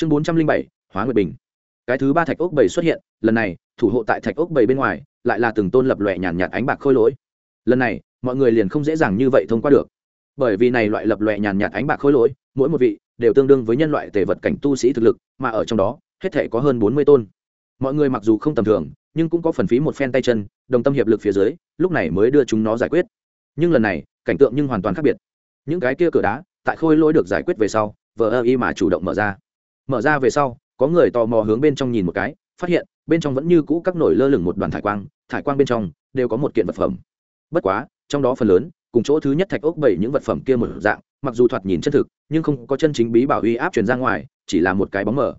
chương bốn trăm linh bảy, hóa nguyệt bình. Cái thứ ba thạch ốc bảy xuất hiện, lần này, thủ hộ tại thạch ốc bảy bên ngoài, lại là từng tôn lập lòe nhàn nhạt ánh bạc khôi lỗi. Lần này, mọi người liền không dễ dàng như vậy thông qua được. Bởi vì này loại lập lòe nhàn nhạt ánh bạc khôi lỗi, mỗi một vị đều tương đương với nhân loại tề vật cảnh tu sĩ thực lực, mà ở trong đó, hết thể có hơn bốn mươi tôn. Mọi người mặc dù không tầm thường, nhưng cũng có phần phí một phen tay chân, đồng tâm hiệp lực phía dưới, lúc này mới đưa chúng nó giải quyết. Nhưng lần này, cảnh tượng nhưng hoàn toàn khác biệt. Những cái kia cửa đá, tại khôi lỗi được giải quyết về sau, vờ ơ y mà chủ động mở ra mở ra về sau, có người tò mò hướng bên trong nhìn một cái, phát hiện, bên trong vẫn như cũ các nổi lơ lửng một đoàn thải quang thải quang bên trong đều có một kiện vật phẩm. Bất quá, trong đó phần lớn, cùng chỗ thứ nhất thạch ốc bảy những vật phẩm kia một dạng, mặc dù thoạt nhìn chân thực, nhưng không có chân chính bí bảo uy áp truyền ra ngoài, chỉ là một cái bóng mở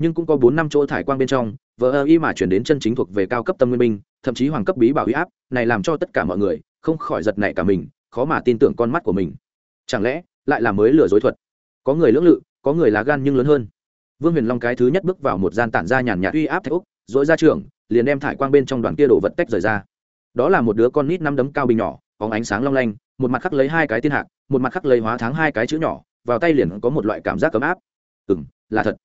nhưng cũng có bốn năm chỗ thải quang bên trong, vờ ơ y mà chuyển đến chân chính thuộc về cao cấp tâm nguyên minh thậm chí hoàng cấp bí bảo uy áp, này làm cho tất cả mọi người không khỏi giật nảy cả mình, khó mà tin tưởng con mắt của mình. Chẳng lẽ, lại là mới lừa dối thuật? Có người lưỡng lự, có người lá gan nhưng lớn hơn vương huyền long cái thứ nhất bước vào một gian tản ra nhàn nhạt uy áp thạch úc dỗi ra trường, liền đem thải quang bên trong đoàn kia đổ vật tách rời ra. Đó là một đứa con nít năm đấm cao bình nhỏ có ánh sáng long lanh, một mặt khắc lấy hai cái tiên hạc, một mặt khắc lấy hóa tháng hai cái chữ nhỏ, vào tay liền có một loại cảm giác ấm áp. Ừ m là thật.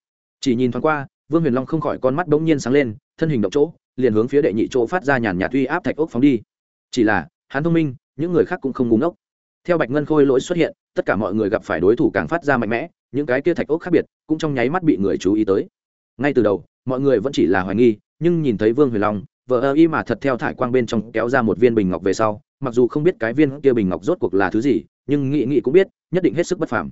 Chỉ nhìn thoáng qua, vương huyền long không khỏi con mắt bỗng nhiên sáng lên, thân hình động chỗ, liền hướng phía đệ nhị chỗ phát ra nhàn nhạt uy áp thạch ốc phóng đi. Chỉ là, hắn thông minh, những người khác cũng không ngu ốc theo bạch ngân khôi lỗi xuất hiện, tất cả mọi người gặp phải đối thủ càng phát ra mạnh mẽ, những cái kia thạch ốc khác biệt cũng trong nháy mắt bị người chú ý tới. Ngay từ đầu, mọi người vẫn chỉ là hoài nghi, nhưng nhìn thấy vương huyền long vợ ơ y mà thật theo thải quang bên trong kéo ra một viên bình ngọc về sau, mặc dù không biết cái viên kia bình ngọc rốt cuộc là thứ gì, nhưng nghị nghị cũng biết, nhất định hết sức bất phàm.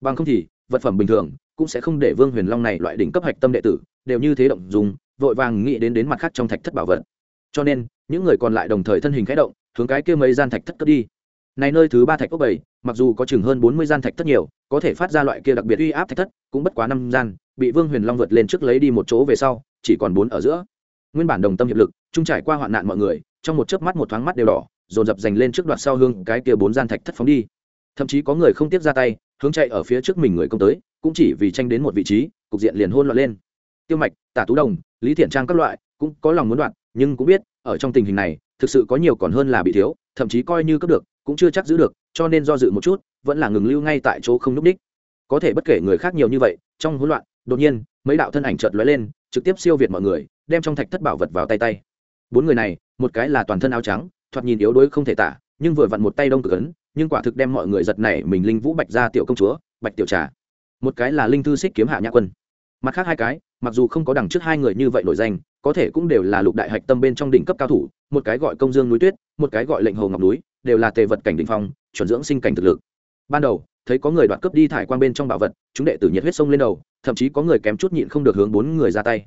Bằng không thì, vật phẩm bình thường cũng sẽ không để vương huyền long này loại đỉnh cấp hạch tâm đệ tử, đều như thế động dùng, vội vàng nghĩ đến đến mặt khác trong thạch thất bảo vật. Cho nên, những người còn lại đồng thời thân hình khẽ động, hướng cái kia mấy gian thạch thất cất đi này nơi thứ ba thạch ốc bảy, mặc dù có chừng hơn bốn mươi gian thạch thất nhiều, có thể phát ra loại kia đặc biệt uy áp thạch thất, cũng bất quá năm gian, bị vương huyền long vượt lên trước lấy đi một chỗ về sau, chỉ còn bốn ở giữa. Nguyên bản đồng tâm hiệp lực chung trải qua hoạn nạn mọi người, trong một chớp mắt một thoáng mắt đều đỏ, dồn dập dành lên trước đoạt sau hương cái kia bốn gian thạch thất phóng đi. Thậm chí có người không tiếp ra tay, hướng chạy ở phía trước mình người công tới, cũng chỉ vì tranh đến một vị trí, cục diện liền hôn loạn lên. Tiêu mạch, tả tú đồng, lý thiện trang các loại, cũng có lòng muốn đoạn, nhưng cũng biết, ở trong tình hình này, thực sự có nhiều còn hơn là bị thiếu, thậm chí coi như cấp được cũng chưa chắc giữ được, cho nên do dự một chút, vẫn là ngừng lưu ngay tại chỗ không núp đích. Có thể bất kể người khác nhiều như vậy, trong hỗn loạn, đột nhiên, mấy đạo thân ảnh chợt lóe lên, trực tiếp siêu việt mọi người, đem trong thạch thất bảo vật vào tay tay. Bốn người này, một cái là toàn thân áo trắng, thoạt nhìn yếu đuối không thể tả, nhưng vừa vặn một tay đông cực ấn, nhưng quả thực đem mọi người giật nảy mình linh vũ bạch ra tiểu công chúa, bạch tiểu trà. Một cái là linh thư xích kiếm hạ nhã quân. Mặt khác hai cái, mặc dù không có đằng trước hai người như vậy nổi danh, có thể cũng đều là lục đại hạch tâm bên trong đỉnh cấp cao thủ, một cái gọi công dương núi tuyết, một cái gọi lệnh hồ ngọc núi đều là tề vật cảnh đ ỉ n h phong, chuẩn dưỡng sinh cảnh thực lực. Ban đầu, thấy có người đoạt cướp đi thải quang bên trong bảo vật, chúng đệ tử nhiệt huyết sông lên đầu, thậm chí có người kém chút nhịn không được hướng bốn người ra tay.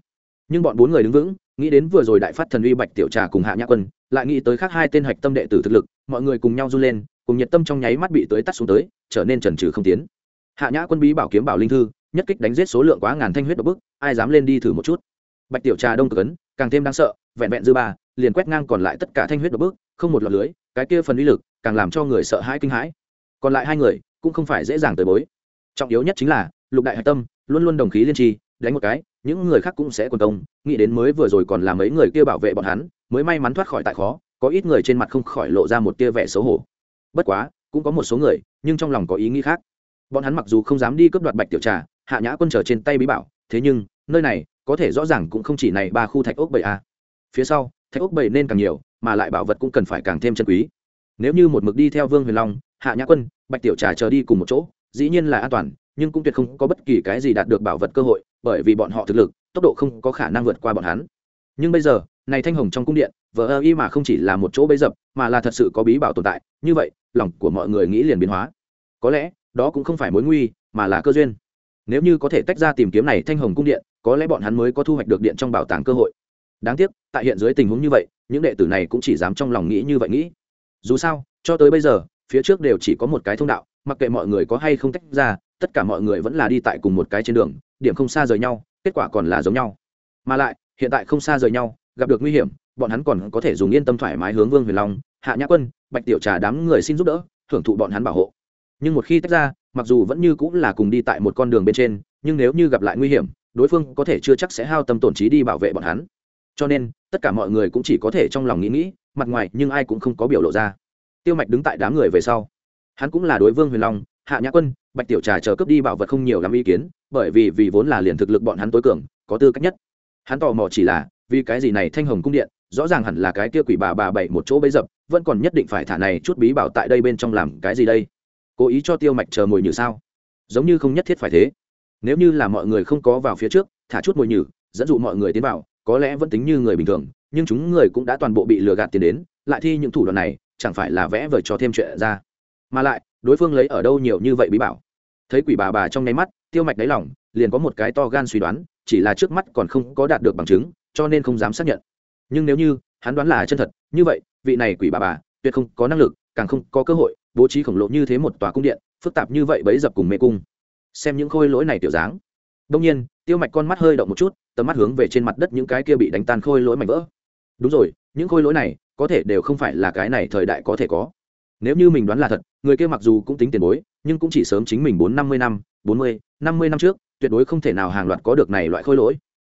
Nhưng bọn bốn người đứng vững, nghĩ đến vừa rồi đại phát thần uy bạch tiểu trà cùng hạ nhã quân, lại nghĩ tới khác hai tên hạch tâm đệ tử thực lực, mọi người cùng nhau run lên, cùng nhiệt tâm trong nháy mắt bị tới tắt xuống tới, trở nên trần trừ không tiến. Hạ nhã quân bí bảo kiếm bảo linh thư, nhất kích đánh giết số lượng quá ngàn thanh huyết độc bức, ai dám lên đi thử một chút? Bạch tiểu trà đông cực ấn, càng thêm đáng sợ, vẹn vẹn dư ba, liền quét ngang còn lại tất cả thanh huyết độc bức, không một lọt lưới cái kia phần uy lực càng làm cho người sợ hãi kinh hãi. Còn lại hai người cũng không phải dễ dàng tới bối. Trọng yếu nhất chính là, lục đại hạch tâm luôn luôn đồng khí liên tri, đánh một cái, những người khác cũng sẽ còn công, nghĩ đến mới vừa rồi còn là mấy người kia bảo vệ bọn hắn, mới may mắn thoát khỏi tại khó, có ít người trên mặt không khỏi lộ ra một tia vẻ xấu hổ. Bất quá, cũng có một số người, nhưng trong lòng có ý nghĩ khác. Bọn hắn mặc dù không dám đi cướp đoạt bạch tiểu trà, hạ nhã quân trở trên tay bí bảo, thế nhưng, nơi này có thể rõ ràng cũng không chỉ này ba khu thạch ốc bảy a. Phía sau, thạch ốc bảy nên càng nhiều mà lại bảo vật cũng cần phải càng thêm chân quý. Nếu như một mực đi theo vương huyền long, hạ nhã quân, bạch tiểu trà chờ đi cùng một chỗ, dĩ nhiên là an toàn, nhưng cũng tuyệt không có bất kỳ cái gì đạt được bảo vật cơ hội, bởi vì bọn họ thực lực, tốc độ không có khả năng vượt qua bọn hắn. Nhưng bây giờ, này thanh hồng trong cung điện, vờ ơ y mà không chỉ là một chỗ bấy dập, mà là thật sự có bí bảo tồn tại, như vậy, lòng của mọi người nghĩ liền biến hóa. Có lẽ, đó cũng không phải mối nguy, mà là cơ duyên. Nếu như có thể tách ra tìm kiếm này thanh hồng cung điện, có lẽ bọn hắn mới có thu hoạch được điện trong bảo tàng cơ hội đáng tiếc, tại hiện dưới tình huống như vậy, những đệ tử này cũng chỉ dám trong lòng nghĩ như vậy nghĩ. Dù sao, cho tới bây giờ, phía trước đều chỉ có một cái thông đạo, mặc kệ mọi người có hay không tách ra, tất cả mọi người vẫn là đi tại cùng một cái trên đường, điểm không xa rời nhau, kết quả còn là giống nhau. Mà lại, hiện tại không xa rời nhau, gặp được nguy hiểm, bọn hắn còn có thể dùng yên tâm thoải mái hướng vương huyền long, hạ nhã quân, bạch tiểu trà đám người xin giúp đỡ, hưởng thụ bọn hắn bảo hộ. Nhưng một khi tách ra, mặc dù vẫn như cũng là cùng đi tại một con đường bên trên, nhưng nếu như gặp lại nguy hiểm, đối phương có thể chưa chắc sẽ hao tâm tổn trí đi bảo vệ bọn hắn cho nên, tất cả mọi người cũng chỉ có thể trong lòng nghĩ nghĩ, mặt ngoài nhưng ai cũng không có biểu lộ ra. Tiêu mạch đứng tại đám người về sau. Hắn cũng là đối vương huyền long, hạ nhã quân, bạch tiểu trà chờ cướp đi bảo vật không nhiều lắm ý kiến, bởi vì vì vốn là liền thực lực bọn hắn tối cường, có tư cách nhất. Hắn tò mò chỉ là, vì cái gì này thanh hồng cung điện, rõ ràng hẳn là cái kia quỷ bà bà bảy một chỗ bấy dập, vẫn còn nhất định phải thả này chút bí bảo tại đây bên trong làm cái gì đây? Cố ý cho tiêu mạch chờ mồi nhử sao? Giống như không nhất thiết phải thế. Nếu như là mọi người không có vào phía trước, thả chút mồi nhử, dẫn dụ mọi người tiến vào có lẽ vẫn tính như người bình thường, nhưng chúng người cũng đã toàn bộ bị lừa gạt tiền đến, lại thi những thủ đoạn này, chẳng phải là vẽ vời cho thêm chuyện ra. Mà lại, đối phương lấy ở đâu nhiều như vậy bí bảo? Thấy quỷ bà bà trong nháy mắt, tiêu mạch đáy lỏng liền có một cái to gan suy đoán, chỉ là trước mắt còn không có đạt được bằng chứng, cho nên không dám xác nhận. Nhưng nếu như, hắn đoán là chân thật, như vậy, vị này quỷ bà bà, tuyệt không có năng lực, càng không có cơ hội, bố trí khổng lồ như thế một tòa cung điện, phức tạp như vậy bấy dập cùng mê cung. Xem những khôi lỗi này tiểu dáng. Đông nhiên tiêu mạch con mắt hơi động một chút, tầm mắt hướng về trên mặt đất những cái kia bị đánh tan khôi lỗi mảnh vỡ. Đúng rồi, những khôi lỗi này, có thể đều không phải là cái này thời đại có thể có. Nếu như mình đoán là thật, người kia mặc dù cũng tính tiền bối, nhưng cũng chỉ sớm chính mình bốn năm mươi năm, bốn mươi, năm mươi năm trước, tuyệt đối không thể nào hàng loạt có được này loại khôi lỗi.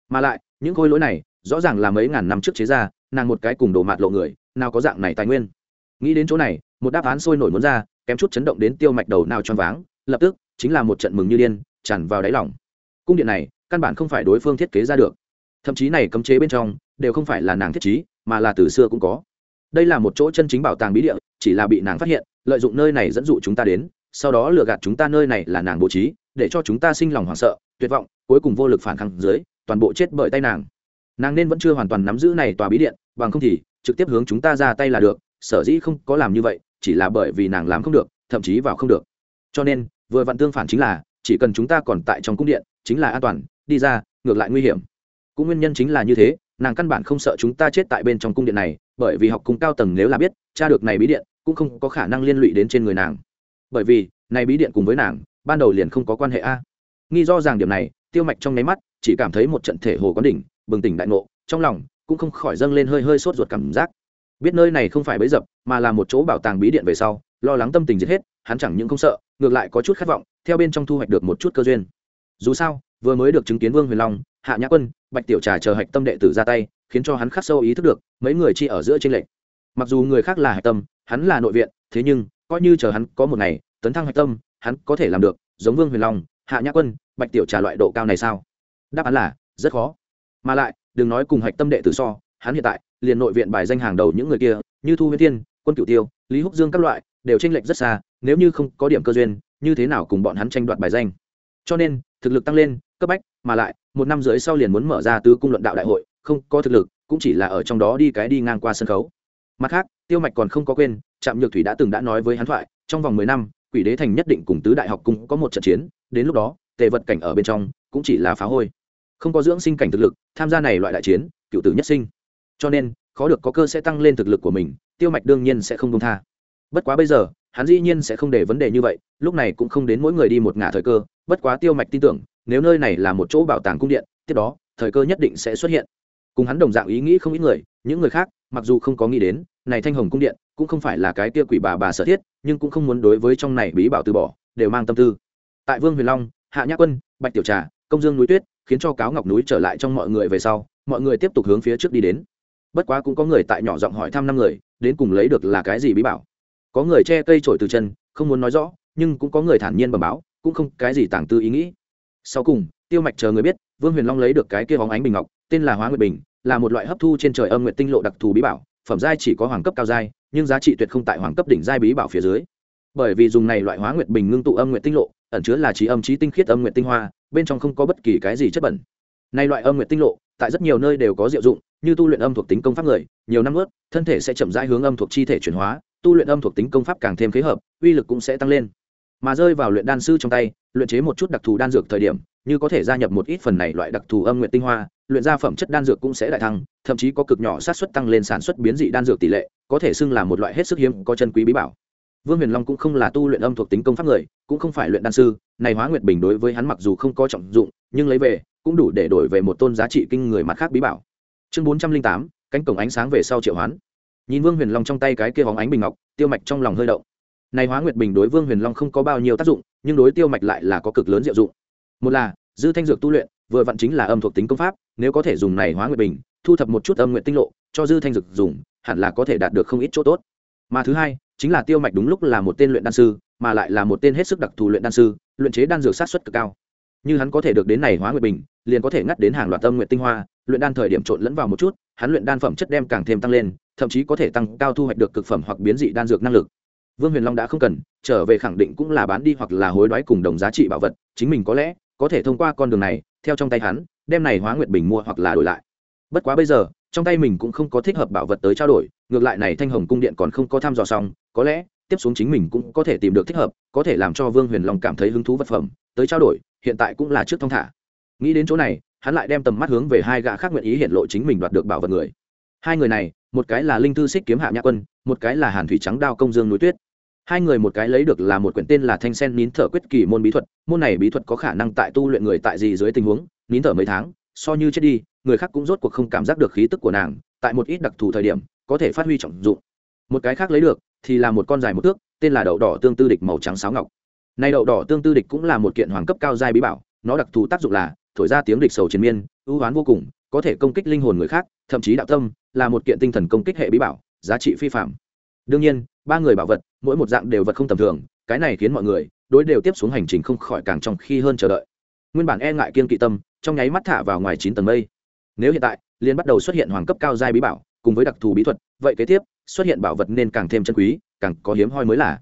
Mà lại, những khôi lỗi này, rõ ràng là mấy ngàn năm trước chế ra, nàng một cái cùng đồ mạt lộ người, nào có dạng này tài nguyên. Nghĩ đến chỗ này, một đáp án sôi nổi muốn ra, kém chút chấn động đến tiêu mạch đầu nào choáng váng, lập tức, chính là một trận mừng như điên, tràn vào đáy lòng. Cung điện này căn bản không phải đối phương thiết kế ra được. Thậm chí này cấm chế bên trong đều không phải là nàng thiết trí, mà là từ xưa cũng có. Đây là một chỗ chân chính bảo tàng bí địa, chỉ là bị nàng phát hiện, lợi dụng nơi này dẫn dụ chúng ta đến, sau đó lừa gạt chúng ta nơi này là nàng bố trí, để cho chúng ta sinh lòng hoảng sợ, tuyệt vọng, cuối cùng vô lực phản kháng dưới, toàn bộ chết bởi tay nàng. Nàng nên vẫn chưa hoàn toàn nắm giữ này tòa bí điện, bằng không thì trực tiếp hướng chúng ta ra tay là được, sở dĩ không có làm như vậy, chỉ là bởi vì nàng làm không được, thậm chí vào không được. Cho nên, vừa vặn tương phản chính là, chỉ cần chúng ta còn tại trong cung điện, chính là an toàn đi ra, ngược lại nguy hiểm. Cũng nguyên nhân chính là như thế, nàng căn bản không sợ chúng ta chết tại bên trong cung điện này, bởi vì học cung cao tầng nếu là biết cha được này bí điện, cũng không có khả năng liên lụy đến trên người nàng. Bởi vì, này bí điện cùng với nàng, ban đầu liền không có quan hệ a. Nghi do rằng điểm này, tiêu mạch trong nháy mắt, chỉ cảm thấy một trận thể hồ quán đỉnh, bừng tỉnh đại ngộ, trong lòng cũng không khỏi dâng lên hơi hơi sốt ruột cảm giác. Biết nơi này không phải bấy dập, mà là một chỗ bảo tàng bí điện về sau, lo lắng tâm tình giết hết, hắn chẳng những không sợ, ngược lại có chút khát vọng, theo bên trong thu hoạch được một chút cơ duyên dù sao, vừa mới được chứng kiến vương huyền long, hạ nhã quân, bạch tiểu trà chờ hạch tâm đệ tử ra tay, khiến cho hắn khắc sâu ý thức được, mấy người chi ở giữa tranh lệch. mặc dù người khác là hạch tâm, hắn là nội viện, thế nhưng, coi như chờ hắn có một ngày, tấn thăng hạch tâm, hắn có thể làm được, giống vương huyền long, hạ nhã quân, bạch tiểu trà loại độ cao này sao? Đáp án là, rất khó. Mà lại, đừng nói cùng hạch tâm đệ tử so, hắn hiện tại, liền nội viện bài danh hàng đầu những người kia, như thu huyết thiên, quân cửu tiêu, lý húc dương các loại, đều tranh lệch rất xa, nếu như không có điểm cơ duyên, như thế nào cùng bọn hắn tranh đoạt bài danh? Cho nên thực lực tăng lên, cấp bách, mà lại, một năm rưỡi sau liền muốn mở ra tứ cung luận đạo đại hội, không có thực lực, cũng chỉ là ở trong đó đi cái đi ngang qua sân khấu. Mặt khác, tiêu mạch còn không có quên, trạm nhược thủy đã từng đã nói với hắn thoại, trong vòng mười năm, quỷ đế thành nhất định cùng tứ đại học cung có một trận chiến, đến lúc đó, tề vật cảnh ở bên trong, cũng chỉ là phá hôi. Không có dưỡng sinh cảnh thực lực, tham gia này loại đại chiến, cựu tử nhất sinh. Cho nên, khó được có cơ sẽ tăng lên thực lực của mình, tiêu mạch đương nhiên sẽ không công tha. Bất quá bây giờ, hắn dĩ nhiên sẽ không để vấn đề như vậy, lúc này cũng không đến mỗi người đi một ngả thời cơ bất quá tiêu mạch tin tưởng, nếu nơi này là một chỗ bảo tàng cung điện, tiếp đó, thời cơ nhất định sẽ xuất hiện. Cùng hắn đồng dạng ý nghĩ không ít người, những người khác, mặc dù không có nghĩ đến, này thanh hồng cung điện cũng không phải là cái tia quỷ bà bà sở thiết, nhưng cũng không muốn đối với trong này bí bảo từ bỏ, đều mang tâm tư. Tại vương huyền long, hạ nhã quân, bạch tiểu trà, công dương núi tuyết, khiến cho cáo ngọc núi trở lại trong mọi người về sau, mọi người tiếp tục hướng phía trước đi đến. Bất quá cũng có người tại nhỏ giọng hỏi thăm năm người, đến cùng lấy được là cái gì bí bảo? Có người che cây trổi từ chân, không muốn nói rõ, nhưng cũng có người thản nhiên bẩm báo cũng không cái gì tàng tư ý nghĩ. Sau cùng, tiêu mạch chờ người biết, vương huyền long lấy được cái kia hóng ánh bình ngọc, tên là hóa nguyệt bình, là một loại hấp thu trên trời âm nguyện tinh lộ đặc thù bí bảo, phẩm giai chỉ có hoàng cấp cao giai, nhưng giá trị tuyệt không tại hoàng cấp đỉnh giai bí bảo phía dưới. Bởi vì dùng này loại hóa nguyệt bình ngưng tụ âm nguyện tinh lộ, ẩn chứa là trí âm trí tinh khiết âm nguyện tinh hoa, bên trong không có bất kỳ cái gì chất bẩn. Nay loại âm nguyện tinh lộ, tại rất nhiều nơi đều có diệu dụng, như tu luyện âm thuộc tính công pháp người, nhiều năm ướt thân thể sẽ chậm rãi hướng âm thuộc chi thể chuyển hóa, tu luyện âm thuộc tính công pháp càng thêm phối hợp, uy lực cũng sẽ tăng lên mà rơi vào luyện đan sư trong tay, luyện chế một chút đặc thù đan dược thời điểm, như có thể gia nhập một ít phần này loại đặc thù âm nguyện tinh hoa, luyện ra phẩm chất đan dược cũng sẽ đại thăng, thậm chí có cực nhỏ sát xuất tăng lên sản xuất biến dị đan dược tỷ lệ, có thể xưng là một loại hết sức hiếm, có chân quý bí bảo. Vương huyền long cũng không là tu luyện âm thuộc tính công pháp người, cũng không phải luyện đan sư, này hóa nguyệt bình đối với hắn mặc dù không có trọng dụng, nhưng lấy về, cũng đủ để đổi về một tôn giá trị kinh người mặt khác bí bảo. Chương bốn trăm linh tám, cánh cổng ánh sáng về sau triệu hoán. Nhìn vương huyền long trong tay cái kia hóng ánh bình ngọc, tiêu mạch trong lòng hơi động này hóa nguyệt bình đối vương huyền long không có bao nhiêu tác dụng, nhưng đối tiêu mạch lại là có cực lớn diệu dụng. Một là, dư thanh dược tu luyện, vừa vặn chính là âm thuộc tính công pháp, nếu có thể dùng này hóa nguyệt bình, thu thập một chút âm nguyện tinh lộ, cho dư thanh dược dùng, hẳn là có thể đạt được không ít chỗ tốt. Mà thứ hai, chính là tiêu mạch đúng lúc là một tên luyện đan sư, mà lại là một tên hết sức đặc thù luyện đan sư, luyện chế đan dược sát xuất cực cao. Như hắn có thể được đến này hóa nguyệt bình, liền có thể ngắt đến hàng loạt tâm nguyện tinh hoa, luyện đan thời điểm trộn lẫn vào một chút, hắn luyện đan phẩm chất đem càng thêm tăng lên, thậm chí có thể tăng cao thu hoạch được cực phẩm hoặc biến dị đan dược năng lực vương huyền long đã không cần, trở về khẳng định cũng là bán đi hoặc là hối đoái cùng đồng giá trị bảo vật, chính mình có lẽ có thể thông qua con đường này, theo trong tay hắn, đem này hóa nguyệt bình mua hoặc là đổi lại. Bất quá bây giờ, trong tay mình cũng không có thích hợp bảo vật tới trao đổi, ngược lại này thanh hồng cung điện còn không có thăm dò xong, có lẽ tiếp xuống chính mình cũng có thể tìm được thích hợp, có thể làm cho vương huyền long cảm thấy hứng thú vật phẩm tới trao đổi, hiện tại cũng là trước thông thả. Nghĩ đến chỗ này, hắn lại đem tầm mắt hướng về hai gã khác nguyện ý hiện lộ chính mình đoạt được bảo vật người. Hai người này, một cái là linh thư xích kiếm hạ nhã quân, một cái là hàn thủy trắng đao công dương núi tuyết hai người một cái lấy được là một quyển tên là thanh sen nín thở quyết kỳ môn bí thuật. Môn này bí thuật có khả năng tại tu luyện người tại gì dưới tình huống, nín thở mấy tháng, so như chết đi, người khác cũng rốt cuộc không cảm giác được khí tức của nàng, tại một ít đặc thù thời điểm, có thể phát huy trọng dụng. Một cái khác lấy được, thì là một con dài một thước, tên là đậu đỏ tương tư địch màu trắng sáo ngọc. Này đậu đỏ tương tư địch cũng là một kiện hoàng cấp cao giai bí bảo, nó đặc thù tác dụng là, thổi ra tiếng địch sầu chiến miên, ưu hoán vô cùng, có thể công kích linh hồn người khác, thậm chí đạo tâm, là một kiện tinh thần công kích hệ bí bảo, giá trị phi phạm. Đương nhiên ba người bảo vật, mỗi một dạng đều vật không tầm thường, cái này khiến mọi người đối đều tiếp xuống hành trình không khỏi càng trong khi hơn chờ đợi. Nguyên bản e ngại kiên kỵ tâm, trong nháy mắt thả vào ngoài chín tầng mây. Nếu hiện tại liên bắt đầu xuất hiện hoàng cấp cao giai bí bảo, cùng với đặc thù bí thuật, vậy kế tiếp, xuất hiện bảo vật nên càng thêm chân quý, càng có hiếm hoi mới là.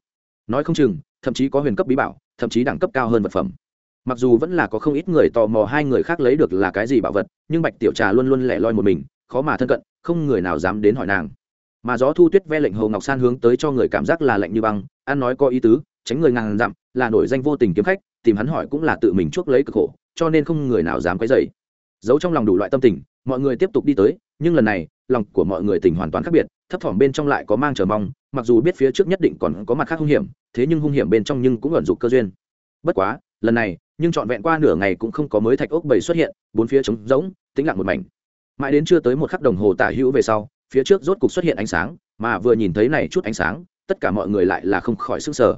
Nói không chừng, thậm chí có huyền cấp bí bảo, thậm chí đẳng cấp cao hơn vật phẩm. Mặc dù vẫn là có không ít người tò mò hai người khác lấy được là cái gì bảo vật, nhưng bạch tiểu trà luôn luôn lẻ loi một mình, khó mà thân cận, không người nào dám đến hỏi nàng mà gió thu tuyết ve lệnh hồ ngọc san hướng tới cho người cảm giác là lạnh như băng, ăn nói có ý tứ, tránh người ngàn dặm, là nổi danh vô tình kiếm khách, tìm hắn hỏi cũng là tự mình chuốc lấy cực khổ, cho nên không người nào dám quấy dày giấu trong lòng đủ loại tâm tình, mọi người tiếp tục đi tới, nhưng lần này, lòng của mọi người tình hoàn toàn khác biệt, thấp thỏm bên trong lại có mang chờ mong, mặc dù biết phía trước nhất định còn có mặt khác hung hiểm, thế nhưng hung hiểm bên trong nhưng cũng ẩn dụng cơ duyên. Bất quá, lần này, nhưng trọn vẹn qua nửa ngày cũng không có mới thạch ốc bầy xuất hiện, bốn phía trống rỗng, tĩnh lặng một mảnh. Mãi đến chưa tới một khắc đồng hồ tả hữu về sau phía trước rốt cục xuất hiện ánh sáng, mà vừa nhìn thấy này chút ánh sáng, tất cả mọi người lại là không khỏi sức sở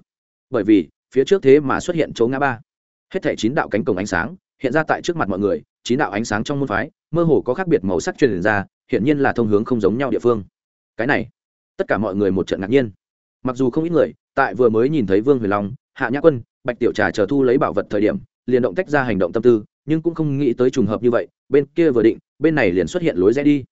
bởi vì, phía trước thế mà xuất hiện chỗ ngã ba. Hết thảy chín đạo cánh cổng ánh sáng, hiện ra tại trước mặt mọi người, chín đạo ánh sáng trong môn phái, mơ hồ có khác biệt màu sắc truyền ra hiện nhiên là thông hướng không giống nhau địa phương. Cái này, tất cả mọi người một trận ngạc nhiên. Mặc dù không ít người, tại vừa mới nhìn thấy vương huyền long, hạ nhã quân, bạch tiểu trà chờ thu lấy bảo vật thời điểm, liền động tách ra hành động tâm tư, nhưng cũng không nghĩ tới trùng hợp như vậy, bên kia vừa định, bên này liền xuất hiện lối rẽ đi.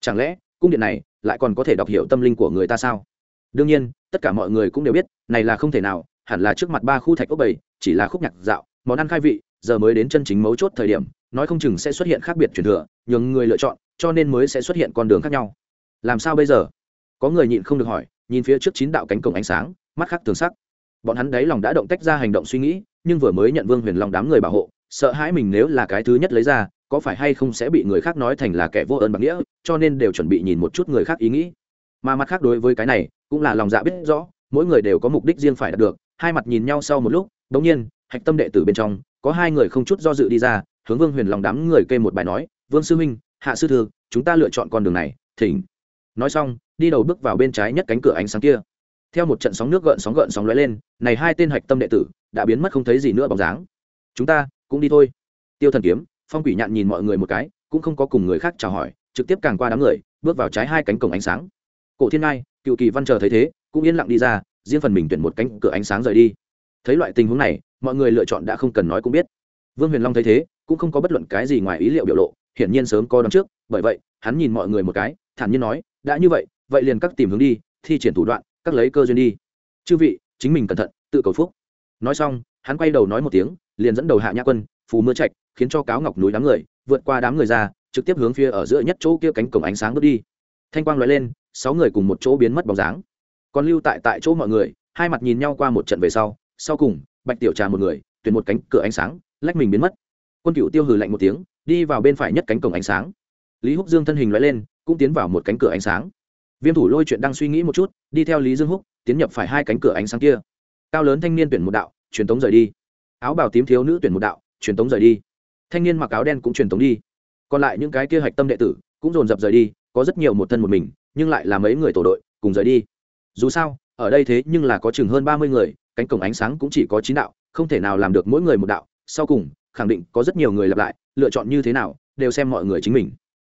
Chẳng lẽ cung điện này lại còn có thể đọc hiểu tâm linh của người ta sao? Đương nhiên, tất cả mọi người cũng đều biết, này là không thể nào, hẳn là trước mặt ba khu thạch ốc bảy, chỉ là khúc nhạc dạo, món ăn khai vị, giờ mới đến chân chính mấu chốt thời điểm, nói không chừng sẽ xuất hiện khác biệt truyền thừa, nhường người lựa chọn, cho nên mới sẽ xuất hiện con đường khác nhau. Làm sao bây giờ? Có người nhịn không được hỏi, nhìn phía trước chín đạo cánh cổng ánh sáng, mắt khác tường sắc. Bọn hắn đấy lòng đã động tách ra hành động suy nghĩ, nhưng vừa mới nhận vương huyền long đám người bảo hộ, sợ hãi mình nếu là cái thứ nhất lấy ra có phải hay không sẽ bị người khác nói thành là kẻ vô ơn bạc nghĩa, cho nên đều chuẩn bị nhìn một chút người khác ý nghĩ. Mà mặt khác đối với cái này, cũng là lòng dạ biết rõ, mỗi người đều có mục đích riêng phải đạt được, hai mặt nhìn nhau sau một lúc đ ỗ n g nhiên, hạch tâm đệ tử bên trong, có hai người không chút do dự đi ra, hướng vương huyền lòng đám người kê một bài nói, vương sư huynh, hạ sư thư, chúng ta lựa chọn con đường này, thỉnh. Nói xong, đi đầu bước vào bên trái nhất cánh cửa ánh sáng kia. Theo một trận sóng nước gợn sóng gợn sóng lóe lên, này hai tên hạch tâm đệ tử, đã biến mất không thấy gì nữa bóng dáng. Chúng ta, cũng đi thôi. Tiêu thần kiếm phong quỷ nhạn nhìn mọi người một cái, cũng không có cùng người khác chào hỏi, trực tiếp càng qua đám người, bước vào trái hai cánh cổng ánh sáng. Cổ thiên ngai, cựu kỳ văn chờ thấy thế, cũng yên lặng đi ra, riêng phần mình tuyển một cánh cửa ánh sáng rời đi. Thấy loại tình huống này, mọi người lựa chọn đã không cần nói cũng biết. Vương huyền long thấy thế, cũng không có bất luận cái gì ngoài ý liệu biểu lộ, hiển nhiên sớm có đón trước, bởi vậy, hắn nhìn mọi người một cái, thản nhiên nói, đã như vậy vậy liền các tìm hướng đi, thi triển thủ đoạn, các lấy cơ duyên đi. Chư vị, chính mình cẩn thận, tự cầu phúc. Nói xong, hắn quay đầu nói một tiếng, liền dẫn đầu hạ nhã quân phù mưa trạch khiến cho cáo ngọc núi đám người vượt qua đám người ra, trực tiếp hướng phía ở giữa nhất chỗ kia cánh cổng ánh sáng bước đi. Thanh quang nói lên, sáu người cùng một chỗ biến mất bóng dáng. Còn lưu tại tại chỗ mọi người, hai mặt nhìn nhau qua một trận về sau sau cùng, bạch tiểu trà một người, tuyển một cánh cửa ánh sáng, lách mình biến mất. Quân cựu tiêu hừ lạnh một tiếng, đi vào bên phải nhất cánh cổng ánh sáng. Lý húc dương thân hình nói lên, cũng tiến vào một cánh cửa ánh sáng. Viêm thủ lôi chuyện đang suy nghĩ một chút, đi theo lý dương húc, tiến nhập phải hai cánh cửa ánh sáng kia. Cao lớn thanh niên tuyển một đạo, truyền tống rời đi. Áo bào tím thiếu nữ tuyển một đạo truyền tống rời đi. Thanh niên mặc áo đen cũng truyền tống đi. Còn lại những cái kia hạch tâm đệ tử cũng dồn dập rời đi, có rất nhiều một thân một mình, nhưng lại là mấy người tổ đội cùng rời đi. Dù sao, ở đây thế nhưng là có chừng hơn ba mươi người, cánh cổng ánh sáng cũng chỉ có chín đạo, không thể nào làm được mỗi người một đạo. Sau cùng, khẳng định có rất nhiều người lặp lại, lựa chọn như thế nào, đều xem mọi người chính mình.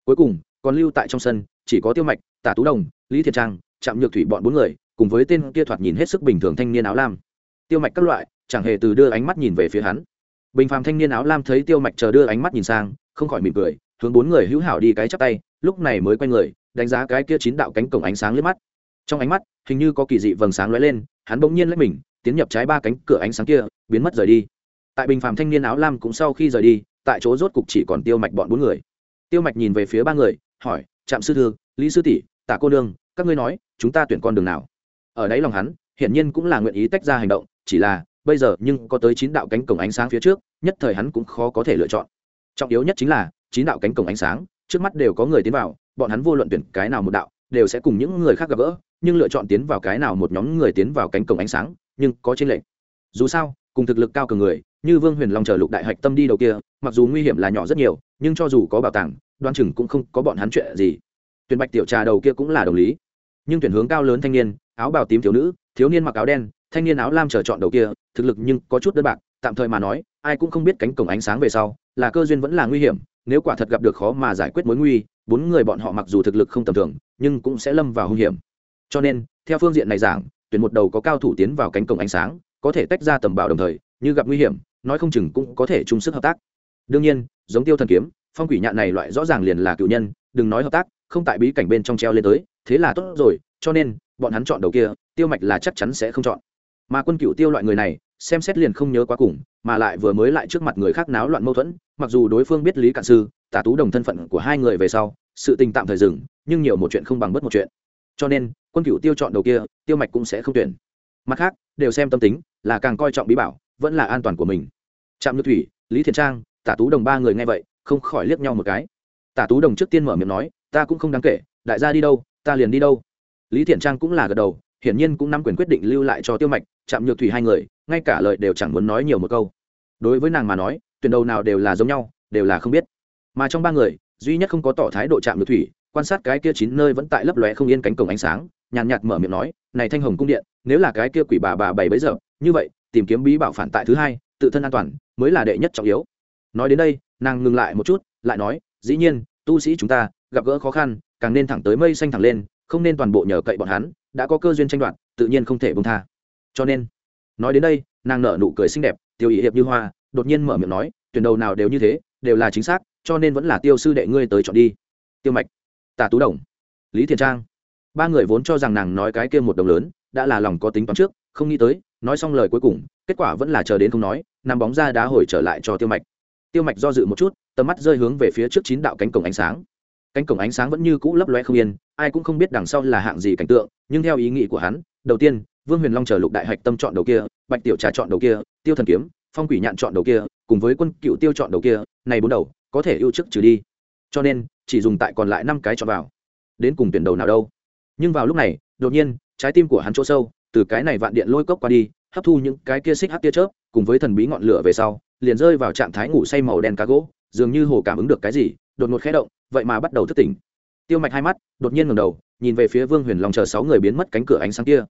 Cuối cùng, còn lưu tại trong sân, chỉ có tiêu mạch, tả tú đồng, lý thiệt trang, trạm nhược thủy bọn bốn người, cùng với tên kia thoạt nhìn hết sức bình thường thanh niên áo lam. Tiêu mạch các loại, chẳng hề từ đưa ánh mắt nhìn về phía hắn bình phàm thanh niên áo lam thấy tiêu mạch chờ đưa ánh mắt nhìn sang, không khỏi mỉm cười, hướng bốn người hữu hảo đi cái chắp tay, lúc này mới quay người, đánh giá cái kia chín đạo cánh cổng ánh sáng lướt mắt. Trong ánh mắt, hình như có kỳ dị vầng sáng lóe lên, hắn bỗng nhiên lấy mình, tiến nhập trái ba cánh cửa ánh sáng kia, biến mất rời đi. Tại bình phàm thanh niên áo lam cũng sau khi rời đi, tại chỗ rốt cục chỉ còn tiêu mạch bọn bốn người. Tiêu mạch nhìn về phía ba người, hỏi, trạm sư thư, lý sư tỷ tả cô nương, các ngươi nói, chúng ta tuyển con đường nào? Ở đấy lòng hắn, hiển nhiên cũng là nguyện ý tách ra hành động, chỉ là bây giờ nhưng có tới chín đạo cánh cổng ánh sáng phía trước, nhất thời hắn cũng khó có thể lựa chọn. Trọng yếu nhất chính là, chín đạo cánh cổng ánh sáng, trước mắt đều có người tiến vào, bọn hắn vô luận tuyển cái nào một đạo, đều sẽ cùng những người khác gặp gỡ, nhưng lựa chọn tiến vào cái nào một nhóm người tiến vào cánh cổng ánh sáng, nhưng có trên lệnh dù sao, cùng thực lực cao cường người, như vương huyền long chờ lục đại hạch tâm đi đầu kia, mặc dù nguy hiểm là nhỏ rất nhiều, nhưng cho dù có bảo tàng, đoan chừng cũng không có bọn hắn chuyện gì. Tuyển bạch tiểu trà đầu kia cũng là đồng lý. Nhưng tuyển hướng cao lớn thanh niên, áo bào tím thiếu nữ, thiếu niên mặc áo đen thanh niên áo lam chờ chọn đầu kia, thực lực nhưng có chút đơn bạc, tạm thời mà nói, ai cũng không biết cánh cổng ánh sáng về sau, là cơ duyên vẫn là nguy hiểm, nếu quả thật gặp được khó mà giải quyết mối nguy, bốn người bọn họ mặc dù thực lực không tầm thường, nhưng cũng sẽ lâm vào hung hiểm. Cho nên, theo phương diện này giảng, tuyển một đầu có cao thủ tiến vào cánh cổng ánh sáng, có thể tách ra tầm bảo đồng thời, như gặp nguy hiểm, nói không chừng cũng có thể chung sức hợp tác. Đương nhiên, giống tiêu thần kiếm, phong quỷ nhạn này loại rõ ràng liền là cựu nhân, đừng nói hợp tác, không tại bí cảnh bên trong treo lên tới, thế là tốt rồi, cho nên, bọn hắn chọn đầu kia, tiêu mạch là chắc chắn sẽ không chọn mà quân cựu tiêu loại người này, xem xét liền không nhớ quá cùng, mà lại vừa mới lại trước mặt người khác náo loạn mâu thuẫn, mặc dù đối phương biết lý cạn sư, tả tú đồng thân phận của hai người về sau, sự tình tạm thời dừng, nhưng nhiều một chuyện không bằng bất một chuyện. Cho nên, quân cựu tiêu chọn đầu kia, tiêu mạch cũng sẽ không tuyển. Mặt khác, đều xem tâm tính, là càng coi trọng bí bảo, vẫn là an toàn của mình. Trạm nhược thủy, lý thiện trang, tả tú đồng ba người nghe vậy, không khỏi liếc nhau một cái. Tả tú đồng trước tiên mở miệng nói, ta cũng không đáng kể, đại gia đi đâu, ta liền đi đâu. Lý thiện trang cũng là gật đầu hiển nhiên cũng nắm quyền quyết định lưu lại cho tiêu mạch chạm nhược thủy hai người, ngay cả lời đều chẳng muốn nói nhiều một câu. Đối với nàng mà nói, tuyển đầu nào đều là giống nhau, đều là không biết. Mà trong ba người, duy nhất không có tỏ thái độ chạm nhược thủy, quan sát cái kia chín nơi vẫn tại lấp lóe không yên cánh cổng ánh sáng, nhàn nhạt mở miệng nói, này thanh hồng cung điện, nếu là cái kia quỷ bà bà bảy bấy giờ, như vậy, tìm kiếm bí bảo phản tại thứ hai, tự thân an toàn, mới là đệ nhất trọng yếu. Nói đến đây, nàng ngừng lại một chút, lại nói, dĩ nhiên, tu sĩ chúng ta, gặp gỡ khó khăn, càng nên thẳng tới mây xanh thẳng lên không nên toàn bộ nhờ cậy bọn hắn, đã có cơ duyên tranh đoạt, tự nhiên không thể bông tha. Cho nên, nói đến đây, nàng nở nụ cười xinh đẹp, tiêu ý hiệp như hoa, đột nhiên mở miệng nói, tuyển đầu nào đều như thế, đều là chính xác, cho nên vẫn là tiêu sư đệ ngươi tới chọn đi. Tiêu mạch tà tú đồng, lý thiền trang. Ba người vốn cho rằng nàng nói cái kia một đồng lớn, đã là lòng có tính toán trước, không nghĩ tới, nói xong lời cuối cùng, kết quả vẫn là chờ đến không nói, nằm bóng ra đá hồi trở lại cho tiêu mạch. Tiêu mạch do dự một chút, tầm mắt rơi hướng về phía trước chín đạo cánh cổng ánh sáng cánh cổng ánh sáng vẫn như cũ lấp loe không yên, ai cũng không biết đằng sau là hạng gì cảnh tượng, nhưng theo ý nghĩ của hắn, đầu tiên, vương huyền long chờ lục đại hạch tâm chọn đầu kia, bạch tiểu trà chọn đầu kia, tiêu thần kiếm, phong quỷ nhạn chọn đầu kia, cùng với quân cựu tiêu chọn đầu kia, này bốn đầu, có thể ưu chức trừ đi. Cho nên, chỉ dùng tại còn lại năm cái chọn vào. Đến cùng tuyển đầu nào đâu. Nhưng vào lúc này, đột nhiên, trái tim của hắn chỗ sâu, từ cái này vạn điện lôi cốc qua đi, hấp thu những cái kia xích hắc tia chớp, cùng với thần bí ngọn lửa về sau, liền rơi vào trạng thái ngủ say màu đen cá gỗ, dường như hồ cảm ứng được cái gì, đột ngột khẽ động vậy mà bắt đầu thức tỉnh. Tiêu mạch hai mắt, đột nhiên ngầm đầu, nhìn về phía vương huyền long chờ sáu người biến mất cánh cửa ánh sáng kia.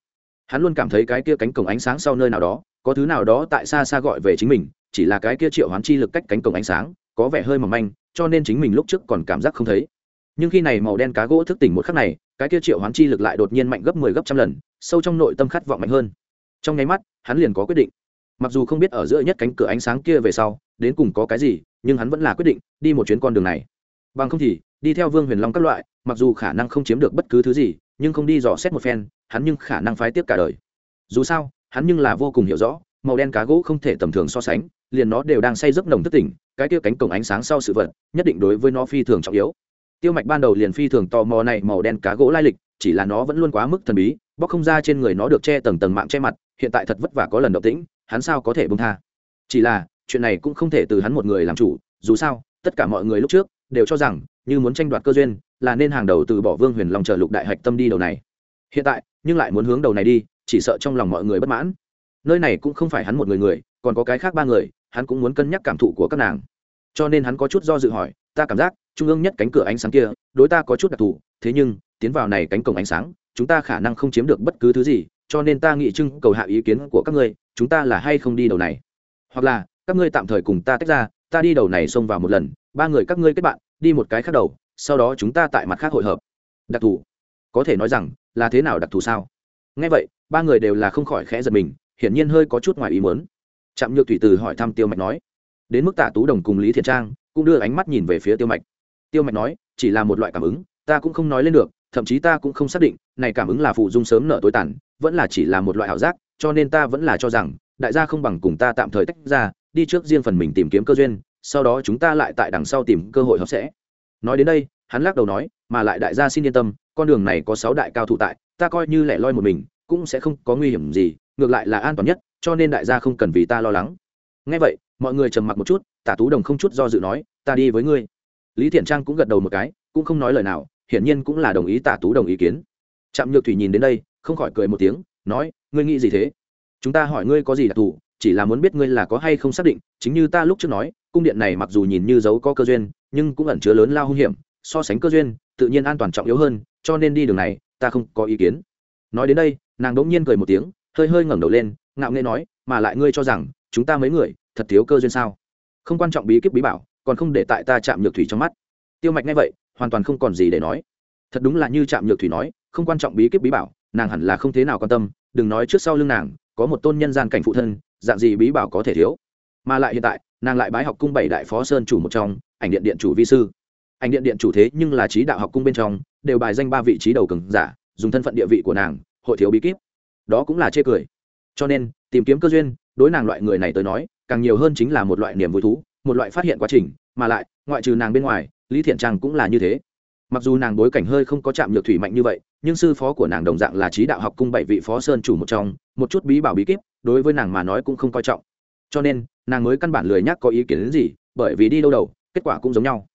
Hắn luôn cảm thấy cái kia cánh cổng ánh sáng sau nơi nào đó, có thứ nào đó tại xa xa gọi về chính mình, chỉ là cái kia triệu hoán chi lực cách cánh cổng ánh sáng, có vẻ hơi mỏng manh, cho nên chính mình lúc trước còn cảm giác không thấy. Nhưng khi này màu đen cá gỗ thức tỉnh một khắc này, cái kia triệu hoán chi lực lại đột nhiên mạnh gấp mười 10 gấp trăm lần, sâu trong nội tâm khát vọng mạnh hơn. Trong nháy mắt, hắn liền có quyết định. Mặc dù không biết ở giữa nhất cánh cửa ánh sáng kia về sau, đến cùng có cái gì, nhưng hắn vẫn là quyết định, đi một chuyến con đường này bằng không thì, đi theo vương huyền long các loại, mặc dù khả năng không chiếm được bất cứ thứ gì, nhưng không đi dò xét một phen, hắn nhưng khả năng phái tiếp cả đời. Dù sao, hắn nhưng là vô cùng hiểu rõ, màu đen cá gỗ không thể tầm thường so sánh, liền nó đều đang say giấc nồng thất tỉnh cái kia cánh cổng ánh sáng sau sự vật, nhất định đối với nó phi thường trọng yếu. Tiêu mạch ban đầu liền phi thường tò mò này màu đen cá gỗ lai lịch, chỉ là nó vẫn luôn quá mức thần bí, bóc không ra trên người nó được che tầng tầng mạng che mặt, hiện tại thật vất vả có lần động tĩnh, hắn sao có thể bông tha? Chỉ là, chuyện này cũng không thể từ hắn một người làm chủ, dù sao, tất cả mọi người lúc trước đều cho rằng, như muốn tranh đoạt cơ duyên, là nên hàng đầu từ bỏ vương huyền long chờ lục đại hạch tâm đi đầu này. Hiện tại, nhưng lại muốn hướng đầu này đi, chỉ sợ trong lòng mọi người bất mãn. Nơi này cũng không phải hắn một người người, còn có cái khác ba người, hắn cũng muốn cân nhắc cảm thụ của các nàng. Cho nên hắn có chút do dự hỏi, ta cảm giác, trung ương nhất cánh cửa ánh sáng kia, đối ta có chút đặc thù, thế nhưng, tiến vào này cánh cổng ánh sáng, chúng ta khả năng không chiếm được bất cứ thứ gì, cho nên ta nghĩ trưng cầu hạ ý kiến của các ngươi, chúng ta là hay không đi đầu này? Hoặc là, các ngươi tạm thời cùng ta tách ra ta đi đầu này xông vào một lần, ba người các ngươi kết bạn, đi một cái khác đầu, sau đó chúng ta tại mặt khác hội hợp. Đặc thù. Có thể nói rằng, là thế nào đặc thù sao? Ngay vậy, ba người đều là không khỏi khẽ giật mình, hiển nhiên hơi có chút ngoài ý muốn. Trạm nhược thủy từ hỏi thăm tiêu mạch nói. Đến mức tạ tú đồng cùng lý thiện trang cũng đưa ánh mắt nhìn về phía tiêu mạch. Tiêu mạch nói, chỉ là một loại cảm ứng, ta cũng không nói lên được, thậm chí ta cũng không xác định, này cảm ứng là phụ dung sớm nở tối tàn, vẫn là chỉ là một loại ảo giác, cho nên ta vẫn là cho rằng, đại gia không bằng cùng ta tạm thời tách ra đi trước riêng phần mình tìm kiếm cơ duyên, sau đó chúng ta lại tại đằng sau tìm cơ hội hợp sẽ. Nói đến đây, hắn lắc đầu nói, mà lại đại gia xin yên tâm, con đường này có sáu đại cao thủ tại, ta coi như lẻ loi một mình, cũng sẽ không có nguy hiểm gì, ngược lại là an toàn nhất, cho nên đại gia không cần vì ta lo lắng. Ngay vậy, mọi người trầm mặc một chút, tả tú đồng không chút do dự nói, ta đi với ngươi. Lý thiện trang cũng gật đầu một cái, cũng không nói lời nào, hiển nhiên cũng là đồng ý tả tú đồng ý kiến. Trạm nhược thủy nhìn đến đây, không khỏi cười một tiếng, nói, ngươi nghĩ gì thế? Chúng ta hỏi ngươi có gì đặc thù chỉ là muốn biết ngươi là có hay không xác định, chính như ta lúc trước nói, cung điện này mặc dù nhìn như giấu có cơ duyên, nhưng cũng ẩn chứa lớn lao hung hiểm, so sánh cơ duyên, tự nhiên an toàn trọng yếu hơn, cho nên đi đường này, ta không có ý kiến. Nói đến đây, nàng đỗng nhiên cười một tiếng, hơi hơi ngẩng đầu lên, ngạo nghễ nói, mà lại ngươi cho rằng, chúng ta mấy người, thật thiếu cơ duyên sao? Không quan trọng bí kíp bí bảo, còn không để tại ta chạm nhược thủy trong mắt. Tiêu mạch nghe vậy, hoàn toàn không còn gì để nói. Thật đúng là như chạm nhược thủy nói, không quan trọng bí kíp bí bảo, nàng hẳn là không thế nào quan tâm, đừng nói trước sau lưng nàng, có một tôn nhân gian cảnh phụ thân dạng gì bí bảo có thể thiếu? Mà lại hiện tại, nàng lại bái học cung bảy đại phó sơn chủ một trong, ảnh điện điện chủ vi sư. Ảnh điện điện chủ thế nhưng là trí đạo học cung bên trong, đều bài danh ba vị trí đầu cường giả, dùng thân phận địa vị của nàng, hội thiếu bí kíp. Đó cũng là chê cười. Cho nên, tìm kiếm cơ duyên, đối nàng loại người này tới nói, càng nhiều hơn chính là một loại niềm vui thú, một loại phát hiện quá trình, mà lại, ngoại trừ nàng bên ngoài, lý thiện trang cũng là như thế. Mặc dù nàng bối cảnh hơi không có chạm nhược thủy mạnh như vậy, nhưng sư phó của nàng đồng dạng là trí đạo học cung bảy vị phó sơn chủ một trong một chút bí bảo bí kíp, đối với nàng mà nói cũng không coi trọng. Cho nên, nàng mới căn bản lười nhắc có ý kiến đến gì, bởi vì đi đâu đầu, kết quả cũng giống nhau.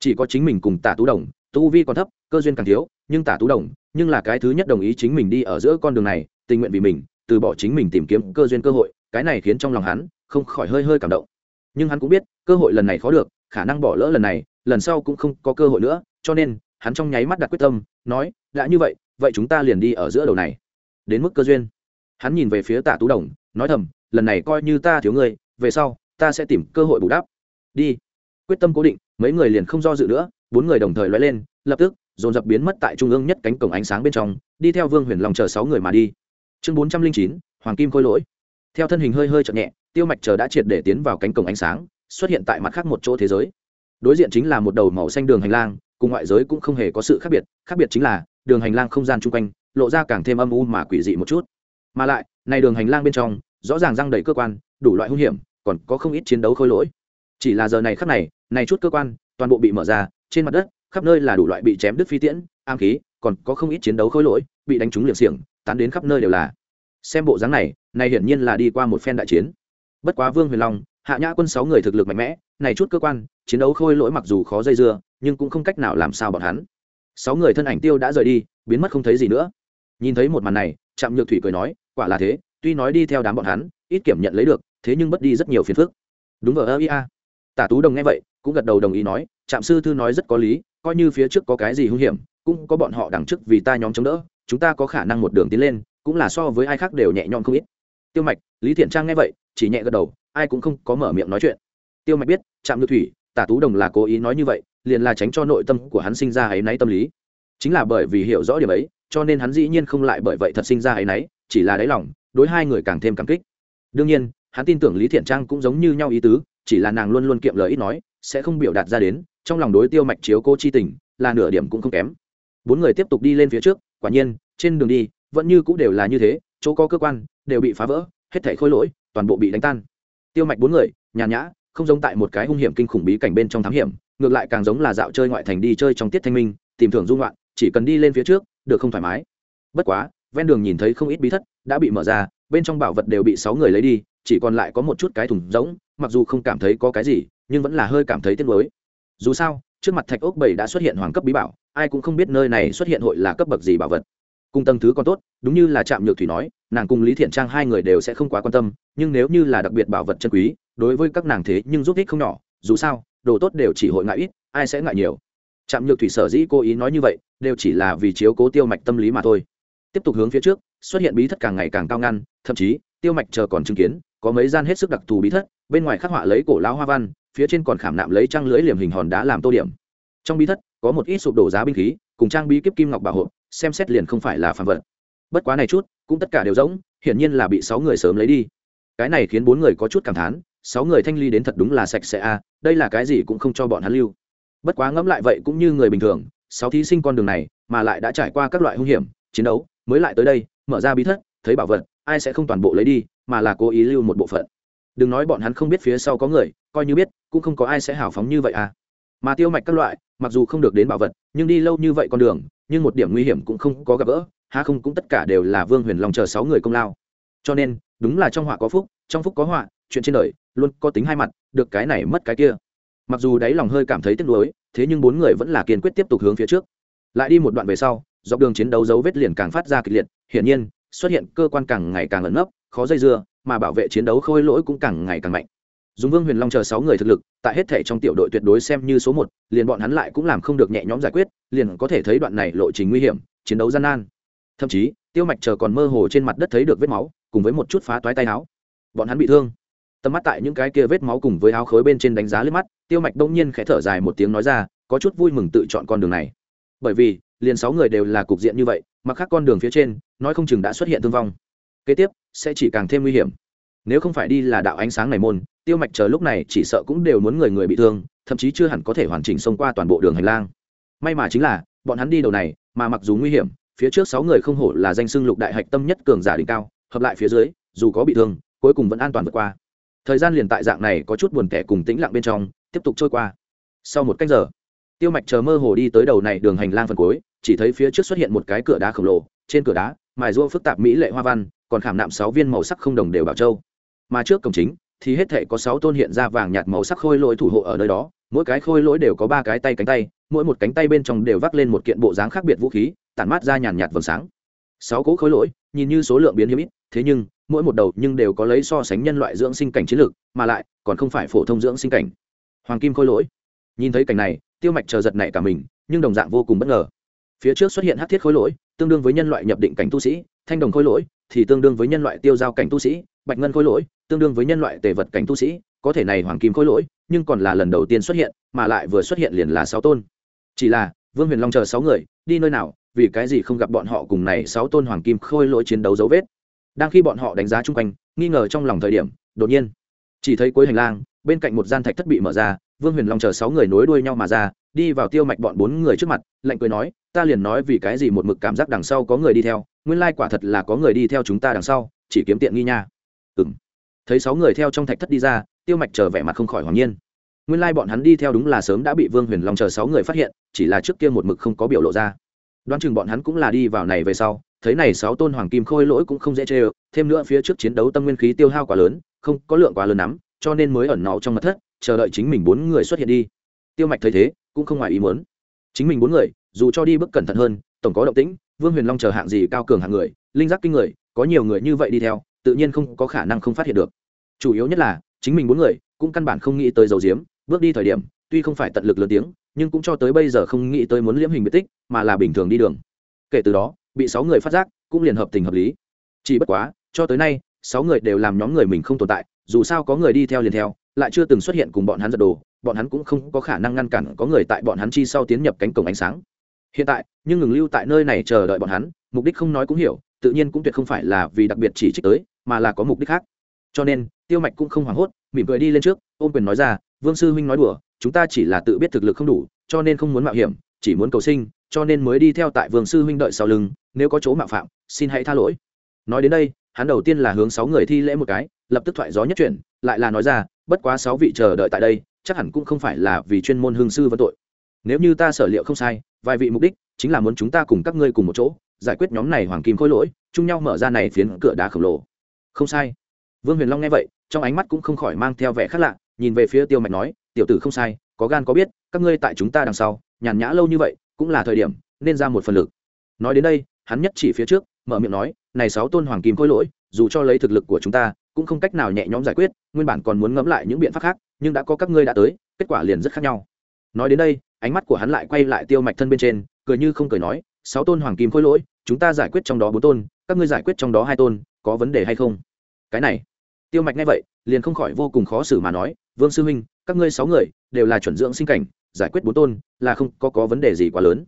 Chỉ có chính mình cùng tả tú đồng, tu vi còn thấp, cơ duyên càng thiếu, nhưng tả tú đồng, nhưng là cái thứ nhất đồng ý chính mình đi ở giữa con đường này, tình nguyện vì mình, từ bỏ chính mình tìm kiếm cơ duyên cơ hội, cái này khiến trong lòng hắn không khỏi hơi hơi cảm động. Nhưng hắn cũng biết, cơ hội lần này khó được, khả năng bỏ lỡ lần này, lần sau cũng không có cơ hội nữa, cho nên, hắn trong nháy mắt đặt quyết tâm, nói, đã như vậy vậy chúng ta liền đi ở giữa đầu này. Đến mức cơ duyên hắn nhìn về phía tạ tú đồng, nói thầm, lần này coi như ta thiếu ngươi, về sau, ta sẽ tìm cơ hội bù đắp. Đi. Quyết tâm cố định, mấy người liền không do dự nữa, bốn người đồng thời loay lên, lập tức, dồn dập biến mất tại trung ương nhất cánh cổng ánh sáng bên trong, đi theo vương huyền lòng chờ sáu người mà đi. Chương bốn trăm linh chín, hoàng kim khôi lỗi. Theo thân hình hơi hơi chậm nhẹ, tiêu mạch chờ đã triệt để tiến vào cánh cổng ánh sáng, xuất hiện tại mặt khác một chỗ thế giới. Đối diện chính là một đầu màu xanh đường hành lang, cùng ngoại giới cũng không hề có sự khác biệt khác biệt chính là, đường hành lang không gian chung quanh, lộ ra càng thêm âm u mà quỷ dị một chút mà lại, này đường hành lang bên trong, rõ ràng răng đầy cơ quan, đủ loại hung hiểm, còn có không ít chiến đấu khôi lỗi. Chỉ là giờ này khắc này này chút cơ quan, toàn bộ bị mở ra, trên mặt đất, khắp nơi là đủ loại bị chém đứt phi tiễn am khí, còn có không ít chiến đấu khôi lỗi, bị đánh trúng liệng xiềng, tán đến khắp nơi đều là. Xem bộ dáng này này hiển nhiên là đi qua một phen đại chiến. Bất quá vương huyền long, hạ nhã quân sáu người thực lực mạnh mẽ, này chút cơ quan, chiến đấu khôi lỗi mặc dù khó dây dưa, nhưng cũng không cách nào làm sao bọn hắn. Sáu người thân ảnh tiêu đã rời đi, biến mất không thấy gì nữa. Nhìn thấy một màn này trạm nhược thủy cười nói, quả là thế, tuy nói đi theo đám bọn hắn, ít kiểm nhận lấy được, thế nhưng mất đi rất nhiều phiền phức. Đúng vờ ơ ia tả tú đồng nghe vậy, cũng gật đầu đồng ý nói, trạm sư thư nói rất có lý, coi như phía trước có cái gì hung hiểm, cũng có bọn họ đằng trước vì ta nhóm chống đỡ, chúng ta có khả năng một đường tiến lên, cũng là so với ai khác đều nhẹ nhõm không ít. Tiêu mạch, lý thiện trang nghe vậy, chỉ nhẹ gật đầu, ai cũng không có mở miệng nói chuyện. Tiêu mạch biết, trạm nhược thủy, tả tú đồng là cố ý nói như vậy, liền là tránh cho nội tâm của hắn sinh ra ấy náy tâm lý. Chính là bởi vì hiểu rõ điểm ấy cho nên hắn dĩ nhiên không lại bởi vậy thật sinh ra ấy nấy chỉ là đáy lòng, đối hai người càng thêm cảm kích. Đương nhiên, hắn tin tưởng lý thiện trang cũng giống như nhau ý tứ, chỉ là nàng luôn luôn kiệm lời ít nói, sẽ không biểu đạt ra đến, trong lòng đối tiêu mạch chiếu cô chi tình, là nửa điểm cũng không kém. Bốn người tiếp tục đi lên phía trước, quả nhiên, trên đường đi, vẫn như cũng đều là như thế, chỗ có cơ quan, đều bị phá vỡ, hết thảy khôi lỗi, toàn bộ bị đánh tan. Tiêu mạch bốn người, nhàn nhã, không giống tại một cái hung hiểm kinh khủng bí cảnh bên trong thám hiểm, ngược lại càng giống là dạo chơi ngoại thành đi chơi trong tiết thanh minh, tìm thưởng dung loạn chỉ cần đi lên phía trước được không thoải mái. Bất quá, ven đường nhìn thấy không ít bí thất đã bị mở ra, bên trong bảo vật đều bị sáu người lấy đi, chỉ còn lại có một chút cái thùng rỗng, mặc dù không cảm thấy có cái gì, nhưng vẫn là hơi cảm thấy tiếc nuối. Dù sao, trước mặt thạch ốc bảy đã xuất hiện hoàng cấp bí bảo, ai cũng không biết nơi này xuất hiện hội là cấp bậc gì bảo vật. Cùng tầng thứ còn tốt, đúng như là trạm nhược thủy nói, nàng cùng lý thiện trang hai người đều sẽ không quá quan tâm, nhưng nếu như là đặc biệt bảo vật chân quý, đối với các nàng thế nhưng giúp ích không nhỏ, dù sao, đồ tốt đều chỉ hội ngại ít, ai sẽ ngại nhiều trạm nhược thủy sở dĩ cố ý nói như vậy, đều chỉ là vì chiếu cố tiêu mạch tâm lý mà thôi. Tiếp tục hướng phía trước, xuất hiện bí thất càng ngày càng cao ngăn, thậm chí, tiêu mạch chờ còn chứng kiến, có mấy gian hết sức đặc thù bí thất, bên ngoài khắc họa lấy cổ lão hoa văn, phía trên còn khảm nạm lấy trang lưới liềm hình hòn đá làm tô điểm. Trong bí thất, có một ít sụp đổ giá binh khí, cùng trang bí kíp kim ngọc bảo hộ, xem xét liền không phải là phản vật. Bất quá này chút, cũng tất cả đều rỗng hiển nhiên là bị sáu người sớm lấy đi. Cái này khiến bốn người có chút cảm thán, sáu người thanh ly đến thật đúng là sạch sẽ a, đây là cái gì cũng không cho bọn hắn lưu bất quá ngẫm lại vậy cũng như người bình thường, sáu thí sinh con đường này mà lại đã trải qua các loại hung hiểm, chiến đấu, mới lại tới đây, mở ra bí thất, thấy bảo vật, ai sẽ không toàn bộ lấy đi, mà là cố ý lưu một bộ phận. Đừng nói bọn hắn không biết phía sau có người, coi như biết, cũng không có ai sẽ hào phóng như vậy à. Mà tiêu mạch các loại, mặc dù không được đến bảo vật, nhưng đi lâu như vậy con đường, nhưng một điểm nguy hiểm cũng không có gặp gỡ, há không cũng tất cả đều là vương huyền long chờ sáu người công lao. Cho nên, đúng là trong họa có phúc, trong phúc có họa, chuyện trên đời luôn có tính hai mặt, được cái này mất cái kia mặc dù đáy lòng hơi cảm thấy tiếc nuối, thế nhưng bốn người vẫn là kiên quyết tiếp tục hướng phía trước. Lại đi một đoạn về sau, dọc đường chiến đấu dấu vết liền càng phát ra kịch liệt, hiển nhiên, xuất hiện cơ quan càng ngày càng ẩn nấp, khó dây dưa, mà bảo vệ chiến đấu khôi lỗi cũng càng ngày càng mạnh. Dùng vương huyền long chờ sáu người thực lực, tại hết thể trong tiểu đội tuyệt đối xem như số một, liền bọn hắn lại cũng làm không được nhẹ nhõm giải quyết, liền có thể thấy đoạn này lộ trình nguy hiểm, chiến đấu gian nan. Thậm chí, tiêu mạch chờ còn mơ hồ trên mặt đất thấy được vết máu, cùng với một chút phá toái tay áo. Bọn hắn bị thương. Tầm mắt tại những cái kia vết máu cùng với áo khối bên trên đánh giá lên mắt tiêu mạch đông nhiên khẽ thở dài một tiếng nói ra, có chút vui mừng tự chọn con đường này. Bởi vì, liền sáu người đều là cục diện như vậy mặc khác con đường phía trên, nói không chừng đã xuất hiện thương vong. Kế tiếp, sẽ chỉ càng thêm nguy hiểm. Nếu không phải đi là đạo ánh sáng này môn, tiêu mạch chờ lúc này chỉ sợ cũng đều muốn người người bị thương, thậm chí chưa hẳn có thể hoàn chỉnh xông qua toàn bộ đường hành lang. May mà chính là, bọn hắn đi đầu này, mà mặc dù nguy hiểm, phía trước sáu người không hổ là danh xưng lục đại hạch tâm nhất cường giả đỉnh cao, hợp lại phía dưới, dù có bị thương, cuối cùng vẫn an toàn vượt qua. Thời gian liền tại dạng này có chút buồn tẻ cùng tĩnh lặng bên trong tiếp tục trôi qua. Sau một cách giờ, tiêu mạch chờ mơ hồ đi tới đầu này đường hành lang phần cuối, chỉ thấy phía trước xuất hiện một cái cửa đá khổng lồ, trên cửa đá, mài rua phức tạp mỹ lệ hoa văn, còn khảm nạm sáu viên màu sắc không đồng đều bảo châu. Mà trước cổng chính, thì hết thể có sáu tôn hiện ra vàng nhạt màu sắc khôi lỗi thủ hộ ở nơi đó, mỗi cái khôi lỗi đều có ba cái tay cánh tay, mỗi một cánh tay bên trong đều vác lên một kiện bộ dáng khác biệt vũ khí, tản mát ra nhàn nhạt vầng sáng. Sáu cỗ khối lỗi, nhìn như số lượng biến hiếm ít, thế nhưng, mỗi một đầu nhưng đều có lấy so sánh nhân loại dưỡng sinh cảnh chiến lược, mà lại còn không phải phổ thông dưỡng sinh cảnh hoàng kim khôi lỗi. Nhìn thấy cảnh này, tiêu mạch chờ giật này cả mình, nhưng đồng dạng vô cùng bất ngờ. Phía trước xuất hiện hát thiết khối lỗi, tương đương với nhân loại nhập định cảnh tu sĩ, thanh đồng khối lỗi thì tương đương với nhân loại tiêu giao cảnh tu sĩ, bạch ngân khối lỗi tương đương với nhân loại tề vật cảnh tu sĩ, có thể này hoàng kim khối lỗi, nhưng còn là lần đầu tiên xuất hiện, mà lại vừa xuất hiện liền là sáu tôn. Chỉ là, vương huyền long chờ sáu người, đi nơi nào, vì cái gì không gặp bọn họ cùng này sáu tôn hoàng kim khôi lỗi chiến đấu dấu vết? Đang khi bọn họ đánh giá chung quanh, nghi ngờ trong lòng thời điểm, đột nhiên, chỉ thấy cuối hành lang bên cạnh một gian thạch thất bị mở ra, vương huyền long chờ sáu người nối đuôi nhau mà ra, đi vào tiêu mạch bọn bốn người trước mặt, lạnh cười nói, ta liền nói vì cái gì một mực cảm giác đằng sau có người đi theo, nguyên lai quả thật là có người đi theo chúng ta đằng sau, chỉ kiếm tiện nghi nha. Ừng thấy sáu người theo trong thạch thất đi ra, tiêu mạch chờ vẻ mặt không khỏi hoàng nhiên. Nguyên lai bọn hắn đi theo đúng là sớm đã bị vương huyền long chờ sáu người phát hiện, chỉ là trước kia một mực không có biểu lộ ra. Đoán chừng bọn hắn cũng là đi vào này về sau, thấy này sáu tôn hoàng kim khôi lỗi cũng không dễ chê ơ, thêm nữa phía trước chiến đấu tâm nguyên khí tiêu hao quá lớn, không có lượng quá lớn lắm cho nên mới ẩn náu trong mặt thất, chờ đợi chính mình bốn người xuất hiện đi. Tiêu mạch thấy thế, cũng không ngoài ý muốn. Chính mình bốn người, dù cho đi bước cẩn thận hơn, tổng có động tĩnh, vương huyền long chờ hạng gì cao cường hạng người, linh giác kinh người, có nhiều người như vậy đi theo, tự nhiên không có khả năng không phát hiện được. Chủ yếu nhất là, chính mình bốn người, cũng căn bản không nghĩ tới dầu diếm, bước đi thời điểm, tuy không phải tận lực lớn tiếng, nhưng cũng cho tới bây giờ không nghĩ tới muốn liễm hình biệt tích, mà là bình thường đi đường. Kể từ đó, bị sáu người phát giác, cũng liền hợp tình hợp lý. Chỉ bất quá, cho tới nay, sáu người đều làm nhóm người mình không tồn tại dù sao có người đi theo liền theo, lại chưa từng xuất hiện cùng bọn hắn giật đồ, bọn hắn cũng không có khả năng ngăn cản có người tại bọn hắn chi sau tiến nhập cánh cổng ánh sáng. Hiện tại, nhưng ngừng lưu tại nơi này chờ đợi bọn hắn, mục đích không nói cũng hiểu, tự nhiên cũng tuyệt không phải là vì đặc biệt chỉ trích tới, mà là có mục đích khác. Cho nên, tiêu mạch cũng không hoảng hốt, mỉm cười đi lên trước, ôm quyền nói ra, vương sư huynh nói đùa, chúng ta chỉ là tự biết thực lực không đủ, cho nên không muốn mạo hiểm, chỉ muốn cầu sinh, cho nên mới đi theo tại vương sư huynh đợi sau lưng, nếu có chỗ mạo phạm, xin hãy tha lỗi. Nói đến đây hắn đầu tiên là hướng sáu người thi lễ một cái, lập tức thoại gió nhất chuyển, lại là nói ra, bất quá sáu vị chờ đợi tại đây, chắc hẳn cũng không phải là vì chuyên môn hương sư vân tội. Nếu như ta sở liệu không sai, vài vị mục đích chính là muốn chúng ta cùng các ngươi cùng một chỗ, giải quyết nhóm này hoàng kim khôi lỗi, chung nhau mở ra này phiến cửa đá khổng lồ. Không sai. Vương huyền long nghe vậy, trong ánh mắt cũng không khỏi mang theo vẻ khác lạ, nhìn về phía tiêu mạch nói, tiểu tử không sai, có gan có biết, các ngươi tại chúng ta đằng sau, nhàn nhã lâu như vậy, cũng là thời điểm, nên ra một phần lực. Nói đến đây, hắn nhất chỉ phía trước mở miệng nói, này sáu tôn hoàng kim khôi lỗi, dù cho lấy thực lực của chúng ta, cũng không cách nào nhẹ nhõm giải quyết, nguyên bản còn muốn ngẫm lại những biện pháp khác, nhưng đã có các ngươi đã tới, kết quả liền rất khác nhau. Nói đến đây, ánh mắt của hắn lại quay lại tiêu mạch thân bên trên, cười như không cười nói, sáu tôn hoàng kim khôi lỗi, chúng ta giải quyết trong đó bốn tôn, các ngươi giải quyết trong đó hai tôn, có vấn đề hay không? Cái này, tiêu mạch nghe vậy, liền không khỏi vô cùng khó xử mà nói, vương sư huynh, các ngươi sáu người đều là chuẩn dưỡng sinh cảnh, giải quyết bốn tôn là không có có vấn đề gì quá lớn.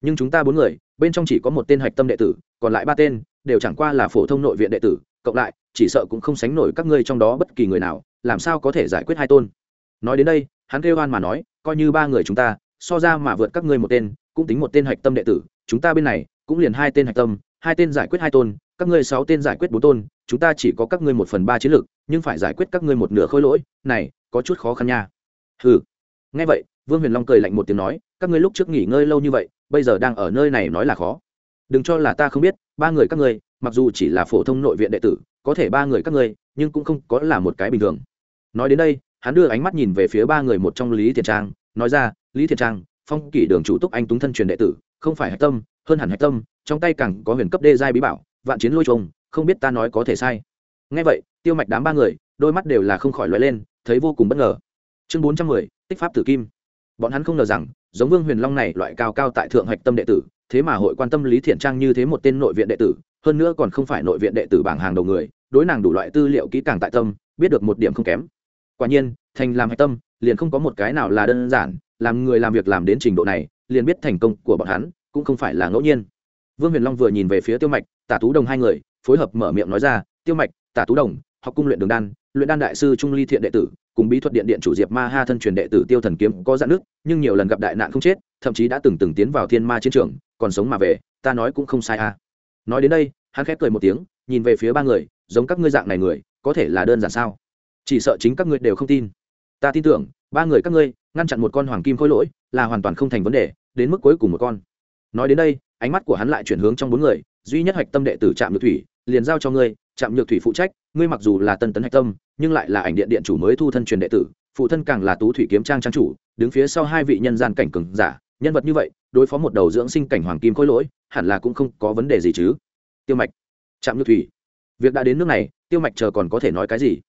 Nhưng chúng ta bốn người bên trong chỉ có một tên hạch tâm đệ tử, còn lại ba tên đều chẳng qua là phổ thông nội viện đệ tử, cộng lại, chỉ sợ cũng không sánh nổi các ngươi trong đó bất kỳ người nào, làm sao có thể giải quyết hai tôn. Nói đến đây, hắn kêu oan mà nói, coi như ba người chúng ta, so ra mà vượt các ngươi một tên, cũng tính một tên hạch tâm đệ tử, chúng ta bên này cũng liền hai tên hạch tâm, hai tên giải quyết hai tôn, các ngươi sáu tên giải quyết bốn tôn, chúng ta chỉ có các ngươi một phần ba chiến lược, nhưng phải giải quyết các ngươi một nửa khối lỗi, này, có chút khó khăn nha. Ừ nghe vậy vương huyền long cười lạnh một tiếng nói, các ngươi lúc trước nghỉ ngơi lâu như vậy, bây giờ đang ở nơi này nói là khó. Đừng cho là ta không biết, ba người các ngươi, mặc dù chỉ là phổ thông nội viện đệ tử, có thể ba người các ngươi, nhưng cũng không có là một cái bình thường. Nói đến đây, hắn đưa ánh mắt nhìn về phía ba người một trong lý thiện trang, nói ra, lý thiện trang, phong kỷ đường chủ túc anh túng thân truyền đệ tử, không phải hạch tâm, hơn hẳn hạch tâm, trong tay càng có huyền cấp đê giai bí bảo, vạn chiến lôi trùng, không biết ta nói có thể sai. Ngay vậy, tiêu mạch đám ba người, đôi mắt đều là không khỏi loại lên, thấy vô cùng bất ngờ. Chương bốn trăm mười, tích pháp tử kim bọn hắn không ngờ rằng, giống vương huyền long này loại cao cao tại thượng hạch tâm đệ tử, thế mà hội quan tâm lý thiện trang như thế một tên nội viện đệ tử, hơn nữa còn không phải nội viện đệ tử bảng hàng đầu người, đối nàng đủ loại tư liệu kỹ càng tại tâm, biết được một điểm không kém. Quả nhiên, thành làm hạch tâm, liền không có một cái nào là đơn giản, làm người làm việc làm đến trình độ này, liền biết thành công của bọn hắn, cũng không phải là ngẫu nhiên. Vương huyền long vừa nhìn về phía tiêu mạch, tả tú đồng hai người, phối hợp mở miệng nói ra, tiêu mạch, tả tú đồng, học cung luyện đường đan, luyện đan đại sư trung ly thiện đệ tử cùng bí thuật điện điện chủ diệp ma ha thân truyền đệ tử tiêu thần kiếm có dạn nước, nhưng nhiều lần gặp đại nạn không chết, thậm chí đã từng từng tiến vào thiên ma chiến trường, còn sống mà về, ta nói cũng không sai à. Nói đến đây, hắn khép cười một tiếng, nhìn về phía ba người, giống các ngươi dạng này người, có thể là đơn giản sao? Chỉ sợ chính các ngươi đều không tin. Ta tin tưởng, ba người các ngươi, ngăn chặn một con hoàng kim khôi lỗi, là hoàn toàn không thành vấn đề, đến mức cuối cùng một con. Nói đến đây, ánh mắt của hắn lại chuyển hướng trong bốn người, duy nhất hạch tâm đệ tử trạm nhược thủy liền giao cho ngươi, trạm nhược thủy phụ trách, ngươi mặc dù là tân tấn hạch tâm, nhưng lại là ảnh điện điện chủ mới thu thân truyền đệ tử, phụ thân càng là tú thủy kiếm trang trang chủ, đứng phía sau hai vị nhân gian cảnh cường giả, nhân vật như vậy, đối phó một đầu dưỡng sinh cảnh hoàng kim khôi lỗi, hẳn là cũng không có vấn đề gì chứ. Tiêu mạch, trạm nhược thủy, việc đã đến nước này, tiêu mạch chờ còn có thể nói cái gì?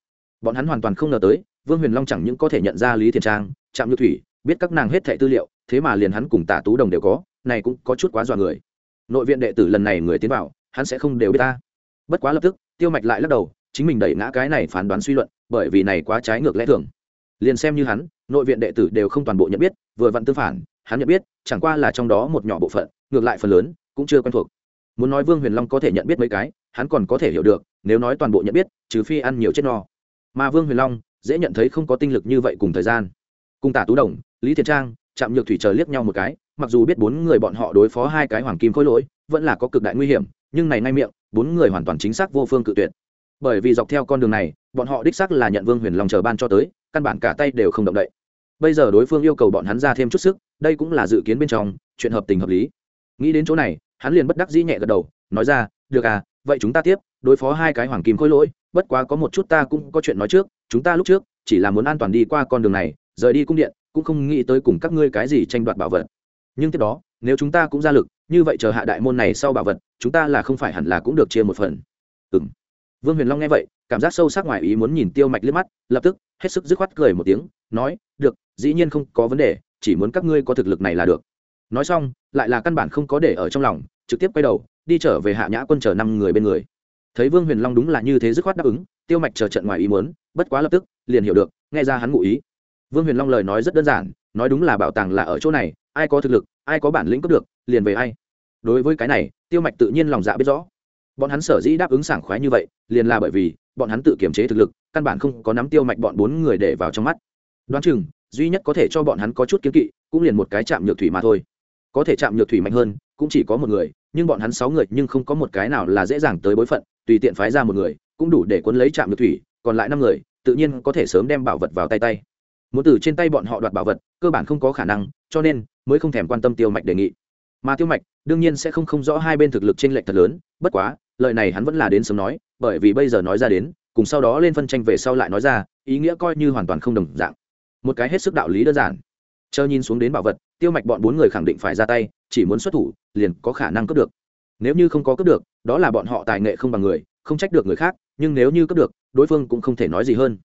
Bọn hắn hoàn toàn không ngờ tới, vương huyền long chẳng những có thể nhận ra lý thiền trang, trạm nhược thủy, biết các nàng hết thẻ tư liệu, thế mà liền hắn cùng tả tú đồng đều có, này cũng có chút quá dọa người. Nội viện đệ tử lần này người tiến vào, hắn sẽ không đều biết ta bất quá lập tức, tiêu mạch lại lắc đầu, chính mình đẩy ngã cái này phán đoán suy luận, bởi vì này quá trái ngược lẽ thường. Liền xem như hắn, nội viện đệ tử đều không toàn bộ nhận biết, vừa vặn tư phản, hắn nhận biết, chẳng qua là trong đó một nhỏ bộ phận, ngược lại phần lớn, cũng chưa quen thuộc. Muốn nói vương huyền long có thể nhận biết mấy cái, hắn còn có thể hiểu được, nếu nói toàn bộ nhận biết, trừ phi ăn nhiều chết no. Mà vương huyền long, dễ nhận thấy không có tinh lực như vậy cùng thời gian. Cùng tả tú đồng, lý thiện trang chạm nhược thủy trời liếc nhau một cái, mặc dù biết bốn người bọn họ đối phó hai cái hoàng kim khối lỗi, vẫn là có cực đại nguy hiểm, nhưng này ngay miệng bốn người hoàn toàn chính xác vô phương cự tuyệt. Bởi vì dọc theo con đường này, bọn họ đích xác là nhận vương huyền long chờ ban cho tới, căn bản cả tay đều không động đậy. Bây giờ đối phương yêu cầu bọn hắn ra thêm chút sức, đây cũng là dự kiến bên trong, chuyện hợp tình hợp lý. Nghĩ đến chỗ này, hắn liền bất đắc dĩ nhẹ gật đầu, nói ra, được à vậy chúng ta tiếp, đối phó hai cái hoàng kim khối lỗi, bất quá có một chút ta cũng có chuyện nói trước, chúng ta lúc trước, chỉ là muốn an toàn đi qua con đường này, rời đi cung điện, cũng không nghĩ tới cùng các ngươi cái gì tranh đoạt bảo vật. Nhưng tiếp đó, nếu chúng ta cũng ra lực như vậy chờ hạ đại môn này sau bảo vật, chúng ta là không phải hẳn là cũng được chia một phần. Ừ m vương huyền long nghe vậy, cảm giác sâu sắc ngoài ý muốn nhìn tiêu mạch liếc mắt, lập tức, hết sức dứt khoát cười một tiếng, nói, được, dĩ nhiên không có vấn đề, chỉ muốn các ngươi có thực lực này là được. Nói xong, lại là căn bản không có để ở trong lòng, trực tiếp quay đầu, đi trở về hạ nhã quân chờ năm người bên người. Thấy vương huyền long đúng là như thế dứt khoát đáp ứng, tiêu mạch chờ trận ngoài ý muốn, bất quá lập tức, liền hiểu được, nghe ra hắn ngụ ý. Vương huyền long lời nói rất đơn giản, nói đúng là bảo tàng là ở chỗ này ai có thực lực, ai có bản lĩnh cấp được, liền về ai. Đối với cái này, tiêu mạch tự nhiên lòng dạ biết rõ. Bọn hắn sở dĩ đáp ứng sảng khoái như vậy, liền là bởi vì, bọn hắn tự kiềm chế thực lực, căn bản không có nắm tiêu mạch bọn bốn người để vào trong mắt. Đoán chừng, duy nhất có thể cho bọn hắn có chút kiếm kỵ, cũng liền một cái chạm nhược thủy mà thôi. Có thể chạm nhược thủy mạnh hơn, cũng chỉ có một người, nhưng bọn hắn sáu người nhưng không có một cái nào là dễ dàng tới bối phận, tùy tiện phái ra một người, cũng đủ để cuốn lấy chạm nhược thủy, còn lại năm người, tự nhiên có thể sớm đem bảo vật vào tay tay. Muốn từ trên tay bọn họ đoạt bảo vật, cơ bản không có khả năng, cho nên mới không thèm quan tâm tiêu mạch đề nghị. Mà tiêu mạch, đương nhiên sẽ không không rõ hai bên thực lực trên lệch thật lớn, bất quá, lời này hắn vẫn là đến sớm nói, bởi vì bây giờ nói ra đến, cùng sau đó lên phân tranh về sau lại nói ra, ý nghĩa coi như hoàn toàn không đồng dạng. Một cái hết sức đạo lý đơn giản. Chờ nhìn xuống đến bảo vật, tiêu mạch bọn bốn người khẳng định phải ra tay, chỉ muốn xuất thủ, liền có khả năng cướp được. Nếu như không có cướp được, đó là bọn họ tài nghệ không bằng người, không trách được người khác, nhưng nếu như cướp được, đối phương cũng không thể nói gì hơn.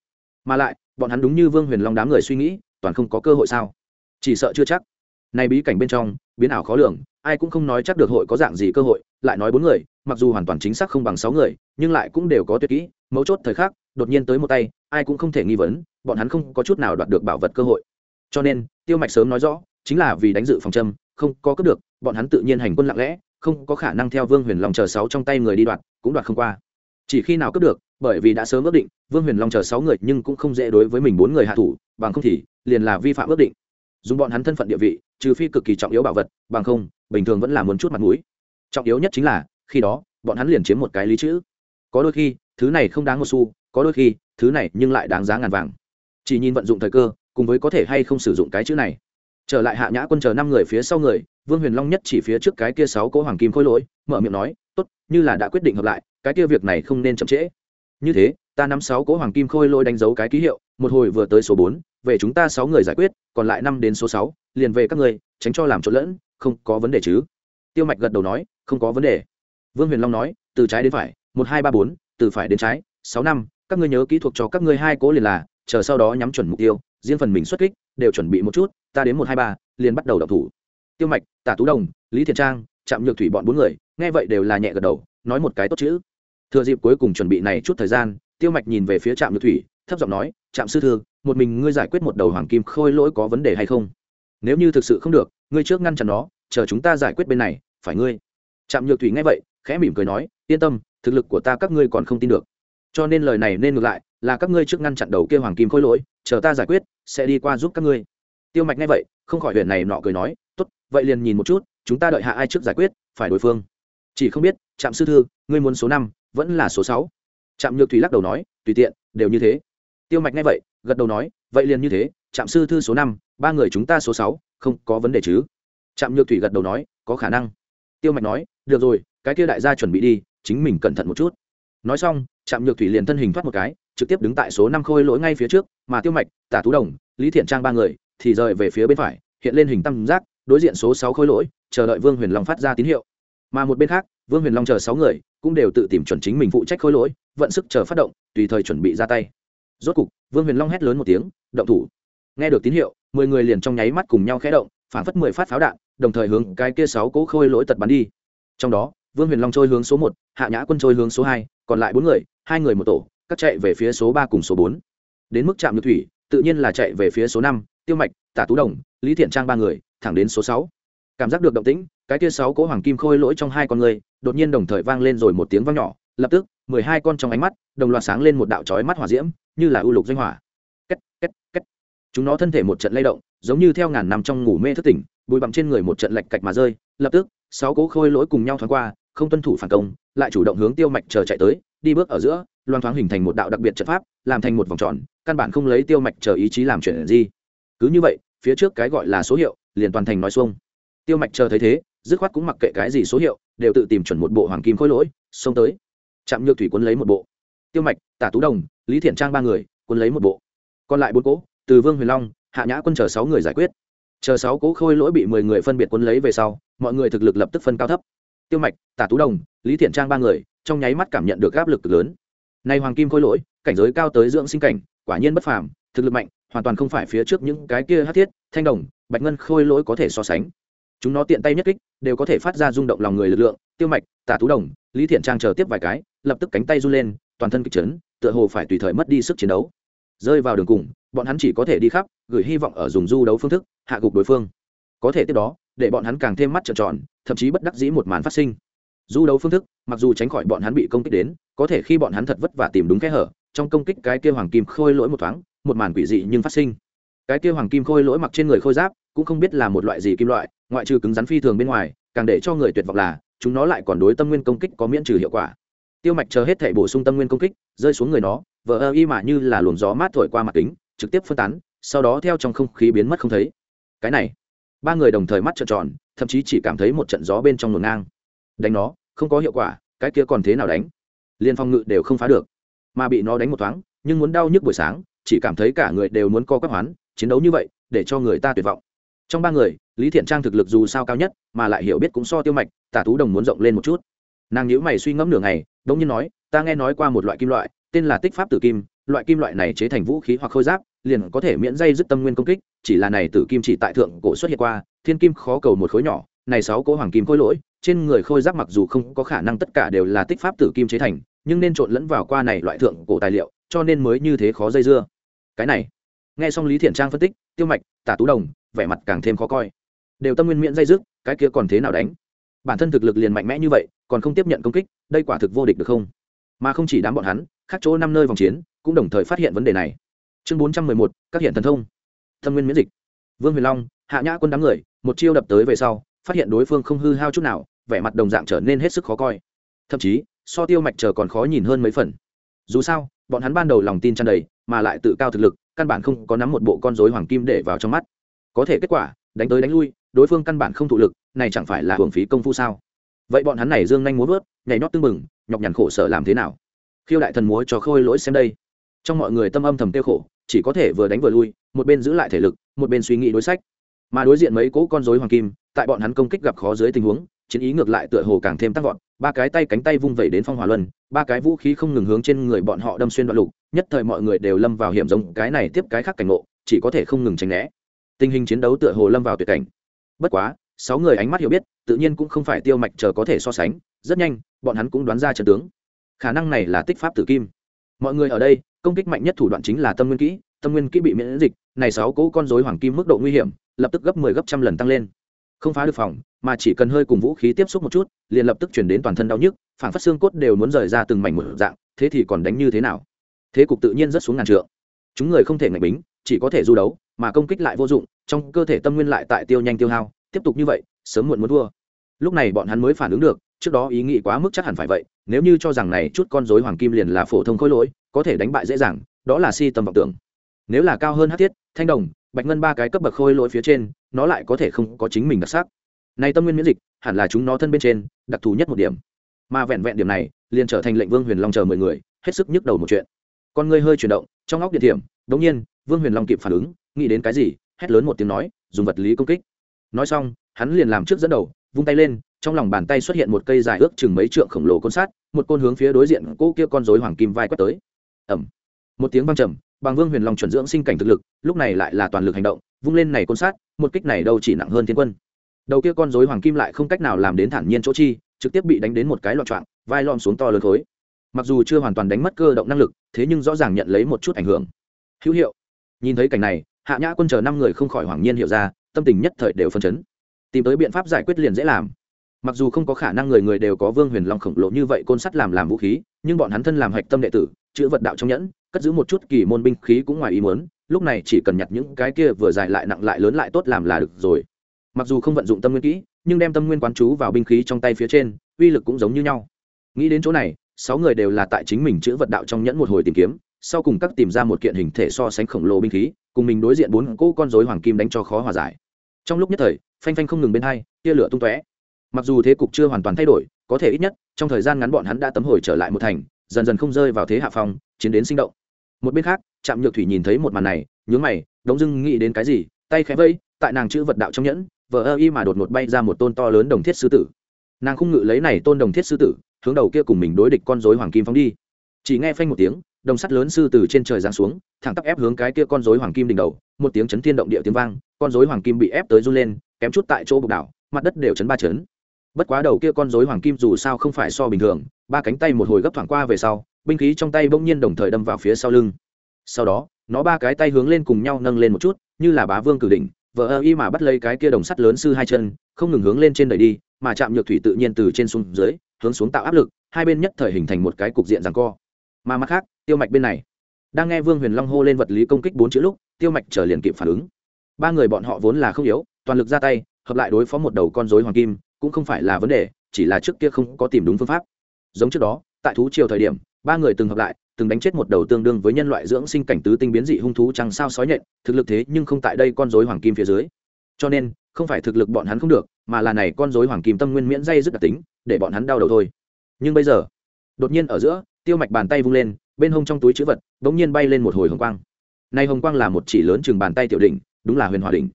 Mà lại, bọn hắn đúng như vương huyền long đám người suy nghĩ, toàn không có cơ hội sao? Chỉ sợ chưa chắc này bí cảnh bên trong, biến ảo khó lường, ai cũng không nói chắc được hội có dạng gì cơ hội, lại nói bốn người, mặc dù hoàn toàn chính xác không bằng sáu người, nhưng lại cũng đều có tuyệt kỹ, mấu chốt thời khắc, đột nhiên tới một tay, ai cũng không thể nghi vấn, bọn hắn không có chút nào đoạt được bảo vật cơ hội. Cho nên, tiêu mạch sớm nói rõ, chính là vì đánh dự phòng châm, không có cướp được, bọn hắn tự nhiên hành quân lặng lẽ, không có khả năng theo vương huyền lòng chờ sáu trong tay người đi đoạt, cũng đoạt không qua. Chỉ khi nào cướp được, bởi vì đã sớm ước định, vương huyền long chờ sáu người nhưng cũng không dễ đối với mình bốn người hạ thủ, bằng không thì, liền là vi phạm ước định. Dùng bọn hắn thân phận địa vị trừ phi cực kỳ trọng yếu bảo vật, bằng không, bình thường vẫn là muốn chút mặt mũi. Trọng yếu nhất chính là, khi đó, bọn hắn liền chiếm một cái lý chữ. Có đôi khi, thứ này không đáng một xu, có đôi khi, thứ này nhưng lại đáng giá ngàn vàng. Chỉ nhìn vận dụng thời cơ, cùng với có thể hay không sử dụng cái chữ này. Trở lại hạ nhã quân chờ năm người phía sau người, vương huyền long nhất chỉ phía trước cái kia sáu cỗ hoàng kim khôi lỗi, mở miệng nói, tốt, như là đã quyết định hợp lại, cái kia việc này không nên chậm trễ. Như thế, ta nắm sáu cỗ hoàng kim khôi lỗi đánh dấu cái ký hiệu, một hồi vừa tới số bốn, về chúng ta sáu người giải quyết còn lại năm đến số sáu, liền về các người tránh cho làm trộn lẫn, không có vấn đề chứ? Tiêu mạch gật đầu nói, không có vấn đề. Vương huyền long nói, từ trái đến phải, một, hai, ba, bốn, từ phải đến trái, sáu, năm, các ngươi nhớ kỹ thuật cho các ngươi hai cố liền là, chờ sau đó nhắm chuẩn mục tiêu, riêng phần mình xuất kích, đều chuẩn bị một chút, ta đến một, hai, ba, liền bắt đầu đọc thủ. Tiêu mạch, tả tú đồng, lý thiện trang chạm nhược thủy bọn bốn người, nghe vậy đều là nhẹ gật đầu, nói một cái tốt chữ. Thừa dịp cuối cùng chuẩn bị này chút thời gian, tiêu mạch nhìn về phía trạm nhược thủy thấp giọng nói, trạm sư thư, một mình ngươi giải quyết một đầu hoàng kim khôi lỗi có vấn đề hay không? Nếu như thực sự không được, ngươi trước ngăn chặn nó, chờ chúng ta giải quyết bên này, phải ngươi. Trạm nhược thủy nghe vậy, khẽ mỉm cười nói, yên tâm, thực lực của ta các ngươi còn không tin được. Cho nên lời này nên ngược lại, là các ngươi trước ngăn chặn đầu kia hoàng kim khôi lỗi, chờ ta giải quyết, sẽ đi qua giúp các ngươi. Tiêu mạch nghe vậy, không khỏi huyện này nọ cười nói, tốt, vậy liền nhìn một chút, chúng ta đợi hạ ai trước giải quyết, phải đối phương. Chỉ không biết, trạm sư thư, ngươi muốn số năm, vẫn là số sáu? Trạm nhược thủy lắc đầu nói, tùy tiện, đều như thế tiêu mạch nghe vậy, gật đầu nói, vậy liền như thế, trạm sư thư số năm, ba người chúng ta số sáu, không có vấn đề chứ? Trạm nhược thủy gật đầu nói, có khả năng. Tiêu mạch nói, được rồi, cái kia đại gia chuẩn bị đi, chính mình cẩn thận một chút. Nói xong, trạm nhược thủy liền thân hình thoát một cái, trực tiếp đứng tại số năm khôi lỗi ngay phía trước, mà tiêu mạch, tả tú đồng, lý thiện trang ba người thì rời về phía bên phải, hiện lên hình tam giác, đối diện số sáu khôi lỗi, chờ đợi vương huyền long phát ra tín hiệu. Mà một bên khác, vương huyền long chờ sáu người cũng đều tự tìm chuẩn chính mình phụ trách khôi lỗi, vận sức chờ phát động, tùy thời chuẩn bị ra tay rốt cục, vương huyền long hét lớn một tiếng, động thủ! Nghe được tín hiệu, mười người liền trong nháy mắt cùng nhau khẽ động, phản phất mười phát pháo đạn, đồng thời hướng cái kia sáu cỗ khôi lỗi tật bắn đi. Trong đó, vương huyền long trôi hướng số một, hạ nhã quân trôi hướng số hai, còn lại bốn người, hai người một tổ cắt chạy về phía số ba cùng số bốn. Đến mức trạm nhược thủy, tự nhiên là chạy về phía số năm, tiêu mạch, tả tú đồng, lý thiện trang ba người, thẳng đến số sáu. Cảm giác được động tĩnh, cái kia sáu cỗ hoàng kim khôi lỗi trong hai con người, đột nhiên đồng thời vang lên rồi một tiếng vang nhỏ lập tức, mười hai con trong ánh mắt, đồng loạt sáng lên một đạo chói mắt hỏa diễm, như là ưu lục doanh hỏa. Két két két. Chúng nó thân thể một trận lay động, giống như theo ngàn năm trong ngủ mê thức tỉnh, bụi bặm trên người một trận lạch cạch mà rơi. Lập tức, sáu cỗ khôi lỗi cùng nhau thoáng qua, không tuân thủ phản công, lại chủ động hướng tiêu mạch chờ chạy tới, đi bước ở giữa loan thoáng hình thành một đạo đặc biệt trận pháp, làm thành một vòng tròn, căn bản không lấy tiêu mạch chờ ý chí làm chuyện gì. Cứ như vậy, phía trước cái gọi là số hiệu, liền toàn thành nói xuông. Tiêu mạch chờ thấy thế, dứt khoát cũng mặc kệ cái gì số hiệu, đều tự tìm chuẩn một bộ hoàng kim khôi lỗi, xông tới chạm nhược thủy quân lấy một bộ. Tiêu mạch, tả tú đồng, lý thiện trang ba người quân lấy một bộ. Còn lại bốn cỗ, từ vương huyền long, hạ nhã quân chờ sáu người giải quyết. Chờ sáu cỗ khôi lỗi bị mười người phân biệt quân lấy về sau, mọi người thực lực lập tức phân cao thấp. Tiêu mạch, tả tú đồng, lý thiện trang ba người, trong nháy mắt cảm nhận được áp lực cực lớn. Nay hoàng kim khôi lỗi, cảnh giới cao tới dưỡng sinh cảnh, quả nhiên bất phàm, thực lực mạnh, hoàn toàn không phải phía trước những cái kia hát thiết, thanh đồng, bạch ngân khôi lỗi có thể so sánh. Chúng nó tiện tay nhất kích, đều có thể phát ra rung động lòng người lực lượng. Tiêu mạch, tả tú đồng lý thiện trang chờ tiếp vài cái, lập tức cánh tay run lên, toàn thân kịch chấn, tựa hồ phải tùy thời mất đi sức chiến đấu. Rơi vào đường cùng, bọn hắn chỉ có thể đi khắp, gửi hy vọng ở dùng du đấu phương thức, hạ gục đối phương. Có thể tiếp đó, để bọn hắn càng thêm mắt trợn tròn, thậm chí bất đắc dĩ một màn phát sinh. Du đấu phương thức, mặc dù tránh khỏi bọn hắn bị công kích đến, có thể khi bọn hắn thật vất vả tìm đúng kẽ hở, trong công kích cái kia hoàng kim khôi lỗi một thoáng, một màn quỷ dị nhưng phát sinh. Cái kia hoàng kim khôi lỗi mặc trên người khôi giáp, cũng không biết là một loại gì kim loại, ngoại trừ cứng rắn phi thường bên ngoài càng để cho người tuyệt vọng là, chúng nó lại còn đối tâm nguyên công kích có miễn trừ hiệu quả. Tiêu mạch chờ hết thể bổ sung tâm nguyên công kích, rơi xuống người nó, vờ ơ y mà như là luồng gió mát thổi qua mặt kính, trực tiếp phân tán, sau đó theo trong không khí biến mất không thấy. Cái này, ba người đồng thời mắt trợn tròn, thậm chí chỉ cảm thấy một trận gió bên trong ngổn ngang. Đánh nó, không có hiệu quả, cái kia còn thế nào đánh? Liên phong ngự đều không phá được, mà bị nó đánh một thoáng, nhưng muốn đau nhức buổi sáng, chỉ cảm thấy cả người đều muốn co quắp hoán, chiến đấu như vậy, để cho người ta tuyệt vọng. Trong ba người lý thiện trang thực lực dù sao cao nhất, mà lại hiểu biết cũng so tiêu mạch, tả tú đồng muốn rộng lên một chút. Nàng nhữ mày suy ngẫm nửa ngày đ ỗ n g nhiên nói, ta nghe nói qua một loại kim loại, tên là tích pháp tử kim, loại kim loại này chế thành vũ khí hoặc khôi giáp, liền có thể miễn dây dứt tâm nguyên công kích, chỉ là này tử kim chỉ tại thượng cổ xuất hiện qua, thiên kim khó cầu một khối nhỏ, này sáu cỗ hoàng kim khối lỗi, trên người khôi giáp mặc dù không có khả năng tất cả đều là tích pháp tử kim chế thành, nhưng nên trộn lẫn vào qua này loại thượng cổ tài liệu, cho nên mới như thế khó dây dưa. Cái này, nghe xong lý thiện trang phân tích, tiêu mạch, tả tú đồng, vẻ mặt càng thêm khó coi đều tâm nguyên miễn dây dứt, cái kia còn thế nào đánh? Bản thân thực lực liền mạnh mẽ như vậy, còn không tiếp nhận công kích, đây quả thực vô địch được không? Mà không chỉ đám bọn hắn, khác chỗ năm nơi vòng chiến, cũng đồng thời phát hiện vấn đề này. Chương bốn trăm mười một, các hiện thần thông. Thâm nguyên miễn dịch. Vương huyền long, hạ nhã quân đám người, một chiêu đập tới về sau, phát hiện đối phương không hư hao chút nào, vẻ mặt đồng dạng trở nên hết sức khó coi. Thậm chí, so tiêu mạch chờ còn khó nhìn hơn mấy phần. Dù sao, bọn hắn ban đầu lòng tin tràn đầy, mà lại tự cao thực lực, căn bản không có nắm một bộ con rối hoàng kim để vào trong mắt. Có thể kết quả, đánh tới đánh lui đối phương căn bản không thụ lực, này chẳng phải là hưởng phí công phu sao? Vậy bọn hắn này dương nhanh múa vớt, nhảy nhót tưng bừng, nhọc nhằn khổ sở làm thế nào? Khiêu đại thần múa cho khôi lỗi xem đây. Trong mọi người tâm âm thầm tiêu khổ, chỉ có thể vừa đánh vừa lui, một bên giữ lại thể lực, một bên suy nghĩ đối sách. Mà đối diện mấy cỗ con rối hoàng kim, tại bọn hắn công kích gặp khó dưới tình huống, chiến ý ngược lại tựa hồ càng thêm tăng vọt, ba cái tay cánh tay vung vẩy đến phong hỏa luân, ba cái vũ khí không ngừng hướng trên người bọn họ đâm xuyên đoạn lục, nhất thời mọi người đều lâm vào hiểm giống, cái này tiếp cái khác cảnh ngộ, chỉ có thể không ngừng tránh né. Tình hình chiến đấu tựa hồ lâm vào tuyệt cảnh bất quá, sáu người ánh mắt hiểu biết, tự nhiên cũng không phải tiêu mạch chờ có thể so sánh, rất nhanh, bọn hắn cũng đoán ra trận tướng. Khả năng này là tích pháp tử kim. Mọi người ở đây, công kích mạnh nhất thủ đoạn chính là tâm nguyên kỹ, tâm nguyên kỹ bị miễn dịch, này sáu cỗ con rối hoàng kim mức độ nguy hiểm, lập tức gấp 10 gấp trăm lần tăng lên. Không phá được phòng, mà chỉ cần hơi cùng vũ khí tiếp xúc một chút, liền lập tức chuyển đến toàn thân đau nhức, phản phát xương cốt đều muốn rời ra từng mảnh một dạng, thế thì còn đánh như thế nào? Thế cục tự nhiên rất xuống ngàn trượng. Chúng người không thể ngạch bính, chỉ có thể du đấu, mà công kích lại vô dụng trong cơ thể tâm nguyên lại tại tiêu nhanh tiêu hao, tiếp tục như vậy, sớm muộn muốn thua. Lúc này bọn hắn mới phản ứng được, trước đó ý nghĩ quá mức chắc hẳn phải vậy, nếu như cho rằng này chút con rối hoàng kim liền là phổ thông khối lỗi, có thể đánh bại dễ dàng, đó là si tầm vọng tưởng. Nếu là cao hơn hát thiết, thanh đồng, bạch ngân ba cái cấp bậc khôi lỗi phía trên, nó lại có thể không có chính mình đặc sắc. Nay tâm nguyên miễn dịch, hẳn là chúng nó thân bên trên, đặc thù nhất một điểm. Mà vẹn vẹn điểm này, liền trở thành lệnh vương huyền long chờ mười người, hết sức nhức đầu một chuyện. Con ngươi hơi chuyển động, trong óc địa điểm đống nhiên, vương huyền long kịp phản ứng, nghĩ đến cái gì hét lớn một tiếng nói, dùng vật lý công kích. Nói xong, hắn liền làm trước dẫn đầu, vung tay lên, trong lòng bàn tay xuất hiện một cây dài ước chừng mấy trượng khổng lồ côn sát một côn hướng phía đối diện cỗ kia con rối hoàng kim vai quét tới. Ẩm một tiếng vang trầm, bằng vương huyền long chuẩn dưỡng sinh cảnh thực lực, lúc này lại là toàn lực hành động, vung lên này côn sát một kích này đâu chỉ nặng hơn thiên quân. Đầu kia con rối hoàng kim lại không cách nào làm đến thản nhiên chỗ chi, trực tiếp bị đánh đến một cái loạn trọng vai lom xuống to lớn khối. Mặc dù chưa hoàn toàn đánh mất cơ động năng lực, thế nhưng rõ ràng nhận lấy một chút ảnh hưởng. Hữu hiệu. Nhìn thấy cảnh này hạ nhã quân chờ năm người không khỏi hoảng nhiên hiểu ra, tâm tình nhất thời đều phân chấn. Tìm tới biện pháp giải quyết liền dễ làm. Mặc dù không có khả năng người người đều có vương huyền long khổng lồ như vậy côn sắt làm làm vũ khí, nhưng bọn hắn thân làm hạch tâm đệ tử, chữ vật đạo trong nhẫn, cất giữ một chút kỳ môn binh khí cũng ngoài ý muốn, lúc này chỉ cần nhặt những cái kia vừa dài lại nặng lại lớn lại tốt làm là được rồi. Mặc dù không vận dụng tâm nguyên kỹ, nhưng đem tâm nguyên quán chú vào binh khí trong tay phía trên, uy lực cũng giống như nhau. Nghĩ đến chỗ này, sáu người đều là tại chính mình chữ vật đạo trong nhẫn một hồi tìm kiếm sau cùng các tìm ra một kiện hình thể so sánh khổng lồ binh khí, cùng mình đối diện bốn cỗ con rối hoàng kim đánh cho khó hòa giải. Trong lúc nhất thời, phanh phanh không ngừng bên hai, tia lửa tung tóe. Mặc dù thế cục chưa hoàn toàn thay đổi, có thể ít nhất, trong thời gian ngắn bọn hắn đã tấm hồi trở lại một thành, dần dần không rơi vào thế hạ phong, chiến đến sinh động. Một bên khác, trạm nhược thủy nhìn thấy một màn này, nhướng mày, đống dưng nghĩ đến cái gì, tay khẽ vây, tại nàng chữ vật đạo trong nhẫn, vờ ơ y mà đột ngột bay ra một tôn to lớn đồng thiết sư tử. Nàng không ngự lấy này tôn đồng thiết sư tử, hướng đầu kia cùng mình đối địch con dối hoàng kim phóng đi. Chỉ nghe phanh một tiếng đồng sắt lớn sư từ trên trời giáng xuống, thẳng tắp ép hướng cái kia con rối hoàng kim đỉnh đầu, một tiếng chấn thiên động địa tiếng vang, con rối hoàng kim bị ép tới run lên, kém chút tại chỗ bục đảo, mặt đất đều chấn ba chấn. Bất quá đầu kia con rối hoàng kim dù sao không phải so bình thường, ba cánh tay một hồi gấp thoảng qua về sau, binh khí trong tay bỗng nhiên đồng thời đâm vào phía sau lưng. Sau đó, nó ba cái tay hướng lên cùng nhau nâng lên một chút, như là bá vương cử đỉnh vợ ơ y mà bắt lấy cái kia đồng sắt lớn sư hai chân, không ngừng hướng lên trên đẩy đi, mà chạm nhược thủy tự nhiên từ trên xuống dưới, hướng xuống tạo áp lực, hai bên nhất thời hình thành một cái cục diện rằng co mà mặt khác, tiêu mạch bên này. Đang nghe vương huyền long hô lên vật lý công kích bốn chữ lúc, tiêu mạch trở liền kịp phản ứng. Ba người bọn họ vốn là không yếu, toàn lực ra tay, hợp lại đối phó một đầu con dối hoàng kim, cũng không phải là vấn đề, chỉ là trước kia không có tìm đúng phương pháp. Giống trước đó, tại thú triều thời điểm, ba người từng hợp lại, từng đánh chết một đầu tương đương với nhân loại dưỡng sinh cảnh tứ tinh biến dị hung thú chẳng sao sói nhện, thực lực thế nhưng không tại đây con dối hoàng kim phía dưới. Cho nên, không phải thực lực bọn hắn không được, mà là này con dối hoàng kim tâm nguyên miễn dây rất đặc tính, để bọn hắn đau đầu thôi. Nhưng bây giờ, đột nhiên ở giữa tiêu mạch bàn tay vung lên, bên hông trong túi chữ vật đ ỗ n g nhiên bay lên một hồi hồng quang. Nay hồng quang là một chỉ lớn chừng bàn tay tiểu đỉnh, đúng là huyền hòa đỉnh.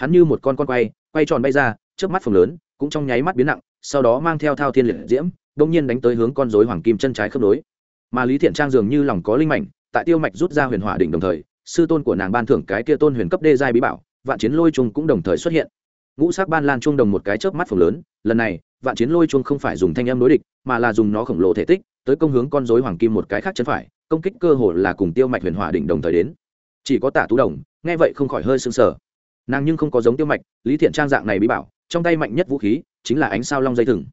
Hắn như một con con quay quay tròn bay ra trước mắt phồng lớn, cũng trong nháy mắt biến nặng, sau đó mang theo thao thiên liệt diễm đ ỗ n g nhiên đánh tới hướng con dối hoàng kim chân trái khớp nối. Mà lý thiện trang dường như lòng có linh mảnh, tại tiêu mạch rút ra huyền hòa đỉnh đồng thời, sư tôn của nàng ban thưởng cái kia tôn huyền cấp đê giai bí bảo, vạn chiến lôi Chung cũng đồng thời xuất hiện. Ngũ sắc ban lan chung đồng một cái chớp mắt phồng lớn, lần này, vạn chiến lôi Chung không phải dùng thanh âm đối địch, mà là dùng nó khổng lồ thể tích tới công hướng con rối hoàng kim một cái khác chân phải, công kích cơ hồ là cùng tiêu mạch huyền hỏa đỉnh đồng thời đến. Chỉ có tả tú đồng, nghe vậy không khỏi hơi sưng sờ. Nàng nhưng không có giống tiêu mạch, lý thiện trang dạng này bí bảo, trong tay mạnh nhất vũ khí chính là ánh sao long dây thừng.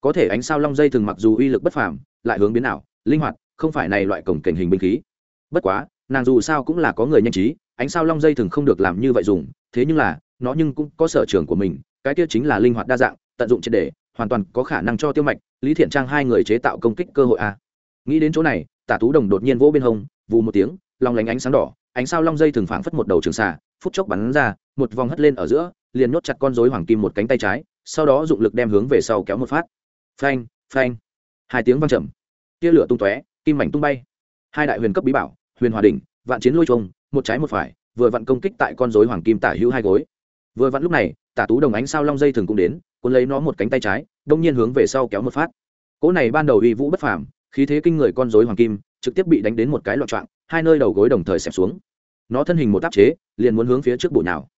Có thể ánh sao long dây thừng mặc dù uy lực bất phàm, lại hướng biến ảo, linh hoạt, không phải này loại cổng cảnh hình binh khí. Bất quá, nàng dù sao cũng là có người nhanh trí, ánh sao long dây thừng không được làm như vậy dùng, thế nhưng là, nó nhưng cũng có sở trường của mình, cái kia chính là linh hoạt đa dạng, tận dụng triệt để hoàn toàn có khả năng cho tiêu mạch, lý thiện trang hai người chế tạo công kích cơ hội a. Nghĩ đến chỗ này, tả tú đồng đột nhiên vỗ bên hông, vù một tiếng, long lánh ánh sáng đỏ, ánh sao long dây thường phảng phất một đầu trường xà, phút chốc bắn ra, một vòng hất lên ở giữa, liền nhốt chặt con rối hoàng kim một cánh tay trái, sau đó dụng lực đem hướng về sau kéo một phát. Phanh phanh. Hai tiếng vang trầm. Tia lửa tung tóe, kim mảnh tung bay. Hai đại huyền cấp bí bảo, huyền hòa đỉnh, vạn chiến lôi trông một trái một phải, vừa vặn công kích tại con rối hoàng kim tả hữu hai gối. Vừa vặn lúc này, tả tú đồng ánh sao long dây thường cũng đến cuốn lấy nó một cánh tay trái đông nhiên hướng về sau kéo một phát. Cỗ này ban đầu uy vũ bất phàm khí thế kinh người con rối hoàng kim trực tiếp bị đánh đến một cái loạn trạng, hai nơi đầu gối đồng thời xẹp xuống. Nó thân hình một tác chế liền muốn hướng phía trước bộ nào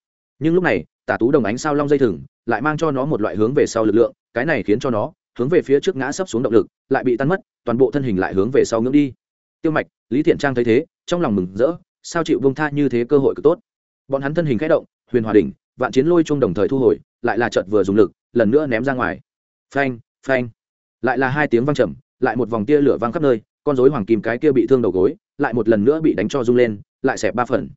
nhưng lúc này tả tú đồng ánh sao long dây thừng lại mang cho nó một loại hướng về sau lực lượng cái này khiến cho nó hướng về phía trước ngã sấp xuống động lực lại bị tan mất toàn bộ thân hình lại hướng về sau ngưỡng đi. Tiêu mạch lý thiện trang thấy thế trong lòng mừng rỡ sao chịu bông tha như thế cơ hội cực tốt. Bọn hắn thân hình khẽ động huyền hòa đỉnh vạn chiến lôi chung đồng thời thu hồi lại là trận vừa dùng lực lần nữa ném ra ngoài. Phanh phanh. Lại là hai tiếng vang trầm, lại một vòng tia lửa vang khắp nơi, con rối hoàng kim cái kia bị thương đầu gối, lại một lần nữa bị đánh cho rung lên, lại xẹp ba phần.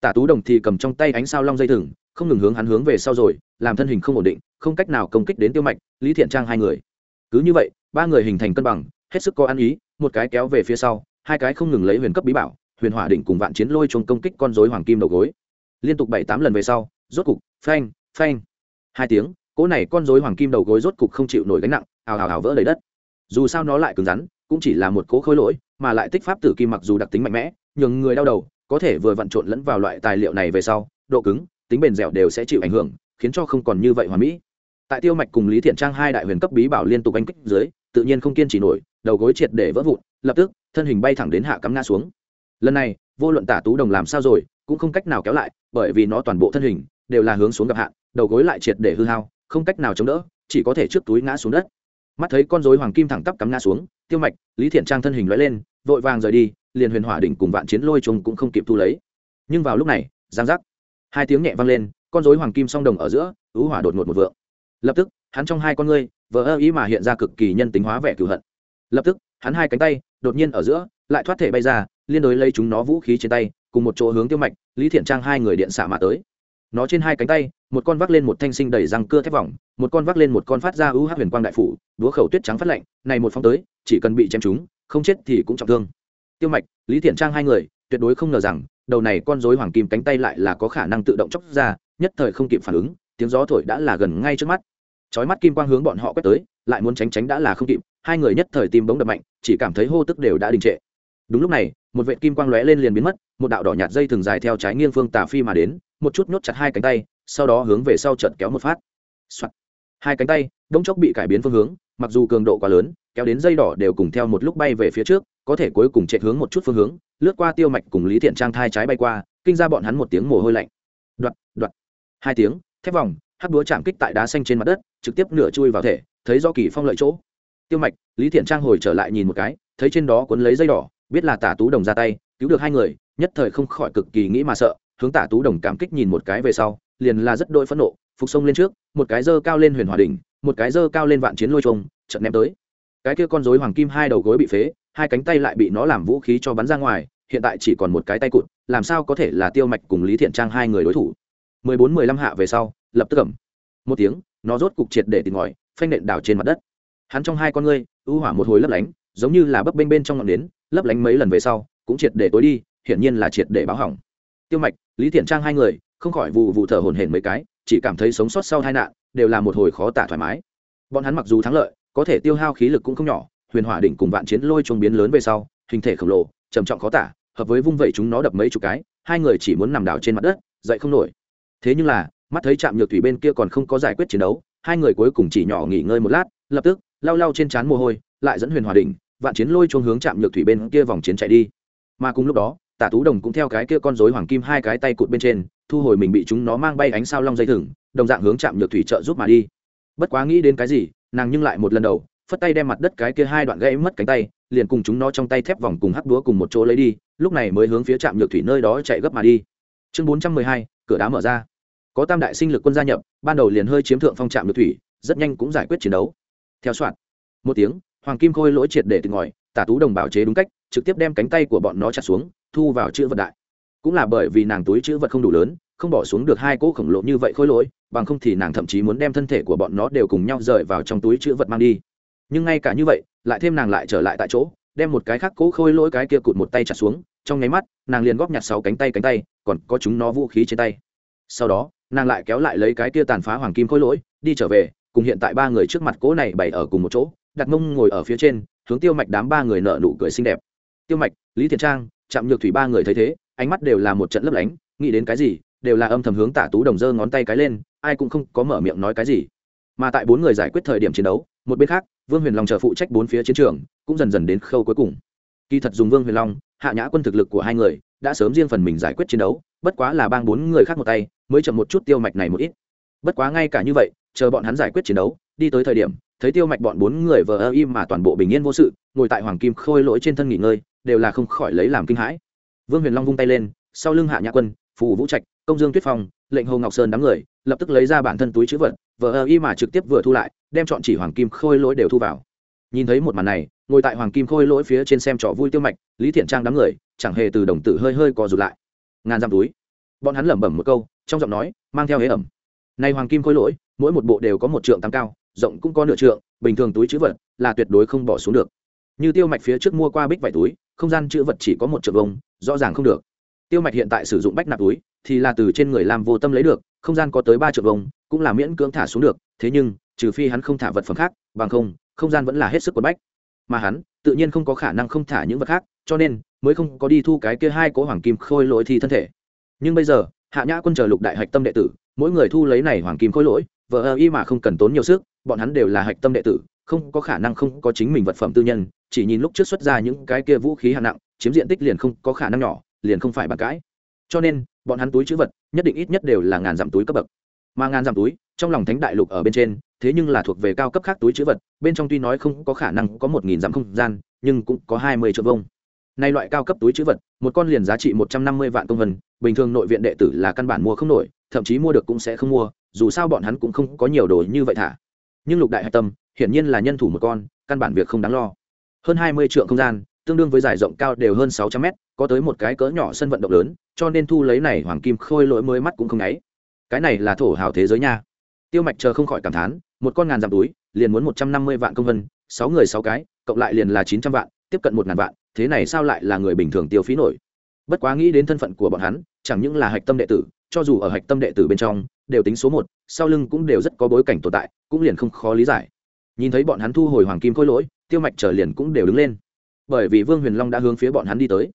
Tả tú đồng thì cầm trong tay ánh sao long dây thừng, không ngừng hướng hắn hướng về sau rồi, làm thân hình không ổn định, không cách nào công kích đến tiêu mạch, lý thiện trang hai người. Cứ như vậy, ba người hình thành cân bằng, hết sức có ăn ý, một cái kéo về phía sau, hai cái không ngừng lấy huyền cấp bí bảo, huyền hỏa định cùng vạn chiến lôi chung công kích con rối hoàng kim đầu gối. Liên tục bảy tám lần về sau, rốt cục, phanh phanh. Hai tiếng cỗ này con rối hoàng kim đầu gối rốt cục không chịu nổi gánh nặng, ào ào ào vỡ đầy đất. Dù sao nó lại cứng rắn, cũng chỉ là một cỗ khối lỗi, mà lại tích pháp tử kim mặc dù đặc tính mạnh mẽ, nhường người đau đầu, có thể vừa vặn trộn lẫn vào loại tài liệu này về sau, độ cứng, tính bền dẻo đều sẽ chịu ảnh hưởng, khiến cho không còn như vậy hoàn mỹ. Tại tiêu mạch cùng lý thiện trang hai đại huyền cấp bí bảo liên tục anh kích dưới, tự nhiên không kiên trì nổi, đầu gối triệt để vỡ vụn, lập tức, thân hình bay thẳng đến hạ cắm ngã xuống. Lần này, vô luận tả tú đồng làm sao rồi, cũng không cách nào kéo lại, bởi vì nó toàn bộ thân hình, đều là hướng xuống gặp hạn, đầu gối lại triệt để hư hao không cách nào chống đỡ, chỉ có thể trước túi ngã xuống đất. Mắt thấy con rối hoàng kim thẳng tắp cắm ngã xuống, tiêu mạch, lý thiện trang thân hình lóe lên, vội vàng rời đi, liền huyền hỏa đỉnh cùng vạn chiến lôi trùng cũng không kịp thu lấy. Nhưng vào lúc này, giang giác, hai tiếng nhẹ vang lên, con rối hoàng kim song đồng ở giữa ứ hỏa đột ngột một vượng. Lập tức, hắn trong hai con ngươi vỡ ơ ý mà hiện ra cực kỳ nhân tính hóa vẻ cửu hận. Lập tức, hắn hai cánh tay, đột nhiên ở giữa, lại thoát thể bay ra, liên đối lấy chúng nó vũ khí trên tay, cùng một chỗ hướng tiêu mạch, lý thiện trang hai người điện xạ mà tới. Nó trên hai cánh tay một con vác lên một thanh sinh đầy răng cưa thép vòng một con vác lên một con phát ra ưu hát huyền quang đại phủ đúa khẩu tuyết trắng phát lạnh này một phong tới chỉ cần bị chém trúng, không chết thì cũng trọng thương. Tiêu mạch lý thiện trang hai người tuyệt đối không ngờ rằng đầu này con rối hoàng kim cánh tay lại là có khả năng tự động chóc ra nhất thời không kịp phản ứng tiếng gió thổi đã là gần ngay trước mắt. Chói mắt kim quang hướng bọn họ quét tới lại muốn tránh tránh đã là không kịp hai người nhất thời tim bóng đập mạnh chỉ cảm thấy hô tức đều đã đình trệ. Đúng lúc này một vệ kim quang lóe lên liền biến mất một đạo đỏ nhạt dây thường dài theo trái nghiêng phương tà phi mà đến một chút nhốt chặt hai cánh tay sau đó hướng về sau trận kéo một phát、Soạn. hai cánh tay, đông chốc bị cải biến phương hướng, mặc dù cường độ quá lớn, kéo đến dây đỏ đều cùng theo một lúc bay về phía trước, có thể cuối cùng chạy hướng một chút phương hướng, lướt qua tiêu mạch cùng lý thiện trang thai trái bay qua, kinh ra bọn hắn một tiếng mồ hôi lạnh. Đoạt đoạt. Hai tiếng, thép vòng, hắc búa chạm kích tại đá xanh trên mặt đất, trực tiếp nửa chui vào thể, thấy do kỳ phong lợi chỗ. Tiêu mạch, lý thiện trang hồi trở lại nhìn một cái, thấy trên đó cuốn lấy dây đỏ, biết là tả tú đồng ra tay, cứu được hai người, nhất thời không khỏi cực kỳ nghĩ mà sợ, hướng tả tú đồng cảm kích nhìn một cái về sau liền là rất đôi phẫn nộ, phục sông lên trước, một cái dơ cao lên huyền hòa đỉnh, một cái dơ cao lên vạn chiến lôi trông trận ném tới. Cái kia con rối hoàng kim hai đầu gối bị phế, hai cánh tay lại bị nó làm vũ khí cho bắn ra ngoài, hiện tại chỉ còn một cái tay cụt, làm sao có thể là tiêu mạch cùng lý thiện trang hai người đối thủ? Mười bốn mười lăm hạ về sau, lập tức cầm một tiếng, nó rốt cục triệt để tìm ngòi phanh nện đảo trên mặt đất. Hắn trong hai con ngươi ưu hỏa một hồi lấp lánh, giống như là bấp bênh bên trong ngọn nến, lấp lánh mấy lần về sau, cũng triệt để tối đi, hiển nhiên là triệt để báo hỏng. Tiêu mạch, lý thiện trang hai người không khỏi vụ vụ thở hổn hển mấy cái, chỉ cảm thấy sống sót sau tai nạn đều là một hồi khó tả thoải mái. Bọn hắn mặc dù thắng lợi, có thể tiêu hao khí lực cũng không nhỏ, huyền hỏa đỉnh cùng vạn chiến lôi chuông biến lớn về sau, hình thể khổng lồ, trầm trọng khó tả, hợp với vung vẩy chúng nó đập mấy chục cái, hai người chỉ muốn nằm đảo trên mặt đất, dậy không nổi. Thế nhưng là, mắt thấy trạm nhược thủy bên kia còn không có giải quyết chiến đấu, hai người cuối cùng chỉ nhỏ nghỉ ngơi một lát, lập tức, lau lau trên trán mồ hôi, lại dẫn huyền hòa đỉnh, vạn chiến lôi chuông hướng trạm nhược thủy bên kia vòng chiến chạy đi. Mà cùng lúc đó, tả tú đồng cũng theo cái kia con rối hoàng kim hai cái tay cụt bên trên thu hồi mình bị chúng nó mang bay ánh sao long dây thừng, đồng dạng hướng chạm nhược thủy trợ giúp mà đi. Bất quá nghĩ đến cái gì, nàng nhưng lại một lần đầu, phất tay đem mặt đất cái kia hai đoạn gãy mất cánh tay, liền cùng chúng nó trong tay thép vòng cùng hắc đúa cùng một chỗ lấy đi, lúc này mới hướng phía trạm nhược thủy nơi đó chạy gấp mà đi. Chương bốn trăm mười hai, cửa đá mở ra. Có tam đại sinh lực quân gia nhập, ban đầu liền hơi chiếm thượng phong trạm nhược thủy, rất nhanh cũng giải quyết chiến đấu. Theo soạn, một tiếng, hoàng kim khôi lỗi triệt để từ ngòi, tả tú đồng bảo chế đúng cách, trực tiếp đem cánh tay của bọn nó chặt xuống, thu vào chữ vật đại cũng là bởi vì nàng túi chữ vật không đủ lớn, không bỏ xuống được hai cỗ khổng lồ như vậy khôi lỗi, bằng không thì nàng thậm chí muốn đem thân thể của bọn nó đều cùng nhau rời vào trong túi chữ vật mang đi. Nhưng ngay cả như vậy, lại thêm nàng lại trở lại tại chỗ, đem một cái khác cỗ khôi lỗi cái kia cụt một tay chặt xuống, trong nháy mắt, nàng liền góp nhặt sáu cánh tay cánh tay, còn có chúng nó vũ khí trên tay. Sau đó, nàng lại kéo lại lấy cái kia tàn phá hoàng kim khôi lỗi, đi trở về, cùng hiện tại ba người trước mặt cỗ này bày ở cùng một chỗ, đặt mông ngồi ở phía trên, hướng tiêu mạch đám ba người nợ nụ cười xinh đẹp. Tiêu mạch, lý thiện trang chạm nhược thủy ba người thấy thế ánh mắt đều là một trận lấp lánh, nghĩ đến cái gì, đều là âm thầm hướng tả tú đồng dơ ngón tay cái lên, ai cũng không có mở miệng nói cái gì. Mà tại bốn người giải quyết thời điểm chiến đấu, một bên khác, vương huyền long chờ phụ trách bốn phía chiến trường, cũng dần dần đến khâu cuối cùng. Kỳ thật dùng vương huyền long, hạ nhã quân thực lực của hai người, đã sớm riêng phần mình giải quyết chiến đấu, bất quá là bang bốn người khác một tay, mới chậm một chút tiêu mạch này một ít. Bất quá ngay cả như vậy, chờ bọn hắn giải quyết chiến đấu, đi tới thời điểm, thấy tiêu mạch bọn bốn người vờ ơ im mà toàn bộ bình yên vô sự, ngồi tại hoàng kim khôi lỗi trên thân nghỉ ngơi, đều là không khỏi lấy làm kinh hãi vương huyền long vung tay lên, sau lưng hạ nhã quân, phù vũ trạch, công dương tuyết phong, lệnh hồ ngọc sơn đám người, lập tức lấy ra bản thân túi chữ vật, vờ ơ y mà trực tiếp vừa thu lại, đem chọn chỉ hoàng kim khôi lỗi đều thu vào. Nhìn thấy một màn này, ngồi tại hoàng kim khôi lỗi phía trên xem trò vui tiêu mạch, lý thiện trang đám người, chẳng hề từ đồng tử hơi hơi co rụt lại. Ngàn dăm túi. Bọn hắn lẩm bẩm một câu, trong giọng nói, mang theo hế ẩm. Nay hoàng kim khôi lỗi, mỗi một bộ đều có một trượng tăng cao, rộng cũng có nửa trượng, bình thường túi chữ vật là tuyệt đối không bỏ xuống được. Như tiêu mạch phía trước mua qua bích vải túi không gian chữ vật chỉ có một triệu vông rõ ràng không được. Tiêu mạch hiện tại sử dụng bách nạp túi, thì là từ trên người làm vô tâm lấy được, không gian có tới ba triệu vông cũng là miễn cưỡng thả xuống được, thế nhưng, trừ phi hắn không thả vật phẩm khác, bằng không không gian vẫn là hết sức quần bách. Mà hắn, tự nhiên không có khả năng không thả những vật khác, cho nên mới không có đi thu cái kia hai cố hoàng kim khôi lỗi thi thân thể. Nhưng bây giờ, hạ nhã quân chờ lục đại hạch tâm đệ tử, mỗi người thu lấy này hoàng kim khôi lỗi vợ ơ y mà không cần tốn nhiều sức, bọn hắn đều là hạch tâm đệ tử không có khả năng không có chính mình vật phẩm tư nhân, chỉ nhìn lúc trước xuất ra những cái kia vũ khí hạng nặng, chiếm diện tích liền không có khả năng nhỏ, liền không phải bàn cãi. Cho nên, bọn hắn túi chữ vật, nhất định ít nhất đều là ngàn dặm túi cấp bậc. Mà ngàn dặm túi, trong lòng thánh đại lục ở bên trên, thế nhưng là thuộc về cao cấp khác túi chữ vật, bên trong tuy nói không có khả năng có một nghìn dặm không gian, nhưng cũng có hai mươi triệu vông nay loại cao cấp túi chữ vật, một con liền giá trị một trăm năm mươi vạn công vân bình thường nội viện đệ tử là căn bản mua không nổi, thậm chí mua được cũng sẽ không mua, dù sao bọn hắn cũng không có nhiều đồ như vậy thả. Nhưng lục đại hạch tâm hiển nhiên là nhân thủ một con, căn bản việc không đáng lo. Hơn hai mươi trượng không gian, tương đương với dài rộng cao đều hơn sáu trăm mét, có tới một cái cỡ nhỏ sân vận động lớn, cho nên thu lấy này hoàng kim khôi lỗi mới mắt cũng không nháy cái này là thổ hào thế giới nha. Tiêu mạch chờ không khỏi cảm thán, một con ngàn dặm túi, liền muốn một trăm năm mươi vạn công vân, sáu người sáu cái, cộng lại liền là chín trăm vạn, tiếp cận một ngàn vạn, thế này sao lại là người bình thường tiêu phí nổi? Bất quá nghĩ đến thân phận của bọn hắn, chẳng những là hạch tâm đệ tử, cho dù ở hạch tâm đệ tử bên trong, đều tính số một, sau lưng cũng đều rất có bối cảnh tồn tại, cũng liền không khó lý giải nhìn thấy bọn hắn thu hồi hoàng kim khôi lỗi, tiêu mạch trở liền cũng đều đứng lên. Bởi vì vương huyền long đã hướng phía bọn hắn đi tới.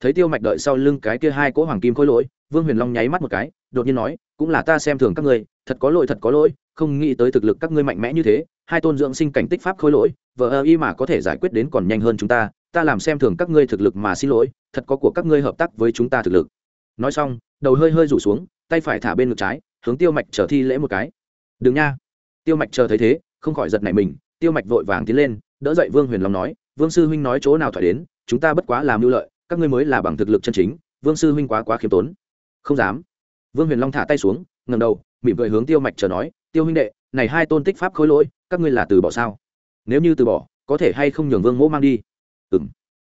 Thấy tiêu mạch đợi sau lưng cái kia hai cỗ hoàng kim khôi lỗi, vương huyền long nháy mắt một cái, đột nhiên nói, cũng là ta xem thường các ngươi, thật có lỗi, thật có lỗi, không nghĩ tới thực lực các ngươi mạnh mẽ như thế, hai tôn dưỡng sinh cảnh tích pháp khôi lỗi, vờ ơ y mà có thể giải quyết đến còn nhanh hơn chúng ta ta làm xem thường các ngươi thực lực mà xin lỗi, thật có của các ngươi hợp tác với chúng ta thực lực. Nói xong, đầu hơi hơi rủ xuống, tay phải thả bên ngực trái, hướng tiêu mạch trở thi lễ một cái. Đừng nha. Tiêu mạch chờ thấy thế không khỏi giật nảy mình, tiêu mạch vội vàng tiến lên, đỡ dậy vương huyền long nói, vương sư huynh nói chỗ nào thoải đến, chúng ta bất quá làm mưu lợi, các ngươi mới là bằng thực lực chân chính, vương sư huynh quá quá khiêm tốn. Không dám. Vương huyền long thả tay xuống ngầm đầu, mỉm cười hướng tiêu mạch chờ nói, tiêu huynh đệ, này hai tôn tích pháp khôi lỗi, các ngươi là từ bỏ sao? Nếu như từ bỏ, có thể hay không nhường vương mỗ mang đi? Ừ m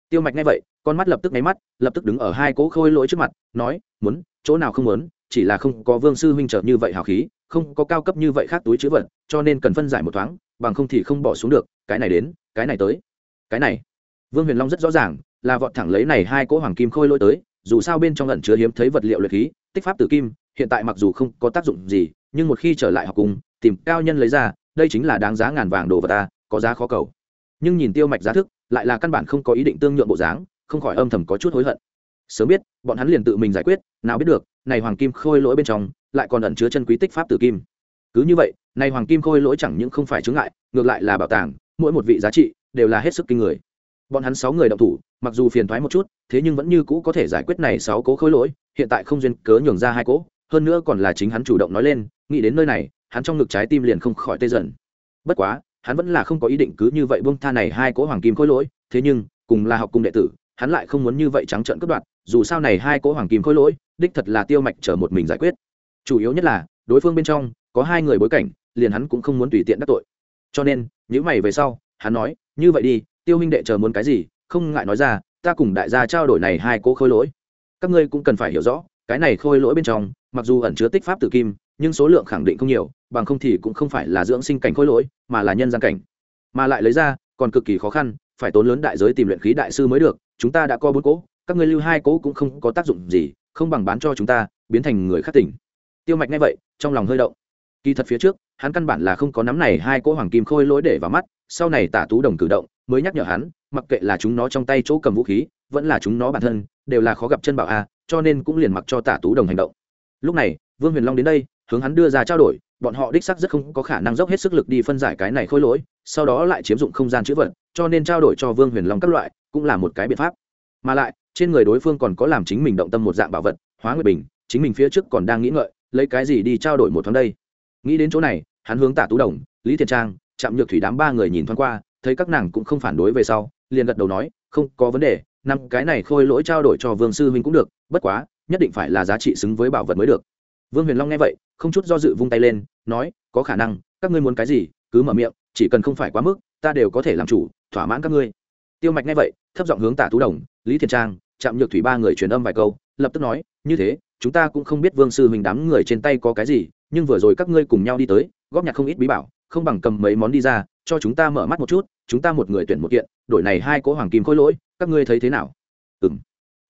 tiêu mạch nghe vậy, con mắt lập tức nháy mắt, lập tức đứng ở hai cỗ khôi lỗi trước mặt, nói, muốn, chỗ nào không muốn, chỉ là không có vương sư huynh trợ như vậy hào khí không có cao cấp như vậy khác túi chữ vật, cho nên cần phân giải một thoáng, bằng không thì không bỏ xuống được, cái này đến, cái này tới, cái này. Vương huyền long rất rõ ràng, là vọt thẳng lấy này hai cỗ hoàng kim khôi lỗi tới, dù sao bên trong lần chứa hiếm thấy vật liệu luyện khí, tích pháp tử kim, hiện tại mặc dù không có tác dụng gì, nhưng một khi trở lại học cùng, tìm cao nhân lấy ra, đây chính là đáng giá ngàn vàng đồ vật ta, có giá khó cầu. Nhưng nhìn tiêu mạch giá thức, lại là căn bản không có ý định tương nhượng bộ dáng, không khỏi âm thầm có chút hối hận. Sớm biết, bọn hắn liền tự mình giải quyết, nào biết được, này hoàng kim khôi lỗi bên trong lại còn ẩn chứa chân quý tích pháp tử kim. Cứ như vậy, nay hoàng kim khôi lỗi chẳng những không phải chướng ngại, ngược lại là bảo tàng, mỗi một vị giá trị đều là hết sức kinh người. Bọn hắn sáu người động thủ, mặc dù phiền thoái một chút, thế nhưng vẫn như cũ có thể giải quyết này sáu cố khối lỗi, hiện tại không duyên cớ nhường ra hai cố, hơn nữa còn là chính hắn chủ động nói lên, nghĩ đến nơi này, hắn trong ngực trái tim liền không khỏi tê dần. Bất quá, hắn vẫn là không có ý định cứ như vậy bông tha này hai cố hoàng kim khối lỗi, thế nhưng, cùng là học cùng đệ tử, hắn lại không muốn như vậy trắng trợn cướp đoạt, dù sao này hai cố hoàng kim khối lỗi, đích thật là tiêu mạch chờ một mình giải quyết chủ yếu nhất là, đối phương bên trong, có hai người bối cảnh, liền hắn cũng không muốn tùy tiện đắc tội. Cho nên những mày về sau, hắn nói, như vậy đi, tiêu huynh đệ chờ muốn cái gì, không ngại nói ra, ta cùng đại gia trao đổi này hai cỗ khôi lỗi. Các ngươi cũng cần phải hiểu rõ, cái này khôi lỗi bên trong, mặc dù ẩn chứa tích pháp tử kim, nhưng số lượng khẳng định không nhiều, bằng không thì cũng không phải là dưỡng sinh cảnh khôi lỗi, mà là nhân gian cảnh. Mà lại lấy ra, còn cực kỳ khó khăn, phải tốn lớn đại giới tìm luyện khí đại sư mới được, chúng ta đã có bốn cỗ các ngươi lưu hai cỗ cũng không có tác dụng gì, không bằng bán cho chúng ta, biến thành người khác tỉnh tiêu mạch nghe vậy, trong lòng hơi động. Kỳ thật phía trước, hắn căn bản là không có nắm này hai cỗ hoàng kim khôi lỗi để vào mắt, sau này tả tú đồng cử động, mới nhắc nhở hắn, mặc kệ là chúng nó trong tay chỗ cầm vũ khí, vẫn là chúng nó bản thân, đều là khó gặp chân bảo a, cho nên cũng liền mặc cho tả tú đồng hành động. Lúc này, vương huyền long đến đây, hướng hắn đưa ra trao đổi, bọn họ đích xác rất không có khả năng dốc hết sức lực đi phân giải cái này khôi lỗi, sau đó lại chiếm dụng không gian chữ vật, cho nên trao đổi cho vương huyền long các loại, cũng là một cái biện pháp. Mà lại, trên người đối phương còn có làm chính mình động tâm một dạng bảo vật, hóa nguyệt bình, chính mình phía trước còn đang nghĩ ngợi lấy cái gì đi trao đổi một tháng đây? Nghĩ đến chỗ này, hắn hướng tả tú đồng, lý thiện trang chạm nhược thủy đám ba người nhìn thoáng qua, thấy các nàng cũng không phản đối về sau, liền gật đầu nói, không có vấn đề, năm cái này khôi lỗi trao đổi cho vương sư huynh cũng được, bất quá, nhất định phải là giá trị xứng với bảo vật mới được. Vương huyền long nghe vậy, không chút do dự vung tay lên, nói, có khả năng, các ngươi muốn cái gì, cứ mở miệng, chỉ cần không phải quá mức, ta đều có thể làm chủ, thỏa mãn các ngươi. Tiêu mạch nghe vậy, thấp giọng hướng tả tú đồng, lý thiện trang chạm nhược thủy ba người truyền âm vài câu lập tức nói, như thế, chúng ta cũng không biết vương sư huynh đám người trên tay có cái gì, nhưng vừa rồi các ngươi cùng nhau đi tới, góp nhặt không ít bí bảo, không bằng cầm mấy món đi ra, cho chúng ta mở mắt một chút, chúng ta một người tuyển một kiện, đổi này hai cỗ hoàng kim khôi lỗi, các ngươi thấy thế nào? Ừ m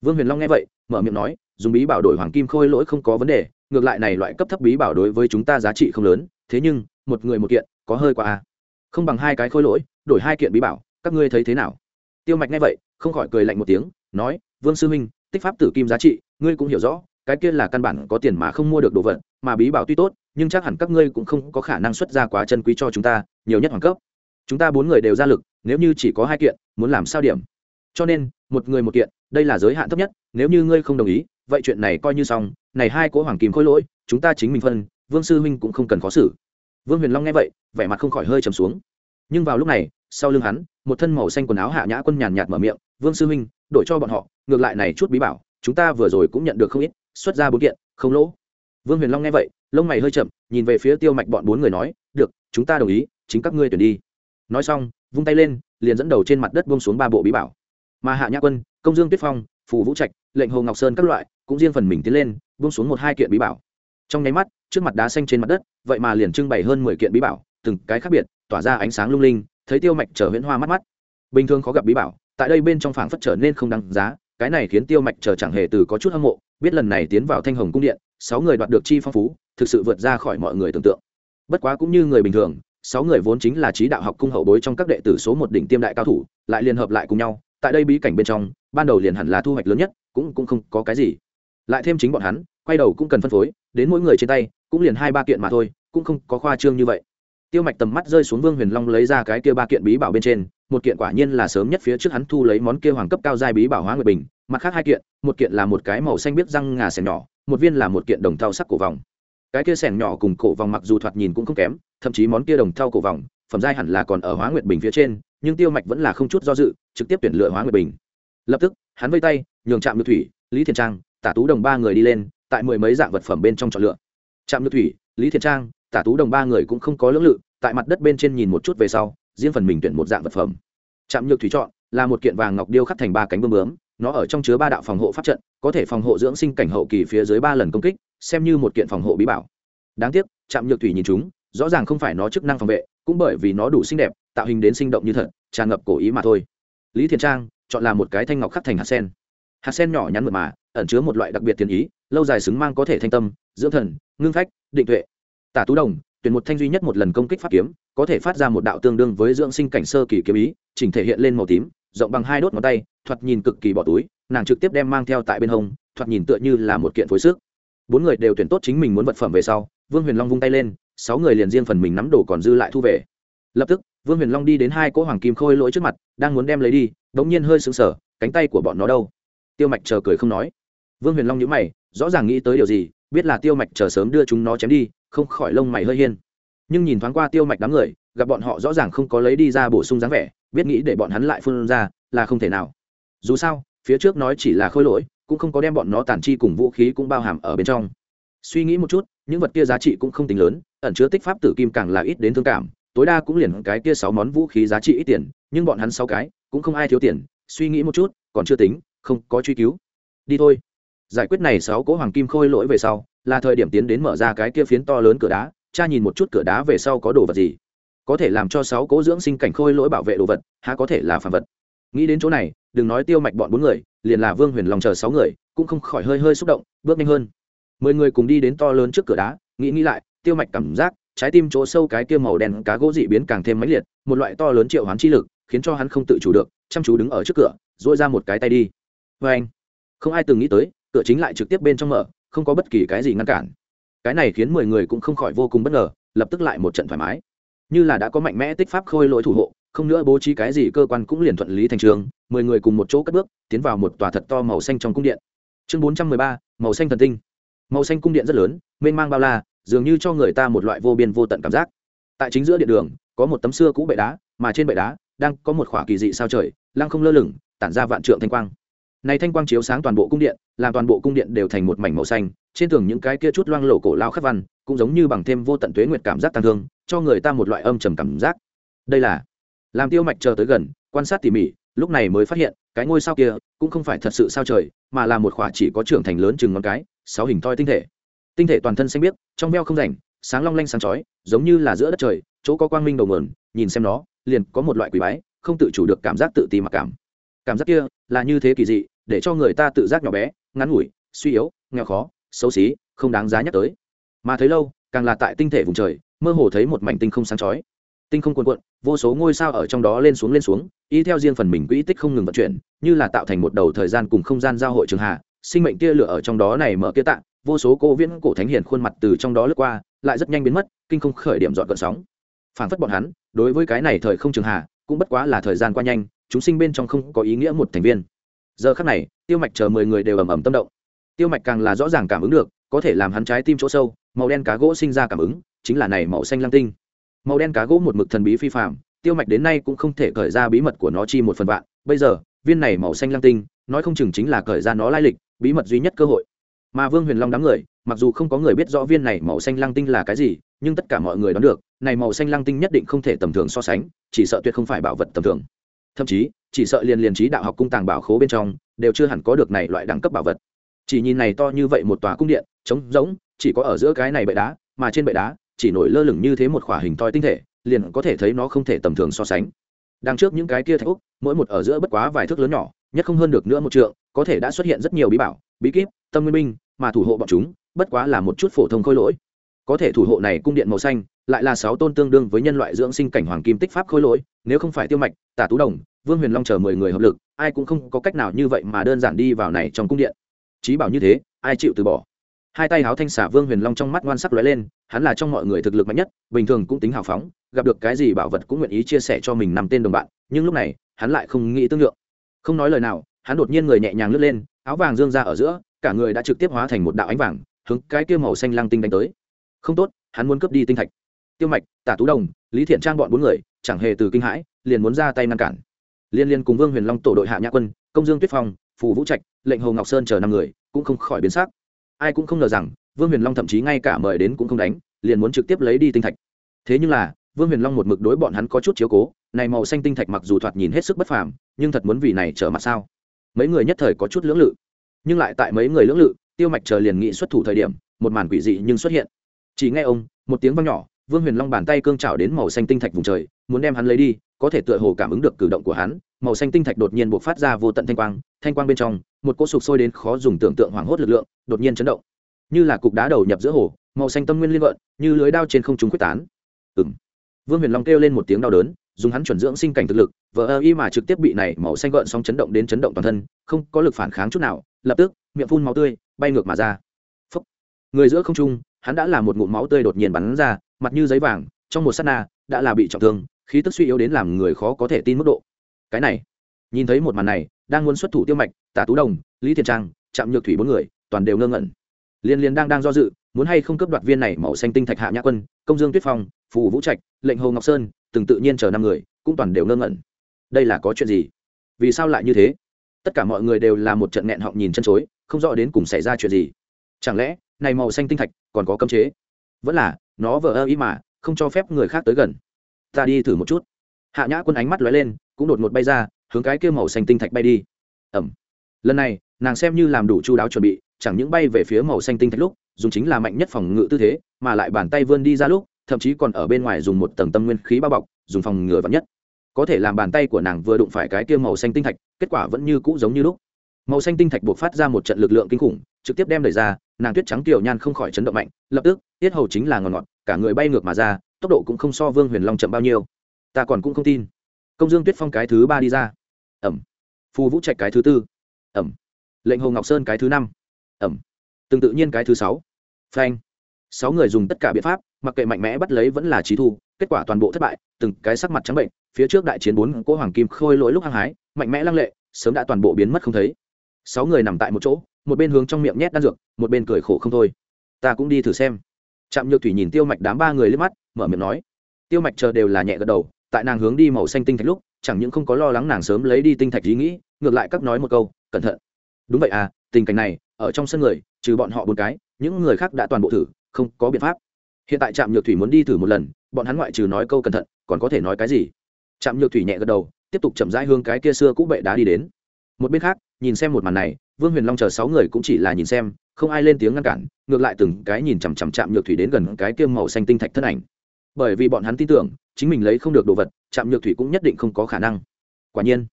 vương huyền long nghe vậy, mở miệng nói, dùng bí bảo đổi hoàng kim khôi lỗi không có vấn đề, ngược lại này loại cấp thấp bí bảo đối với chúng ta giá trị không lớn, thế nhưng, một người một kiện, có hơi quá à? không bằng hai cái khôi lỗi, đổi hai kiện bí bảo, các ngươi thấy thế nào? Tiêu mạch nghe vậy, không khỏi cười lạnh một tiếng, nói, vương sư huynh tích pháp tử kim giá trị, ngươi cũng hiểu rõ, cái kia là căn bản có tiền mà không mua được đồ vật, mà bí bảo tuy tốt, nhưng chắc hẳn các ngươi cũng không có khả năng xuất ra quá chân quý cho chúng ta, nhiều nhất hoàng cấp. Chúng ta bốn người đều ra lực, nếu như chỉ có hai kiện, muốn làm sao điểm? Cho nên, một người một kiện, đây là giới hạn thấp nhất, nếu như ngươi không đồng ý, vậy chuyện này coi như xong, này hai cỗ hoàng kim khôi lỗi, chúng ta chính mình phân, vương sư huynh cũng không cần khó xử. Vương huyền long nghe vậy, vẻ mặt không khỏi hơi trầm xuống. Nhưng vào lúc này, sau lưng hắn, một thân màu xanh quần áo hạ nhã quân nhàn nhạt mở miệng, vương sư huynh, đổi cho bọn họ ngược lại này chút bí bảo, chúng ta vừa rồi cũng nhận được không ít, xuất ra bốn kiện, không lỗ. Vương huyền long nghe vậy, lông mày hơi chậm, nhìn về phía tiêu mạch bọn bốn người nói, được, chúng ta đồng ý, chính các ngươi tuyển đi. Nói xong, vung tay lên, liền dẫn đầu trên mặt đất buông xuống ba bộ bí bảo. Mà hạ nhã quân, công dương tuyết phong, phù vũ trạch, lệnh hồ ngọc sơn các loại, cũng riêng phần mình tiến lên, buông xuống một hai kiện bí bảo. Trong nháy mắt, trước mặt đá xanh trên mặt đất, vậy mà liền trưng bày hơn mười kiện bí bảo, từng cái khác biệt, tỏa ra ánh sáng lung linh, thấy tiêu mạch trở huyễn hoa mắt mắt. Bình thường khó gặp bí bảo, tại đây bên trong phảng phất trở nên không đáng giá cái này khiến tiêu mạch chờ chẳng hề từ có chút hâm mộ, biết lần này tiến vào thanh hồng cung điện, sáu người đoạt được chi phong phú, thực sự vượt ra khỏi mọi người tưởng tượng. Bất quá cũng như người bình thường, sáu người vốn chính là trí đạo học cung hậu bối trong các đệ tử số một đỉnh tiêm đại cao thủ, lại liên hợp lại cùng nhau, tại đây bí cảnh bên trong, ban đầu liền hẳn là thu hoạch lớn nhất, cũng cũng không có cái gì. Lại thêm chính bọn hắn, quay đầu cũng cần phân phối, đến mỗi người trên tay, cũng liền hai ba kiện mà thôi, cũng không có khoa trương như vậy. Tiêu mạch tầm mắt rơi xuống vương huyền long lấy ra cái kia ba kiện bí bảo bên trên một kiện quả nhiên là sớm nhất phía trước hắn thu lấy món kia hoàng cấp cao giai bí bảo hóa nguyệt bình, mặt khác hai kiện, một kiện là một cái màu xanh biết răng ngà sẻn nhỏ, một viên là một kiện đồng thau sắc cổ vòng. Cái kia sẻn nhỏ cùng cổ vòng mặc dù thoạt nhìn cũng không kém, thậm chí món kia đồng thau cổ vòng, phẩm giai hẳn là còn ở hóa nguyệt bình phía trên, nhưng tiêu mạch vẫn là không chút do dự, trực tiếp tuyển lựa hóa nguyệt bình. Lập tức, hắn vây tay, nhường trạm nhược thủy, lý thiền trang, tả tú đồng ba người đi lên, tại mười mấy dạng vật phẩm bên trong chọn lựa. Trạm nhược thủy, lý thiền trang, tả tú đồng ba người cũng không có lưỡng lự, tại mặt đất bên trên nhìn một chút về sau riêng phần mình tuyển một dạng vật phẩm. Trạm nhược thủy chọn là một kiện vàng ngọc điêu khắc thành ba cánh bơm bướm, nó ở trong chứa ba đạo phòng hộ pháp trận, có thể phòng hộ dưỡng sinh cảnh hậu kỳ phía dưới ba lần công kích, xem như một kiện phòng hộ bí bảo. Đáng tiếc, trạm nhược thủy nhìn chúng, rõ ràng không phải nó chức năng phòng vệ, cũng bởi vì nó đủ xinh đẹp, tạo hình đến sinh động như thật, tràn ngập cổ ý mà thôi. Lý thiền trang chọn là một cái thanh ngọc khắc thành hạt sen. Hạt sen nhỏ nhắn mượt mà, ẩn chứa một loại đặc biệt tiền ý, lâu dài xứng mang có thể thanh tâm, dưỡng thần, ngưng phách, định tuệ. Tả tú đồng tuyển một thanh duy nhất một lần công kích pháp kiếm, có thể phát ra một đạo tương đương với dưỡng sinh cảnh sơ kỳ kiếm ý, chỉnh thể hiện lên màu tím, rộng bằng hai đốt ngón tay, thoạt nhìn cực kỳ bỏ túi, nàng trực tiếp đem mang theo tại bên hông, thoạt nhìn tựa như là một kiện phối sức. Bốn người đều tuyển tốt chính mình muốn vật phẩm về sau, vương huyền long vung tay lên, sáu người liền riêng phần mình nắm đồ còn dư lại thu về. Lập tức, vương huyền long đi đến hai cỗ hoàng kim khôi lỗi trước mặt, đang muốn đem lấy đi đ ỗ n g nhiên hơi sững sờ, cánh tay của bọn nó đâu? Tiêu mạch chờ cười không nói. Vương huyền long nhữ mày, rõ ràng nghĩ tới điều gì, biết là tiêu mạch chờ sớm đưa chúng nó chém đi không khỏi lông mày hơi hiên. Nhưng nhìn thoáng qua tiêu mạch đám người, gặp bọn họ rõ ràng không có lấy đi ra bổ sung dáng vẻ, biết nghĩ để bọn hắn lại phun ra, là không thể nào. Dù sao, phía trước nói chỉ là khôi lỗi, cũng không có đem bọn nó tàn chi cùng vũ khí cũng bao hàm ở bên trong. Suy nghĩ một chút, những vật kia giá trị cũng không tính lớn, ẩn chứa tích pháp tử kim càng là ít đến thương cảm, tối đa cũng liền cái kia sáu món vũ khí giá trị ít tiền, nhưng bọn hắn sáu cái, cũng không ai thiếu tiền, suy nghĩ một chút, còn chưa tính, không có truy cứu. Đi thôi. Giải quyết này sáu cỗ hoàng kim khôi lỗi về sau là thời điểm tiến đến mở ra cái kia phiến to lớn cửa đá, cha nhìn một chút cửa đá về sau có đồ vật gì. Có thể làm cho sáu cố dưỡng sinh cảnh khôi lỗi bảo vệ đồ vật, há có thể là phản vật. Nghĩ đến chỗ này, đừng nói tiêu mạch bọn bốn người, liền là vương huyền lòng chờ sáu người, cũng không khỏi hơi hơi xúc động, bước nhanh hơn. Mười người cùng đi đến to lớn trước cửa đá, nghĩ nghĩ lại, tiêu mạch cảm giác, trái tim chỗ sâu cái kia màu đen cá gỗ dị biến càng thêm mãnh liệt, một loại to lớn triệu hoán chi lực, khiến cho hắn không tự chủ được, chăm chú đứng ở trước cửa dội ra một cái tay đi. Vê anh không ai từng nghĩ tới, cửa chính lại trực tiếp bên trong mở không có bất kỳ cái gì ngăn cản. Cái này khiến mười người cũng không khỏi vô cùng bất ngờ, lập tức lại một trận thoải mái. Như là đã có mạnh mẽ tích pháp khôi lỗi thủ hộ, không nữa bố trí cái gì cơ quan cũng liền thuận lý thành trường, mười người cùng một chỗ cất bước, tiến vào một tòa thật to màu xanh trong cung điện. Chương bốn trăm mười ba, màu xanh thần tinh. Màu xanh cung điện rất lớn, mênh mang bao la, dường như cho người ta một loại vô biên vô tận cảm giác. Tại chính giữa điện đường, có một tấm xưa cũ bệ đá, mà trên bệ đá, đang có một khỏa kỳ dị sao trời, lăng không lơ lửng, tản ra vạn trượng thanh quang này thanh quang chiếu sáng toàn bộ cung điện, làm toàn bộ cung điện đều thành một mảnh màu xanh, trên tường những cái kia chút loang lổ cổ lao khắc văn, cũng giống như bằng thêm vô tận tuế nguyệt cảm giác tăng thương, cho người ta một loại âm trầm cảm giác. Đây là, làm tiêu mạch chờ tới gần, quan sát tỉ mỉ, lúc này mới phát hiện, cái ngôi sao kia cũng không phải thật sự sao trời, mà là một khỏa chỉ có trưởng thành lớn chừng ngón cái, sáu hình toi tinh thể. Tinh thể toàn thân xanh biếc, trong veo không rảnh, sáng long lanh sáng chói, giống như là giữa đất trời, chỗ có quang minh đầu nguồn, nhìn xem nó, liền có một loại quỷ bái, không tự chủ được cảm giác tự ti mặc cảm cảm giác kia là như thế kỳ dị, để cho người ta tự giác nhỏ bé, ngắn ngủi, suy yếu, nghèo khó, xấu xí, không đáng giá nhắc tới. Mà thấy lâu, càng là tại tinh thể vùng trời, mơ hồ thấy một mảnh tinh không sáng chói. Tinh không cuồn cuộn, vô số ngôi sao ở trong đó lên xuống lên xuống, y theo riêng phần mình quỹ tích không ngừng vận chuyển, như là tạo thành một đầu thời gian cùng không gian giao hội trường hạ, sinh mệnh tia lửa ở trong đó này mở kia tạng, vô số cô viễn cổ thánh hiền khuôn mặt từ trong đó lướt qua, lại rất nhanh biến mất, kinh không khởi điểm dọn gợn sóng. Phản phất bọn hắn, đối với cái này thời không trường hạ, cũng bất quá là thời gian qua nhanh chúng sinh bên trong không có ý nghĩa một thành viên. Giờ khắc này, tiêu mạch chờ mười người đều ầm ầm tâm động. Tiêu mạch càng là rõ ràng cảm ứng được, có thể làm hắn trái tim chỗ sâu, màu đen cá gỗ sinh ra cảm ứng, chính là này màu xanh lăng tinh. Màu đen cá gỗ một mực thần bí phi phạm tiêu mạch đến nay cũng không thể cởi ra bí mật của nó chi một phần vạn. Bây giờ, viên này màu xanh lăng tinh, nói không chừng chính là cởi ra nó lai lịch, bí mật duy nhất cơ hội. Mà vương huyền long đám người, mặc dù không có người biết rõ viên này màu xanh lăng tinh là cái gì, nhưng tất cả mọi người đoán được, này màu xanh lăng tinh nhất định không thể tầm thường so sánh, chỉ sợ tuyệt không phải bảo vật tầm thường thậm chí, chỉ sợ liền liền trí đạo học cung tàng bảo khố bên trong, đều chưa hẳn có được này loại đẳng cấp bảo vật. Chỉ nhìn này to như vậy một tòa cung điện, trống rỗng, chỉ có ở giữa cái này bệ đá, mà trên bệ đá, chỉ nổi lơ lửng như thế một khỏa hình thoi tinh thể, liền có thể thấy nó không thể tầm thường so sánh. Đằng trước những cái kia thạch úc, mỗi một ở giữa bất quá vài thước lớn nhỏ, nhất không hơn được nữa một trượng, có thể đã xuất hiện rất nhiều bí bảo, bí kíp, tâm nguyên minh, mà thủ hộ bọn chúng, bất quá là một chút phổ thông khôi lỗi. Có thể thủ hộ này cung điện màu xanh, lại là sáu tôn tương đương với nhân loại dưỡng sinh cảnh hoàng kim tích pháp khôi lỗi, nếu không phải tiêu mạch tả tú đồng vương huyền long chờ mười người hợp lực, ai cũng không có cách nào như vậy mà đơn giản đi vào này trong cung điện. Trí bảo như thế, ai chịu từ bỏ? Hai tay háo thanh xả vương huyền long trong mắt ngoan sắc lóe lên, hắn là trong mọi người thực lực mạnh nhất, bình thường cũng tính hào phóng, gặp được cái gì bảo vật cũng nguyện ý chia sẻ cho mình năm tên đồng bạn, nhưng lúc này, hắn lại không nghĩ tương lượng. Không nói lời nào, hắn đột nhiên người nhẹ nhàng lướt lên, áo vàng dương ra ở giữa, cả người đã trực tiếp hóa thành một đạo ánh vàng, hướng cái kia màu xanh lang tinh đánh tới. Không tốt, hắn muốn cướp đi tinh thạch. Tiêu mạch, tả tú đồng, lý thiện trang bọn bốn người, chẳng hề từ kinh hãi, liền muốn ra tay ngăn cản liên liên cùng vương huyền long tổ đội hạ nhã quân, công dương tuyết phong, phù vũ trạch, lệnh hồ ngọc sơn chờ năm người, cũng không khỏi biến sắc. Ai cũng không ngờ rằng, vương huyền long thậm chí ngay cả mời đến cũng không đánh, liền muốn trực tiếp lấy đi tinh thạch. Thế nhưng là, vương huyền long một mực đối bọn hắn có chút chiếu cố, này màu xanh tinh thạch mặc dù thoạt nhìn hết sức bất phàm, nhưng thật muốn vì này trở mặt sao? Mấy người nhất thời có chút lưỡng lự. Nhưng lại tại mấy người lưỡng lự, tiêu mạch chờ liền nghị xuất thủ thời điểm, một màn quỷ dị nhưng xuất hiện. Chỉ nghe ông, một tiếng vang nhỏ, vương huyền long bàn tay cương trào đến màu xanh tinh thạch vùng trời, muốn đem hắn lấy đi có thể tựa hồ cảm ứng được cử động của hắn, màu xanh tinh thạch đột nhiên buộc phát ra vô tận thanh quang thanh quang bên trong, một cỗ sụp sôi đến khó dùng tưởng tượng hoảng hốt lực lượng, đột nhiên chấn động. Như là cục đá đầu nhập giữa hồ, màu xanh tâm nguyên liên vận, như lưới đao trên không trung quyết tán. Ừng vương huyền long kêu lên một tiếng đau đớn, dùng hắn chuẩn dưỡng sinh cảnh thực lực, vờ ơ y mà trực tiếp bị này màu xanh gợn xong chấn động đến chấn động toàn thân, không có lực phản kháng chút nào, lập tức, miệng phun máu tươi, bay ngược mà ra. Phúc. người giữa không trung, hắn đã là một ngụm máu tươi đột nhiên bắn ra, mặt như giấy vàng, trong một s á t na, đã là bị trọng thương khí tức suy yếu đến làm người khó có thể tin mức độ. Cái này, nhìn thấy một màn này, đang muốn xuất thủ tiêu mạch, tả tú đồng, lý thiền trang chạm nhược thủy bốn người, toàn đều ngơ ngẩn. Liên liên đang đang do dự, muốn hay không cướp đoạt viên này màu xanh tinh thạch hạ nhã quân, công dương tuyết phong, phù vũ trạch, lệnh hồ ngọc sơn, từng tự nhiên chờ năm người, cũng toàn đều ngơ ngẩn. Đây là có chuyện gì? Vì sao lại như thế? Tất cả mọi người đều là một trận nghẹn họng nhìn chân chối, không rõ đến cùng xảy ra chuyện gì. Chẳng lẽ, này màu xanh tinh thạch còn có cấm chế? Vẫn là, nó vờ ơ ý mà, không cho phép người khác tới gần ta đi thử một chút. Hạ nhã quân ánh mắt lóe lên, cũng đột ngột bay ra, hướng cái kia màu xanh tinh thạch bay đi. Ẩm. Lần này, nàng xem như làm đủ chu đáo chuẩn bị, chẳng những bay về phía màu xanh tinh thạch lúc, dùng chính là mạnh nhất phòng ngự tư thế, mà lại bàn tay vươn đi ra lúc, thậm chí còn ở bên ngoài dùng một tầng tâm nguyên khí bao bọc, dùng phòng ngừa vắn nhất. Có thể làm bàn tay của nàng vừa đụng phải cái kia màu xanh tinh thạch, kết quả vẫn như cũ giống như lúc. Màu xanh tinh thạch buộc phát ra một trận lực lượng kinh khủng, trực tiếp đem đẩy ra, nàng tuyết trắng tiểu nhan không khỏi chấn động mạnh, lập tức, tiết hầu chính là ngọt ngọt cả người bay ngược mà ra tốc độ cũng không so vương huyền long chậm bao nhiêu. Ta còn cũng không tin. Công dương tuyết phong cái thứ ba đi ra. Ẩm. Phù vũ trạch cái thứ tư. Ẩm. Lệnh hồ ngọc sơn cái thứ năm. Ẩm. Tương tự nhiên cái thứ sáu. Phanh. Sáu người dùng tất cả biện pháp, mặc kệ mạnh mẽ bắt lấy vẫn là trí thu kết quả toàn bộ thất bại, từng cái sắc mặt trắng bệnh, phía trước đại chiến bốn cỗ hoàng kim khôi lỗi lúc hăng hái, mạnh mẽ lăng lệ, sớm đã toàn bộ biến mất không thấy. Sáu người nằm tại một chỗ, một bên hướng trong miệng nhét đan dược, một bên cười khổ không thôi. Ta cũng đi thử xem. Trạm nhược thủy nhìn tiêu mạch đám ba người lên mắt mở miệng nói. Tiêu mạch chờ đều là nhẹ gật đầu, tại nàng hướng đi màu xanh tinh thạch lúc, chẳng những không có lo lắng nàng sớm lấy đi tinh thạch ý nghĩ, ngược lại các nói một câu, cẩn thận. Đúng vậy à tình cảnh này, ở trong sân người, trừ bọn họ bốn cái, những người khác đã toàn bộ thử, không có biện pháp. Hiện tại trạm nhược thủy muốn đi thử một lần, bọn hắn ngoại trừ nói câu cẩn thận, còn có thể nói cái gì? Trạm nhược thủy nhẹ gật đầu, tiếp tục chậm rãi hướng cái kia xưa cũ bệ đá đi đến. Một bên khác, nhìn xem một màn này, vương huyền long chờ sáu người cũng chỉ là nhìn xem, không ai lên tiếng ngăn cản, ngược lại từng cái nhìn chằm chằm chạm nhược thủy đến gần cái kia màu xanh tinh thạch thân ảnh bởi vì bọn hắn tin tưởng, chính mình lấy không được đồ vật chạm nhược thủy cũng nhất định không có khả năng. Quả nhiên,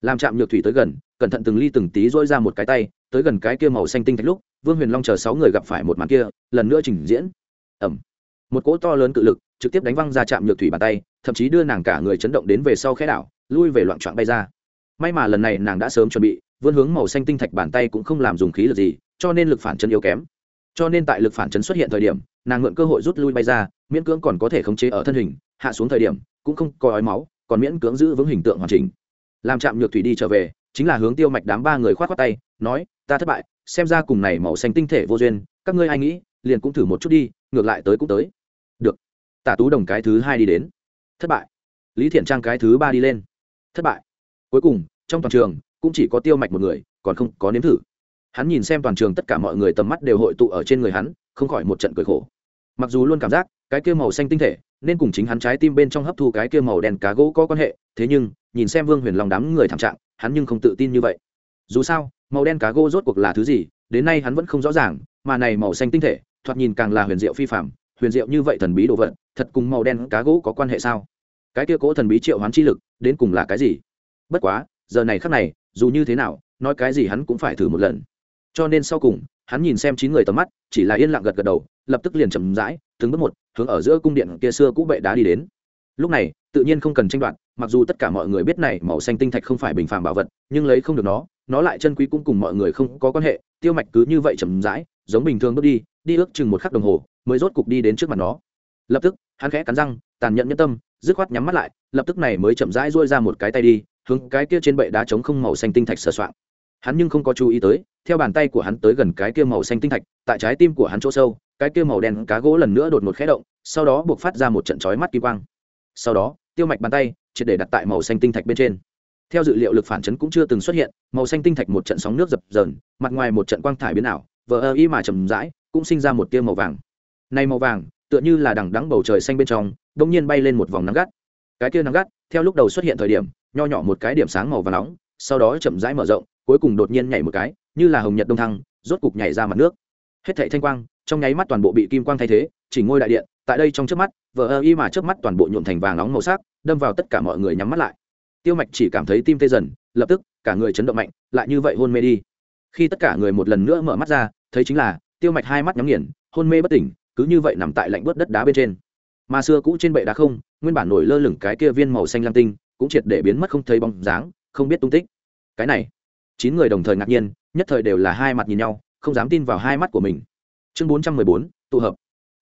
làm chạm nhược thủy tới gần, cẩn thận từng ly từng tí dỗi ra một cái tay, tới gần cái kia màu xanh tinh thạch lúc, vương huyền long chờ sáu người gặp phải một màn kia, lần nữa trình diễn. Ẩm một cỗ to lớn cự lực, trực tiếp đánh văng ra chạm nhược thủy bàn tay, thậm chí đưa nàng cả người chấn động đến về sau khẽ đảo, lui về loạn trọn bay ra. May mà lần này nàng đã sớm chuẩn bị, vươn hướng màu xanh tinh thạch bàn tay cũng không làm dùng khí lực gì, cho nên lực phản chấn yếu kém. Cho nên tại lực phản chấn xuất hiện thời điểm nàng mượn cơ hội rút lui bay ra, miễn cưỡng còn có thể khống chế ở thân hình, hạ xuống thời điểm, cũng không có ói máu, còn miễn cưỡng giữ vững hình tượng hoàn chỉnh. Làm chạm nhược thủy đi trở về, chính là hướng tiêu mạch đám ba người khoát khoát tay, nói, ta thất bại, xem ra cùng này màu xanh tinh thể vô duyên, các ngươi ai nghĩ, liền cũng thử một chút đi, ngược lại tới cũng tới. Được. Tả tú đồng cái thứ hai đi đến. Thất bại. Lý thiện trang cái thứ ba đi lên. Thất bại. Cuối cùng, trong toàn trường, cũng chỉ có tiêu mạch một người, còn không có nếm thử hắn nhìn xem toàn trường tất cả mọi người tầm mắt đều hội tụ ở trên người hắn, không khỏi một trận cười khổ. Mặc dù luôn cảm giác, cái kia màu xanh tinh thể, nên cùng chính hắn trái tim bên trong hấp thu cái kia màu đen cá gỗ có quan hệ, thế nhưng, nhìn xem vương huyền lòng đám người thảm trạng, hắn nhưng không tự tin như vậy. Dù sao, màu đen cá gỗ rốt cuộc là thứ gì, đến nay hắn vẫn không rõ ràng, mà này màu xanh tinh thể, thoạt nhìn càng là huyền diệu phi phạm huyền diệu như vậy thần bí đồ vật, thật cùng màu đen cá gỗ có quan hệ sao? Cái kia cố thần bí triệu hoán chi lực, đến cùng là cái gì? Bất quá, giờ này khắc này, dù như thế nào, nói cái gì hắn cũng phải thử một lần cho nên sau cùng, hắn nhìn xem chín người tầm mắt, chỉ là yên lặng gật gật đầu, lập tức liền chậm rãi, từng bước một, hướng ở giữa cung điện kia xưa cũ bệ đá đi đến. Lúc này, tự nhiên không cần tranh đoạt, mặc dù tất cả mọi người biết này màu xanh tinh thạch không phải bình phàm bảo vật, nhưng lấy không được nó nó lại chân quý cũng cùng mọi người không có quan hệ, tiêu mạch cứ như vậy chậm rãi, giống bình thường bước đi đi ước chừng một khắc đồng hồ, mới rốt cục đi đến trước mặt nó. Lập tức, hắn khẽ cắn răng, tàn nhẫn nhân tâm, dứt khoát nhắm mắt lại, lập tức này mới chậm rãi duỗi ra một cái tay đi, hướng cái kia trên bệ đá trống không màu xanh tinh thạch sờ soạng hắn nhưng không có chú ý tới, theo bàn tay của hắn tới gần cái kia màu xanh tinh thạch, tại trái tim của hắn chỗ sâu, cái kia màu đen cá gỗ lần nữa đột ngột khẽ động, sau đó buộc phát ra một trận chói mắt kỳ quang. Sau đó, tiêu mạch bàn tay, triệt để đặt tại màu xanh tinh thạch bên trên. Theo dự liệu lực phản chấn cũng chưa từng xuất hiện, màu xanh tinh thạch một trận sóng nước dập dờn, mặt ngoài một trận quang thải biến ảo, vờ ơ y mà chầm rãi, cũng sinh ra một tia màu vàng. Này màu vàng, tựa như là đằng đắng bầu trời xanh bên trong đông nhiên bay lên một vòng nắng gắt. Cái kia nắng gắt, theo lúc đầu xuất hiện thời điểm, nho nhỏ một cái điểm sáng màu và nóng, sau đó chậm rãi mở rộng cuối cùng đột nhiên nhảy một cái, như là hồng nhật đông thăng, rốt cục nhảy ra mặt nước. Hết thảy thanh quang, trong nháy mắt toàn bộ bị kim quang thay thế, chỉ ngôi đại điện, tại đây trong trước mắt, vờ ơ y mà trước mắt toàn bộ nhuộm thành vàng nóng màu sắc, đâm vào tất cả mọi người nhắm mắt lại. Tiêu mạch chỉ cảm thấy tim tê dần, lập tức, cả người chấn động mạnh, lại như vậy hôn mê đi. Khi tất cả người một lần nữa mở mắt ra, thấy chính là, tiêu mạch hai mắt nhắm nghiền, hôn mê bất tỉnh, cứ như vậy nằm tại lạnh bớt đất đá bên trên. Mà xưa cũ trên bệ đá không, nguyên bản nổi lơ lửng cái kia viên màu xanh lam tinh, cũng triệt để biến mất không thấy bóng dáng, không biết tung tích. Cái này chín người đồng thời ngạc nhiên, nhất thời đều là hai mặt nhìn nhau, không dám tin vào hai mắt của mình. Chương bốn trăm mười bốn, tụ hợp.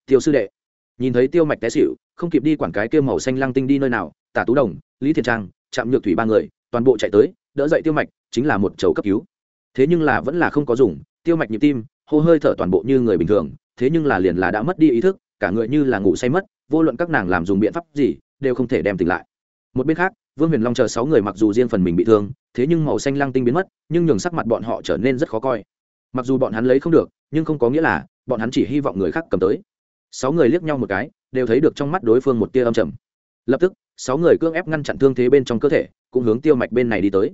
Tiêu sư đệ. Nhìn thấy tiêu mạch té xịu không kịp đi quản cái kia màu xanh lăng tinh đi nơi nào, tả tú đồng, lý thiền trang chạm nhược thủy ba người, toàn bộ chạy tới, đỡ dậy tiêu mạch, chính là một chầu cấp cứu. Thế nhưng là vẫn là không có dùng, tiêu mạch nhịp tim, hô hơi thở toàn bộ như người bình thường, thế nhưng là liền là đã mất đi ý thức, cả người như là ngủ say mất, vô luận các nàng làm dùng biện pháp gì, đều không thể đem tỉnh lại. Một bên khác vương huyền long chờ sáu người mặc dù riêng phần mình bị thương, thế nhưng màu xanh lăng tinh biến mất, nhưng nhường sắc mặt bọn họ trở nên rất khó coi. Mặc dù bọn hắn lấy không được, nhưng không có nghĩa là bọn hắn chỉ hy vọng người khác cầm tới. Sáu người liếc nhau một cái, đều thấy được trong mắt đối phương một tia âm trầm. Lập tức, sáu người cưỡng ép ngăn chặn thương thế bên trong cơ thể, cũng hướng tiêu mạch bên này đi tới.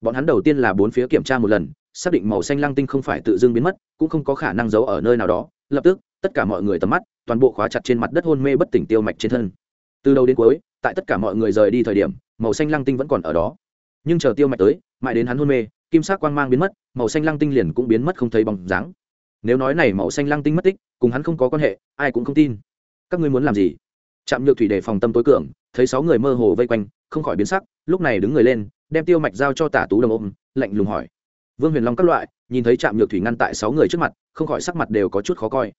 Bọn hắn đầu tiên là bốn phía kiểm tra một lần, xác định màu xanh lăng tinh không phải tự dưng biến mất, cũng không có khả năng giấu ở nơi nào đó. Lập tức, tất cả mọi người tầm mắt, toàn bộ khóa chặt trên mặt đất hôn mê bất tỉnh tiêu mạch trên thân. Từ đầu đến cuối, tại tất cả mọi người rời đi thời điểm màu xanh lăng tinh vẫn còn ở đó. Nhưng chờ tiêu mạch tới, mãi đến hắn hôn mê, kim sắc quang mang biến mất, màu xanh lăng tinh liền cũng biến mất không thấy bóng dáng. Nếu nói này màu xanh lăng tinh mất tích, cùng hắn không có quan hệ, ai cũng không tin. Các ngươi muốn làm gì? Trạm nhược thủy đề phòng tâm tối cường, thấy sáu người mơ hồ vây quanh, không khỏi biến sắc, lúc này đứng người lên, đem tiêu mạch giao cho tả tú đồng ôm, lạnh lùng hỏi. Vương huyền long các loại, nhìn thấy trạm nhược thủy ngăn tại sáu người trước mặt, không khỏi sắc mặt đều có chút khó coi.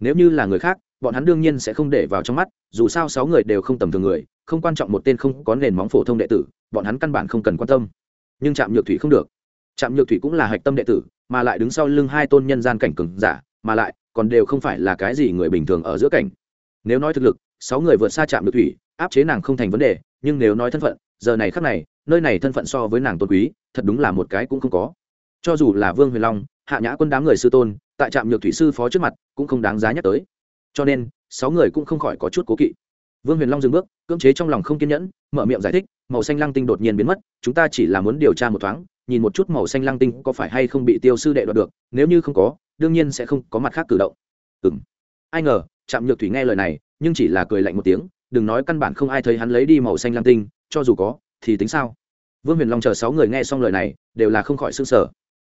Nếu như là người khác bọn hắn đương nhiên sẽ không để vào trong mắt, dù sao sáu người đều không tầm thường người, không quan trọng một tên không có nền móng phổ thông đệ tử, bọn hắn căn bản không cần quan tâm. Nhưng trạm nhược thủy không được. Trạm nhược thủy cũng là hạch tâm đệ tử, mà lại đứng sau lưng hai tôn nhân gian cảnh cường giả, mà lại còn đều không phải là cái gì người bình thường ở giữa cảnh. Nếu nói thực lực, sáu người vượt xa trạm nhược thủy, áp chế nàng không thành vấn đề, nhưng nếu nói thân phận, giờ này khắc này, nơi này thân phận so với nàng tôn quý, thật đúng là một cái cũng không có. Cho dù là vương huyền long, hạ nhã quân đám người sư tôn, tại trạm nhược thủy sư phó trước mặt, cũng không đáng giá nhắc tới cho nên sáu người cũng không khỏi có chút cố kỵ. Vương huyền long dừng bước, cưỡng chế trong lòng không kiên nhẫn, mở miệng giải thích, màu xanh lăng tinh đột nhiên biến mất, chúng ta chỉ là muốn điều tra một thoáng, nhìn một chút màu xanh lăng tinh có phải hay không bị tiêu sư đệ đoạt được, nếu như không có, đương nhiên sẽ không có mặt khác cử động. Ừ m ai ngờ, trạm nhược thủy nghe lời này, nhưng chỉ là cười lạnh một tiếng, đừng nói căn bản không ai thấy hắn lấy đi màu xanh lăng tinh, cho dù có, thì tính sao? Vương huyền long chờ sáu người nghe xong lời này, đều là không khỏi s ư n g sở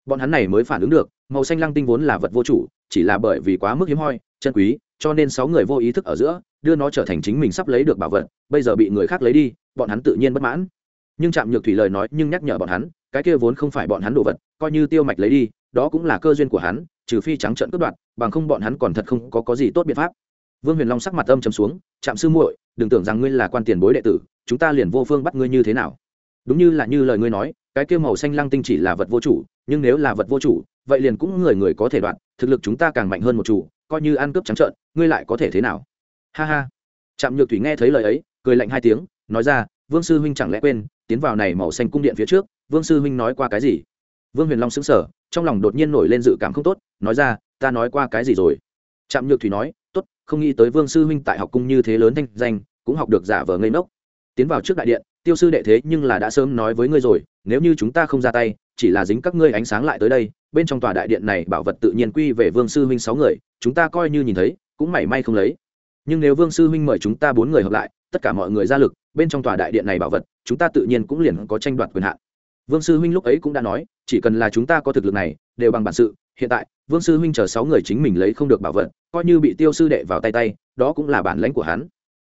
bọn hắn này mới phản ứng được màu xanh lăng tinh vốn là vật vô chủ chỉ là bởi vì quá mức hiếm hoi chân quý cho nên sáu người vô ý thức ở giữa đưa nó trở thành chính mình sắp lấy được bảo vật bây giờ bị người khác lấy đi bọn hắn tự nhiên bất mãn. Nhưng trạm nhược thủy lời nói nhưng nhắc nhở bọn hắn cái kia vốn không phải bọn hắn đồ vật coi như tiêu mạch lấy đi đó cũng là cơ duyên của hắn trừ phi trắng trận cướp đoạt bằng không bọn hắn còn thật không có, có gì tốt biện pháp. Vương huyền long sắc mặt âm chấm xuống trạm sư muội đừng tưởng rằng ngươi là quan tiền bối đệ tử chúng ta liền vô phương bắt ngươi như thế nào? Đúng như là như lời ngươi nói cái kia màu xanh lăng tinh chỉ là vật vô chủ nhưng nếu là vật vô chủ vậy liền cũng người người có thể đoạn thực lực chúng ta càng mạnh hơn một chủ, coi như ăn cướp trắng trợn, ngươi lại có thể thế nào? Ha ha. Trạm nhược thủy nghe thấy lời ấy, cười lạnh hai tiếng, nói ra, vương sư huynh chẳng lẽ quên, tiến vào này màu xanh cung điện phía trước, vương sư huynh nói qua cái gì? Vương huyền long xứng sở trong lòng đột nhiên nổi lên dự cảm không tốt, nói ra, ta nói qua cái gì rồi? Trạm nhược thủy nói, tốt, không nghĩ tới vương sư huynh tại học cung như thế lớn thanh danh, cũng học được giả vờ ngây ngốc. Tiến vào trước đại điện, tiêu sư đệ thế nhưng là đã sớm nói với ngươi rồi, nếu như chúng ta không ra tay, chỉ là dính các ngươi ánh sáng lại tới đây bên trong tòa đại điện này bảo vật tự nhiên quy về vương sư huynh sáu người, chúng ta coi như nhìn thấy, cũng mảy may không lấy. Nhưng nếu vương sư huynh mời chúng ta bốn người hợp lại, tất cả mọi người ra lực, bên trong tòa đại điện này bảo vật, chúng ta tự nhiên cũng liền có tranh đoạt quyền hạn. Vương sư huynh lúc ấy cũng đã nói, chỉ cần là chúng ta có thực lực này, đều bằng bản sự. Hiện tại, vương sư huynh chờ sáu người chính mình lấy không được bảo vật, coi như bị tiêu sư đệ vào tay tay, đó cũng là bản lãnh của hắn.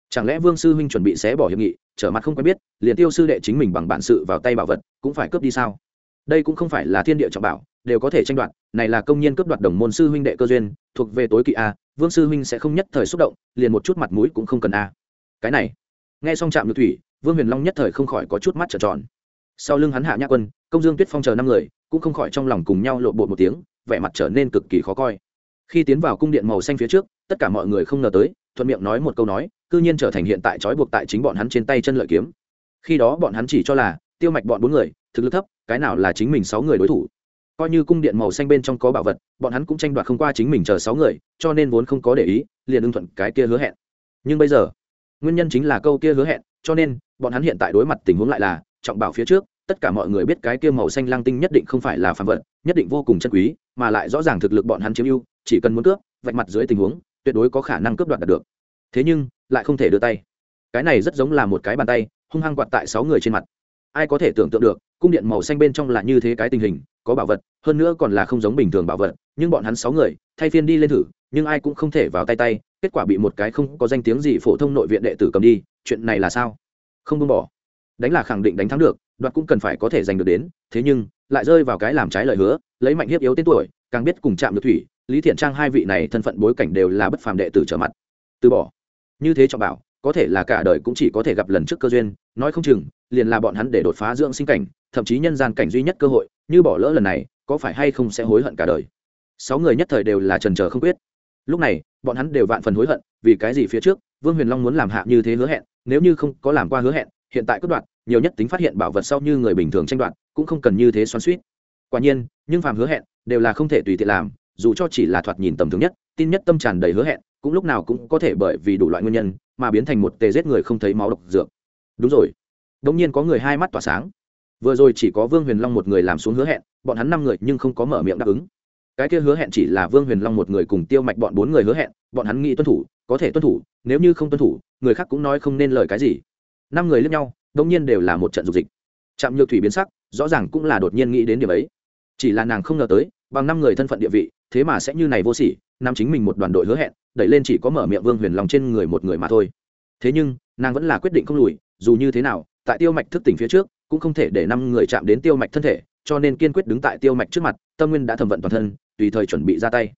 Chẳng lẽ vương sư huynh chuẩn bị xé bỏ hiệp nghị, trở mặt không quen biết, liền tiêu sư đệ chính mình bằng bản sự vào tay bảo vật, cũng phải cướp đi sao? Đây cũng không phải là thiên địa trọng bảo đều có thể tranh đoạt, này là công nhân cướp đoạt đồng môn sư huynh đệ cơ duyên, thuộc về tối kỵ a, vương sư huynh sẽ không nhất thời xúc động, liền một chút mặt mũi cũng không cần a. Cái này, nghe xong trạm nhược thủy, vương huyền long nhất thời không khỏi có chút mắt trở tròn. Sau lưng hắn hạ nhã quân, công dương tuyết phong chờ năm người, cũng không khỏi trong lòng cùng nhau lộ bột một tiếng, vẻ mặt trở nên cực kỳ khó coi. Khi tiến vào cung điện màu xanh phía trước, tất cả mọi người không ngờ tới, thuận miệng nói một câu nói, cư nhiên trở thành hiện tại trói buộc tại chính bọn hắn trên tay chân lợi kiếm. Khi đó bọn hắn chỉ cho là, tiêu mạch bọn bốn người, thực lực thấp, cái nào là chính mình sáu người đối thủ coi như cung điện màu xanh bên trong có bảo vật, bọn hắn cũng tranh đoạt không qua chính mình chờ sáu người, cho nên vốn không có để ý, liền ưng thuận cái kia hứa hẹn. Nhưng bây giờ, nguyên nhân chính là câu kia hứa hẹn, cho nên, bọn hắn hiện tại đối mặt tình huống lại là, trọng bảo phía trước, tất cả mọi người biết cái kia màu xanh lang tinh nhất định không phải là phàm vật, nhất định vô cùng chân quý, mà lại rõ ràng thực lực bọn hắn chiếm ưu, chỉ cần muốn cướp, vạch mặt dưới tình huống, tuyệt đối có khả năng cướp đoạt được. Thế nhưng, lại không thể đưa tay. Cái này rất giống là một cái bàn tay, hung hăng quạt tại sáu người trên mặt. Ai có thể tưởng tượng được, cung điện màu xanh bên trong là như thế cái tình hình có bảo vật, hơn nữa còn là không giống bình thường bảo vật, nhưng bọn hắn sáu người, thay phiên đi lên thử, nhưng ai cũng không thể vào tay tay, kết quả bị một cái không có danh tiếng gì phổ thông nội viện đệ tử cầm đi, chuyện này là sao? Không buông bỏ. Đánh là khẳng định đánh thắng được, đoạt cũng cần phải có thể giành được đến, thế nhưng, lại rơi vào cái làm trái lời hứa, lấy mạnh hiếp yếu tên tuổi, càng biết cùng chạm được thủy, lý thiện trang hai vị này thân phận bối cảnh đều là bất phàm đệ tử trở mặt. Từ bỏ. Như thế trọng bảo, có thể là cả đời cũng chỉ có thể gặp lần trước cơ duyên, nói không chừng, liền là bọn hắn để đột phá dưỡng sinh cảnh thậm chí nhân gian cảnh duy nhất cơ hội, như bỏ lỡ lần này, có phải hay không sẽ hối hận cả đời? Sáu người nhất thời đều là trần trờ không quyết. Lúc này, bọn hắn đều vạn phần hối hận, vì cái gì phía trước, vương huyền long muốn làm hạ như thế hứa hẹn, nếu như không có làm qua hứa hẹn, hiện tại cất đoạn nhiều nhất tính phát hiện bảo vật sau như người bình thường tranh đoạt, cũng không cần như thế xoắn suýt quả nhiên, nhưng phàm hứa hẹn đều là không thể tùy tiện làm, dù cho chỉ là thoạt nhìn tầm thường nhất, tin nhất tâm tràn đầy hứa hẹn, cũng lúc nào cũng có thể bởi vì đủ loại nguyên nhân, mà biến thành một tề giết người không thấy máu độc dược. Đúng rồi. Đống nhiên có người hai mắt tỏa sáng vừa rồi chỉ có vương huyền long một người làm xuống hứa hẹn, bọn hắn năm người nhưng không có mở miệng đáp ứng. Cái kia hứa hẹn chỉ là vương huyền long một người cùng tiêu mạch bọn bốn người hứa hẹn, bọn hắn nghĩ tuân thủ, có thể tuân thủ, nếu như không tuân thủ, người khác cũng nói không nên lời cái gì. Năm người lướt nhau đông nhiên đều là một trận dục dịch. Trạm nhược thủy biến sắc, rõ ràng cũng là đột nhiên nghĩ đến điểm ấy. Chỉ là nàng không ngờ tới, bằng năm người thân phận địa vị, thế mà sẽ như này vô sỉ nam chính mình một đoàn đội hứa hẹn, đẩy lên chỉ có mở miệng vương huyền long trên người một người mà thôi. Thế nhưng, nàng vẫn là quyết định không lùi, dù như thế nào, tại tiêu mạch thức tỉnh phía trước cũng không thể để năm người chạm đến tiêu mạch thân thể, cho nên kiên quyết đứng tại tiêu mạch trước mặt, tâm nguyên đã thẩm vận toàn thân, tùy thời chuẩn bị ra tay.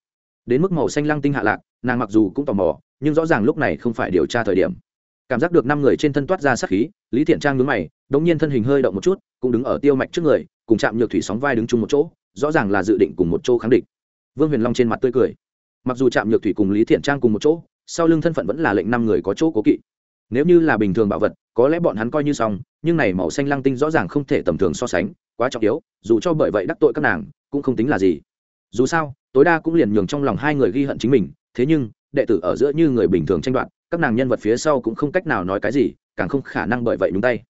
Đến mức màu xanh lăng tinh hạ lạc, nàng mặc dù cũng tò mò, nhưng rõ ràng lúc này không phải điều tra thời điểm. Cảm giác được năm người trên thân toát ra sát khí, lý thiện trang nhướng mày, đống nhiên thân hình hơi động một chút, cũng đứng ở tiêu mạch trước người, cùng chạm nhược thủy sóng vai đứng chung một chỗ, rõ ràng là dự định cùng một chỗ kháng địch. Vương huyền long trên mặt tươi cười. Mặc dù chạm nhược thủy cùng lý thiện trang cùng một chỗ, sau lưng thân phận vẫn là lệnh năm người có chỗ cố kỵ nếu như là bình thường bảo vật, có lẽ bọn hắn coi như xong, nhưng này màu xanh lăng tinh rõ ràng không thể tầm thường so sánh, quá trọng yếu, dù cho bởi vậy đắc tội các nàng, cũng không tính là gì. Dù sao, tối đa cũng liền nhường trong lòng hai người ghi hận chính mình, thế nhưng, đệ tử ở giữa như người bình thường tranh đoạt, các nàng nhân vật phía sau cũng không cách nào nói cái gì, càng không khả năng bởi vậy nhúng tay.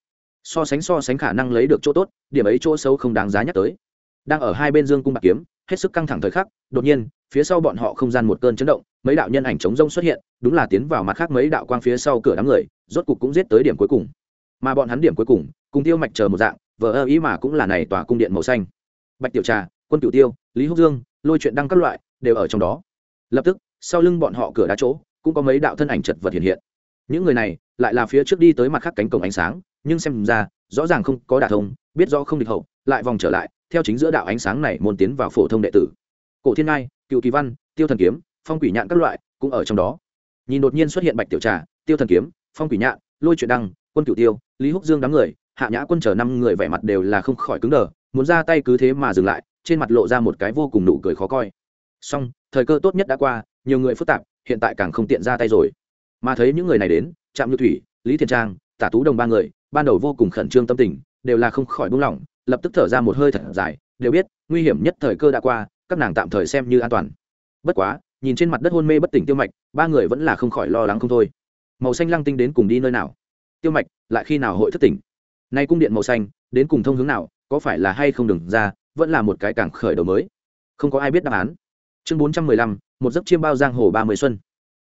So sánh so sánh khả năng lấy được chỗ tốt, điểm ấy chỗ xấu không đáng giá nhắc tới. Đang ở hai bên dương cung bạc kiếm hết sức căng thẳng thời khắc, đột nhiên, phía sau bọn họ không gian một cơn chấn động, mấy đạo nhân ảnh chống rông xuất hiện, đúng là tiến vào mặt khác mấy đạo quang phía sau cửa đám người, rốt cục cũng giết tới điểm cuối cùng. Mà bọn hắn điểm cuối cùng cùng tiêu mạch chờ một dạng, vờ ơ ý mà cũng là này tòa cung điện màu xanh. Bạch tiểu trà, quân tiểu tiêu, lý húc dương, lôi chuyện đăng các loại, đều ở trong đó. Lập tức, sau lưng bọn họ cửa đá chỗ, cũng có mấy đạo thân ảnh chật vật hiện hiện. Những người này, lại là phía trước đi tới mặt khác cánh cổng ánh sáng, nhưng xem ra, rõ ràng không có đả thông, biết rõ không địch hậu, lại vòng trở lại theo chính giữa đạo ánh sáng này môn tiến vào phổ thông đệ tử. Cổ thiên ngai, cựu kỳ văn, tiêu thần kiếm, phong quỷ nhạn các loại cũng ở trong đó. Nhìn đột nhiên xuất hiện bạch tiểu trà, tiêu thần kiếm, phong quỷ nhạn, lôi chuyện đăng, quân cửu tiêu, lý húc dương đám người, hạ nhã quân chờ năm người vẻ mặt đều là không khỏi cứng đờ, muốn ra tay cứ thế mà dừng lại, trên mặt lộ ra một cái vô cùng nụ cười khó coi. Song, thời cơ tốt nhất đã qua, nhiều người phức tạp, hiện tại càng không tiện ra tay rồi. Mà thấy những người này đến, trạm như thủy, lý thiên trang, tả tú đồng ba người, ban đầu vô cùng khẩn trương tâm tình, đều là không khỏi buông lỏng lập tức thở ra một hơi thật dài, đều biết, nguy hiểm nhất thời cơ đã qua, các nàng tạm thời xem như an toàn. Bất quá, nhìn trên mặt đất hôn mê bất tỉnh tiêu mạch, ba người vẫn là không khỏi lo lắng không thôi. Màu xanh lăng tinh đến cùng đi nơi nào? Tiêu mạch, lại khi nào hội thất tỉnh? Nay cung điện màu xanh, đến cùng thông hướng nào, có phải là hay không đừng ra, vẫn là một cái cảng khởi đầu mới. Không có ai biết đáp án. Chương bốn trăm mười lăm, một giấc chiêm bao giang hồ ba mươi xuân.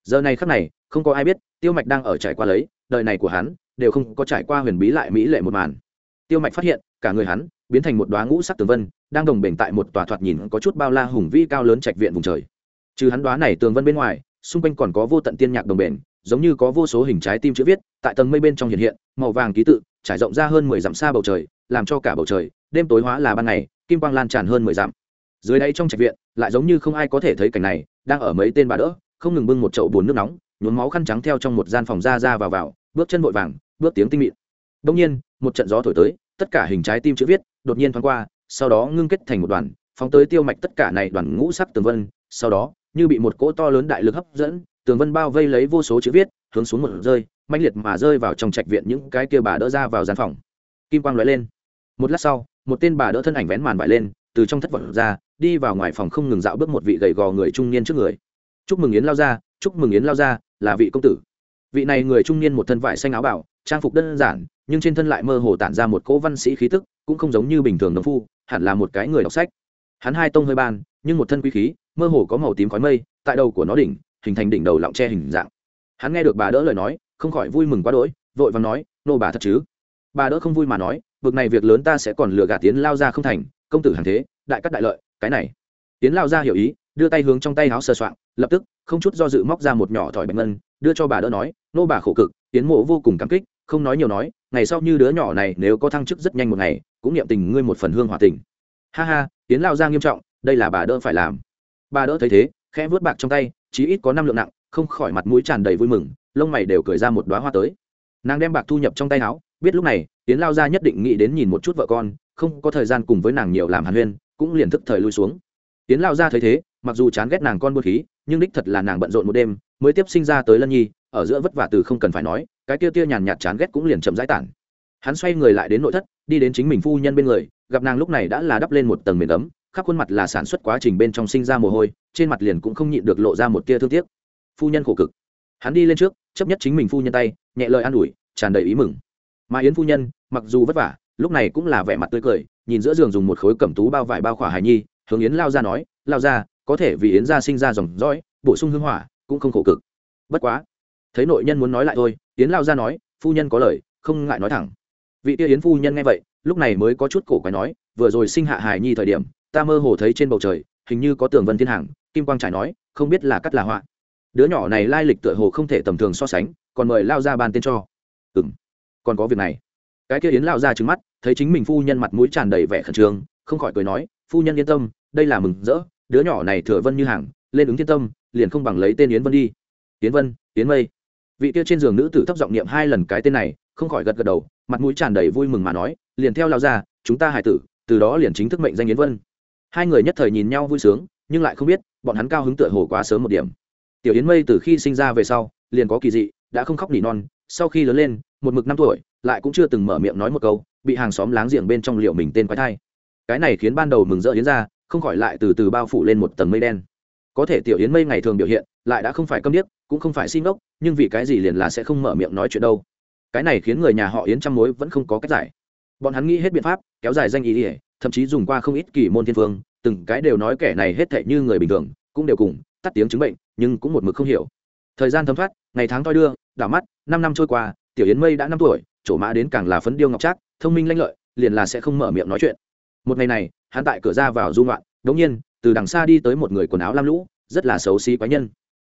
Giờ này khắc này, không có ai biết, tiêu mạch đang ở trải qua lấy, đời này của hắn, đều không có trải qua huyền bí lại mỹ lệ một màn. Tiêu mạch phát hiện cả người hắn biến thành một đoá ngũ sắc tường vân, đang đồng bền tại một tòa thoạt nhìn có chút bao la hùng vĩ cao lớn trạch viện vùng trời. Trừ hắn đoá này tường vân bên ngoài, xung quanh còn có vô tận tiên nhạc đồng bền, giống như có vô số hình trái tim chữ viết, tại tầng mây bên trong hiện hiện, màu vàng ký tự, trải rộng ra hơn mười dặm xa bầu trời, làm cho cả bầu trời, đêm tối hóa là ban ngày, kim quang lan tràn hơn mười dặm. Dưới đây trong trạch viện, lại giống như không ai có thể thấy cảnh này, đang ở mấy tên bà đỡ, không ngừng bưng một chậu bùn nước nóng, nhuốm máu khăn trắng theo trong một gian phòng ra ra vào vào, bước chân vội vàng, bước tiếng tinh mịn. Đông nhiên, một trận gió thổi tới tất cả hình trái tim chữ viết, đột nhiên thoáng qua, sau đó ngưng kết thành một đoàn, phóng tới tiêu mạch tất cả này đoàn ngũ sắc tường vân, sau đó, như bị một cỗ to lớn đại lực hấp dẫn, tường vân bao vây lấy vô số chữ viết, hướng xuống một rơi, mãnh liệt mà rơi vào trong trạch viện những cái kia bà đỡ ra vào gian phòng. Kim quang lóe lên. Một lát sau, một tên bà đỡ thân ảnh vén màn vải lên, từ trong thất vật ra, đi vào ngoài phòng không ngừng dạo bước một vị gầy gò người trung niên trước người. Chúc mừng yến lao ra chúc mừng yến lao ra là vị công tử. Vị này người trung niên một thân vải xanh áo bảo trang phục đơn giản nhưng trên thân lại mơ hồ tản ra một cỗ văn sĩ khí tức, cũng không giống như bình thường đồng phu, hẳn là một cái người đọc sách. Hắn hai tông hơi ban, nhưng một thân quý khí, mơ hồ có màu tím khói mây, tại đầu của nó đỉnh, hình thành đỉnh đầu lọng tre hình dạng. Hắn nghe được bà đỡ lời nói, không khỏi vui mừng quá đỗi, vội vàng nói, nô bà thật chứ? Bà đỡ không vui mà nói vực này việc lớn ta sẽ còn lừa gạt tiến lao ra không thành, công tử hàng thế, đại cắt đại lợi, cái này. Tiến lao ra hiểu ý, đưa tay hướng trong tay áo sờ soạng, lập tức, không chút do dự móc ra một nhỏ thỏi bạch ngân, đưa cho bà đỡ nói, nô bà khổ cực, tiến mộ vô cùng cảm kích không nói nhiều nói, ngày sau như đứa nhỏ này nếu có thăng chức rất nhanh một ngày, cũng niệm tình ngươi một phần hương hòa tình. Ha ha tiến lao ra nghiêm trọng, đây là bà đỡ phải làm. Bà đỡ thấy thế, khẽ vớt bạc trong tay, chí ít có năm lượng nặng, không khỏi mặt mũi tràn đầy vui mừng, lông mày đều cười ra một đoá hoa tới. Nàng đem bạc thu nhập trong tay áo, biết lúc này tiến lao ra nhất định nghĩ đến nhìn một chút vợ con, không có thời gian cùng với nàng nhiều làm hàn huyên, cũng liền thức thời lui xuống. Tiến lao ra thấy thế, mặc dù chán ghét nàng con buôn khí, nhưng đích thật là nàng bận rộn một đêm, mới tiếp sinh ra tới lân nhi, ở giữa vất vả từ không cần phải nói cái kia tia nhàn nhạt chán ghét cũng liền chậm rãi tản. Hắn xoay người lại đến nội thất, đi đến chính mình phu nhân bên người, gặp nàng lúc này đã là đắp lên một tầng miền ấm, khắp khuôn mặt là sản xuất quá trình bên trong sinh ra mồ hôi, trên mặt liền cũng không nhịn được lộ ra một tia thương tiếc. Phu nhân khổ cực. Hắn đi lên trước, chấp nhất chính mình phu nhân tay, nhẹ lời an ủi, tràn đầy ý mừng. Mà yến phu nhân, mặc dù vất vả, lúc này cũng là vẻ mặt tươi cười, nhìn giữa giường dùng một khối cẩm tú bao vải bao khỏa hài nhi, hướng yến lao ra nói, lao ra, có thể vì yến gia sinh ra dòng dõi, bổ sung hương hỏa, cũng không khổ cực. Bất quá thấy nội nhân muốn nói lại thôi, yến lao ra nói, phu nhân có lời, không ngại nói thẳng. Vị tia yến phu nhân nghe vậy, lúc này mới có chút cổ quái nói, vừa rồi sinh hạ hài nhi thời điểm, ta mơ hồ thấy trên bầu trời, hình như có tường vân thiên hàng. Kim quang trải nói, không biết là cắt là họa. Đứa nhỏ này lai lịch tựa hồ không thể tầm thường so sánh, còn mời lao ra bàn tên cho. Ừ m còn có việc này. Cái kia yến lao ra trứng mắt, thấy chính mình phu nhân mặt mũi tràn đầy vẻ khẩn trương, không khỏi cười nói, phu nhân yên tâm, đây là mừng rỡ, đứa nhỏ này thừa vân như hàng, lên ứng thiên tâm, liền không bằng lấy tên yến vân đi. Yến vân, yến mây vị kia trên giường nữ tử thấp giọng niệm hai lần cái tên này, không khỏi gật gật đầu, mặt mũi tràn đầy vui mừng mà nói, liền theo lao ra chúng ta hải tử, từ đó liền chính thức mệnh danh yến vân. Hai người nhất thời nhìn nhau vui sướng, nhưng lại không biết, bọn hắn cao hứng tựa hồ quá sớm một điểm. Tiểu yến mây từ khi sinh ra về sau, liền có kỳ dị, đã không khóc nỉ non, sau khi lớn lên, một mực năm tuổi, lại cũng chưa từng mở miệng nói một câu, bị hàng xóm láng giềng bên trong liệu mình tên quái thai. Cái này khiến ban đầu mừng rỡ yến ra không khỏi lại từ từ bao phủ lên một tầng mây đen có thể tiểu yến mây ngày thường biểu hiện, lại đã không phải câm điếc, cũng không phải xin ngốc, nhưng vì cái gì liền là sẽ không mở miệng nói chuyện đâu. Cái này khiến người nhà họ yến trăm mối vẫn không có cách giải. Bọn hắn nghĩ hết biện pháp, kéo dài danh ý ỉa thậm chí dùng qua không ít kỳ môn thiên phương, từng cái đều nói kẻ này hết thệ như người bình thường, cũng đều cùng, tắt tiếng chứng bệnh, nhưng cũng một mực không hiểu. Thời gian thấm thoát, ngày tháng toi đưa, đảo mắt, năm năm trôi qua, tiểu yến mây đã năm tuổi, chỗ mã đến càng là phấn điêu ngọc trác, thông minh lanh lợi, liền là sẽ không mở miệng nói chuyện. Một ngày này, hắn tại cửa ra vào dung loạn đống nhiên từ đằng xa đi tới một người quần áo lam lũ, rất là xấu xí quái nhân.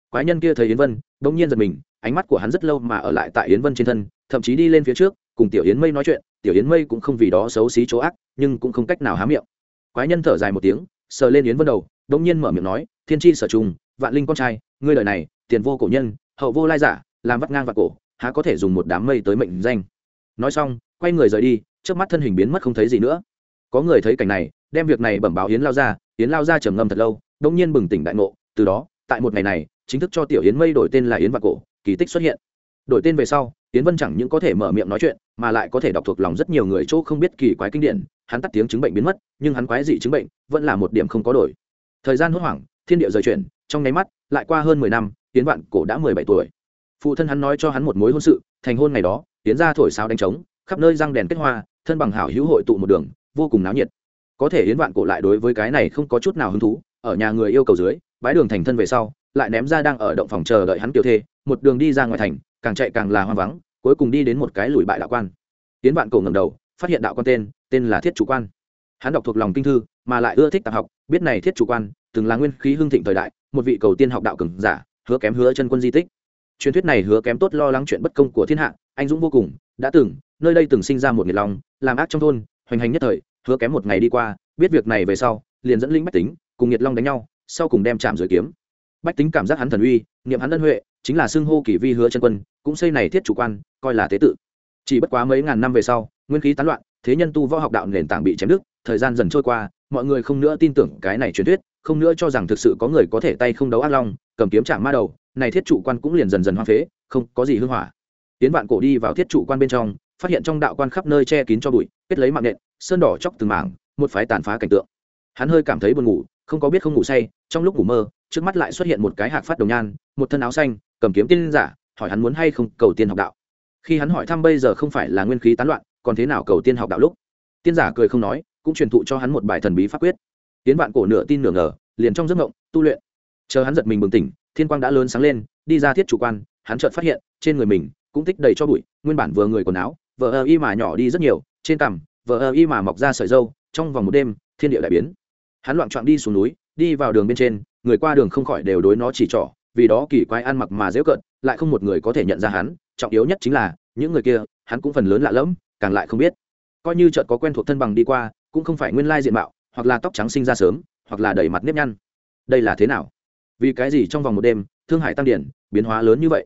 Quái nhân kia thấy yến vân đống nhiên giật mình, ánh mắt của hắn rất lâu mà ở lại tại yến vân trên thân, thậm chí đi lên phía trước, cùng tiểu yến mây nói chuyện, tiểu yến mây cũng không vì đó xấu xí chỗ ác, nhưng cũng không cách nào há miệng. Quái nhân thở dài một tiếng, sờ lên yến vân đầu đống nhiên mở miệng nói, thiên tri sở trùng, vạn linh con trai, ngươi lời này, tiền vô cổ nhân, hậu vô lai giả, làm vắt ngang và cổ, há có thể dùng một đám mây tới mệnh danh? Nói xong, quay người rời đi, trước mắt thân hình biến mất không thấy gì nữa. Có người thấy cảnh này đem việc này bẩm báo yến lao ra yến lao ra trầm ngâm thật lâu đông nhiên bừng tỉnh đại ngộ, từ đó, tại một ngày này, chính thức cho tiểu yến mây đổi tên là yến vạn cổ, kỳ tích xuất hiện. Đổi tên về sau, yến vân chẳng những có thể mở miệng nói chuyện, mà lại có thể đọc thuộc lòng rất nhiều người chỗ không biết kỳ quái kinh điển, hắn tắt tiếng chứng bệnh biến mất, nhưng hắn quái dị chứng bệnh vẫn là một điểm không có đổi. Thời gian hốt hoảng, thiên địa rời chuyển, trong nháy mắt, lại qua hơn mười năm, Yến vạn cổ đã mười bảy tuổi. Phụ thân hắn nói cho hắn một mối hôn sự, thành hôn ngày đó, Yến ra thổi sáo đánh trống, khắp nơi răng đèn kết hoa, thân bằng hảo hữu hội tụ một đường, vô cùng náo nhiệt có thể yến vạn cổ lại đối với cái này không có chút nào hứng thú, ở nhà người yêu cầu dưới bãi đường thành thân về sau, lại ném ra đang ở động phòng chờ đợi hắn tiểu thê, một đường đi ra ngoài thành, càng chạy càng là hoang vắng, cuối cùng đi đến một cái lùi bại đạo quan. Yến vạn cổ ngầm đầu, phát hiện đạo quan tên tên là thiết chủ quan. Hắn đọc thuộc lòng kinh thư, mà lại ưa thích tạp học, biết này thiết chủ quan, từng là nguyên khí hưng thịnh thời đại, một vị cầu tiên học đạo cường giả, hứa kém hứa chân quân di tích. Truyền thuyết này hứa kém tốt lo lắng chuyện bất công của thiên hạ, anh dũng vô cùng, đã từng, nơi đây từng sinh ra một nghiệt lòng làm ác trong thôn hoành hành nhất thời, hứa kém một ngày đi qua, biết việc này về sau, liền dẫn linh bách tính cùng Nhiệt long đánh nhau, sau cùng đem chạm dưới kiếm. Bách tính cảm giác hắn thần uy, niệm hắn ân huệ, chính là xưng hô kỳ vi hứa chân quân, cũng xây này thiết chủ quan, coi là tế tự. Chỉ bất quá mấy ngàn năm về sau, nguyên khí tán loạn, thế nhân tu võ học đạo nền tảng bị chém đứt, thời gian dần trôi qua, mọi người không nữa tin tưởng cái này truyền thuyết, không nữa cho rằng thực sự có người có thể tay không đấu ác long, cầm kiếm chạm ma đầu, này thiết trụ quan cũng liền dần dần hoang phế, không có gì hưng hỏa. Tiến vạn cổ đi vào thiết trụ quan bên trong phát hiện trong đạo quan khắp nơi che kín cho bụi, kết lấy mạng nện sơn đỏ chóc từng mảng, một phái tàn phá cảnh tượng. Hắn hơi cảm thấy buồn ngủ, không có biết không ngủ say, trong lúc ngủ mơ, trước mắt lại xuất hiện một cái hạc phát đồng nhan, một thân áo xanh, cầm kiếm tiên giả, hỏi hắn muốn hay không cầu tiên học đạo. Khi hắn hỏi thăm bây giờ không phải là nguyên khí tán loạn, còn thế nào cầu tiên học đạo lúc? Tiên giả cười không nói, cũng truyền thụ cho hắn một bài thần bí pháp quyết. Tiến vạn cổ nửa tin nửa ngờ, liền trong giấc ngộng tu luyện. Chờ hắn giật mình bừng tỉnh, thiên quang đã lớn sáng lên, đi ra thiết chủ quan, hắn chợt phát hiện, trên người mình cũng tích đầy cho bụi, nguyên bản vừa người quần áo vợ ơ y mà nhỏ đi rất nhiều, trên cằm vợ ơ y mà mọc ra sợi dâu, trong vòng một đêm, thiên địa đại biến. Hắn loạn trọn đi xuống núi, đi vào đường bên trên, người qua đường không khỏi đều đối nó chỉ trỏ, vì đó kỳ quái ăn mặc mà dễ cận lại không một người có thể nhận ra hắn, trọng yếu nhất chính là, những người kia, hắn cũng phần lớn lạ lẫm, càng lại không biết. Coi như chợt có quen thuộc thân bằng đi qua, cũng không phải nguyên lai diện mạo, hoặc là tóc trắng sinh ra sớm, hoặc là đầy mặt nếp nhăn. Đây là thế nào? Vì cái gì trong vòng một đêm, thương hải tăng điển biến hóa lớn như vậy?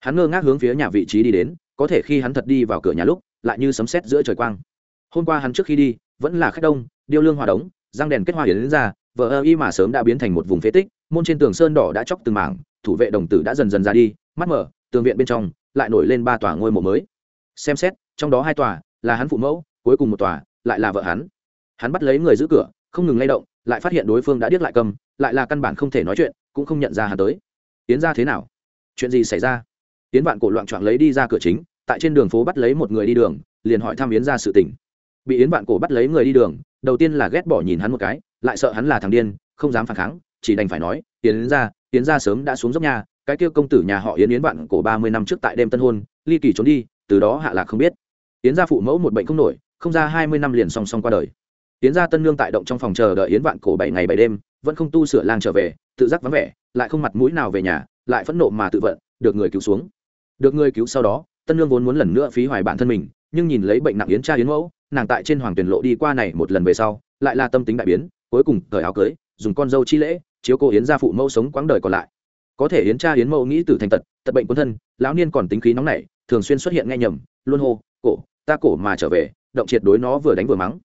Hắn ngơ ngác hướng phía nhà vị trí đi đến có thể khi hắn thật đi vào cửa nhà lúc, lại như sấm sét giữa trời quang. Hôm qua hắn trước khi đi, vẫn là khách đông, điêu lương hòa đống, răng đèn kết hoa hiển đến ra vợ ơ y mà sớm đã biến thành một vùng phế tích, môn trên tường sơn đỏ đã chóc từng mảng, thủ vệ đồng tử đã dần dần ra đi, mắt mở, tường viện bên trong, lại nổi lên ba tòa ngôi mộ mới. Xem xét, trong đó hai tòa, là hắn phụ mẫu, cuối cùng một tòa, lại là vợ hắn. Hắn bắt lấy người giữ cửa, không ngừng lay động, lại phát hiện đối phương đã điếc lại cầm, lại là căn bản không thể nói chuyện, cũng không nhận ra hắn tới. Tiến ra thế nào? Chuyện gì xảy ra? Yến vạn cổ loạn choạng lấy đi ra cửa chính, tại trên đường phố bắt lấy một người đi đường, liền hỏi thăm yến ra sự tình. Bị yến vạn cổ bắt lấy người đi đường, đầu tiên là ghét bỏ nhìn hắn một cái, lại sợ hắn là thằng điên, không dám phản kháng, chỉ đành phải nói, yến ra yến ra sớm đã xuống dốc nhà cái kia công tử nhà họ yến yến vạn cổ ba mươi năm trước tại đêm tân hôn, ly kỳ trốn đi, từ đó hạ lạc không biết. Yến gia phụ mẫu một bệnh không nổi, không ra hai mươi năm liền song song qua đời. Yến gia tân nương tại động trong phòng chờ đợi yến vạn cổ bảy ngày bảy đêm, vẫn không tu sửa lang trở về, tự giác vắng vẻ, lại không mặt mũi nào về nhà, lại phẫn nộ mà tự vận, được người cứu xuống được ngươi cứu sau đó, tân nương vốn muốn lần nữa phí hoài bản thân mình, nhưng nhìn lấy bệnh nặng yến cha yến mẫu, nàng tại trên hoàng tuyển lộ đi qua này một lần về sau, lại là tâm tính đại biến, cuối cùng cởi áo cưới, dùng con dâu chi lễ, chiếu cô yến gia phụ mẫu sống quãng đời còn lại. Có thể yến cha yến mẫu nghĩ từ thành tật tật bệnh quân thân, lão niên còn tính khí nóng nảy, thường xuyên xuất hiện nghe nhầm luôn hô, cổ, ta cổ mà trở về, động triệt đối nó vừa đánh vừa mắng.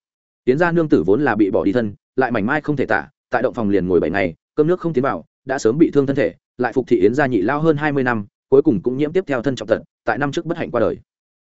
Yến gia nương tử vốn là bị bỏ đi thân, lại mảnh mai không thể tả, tại động phòng liền ngồi bảy ngày, cơm nước không tiến vào, đã sớm bị thương thân thể, lại phục thị yến gia nhị lao hơn hai mươi năm cuối cùng cũng nhiễm tiếp theo thân trọng tật, tại năm trước bất hạnh qua đời.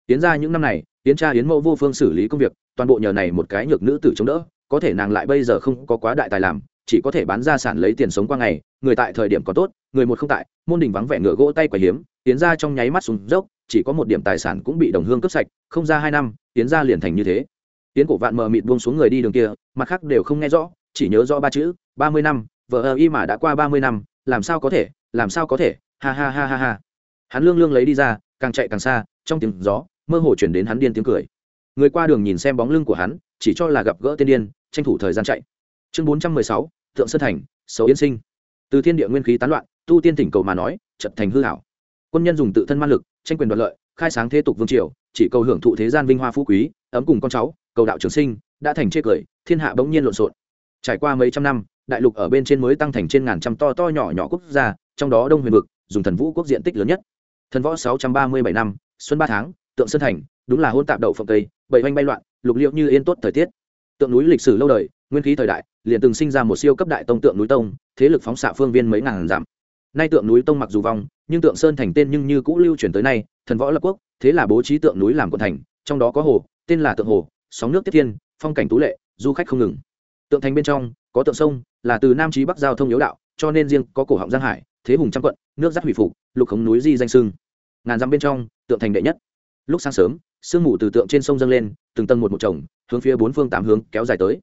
Tiến gia những năm này, tiến cha yến mẫu vô phương xử lý công việc, toàn bộ nhờ này một cái nhược nữ tử chống đỡ, có thể nàng lại bây giờ không có quá đại tài làm, chỉ có thể bán gia sản lấy tiền sống qua ngày, người tại thời điểm có tốt, người một không tại, môn đình vắng vẻ ngựa gỗ tay quầy hiếm, tiến ra trong nháy mắt xuống dốc, chỉ có một điểm tài sản cũng bị đồng hương cướp sạch, không ra hai năm, tiến ra liền thành như thế. Tiến cổ vạn mờ mịt buông xuống người đi đường kia, mặt khác đều không nghe rõ, chỉ nhớ rõ ba chữ, ba mươi năm, vợ ơ y mà đã qua ba mươi năm, làm sao có thể, làm sao có thể, ha ha ha ha ha hắn lương lương lấy đi ra, càng chạy càng xa, trong tiếng gió, mơ hồ chuyển đến hắn điên tiếng cười. Người qua đường nhìn xem bóng lưng của hắn, chỉ cho là gặp gỡ tên điên, tranh thủ thời gian chạy. Chương bốn trăm mười sáu, thượng sơn thành, xấu yên sinh. Từ thiên địa nguyên khí tán loạn, tu tiên tỉnh cầu mà nói, trận thành hư hảo quân nhân dùng tự thân man lực, tranh quyền đoạt lợi, khai sáng thế tục vương triều, chỉ cầu hưởng thụ thế gian vinh hoa phú quý, ấm cùng con cháu, cầu đạo trường sinh, đã thành chê cười, thiên hạ bỗng nhiên lộn xộn. Trải qua mấy trăm năm, đại lục ở bên trên mới tăng thành trên ngàn trăm to to nhỏ nhỏ quốc gia, trong đó đông huyền vực, dùng thần vũ quốc diện tích lớn nhất thần võ sáu trăm ba mươi bảy năm, xuân ba tháng, tượng sơn thành, đúng là hôn tạp đậu phộng tây bảy oanh bay loạn, lục liệu như yên tốt thời tiết. Tượng núi lịch sử lâu đời, nguyên khí thời đại, liền từng sinh ra một siêu cấp đại tông tượng núi tông, thế lực phóng xạ phương viên mấy ngàn dặm. Nay tượng núi tông mặc dù vong, nhưng tượng sơn thành tên nhưng như cũ lưu truyền tới nay, thần võ lập quốc, thế là bố trí tượng núi làm quận thành, trong đó có hồ, tên là tượng hồ, sóng nước tiếp thiên, phong cảnh tú lệ, du khách không ngừng. Tượng thành bên trong, có tượng sông, là từ nam trí bắc giao thông yếu đạo, cho nên riêng có cổ họng giang hải thế hùng trăm quận, nước dắt hủy phục, lục khống núi di danh sưng. Ngàn dặm bên trong, tượng thành đệ nhất. Lúc sáng sớm, sương mù từ tượng trên sông dâng lên, từng tầng một một chồng, hướng phía bốn phương tám hướng kéo dài tới.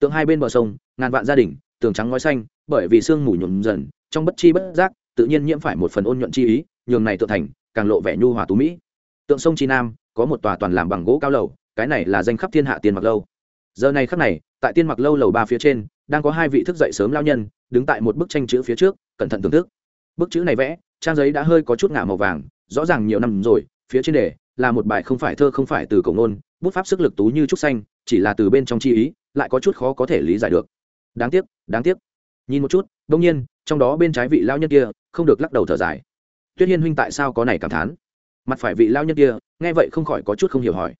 Tượng hai bên bờ sông, ngàn vạn gia đình, tường trắng ngói xanh, bởi vì sương mù nhuộm dần, trong bất chi bất giác, tự nhiên nhiễm phải một phần ôn nhuận chi ý, nhường này tượng thành càng lộ vẻ nhu hòa tú mỹ. Tượng sông chi nam có một tòa toàn làm bằng gỗ cao lầu, cái này là danh khắp thiên hạ tiền mặc lâu. Giờ này khắc này, tại tiên mặc lâu lầu ba phía trên, đang có hai vị thức dậy sớm lao nhân, đứng tại một bức tranh chữ phía trước, cẩn thận thưởng thức bức chữ này vẽ, trang giấy đã hơi có chút ngả màu vàng, rõ ràng nhiều năm rồi, phía trên đề là một bài không phải thơ không phải từ cổ ngôn, bút pháp sức lực tú như trúc xanh, chỉ là từ bên trong chi ý, lại có chút khó có thể lý giải được. Đáng tiếc đáng tiếc. Nhìn một chút đông nhiên, trong đó bên trái vị lao nhân kia không được lắc đầu thở dài. Tuyết hiên huynh tại sao có này cảm thán? Mặt phải vị lao nhân kia, nghe vậy không khỏi có chút không hiểu hỏi.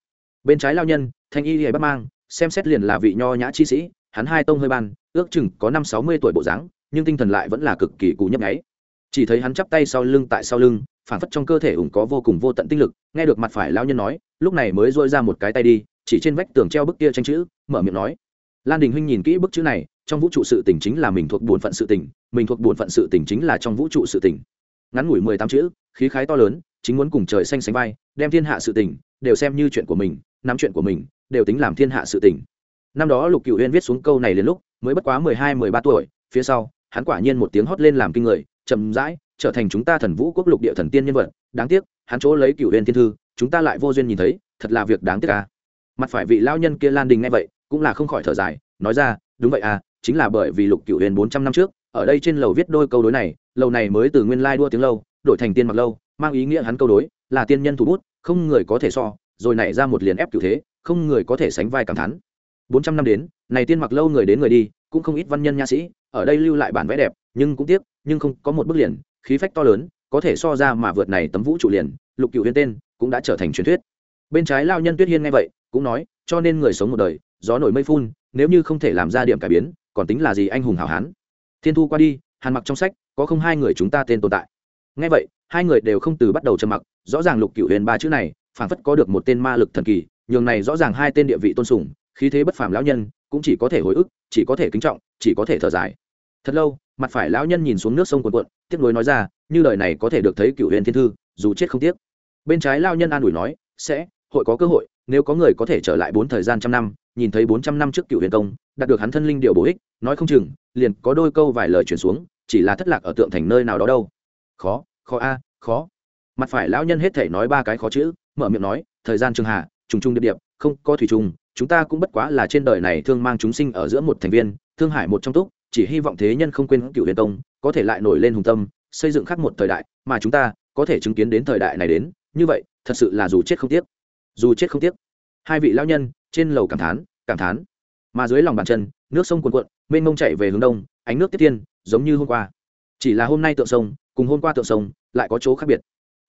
Bên trái lao nhân, thanh y hề bắt mang, xem xét liền là vị nho nhã chi sĩ, hắn hai tông hơi ban, ước chừng có năm sáu mươi tuổi bộ dáng, nhưng tinh thần lại vẫn là cực kỳ cú nhấp nháy chỉ thấy hắn chắp tay sau lưng tại sau lưng phản phất trong cơ thể ủng có vô cùng vô tận tinh lực, nghe được mặt phải lao nhân nói, lúc này mới dôi ra một cái tay đi, chỉ trên vách tường treo bức kia tranh chữ, mở miệng nói. Lan đình huynh nhìn kỹ bức chữ này, trong vũ trụ sự tình chính là mình thuộc bổn phận sự tình, mình thuộc bổn phận sự tình chính là trong vũ trụ sự tình. Ngắn ngủi mười tám chữ, khí khái to lớn, chính muốn cùng trời xanh sánh vai, đem thiên hạ sự tình, đều xem như chuyện của mình, nắm chuyện của mình, đều tính làm thiên hạ sự tình. Năm đó lục cựu huyên viết xuống câu này liền lúc, mới bất quá mười hai, mười ba tuổi, phía sau, hắn quả nhiên một tiếng hót lên làm kinh người chậm rãi, trở thành chúng ta thần vũ quốc lục địa thần tiên nhân vật. Đáng tiếc, hắn chỗ lấy cựu huyền thiên thư, chúng ta lại vô duyên nhìn thấy, thật là việc đáng tiếc à. Mặt phải vị lao nhân kia lan đình nghe vậy, cũng là không khỏi thở dài, nói ra, đúng vậy à chính là bởi vì lục cựu huyền bốn trăm năm trước, ở đây trên lầu viết đôi câu đối này, lầu này mới từ nguyên lai đua tiếng lâu, đổi thành tiên mặc lâu, mang ý nghĩa hắn câu đối, là tiên nhân thủ bút, không người có thể so, rồi nảy ra một liền ép cựu thế, không người có thể sánh vai cảm thán. Bốn trăm năm đến, này tiên mặc lâu người đến người đi, cũng không ít văn nhân nha sĩ, ở đây lưu lại bản vẽ đẹp, nhưng cũng tiếc nhưng không có một bức liền, khí phách to lớn, có thể so ra mà vượt này tấm vũ trụ liền, lục cựu huyền tên cũng đã trở thành truyền thuyết. Bên trái lao nhân tuyết hiên nghe vậy, cũng nói, cho nên người sống một đời, gió nổi mây phun, nếu như không thể làm ra điểm cải biến, còn tính là gì anh hùng hảo hán? Thiên thu qua đi, hàn mặc trong sách, có không hai người chúng ta tên tồn tại. Ngay vậy, hai người đều không từ bắt đầu trầm mặc, rõ ràng lục cựu huyền ba chữ này phản phất có được một tên ma lực thần kỳ, nhường này rõ ràng hai tên địa vị tôn sùng, khí thế bất phàm lão nhân, cũng chỉ có thể hồi ức, chỉ có thể kính trọng, chỉ có thể thở dài thật lâu, mặt phải lão nhân nhìn xuống nước sông cuồn cuộn, tiếc nuối nói ra, như lời này có thể được thấy cựu huyền thiên thư, dù chết không tiếc. Bên trái lão nhân an ủi nói, sẽ, hội có cơ hội, nếu có người có thể trở lại bốn thời gian trăm năm, nhìn thấy bốn trăm năm trước cựu huyền công đạt được hắn thân linh điều bổ ích, nói không chừng, liền có đôi câu vài lời chuyển xuống, chỉ là thất lạc ở tượng thành nơi nào đó đâu. Khó khó a, khó. Mặt phải lão nhân hết thể nói ba cái khó chữ, mở miệng nói, thời gian trường hạ, trùng trùng điệp điệp, không có thủy trùng, chúng ta cũng bất quá là trên đời này thương mang chúng sinh ở giữa một thành viên, thương hải một trong túc chỉ hy vọng thế nhân không quên cựu huyền tông, có thể lại nổi lên hùng tâm, xây dựng khác một thời đại, mà chúng ta có thể chứng kiến đến thời đại này đến, như vậy, thật sự là dù chết không tiếc. Dù chết không tiếc. Hai vị lão nhân, trên lầu cảm thán cảm thán. Mà dưới lòng bàn chân, nước sông cuồn cuộn, mênh mông chạy về hướng đông, ánh nước tiếp tiên giống như hôm qua. Chỉ là hôm nay tượng sông, cùng hôm qua tượng sông, lại có chỗ khác biệt.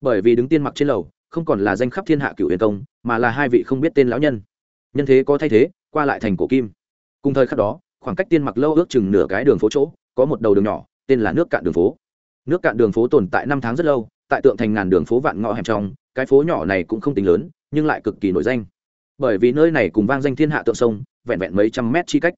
Bởi vì đứng tiên mặc trên lầu, không còn là danh khắp thiên hạ cựu huyền công mà là hai vị không biết tên lão nhân. Nhân thế có thay thế, qua lại thành cổ kim. Cùng thời khắc đó khoảng cách tiên mặc lâu ước chừng nửa cái đường phố chỗ, có một đầu đường nhỏ, tên là nước cạn đường phố. Nước cạn đường phố tồn tại năm tháng rất lâu, tại tượng thành ngàn đường phố vạn ngõ hẻm trong, cái phố nhỏ này cũng không tính lớn, nhưng lại cực kỳ nổi danh. Bởi vì nơi này cùng vang danh thiên hạ tượng sông, vẹn vẹn mấy trăm mét chi cách.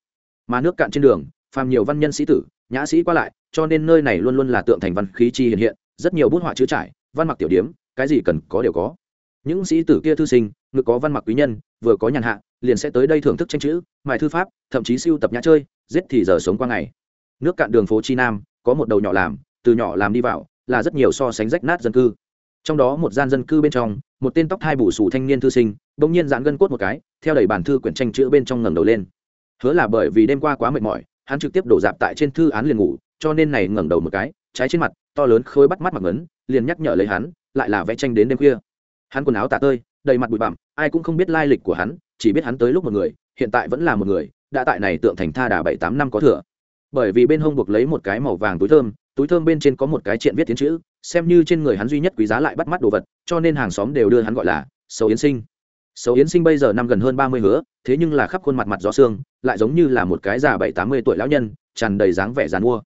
Mà nước cạn trên đường, phàm nhiều văn nhân sĩ tử, nhã sĩ qua lại, cho nên nơi này luôn luôn là tượng thành văn khí chi hiện hiện, rất nhiều bút họa chữ trải, văn mặc tiểu điếm, cái gì cần có đều có. Những sĩ tử kia thư sinh, ngực có văn mặc quý nhân, vừa có nhàn hạ liền sẽ tới đây thưởng thức tranh chữ, mài thư pháp, thậm chí siêu tập nhã chơi, giết thì giờ sống qua ngày. Nước cạn đường phố chi nam, có một đầu nhỏ làm, từ nhỏ làm đi vào, là rất nhiều so sánh rách nát dân cư. Trong đó một gian dân cư bên trong, một tên tóc hai bù sù thanh niên thư sinh, bỗng nhiên giãn gân cốt một cái, theo đẩy bản thư quyển tranh chữ bên trong ngẩng đầu lên. Hứa là bởi vì đêm qua quá mệt mỏi, hắn trực tiếp đổ dạp tại trên thư án liền ngủ, cho nên này ngẩng đầu một cái, trái trên mặt, to lớn khối bắt mắt mặc ngấn, liền nhắc nhở lấy hắn, lại là vẽ tranh đến đêm khuya. Hắn quần áo tả tơi, đầy mặt bụi bặm, ai cũng không biết lai lịch của hắn chỉ biết hắn tới lúc một người, hiện tại vẫn là một người, đã tại này tượng thành tha đà bảy tám năm có thừa. Bởi vì bên hông buộc lấy một cái màu vàng túi thơm túi thơm bên trên có một cái triện viết tiến chữ, xem như trên người hắn duy nhất quý giá lại bắt mắt đồ vật, cho nên hàng xóm đều đưa hắn gọi là sầu yến sinh. Sầu yến sinh bây giờ năm gần hơn ba mươi hứa, thế nhưng là khắp khuôn mặt mặt gió xương lại giống như là một cái già bảy tám mươi tuổi lão nhân, tràn đầy dáng vẻ dàn mua.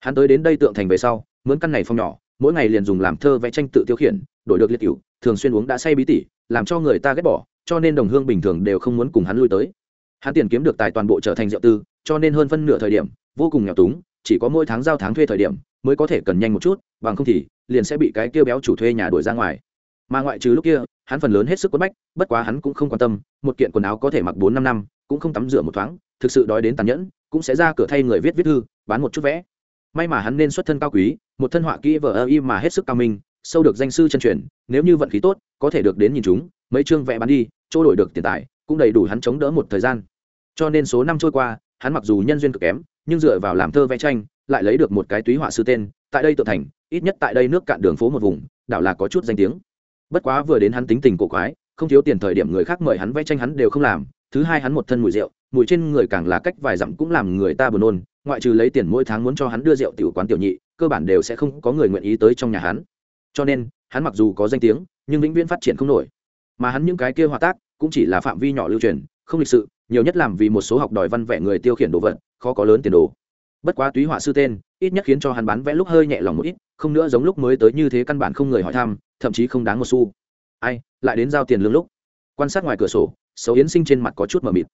Hắn tới đến đây tượng thành về sau, mướn căn này phong nhỏ, mỗi ngày liền dùng làm thơ vẽ tranh tự tiêu khiển, đổi được liệt cựu thường xuyên uống đã say bí tỉ, làm cho người ta ghét bỏ cho nên đồng hương bình thường đều không muốn cùng hắn lui tới. Hắn tiền kiếm được tài toàn bộ trở thành rượu tư, cho nên hơn phân nửa thời điểm, vô cùng nghèo túng, chỉ có mỗi tháng giao tháng thuê thời điểm, mới có thể cần nhanh một chút, bằng không thì liền sẽ bị cái kia béo chủ thuê nhà đuổi ra ngoài. Mà ngoại trừ lúc kia, hắn phần lớn hết sức quất bách, bất quá hắn cũng không quan tâm, một kiện quần áo có thể mặc bốn năm năm, cũng không tắm rửa một thoáng, thực sự đói đến tàn nhẫn, cũng sẽ ra cửa thay người viết viết thư, bán một chút vẽ may mà hắn nên xuất thân cao quý, một thân họa kỹ vở ơ y mà hết sức cao minh sâu được danh sư chân truyền, nếu như vận khí tốt, có thể được đến nhìn chúng, mấy chương vẽ bán đi trôi đổi được tiền tài, cũng đầy đủ hắn chống đỡ một thời gian. Cho nên số năm trôi qua, hắn mặc dù nhân duyên cực kém, nhưng dựa vào làm thơ vẽ tranh, lại lấy được một cái túy họa sư tên, tại đây tự thành, ít nhất tại đây nước cạn đường phố một vùng, đảo là có chút danh tiếng. Bất quá vừa đến hắn tính tình cổ quái, không thiếu tiền thời điểm người khác mời hắn vẽ tranh hắn đều không làm, thứ hai hắn một thân mùi rượu, mùi trên người càng là cách vài dặm cũng làm người ta buồn nôn, ngoại trừ lấy tiền mỗi tháng muốn cho hắn đưa rượu tiểu quán tiểu nhị, cơ bản đều sẽ không có người nguyện ý tới trong nhà hắn cho nên, hắn mặc dù có danh tiếng, nhưng vĩnh viễn phát triển không nổi. Mà hắn những cái kia hòa tác, cũng chỉ là phạm vi nhỏ lưu truyền, không lịch sự, nhiều nhất làm vì một số học đòi văn vẽ người tiêu khiển đồ vật, khó có lớn tiền đồ. Bất quá túy họa sư tên, ít nhất khiến cho hắn bán vẽ lúc hơi nhẹ lòng một ít, không nữa giống lúc mới tới như thế căn bản không người hỏi thăm, thậm chí không đáng một xu. Ai, lại đến giao tiền lương lúc. Quan sát ngoài cửa sổ xấu yến sinh trên mặt có chút mờ mịt.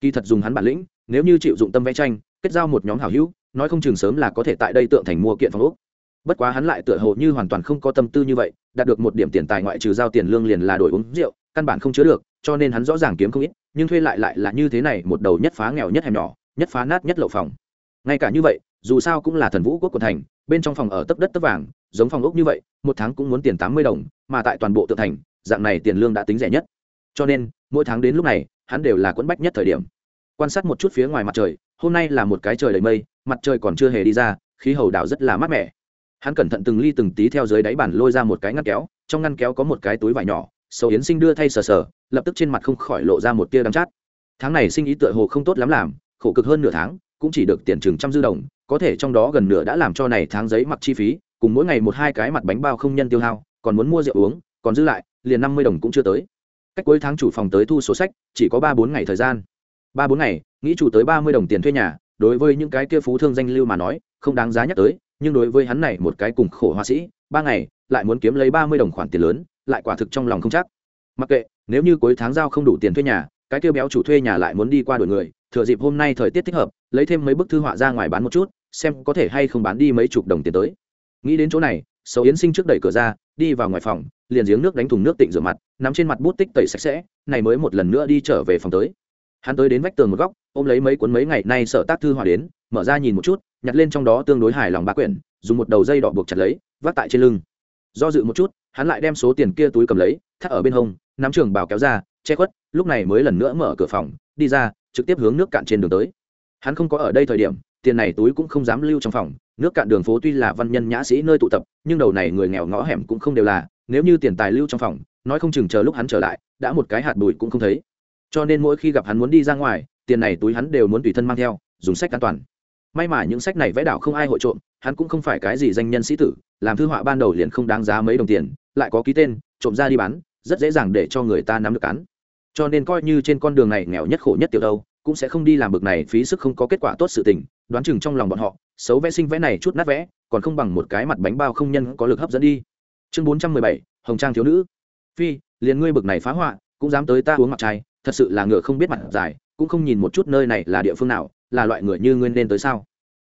Kỳ thật dùng hắn bản lĩnh, nếu như chịu dụng tâm vẽ tranh, kết giao một nhóm hảo hữu, nói không chừng sớm là có thể tại đây tượng thành mua kiện phòng úc bất quá hắn lại tựa hồ như hoàn toàn không có tâm tư như vậy, đạt được một điểm tiền tài ngoại trừ giao tiền lương liền là đổi uống rượu, căn bản không chứa được, cho nên hắn rõ ràng kiếm không ít, nhưng thuê lại lại là như thế này, một đầu nhất phá nghèo nhất hẻm nhỏ, nhất phá nát nhất lậu phòng. Ngay cả như vậy, dù sao cũng là thần vũ quốc của thành, bên trong phòng ở tấp đất tấp vàng, giống phòng ốc như vậy, một tháng cũng muốn tiền tám mươi đồng, mà tại toàn bộ tự thành, dạng này tiền lương đã tính rẻ nhất. Cho nên, mỗi tháng đến lúc này, hắn đều là quẫn bách nhất thời điểm. Quan sát một chút phía ngoài mặt trời, hôm nay là một cái trời đầy mây, mặt trời còn chưa hề đi ra, khí hầu đảo rất là mát mẻ hắn cẩn thận từng ly từng tí theo dưới đáy bàn lôi ra một cái ngăn kéo, trong ngăn kéo có một cái túi vải nhỏ sầu yến sinh đưa thay sờ sờ, lập tức trên mặt không khỏi lộ ra một tia đắng chát. Tháng này sinh ý tựa hồ không tốt lắm làm, khổ cực hơn nửa tháng, cũng chỉ được tiền chừng trăm dư đồng, có thể trong đó gần nửa đã làm cho này tháng giấy mặc chi phí, cùng mỗi ngày một hai cái mặt bánh bao không nhân tiêu hao, còn muốn mua rượu uống, còn dư lại, liền năm mươi đồng cũng chưa tới. Cách cuối tháng chủ phòng tới thu số sách, chỉ có ba bốn ngày thời gian. Ba bốn ngày, nghĩ chủ tới ba mươi đồng tiền thuê nhà, đối với những cái kia phú thương danh lưu mà nói, không đáng giá nhắc tới nhưng đối với hắn này một cái cùng khổ họa sĩ, ba ngày, lại muốn kiếm lấy ba mươi đồng khoản tiền lớn, lại quả thực trong lòng không chắc. Mặc kệ, nếu như cuối tháng giao không đủ tiền thuê nhà, cái kia béo chủ thuê nhà lại muốn đi qua đổi người, thừa dịp hôm nay thời tiết thích hợp, lấy thêm mấy bức thư họa ra ngoài bán một chút, xem có thể hay không bán đi mấy chục đồng tiền tới. Nghĩ đến chỗ này xấu yến sinh trước đẩy cửa ra, đi vào ngoài phòng, liền giếng nước đánh thùng nước tịnh rửa mặt, nắm trên mặt bút tích tẩy sạch sẽ, này mới một lần nữa đi trở về phòng tới. Hắn tới đến vách tường một góc, ôm lấy mấy cuốn mấy ngày nay sợ tác thư họa đến, mở ra nhìn một chút nhặt lên trong đó tương đối hài lòng ba quyển, dùng một đầu dây đỏ buộc chặt lấy, vác tại trên lưng. Do dự một chút, hắn lại đem số tiền kia túi cầm lấy, thắt ở bên hông, nắm trường bào kéo ra, che khuất, lúc này mới lần nữa mở cửa phòng, đi ra, trực tiếp hướng nước cạn trên đường tới. Hắn không có ở đây thời điểm, tiền này túi cũng không dám lưu trong phòng, nước cạn đường phố tuy là văn nhân nhã sĩ nơi tụ tập, nhưng đầu này người nghèo ngõ hẻm cũng không đều là, nếu như tiền tài lưu trong phòng, nói không chừng chờ lúc hắn trở lại, đã một cái hạt bụi cũng không thấy. Cho nên mỗi khi gặp hắn muốn đi ra ngoài, tiền này túi hắn đều muốn tùy thân mang theo, dùng sách an toàn may mà những sách này vẽ đảo không ai hội trộm, hắn cũng không phải cái gì danh nhân sĩ tử, làm thư họa ban đầu liền không đáng giá mấy đồng tiền, lại có ký tên, trộm ra đi bán, rất dễ dàng để cho người ta nắm được cán. Cho nên coi như trên con đường này nghèo nhất khổ nhất tiểu đâu, cũng sẽ không đi làm bực này phí sức không có kết quả tốt sự tình, đoán chừng trong lòng bọn họ, xấu vẽ sinh vẽ này chút nát vẽ, còn không bằng một cái mặt bánh bao không nhân có lực hấp dẫn đi. Chương bốn trăm mười bảy, hồng trang thiếu nữ. Phi, liền ngươi bực này phá họa, cũng dám tới ta uống mặt trai thật sự là ngựa không biết mặt dài, cũng không nhìn một chút nơi này là địa phương nào là loại người như ngươi nên tới sao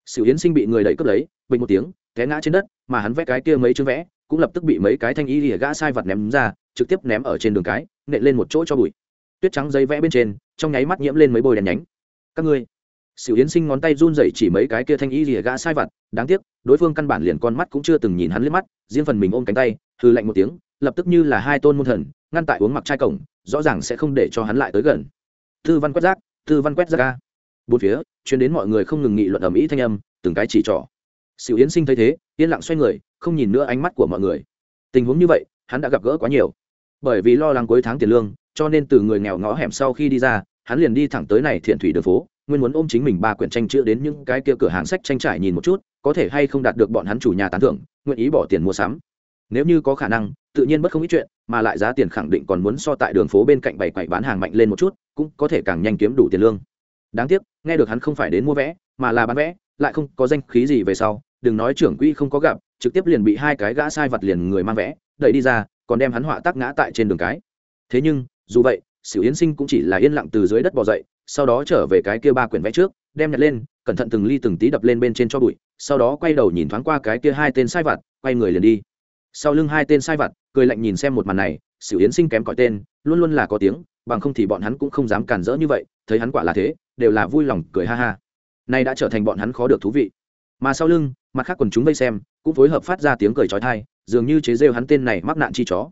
Sửu yến sinh bị người đẩy cướp lấy bình một tiếng té ngã trên đất mà hắn vẽ cái kia mấy chương vẽ cũng lập tức bị mấy cái thanh y lìa gã sai vật ném ra trực tiếp ném ở trên đường cái nện lên một chỗ cho bụi tuyết trắng giấy vẽ bên trên trong nháy mắt nhiễm lên mấy bôi đèn nhánh các ngươi Sửu Yến Sinh ngón tay run rẩy chỉ mấy cái kia thanh y lìa gã sai vặt, đáng tiếc, đối phương căn bản liền con mắt cũng chưa từng nhìn hắn liếc mắt, riêng phần mình ôm cánh tay, hừ lạnh một tiếng, lập tức như là hai tôn môn thần, ngăn tại uống mặc trai cổng, rõ ràng sẽ không để cho hắn lại tới gần. Tư Văn quét rác, Tư Văn quét rác ra. Bốn phía, chuyên đến mọi người không ngừng nghị luận ầm ĩ thanh âm, từng cái chỉ trỏ. Sửu Yến Sinh thấy thế, yên lặng xoay người, không nhìn nữa ánh mắt của mọi người. Tình huống như vậy, hắn đã gặp gỡ quá nhiều. Bởi vì lo lắng cuối tháng tiền lương, cho nên từ người nghèo ngõ hẻm sau khi đi ra, hắn liền đi thẳng tới này thiện thủy đường phố, nguyên muốn ôm chính mình ba quyển tranh chữ đến những cái kia cửa hàng sách tranh trải nhìn một chút có thể hay không đạt được bọn hắn chủ nhà tán thưởng nguyện ý bỏ tiền mua sắm nếu như có khả năng tự nhiên bất không ít chuyện mà lại giá tiền khẳng định còn muốn so tại đường phố bên cạnh bày quậy bán hàng mạnh lên một chút cũng có thể càng nhanh kiếm đủ tiền lương đáng tiếc nghe được hắn không phải đến mua vẽ, mà là bán vẽ, lại không có danh khí gì về sau. Đừng nói trưởng quỹ không có gặp trực tiếp liền bị hai cái gã sai vật liền người mang vẽ, đẩy đi ra còn đem hắn họa tác ngã tại trên đường cái. Thế nhưng dù vậy sự yến sinh cũng chỉ là yên lặng từ dưới đất bò dậy sau đó trở về cái kia ba quyển vẽ trước đem nhặt lên cẩn thận từng ly từng tí đập lên bên trên cho bụi sau đó quay đầu nhìn thoáng qua cái kia hai tên sai vặt quay người liền đi. Sau lưng hai tên sai vặt cười lạnh nhìn xem một màn này sự yến sinh kém cỏi tên luôn luôn là có tiếng, bằng không thì bọn hắn cũng không dám cản rỡ như vậy, thấy hắn quả là thế, đều là vui lòng cười ha ha. Nay đã trở thành bọn hắn khó được thú vị. Mà sau lưng, mặt khác quần chúng vây xem, cũng phối hợp phát ra tiếng cười trói thai dường như chế rêu hắn tên này mắc nạn chi chó.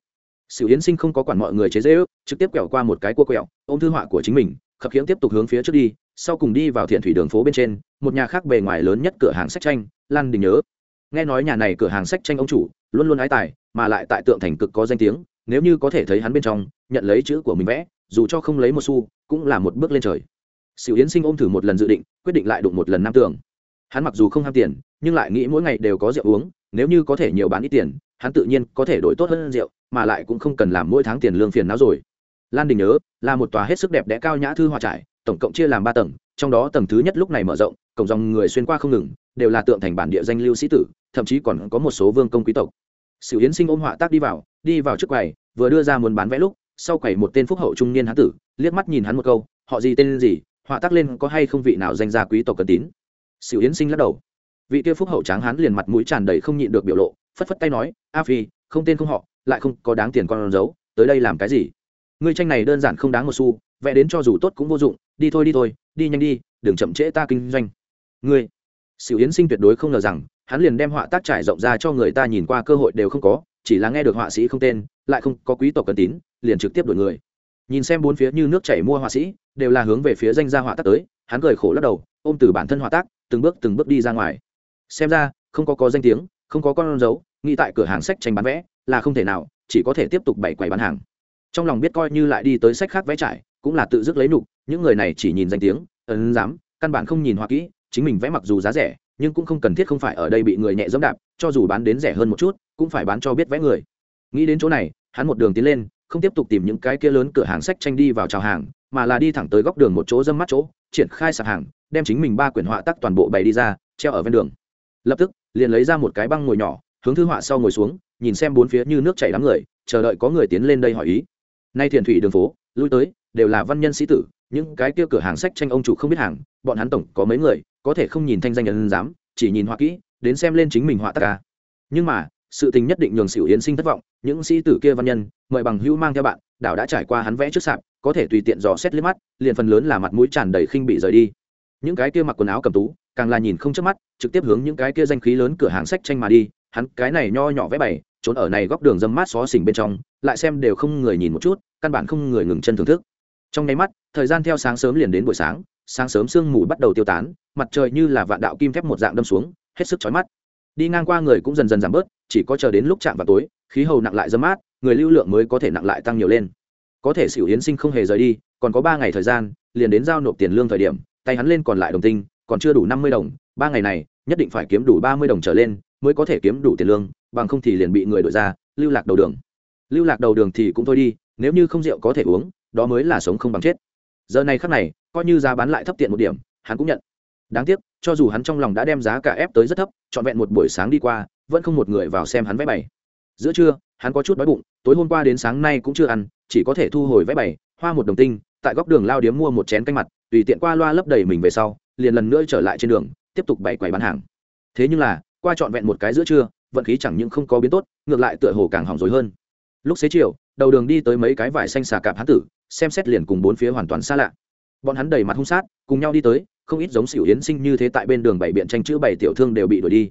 Sự yến sinh không có quản mọi người chế rêu, trực tiếp quẹo qua một cái cua quẹo, ôm thư họa của chính mình, khập khiễng tiếp tục hướng phía trước đi, sau cùng đi vào thiện thủy đường phố bên trên, một nhà khác bề ngoài lớn nhất cửa hàng sách tranh, lan đình nhớ. Nghe nói nhà này cửa hàng sách tranh ông chủ, luôn luôn ái tài, mà lại tại tượng thành cực có danh tiếng nếu như có thể thấy hắn bên trong nhận lấy chữ của mình vẽ dù cho không lấy một xu cũng là một bước lên trời. Sửu Yến Sinh ôm thử một lần dự định, quyết định lại đụng một lần nam tưởng. Hắn mặc dù không ham tiền, nhưng lại nghĩ mỗi ngày đều có rượu uống, nếu như có thể nhiều bán ít tiền, hắn tự nhiên có thể đổi tốt hơn rượu, mà lại cũng không cần làm mỗi tháng tiền lương phiền não rồi. Lan đình nhớ là một tòa hết sức đẹp đẽ cao nhã thư hòa trải tổng cộng chia làm ba tầng trong đó tầng thứ nhất lúc này mở rộng cổng dòng người xuyên qua không ngừng đều là tượng thành bản địa danh lưu sĩ tử thậm chí còn có một số vương công quý tộc. Sự Yến sinh ôm họa tác đi vào đi vào trước quầy, vừa đưa ra muốn bán vẽ lúc, sau quầy một tên phúc hậu trung niên hán tử, liếc mắt nhìn hắn một câu, họ gì tên gì, họa tác lên có hay không vị nào danh gia quý tộc cần tín? Sự yến sinh lắc đầu. Vị kia phúc hậu tráng hán liền mặt mũi tràn đầy không nhịn được biểu lộ, phất phất tay nói, a phi, không tên không họ, lại không có đáng tiền con giấu tới đây làm cái gì? Ngươi tranh này đơn giản không đáng một xu, vẽ đến cho dù tốt cũng vô dụng, đi thôi đi thôi, đi nhanh đi, đừng chậm trễ ta kinh doanh. Ngươi. Sự yến sinh tuyệt đối không ngờ rằng, hắn liền đem họa tác trải rộng ra cho người ta nhìn qua cơ hội đều không có chỉ là nghe được họa sĩ không tên, lại không có quý tộc cần tín, liền trực tiếp đổi người. Nhìn xem bốn phía như nước chảy mua họa sĩ, đều là hướng về phía danh gia họa tác tới, hắn cười khổ lắc đầu, ôm từ bản thân họa tác, từng bước từng bước đi ra ngoài. Xem ra, không có có danh tiếng, không có con dấu, nghĩ tại cửa hàng sách tranh bán vẽ, là không thể nào, chỉ có thể tiếp tục bày quầy bán hàng. Trong lòng biết coi như lại đi tới sách khác vẽ trải, cũng là tự dứt lấy nục những người này chỉ nhìn danh tiếng, ấn dám, căn bản không nhìn họa kỹ, chính mình vẽ mặc dù giá rẻ nhưng cũng không cần thiết không phải ở đây bị người nhẹ dẫm đạp, cho dù bán đến rẻ hơn một chút, cũng phải bán cho biết vẽ người. Nghĩ đến chỗ này, hắn một đường tiến lên, không tiếp tục tìm những cái kia lớn cửa hàng sách tranh đi vào chào hàng, mà là đi thẳng tới góc đường một chỗ dâm mắt chỗ, triển khai sạp hàng, đem chính mình ba quyển họa tắc toàn bộ bày đi ra, treo ở ven đường. Lập tức, liền lấy ra một cái băng ngồi nhỏ, hướng thư họa sau ngồi xuống, nhìn xem bốn phía như nước chảy đám người, chờ đợi có người tiến lên đây hỏi ý. Nay thiền thủy đường phố, lui tới, đều là văn nhân sĩ tử những cái kia cửa hàng sách tranh ông chủ không biết hàng, bọn hắn tổng có mấy người, có thể không nhìn thanh danh nhân dám chỉ nhìn họa kỹ, đến xem lên chính mình họa tất cả nhưng mà, sự tình nhất định nhường xỉu yến sinh thất vọng, những sĩ tử kia văn nhân, mời bằng hữu mang theo bạn, đảo đã trải qua hắn vẽ trước sạp, có thể tùy tiện dò xét liếc mắt, liền phần lớn là mặt mũi tràn đầy khinh bị rời đi. Những cái kia mặc quần áo cầm tú, càng là nhìn không chớp mắt, trực tiếp hướng những cái kia danh khí lớn cửa hàng sách tranh mà đi, hắn cái này nho nhỏ vẽ bày, trốn ở này góc đường dâm mát xó xỉnh bên trong, lại xem đều không người nhìn một chút, căn bản không người ngừng chân thưởng thức trong nháy mắt, thời gian theo sáng sớm liền đến buổi sáng sáng sớm sương mù bắt đầu tiêu tán, mặt trời như là vạn đạo kim thép một dạng đâm xuống, hết sức chói mắt. Đi ngang qua người cũng dần dần giảm bớt, chỉ có chờ đến lúc chạm vào tối, khí hầu nặng lại dâm mát, người lưu lượng mới có thể nặng lại tăng nhiều lên. Có thể xỉu yến sinh không hề rời đi, còn có ba ngày thời gian, liền đến giao nộp tiền lương thời điểm, tay hắn lên còn lại đồng tinh, còn chưa đủ năm mươi đồng, ba ngày này, nhất định phải kiếm đủ ba mươi đồng trở lên, mới có thể kiếm đủ tiền lương, bằng không thì liền bị người đổi ra, lưu lạc đầu đường. Lưu lạc đầu đường thì cũng thôi đi, nếu như không rượu có thể uống đó mới là sống không bằng chết. Giờ này khắc này, coi như giá bán lại thấp tiện một điểm, hắn cũng nhận. Đáng tiếc, cho dù hắn trong lòng đã đem giá cả ép tới rất thấp, trọn vẹn một buổi sáng đi qua, vẫn không một người vào xem hắn vẽ bày. Giữa trưa, hắn có chút đói bụng, tối hôm qua đến sáng nay cũng chưa ăn, chỉ có thể thu hồi vẽ bày, hoa một đồng tinh, tại góc đường lao điếm mua một chén canh mặt, tùy tiện qua loa lấp đầy mình về sau, liền lần nữa trở lại trên đường, tiếp tục bày quầy bán hàng. Thế nhưng là, qua trọn vẹn một cái giữa trưa, vận khí chẳng những không có biến tốt, ngược lại tựa hồ càng hỏng rồi hơn. Lúc xế chiều, đầu đường đi tới mấy cái vải xanh xà cạp hán tử xem xét liền cùng bốn phía hoàn toàn xa lạ. Bọn hắn đầy mặt hung sát, cùng nhau đi tới, không ít giống xỉu yến sinh như thế tại bên đường bảy biện tranh chữ bảy tiểu thương đều bị đuổi đi.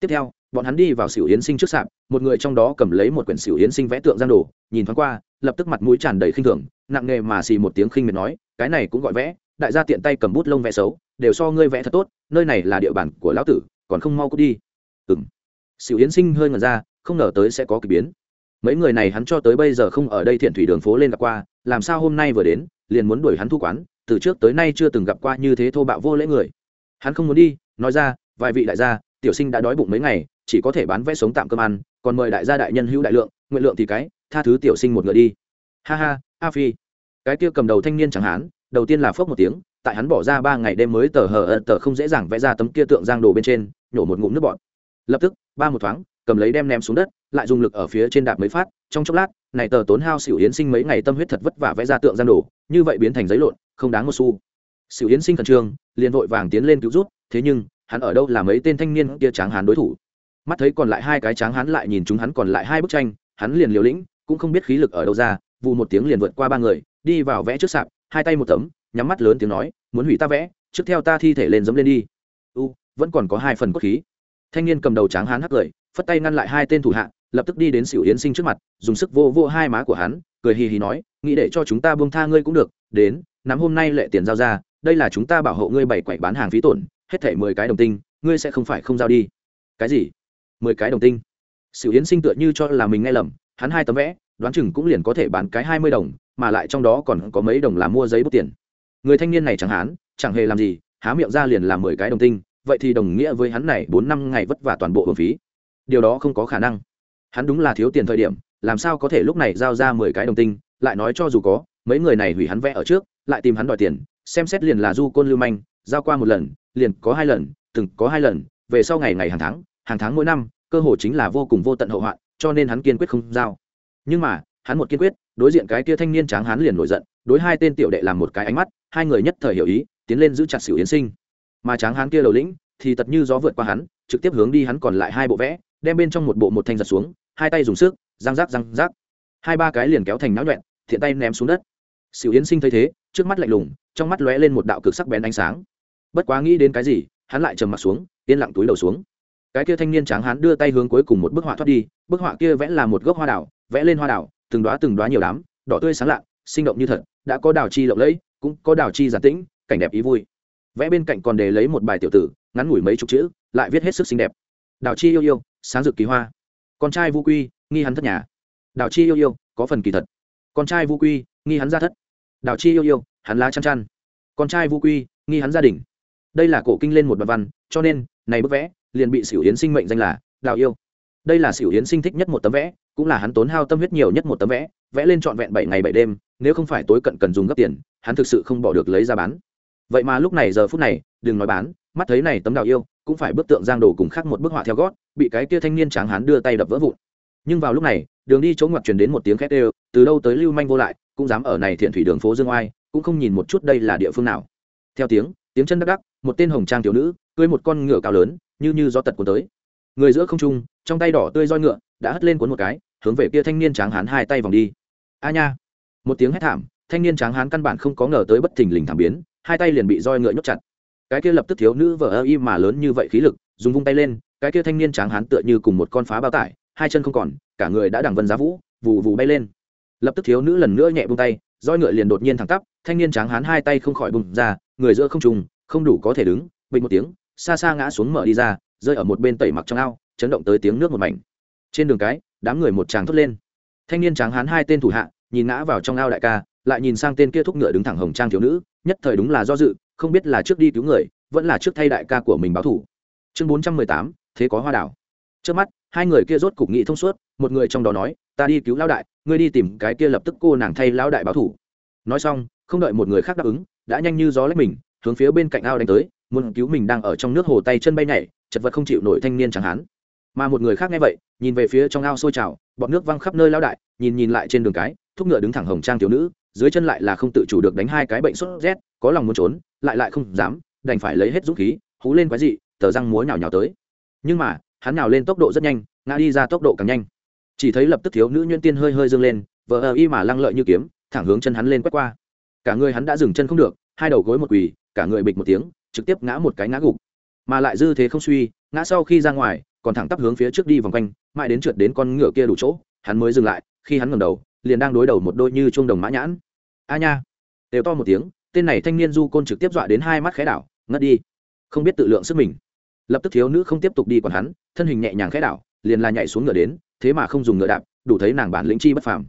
Tiếp theo, bọn hắn đi vào xỉu yến sinh trước sạp, một người trong đó cầm lấy một quyển xỉu yến sinh vẽ tượng giang đồ, nhìn thoáng qua, lập tức mặt mũi tràn đầy khinh thường, nặng nề mà xì một tiếng khinh miệt nói, cái này cũng gọi vẽ, đại gia tiện tay cầm bút lông vẽ xấu, đều so ngươi vẽ thật tốt, nơi này là địa bàn của lão tử, còn không mau cút đi. Ừ m xỉu yến sinh hơi ngần ra, không ngờ tới sẽ có k ỳ biến. Mấy người này hắn cho tới bây giờ không ở đây thiện thủy đường phố lên gặp qua làm sao hôm nay vừa đến, liền muốn đuổi hắn thu quán, từ trước tới nay chưa từng gặp qua như thế thô bạo vô lễ người. Hắn không muốn đi, nói ra, vài vị đại gia, tiểu sinh đã đói bụng mấy ngày, chỉ có thể bán vé sống tạm cơm ăn, còn mời đại gia đại nhân hữu đại lượng, nguyện lượng thì cái, tha thứ tiểu sinh một người đi. Ha ha, a phi. Cái kia cầm đầu thanh niên chẳng hán, đầu tiên là phốc một tiếng, tại hắn bỏ ra ba ngày đêm mới tờ hờ ơ tờ không dễ dàng vẽ ra tấm kia tượng giang đồ bên trên, nhổ một ngụm nước bọt. Lập tức, ba một thoáng, cầm lấy đem ném xuống đất, lại dùng lực ở phía trên đạp mấy phát, trong chốc lát này tờ tốn hao xỉu yến sinh mấy ngày tâm huyết thật vất vả vẽ ra tượng giang đổ như vậy biến thành giấy lộn, không đáng một xu. Xỉu yến sinh khẩn trương, liền vội vàng tiến lên cứu rút thế nhưng, hắn ở đâu là mấy tên thanh niên kia tráng hán đối thủ? Mắt thấy còn lại hai cái tráng hán lại nhìn chúng hắn còn lại hai bức tranh, hắn liền liều lĩnh, cũng không biết khí lực ở đâu ra vụ một tiếng liền vượt qua ba người, đi vào vẽ trước sạp, hai tay một tấm, nhắm mắt lớn tiếng nói, muốn hủy ta vẽ, trước theo ta thi thể lên dẫm lên đi. U, vẫn còn có hai phần cốt khí. Thanh niên cầm đầu tráng hán hắc cười, phất tay ngăn lại hai tên thủ hạ lập tức đi đến xỉu yến sinh trước mặt, dùng sức vô vô hai má của hắn, cười hì hì nói, nghĩ để cho chúng ta buông tha ngươi cũng được, đến, nắm hôm nay lệ tiền giao ra, đây là chúng ta bảo hộ ngươi bảy quậy bán hàng phí tổn, hết thảy mười cái đồng tinh, ngươi sẽ không phải không giao đi. Cái gì? Mười cái đồng tinh? Xỉu yến sinh tựa như cho là mình nghe lầm, hắn hai tấm vẽ, đoán chừng cũng liền có thể bán cái hai mươi đồng, mà lại trong đó còn có mấy đồng là mua giấy bút tiền. Người thanh niên này chẳng hán, chẳng hề làm gì, há miệng ra liền làm mười cái đồng tinh, vậy thì đồng nghĩa với hắn này bốn năm ngày vất vả toàn bộ hưởng phí. Điều đó không có khả năng hắn đúng là thiếu tiền thời điểm, làm sao có thể lúc này giao ra mười cái đồng tinh, lại nói cho dù có, mấy người này hủy hắn vẽ ở trước, lại tìm hắn đòi tiền, xem xét liền là du côn lưu manh, giao qua một lần, liền có hai lần, từng có hai lần, về sau ngày ngày hàng tháng hàng tháng mỗi năm, cơ hội chính là vô cùng vô tận hậu hoạn, cho nên hắn kiên quyết không giao. Nhưng mà, hắn một kiên quyết, đối diện cái kia thanh niên tráng hắn liền nổi giận, đối hai tên tiểu đệ làm một cái ánh mắt, hai người nhất thời hiểu ý, tiến lên giữ chặt xỉu yến sinh. Mà tráng hắn kia đầu lĩnh, thì tật như gió vượt qua hắn, trực tiếp hướng đi hắn còn lại hai bộ vẽ đem bên trong một bộ một thanh giật xuống, hai tay dùng sức, răng rác răng rác. Hai ba cái liền kéo thành náo nhuẹn, thiện tay ném xuống đất. Xỉu yến sinh thấy thế, trước mắt lạnh lùng, trong mắt lóe lên một đạo cực sắc bén ánh sáng. Bất quá nghĩ đến cái gì, hắn lại trầm mặt xuống, yên lặng túi đầu xuống. Cái kia thanh niên tráng hắn đưa tay hướng cuối cùng một bức họa thoát đi, bức họa kia vẽ là một gốc hoa đảo vẽ lên hoa đảo từng đoá từng đoá nhiều đám đỏ tươi sáng lạ, sinh động như thật, đã có đào chi lộng lẫy, cũng có đào chi giản tĩnh, cảnh đẹp ý vui. Vẽ bên cạnh còn để lấy một bài tiểu tử, ngắn ngủi mấy chục chữ, lại viết hết sức xinh đẹp đào chi yêu yêu, sáng rực kỳ hoa. Con trai vu quy, nghi hắn thất nhà. Đào chi yêu yêu, có phần kỳ thật. Con trai vu quy, nghi hắn ra thất. Đào chi yêu yêu, hắn lá chăn chăn. Con trai vu quy, nghi hắn gia đình. Đây là cổ kinh lên một đoạn văn, cho nên, này bức vẽ, liền bị xỉu yến sinh mệnh danh là đào yêu. Đây là xỉu yến sinh thích nhất một tấm vẽ, cũng là hắn tốn hao tâm huyết nhiều nhất một tấm vẽ vẽ lên trọn vẹn bảy ngày bảy đêm, nếu không phải tối cận cần dùng gấp tiền, hắn thực sự không bỏ được lấy ra bán. Vậy mà lúc này, giờ phút này, đừng nói bán, mắt thấy này tấm đào yêu cũng phải bức tượng giang đồ cùng khác một bức họa theo gót, bị cái kia thanh niên tráng hán đưa tay đập vỡ vụn. Nhưng vào lúc này, đường đi chỗ ngoặt truyền đến một tiếng khét đều, từ đâu tới lưu manh vô lại, cũng dám ở này thiện thủy đường phố dương oai, cũng không nhìn một chút đây là địa phương nào. Theo tiếng tiếng chân đắc đắc, một tên hồng trang thiếu nữ, cưới một con ngựa cao lớn, như như gió tật cuốn tới. Người giữa không trung, trong tay đỏ tươi roi ngựa, đã hất lên cuốn một cái, hướng về kia thanh niên tráng hán hai tay vòng đi. A nha! Một tiếng hét thảm, thanh niên tráng hán căn bản không có ngờ tới bất thình lình thảm biến, hai tay liền bị roi ngựa nhốt chặt cái kia lập tức thiếu nữ vợ ơ y mà lớn như vậy khí lực, dùng vung tay lên, cái kia thanh niên tráng hán tựa như cùng một con phá bao tải, hai chân không còn, cả người đã đằng vân giá vũ, vù vù bay lên. Lập tức thiếu nữ lần nữa nhẹ bung tay, roi ngựa liền đột nhiên thẳng tắp, thanh niên tráng hán hai tay không khỏi bùng ra, người giữa không trùng, không đủ có thể đứng, bình một tiếng, xa xa ngã xuống mở đi ra, rơi ở một bên tẩy mặc trong ao, chấn động tới tiếng nước một mảnh. Trên đường cái, đám người một tràng thốt lên. Thanh niên tráng hán hai tên thủ hạ, nhìn ngã vào trong ao đại ca, lại nhìn sang tên kia thúc ngựa đứng thẳng hồng trang thiếu nữ nhất thời đúng là do dự, không biết là trước đi cứu người, vẫn là trước thay đại ca của mình báo thủ. Chương bốn trăm mười tám, thế có hoa đảo. Trước mắt, hai người kia rốt cục nghị thông suốt, một người trong đó nói, ta đi cứu lão đại, ngươi đi tìm cái kia lập tức cô nàng thay lão đại báo thủ. Nói xong, không đợi một người khác đáp ứng, đã nhanh như gió lách mình, hướng phía bên cạnh ao đánh tới, muốn cứu mình đang ở trong nước hồ tay chân bay nhảy, chật vật không chịu nổi thanh niên chẳng hán. Mà một người khác nghe vậy, nhìn về phía trong ao sôi trào, bọt nước văng khắp nơi lão đại, nhìn nhìn lại trên đường cái, thúc ngựa đứng thẳng hồng trang thiếu nữ dưới chân lại là không tự chủ được đánh hai cái bệnh sốt rét, có lòng muốn trốn, lại lại không dám, đành phải lấy hết dũng khí, hú lên quái dị, tờ răng múa nhào nhào tới. Nhưng mà, hắn nào lên tốc độ rất nhanh, ngã đi ra tốc độ càng nhanh. Chỉ thấy lập tức thiếu nữ nhuyễn tiên hơi hơi dâng lên, vờ ờ y mà lăng lợi như kiếm, thẳng hướng chân hắn lên quét qua. Cả người hắn đã dừng chân không được, hai đầu gối một quỳ, cả người bịch một tiếng, trực tiếp ngã một cái ngã gục. Mà lại dư thế không suy, ngã sau khi ra ngoài, còn thẳng tắp hướng phía trước đi vòng quanh, mãi đến trượt đến con ngựa kia đủ chỗ, hắn mới dừng lại, khi hắn ngẩng đầu liền đang đối đầu một đôi như chuông đồng mã nhãn. A nha. Đều to một tiếng, tên này thanh niên du côn trực tiếp dọa đến hai mắt khẽ đảo, ngất đi. Không biết tự lượng sức mình. Lập tức thiếu nữ không tiếp tục đi còn hắn, thân hình nhẹ nhàng khẽ đảo, liền là nhảy xuống ngựa đến, thế mà không dùng ngựa đạp, đủ thấy nàng bản lĩnh chi bất phàm.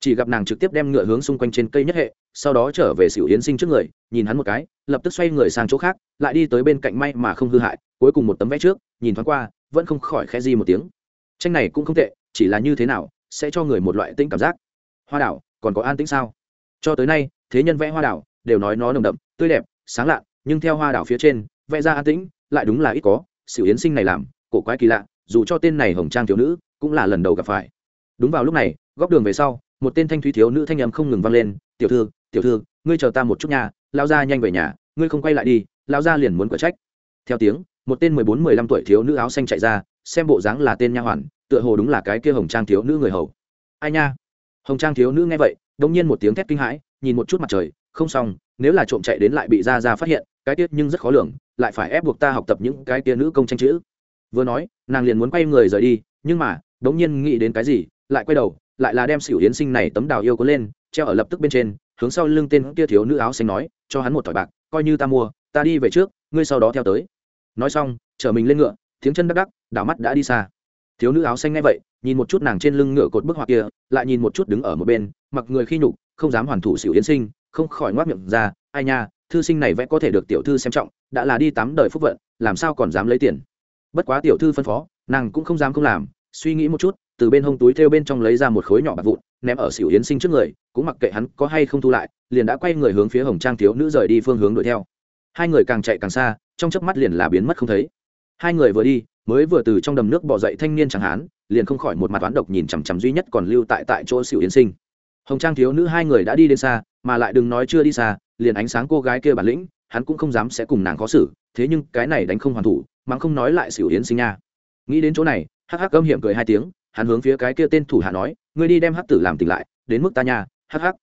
Chỉ gặp nàng trực tiếp đem ngựa hướng xung quanh trên cây nhất hệ, sau đó trở về xỉu yến sinh trước người, nhìn hắn một cái, lập tức xoay người sang chỗ khác, lại đi tới bên cạnh may mà không hư hại, cuối cùng một tấm vẽ trước, nhìn thoáng qua, vẫn không khỏi khẽ di một tiếng. Tranh này cũng không tệ, chỉ là như thế nào, sẽ cho người một loại tĩnh cảm giác hoa đảo, còn có an tĩnh sao? Cho tới nay, thế nhân vẽ hoa đảo, đều nói nó nồng đậm, tươi đẹp, sáng lạ, nhưng theo hoa đảo phía trên, vẽ ra an tĩnh, lại đúng là ít có. Sự yến sinh này làm, cổ quái kỳ lạ, dù cho tên này hồng trang thiếu nữ, cũng là lần đầu gặp phải. Đúng vào lúc này, góc đường về sau, một tên thanh thúy thiếu nữ thanh âm không ngừng vang lên, tiểu thư tiểu thư, ngươi chờ ta một chút nhà lao ra nhanh về nhà, ngươi không quay lại đi lao ra liền muốn cửa trách. Theo tiếng, một tên mười bốn, mười lăm tuổi thiếu nữ áo xanh chạy ra, xem bộ dáng là tên nha hoàn, tựa hồ đúng là cái kia hồng trang thiếu nữ người hầu. Ai nha? Hồng trang thiếu nữ nghe vậy đông nhiên một tiếng thét kinh hãi, nhìn một chút mặt trời, không xong, nếu là trộm chạy đến lại bị ra ra phát hiện, cái tiết nhưng rất khó lường, lại phải ép buộc ta học tập những cái tia nữ công tranh chữ. Vừa nói, nàng liền muốn quay người rời đi, nhưng mà đống nhiên nghĩ đến cái gì, lại quay đầu, lại là đem xỉu yến sinh này tấm đào yêu có lên, treo ở lập tức bên trên, hướng sau lưng tên kia thiếu nữ áo xanh nói, cho hắn một thỏi bạc, coi như ta mua, ta đi về trước, ngươi sau đó theo tới. Nói xong, chở mình lên ngựa, tiếng chân đắc đắc, đảo mắt đã đi xa thiếu nữ áo xanh ngay vậy, nhìn một chút nàng trên lưng ngựa cột bức họa kia, lại nhìn một chút đứng ở một bên, mặc người khi nhục, không dám hoàn thủ xỉu yến sinh, không khỏi ngoác miệng ra, ai nha, thư sinh này vẽ có thể được tiểu thư xem trọng, đã là đi tám đời phúc vận, làm sao còn dám lấy tiền? Bất quá tiểu thư phân phó, nàng cũng không dám không làm, suy nghĩ một chút, từ bên hông túi theo bên trong lấy ra một khối nhỏ bạc vụn, ném ở xỉu yến sinh trước người, cũng mặc kệ hắn có hay không thu lại, liền đã quay người hướng phía hồng trang thiếu nữ rời đi phương hướng đuổi theo. Hai người càng chạy càng xa, trong chớp mắt liền là biến mất không thấy hai người vừa đi, mới vừa từ trong đầm nước bỏ dậy thanh niên chẳng hán, liền không khỏi một mặt toán độc nhìn chằm chằm duy nhất còn lưu tại tại chỗ xỉu yến sinh. Hồng trang thiếu nữ hai người đã đi đến xa, mà lại đừng nói chưa đi xa, liền ánh sáng cô gái kia bản lĩnh, hắn cũng không dám sẽ cùng nàng khó xử, thế nhưng cái này đánh không hoàn thủ mắng không nói lại xỉu yến sinh nha. Nghĩ đến chỗ này, hắc hắc âm hiểm cười hai tiếng, hắn hướng phía cái kia tên thủ hạ nói, ngươi đi đem hắc tử làm tỉnh lại, đến mức ta nha, hắc hắc.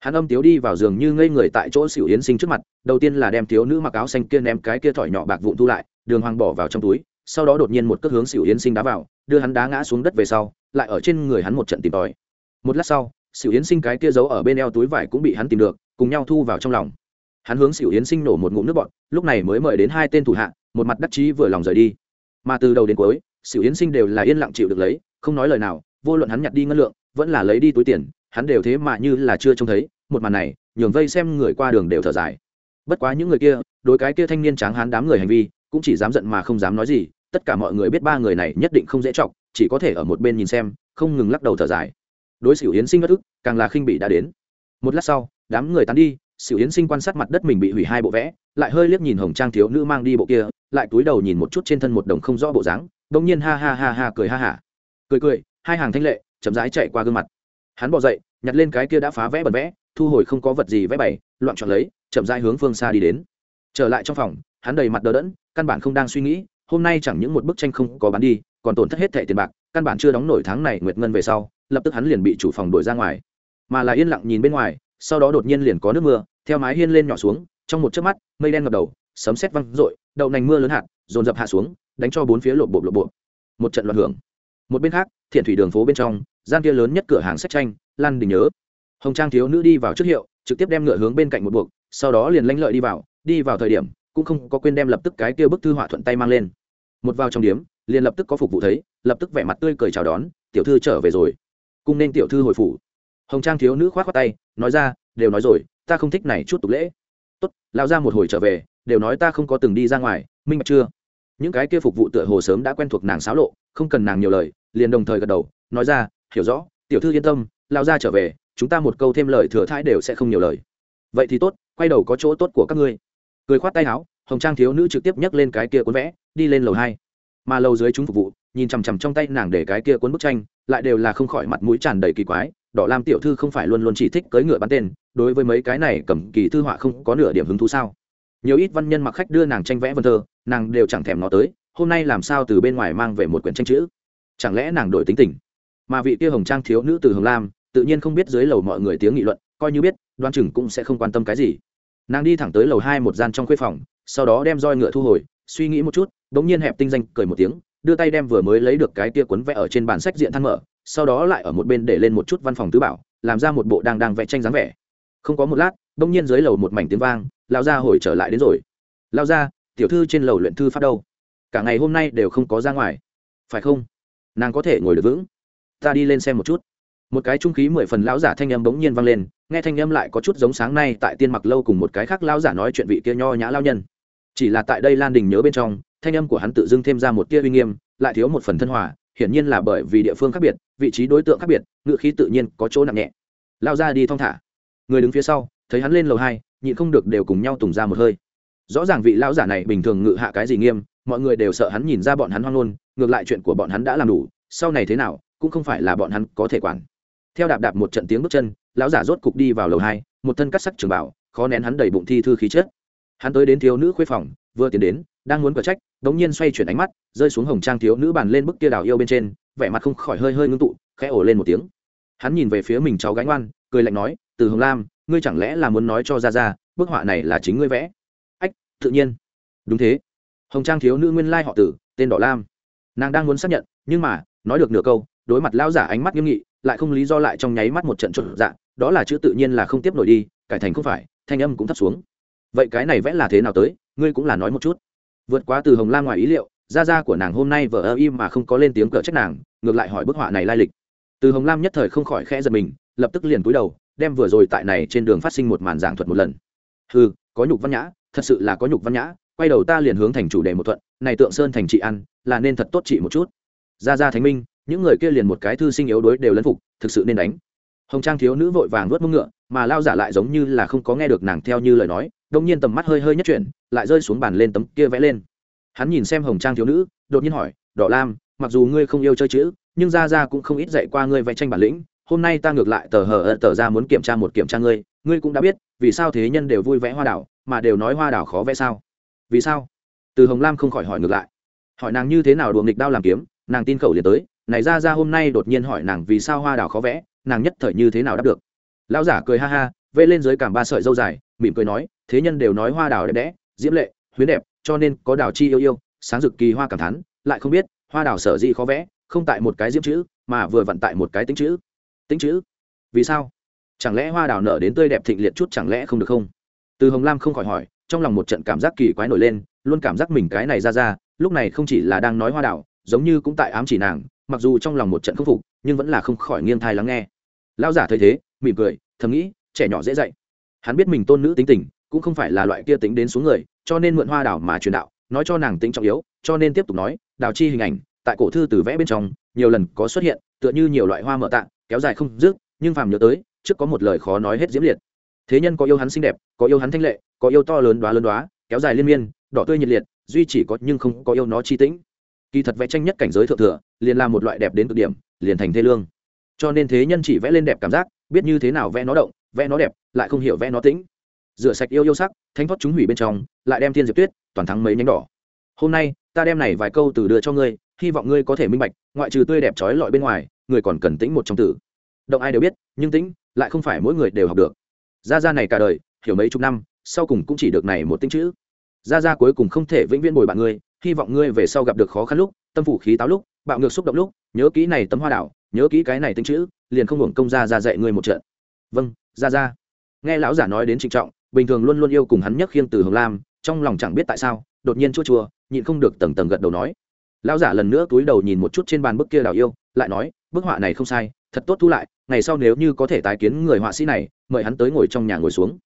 Hắn âm tiếu đi vào giường như ngây người tại chỗ xỉu yến sinh trước mặt, đầu tiên là đem thiếu nữ mặc áo xanh kia ném cái kia thỏi nhỏ bạc vụn thu lại đường hoàng bỏ vào trong túi, sau đó đột nhiên một cước hướng xỉu yến sinh đá vào, đưa hắn đá ngã xuống đất về sau, lại ở trên người hắn một trận tìm tòi. Một lát sau xỉu yến sinh cái kia giấu ở bên eo túi vải cũng bị hắn tìm được, cùng nhau thu vào trong lòng. Hắn hướng xỉu yến sinh nổ một ngụm nước bọn lúc này mới mời đến hai tên thủ hạ, một mặt đắc chí vừa lòng rời đi. Mà từ đầu đến cuối xỉu yến sinh đều là yên lặng chịu được lấy, không nói lời nào, vô luận hắn nhặt đi ngân lượng, vẫn là lấy đi túi tiền, hắn đều thế mà như là chưa trông thấy, một màn này, nhường vây xem người qua đường đều thở dài. Bất quá những người kia, đối cái kia thanh niên tráng hắn đám người hành vi cũng chỉ dám giận mà không dám nói gì, tất cả mọi người biết ba người này nhất định không dễ chọc, chỉ có thể ở một bên nhìn xem, không ngừng lắc đầu thở dài. Đối xử yến sinh bất ức, càng là khinh bị đã đến. Một lát sau, đám người tán đi sự yến sinh quan sát mặt đất mình bị hủy hai bộ vẽ, lại hơi liếc nhìn hồng trang thiếu nữ mang đi bộ kia, lại túi đầu nhìn một chút trên thân một đồng không rõ bộ dáng, bỗng nhiên ha ha ha ha cười ha hả. Cười cười, hai hàng thanh lệ, chậm rãi chạy qua gương mặt. Hắn bỏ dậy, nhặt lên cái kia đã phá vẽ bẩn vẽ, thu hồi không có vật gì vẽ bày, loạn chọn lấy, chậm rãi hướng phương xa đi đến. Trở lại trong phòng, hắn đầy mặt đờ đẫn căn bản không đang suy nghĩ, hôm nay chẳng những một bức tranh không có bán đi, còn tổn thất hết thẻ tiền bạc, căn bản chưa đóng nổi tháng này nguyệt ngân về sau, lập tức hắn liền bị chủ phòng đuổi ra ngoài. Mà là yên lặng nhìn bên ngoài, sau đó đột nhiên liền có nước mưa, theo mái hiên lên nhỏ xuống, trong một chớp mắt, mây đen ngập đầu, sấm sét văng rội đậu nành mưa lớn hạt, dồn dập hạ xuống, đánh cho bốn phía lộp bộ lộp bộ một trận loạn hưởng. Một bên khác, thiện thủy đường phố bên trong, gian kia lớn nhất cửa hàng sách tranh, lan đình nhớ. Hồng trang thiếu nữ đi vào trước hiệu, trực tiếp đem ngựa hướng bên cạnh một buộc, sau đó liền lanh lợi đi vào đi vào thời điểm cũng không có quên đem lập tức cái kia bức thư họa thuận tay mang lên. Một vào trong điếm, liền lập tức có phục vụ thấy, lập tức vẻ mặt tươi cười chào đón, tiểu thư trở về rồi. Cùng nên tiểu thư hồi phủ. Hồng trang thiếu nữ khoát khoát tay, nói ra, đều nói rồi, ta không thích này chút tục lễ. Tốt lao ra một hồi trở về, đều nói ta không có từng đi ra ngoài, minh bạch chưa? Những cái kia phục vụ tựa hồ sớm đã quen thuộc nàng xáo lộ, không cần nàng nhiều lời, liền đồng thời gật đầu, nói ra, hiểu rõ, tiểu thư yên tâm lao ra trở về, chúng ta một câu thêm lời thừa thãi đều sẽ không nhiều lời. Vậy thì tốt, quay đầu có chỗ tốt của các ngươi. Cười khoát tay áo hồng trang thiếu nữ trực tiếp nhấc lên cái kia cuốn vẽ, đi lên lầu hai. Mà lầu dưới chúng phục vụ, nhìn chằm chằm trong tay nàng để cái kia cuốn bức tranh, lại đều là không khỏi mặt mũi tràn đầy kỳ quái, đỏ lam tiểu thư không phải luôn luôn chỉ thích cưỡi ngựa bắn tên, đối với mấy cái này cầm kỳ thư họa không có nửa điểm hứng thú sao? Nhiều ít văn nhân mặc khách đưa nàng tranh vẽ vân thơ, nàng đều chẳng thèm nó tới, hôm nay làm sao từ bên ngoài mang về một quyển tranh chữ? Chẳng lẽ nàng đổi tính tình? Mà vị kia hồng trang thiếu nữ từ hồng lam, tự nhiên không biết dưới lầu mọi người tiếng nghị luận, coi như biết đoan chừng cũng sẽ không quan tâm cái gì. Nàng đi thẳng tới lầu hai một gian trong khuê phòng sau đó đem roi ngựa thu hồi, suy nghĩ một chút đ ỗ n g nhiên hẹp tinh danh cười một tiếng, đưa tay đem vừa mới lấy được cái tia cuốn vẽ ở trên bản sách diện than mở, sau đó lại ở một bên để lên một chút văn phòng tứ bảo, làm ra một bộ đang đang vẽ tranh dáng vẻ. Không có một lát đ ỗ n g nhiên dưới lầu một mảnh tiếng vang lao ra hồi trở lại đến rồi. Lao ra tiểu thư trên lầu luyện thư phát đâu? Cả ngày hôm nay đều không có ra ngoài. Phải không? Nàng có thể ngồi được vững. Ta đi lên xem một chút. Một cái trung khí mười phần lão giả thanh âm bỗng nhiên vang lên, nghe thanh âm lại có chút giống sáng nay tại tiên mặc lâu cùng một cái khác lão giả nói chuyện vị kia nho nhã lao nhân chỉ là tại đây lan đình nhớ bên trong, thanh âm của hắn tự dưng thêm ra một tia uy nghiêm, lại thiếu một phần thân hòa, hiển nhiên là bởi vì địa phương khác biệt, vị trí đối tượng khác biệt, ngựa khí tự nhiên có chỗ nặng nhẹ. Lao ra đi thong thả. Người đứng phía sau, thấy hắn lên lầu hai, nhịn không được đều cùng nhau tùng ra một hơi. Rõ ràng vị lão giả này bình thường ngự hạ cái gì nghiêm, mọi người đều sợ hắn nhìn ra bọn hắn hoang ngôn, ngược lại chuyện của bọn hắn đã làm đủ, sau này thế nào, cũng không phải là bọn hắn có thể quản. Theo đạp đạp một trận tiếng bước chân, lão giả rốt cục đi vào lầu hai, một thân cắt sắc trường bảo, khó nén hắn đầy bụng thi thư khí chết hắn tới đến thiếu nữ khuê phòng, vừa tiến đến, đang muốn cở trách, đống nhiên xoay chuyển ánh mắt, rơi xuống hồng trang thiếu nữ bàn lên bức kia đào yêu bên trên, vẻ mặt không khỏi hơi hơi ngưng tụ, khẽ ổ lên một tiếng. Hắn nhìn về phía mình cháu gánh oan cười lạnh nói, từ hồng lam, ngươi chẳng lẽ là muốn nói cho ra ra bức họa này là chính ngươi vẽ? Ách, tự nhiên. Đúng thế. Hồng trang thiếu nữ nguyên lai họ tử, tên đỏ lam. Nàng đang muốn xác nhận, nhưng mà, nói được nửa câu, đối mặt lão giả ánh mắt nghiêm nghị, lại không lý do lại trong nháy mắt một trận trộn dạ đó là chữ tự nhiên là không tiếp nổi đi, cải thành không phải, thanh âm cũng thấp xuống vậy cái này vẽ là thế nào tới? Ngươi cũng là nói một chút. Vượt quá từ hồng lam ngoài ý liệu, gia gia của nàng hôm nay vợ ơ im mà không có lên tiếng cờ trách nàng, ngược lại hỏi bức họa này lai lịch. Từ hồng lam nhất thời không khỏi khẽ giật mình, lập tức liền cúi đầu, đem vừa rồi tại này trên đường phát sinh một màn giảng thuật một lần. Ừ có nhục văn nhã, thật sự là có nhục văn nhã, quay đầu ta liền hướng thành chủ đề một thuận, này tượng sơn thành trị ăn, là nên thật tốt trị một chút. Gia gia thánh minh, những người kia liền một cái thư sinh yếu đuối đều lấn phục, thực sự nên đánh. Hồng trang thiếu nữ vội vàng vớt mông ngựa, mà lao giả lại giống như là không có nghe được nàng theo như lời nói đông nhiên tầm mắt hơi hơi nhất chuyển, lại rơi xuống bàn lên tấm kia vẽ lên. Hắn nhìn xem hồng trang thiếu nữ, đột nhiên hỏi, đỏ lam, mặc dù ngươi không yêu chơi chữ, nhưng ra ra cũng không ít dạy qua ngươi vẽ tranh bản lĩnh. Hôm nay ta ngược lại tờ hờ tờ ra muốn kiểm tra một kiểm tra ngươi. Ngươi cũng đã biết, vì sao thế nhân đều vui vẽ hoa đảo, mà đều nói hoa đảo khó vẽ sao? Vì sao? Từ hồng lam không khỏi hỏi ngược lại. Hỏi nàng như thế nào đùa nghịch đao làm kiếm, nàng tin khẩu liền tới. Này ra ra hôm nay đột nhiên hỏi nàng vì sao hoa đào khó vẽ, nàng nhất thời như thế nào đáp được? Lão giả cười ha ha, vẽ lên dưới cảm ba sợi dâu dài mỉm cười nói, thế nhân đều nói hoa đào đẹp đẽ, diễm lệ, huyến đẹp, cho nên có đào chi yêu yêu, sáng rực kỳ hoa cảm thán, lại không biết, hoa đào sở dĩ khó vẽ, không tại một cái diễm chữ, mà vừa vặn tại một cái tính chữ. Tính chữ? Vì sao? Chẳng lẽ hoa đào nở đến tươi đẹp thịnh liệt chút chẳng lẽ không được không? Từ hồng lam không khỏi hỏi, trong lòng một trận cảm giác kỳ quái nổi lên, luôn cảm giác mình cái này ra ra, lúc này không chỉ là đang nói hoa đào, giống như cũng tại ám chỉ nàng, mặc dù trong lòng một trận khâm phục, nhưng vẫn là không khỏi nghiêng thai lắng nghe. Lão giả thấy thế, mỉm cười, thầm nghĩ, trẻ nhỏ dễ dạy hắn biết mình tôn nữ tính tình, cũng không phải là loại kia tính đến xuống người, cho nên mượn hoa đảo mà truyền đạo, nói cho nàng tính trọng yếu, cho nên tiếp tục nói, đào chi hình ảnh, tại cổ thư từ vẽ bên trong, nhiều lần có xuất hiện, tựa như nhiều loại hoa mở tạng, kéo dài không dứt, nhưng phàm nhớ tới, trước có một lời khó nói hết diễm liệt. Thế nhân có yêu hắn xinh đẹp, có yêu hắn thanh lệ, có yêu to lớn đoá lớn đoá, kéo dài liên miên, đỏ tươi nhiệt liệt, duy chỉ có nhưng không có yêu nó chi tĩnh. Kỳ thật vẽ tranh nhất cảnh giới thượng thừa, liền là một loại đẹp đến cực điểm, liền thành thê lương. Cho nên thế nhân chỉ vẽ lên đẹp cảm giác, biết như thế nào vẽ nó động vẽ nó đẹp, lại không hiểu vẽ nó tĩnh. Rửa sạch yêu yêu sắc thanh thoát chúng hủy bên trong, lại đem thiên diệp tuyết, toàn thắng mấy nhánh đỏ. Hôm nay, ta đem này vài câu từ đưa cho ngươi, hy vọng ngươi có thể minh bạch, ngoại trừ tươi đẹp trói lọi bên ngoài, người còn cần tĩnh một trong tử. Động ai đều biết, nhưng tĩnh, lại không phải mỗi người đều học được. Gia gia này cả đời, hiểu mấy chục năm, sau cùng cũng chỉ được này một tinh chữ. Gia gia cuối cùng không thể vĩnh viễn bồi bạn ngươi, hy vọng ngươi về sau gặp được khó khăn lúc, tâm phủ khí táo lúc, bạo ngược xúc động lúc, nhớ kỹ này tấm hoa đảo, nhớ kỹ cái này tinh chữ, liền không hưởng công gia ra dạy ngươi một trận. Vâng gia gia nghe lão giả nói đến trịnh trọng, bình thường luôn luôn yêu cùng hắn nhất khiêng từ hồng lam, trong lòng chẳng biết tại sao, đột nhiên chua chua, nhịn không được tầng tầng gật đầu nói. Lão giả lần nữa túi đầu nhìn một chút trên bàn bức kia đào yêu, lại nói, bức họa này không sai, thật tốt thu lại, ngày sau nếu như có thể tái kiến người họa sĩ này, mời hắn tới ngồi trong nhà ngồi xuống.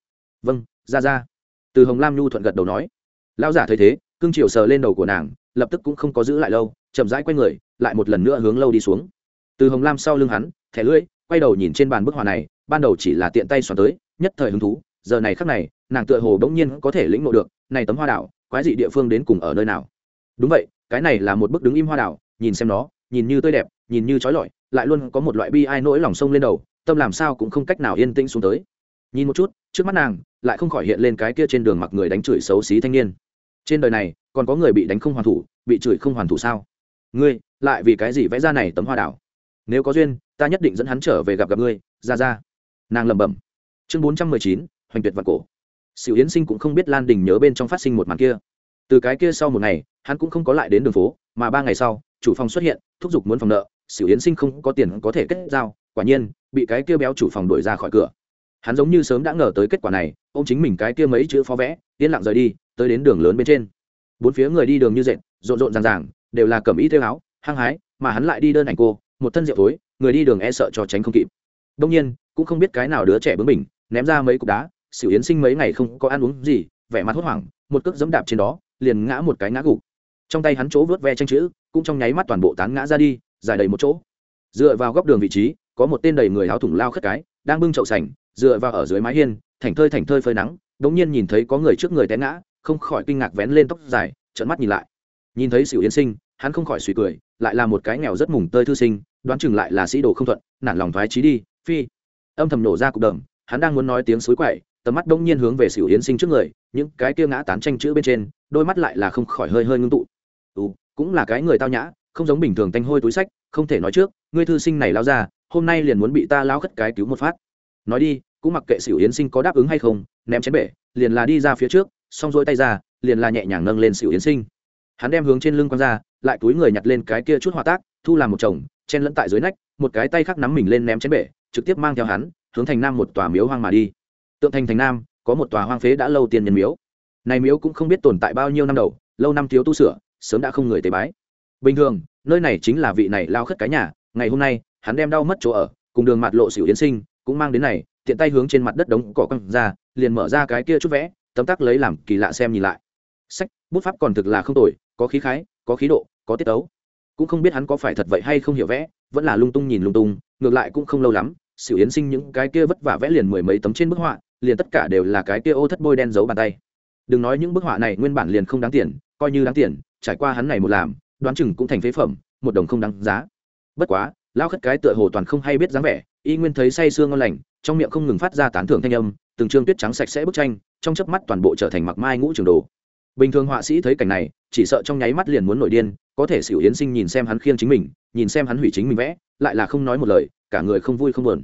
Vâng ra ra. Từ hồng lam nhu thuận gật đầu nói. Lão giả thấy thế, cưng chiều sờ lên đầu của nàng, lập tức cũng không có giữ lại lâu, chậm rãi quay người, lại một lần nữa hướng lâu đi xuống. Từ hồng lam sau lưng hắn, thẻ lưỡi, quay đầu nhìn trên bàn bức họa này ban đầu chỉ là tiện tay xoắn tới, nhất thời hứng thú, giờ này khắc này, nàng tựa hồ bỗng nhiên có thể lĩnh ngộ được, này tấm hoa đảo, quái dị địa phương đến cùng ở nơi nào. Đúng vậy, cái này là một bức đứng im hoa đảo, nhìn xem nó, nhìn như tươi đẹp, nhìn như trói lọi, lại luôn có một loại bi ai nỗi lòng sông lên đầu, tâm làm sao cũng không cách nào yên tĩnh xuống tới. Nhìn một chút, trước mắt nàng, lại không khỏi hiện lên cái kia trên đường mặc người đánh chửi xấu xí thanh niên. Trên đời này, còn có người bị đánh không hoàn thủ, bị chửi không hoàn thủ sao? Ngươi, lại vì cái gì vẽ ra này tấm hoa đảo? Nếu có duyên, ta nhất định dẫn hắn trở về gặp gặp ngươi, ra ra nàng lẩm bẩm chương bốn trăm mười chín hoành tuyệt vạn cổ Sửu Yến Sinh cũng không biết Lan Đình nhớ bên trong phát sinh một màn kia. Từ cái kia sau một ngày, hắn cũng không có lại đến đường phố, mà ba ngày sau, chủ phòng xuất hiện, thúc giục muốn phòng nợ, Sửu Yến Sinh không có tiền có thể kết giao, quả nhiên, bị cái kia béo chủ phòng đuổi ra khỏi cửa. Hắn giống như sớm đã ngờ tới kết quả này, ôm chính mình cái kia mấy chữ phó vẽ, yên lặng rời đi, tới đến đường lớn bên trên. Bốn phía người đi đường như dệt, rộn rộn ràng ràng, đều là cẩm y thêu áo, hăng hái, mà hắn lại đi đơn ảnh cô, một thân rượu thối người đi đường e sợ cho tránh không kịp. đông nhiên, cũng không biết cái nào đứa trẻ bướng bỉnh, ném ra mấy cục đá, xỉu Yến Sinh mấy ngày không có ăn uống gì, vẻ mặt hốt hoảng, một cước dẫm đạp trên đó, liền ngã một cái ngã gục. Trong tay hắn chỗ vớt ve tranh chữ, cũng trong nháy mắt toàn bộ tán ngã ra đi, dài đầy một chỗ. Dựa vào góc đường vị trí, có một tên đầy người áo thủng lao khất cái, đang bưng chậu sành, dựa vào ở dưới mái hiên, thảnh thơi thảnh thơi phơi nắng, đống nhiên nhìn thấy có người trước người té ngã, không khỏi kinh ngạc vén lên tóc dài, trợn mắt nhìn lại. Nhìn thấy xỉu Yến Sinh, hắn không khỏi suy cười, lại là một cái nghèo rất mùng tơi thư sinh, đoán chừng lại là sĩ đồ không thuận, nản lòng thoái trí đi, phi. Âm thầm nổ ra cục đờm, hắn đang muốn nói tiếng suối quậy, tầm mắt đông nhiên hướng về xỉu yến sinh trước người những cái kia ngã tán tranh chữ bên trên đôi mắt lại là không khỏi hơi hơi ngưng tụ. Ừ cũng là cái người tao nhã không giống bình thường tanh hôi túi sách không thể nói trước ngươi thư sinh này lao ra hôm nay liền muốn bị ta lao khất cái cứu một phát. Nói đi cũng mặc kệ xỉu yến sinh có đáp ứng hay không ném chén bể liền là đi ra phía trước xong rỗi tay ra liền là nhẹ nhàng nâng lên xỉu yến sinh. Hắn đem hướng trên lưng quăng ra lại túi người nhặt lên cái kia chút hòa tác thu làm một chồng chen lẫn tại dưới nách một cái tay khác nắm mình lên ném chén bể trực tiếp mang theo hắn, hướng thành nam một tòa miếu hoang mà đi. Tượng thành thành nam, có một tòa hoang phế đã lâu tiền nhân miếu. Này miếu cũng không biết tồn tại bao nhiêu năm đầu, lâu năm thiếu tu sửa, sớm đã không người tế bái. Bình thường, nơi này chính là vị này lao khất cái nhà, ngày hôm nay, hắn đem đau mất chỗ ở, cùng đường mặt lộ xỉu yến sinh, cũng mang đến này, tiện tay hướng trên mặt đất đống cỏ căng ra, liền mở ra cái kia chút vẽ, tấm tắc lấy làm kỳ lạ xem nhìn lại. Sách, bút pháp còn thực là không tồi, có khí khái, có khí độ, có tiết tấu. Cũng không biết hắn có phải thật vậy hay không hiểu vẽ, vẫn là lung tung nhìn lung tung, ngược lại cũng không lâu lắm Sửu yến sinh những cái kia vất vả vẽ liền mười mấy tấm trên bức họa, liền tất cả đều là cái kia ô thất bôi đen giấu bàn tay. Đừng nói những bức họa này nguyên bản liền không đáng tiền, coi như đáng tiền, trải qua hắn này một làm, đoán chừng cũng thành phế phẩm, một đồng không đáng giá. Bất quá, lão khất cái tựa hồ toàn không hay biết dáng vẻ, y nguyên thấy say sương ngon lành, trong miệng không ngừng phát ra tán thưởng thanh âm, từng trương tuyết trắng sạch sẽ bức tranh, trong chớp mắt toàn bộ trở thành mặc mai ngũ trường đồ bình thường họa sĩ thấy cảnh này, chỉ sợ trong nháy mắt liền muốn nổi điên, có thể xỉu yến sinh nhìn xem hắn khiêng chính mình, nhìn xem hắn hủy chính mình vẽ, lại là không nói một lời, cả người không vui không buồn.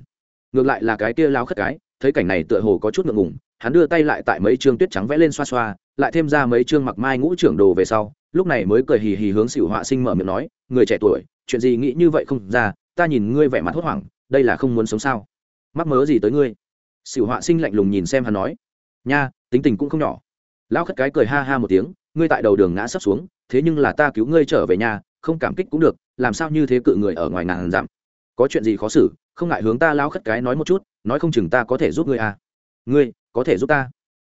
Ngược lại là cái kia lao khất cái, thấy cảnh này tựa hồ có chút ngượng ngùng, hắn đưa tay lại tại mấy chương tuyết trắng vẽ lên xoa xoa, lại thêm ra mấy chương mặc mai ngũ trưởng đồ về sau, lúc này mới cười hì hì hướng xỉu họa sinh mở miệng nói, người trẻ tuổi, chuyện gì nghĩ như vậy không ra, ta nhìn ngươi vẻ mặt hốt hoảng, đây là không muốn sống sao? Mắc mớ gì tới ngươi? Xỉu họa sinh lạnh lùng nhìn xem hắn nói, nha, tính tình cũng không nhỏ lão khất cái cười ha ha một tiếng, ngươi tại đầu đường ngã sắp xuống, thế nhưng là ta cứu ngươi trở về nhà, không cảm kích cũng được, làm sao như thế cự người ở ngoài ngàn dặm? Có chuyện gì khó xử, không ngại hướng ta lao khất cái nói một chút, nói không chừng ta có thể giúp ngươi à. Ngươi, có thể giúp ta.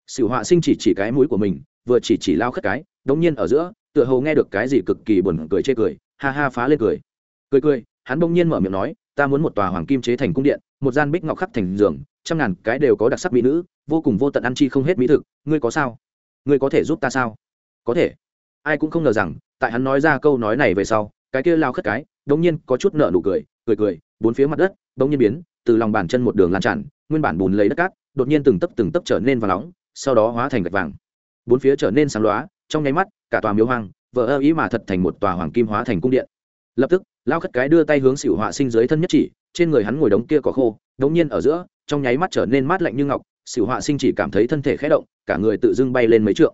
Sự họa sinh chỉ chỉ cái mũi của mình, vừa chỉ chỉ lao khất cái, đống nhiên ở giữa, tựa hồ nghe được cái gì cực kỳ buồn cười chê cười, ha ha phá lên cười. Cười cười, hắn bỗng nhiên mở miệng nói, ta muốn một tòa hoàng kim chế thành cung điện, một gian bích ngọc khắc thành giường, trăm ngàn cái đều có đặc sắc mỹ nữ, vô cùng vô tận ăn chi không hết mỹ thực, ngươi có sao? Ngươi có thể giúp ta sao? Có thể. Ai cũng không ngờ rằng, tại hắn nói ra câu nói này về sau, cái kia lao khất cái, đống nhiên có chút nợ nụ cười cười cười, bốn phía mặt đất, đống nhiên biến, từ lòng bàn chân một đường lan tràn, nguyên bản bùn lấy đất cát, đột nhiên từng tấp từng tấp trở nên vàng nóng, sau đó hóa thành gạch vàng. Bốn phía trở nên sáng loá trong nháy mắt, cả tòa miếu hoang vợ ơ ý mà thật thành một tòa hoàng kim hóa thành cung điện. Lập tức, lao khất cái đưa tay hướng xỉu họa sinh dưới thân nhất chỉ, trên người hắn ngồi đống kia có khô, đống nhiên ở giữa, trong nháy mắt trở nên mát lạnh như ngọc xỉu họa sinh chỉ cảm thấy thân thể khẽ động, cả người tự dưng bay lên mấy trượng.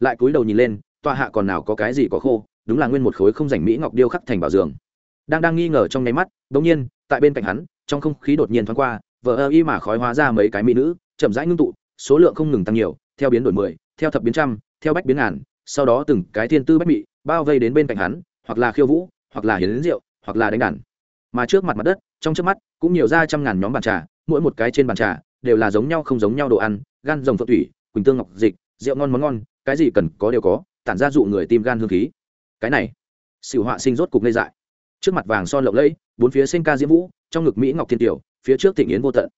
Lại cúi đầu nhìn lên tòa hạ còn nào có cái gì có khô, đúng là nguyên một khối không rảnh mỹ ngọc điêu khắc thành bảo giường. Đang đang nghi ngờ trong nháy mắt đống nhiên, tại bên cạnh hắn, trong không khí đột nhiên thoáng qua vợ ơ y mà khói hóa ra mấy cái mỹ nữ, chậm rãi ngưng tụ, số lượng không ngừng tăng nhiều, theo biến đổi mười, theo thập biến trăm, theo bách biến ngàn, sau đó từng cái thiên tư bách mị, bao vây đến bên cạnh hắn, hoặc là khiêu vũ, hoặc là hiến rượu, hoặc là đánh đàn. Mà trước mặt mặt đất, trong trước mắt, cũng nhiều ra trăm ngàn nhóm bàn trà, mỗi một cái trên bàn trà đều là giống nhau không giống nhau đồ ăn, gan rồng phượng thủy, quỳnh tương ngọc dịch, rượu ngon món ngon, cái gì cần có đều có, tản ra dụ người tim gan hương khí. Cái này, xỉu họa sinh rốt cục ngây dại. Trước mặt vàng son lộng lẫy, bốn phía sinh ca diễm vũ, trong ngực mỹ ngọc thiên tiểu, phía trước thịnh yến vô tận.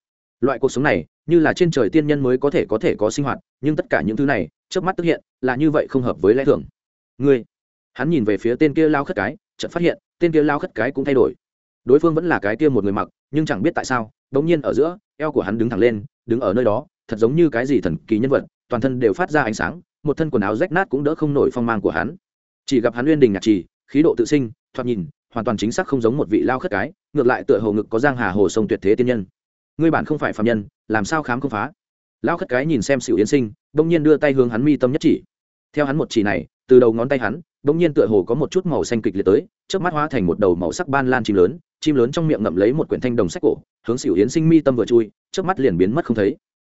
Loại cuộc sống này, như là trên trời tiên nhân mới có thể có thể có sinh hoạt, nhưng tất cả những thứ này, trước mắt tức hiện, là như vậy không hợp với lẽ thường. Ngươi, hắn nhìn về phía tên kia lao khất cái, chợt phát hiện, tên kia lao khất cái cũng thay đổi. Đối phương vẫn là cái kia một người mặc, nhưng chẳng biết tại sao bỗng nhiên ở giữa, eo của hắn đứng thẳng lên, đứng ở nơi đó, thật giống như cái gì thần kỳ nhân vật, toàn thân đều phát ra ánh sáng, một thân quần áo rách nát cũng đỡ không nổi phong mang của hắn. Chỉ gặp hắn uyên đình nhạc trì, khí độ tự sinh, thoạt nhìn, hoàn toàn chính xác không giống một vị lao khất cái, ngược lại tựa hồ ngực có giang hà hồ sông tuyệt thế tiên nhân. Ngươi bản không phải phạm nhân, làm sao khám không phá? Lao khất cái nhìn xem sự yến sinh bỗng nhiên đưa tay hướng hắn mi tâm nhất chỉ. Theo hắn một chỉ này, từ đầu ngón tay hắn bỗng nhiên tựa hồ có một chút màu xanh kịch liệt tới trước mắt hóa thành một đầu màu sắc ban lan chim lớn chim lớn trong miệng ngậm lấy một quyển thanh đồng sách cổ, hướng xỉu yến sinh mi tâm vừa chui trước mắt liền biến mất không thấy.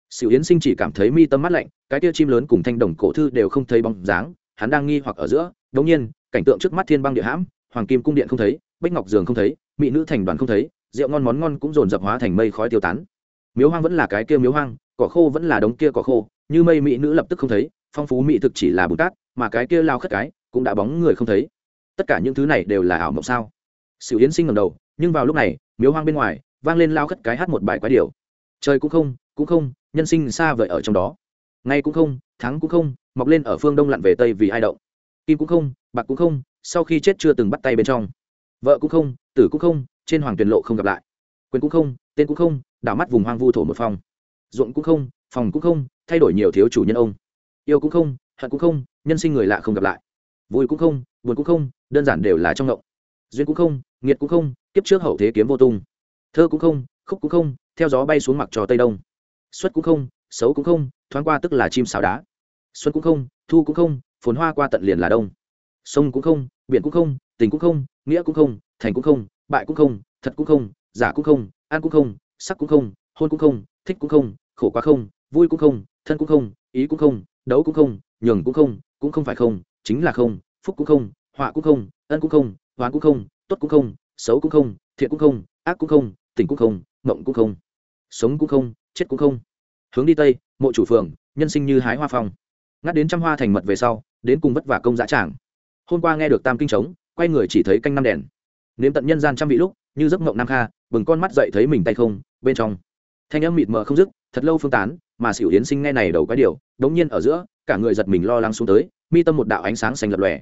Xỉu yến sinh chỉ cảm thấy mi tâm mắt lạnh, cái tia chim lớn cùng thanh đồng cổ thư đều không thấy bóng dáng, hắn đang nghi hoặc ở giữa, đống nhiên, cảnh tượng trước mắt thiên băng địa hãm, hoàng kim cung điện không thấy bách ngọc giường không thấy, mỹ nữ thành đoàn không thấy, rượu ngon món ngon cũng dồn dập hóa thành mây khói tiêu tán. Miếu hoang vẫn là cái kia miếu hoang, cỏ khô vẫn là đống kia cỏ khô, như mây mỹ nữ lập tức không thấy, phong phú mỹ thực chỉ là bùn cát mà cái kia lao khất cái cũng đã bóng người không thấy tất cả những thứ này đều là ảo mộng sao sự yến sinh ngầm đầu nhưng vào lúc này miếu hoang bên ngoài vang lên lao khất cái hát một bài quái điều trời cũng không cũng không nhân sinh xa vời ở trong đó ngay cũng không thắng cũng không mọc lên ở phương đông lặn về tây vì ai động kim cũng không bạc cũng không sau khi chết chưa từng bắt tay bên trong vợ cũng không tử cũng không trên hoàng tuyền lộ không gặp lại quyền cũng không tên cũng không đảo mắt vùng hoang vu thổ một phòng ruộng cũng không phòng cũng không thay đổi nhiều thiếu chủ nhân ông yêu cũng không hận cũng không nhân sinh người lạ không gặp lại vui cũng không buồn cũng không đơn giản đều là trong ngộng duyên cũng không nghiệt cũng không kiếp trước hậu thế kiếm vô tung thơ cũng không khúc cũng không theo gió bay xuống mặt trò tây đông xuất cũng không xấu cũng không thoáng qua tức là chim sáo đá xuân cũng không thu cũng không phồn hoa qua tận liền là đông sông cũng không biển cũng không tình cũng không nghĩa cũng không thành cũng không bại cũng không thật cũng không giả cũng không ăn cũng không sắc cũng không hôn cũng không thích cũng không khổ quá không vui cũng không thân cũng không ý cũng không đấu cũng không nhường cũng không cũng không phải không chính là không phúc cũng không họa cũng không ân cũng không hoán cũng không tốt cũng không xấu cũng không thiện cũng không ác cũng không tỉnh cũng không mộng cũng không sống cũng không chết cũng không hướng đi tây mộ chủ phường nhân sinh như hái hoa phong ngắt đến trăm hoa thành mật về sau đến cùng vất vả công dã tràng hôm qua nghe được tam kinh trống quay người chỉ thấy canh năm đèn nếm tận nhân gian trăm vị lúc như giấc mộng nam kha bừng con mắt dậy thấy mình tay không bên trong thanh âm mịt mờ không dứt thật lâu phương tán mà xỉu yến sinh nghe này đầu cái điều đống nhiên ở giữa cả người giật mình lo lắng xuống tới mi tâm một đạo ánh sáng xanh lập lòe.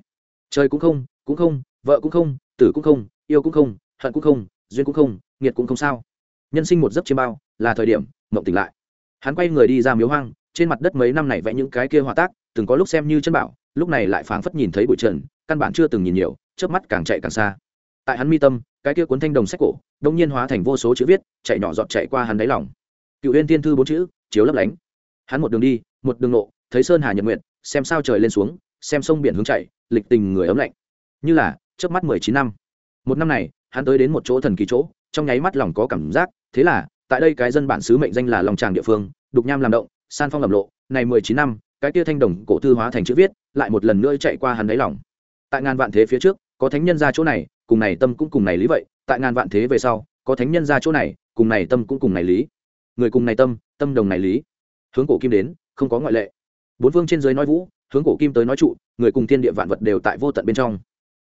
Trời cũng không cũng không, vợ cũng không, tử cũng không, yêu cũng không, hận cũng không, duyên cũng không, nghiệt cũng không sao. Nhân sinh một giấc chiêm bao, là thời điểm, mộng tỉnh lại. Hắn quay người đi ra miếu hoang, trên mặt đất mấy năm này vẽ những cái kia hòa tác, từng có lúc xem như chân bảo, lúc này lại phảng phất nhìn thấy bụi trần, căn bản chưa từng nhìn nhiều trước mắt càng chạy càng xa. Tại hắn mi tâm, cái kia cuốn thanh đồng sách cổ, đông nhiên hóa thành vô số chữ viết, chạy nhỏ giọt chạy qua hắn đáy lòng. Cựu huyên tiên thư bốn chữ, chiếu lấp lánh. Hắn một đường đi, một đường nộ thấy sơn hà nhật nguyện xem sao trời lên xuống, xem sông biển hướng chạy, lịch tình người ấm lạnh. Như là, trước mắt mười chín năm. Một năm này, hắn tới đến một chỗ thần kỳ chỗ, trong nháy mắt lòng có cảm giác, thế là, tại đây cái dân bản xứ mệnh danh là lòng tràng địa phương, đục nham làm động, san phong lầm lộ, này mười chín năm, cái kia thanh đồng cổ thư hóa thành chữ viết, lại một lần nữa chạy qua hắn đáy lòng. Tại ngàn vạn thế phía trước, có thánh nhân ra chỗ này, cùng này tâm cũng cùng này lý vậy, tại ngàn vạn thế về sau, có thánh nhân ra chỗ này, cùng này tâm cũng cùng này lý. Người cùng này tâm tâm đồng này lý. Hướng cổ kim đến, không có ngoại lệ bốn phương trên dưới nói vũ, hướng cổ kim tới nói trụ, người cùng thiên địa vạn vật đều tại vô tận bên trong.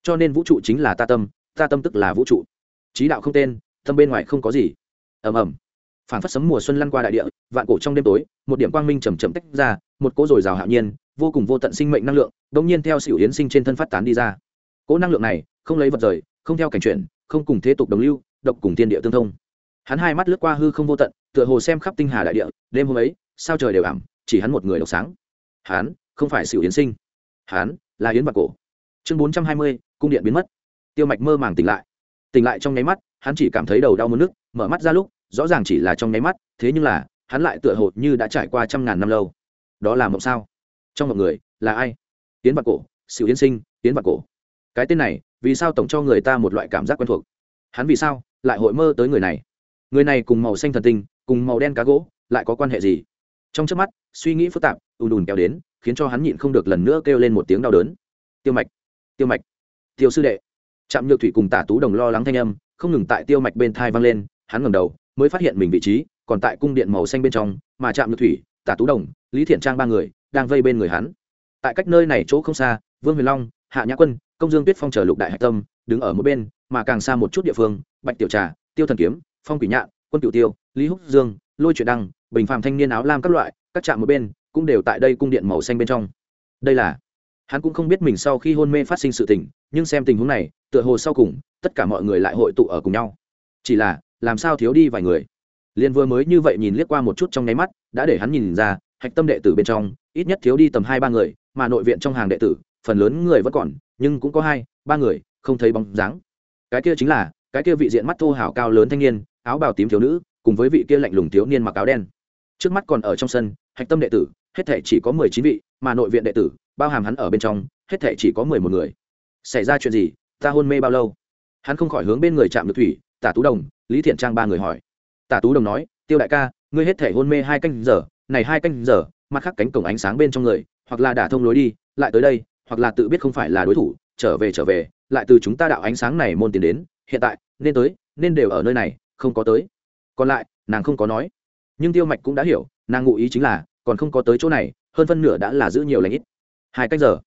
Cho nên vũ trụ chính là ta tâm ta tâm tức là vũ trụ. Trí đạo không tên, tâm bên ngoài không có gì. Ầm ầm. Phản phất sấm mùa xuân lăn qua đại địa, vạn cổ trong đêm tối, một điểm quang minh chầm chậm tách ra, một cỗ dồi dào hạo nhiên, vô cùng vô tận sinh mệnh năng lượng đông nhiên theo sự yến sinh trên thân phát tán đi ra. Cỗ năng lượng này, không lấy vật rời, không theo cảnh chuyển, không cùng thế tục đồng lưu, độc cùng thiên địa tương thông. Hắn hai mắt lướt qua hư không vô tận, tựa hồ xem khắp tinh hà đại địa, đêm hôm ấy, sao trời đều ảm, chỉ hắn một người độc sáng hán, không phải xỉu yến sinh. Hán, là yến bạc cổ. Chương bốn trăm hai mươi cung điện biến mất. Tiêu mạch mơ màng tỉnh lại. Tỉnh lại trong nháy mắt hắn chỉ cảm thấy đầu đau mất nước mở mắt ra lúc rõ ràng chỉ là trong nháy mắt thế nhưng là hắn lại tựa hồ như đã trải qua trăm ngàn năm lâu. Đó là mộng sao? Trong mộng người là ai? Yến bạc cổ xỉu yến sinh yến bạc cổ. Cái tên này vì sao tổng cho người ta một loại cảm giác quen thuộc? Hắn vì sao lại hội mơ tới người này? Người này cùng màu xanh thần tinh cùng màu đen cá gỗ lại có quan hệ gì? Trong trước mắt suy nghĩ phức tạp, ùn ùn kéo đến, khiến cho hắn nhịn không được lần nữa kêu lên một tiếng đau đớn. Tiêu mạch tiêu mạch, tiêu sư đệ. Trạm nhược thủy cùng tả tú đồng lo lắng thanh âm, không ngừng tại tiêu mạch bên thai vang lên, hắn ngẩng đầu, mới phát hiện mình vị trí còn tại cung điện màu xanh bên trong, mà trạm nhược thủy, tả tú đồng, lý thiện trang ba người đang vây bên người hắn. Tại cách nơi này chỗ không xa, vương huyền long, hạ nhã quân, công dương tuyết phong chờ lục đại hạch tâm, đứng ở một bên, mà càng xa một chút địa phương, bạch tiểu trà, tiêu thần kiếm, phong quỷ nhạn, quân cửu tiêu, lý húc dương, lôi truyện đăng, bình phàm thanh niên áo lam các loại các trạm một bên cũng đều tại đây cung điện màu xanh bên trong. Đây là, hắn cũng không biết mình sau khi hôn mê phát sinh sự tình, nhưng xem tình huống này, tựa hồ sau cùng, tất cả mọi người lại hội tụ ở cùng nhau. Chỉ là, làm sao thiếu đi vài người? Liên vừa mới như vậy nhìn liếc qua một chút trong nháy mắt, đã để hắn nhìn ra, hạch tâm đệ tử bên trong, ít nhất thiếu đi tầm hai ba người, mà nội viện trong hàng đệ tử, phần lớn người vẫn còn, nhưng cũng có hai, ba người, không thấy bóng dáng. Cái kia chính là, cái kia vị diện mắt thô hảo cao lớn thanh niên, áo bào tím thiếu nữ, cùng với vị kia lạnh lùng thiếu niên mặc áo đen trước mắt còn ở trong sân, hạch tâm đệ tử, hết thể chỉ có mười chín vị, mà nội viện đệ tử, bao hàm hắn ở bên trong, hết thể chỉ có mười một người. Xảy ra chuyện gì, ta hôn mê bao lâu? Hắn không khỏi hướng bên người chạm được thủy, tả tú đồng, lý thiện trang ba người hỏi. Tả tú đồng nói, tiêu đại ca, ngươi hết thể hôn mê hai canh giờ, này hai canh giờ, mặt khác cánh cổng ánh sáng bên trong người, hoặc là đả thông lối đi, lại tới đây, hoặc là tự biết không phải là đối thủ, trở về trở về, lại từ chúng ta đạo ánh sáng này môn tiền đến, hiện tại, nên tới, nên đều ở nơi này, không có tới. Còn lại, nàng không có nói nhưng tiêu mạch cũng đã hiểu, nàng ngụ ý chính là, còn không có tới chỗ này, hơn phân nửa đã là giữ nhiều lãnh ít. Hai cách giờ.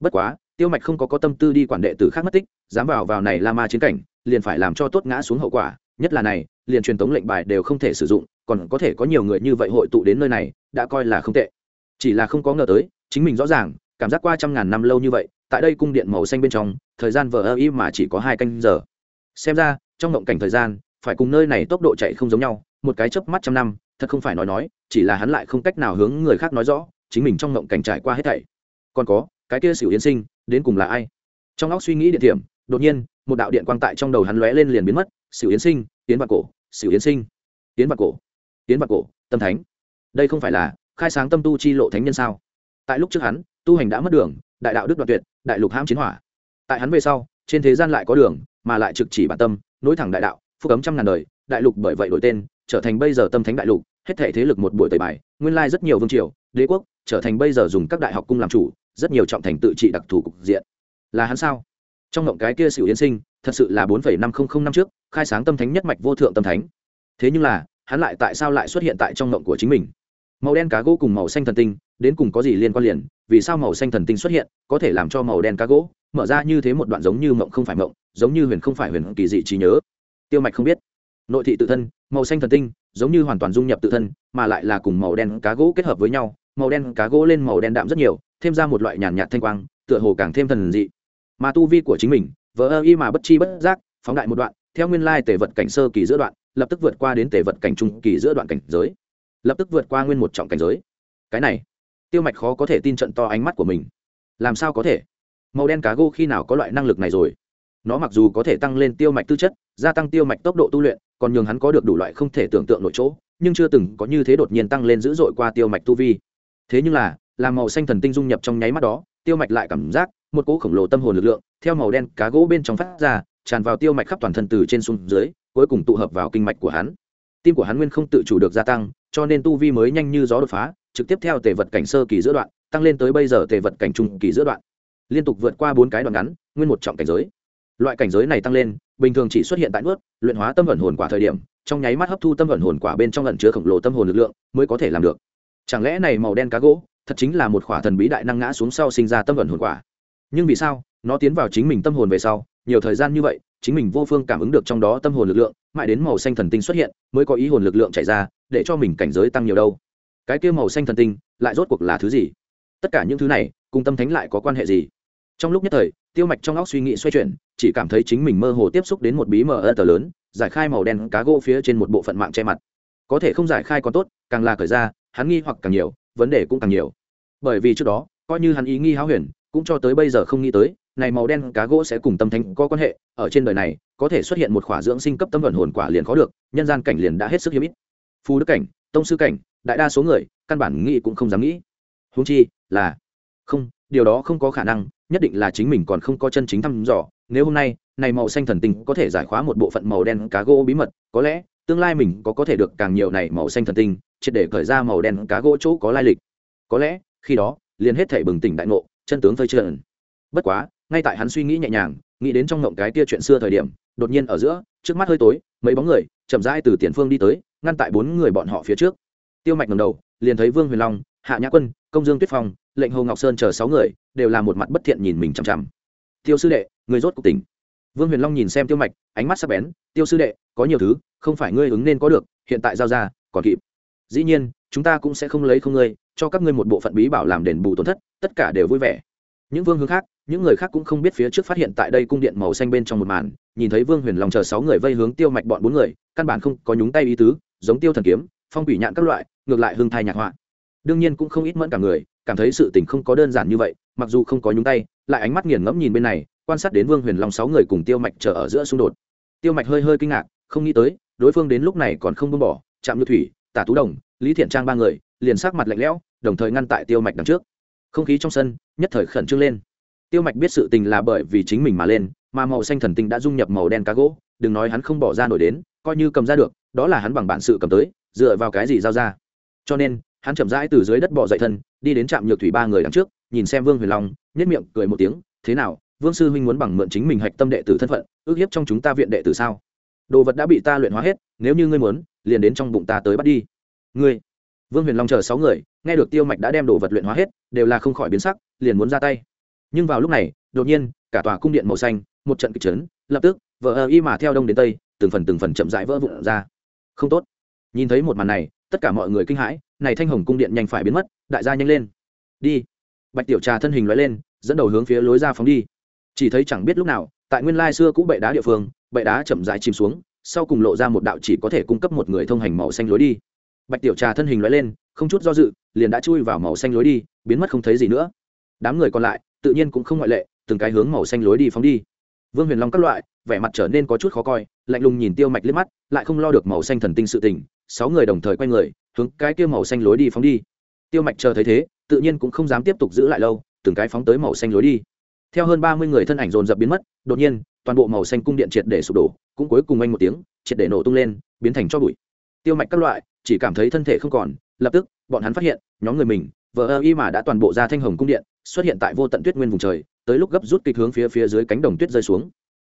Bất quá, tiêu mạch không có có tâm tư đi quản đệ tử khác mất tích, dám vào vào này la ma chiến cảnh, liền phải làm cho tốt ngã xuống hậu quả, nhất là này, liền truyền tống lệnh bài đều không thể sử dụng, còn có thể có nhiều người như vậy hội tụ đến nơi này, đã coi là không tệ. Chỉ là không có ngờ tới, chính mình rõ ràng, cảm giác qua trăm ngàn năm lâu như vậy, tại đây cung điện màu xanh bên trong, thời gian vờ ơ y mà chỉ có hai canh giờ. Xem ra, trong ngộng cảnh thời gian, phải cùng nơi này tốc độ chạy không giống nhau, một cái chớp mắt trăm năm thật không phải nói nói, chỉ là hắn lại không cách nào hướng người khác nói rõ, chính mình trong ngộng cảnh trải qua hết thảy. Còn có, cái kia xỉu yên sinh, đến cùng là ai? Trong óc suy nghĩ điện điểm, đột nhiên, một đạo điện quang tại trong đầu hắn lóe lên liền biến mất, xỉu yến sinh, tiến vào cổ, xỉu yến sinh, tiến vào cổ, tiến vào cổ, tâm thánh. Đây không phải là khai sáng tâm tu chi lộ thánh nhân sao? Tại lúc trước hắn, tu hành đã mất đường, đại đạo đức đoạt tuyệt, đại lục hãm chiến hỏa. Tại hắn về sau, trên thế gian lại có đường, mà lại trực chỉ bản tâm, nối thẳng đại đạo, phúc ấm trăm ngàn đời, đại lục bởi vậy đổi tên trở thành bây giờ tâm thánh đại lục, hết thể thế lực một buổi tẩy bài, nguyên lai rất nhiều vương triều, đế quốc trở thành bây giờ dùng các đại học cung làm chủ, rất nhiều trọng thành tự trị đặc thù cục diện. Là hắn sao? Trong ngộng cái kia xỉu yến sinh, thật sự là bốn năm nghìn năm trước, khai sáng tâm thánh nhất mạch vô thượng tâm thánh. Thế nhưng là, hắn lại tại sao lại xuất hiện tại trong ngộng của chính mình? Màu đen cá gỗ cùng màu xanh thần tinh, đến cùng có gì liên quan liền? Vì sao màu xanh thần tinh xuất hiện, có thể làm cho màu đen cá gỗ mở ra như thế một đoạn giống như mộng không phải mộng, giống như huyền không phải huyền kỳ dị trí nhớ? Tiêu mạch không biết nội thị tự thân, màu xanh thần tinh, giống như hoàn toàn dung nhập tự thân, mà lại là cùng màu đen cá gỗ kết hợp với nhau. Màu đen cá gỗ lên màu đen đạm rất nhiều, thêm ra một loại nhàn nhạt thanh quang, tựa hồ càng thêm thần dị. Mà tu vi của chính mình vỡ ơ y mà bất chi bất giác, phóng đại một đoạn, theo nguyên lai tề vật cảnh sơ kỳ giữa đoạn, lập tức vượt qua đến tề vật cảnh trung kỳ giữa đoạn cảnh giới. Lập tức vượt qua nguyên một trọng cảnh giới. Cái này, tiêu mạch khó có thể tin trận to ánh mắt của mình. Làm sao có thể? Màu đen cá gô khi nào có loại năng lực này rồi? Nó mặc dù có thể tăng lên tiêu mạch tư chất, gia tăng tiêu mạch tốc độ tu luyện còn nhường hắn có được đủ loại không thể tưởng tượng nội chỗ, nhưng chưa từng có như thế đột nhiên tăng lên dữ dội qua tiêu mạch tu vi. Thế nhưng là làm màu xanh thần tinh dung nhập trong nháy mắt đó, tiêu mạch lại cảm giác một cỗ khổng lồ tâm hồn lực lượng theo màu đen cá gỗ bên trong phát ra, tràn vào tiêu mạch khắp toàn thân từ trên xuống dưới, cuối cùng tụ hợp vào kinh mạch của hắn. Tim của hắn nguyên không tự chủ được gia tăng, cho nên tu vi mới nhanh như gió đột phá, trực tiếp theo tề vật cảnh sơ kỳ giữa đoạn, tăng lên tới bây giờ tề vật cảnh trung kỳ giữa đoạn. Liên tục vượt qua bốn cái đoạn ngắn, nguyên một trọng cảnh giới. Loại cảnh giới này tăng lên bình thường chỉ xuất hiện tại nuốt, luyện hóa tâm ẩn hồn quả thời điểm, trong nháy mắt hấp thu tâm ẩn hồn quả bên trong ẩn chứa khổng lồ tâm hồn lực lượng mới có thể làm được. Chẳng lẽ này màu đen cá gỗ, thật chính là một khỏa thần bí đại năng ngã xuống sau sinh ra tâm ẩn hồn quả? Nhưng vì sao, nó tiến vào chính mình tâm hồn về sau, nhiều thời gian như vậy, chính mình vô phương cảm ứng được trong đó tâm hồn lực lượng, mãi đến màu xanh thần tinh xuất hiện, mới có ý hồn lực lượng chạy ra, để cho mình cảnh giới tăng nhiều đâu? Cái kia màu xanh thần tinh, lại rốt cuộc là thứ gì? Tất cả những thứ này, cùng tâm thánh lại có quan hệ gì? Trong lúc nhất thời, tiêu mạch trong óc suy nghĩ xoay chuyển chỉ cảm thấy chính mình mơ hồ tiếp xúc đến một bí mờ ơ tờ lớn, giải khai màu đen cá gỗ phía trên một bộ phận mạng che mặt. Có thể không giải khai còn tốt, càng là cởi ra, hắn nghi hoặc càng nhiều, vấn đề cũng càng nhiều. Bởi vì trước đó, coi như hắn ý nghi háo huyền, cũng cho tới bây giờ không nghĩ tới, này màu đen cá gỗ sẽ cùng tâm thánh có quan hệ, ở trên đời này, có thể xuất hiện một khỏa dưỡng sinh cấp tâm vận hồn quả liền khó được, nhân gian cảnh liền đã hết sức hiếm ít. Phù đức cảnh, tông sư cảnh, đại đa số người, căn bản nghĩ cũng không dám nghĩ. Húng chi, là, không, điều đó không có khả năng nhất định là chính mình còn không có chân chính thăm dò. Nếu hôm nay, này màu xanh thần tinh có thể giải khóa một bộ phận màu đen cá gỗ bí mật, có lẽ, tương lai mình có có thể được càng nhiều này màu xanh thần tinh, triệt để khởi ra màu đen cá gỗ chỗ có lai lịch. Có lẽ, khi đó, liền hết thể bừng tỉnh đại ngộ, chân tướng phơi trơn. Bất quá, ngay tại hắn suy nghĩ nhẹ nhàng, nghĩ đến trong ngộng cái kia chuyện xưa thời điểm, đột nhiên ở giữa, trước mắt hơi tối, mấy bóng người, chậm rãi từ tiền phương đi tới, ngăn tại bốn người bọn họ phía trước. Tiêu mạch ngầm đầu, liền thấy vương huyền long, hạ nhã quân, công dương tuyết phong lệnh hồ ngọc sơn chờ sáu người, đều là một mặt bất thiện nhìn mình chằm chằm. Tiêu sư đệ, người rốt cuộc tỉnh. Vương huyền long nhìn xem tiêu mạch, ánh mắt sắc bén, tiêu sư đệ, có nhiều thứ, không phải ngươi ứng nên có được, hiện tại giao ra, còn kịp. Dĩ nhiên, chúng ta cũng sẽ không lấy không ngươi, cho các ngươi một bộ phận bí bảo làm đền bù tổn thất, tất cả đều vui vẻ. Những vương hướng khác, những người khác cũng không biết phía trước phát hiện tại đây cung điện màu xanh bên trong một màn, nhìn thấy vương huyền long chờ sáu người vây hướng tiêu mạch bọn bốn người, căn bản không có nhúng tay ý tứ, giống tiêu thần kiếm, phong quỷ nhạn các loại, ngược lại hưng thai nhạc họa. Đương nhiên cũng không ít mẫn cả người cảm thấy sự tình không có đơn giản như vậy, mặc dù không có nhúng tay, lại ánh mắt nghiền ngẫm nhìn bên này, quan sát đến vương huyền long sáu người cùng tiêu mạch chờ ở giữa xung đột. Tiêu mạch hơi hơi kinh ngạc, không nghĩ tới, đối phương đến lúc này còn không buông bỏ chạm như thủy, tả tú đồng, lý thiện trang ba người, liền sắc mặt lạnh lẽo, đồng thời ngăn tại tiêu mạch đằng trước. Không khí trong sân, nhất thời khẩn trương lên. Tiêu mạch biết sự tình là bởi vì chính mình mà lên, mà màu xanh thần tinh đã dung nhập màu đen cá gỗ, đừng nói hắn không bỏ ra nổi đến, coi như cầm ra được, đó là hắn bằng bản sự cầm tới, dựa vào cái gì giao ra. Cho nên, hắn chậm rãi từ dưới đất bỏ dậy thân đi đến trạm nhược thủy ba người đằng trước, nhìn xem vương huyền long nhất miệng cười một tiếng, thế nào, vương sư huynh muốn bằng mượn chính mình hạch tâm đệ tử thân phận, ước hiếp trong chúng ta viện đệ tử sao? Đồ vật đã bị ta luyện hóa hết, nếu như ngươi muốn, liền đến trong bụng ta tới bắt đi. Ngươi? Vương huyền long chờ sáu người, nghe được tiêu mạch đã đem đồ vật luyện hóa hết, đều là không khỏi biến sắc, liền muốn ra tay. Nhưng vào lúc này, đột nhiên, cả tòa cung điện màu xanh, một trận kịch trấn lập tức vợ ơ y mà theo đông đến tây, từng phần từng phần chậm rãi vỡ vụn ra. Không tốt. Nhìn thấy một màn này, tất cả mọi người kinh hãi này thanh hồng cung điện nhanh phải biến mất, đại gia nhanh lên. Đi. Bạch tiểu trà thân hình loại lên, dẫn đầu hướng phía lối ra phóng đi. Chỉ thấy chẳng biết lúc nào, tại nguyên lai xưa cũ bệ đá địa phương, bệ đá chậm rãi chìm xuống, sau cùng lộ ra một đạo chỉ có thể cung cấp một người thông hành màu xanh lối đi. Bạch tiểu trà thân hình loại lên, không chút do dự, liền đã chui vào màu xanh lối đi, biến mất không thấy gì nữa. Đám người còn lại, tự nhiên cũng không ngoại lệ, từng cái hướng màu xanh lối đi phóng đi. Vương huyền long các loại, vẻ mặt trở nên có chút khó coi, lạnh lùng nhìn tiêu mạch liếc mắt, lại không lo được màu xanh thần tinh sự tình, sáu người đồng thời quay người hướng cái kia màu xanh lối đi phóng đi. Tiêu mạch chờ thấy thế, tự nhiên cũng không dám tiếp tục giữ lại lâu, từng cái phóng tới màu xanh lối đi. Theo hơn ba mươi người thân ảnh dồn dập biến mất, đột nhiên, toàn bộ màu xanh cung điện triệt để sụp đổ, cũng cuối cùng anh một tiếng, triệt để nổ tung lên, biến thành cho bụi. Tiêu mạch các loại, chỉ cảm thấy thân thể không còn, lập tức, bọn hắn phát hiện, nhóm người mình vợ ơ y mà đã toàn bộ ra thanh hồng cung điện, xuất hiện tại vô tận tuyết nguyên vùng trời, tới lúc gấp rút kịch hướng phía phía dưới cánh đồng tuyết rơi xuống.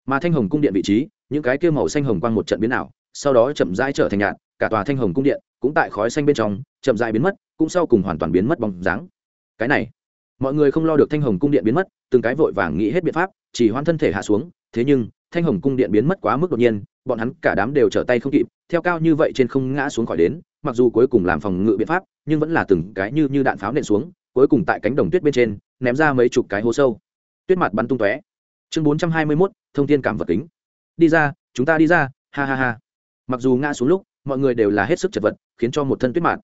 Mà thanh hồng cung điện vị trí, những cái kia màu xanh hồng quang một trận biến ảo sau đó chậm rãi trở thành nhạt, cả tòa thanh hồng cung điện cũng tại khói xanh bên trong, chậm rãi biến mất, cũng sau cùng hoàn toàn biến mất bóng dáng. Cái này, mọi người không lo được thanh hồng cung điện biến mất, từng cái vội vàng nghĩ hết biện pháp, chỉ hoan thân thể hạ xuống, thế nhưng, thanh hồng cung điện biến mất quá mức đột nhiên, bọn hắn cả đám đều trở tay không kịp, theo cao như vậy trên không ngã xuống khỏi đến, mặc dù cuối cùng làm phòng ngự biện pháp, nhưng vẫn là từng cái như như đạn pháo nện xuống, cuối cùng tại cánh đồng tuyết bên trên, ném ra mấy chục cái hố sâu. Tuyết mặt bắn tung tóe. Chương bốn trăm hai mươi mốt, thông tin cảm vật kính. Đi ra, chúng ta đi ra, ha ha ha mặc dù ngã xuống lúc, mọi người đều là hết sức chật vật, khiến cho một thân tuyết mạt.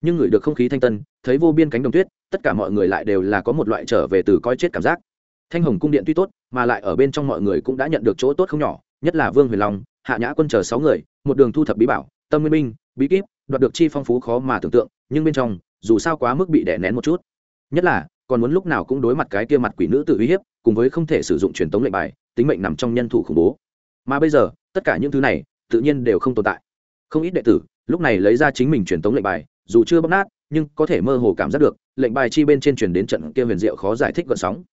Nhưng ngửi được không khí thanh tân, thấy vô biên cánh đồng tuyết, tất cả mọi người lại đều là có một loại trở về từ coi chết cảm giác. Thanh hồng cung điện tuy tốt, mà lại ở bên trong mọi người cũng đã nhận được chỗ tốt không nhỏ, nhất là vương huyền long, hạ nhã quân chờ sáu người, một đường thu thập bí bảo, tâm nguyên minh, bí kíp, đoạt được chi phong phú khó mà tưởng tượng, nhưng bên trong, dù sao quá mức bị đè nén một chút. Nhất là, còn muốn lúc nào cũng đối mặt cái kia mặt quỷ nữ tự uy hiếp, cùng với không thể sử dụng truyền tống lệnh bài, tính mệnh nằm trong nhân thủ khủng bố. Mà bây giờ, tất cả những thứ này tự nhiên đều không tồn tại. Không ít đệ tử lúc này lấy ra chính mình truyền tống lệnh bài, dù chưa bóc nát, nhưng có thể mơ hồ cảm giác được, lệnh bài chi bên trên truyền đến trận kia huyền diệu khó giải thích gợn sóng.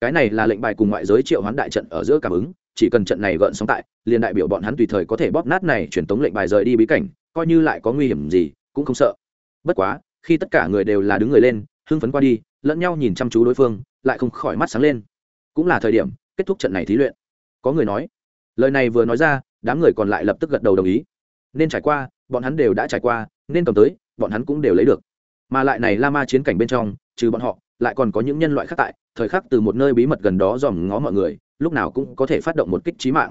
Cái này là lệnh bài cùng ngoại giới triệu hoán đại trận ở giữa cảm ứng, chỉ cần trận này gợn sóng tại, liền đại biểu bọn hắn tùy thời có thể bóp nát này truyền tống lệnh bài rời đi bí cảnh, coi như lại có nguy hiểm gì, cũng không sợ. Bất quá, khi tất cả người đều là đứng người lên, hưng phấn qua đi, lẫn nhau nhìn chăm chú đối phương, lại không khỏi mắt sáng lên. Cũng là thời điểm kết thúc trận này thí luyện. Có người nói, lời này vừa nói ra đám người còn lại lập tức gật đầu đồng ý. Nên trải qua, bọn hắn đều đã trải qua, nên cầm tới, bọn hắn cũng đều lấy được. Mà lại này la ma chiến cảnh bên trong, trừ bọn họ, lại còn có những nhân loại khác tại, thời khắc từ một nơi bí mật gần đó dòm ngó mọi người, lúc nào cũng có thể phát động một kích trí mạng.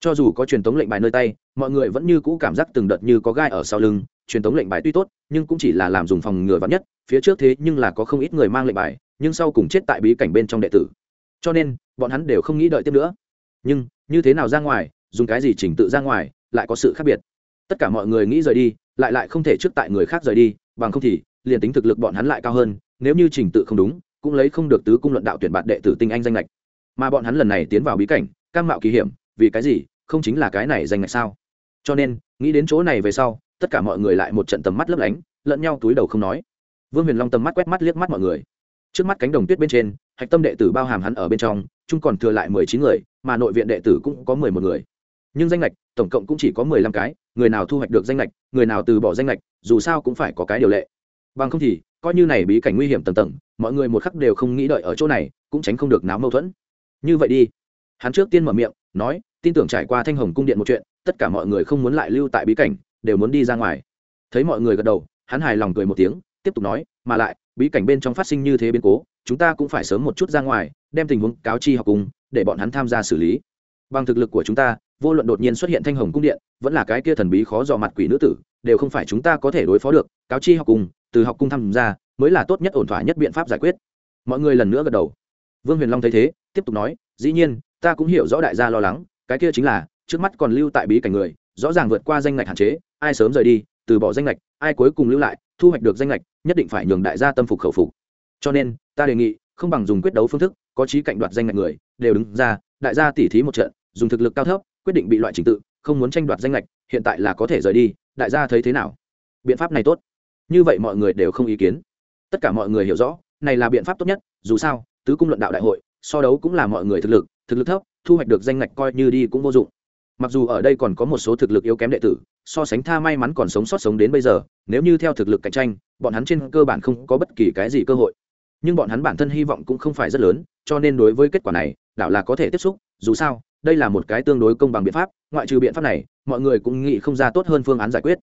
Cho dù có truyền thống lệnh bài nơi tay, mọi người vẫn như cũ cảm giác từng đợt như có gai ở sau lưng, truyền thống lệnh bài tuy tốt, nhưng cũng chỉ là làm dùng phòng ngừa vắn nhất, phía trước thế nhưng là có không ít người mang lệnh bài, nhưng sau cùng chết tại bí cảnh bên trong đệ tử. Cho nên, bọn hắn đều không nghĩ đợi tiếp nữa. Nhưng, như thế nào ra ngoài dùng cái gì chỉnh tự ra ngoài, lại có sự khác biệt. Tất cả mọi người nghĩ rời đi, lại lại không thể trước tại người khác rời đi, bằng không thì, liền tính thực lực bọn hắn lại cao hơn, nếu như trình tự không đúng, cũng lấy không được tứ cung luận đạo tuyển bạn đệ tử tinh anh danh lệch mà bọn hắn lần này tiến vào bí cảnh, cam mạo kỳ hiểm, vì cái gì, không chính là cái này danh lệch sao? Cho nên, nghĩ đến chỗ này về sau, tất cả mọi người lại một trận tầm mắt lấp lánh, lẫn nhau túi đầu không nói. Vương huyền long tầm mắt quét mắt liếc mắt mọi người. Trước mắt cánh đồng tuyết bên trên, hạch tâm đệ tử bao hàm hắn ở bên trong, chung còn thừa lại mười chín người, mà nội viện đệ tử cũng có mười một người nhưng danh lệch tổng cộng cũng chỉ có mười lăm cái, người nào thu hoạch được danh lệch người nào từ bỏ danh lệch dù sao cũng phải có cái điều lệ. Bằng không thì, coi như này bí cảnh nguy hiểm tầng tầng, mọi người một khắc đều không nghĩ đợi ở chỗ này, cũng tránh không được náo mâu thuẫn. Như vậy đi. Hắn trước tiên mở miệng, nói, tin tưởng trải qua thanh hồng cung điện một chuyện, tất cả mọi người không muốn lại lưu tại bí cảnh, đều muốn đi ra ngoài. Thấy mọi người gật đầu, hắn hài lòng cười một tiếng, tiếp tục nói, mà lại, bí cảnh bên trong phát sinh như thế biến cố, chúng ta cũng phải sớm một chút ra ngoài, đem tình huống cáo chi học cùng, để bọn hắn tham gia xử lý. Bằng thực lực của chúng ta vô luận đột nhiên xuất hiện thanh hồng cung điện, vẫn là cái kia thần bí khó dò mặt quỷ nữ tử, đều không phải chúng ta có thể đối phó được, cáo chi học cùng, từ học cung tham gia, mới là tốt nhất ổn thỏa nhất biện pháp giải quyết. Mọi người lần nữa gật đầu. Vương huyền long thấy thế, tiếp tục nói, dĩ nhiên, ta cũng hiểu rõ đại gia lo lắng, cái kia chính là, trước mắt còn lưu tại bí cảnh người, rõ ràng vượt qua danh ngạch hạn chế, ai sớm rời đi, từ bỏ danh ngạch, ai cuối cùng lưu lại, thu hoạch được danh ngạch, nhất định phải nhường đại gia tâm phục khẩu phục. Cho nên, ta đề nghị, không bằng dùng quyết đấu phương thức, có trí cạnh đoạt danh ngạch người, đều đứng ra, đại gia tỉ thí một trận, dùng thực lực cao thấp quyết định bị loại trình tự, không muốn tranh đoạt danh lệch, hiện tại là có thể rời đi, đại gia thấy thế nào? Biện pháp này tốt. Như vậy mọi người đều không ý kiến. Tất cả mọi người hiểu rõ, này là biện pháp tốt nhất, dù sao, tứ cung luận đạo đại hội, so đấu cũng là mọi người thực lực thực lực thấp, thu hoạch được danh lệch coi như đi cũng vô dụng. Mặc dù ở đây còn có một số thực lực yếu kém đệ tử, so sánh tha may mắn còn sống sót sống đến bây giờ, nếu như theo thực lực cạnh tranh, bọn hắn trên cơ bản không có bất kỳ cái gì cơ hội. Nhưng bọn hắn bản thân hy vọng cũng không phải rất lớn, cho nên đối với kết quả này, đảo là có thể tiếp xúc, dù sao đây là một cái tương đối công bằng biện pháp, ngoại trừ biện pháp này, mọi người cũng nghĩ không ra tốt hơn phương án giải quyết.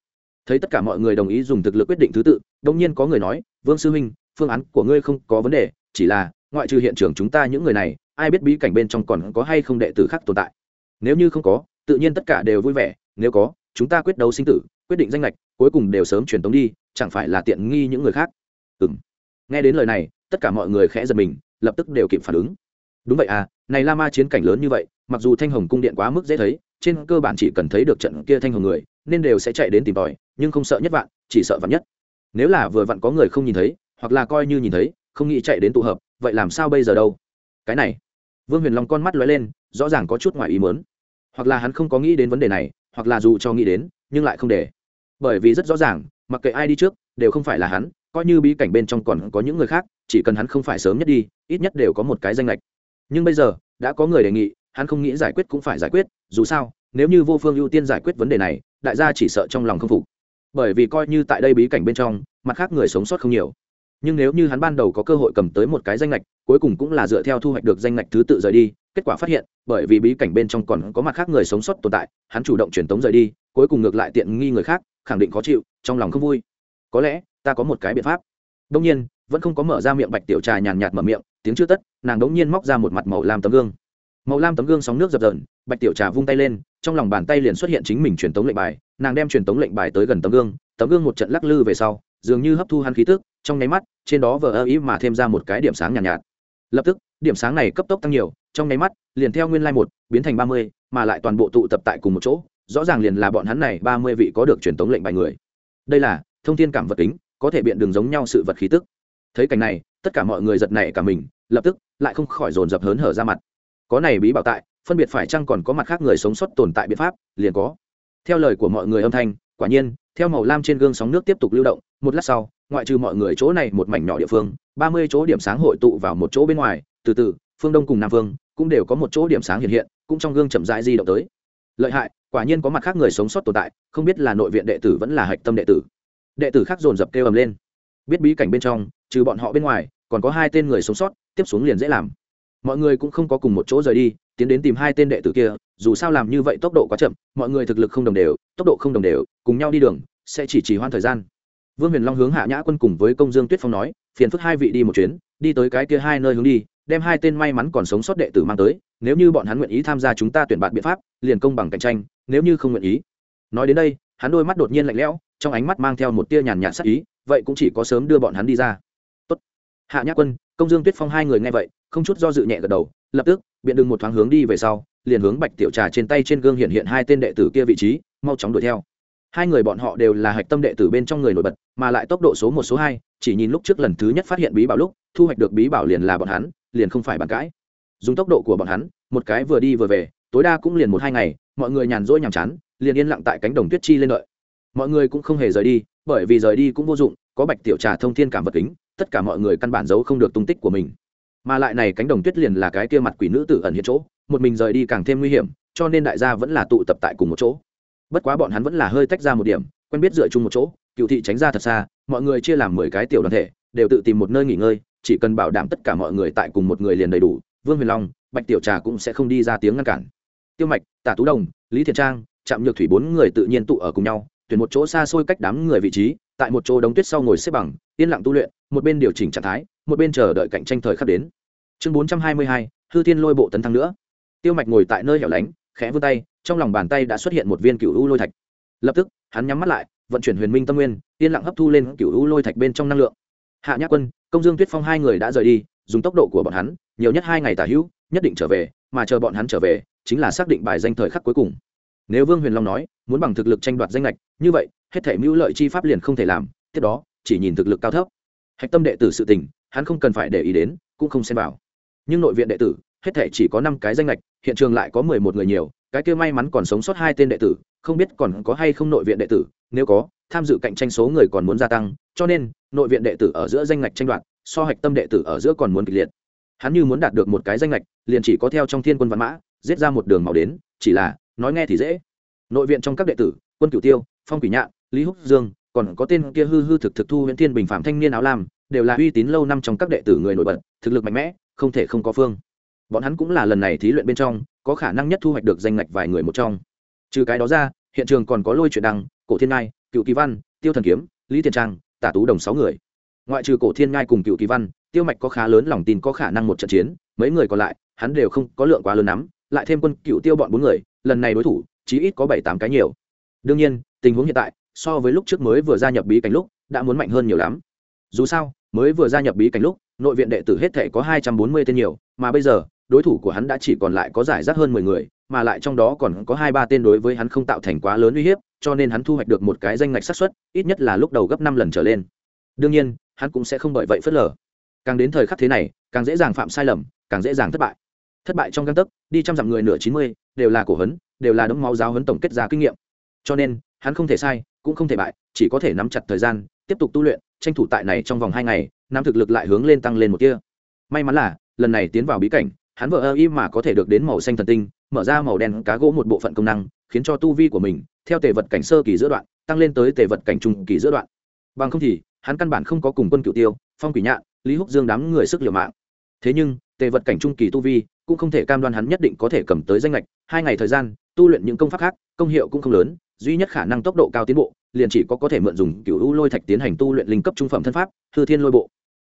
Thấy tất cả mọi người đồng ý dùng thực lực quyết định thứ tự, đông nhiên có người nói, vương sư huynh, phương án của ngươi không có vấn đề, chỉ là, ngoại trừ hiện trường chúng ta những người này, ai biết bí cảnh bên trong còn có hay không đệ tử khác tồn tại? Nếu như không có, tự nhiên tất cả đều vui vẻ, nếu có, chúng ta quyết đấu sinh tử, quyết định danh lệch cuối cùng đều sớm truyền tống đi, chẳng phải là tiện nghi những người khác? Ừ nghe đến lời này, tất cả mọi người khẽ giật mình, lập tức đều kịp phản ứng. Đúng vậy à này la ma chiến cảnh lớn như vậy mặc dù thanh hồng cung điện quá mức dễ thấy, trên cơ bản chỉ cần thấy được trận kia thanh hồng người, nên đều sẽ chạy đến tìm tòi, nhưng không sợ nhất vạn, chỉ sợ vạn nhất. Nếu là vừa vặn có người không nhìn thấy, hoặc là coi như nhìn thấy, không nghĩ chạy đến tụ hợp, vậy làm sao bây giờ đâu? Cái này, vương huyền long con mắt lóe lên, rõ ràng có chút ngoài ý mớn hoặc là hắn không có nghĩ đến vấn đề này, hoặc là dù cho nghĩ đến, nhưng lại không để. Bởi vì rất rõ ràng, mặc kệ ai đi trước, đều không phải là hắn, coi như bí cảnh bên trong còn có những người khác, chỉ cần hắn không phải sớm nhất đi, ít nhất đều có một cái danh lệch. Nhưng bây giờ, đã có người đề nghị hắn không nghĩ giải quyết cũng phải giải quyết, dù sao, nếu như vô phương ưu tiên giải quyết vấn đề này, đại gia chỉ sợ trong lòng không phục. Bởi vì coi như tại đây bí cảnh bên trong, mặt khác người sống sót không nhiều. Nhưng nếu như hắn ban đầu có cơ hội cầm tới một cái danh lệch cuối cùng cũng là dựa theo thu hoạch được danh lệch thứ tự rời đi, kết quả phát hiện, bởi vì bí cảnh bên trong còn có mặt khác người sống sót tồn tại, hắn chủ động truyền tống rời đi, cuối cùng ngược lại tiện nghi người khác, khẳng định khó chịu, trong lòng không vui. Có lẽ, ta có một cái biện pháp. Đông nhiên, vẫn không có mở ra miệng bạch tiểu trà nhàn nhạt mở miệng, tiếng chưa tất, nàng đống nhiên móc ra một mặt màu làm tấm gương màu lam tấm gương sóng nước dập dờn bạch tiểu trà vung tay lên trong lòng bàn tay liền xuất hiện chính mình truyền tống lệnh bài nàng đem truyền tống lệnh bài tới gần tấm gương tấm gương một trận lắc lư về sau dường như hấp thu hắn khí tức trong nháy mắt trên đó vờ ơ ý mà thêm ra một cái điểm sáng nhàn nhạt, nhạt. Lập tức điểm sáng này cấp tốc tăng nhiều trong nháy mắt liền theo nguyên lai một biến thành ba mươi mà lại toàn bộ tụ tập tại cùng một chỗ rõ ràng liền là bọn hắn này ba mươi vị có được truyền tống lệnh bài người. Đây là thông tin cảm vật tính có thể biện đường giống nhau sự vật khí tức. Thấy cảnh này tất cả mọi người giật nảy cả mình lập tức lại không khỏi dồn dập hớn hở ra mặt có này bí bảo tại, phân biệt phải chăng còn có mặt khác người sống sót tồn tại biện pháp, liền có. Theo lời của mọi người âm thanh, quả nhiên, theo màu lam trên gương sóng nước tiếp tục lưu động, một lát sau, ngoại trừ mọi người chỗ này một mảnh nhỏ địa phương, ba mươi chỗ điểm sáng hội tụ vào một chỗ bên ngoài, từ từ, phương đông cùng nam phương, cũng đều có một chỗ điểm sáng hiện hiện, cũng trong gương chậm rãi di động tới. Lợi hại, quả nhiên có mặt khác người sống sót tồn tại, không biết là nội viện đệ tử vẫn là hạch tâm đệ tử. Đệ tử khác dồn dập kêu ầm lên. Biết bí cảnh bên trong, trừ bọn họ bên ngoài, còn có hai tên người sống sót, tiếp xuống liền dễ làm mọi người cũng không có cùng một chỗ rời đi, tiến đến tìm hai tên đệ tử kia, dù sao làm như vậy tốc độ quá chậm, mọi người thực lực không đồng đều, tốc độ không đồng đều, cùng nhau đi đường, sẽ chỉ trì hoãn thời gian. Vương huyền long hướng hạ nhã quân cùng với công dương tuyết phong nói, phiền phức hai vị đi một chuyến, đi tới cái kia hai nơi hướng đi, đem hai tên may mắn còn sống sót đệ tử mang tới, nếu như bọn hắn nguyện ý tham gia chúng ta tuyển bạn biện pháp, liền công bằng cạnh tranh, nếu như không nguyện ý. Nói đến đây, hắn đôi mắt đột nhiên lạnh lẽo, trong ánh mắt mang theo một tia nhàn nhạt sắc ý, vậy cũng chỉ có sớm đưa bọn hắn đi ra. Tốt. hạ nhã quân, công dương tuyết phong hai người nghe vậy không chút do dự nhẹ gật đầu, lập tức, biện đừng một thoáng hướng đi về sau, liền hướng bạch tiểu trà trên tay trên gương hiện hiện hai tên đệ tử kia vị trí, mau chóng đuổi theo. Hai người bọn họ đều là hạch tâm đệ tử bên trong người nổi bật, mà lại tốc độ số một, số hai, chỉ nhìn lúc trước lần thứ nhất phát hiện bí bảo lúc, thu hoạch được bí bảo liền là bọn hắn, liền không phải bàn cãi. Dùng tốc độ của bọn hắn, một cái vừa đi vừa về, tối đa cũng liền một hai ngày, mọi người nhàn rỗi nhàm chán, liền yên lặng tại cánh đồng tuyết chi lên đợi. Mọi người cũng không hề rời đi, bởi vì rời đi cũng vô dụng, có bạch tiểu trà thông thiên cảm vật kính, tất cả mọi người căn bản giấu không được tung tích của mình mà lại này cánh đồng tuyết liền là cái kia mặt quỷ nữ tử ẩn hiện chỗ, một mình rời đi càng thêm nguy hiểm, cho nên đại gia vẫn là tụ tập tại cùng một chỗ. Bất quá bọn hắn vẫn là hơi tách ra một điểm, quen biết dựa chung một chỗ, cựu thị tránh ra thật xa, mọi người chia làm mười cái tiểu đoàn thể, đều tự tìm một nơi nghỉ ngơi, chỉ cần bảo đảm tất cả mọi người tại cùng một người liền đầy đủ, vương huyền long, bạch tiểu trà cũng sẽ không đi ra tiếng ngăn cản. Tiêu mạch, tả tú đồng, lý thiện trang chạm nhược thủy bốn người tự nhiên tụ ở cùng nhau, tuyển một chỗ xa xôi cách đám người vị trí, tại một chỗ đống tuyết sau ngồi xếp bằng, yên lặng tu luyện, một bên điều chỉnh trạng thái một bên chờ đợi cạnh tranh thời khắc đến. Chương bốn trăm hai mươi hai, hư thiên lôi bộ tấn thăng nữa. Tiêu mạch ngồi tại nơi hẻo lánh, khẽ vươn tay, trong lòng bàn tay đã xuất hiện một viên cựu u lôi thạch. Lập tức, hắn nhắm mắt lại, vận chuyển huyền minh tâm nguyên, yên lặng hấp thu lên cựu u lôi thạch bên trong năng lượng. Hạ nhã quân, công dương tuyết phong hai người đã rời đi, dùng tốc độ của bọn hắn, nhiều nhất hai ngày tả hữu, nhất định trở về, mà chờ bọn hắn trở về, chính là xác định bài danh thời khắc cuối cùng. Nếu vương huyền long nói, muốn bằng thực lực tranh đoạt danh lệch, như vậy, hết thể mưu lợi chi pháp liền không thể làm, tiếp đó, chỉ nhìn thực lực cao thấp. Hạch tâm đệ tử sự tình hắn không cần phải để ý đến cũng không xem vào. Nhưng nội viện đệ tử hết thể chỉ có năm cái danh lệch hiện trường lại có mười một người nhiều cái kia may mắn còn sống sót hai tên đệ tử không biết còn có hay không nội viện đệ tử nếu có tham dự cạnh tranh số người còn muốn gia tăng cho nên nội viện đệ tử ở giữa danh nghịch tranh đoạt so hạch tâm đệ tử ở giữa còn muốn kịch liệt. Hắn như muốn đạt được một cái danh nghịch, liền chỉ có theo trong thiên quân văn mã giết ra một đường màu đến chỉ là nói nghe thì dễ. Nội viện trong các đệ tử quân cửu tiêu phong quỷ nhạn lý húc dương còn có tên kia hư hư thực thực thu huyện thiên bình phạm thanh niên áo lam đều là uy tín lâu năm trong các đệ tử người nổi bật, thực lực mạnh mẽ, không thể không có phương. Bọn hắn cũng là lần này thí luyện bên trong, có khả năng nhất thu hoạch được danh ngạch vài người một trong. Trừ cái đó ra, hiện trường còn có lôi chuyện đăng, cổ thiên ngai, cựu kỳ văn, tiêu thần kiếm, lý thiền trang, tả tú đồng sáu người. Ngoại trừ cổ thiên ngai cùng cựu kỳ văn, tiêu mạch có khá lớn lòng tin có khả năng một trận chiến, mấy người còn lại, hắn đều không có lượng quá lớn lắm, lại thêm quân cựu tiêu bọn bốn người, lần này đối thủ, chí ít có bảy tám cái nhiều. Đương nhiên, tình huống hiện tại, so với lúc trước mới vừa gia nhập bí cảnh lúc, đã muốn mạnh hơn nhiều lắm. Dù sao mới vừa gia nhập bí cảnh lúc, nội viện đệ tử hết thể có hai trăm bốn mươi tên nhiều, mà bây giờ, đối thủ của hắn đã chỉ còn lại có giải rác hơn mười người, mà lại trong đó còn có hai ba tên đối với hắn không tạo thành quá lớn uy hiếp, cho nên hắn thu hoạch được một cái danh ngạch xác suất, ít nhất là lúc đầu gấp năm lần trở lên. Đương nhiên, hắn cũng sẽ không bởi vậy phớt lờ. Càng đến thời khắc thế này, càng dễ dàng phạm sai lầm, càng dễ dàng thất bại. Thất bại trong găng tấc, đi trăm dặm người nửa chín mươi, đều là cổ hấn đều là đống máu giáo hấn tổng kết ra kinh nghiệm. Cho nên, hắn không thể sai, cũng không thể bại, chỉ có thể nắm chặt thời gian tiếp tục tu luyện, tranh thủ tại này trong vòng hai ngày nam thực lực lại hướng lên tăng lên một kia may mắn là, lần này tiến vào bí cảnh, hắn vợ ơ y mà có thể được đến màu xanh thần tinh, mở ra màu đen cá gỗ một bộ phận công năng, khiến cho tu vi của mình, theo tề vật cảnh sơ kỳ giữa đoạn, tăng lên tới tề vật cảnh trung kỳ giữa đoạn. Bằng không thì, hắn căn bản không có cùng quân cựu tiêu, phong quỷ nhạn, lý húc dương đám người sức liều mạng. Thế nhưng, tề vật cảnh trung kỳ tu vi, cũng không thể cam đoan hắn nhất định có thể cầm tới danh lệch hai ngày thời gian, tu luyện những công pháp khác, công hiệu cũng không lớn, duy nhất khả năng tốc độ cao tiến bộ liền chỉ có có thể mượn dùng cựu u lôi thạch tiến hành tu luyện linh cấp trung phẩm thân pháp, hư thiên lôi bộ.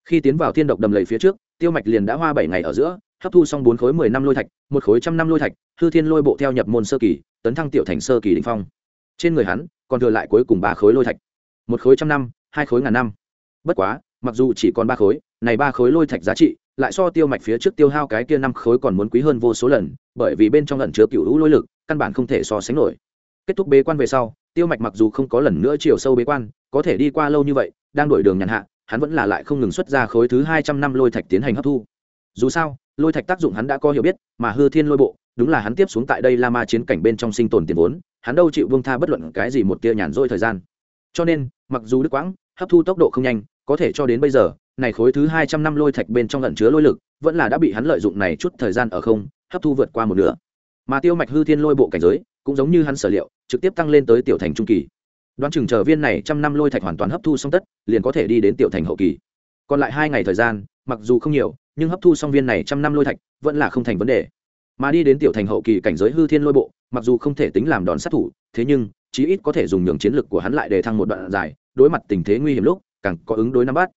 Khi tiến vào thiên độc đầm lầy phía trước, tiêu mạch liền đã hoa bảy ngày ở giữa, hấp thu xong bốn khối mười năm lôi thạch, một khối trăm năm lôi thạch, hư thiên lôi bộ theo nhập môn sơ kỳ, tấn thăng tiểu thành sơ kỳ đình phong. Trên người hắn, còn thừa lại cuối cùng ba khối lôi thạch. Một khối trăm năm, hai khối ngàn năm. Bất quá, mặc dù chỉ còn ba khối, này ba khối lôi thạch giá trị lại so tiêu mạch phía trước tiêu hao cái kia năm khối còn muốn quý hơn vô số lần, bởi vì bên trong lần chứa cựu lôi lực, căn bản không thể so sánh nổi. Kết thúc bế quan về sau tiêu mạch mặc dù không có lần nữa chiều sâu bế quan, có thể đi qua lâu như vậy, đang đổi đường nhàn hạ, hắn vẫn là lại không ngừng xuất ra khối thứ hai trăm năm lôi thạch tiến hành hấp thu. Dù sao, lôi thạch tác dụng hắn đã có hiểu biết, mà hư thiên lôi bộ, đúng là hắn tiếp xuống tại đây la ma chiến cảnh bên trong sinh tồn tiền vốn, hắn đâu chịu vương tha bất luận cái gì một tia nhàn rỗi thời gian. Cho nên, mặc dù đức quãng, hấp thu tốc độ không nhanh, có thể cho đến bây giờ, này khối thứ hai trăm năm lôi thạch bên trong lẩn chứa lôi lực, vẫn là đã bị hắn lợi dụng này chút thời gian ở không, hấp thu vượt qua một nửa. Mà tiêu mạch hư thiên lôi bộ cảnh giới cũng giống như hắn sở liệu, trực tiếp tăng lên tới tiểu thành trung kỳ. Đoán chừng chờ viên này trăm năm lôi thạch hoàn toàn hấp thu xong tất, liền có thể đi đến tiểu thành hậu kỳ. Còn lại hai ngày thời gian, mặc dù không nhiều, nhưng hấp thu xong viên này trăm năm lôi thạch vẫn là không thành vấn đề. Mà đi đến tiểu thành hậu kỳ cảnh giới hư thiên lôi bộ, mặc dù không thể tính làm đòn sát thủ, thế nhưng, chí ít có thể dùng nhường chiến lực của hắn lại để thăng một đoạn dài, đối mặt tình thế nguy hiểm lúc, càng có ứng đối nắm bắt.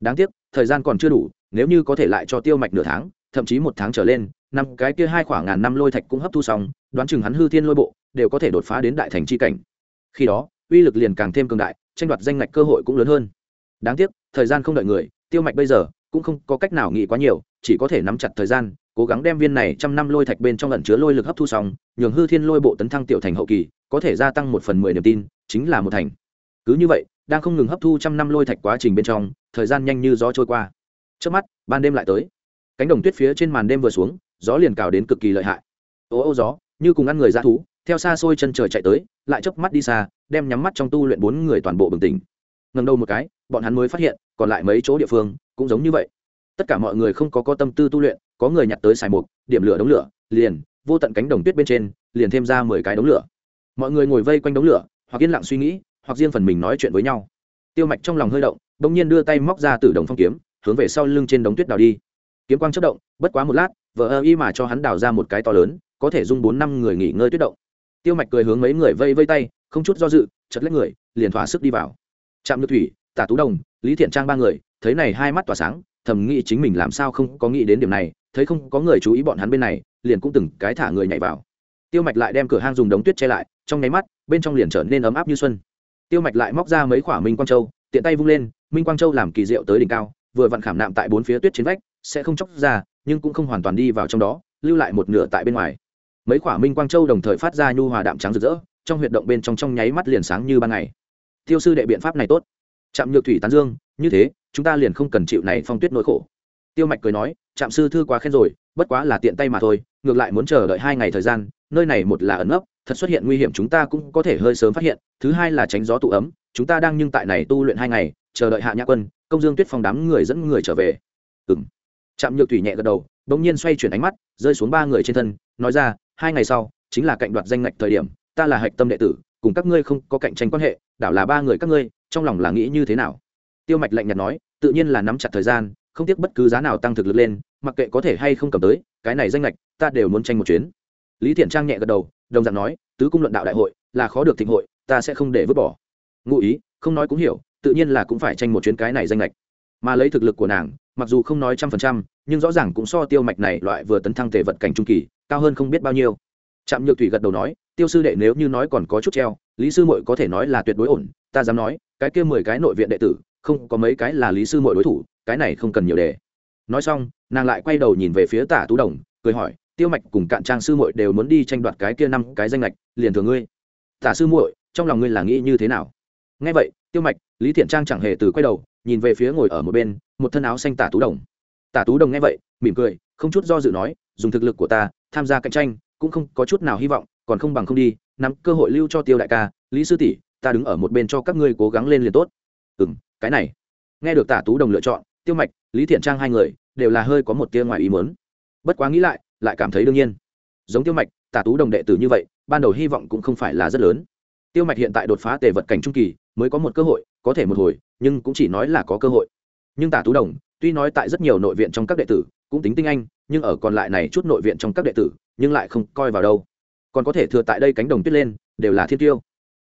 Đáng tiếc, thời gian còn chưa đủ, nếu như có thể lại cho tiêu mạch nửa tháng, thậm chí một tháng trở lên năm cái kia hai khoảng ngàn năm lôi thạch cũng hấp thu xong, đoán chừng hắn hư thiên lôi bộ đều có thể đột phá đến đại thành c h i cảnh. Khi đó, uy lực liền càng thêm cường đại, tranh đoạt danh ngạch cơ hội cũng lớn hơn. Đáng tiếc, thời gian không đợi người, tiêu mạch bây giờ cũng không có cách nào nghĩ quá nhiều, chỉ có thể nắm chặt thời gian, cố gắng đem viên này trăm năm lôi thạch bên trong ẩn chứa lôi lực hấp thu xong, nhường hư thiên lôi bộ tấn thăng tiểu thành hậu kỳ, có thể gia tăng một phần mười niềm tin, chính là một thành. Cứ như vậy, đang không ngừng hấp thu trăm năm lôi thạch quá trình bên trong, thời gian nhanh như gió trôi qua. Trước mắt, ban đêm lại tới. Cánh đồng tuyết phía trên màn đêm vừa xuống gió liền cào đến cực kỳ lợi hại. Ô ô gió, như cùng ăn người ra thú, theo xa xôi chân trời chạy tới, lại chớp mắt đi xa, đem nhắm mắt trong tu luyện bốn người toàn bộ bừng tỉnh. Ngần đầu một cái, bọn hắn mới phát hiện, còn lại mấy chỗ địa phương cũng giống như vậy. Tất cả mọi người không có có tâm tư tu luyện, có người nhặt tới xài mục, điểm lửa đống lửa, liền, vô tận cánh đồng tuyết bên trên, liền thêm ra mười cái đống lửa. Mọi người ngồi vây quanh đống lửa, hoặc yên lặng suy nghĩ, hoặc riêng phần mình nói chuyện với nhau. Tiêu mạch trong lòng hơi động, bỗng nhiên đưa tay móc ra từ đồng phong kiếm, hướng về sau lưng trên đống tuyết đào đi. Kiếm quang chất động, bất quá một lát vợ ơ y mà cho hắn đào ra một cái to lớn, có thể dung bốn năm người nghỉ ngơi tuyết động. Tiêu mạch cười hướng mấy người vây vây tay, không chút do dự chật lấy người, liền thỏa sức đi vào. Trạm nước thủy, tả tú đồng, lý thiện trang ba người, thấy này hai mắt tỏa sáng, thầm nghĩ chính mình làm sao không có nghĩ đến điểm này, thấy không có người chú ý bọn hắn bên này, liền cũng từng cái thả người nhảy vào. Tiêu mạch lại đem cửa hang dùng đống tuyết che lại, trong nháy mắt, bên trong liền trở nên ấm áp như xuân. Tiêu mạch lại móc ra mấy khoả minh quang châu, tiện tay vung lên, minh quang châu làm kỳ diệu tới đỉnh cao, vừa vặn khảm nạm tại bốn phía tuyết trên vách, sẽ không chóc ra nhưng cũng không hoàn toàn đi vào trong đó, lưu lại một nửa tại bên ngoài. Mấy khoả minh quang châu đồng thời phát ra nhu hòa đạm trắng rực rỡ, trong huyệt động bên trong trong nháy mắt liền sáng như ban ngày. Tiêu sư đệ biện pháp này tốt. Trạm nhược thủy tán dương, như thế, chúng ta liền không cần chịu này phong tuyết nỗi khổ. Tiêu mạch cười nói, trạm sư thư quá khen rồi, bất quá là tiện tay mà thôi, ngược lại muốn chờ đợi hai ngày thời gian, nơi này một là ẩn ấp thật xuất hiện nguy hiểm chúng ta cũng có thể hơi sớm phát hiện, thứ hai là tránh gió tụ ấm, chúng ta đang nhưng tại này tu luyện hai ngày, chờ đợi hạ nhã quân, công dương tuyết phong đám người dẫn người trở về. Ừng trạm nhược thủy nhẹ gật đầu, bỗng nhiên xoay chuyển ánh mắt, rơi xuống ba người trên thân, nói ra, hai ngày sau, chính là cạnh đoạt danh ngạch thời điểm, ta là hạch tâm đệ tử, cùng các ngươi không có cạnh tranh quan hệ, đảo là ba người các ngươi, trong lòng là nghĩ như thế nào? Tiêu mạch lạnh nhạt nói, tự nhiên là nắm chặt thời gian, không tiếc bất cứ giá nào tăng thực lực lên, mặc kệ có thể hay không cầm tới, cái này danh lệch ta đều muốn tranh một chuyến. Lý thiện trang nhẹ gật đầu, đồng dạng nói, tứ cung luận đạo đại hội, là khó được thịnh hội, ta sẽ không để vứt bỏ. Ngụ ý, không nói cũng hiểu, tự nhiên là cũng phải tranh một chuyến cái này danh lệch mà lấy thực lực của nàng, mặc dù không nói trăm phần trăm, nhưng rõ ràng cũng so tiêu mạch này loại vừa tấn thăng thể vật cảnh trung kỳ, cao hơn không biết bao nhiêu. Trạm nhược thủy gật đầu nói, tiêu sư đệ nếu như nói còn có chút treo, lý sư mội có thể nói là tuyệt đối ổn, ta dám nói, cái kia mười cái nội viện đệ tử, không có mấy cái là lý sư mội đối thủ, cái này không cần nhiều đề. Nói xong, nàng lại quay đầu nhìn về phía tả tú đồng, cười hỏi, tiêu mạch cùng cạn trang sư muội đều muốn đi tranh đoạt cái kia năm cái danh lệch liền thường ngươi. Tả sư muội, trong lòng ngươi là nghĩ như thế nào? Nghe vậy, tiêu mạch, lý thiện trang chẳng hề từ quay đầu nhìn về phía ngồi ở một bên, một thân áo xanh tả tú đồng. Tả tú đồng nghe vậy, mỉm cười, không chút do dự nói, dùng thực lực của ta, tham gia cạnh tranh, cũng không có chút nào hy vọng, còn không bằng không đi, nắm cơ hội lưu cho tiêu đại ca, lý sư tỷ, ta đứng ở một bên cho các ngươi cố gắng lên liền tốt. Ừ m cái này. Nghe được tả tú đồng lựa chọn, tiêu mạch, lý thiện trang hai người, đều là hơi có một tia ngoài ý mớn bất quá nghĩ lại lại cảm thấy đương nhiên. Giống tiêu mạch, tả tú đồng đệ tử như vậy, ban đầu hy vọng cũng không phải là rất lớn. Tiêu mạch hiện tại đột phá tề vật cảnh trung kỳ, mới có một cơ hội, có thể một hồi nhưng cũng chỉ nói là có cơ hội. Nhưng tả tú đồng, tuy nói tại rất nhiều nội viện trong các đệ tử, cũng tính tinh anh, nhưng ở còn lại này chút nội viện trong các đệ tử, nhưng lại không coi vào đâu. Còn có thể thừa tại đây cánh đồng tuyết lên, đều là thiên tiêu.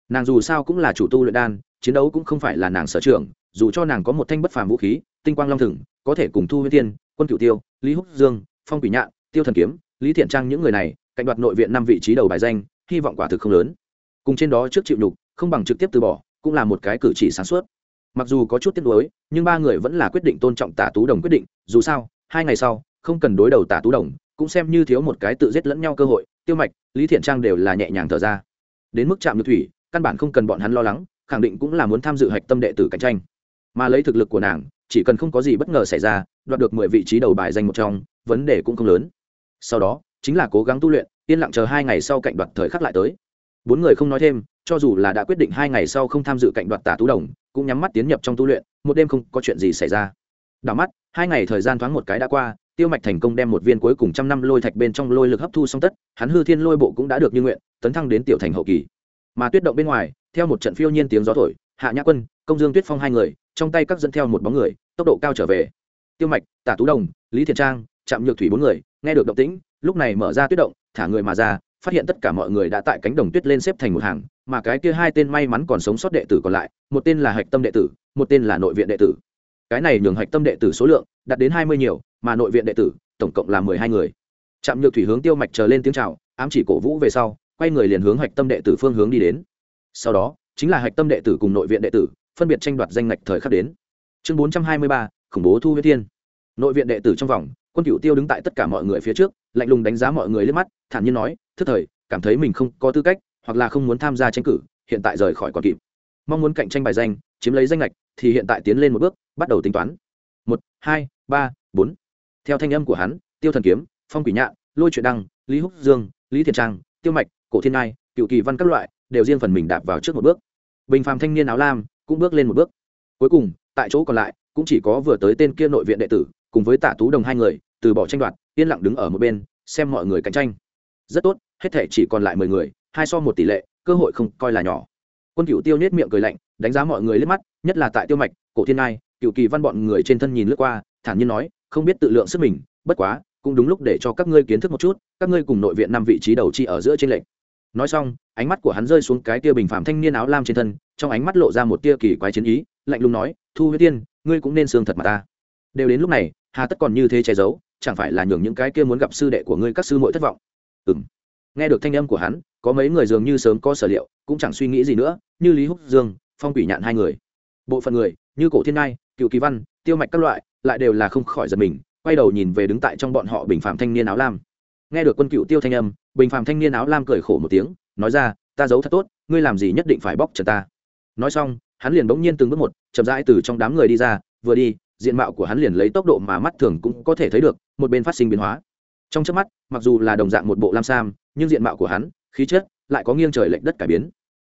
Nàng dù sao cũng là chủ tu luyện đan, chiến đấu cũng không phải là nàng sở trường, dù cho nàng có một thanh bất phàm vũ khí, tinh quang long thừng, có thể cùng thu huyết tiên, quân cửu tiêu, lý húc dương, phong quỷ nhạn, tiêu thần kiếm, lý thiện trang những người này, cạnh đoạt nội viện năm vị trí đầu bài danh, hy vọng quả thực không lớn. Cùng trên đó trước chịu nhục, không bằng trực tiếp từ bỏ, cũng là một cái cử chỉ sáng suốt mặc dù có chút tiếc nuối, nhưng ba người vẫn là quyết định tôn trọng tả tú đồng quyết định, dù sao, hai ngày sau, không cần đối đầu tả tú đồng, cũng xem như thiếu một cái tự giết lẫn nhau cơ hội. Tiêu mạch, lý thiện trang đều là nhẹ nhàng thở ra. Đến mức chạm nhược thủy, căn bản không cần bọn hắn lo lắng, khẳng định cũng là muốn tham dự hạch tâm đệ tử cạnh tranh. Mà lấy thực lực của nàng, chỉ cần không có gì bất ngờ xảy ra, đoạt được mười vị trí đầu bài danh một trong, vấn đề cũng không lớn. Sau đó, chính là cố gắng tu luyện, yên lặng chờ hai ngày sau cạnh đoạt thời khắc lại tới bốn người không nói thêm, cho dù là đã quyết định hai ngày sau không tham dự cạnh đoạt tả tú đồng, cũng nhắm mắt tiến nhập trong tu luyện, một đêm không có chuyện gì xảy ra. Đảo mắt, hai ngày thời gian thoáng một cái đã qua, tiêu mạch thành công đem một viên cuối cùng trăm năm lôi thạch bên trong lôi lực hấp thu xong tất, hắn hư thiên lôi bộ cũng đã được như nguyện, tấn thăng đến tiểu thành hậu kỳ. Mà tuyết động bên ngoài, theo một trận phiêu nhiên tiếng gió thổi, hạ nhã quân, công dương tuyết phong hai người, trong tay các dẫn theo một bóng người, tốc độ cao trở về. Tiêu mạch, tả tú đồng, lý thiện trang chạm nhược thủy bốn người, nghe được động tĩnh, lúc này mở ra tuyết động, thả người mà ra phát hiện tất cả mọi người đã tại cánh đồng tuyết lên xếp thành một hàng, mà cái kia hai tên may mắn còn sống sót đệ tử còn lại, một tên là hạch tâm đệ tử, một tên là nội viện đệ tử. Cái này nhường hạch tâm đệ tử số lượng đạt đến hai mươi nhiều, mà nội viện đệ tử tổng cộng là mười hai người. Trạm nhược thủy hướng tiêu mạch chờ lên tiếng c h à o ám chỉ cổ vũ về sau, quay người liền hướng hạch tâm đệ tử phương hướng đi đến. Sau đó, chính là hạch tâm đệ tử cùng nội viện đệ tử phân biệt tranh đoạt danh ngạch thời khắc đến. Chương bốn trăm hai mươi ba, khủng bố thu huyết thiên. Nội viện đệ tử trong vòng, quân cựu tiêu đứng tại tất cả mọi người phía trước, lạnh lùng đánh giá mọi người lên mắt, thản nhiên nói thức thời, cảm thấy mình không có tư cách, hoặc là không muốn tham gia tranh cử, hiện tại rời khỏi còn kịp. Mong muốn cạnh tranh bài danh, chiếm lấy danh lệch thì hiện tại tiến lên một bước, bắt đầu tính toán. Một, hai, ba, bốn. Theo thanh âm của hắn, tiêu thần kiếm, phong quỷ nhạn, lôi truyện đăng, lý húc dương, lý thiền trang, tiêu mạch, cổ thiên nai cựu kỳ văn các loại, đều riêng phần mình đạp vào trước một bước. Bình phàm thanh niên áo lam cũng bước lên một bước. Cuối cùng, tại chỗ còn lại, cũng chỉ có vừa tới tên kia nội viện đệ tử, cùng với tạ tú đồng hai người, từ bỏ tranh đoạt, yên lặng đứng ở một bên, xem mọi người cạnh tranh. Rất tốt hết thể chỉ còn lại mười người, hai so một tỷ lệ, cơ hội không coi là nhỏ. Quân cựu tiêu nết miệng cười lạnh, đánh giá mọi người liếc mắt, nhất là tại tiêu mạch, cổ thiên nai cựu kỳ văn bọn người trên thân nhìn lướt qua, thản nhiên nói, không biết tự lượng sức mình, bất quá, cũng đúng lúc để cho các ngươi kiến thức một chút, các ngươi cùng nội viện năm vị trí đầu chi ở giữa trên lệnh nói xong, ánh mắt của hắn rơi xuống cái tia bình phạm thanh niên áo lam trên thân, trong ánh mắt lộ ra một tia kỳ quái chiến ý, lạnh lùng nói, thu huyết tiên, ngươi cũng nên xương thật mà ta. Đều đến lúc này, hà tất còn như thế che giấu, chẳng phải là nhường những cái kia muốn gặp sư đệ của ngươi các sư muội thất vọng. Ừng nghe được thanh âm của hắn, có mấy người dường như sớm có sở liệu, cũng chẳng suy nghĩ gì nữa, như lý húc dương, phong quỷ nhạn hai người. Bộ phận người, như cổ thiên ngai, cựu kỳ văn, tiêu mạch các loại, lại đều là không khỏi giật mình, quay đầu nhìn về đứng tại trong bọn họ bình phạm thanh niên áo lam. Nghe được quân cựu tiêu thanh âm, bình phạm thanh niên áo lam cười khổ một tiếng, nói ra, ta giấu thật tốt, ngươi làm gì nhất định phải bóc trần ta. Nói xong, hắn liền bỗng nhiên từng bước một, chậm rãi từ trong đám người đi ra, vừa đi, diện mạo của hắn liền lấy tốc độ mà mắt thường cũng có thể thấy được, một bên phát sinh biến hóa trong trước mắt, mặc dù là đồng dạng một bộ lam sam, nhưng diện mạo của hắn, khí chất lại có nghiêng trời lệch đất cải biến.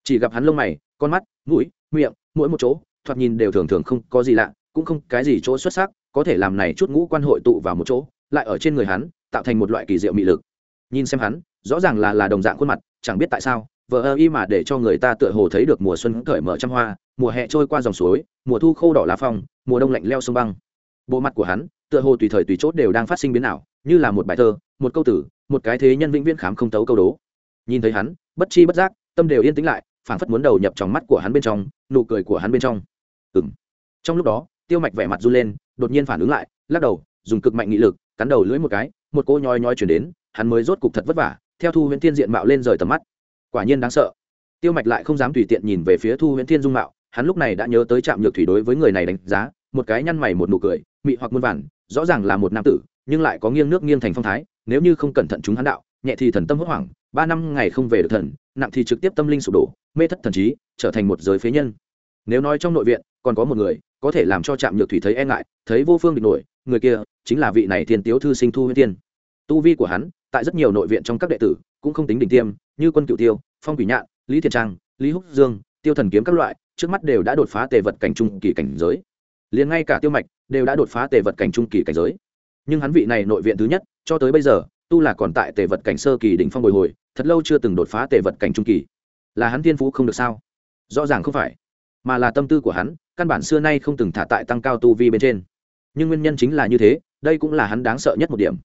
Chỉ gặp hắn lông mày, con mắt, mũi, miệng, mỗi một chỗ, thoạt nhìn đều thường thường không có gì lạ, cũng không cái gì chỗ xuất sắc, có thể làm này chút ngũ quan hội tụ vào một chỗ, lại ở trên người hắn, tạo thành một loại kỳ diệu mị lực. Nhìn xem hắn, rõ ràng là là đồng dạng khuôn mặt, chẳng biết tại sao vợ ơ y mà để cho người ta tựa hồ thấy được mùa xuân cởi mở trăm hoa, mùa hè trôi qua dòng suối, mùa thu khô đỏ lá phong, mùa đông lạnh leo sông băng. Bộ mặt của hắn, tựa hồ tùy thời tùy chốt đều đang phát sinh biến ảo như là một bài thơ, một câu tử, một cái thế nhân vĩnh viễn khám không tấu câu đố. Nhìn thấy hắn, bất chi bất giác, tâm đều yên tĩnh lại, phảng phất muốn đầu nhập trong mắt của hắn bên trong, nụ cười của hắn bên trong. Ừ m trong lúc đó, tiêu mạch vẻ mặt run lên, đột nhiên phản ứng lại, lắc đầu, dùng cực mạnh nghị lực, cắn đầu lưỡi một cái, một cô nhoi nhoi chuyển đến, hắn mới rốt cục thật vất vả, theo thu huyễn thiên diện mạo lên rời tầm mắt. Quả nhiên đáng sợ. Tiêu mạch lại không dám tùy tiện nhìn về phía thu huyễn thiên dung mạo, hắn lúc này đã nhớ tới trạm nhược thủy đối với người này đánh giá, một cái nhăn mày một nụ cười, mị hoặc muôn vản rõ ràng là một nam tử nhưng lại có nghiêng nước nghiêng thành phong thái, nếu như không cẩn thận chúng hắn đạo, nhẹ thì thần tâm hốt hoảng, ba năm ngày không về được thần, nặng thì trực tiếp tâm linh sụp đổ, mê thất thần trí, trở thành một giới phế nhân. Nếu nói trong nội viện, còn có một người, có thể làm cho trạm nhược thủy thấy e ngại, thấy vô phương địch nổi, người kia chính là vị này thiên tiếu thư sinh thu huyết tiên. Tu vi của hắn, tại rất nhiều nội viện trong các đệ tử, cũng không tính đỉnh tiêm, như quân cựu tiêu, phong quỷ nhạn, lý thiền trang, lý húc dương, tiêu thần kiếm các loại, trước mắt đều đã đột phá tề vật cảnh trung kỳ cảnh giới. Liền ngay cả tiêu mạch đều đã đột phá tề vật cảnh trung kỳ cảnh giới nhưng hắn vị này nội viện thứ nhất, cho tới bây giờ, tu là còn tại tề vật cảnh sơ kỳ đỉnh phong bồi hồi, thật lâu chưa từng đột phá tề vật cảnh trung kỳ. Là hắn tiên phú không được sao? Rõ ràng không phải. Mà là tâm tư của hắn, căn bản xưa nay không từng thả tại tăng cao tu vi bên trên. Nhưng nguyên nhân chính là như thế, đây cũng là hắn đáng sợ nhất một điểm.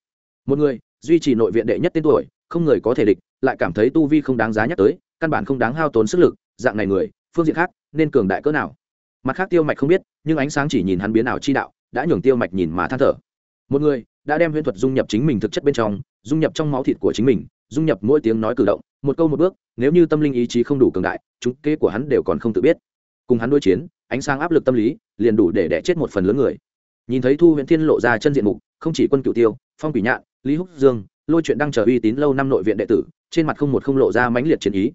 Một người, duy trì nội viện đệ nhất tên tuổi, không người có thể địch, lại cảm thấy tu vi không đáng giá nhắc tới, căn bản không đáng hao tốn sức lực, dạng này người, phương diện khác, nên cường đại cỡ nào? Mặt khác tiêu mạch không biết, nhưng ánh sáng chỉ nhìn hắn biến ảo chi đạo, đã nhường tiêu mạch nhìn mà than thở một người đã đem huyễn thuật dung nhập chính mình thực chất bên trong, dung nhập trong máu thịt của chính mình, dung nhập mỗi tiếng nói cử động. Một câu một bước, nếu như tâm linh ý chí không đủ cường đại, chúng kế của hắn đều còn không tự biết. Cùng hắn đối chiến, ánh sáng áp lực tâm lý liền đủ để đẻ chết một phần lớn người. Nhìn thấy thu huyện thiên lộ ra chân diện mục, không chỉ quân cửu tiêu, phong quỷ nhạn, lý húc dương, lôi chuyện đang chờ uy tín lâu năm nội viện đệ tử, trên mặt không một không lộ ra mãnh liệt chiến ý.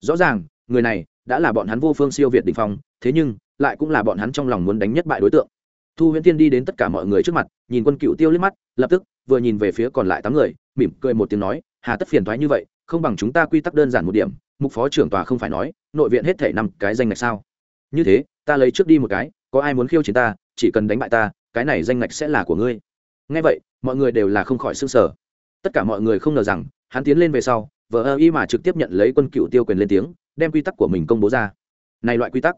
Rõ ràng, người này đã là bọn hắn vô phương siêu việt đỉnh phong, thế nhưng lại cũng là bọn hắn trong lòng muốn đánh nhất bại đối tượng thu huyễn tiên đi đến tất cả mọi người trước mặt, nhìn quân cựu tiêu liếc mắt, lập tức vừa nhìn về phía còn lại tám người, mỉm cười một tiếng nói, hà tất phiền thoái như vậy, không bằng chúng ta quy tắc đơn giản một điểm, mục phó trưởng tòa không phải nói, nội viện hết thể năm cái danh ngạch sao? Như thế, ta lấy trước đi một cái, có ai muốn khiêu chiến ta, chỉ cần đánh bại ta, cái này danh ngạch sẽ là của ngươi. Ngay vậy, mọi người đều là không khỏi s ư n g sở tất cả mọi người không ngờ rằng, hắn tiến lên về sau vợ ơ y mà trực tiếp nhận lấy quân cựu tiêu quyền lên tiếng, đem quy tắc của mình công bố ra. Này loại quy tắc,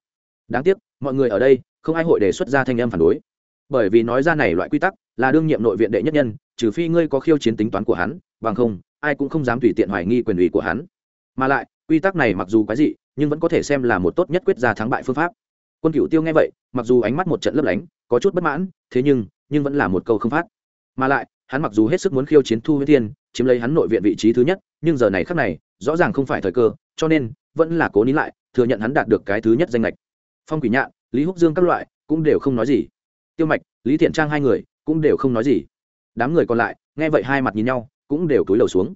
đáng tiếc, mọi người ở đây không ai hội đề xuất ra thanh âm phản đối. Bởi vì nói ra này loại quy tắc, là đương nhiệm nội viện đệ nhất nhân, trừ phi ngươi có khiêu chiến tính toán của hắn, bằng không, ai cũng không dám tùy tiện hoài nghi quyền ủy của hắn. Mà lại, quy tắc này mặc dù quái dị, nhưng vẫn có thể xem là một tốt nhất quyết ra thắng bại phương pháp. Quân cựu tiêu nghe vậy, mặc dù ánh mắt một trận lấp lánh, có chút bất mãn, thế nhưng nhưng vẫn là một câu không phát. Mà lại, hắn mặc dù hết sức muốn khiêu chiến thu huyết thiên, chiếm lấy hắn nội viện vị trí thứ nhất, nhưng giờ này khắc này, rõ ràng không phải thời cơ, cho nên, vẫn là cố nín lại, thừa nhận hắn đạt được cái thứ nhất danh lệch phong quỷ nhạn lý húc dương các loại cũng đều không nói gì. Tiêu mạch, lý thiện trang hai người cũng đều không nói gì. Đám người còn lại, nghe vậy hai mặt nhìn nhau, cũng đều túi lầu xuống.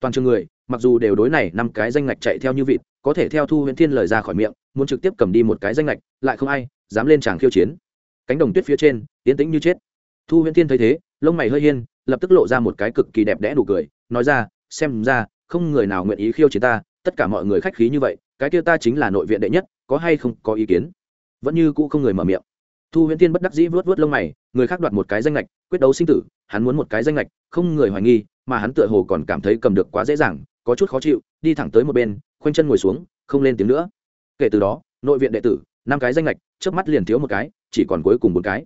Toàn trường người, mặc dù đều đối này năm cái danh ngạch chạy theo như vịt, có thể theo thu huyễn thiên lời ra khỏi miệng, muốn trực tiếp cầm đi một cái danh ngạch, lại không ai dám lên tràng khiêu chiến. Cánh đồng tuyết phía trên, tiến tĩnh như chết. Thu huyễn thiên thấy thế, lông mày hơi hiên, lập tức lộ ra một cái cực kỳ đẹp đẽ đủ cười, nói ra, xem ra, không người nào nguyện ý khiêu chiến ta, tất cả mọi người khách khí như vậy, cái kia ta chính là nội viện đệ nhất, có hay không có ý kiến? Vẫn như cũ không người mở miệng. Thu huyễn tiên bất đắc dĩ vớt vớt lông mày, người khác đoạt một cái danh lệch quyết đấu sinh tử, hắn muốn một cái danh lệch không người hoài nghi, mà hắn tựa hồ còn cảm thấy cầm được quá dễ dàng, có chút khó chịu, đi thẳng tới một bên, khoanh chân ngồi xuống, không lên tiếng nữa. Kể từ đó, nội viện đệ tử, năm cái danh lệch trước mắt liền thiếu một cái, chỉ còn cuối cùng bốn cái.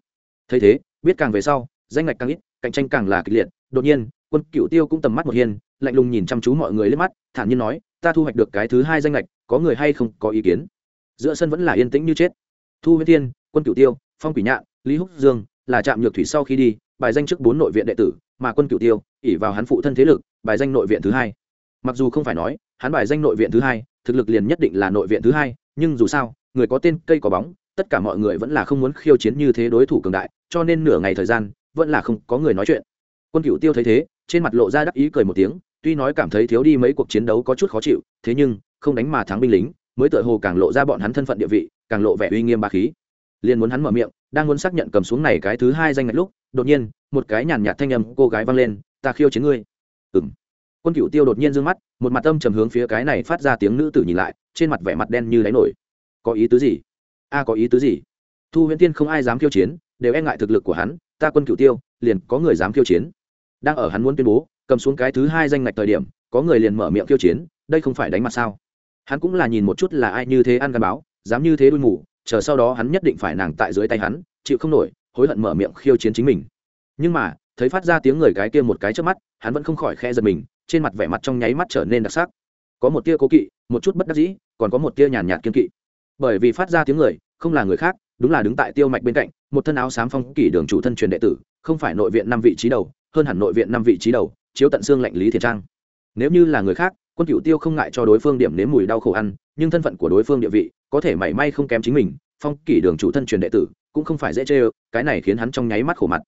Thấy thế, biết càng về sau, danh lệch càng ít, cạnh tranh càng là kịch liệt. Đột nhiên, quân cựu tiêu cũng tầm mắt một hiên, lạnh lùng nhìn chăm chú mọi người lên mắt, thản nhiên nói, ta thu hoạch được cái thứ hai danh lệch có người hay không có ý kiến? Giữa sân vẫn là yên tĩnh như chết thu huyết thiên, quân cựu tiêu, phong quỷ nhạn, lý húc dương là trạm nhược thủy sau khi đi, bài danh trước bốn nội viện đệ tử, mà quân cựu tiêu ỉ vào hắn phụ thân thế lực, bài danh nội viện thứ hai. Mặc dù không phải nói, hắn bài danh nội viện thứ hai, thực lực liền nhất định là nội viện thứ hai, nhưng dù sao, người có tên cây có bóng, tất cả mọi người vẫn là không muốn khiêu chiến như thế đối thủ cường đại, cho nên nửa ngày thời gian, vẫn là không có người nói chuyện. Quân cựu tiêu thấy thế, trên mặt lộ ra đắc ý cười một tiếng, tuy nói cảm thấy thiếu đi mấy cuộc chiến đấu có chút khó chịu, thế nhưng, không đánh mà thắng binh lính, mới tựa hồ càng lộ ra bọn hắn thân phận địa vị càng lộ vẻ uy nghiêm ba khí. Liền muốn hắn mở miệng, đang muốn xác nhận cầm xuống này cái thứ hai danh ngạch lúc, đột nhiên, một cái nhàn nhạt thanh âm cô gái vang lên, ta khiêu chiến ngươi. Ừng quân cựu tiêu đột nhiên d ư ơ n g mắt, một mặt âm trầm hướng phía cái này phát ra tiếng nữ tử nhìn lại, trên mặt vẻ mặt đen như đáy nổi. Có ý tứ gì? A, có ý tứ gì? Thu huyễn tiên không ai dám khiêu chiến, đều e ngại thực lực của hắn, ta quân cựu tiêu, liền có người dám khiêu chiến. Đang ở hắn muốn tuyên bố, cầm xuống cái thứ hai danh ngạch thời điểm, có người liền mở miệng khiêu chiến, đây không phải đánh mặt sao? Hắn cũng là nhìn một chút là ai như thế ăn gắn báo dám như thế đuôi ngủ chờ sau đó hắn nhất định phải nàng tại dưới tay hắn, chịu không nổi, hối hận mở miệng khiêu chiến chính mình. Nhưng mà, thấy phát ra tiếng người cái kia một cái trước mắt, hắn vẫn không khỏi khe giật mình, trên mặt vẻ mặt trong nháy mắt trở nên đặc sắc. Có một tia cố kỵ, một chút bất đắc dĩ, còn có một tia nhàn nhạt kiên kỵ. Bởi vì phát ra tiếng người, không là người khác, đúng là đứng tại tiêu mạch bên cạnh, một thân áo xám phong kỷ đường chủ thân truyền đệ tử, không phải nội viện năm vị trí đầu, hơn hẳn nội viện năm vị trí đầu, chiếu tận xương lạnh lý thiền trang. Nếu như là người khác quân cựu tiêu không ngại cho đối phương điểm nếm mùi đau khổ ăn, nhưng thân phận của đối phương địa vị, có thể mảy may không kém chính mình, phong kỷ đường chủ thân truyền đệ tử, cũng không phải dễ chê ơ, cái này khiến hắn trong nháy mắt khổ mặt.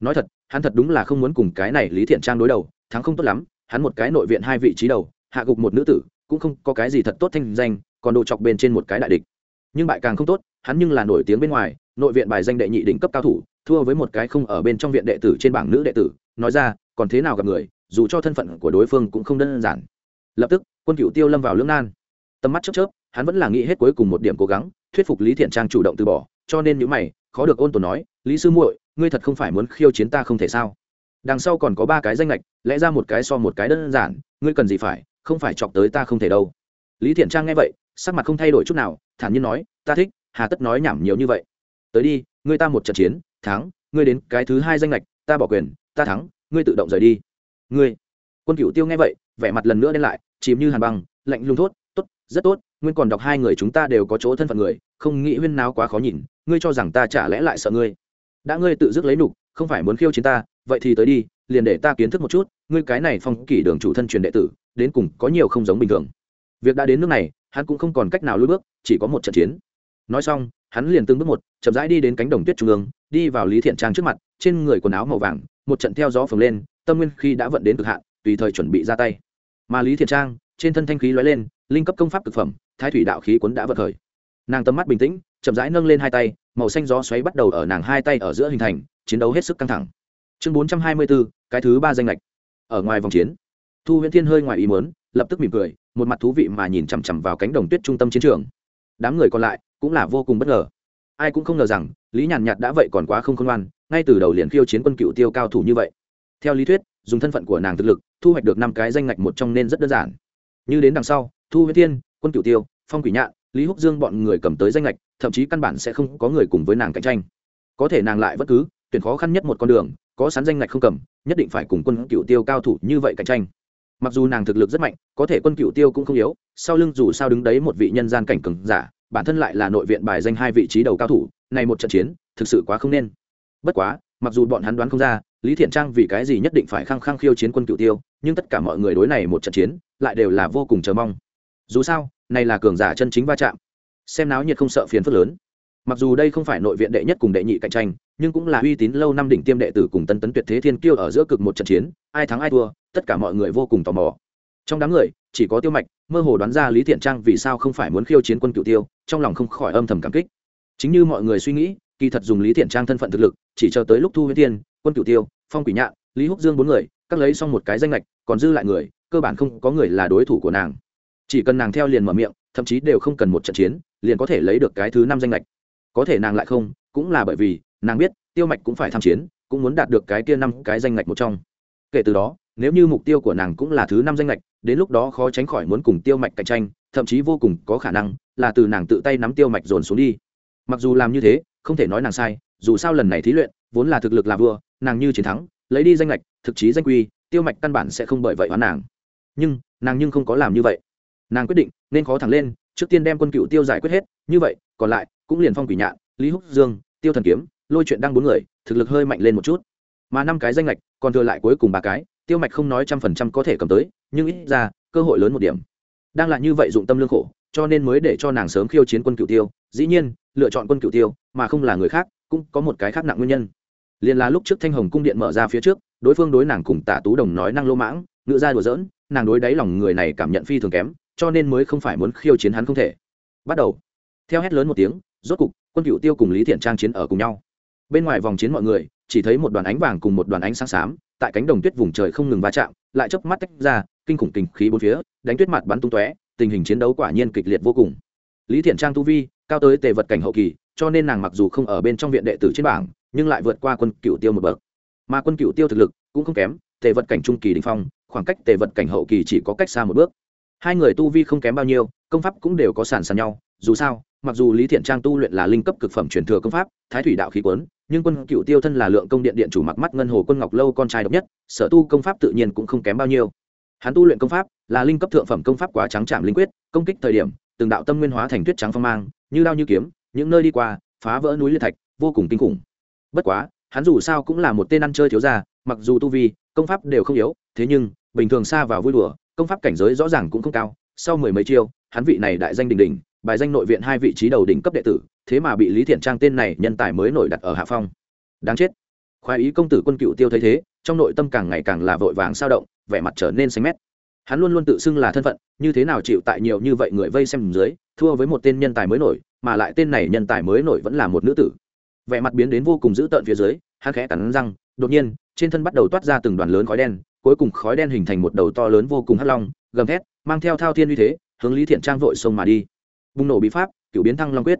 Nói thật, hắn thật đúng là không muốn cùng cái này lý thiện trang đối đầu, thắng không tốt lắm, hắn một cái nội viện hai vị trí đầu, hạ gục một nữ tử, cũng không có cái gì thật tốt thanh danh, còn đồ chọc bên trên một cái đại địch. Nhưng bại càng không tốt, hắn nhưng là nổi tiếng bên ngoài, nội viện bài danh đệ nhị đỉnh cấp cao thủ, thua với một cái không ở bên trong viện đệ tử trên bảng nữ đệ tử, nói ra, còn thế nào gặp người, dù cho thân phận của đối phương cũng không đơn giản lập tức, quân cựu tiêu lâm vào lưỡng nan. Tầm mắt chớp chớp, hắn vẫn là nghĩ hết cuối cùng một điểm cố gắng, thuyết phục lý thiện trang chủ động từ bỏ, cho nên những mày, khó được ôn tồn nói, lý sư muội, ngươi thật không phải muốn khiêu chiến ta không thể sao? Đằng sau còn có ba cái danh lệch lẽ ra một cái so một cái đơn giản, ngươi cần gì phải, không phải chọc tới ta không thể đâu. Lý thiện trang nghe vậy, sắc mặt không thay đổi chút nào, thản nhiên nói, ta thích, hà tất nói nhảm nhiều như vậy. Tới đi, ngươi ta một trận chiến, thắng, ngươi đến cái thứ hai danh lệch ta bỏ quyền, ta thắng, ngươi tự động rời đi. Ngươi? Quân cựu tiêu nghe vậy vẻ mặt lần nữa đen lại, chìm như hàn băng, lạnh lùng thốt, tốt, rất tốt, nguyên còn đọc hai người chúng ta đều có chỗ thân phận người, không nghĩ huyên nào quá khó nhìn, ngươi cho rằng ta chả lẽ lại sợ ngươi? Đã ngươi tự dứt lấy nục không phải muốn khiêu chiến ta, vậy thì tới đi, liền để ta kiến thức một chút, ngươi cái này phong kỷ đường chủ thân truyền đệ tử, đến cùng có nhiều không giống bình thường. Việc đã đến nước này, hắn cũng không còn cách nào lùi bước, chỉ có một trận chiến. Nói xong, hắn liền từng bước một, chậm rãi đi đến cánh đồng tuyết trung ương, đi vào lý thiện trang trước mặt, trên người quần áo màu vàng, một trận theo gió phồng lên, tâm nguyên khi đã vận đến cực hạn tùy thời chuẩn bị ra tay. Mà lý thiện trang, trên thân thanh khí lóe lên, linh cấp công pháp thực phẩm, thái thủy đạo khí cuốn đã vật khởi. Nàng tầm mắt bình tĩnh, chậm rãi nâng lên hai tay, màu xanh gió xoáy bắt đầu ở nàng hai tay ở giữa hình thành, chiến đấu hết sức căng thẳng. Chương bốn trăm hai mươi bốn cái thứ ba danh lệch. Ở ngoài vòng chiến, thu huyễn thiên hơi ngoài ý mớn lập tức mỉm cười, một mặt thú vị mà nhìn chằm chằm vào cánh đồng tuyết trung tâm chiến trường. Đám người còn lại cũng là vô cùng bất ngờ. Ai cũng không ngờ rằng, lý nhàn nhạt đã vậy còn quá không khôn ngoan, ngay từ đầu liền khiêu chiến quân cựu tiêu cao thủ như vậy. Theo lý thuyết, dùng thân phận của nàng thực lực thu hoạch được năm cái danh ngạch một trong nên rất đơn giản. Như đến đằng sau, thu huyết thiên, quân cửu tiêu, phong quỷ nhạn, lý húc dương bọn người cầm tới danh lệch thậm chí căn bản sẽ không có người cùng với nàng cạnh tranh. Có thể nàng lại vẫn cứ, tuyển khó khăn nhất một con đường, có sắn danh lệch không cầm, nhất định phải cùng quân cửu tiêu cao thủ như vậy cạnh tranh. Mặc dù nàng thực lực rất mạnh, có thể quân cửu tiêu cũng không yếu, sau lưng dù sao đứng đấy một vị nhân gian cảnh cường giả, bản thân lại là nội viện bài danh hai vị trí đầu cao thủ, này một trận chiến, thực sự quá không nên. Bất quá, mặc dù bọn hắn đoán không ra lý thiện trang vì cái gì nhất định phải khăng khăng khiêu chiến quân Cựu tiêu, nhưng tất cả mọi người đối này một trận chiến, lại đều là vô cùng chờ mong. Dù sao, này là cường giả chân chính va chạm. Xem náo nhiệt không sợ phiền phức lớn. Mặc dù đây không phải nội viện đệ nhất cùng đệ nhị cạnh tranh, nhưng cũng là uy tín lâu năm đỉnh tiêm đệ tử cùng tân tấn tuyệt thế thiên kiêu ở giữa cực một trận chiến, ai thắng ai thua, tất cả mọi người vô cùng tò mò. Trong đám người, chỉ có tiêu mạch, mơ hồ đoán ra lý thiện trang vì sao không phải muốn khiêu chiến quân cựu tiêu, trong lòng không khỏi âm thầm cảm kích. Chính như mọi người suy nghĩ, kỳ thật dùng lý thiện trang thân phận thực lực, chỉ chờ tới lúc thu huyết tiên quân cửu tiêu, phong quỷ nhạn, lý húc dương bốn người, các lấy xong một cái danh lệch còn dư lại người, cơ bản không có người là đối thủ của nàng. Chỉ cần nàng theo liền mở miệng, thậm chí đều không cần một trận chiến, liền có thể lấy được cái thứ năm danh lệch có thể nàng lại không, cũng là bởi vì, nàng biết, tiêu mạch cũng phải tham chiến, cũng muốn đạt được cái kia năm cái danh lệch một trong. Kể từ đó, nếu như mục tiêu của nàng cũng là thứ năm danh lệch đến lúc đó khó tránh khỏi muốn cùng tiêu mạch cạnh tranh, thậm chí vô cùng có khả năng là từ nàng tự tay nắm tiêu mạch dồn xuống đi. Mặc dù làm như thế, không thể nói nàng sai, dù sao lần này thí luyện, vốn là thực lực là vừa nàng như chiến thắng, lấy đi danh lệch thực chí danh quy, tiêu mạch căn bản sẽ không bởi vậy hóa nàng. Nhưng nàng nhưng không có làm như vậy. Nàng quyết định, nên khó thẳng lên, trước tiên đem quân cựu tiêu giải quyết hết, như vậy, còn lại, cũng liền phong quỷ nhạn, lý húc dương, tiêu thần kiếm, lôi chuyện đang bốn người, thực lực hơi mạnh lên một chút. Mà năm cái danh lệch còn thừa lại cuối cùng ba cái, tiêu mạch không nói trăm phần trăm có thể cầm tới, nhưng ít ra, cơ hội lớn một điểm. Đang là như vậy dụng tâm lương khổ, cho nên mới để cho nàng sớm khiêu chiến quân cựu tiêu. Dĩ nhiên, lựa chọn quân cựu tiêu, mà không là người khác, cũng có một cái khác nặng nguyên nhân liền là lúc trước thanh hồng cung điện mở ra phía trước, đối phương đối nàng cùng tả tú đồng nói năng lô mãng, ngựa ra đùa giỡn, nàng đối đáy lòng người này cảm nhận phi thường kém, cho nên mới không phải muốn khiêu chiến hắn không thể. Bắt đầu. Theo hét lớn một tiếng, rốt cục, quân cựu tiêu cùng lý thiện trang chiến ở cùng nhau. Bên ngoài vòng chiến mọi người, chỉ thấy một đoàn ánh vàng cùng một đoàn ánh sáng xám, tại cánh đồng tuyết vùng trời không ngừng va chạm, lại chớp mắt tách ra, kinh khủng kinh khí bốn phía, đánh tuyết mặt bắn tung tóe, tình hình chiến đấu quả nhiên kịch liệt vô cùng. Lý thiện trang tu vi, cao tới tề vật cảnh hậu kỳ, cho nên nàng mặc dù không ở bên trong viện đệ tử trên bảng nhưng lại vượt qua quân cựu tiêu một bậc. Mà quân cựu tiêu thực lực cũng không kém, tề vật cảnh trung kỳ đình phong, khoảng cách tề vật cảnh hậu kỳ chỉ có cách xa một bước. Hai người tu vi không kém bao nhiêu, công pháp cũng đều có sàn sàn nhau, dù sao, mặc dù lý thiện trang tu luyện là linh cấp cực phẩm truyền thừa công pháp, thái thủy đạo khí quấn nhưng quân cựu tiêu thân là lượng công điện điện chủ mặc mắt ngân hồ quân ngọc lâu con trai độc nhất, sở tu công pháp tự nhiên cũng không kém bao nhiêu. Hắn tu luyện công pháp là linh cấp thượng phẩm công pháp quá trắng chạm linh quyết, công kích thời điểm, từng đạo tâm nguyên hóa thành tuyết trắng phong mang, như đao như kiếm, những nơi đi qua, phá vỡ núi liên thạch, vô cùng kinh khủng bất quá, hắn dù sao cũng là một tên ăn chơi thiếu gia, mặc dù tu vi, công pháp đều không yếu, thế nhưng, bình thường xa vào vui đùa, công pháp cảnh giới rõ ràng cũng không cao. Sau mười mấy chiêu, hắn vị này đại danh đình đình bài danh nội viện hai vị trí đầu đỉnh cấp đệ tử, thế mà bị lý thiện trang tên này nhân tài mới nổi đặt ở hạ phong. Đáng chết. Khoái ý công tử quân cựu tiêu thấy thế, trong nội tâm càng ngày càng là vội vàng sao động, vẻ mặt trở nên xanh mét. Hắn luôn luôn tự xưng là thân phận, như thế nào chịu tại nhiều như vậy người vây xem dưới, thua với một tên nhân tài mới nổi, mà lại tên này nhân tài mới nổi vẫn là một nữ tử vẻ mặt biến đến vô cùng dữ tợn phía dưới, hắn khẽ cắn răng, đột nhiên, trên thân bắt đầu toát ra từng đoàn lớn khói đen, cuối cùng khói đen hình thành một đầu to lớn vô cùng hắc long, gầm thét, mang theo thao thiên uy thế, hướng lý thiện trang vội sông mà đi. Bùng nổ bí pháp cựu biến thăng long quyết.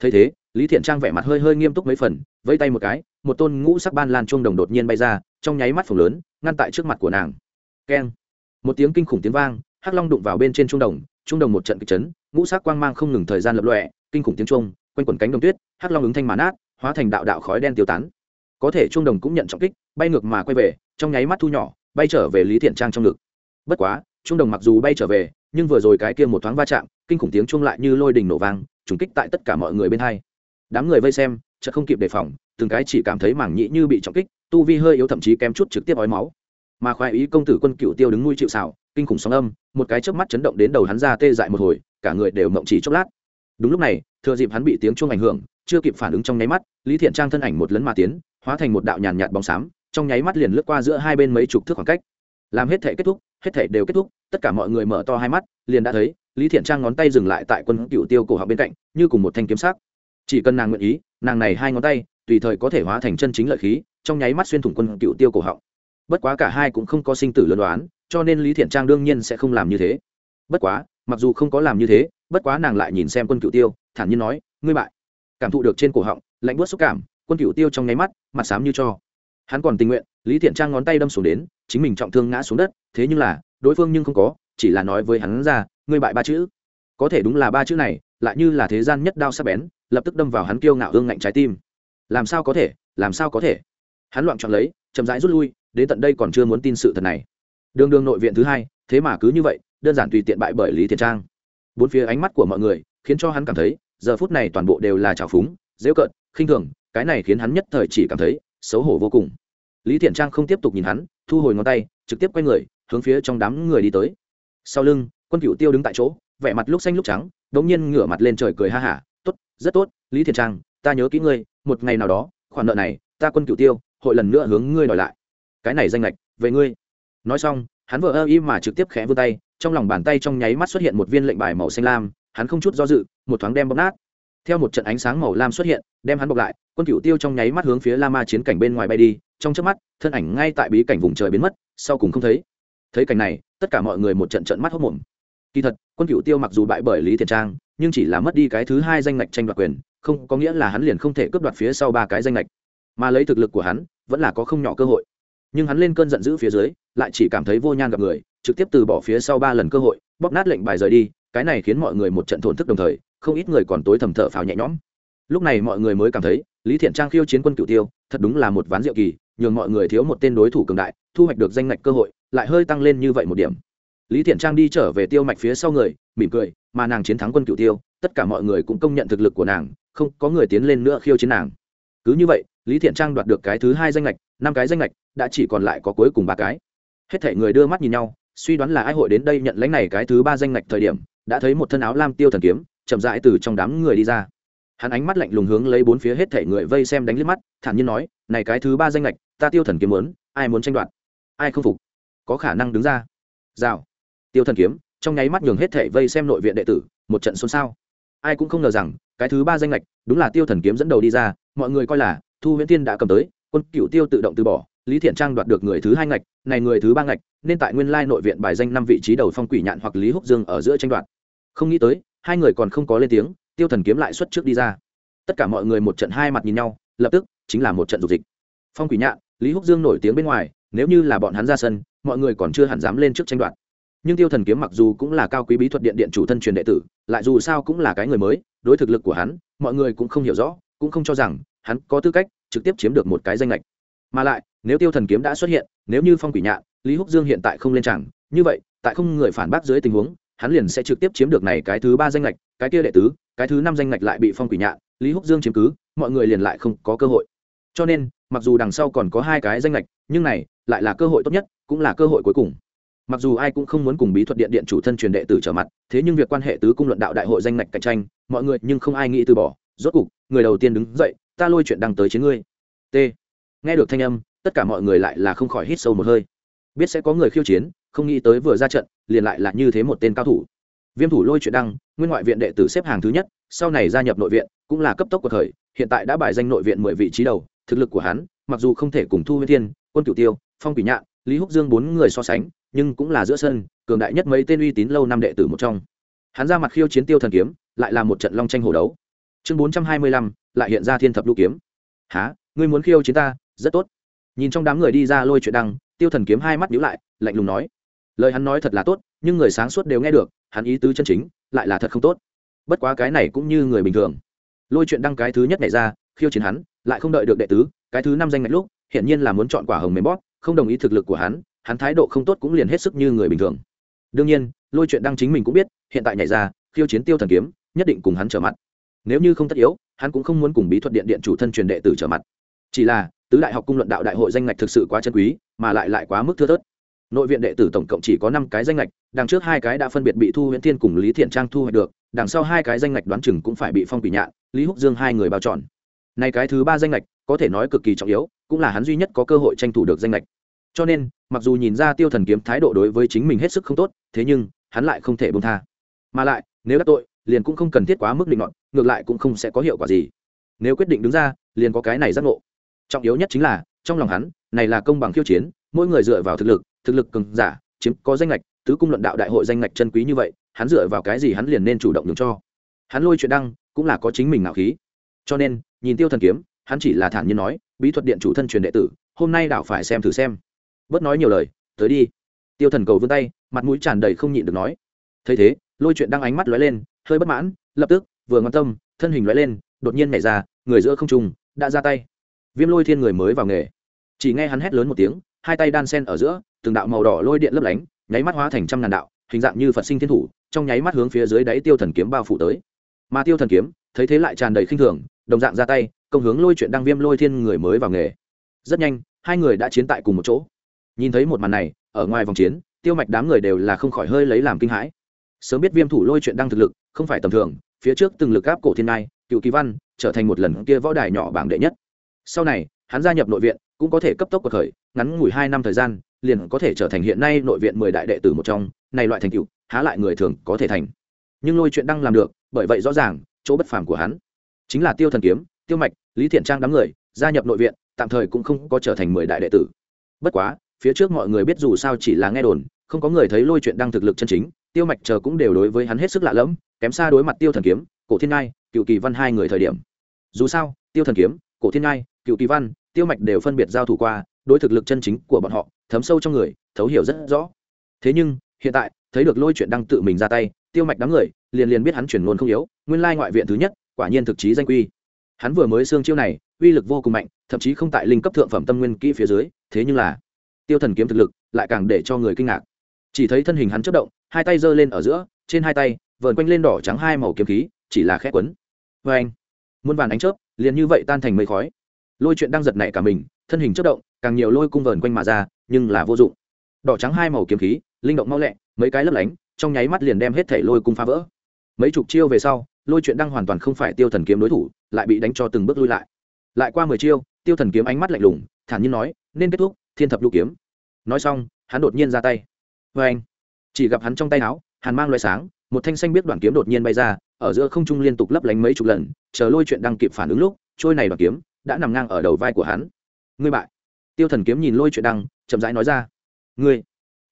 Thấy thế, lý thiện trang vẻ mặt hơi hơi nghiêm túc mấy phần, vẫy tay một cái, một tôn ngũ sắc ban lan chuông đồng đột nhiên bay ra, trong nháy mắt phồng lớn, ngăn tại trước mặt của nàng. Keng. Một tiếng kinh khủng tiếng vang, hắc long đụng vào bên trên trung đồng trung đồng một trận kịch chấn, ngũ sắc quang mang không ngừng thời gian lập lọe kinh khủng tiếng trung quanh quẩn cánh đồng tuyết, hắc long ứng thanh màn nát hóa thành đạo đạo khói đen tiêu tán. Có thể trung đồng cũng nhận trọng kích, bay ngược mà quay về, trong nháy mắt thu nhỏ, bay trở về lý thiện trang trong ngực. Bất quá trung đồng mặc dù bay trở về, nhưng vừa rồi cái kia một thoáng va chạm, kinh khủng tiếng chuông lại như lôi đình nổ vang, trùng kích tại tất cả mọi người bên hai. Đám người vây xem, chợt không kịp đề phòng, từng cái chỉ cảm thấy mảng nhĩ như bị trọng kích, tu vi hơi yếu thậm chí kém chút trực tiếp ói máu. Mà khoái ý công tử quân cựu tiêu đứng nuôi chịu xào, kinh khủng sóng âm, một cái chớp mắt chấn động đến đầu hắn ra tê dại một hồi, cả người đều mộng chỉ chốc lát. Đúng lúc này, thừa dịp hắn bị tiếng chuông ảnh hưởng chưa kịp phản ứng trong nháy mắt, lý thiện trang thân ảnh một lấn mà tiến, hóa thành một đạo nhàn nhạt bóng xám, trong nháy mắt liền lướt qua giữa hai bên mấy chục thước khoảng cách. Làm hết thể kết thúc, hết thể đều kết thúc, tất cả mọi người mở to hai mắt, liền đã thấy, lý thiện trang ngón tay dừng lại tại quân cựu tiêu cổ học bên cạnh, như cùng một thanh kiếm sắc. Chỉ cần nàng nguyện ý, nàng này hai ngón tay, tùy thời có thể hóa thành chân chính lợi khí, trong nháy mắt xuyên thủng quân cựu tiêu cổ họng. Bất quá cả hai cũng không có sinh tử lân đoán, cho nên lý thiện trang đương nhiên sẽ không làm như thế. Bất quá, mặc dù không có làm như thế, bất quá nàng lại nhìn xem quân cựu tiêu, thản nhiên nói, ngươi bại cảm thụ được trên cổ họng, lạnh buốt xúc cảm, quân cựu tiêu trong nháy mắt, mặt xám như cho. Hắn còn tình nguyện, lý thiện trang ngón tay đâm xuống đến, chính mình trọng thương ngã xuống đất, thế nhưng là, đối phương nhưng không có, chỉ là nói với hắn ra, ngươi bại ba chữ. Có thể đúng là ba chữ này, lại như là thế gian nhất đao sắp bén, lập tức đâm vào hắn kiêu ngạo ương ngạnh trái tim. Làm sao có thể, làm sao có thể? Hắn loạn chọn lấy, chậm rãi rút lui, đến tận đây còn chưa muốn tin sự thật này. Đường đường nội viện thứ hai, thế mà cứ như vậy, đơn giản tùy tiện bại bởi lý thiện trang. Bốn phía ánh mắt của mọi người, khiến cho hắn cảm thấy giờ phút này toàn bộ đều là trào phúng, dễu cợt, khinh thường, cái này khiến hắn nhất thời chỉ cảm thấy xấu hổ vô cùng. Lý thiện trang không tiếp tục nhìn hắn, thu hồi ngón tay, trực tiếp quay người, hướng phía trong đám người đi tới. Sau lưng, quân cựu tiêu đứng tại chỗ, vẻ mặt lúc xanh lúc trắng đ ỗ n g nhiên ngửa mặt lên trời cười ha hả, tốt, rất tốt, lý thiện trang, ta nhớ kỹ ngươi, một ngày nào đó, khoản nợ này, ta quân cựu tiêu, hội lần nữa hướng ngươi đòi lại. Cái này danh lệch, về ngươi. Nói xong, hắn vừa ơ y mà trực tiếp khẽ vươn tay, trong lòng bàn tay trong nháy mắt xuất hiện một viên lệnh bài màu xanh lam hắn không chút do dự, một thoáng đem bóp nát. Theo một trận ánh sáng màu lam xuất hiện, đem hắn bọc lại, quân cựu tiêu trong nháy mắt hướng phía la ma chiến cảnh bên ngoài bay đi, trong chớp mắt, thân ảnh ngay tại bí cảnh vùng trời biến mất, sau cùng không thấy. Thấy cảnh này, tất cả mọi người một trận trận mắt hốc mồm. Kỳ thật, quân cựu tiêu mặc dù bại bởi lý thiện trang, nhưng chỉ là mất đi cái thứ hai danh ngạch tranh đoạt quyền, không, có nghĩa là hắn liền không thể cướp đoạt phía sau ba cái danh ngạch. Mà lấy thực lực của hắn, vẫn là có không nhỏ cơ hội. Nhưng hắn lên cơn giận dữ phía dưới, lại chỉ cảm thấy vô nhan gặp người, trực tiếp từ bỏ phía sau ba lần cơ hội, bóp nát lệnh bài rời đi cái này khiến mọi người một trận thổn thức đồng thời, không ít người còn tối thầm thở phào nhẹ nhõm. Lúc này mọi người mới cảm thấy, lý thiện trang khiêu chiến quân cựu tiêu, thật đúng là một ván diệu kỳ, nhường mọi người thiếu một tên đối thủ cường đại, thu hoạch được danh ngạch cơ hội, lại hơi tăng lên như vậy một điểm. Lý thiện trang đi trở về tiêu mạch phía sau người, mỉm cười, mà nàng chiến thắng quân cựu tiêu, tất cả mọi người cũng công nhận thực lực của nàng, không có người tiến lên nữa khiêu chiến nàng. Cứ như vậy, lý thiện trang đoạt được cái thứ hai danh lệch năm cái danh lệch đã chỉ còn lại có cuối cùng ba cái. Hết thể người đưa mắt nhìn nhau, suy đoán là ai hội đến đây nhận lãnh này cái thứ ba danh lệch thời điểm đã thấy một thân áo lam tiêu thần kiếm, chậm rãi từ trong đám người đi ra. Hắn ánh mắt lạnh lùng hướng lấy bốn phía hết thể người vây xem đánh liếc mắt, thản nhiên nói, này cái thứ ba danh lệch ta tiêu thần kiếm muốn, ai muốn tranh đoạt? Ai không phục? Có khả năng đứng ra. Rào. Tiêu thần kiếm, trong nháy mắt nhường hết thể vây xem nội viện đệ tử, một trận xôn xao. Ai cũng không ngờ rằng, cái thứ ba danh lệch đúng là tiêu thần kiếm dẫn đầu đi ra, mọi người coi là, thu huyễn tiên đã cầm tới, quân cựu tiêu tự động từ bỏ, lý thiện trang đoạt được người thứ hai ngạch, này người thứ ba ngạch, nên tại nguyên lai nội viện bài danh năm vị trí đầu phong quỷ nhạn hoặc lý húc dương ở giữa tranh đoạt không nghĩ tới, hai người còn không có lên tiếng, tiêu thần kiếm lại xuất trước đi ra. Tất cả mọi người một trận hai mặt nhìn nhau, lập tức, chính là một trận dục dịch. Phong quỷ nhạn, lý húc dương nổi tiếng bên ngoài, nếu như là bọn hắn ra sân, mọi người còn chưa hẳn dám lên trước tranh đoạt. Nhưng tiêu thần kiếm mặc dù cũng là cao quý bí thuật điện điện chủ thân truyền đệ tử, lại dù sao cũng là cái người mới, đối thực lực của hắn, mọi người cũng không hiểu rõ, cũng không cho rằng, hắn có tư cách trực tiếp chiếm được một cái danh lệch mà lại, nếu tiêu thần kiếm đã xuất hiện, nếu như phong quỷ nhạn, lý húc dương hiện tại không lên chẳng, như vậy, tại không người phản bác dưới tình huống hắn liền sẽ trực tiếp chiếm được này cái thứ ba danh lệch cái kia đệ tứ, cái thứ năm danh lệch lại bị phong quỷ nhạn, lý húc dương chiếm cứ, mọi người liền lại không có cơ hội. Cho nên, mặc dù đằng sau còn có hai cái danh lệch nhưng này lại là cơ hội tốt nhất, cũng là cơ hội cuối cùng. Mặc dù ai cũng không muốn cùng bí thuật điện điện chủ thân truyền đệ tử trở mặt, thế nhưng việc quan hệ tứ cung luận đạo đại hội danh lệch cạnh tranh, mọi người nhưng không ai nghĩ từ bỏ. Rốt cục, người đầu tiên đứng dậy, ta lôi chuyện đăng tới chiến ngươi. T. Nghe được thanh âm, tất cả mọi người lại là không khỏi hít sâu một hơi. Biết sẽ có người khiêu chiến không nghĩ tới vừa ra trận, liền lại là như thế một tên cao thủ. Viêm thủ lôi chuyện đăng, nguyên ngoại viện đệ tử xếp hàng thứ nhất, sau này gia nhập nội viện, cũng là cấp tốc của thời, hiện tại đã bài danh nội viện mười vị trí đầu, thực lực của hắn, mặc dù không thể cùng thu huyết thiên, quân cửu tiêu, phong quỷ nhạn, lý húc dương bốn người so sánh, nhưng cũng là giữa sân, cường đại nhất mấy tên uy tín lâu năm đệ tử một trong. Hắn ra mặt khiêu chiến tiêu thần kiếm, lại là một trận long tranh hổ đấu. Chương bốn trăm hai mươi lăm, lại hiện ra thiên thập lưu kiếm. Há ngươi muốn khiêu chiến ta? Rất tốt. Nhìn trong đám người đi ra lôi chuyện đăng, tiêu thần kiếm hai mắt nhíu lại, lạnh lùng nói lời hắn nói thật là tốt, nhưng người sáng suốt đều nghe được, hắn ý tứ chân chính lại là thật không tốt. Bất quá cái này cũng như người bình thường. Lôi chuyện đăng cái thứ nhất này ra, khiêu chiến hắn, lại không đợi được đệ tứ, cái thứ năm danh ngạch lúc hiện nhiên là muốn chọn quả hồng mềm bóp, không đồng ý thực lực của hắn hắn thái độ không tốt cũng liền hết sức như người bình thường. Đương nhiên, lôi chuyện đăng chính mình cũng biết, hiện tại nhảy ra, khiêu chiến tiêu thần kiếm, nhất định cùng hắn trở mặt. Nếu như không tất yếu, hắn cũng không muốn cùng bí thuật điện điện chủ thân truyền đệ tử trở mặt. Chỉ là, tứ đại học cung luận đạo đại hội danh ngạch thực sự quá chân quý, mà lại lại quá mức thưa thớt nội viện đệ tử tổng cộng chỉ có năm cái danh ngạch, đằng trước hai cái đã phân biệt bị thu huyễn thiên cùng lý thiện trang thu hoạch được, đằng sau hai cái danh ngạch đoán chừng cũng phải bị phong quỷ nhạn, lý húc dương hai người bao tròn nay cái thứ ba danh ngạch, có thể nói cực kỳ trọng yếu, cũng là hắn duy nhất có cơ hội tranh thủ được danh ngạch. Cho nên, mặc dù nhìn ra tiêu thần kiếm thái độ đối với chính mình hết sức không tốt, thế nhưng, hắn lại không thể bông tha. Mà lại, nếu đắc tội, liền cũng không cần thiết quá mức định luận ngược lại cũng không sẽ có hiệu quả gì. Nếu quyết định đứng ra, liền có cái này giác ngộ. Trọng yếu nhất chính là, trong lòng hắn, này là công bằng khiêu chiến, mỗi người dựa vào thực lực thực lực cường giả, chiếm có danh lệch tứ cung luận đạo đại hội danh lệch chân quý như vậy, hắn dựa vào cái gì hắn liền nên chủ động nhường cho? Hắn lôi chuyện đăng, cũng là có chính mình ngạo khí. Cho nên, nhìn tiêu thần kiếm, hắn chỉ là thản nhiên nói, bí thuật điện chủ thân truyền đệ tử, hôm nay đảo phải xem thử xem. Bớt nói nhiều lời, tới đi. Tiêu thần cầu vươn tay, mặt mũi tràn đầy không nhịn được nói. Thấy thế, lôi chuyện đăng ánh mắt lóe lên, hơi bất mãn, lập tức, vừa quan tâm, thân hình lóe lên, đột nhiên nhảy ra, người giữa không trùng đã ra tay. Viêm lôi thiên người mới vào nghề. Chỉ nghe hắn hét lớn một tiếng hai tay đan sen ở giữa, từng đạo màu đỏ lôi điện lấp lánh, nháy mắt hóa thành trăm ngàn đạo, hình dạng như phật sinh thiên thủ, trong nháy mắt hướng phía dưới đáy tiêu thần kiếm bao phủ tới. Mà tiêu thần kiếm, thấy thế lại tràn đầy khinh thường, đồng dạng ra tay, công hướng lôi chuyện đăng viêm lôi thiên người mới vào nghề. Rất nhanh, hai người đã chiến tại cùng một chỗ. Nhìn thấy một màn này, ở ngoài vòng chiến, tiêu mạch đám người đều là không khỏi hơi lấy làm kinh hãi. Sớm biết viêm thủ lôi chuyện đăng thực lực, không phải tầm thường, phía trước từng lực áp cổ thiên nai cựu kỳ văn, trở thành một lần kia võ đài nhỏ bảng đệ nhất. Sau này, hắn gia nhập nội viện cũng có thể cấp tốc cuộc khởi, ngắn ngủi hai năm thời gian, liền có thể trở thành hiện nay nội viện mười đại đệ tử một trong, này loại thành tựu, há lại người thường có thể thành. Nhưng lôi chuyện đang làm được, bởi vậy rõ ràng, chỗ bất phàm của hắn chính là tiêu thần kiếm, tiêu mạch, lý thiện trang đám người, gia nhập nội viện, tạm thời cũng không có trở thành mười đại đệ tử. Bất quá, phía trước mọi người biết dù sao chỉ là nghe đồn, không có người thấy lôi chuyện đang thực lực chân chính, tiêu mạch chờ cũng đều đối với hắn hết sức lạ lẫm, kém xa đối mặt tiêu thần kiếm, cổ thiên ngai, cựu kỳ văn hai người thời điểm. Dù sao, tiêu thần kiếm, cổ thiên ngai, cựu kỳ văn tiêu mạch đều phân biệt giao thủ qua, đối thực lực chân chính của bọn họ, thấm sâu trong người, thấu hiểu rất rõ. Thế nhưng, hiện tại, thấy được lôi chuyện đang tự mình ra tay, tiêu mạch đám người, liền liền biết hắn chuyển ngôn không yếu, nguyên lai ngoại viện thứ nhất, quả nhiên thực chí danh quy hắn vừa mới xương chiêu này, uy lực vô cùng mạnh, thậm chí không tại linh cấp thượng phẩm tâm nguyên kỹ phía dưới, thế nhưng là, tiêu thần kiếm thực lực, lại càng để cho người kinh ngạc. Chỉ thấy thân hình hắn chất động, hai tay giơ lên ở giữa, trên hai tay, vờn quanh lên đỏ trắng hai màu kiếm khí, chỉ là khẽ quấn. Vê anh muôn vàn ánh chớp, liền như vậy tan thành mây khói lôi chuyện đang giật nảy cả mình, thân hình chất động, càng nhiều lôi cung vờn quanh mà ra, nhưng là vô dụng. Đỏ trắng hai màu kiếm khí, linh động mau lẹ, mấy cái lấp lánh, trong nháy mắt liền đem hết thảy lôi cung phá vỡ. Mấy chục chiêu về sau, lôi chuyện đang hoàn toàn không phải tiêu thần kiếm đối thủ, lại bị đánh cho từng bước lui lại. Lại qua mười chiêu, tiêu thần kiếm ánh mắt lạnh lùng, thản nhiên nói, nên kết thúc, thiên thập lưu kiếm. Nói xong, hắn đột nhiên ra tay. Vê anh, chỉ gặp hắn trong tay áo, hàn mang loại sáng, một thanh xanh biết đoạn kiếm đột nhiên bay ra, ở giữa không trung liên tục lấp lánh mấy chục lần, chờ lôi chuyện đang kịp phản ứng lúc, trôi này đoạn kiếm đã nằm ngang ở đầu vai của hắn. Ngươi bại. Tiêu thần kiếm nhìn lôi chuyện đăng, chậm rãi nói ra. Ngươi.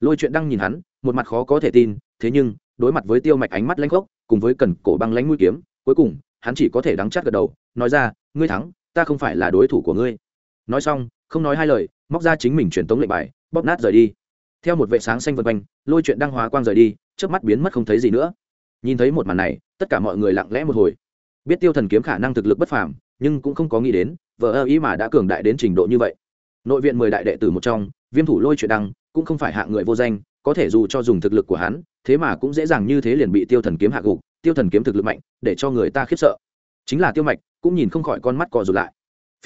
Lôi chuyện đăng nhìn hắn, một mặt khó có thể tin, thế nhưng, đối mặt với tiêu mạch ánh mắt lãnh gốc cùng với cần cổ băng lãnh mũi kiếm, cuối cùng, hắn chỉ có thể đắng chát gật đầu, nói ra, ngươi thắng, ta không phải là đối thủ của ngươi. Nói xong, không nói hai lời, móc ra chính mình truyền tống lệnh bài, bóp nát rời đi. Theo một vệ sáng xanh vân quanh, lôi chuyện đăng hóa quang rời đi trước mắt biến mất không thấy gì nữa. Nhìn thấy một màn này, tất cả mọi người lặng lẽ một hồi. Biết tiêu thần kiếm khả năng thực lực bất phàm nhưng cũng không có nghĩ đến vợ ơ ý mà đã cường đại đến trình độ như vậy. Nội viện mười đại đệ tử một trong, viêm thủ lôi chuyện đăng, cũng không phải hạ người vô danh, có thể dù cho dùng thực lực của hắn, thế mà cũng dễ dàng như thế liền bị tiêu thần kiếm hạ gục, tiêu thần kiếm thực lực mạnh, để cho người ta khiếp sợ. Chính là tiêu mạch, cũng nhìn không khỏi con mắt cò rụt lại.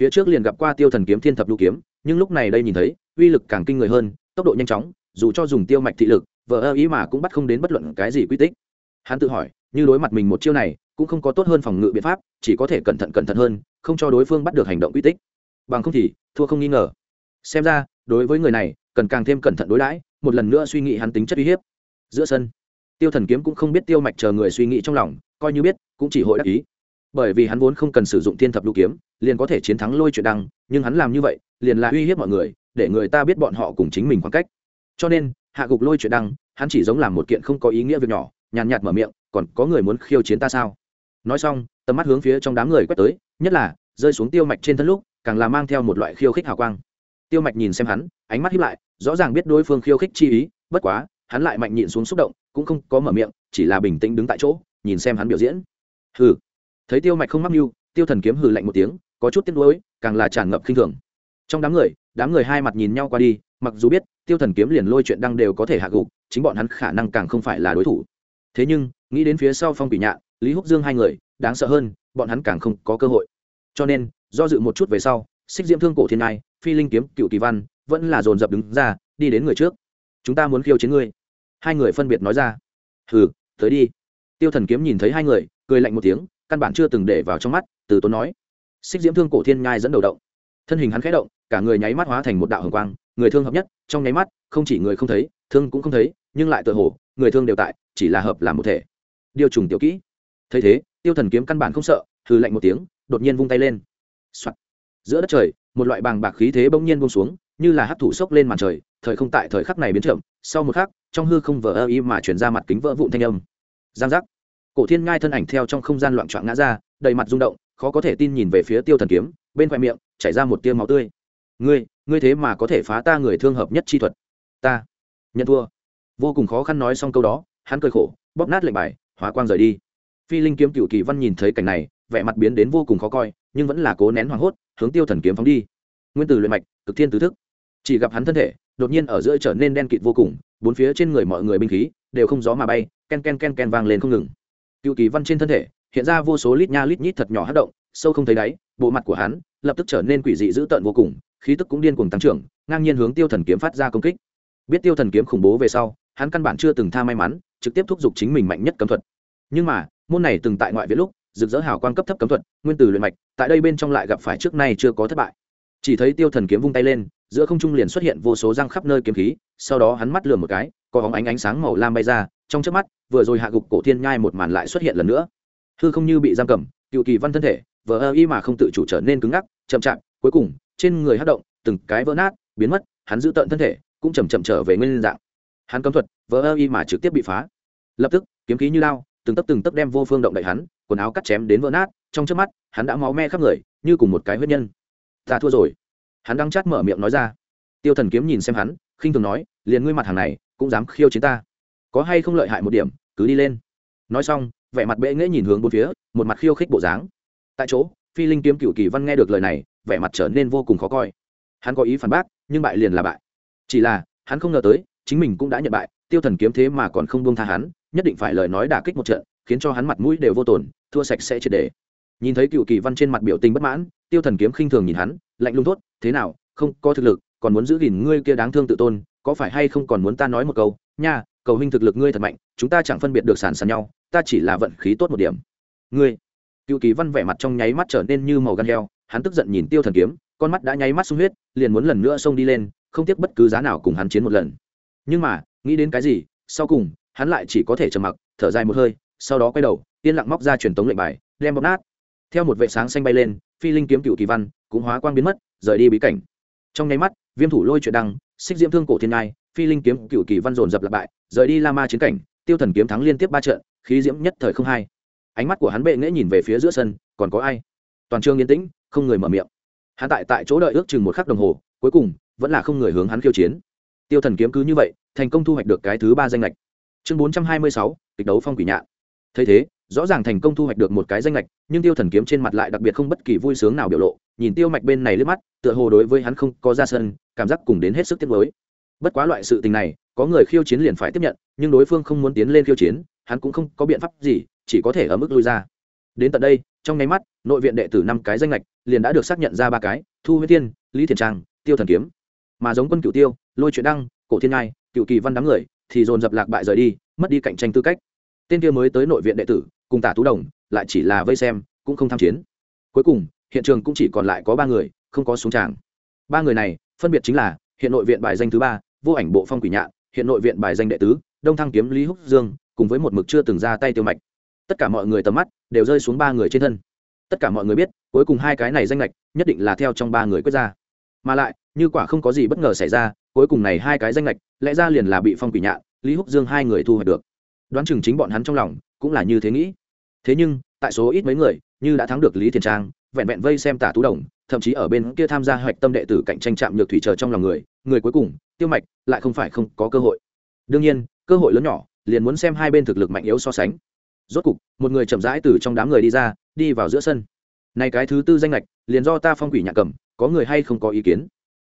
Phía trước liền gặp qua tiêu thần kiếm thiên thập lưu kiếm, nhưng lúc này đây nhìn thấy, uy lực càng kinh người hơn, tốc độ nhanh chóng, dù cho dùng tiêu mạch thị lực vợ ơ ý mà cũng bắt không đến bất luận cái gì quy tích. Hắn tự hỏi, như đối mặt mình một chiêu này cũng không có tốt hơn phòng ngự biện pháp, chỉ có thể cẩn thận cẩn thận hơn, không cho đối phương bắt được hành động quy tích. Bằng không thì, thua không nghi ngờ. Xem ra, đối với người này, cần càng thêm cẩn thận đối đãi, một lần nữa suy nghĩ hắn tính chất uy hiếp. Giữa sân, tiêu thần kiếm cũng không biết tiêu mạch chờ người suy nghĩ trong lòng, coi như biết, cũng chỉ hội đắc ý. Bởi vì hắn vốn không cần sử dụng thiên thập lưu kiếm, liền có thể chiến thắng lôi chuyện đăng, nhưng hắn làm như vậy, liền là uy hiếp mọi người, để người ta biết bọn họ cùng chính mình khoảng cách. Cho nên, hạ gục lôi chuyện đăng, hắn chỉ giống làm một kiện không có ý nghĩa việc nhỏ, nhàn nhạt mở miệng, còn có người muốn khiêu chiến ta sao? Nói xong, tầm mắt hướng phía trong đám người quét tới, nhất là, rơi xuống tiêu mạch trên thân lúc, càng là mang theo một loại khiêu khích hào quang. Tiêu mạch nhìn xem hắn, ánh mắt hiếp lại, rõ ràng biết đối phương khiêu khích chi ý, bất quá, hắn lại mạnh nhịn xuống xúc động, cũng không có mở miệng, chỉ là bình tĩnh đứng tại chỗ, nhìn xem hắn biểu diễn. Hừ. Thấy tiêu mạch không mắc mưu, tiêu thần kiếm hừ lạnh một tiếng, có chút tiếc nuối, càng là tràn ngập khinh thường. Trong đám người đám người hai mặt nhìn nhau qua đi, mặc dù biết, tiêu thần kiếm liền lôi chuyện đăng đều có thể hạ gục, chính bọn hắn khả năng càng không phải là đối thủ. Thế nhưng, nghĩ đến phía sau phong quỷ nhạn lý húc dương hai người, đáng sợ hơn, bọn hắn càng không có cơ hội. Cho nên, do dự một chút về sau, xích diễm thương cổ thiên nai phi linh kiếm, cựu kỳ văn, vẫn là dồn dập đứng ra, đi đến người trước. Chúng ta muốn khiêu chiến ngươi. Hai người phân biệt nói ra. Hừ, tới đi. Tiêu thần kiếm nhìn thấy hai người, cười lạnh một tiếng, căn bản chưa từng để vào trong mắt, từ tốn nói. Xích diễm thương cổ thiên nhai dẫn đầu động. Thân hình hắn khẽ động, cả người nháy mắt hóa thành một đạo hồng quang, người thương hợp nhất, trong nháy mắt, không chỉ người không thấy, thương cũng không thấy, nhưng lại tự hồ, người thương đều tại, chỉ là hợp làm một thể. Điều trùng tiểu kỹ thấy thế, tiêu thần kiếm căn bản không sợ, hừ lạnh một tiếng, đột nhiên vung tay lên、Soạn. giữa đất trời, một loại bàng bạc khí thế bỗng nhiên buông xuống, như là hấp thụ sốc lên màn trời, thời không tại thời khắc này biến chậm, sau một khắc, trong hư không vỡ ơ y mà chuyển ra mặt kính vỡ vụn thanh âm. Giang giác. Cổ thiên ngai thân ảnh theo trong không gian loạn trọn ngã ra, đầy mặt rung động, khó có thể tin nhìn về phía tiêu thần kiếm, bên khoe miệng, chảy ra một tia máu tươi. Ngươi ngươi thế mà có thể phá ta người thương hợp nhất chi thuật? Ta. Nhận thua. Vô cùng khó khăn nói xong câu đó, hắn cười khổ, bóp nát lệnh bài, hóa quang rời đi phi linh kiếm cựu kỳ văn nhìn thấy cảnh này, vẻ mặt biến đến vô cùng khó coi, nhưng vẫn là cố nén hoảng hốt, hướng tiêu thần kiếm phóng đi. Nguyên tử luyện mạch, cực thiên tứ thức. Chỉ gặp hắn thân thể, đột nhiên ở giữa trở nên đen kịt vô cùng, bốn phía trên người mọi người binh khí đều không gió mà bay, ken ken ken ken vang lên không ngừng. Cựu kỳ văn trên thân thể, hiện ra vô số lít nha lít nhít thật nhỏ hát động, sâu không thấy đáy, bộ mặt của hắn lập tức trở nên quỷ dị dữ tợn vô cùng, khí tức cũng điên cuồng tăng trưởng, ngang nhiên hướng tiêu thần kiếm phát ra công kích. Biết tiêu thần kiếm khủng bố về sau, hắn căn bản chưa từng tha may mắn, trực tiếp thúc giục chính mình mạnh nhất cấm thuật. Nhưng mà môn này từng tại ngoại viện lúc, rực rỡ hào quang cấp thấp cấm thuật, nguyên tử luyện mạch, tại đây bên trong lại gặp phải trước nay chưa có thất bại. Chỉ thấy tiêu thần kiếm vung tay lên, giữa không trung liền xuất hiện vô số răng khắp nơi kiếm khí, sau đó hắn mắt lườm một cái, có hóng ánh ánh sáng màu lam bay ra, trong trước mắt, vừa rồi hạ gục cổ thiên nhai một màn lại xuất hiện lần nữa. Hư không như bị giam cầm, cựu kỳ văn thân thể, vờ ơ y mà không tự chủ trở nên cứng ngắc, chậm chạp, cuối cùng, trên người hát động, từng cái vỡ nát, biến mất, hắn giữ tận thân thể, cũng chầm chậm trở về nguyên dạng. Hắn cấm thuật, vờ ơ y mà trực tiếp bị phá. Lập tức, kiếm khí như lao từng tấc từng tấc đem vô phương động đậy hắn, quần áo cắt chém đến vỡ nát, trong trước mắt, hắn đã máu me khắp người, như cùng một cái huyết nhân. Ta thua rồi. Hắn đang chát mở miệng nói ra. Tiêu thần kiếm nhìn xem hắn, khinh thường nói, liền ngươi mặt hàng này, cũng dám khiêu chiến ta. Có hay không lợi hại một điểm, cứ đi lên. Nói xong, vẻ mặt bệ nghễ nhìn hướng bốn phía, một mặt khiêu khích bộ dáng. Tại chỗ, phi linh kiếm cựu kỳ văn nghe được lời này, vẻ mặt trở nên vô cùng khó coi. Hắn có ý phản bác, nhưng bại liền là bại. Chỉ là, hắn không ngờ tới, chính mình cũng đã nhận bại, tiêu thần kiếm thế mà còn không buông tha hắn nhất định phải lời nói đả kích một trận, khiến cho hắn mặt mũi đều vô tổn, thua sạch sẽ triệt đề nhìn thấy cựu kỳ văn trên mặt biểu tình bất mãn, tiêu thần kiếm khinh thường nhìn hắn, lạnh lùng thốt, thế nào, không có thực lực, còn muốn giữ gìn ngươi kia đáng thương tự tôn, có phải hay không còn muốn ta nói một câu, nha, cầu huynh thực lực ngươi thật mạnh, chúng ta chẳng phân biệt được sàn sàn nhau, ta chỉ là vận khí tốt một điểm. Ngươi? Cựu kỳ văn vẻ mặt trong nháy mắt trở nên như màu gan heo, hắn tức giận nhìn tiêu thần kiếm, con mắt đã nháy mắt sung huyết, liền muốn lần nữa xông đi lên, không tiếc bất cứ giá nào cùng hắn chiến một lần. Nhưng mà, nghĩ đến cái gì, sau cùng hắn lại chỉ có thể trầm mặc, thở dài một hơi, sau đó quay đầu, yên lặng móc ra truyền tống lệnh bài, đem bóp nát. Theo một vệ sáng xanh bay lên, phi linh kiếm cựu kỳ văn cũng hóa quang biến mất, rời đi bí cảnh. Trong nháy mắt, viêm thủ lôi chuyện đăng, xích diễm thương cổ thiên ngai, phi linh kiếm cựu kỳ văn dồn dập lặp bại rời đi la ma chiến cảnh, tiêu thần kiếm thắng liên tiếp ba trận, khí diễm nhất thời không hai. Ánh mắt của hắn bệ nghễ nhìn về phía giữa sân, còn có ai? Toàn trường yên tĩnh, không người mở miệng. Hắn tại tại chỗ đợi ước chừng một khắc đồng hồ, cuối cùng, vẫn là không người hướng hắn khiêu chiến. Tiêu thần kiếm cứ như vậy, thành công thu hoạch được cái thứ ba danh lệch chương bốn trăm hai mươi sáu, kịch đấu phong quỷ nhạn. Thấy thế, rõ ràng thành công thu hoạch được một cái danh lệch nhưng tiêu thần kiếm trên mặt lại đặc biệt không bất kỳ vui sướng nào biểu lộ, nhìn tiêu mạch bên này lướt mắt, tựa hồ đối với hắn không có ra sân, cảm giác cùng đến hết sức tiếc nuối. Bất quá loại sự tình này, có người khiêu chiến liền phải tiếp nhận, nhưng đối phương không muốn tiến lên khiêu chiến, hắn cũng không có biện pháp gì, chỉ có thể ở mức lui ra. Đến tận đây, trong nháy mắt, nội viện đệ tử năm cái danh lệch liền đã được xác nhận ra ba cái, thu huyết tiên lý thiền trang, tiêu thần kiếm. Mà giống quân cựu tiêu, lôi chuyện đăng, cổ thiên ngai, cựu kỳ văn đám người thì dồn dập lạc bại rời đi, mất đi cạnh tranh tư cách. Tên kia mới tới nội viện đệ tử, cùng tả tú đồng, lại chỉ là vây xem, cũng không tham chiến. Cuối cùng, hiện trường cũng chỉ còn lại có ba người, không có súng tràng. Ba người này, phân biệt chính là, hiện nội viện bài danh thứ ba, vô ảnh bộ phong quỷ nhạn, hiện nội viện bài danh đệ tứ, đông thăng kiếm lý húc dương, cùng với một mực chưa từng ra tay tiêu mạch. Tất cả mọi người tầm mắt đều rơi xuống ba người trên thân. Tất cả mọi người biết, cuối cùng hai cái này danh lệch nhất định là theo trong ba người quyết ra. Mà lại, như quả không có gì bất ngờ xảy ra cuối cùng này hai cái danh lệch, lẽ ra liền là bị phong quỷ nhạn lý húc dương hai người thu hoạch được. Đoán chừng chính bọn hắn trong lòng cũng là như thế nghĩ. Thế nhưng, tại số ít mấy người, như đã thắng được lý thiền trang, vẹn vẹn vây xem tả tú đồng, thậm chí ở bên kia tham gia hoạch tâm đệ tử cạnh tranh chạm nhược thủy chờ trong lòng người người cuối cùng, tiêu mạch, lại không phải không có cơ hội. Đương nhiên, cơ hội lớn nhỏ, liền muốn xem hai bên thực lực mạnh yếu so sánh. Rốt cục, một người chậm rãi từ trong đám người đi ra, đi vào giữa sân. Này cái thứ tư danh lệch, liền do ta phong quỷ nhạc cầm, có người hay không có ý kiến?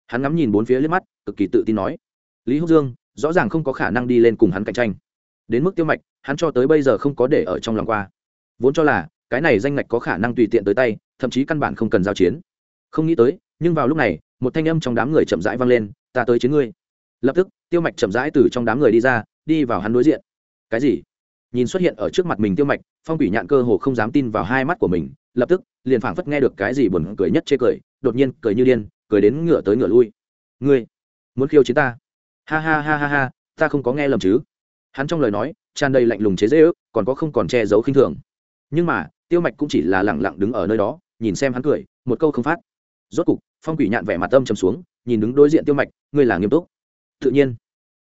Hắn ngắm nhìn bốn phía liếc mắt, cực kỳ tự tin nói. Lý húc dương, rõ ràng không có khả năng đi lên cùng hắn cạnh tranh. Đến mức tiêu mạch, hắn cho tới bây giờ không có để ở trong lòng qua. Vốn cho là, cái này danh ngạch có khả năng tùy tiện tới tay, thậm chí căn bản không cần giao chiến. Không nghĩ tới, nhưng vào lúc này, một thanh âm trong đám người chậm rãi vang lên, ta tới chiến ngươi. Lập tức, tiêu mạch chậm rãi từ trong đám người đi ra, đi vào hắn đối diện. Cái gì? Nhìn xuất hiện ở trước mặt mình tiêu mạch, phong quỷ nhạn cơ hồ không dám tin vào hai mắt của mình, lập tức, liền phảng phất nghe được cái gì buồn cười nhất chê cười, đột nhiên cười như điên cười đến ngựa tới ngựa lui. Ngươi muốn khiêu chiến ta? Ha ha ha ha ha, ta không có nghe lầm chứ. Hắn trong lời nói, tràn đầy lạnh lùng chế dễ ước còn có không còn che giấu khinh thường. Nhưng mà, tiêu mạch cũng chỉ là lẳng lặng đứng ở nơi đó, nhìn xem hắn cười, một câu không phát. Rốt cục, phong quỷ nhạn vẻ mặt tâm trầm xuống, nhìn đứng đối diện tiêu mạch, ngươi là nghiêm túc. Tự nhiên.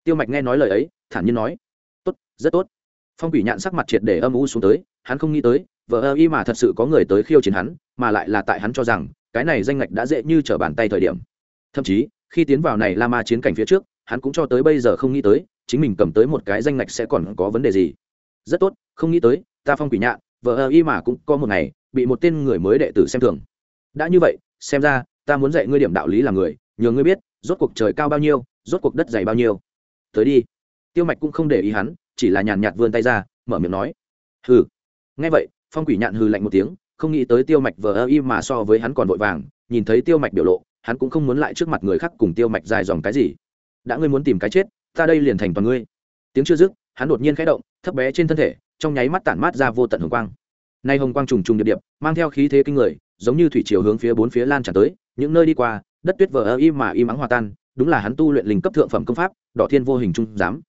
Tiêu mạch nghe nói lời ấy, thản nhiên nói. Tốt, rất tốt. Phong quỷ nhạn sắc mặt triệt để âm u xuống tới, hắn không nghĩ tới vợ ơ y mà thật sự có người tới khiêu chiến hắn, mà lại là tại hắn cho rằng cái này danh ngạch đã dễ như trở bàn tay thời điểm. Thậm chí, khi tiến vào này la ma chiến cảnh phía trước, hắn cũng cho tới bây giờ không nghĩ tới, chính mình cầm tới một cái danh ngạch sẽ còn có vấn đề gì. Rất tốt, không nghĩ tới, ta phong quỷ nhạn, vợ ơ y mà cũng có một ngày, bị một tên người mới đệ tử xem thường. Đã như vậy, xem ra, ta muốn dạy ngươi điểm đạo lý là người, nhờ ngươi biết, rốt cuộc trời cao bao nhiêu, rốt cuộc đất dày bao nhiêu. Tới đi. Tiêu mạch cũng không để ý hắn, chỉ là nhàn nhạt vươn tay ra, mở miệng nói. Hừ. Nghe vậy, phong quỷ nhạn hừ lạnh một tiếng không nghĩ tới tiêu mạch vờ ơ y mà so với hắn còn vội vàng, nhìn thấy tiêu mạch biểu lộ, hắn cũng không muốn lại trước mặt người khác cùng tiêu mạch dài dòng cái gì. Đã ngươi muốn tìm cái chết, ta đây liền thành toàn ngươi. Tiếng chưa dứt, hắn đột nhiên khẽ động, thấp bé trên thân thể, trong nháy mắt tản mát ra vô tận hồng quang. Nay hồng quang trùng trùng điệp điệp, mang theo khí thế kinh người, giống như thủy chiều hướng phía bốn phía lan tràn tới, những nơi đi qua, đất tuyết vờ ơ y mà im mắng hòa tan, đúng là hắn tu luyện linh cấp thượng phẩm công pháp, đỏ thiên vô hình trung giám.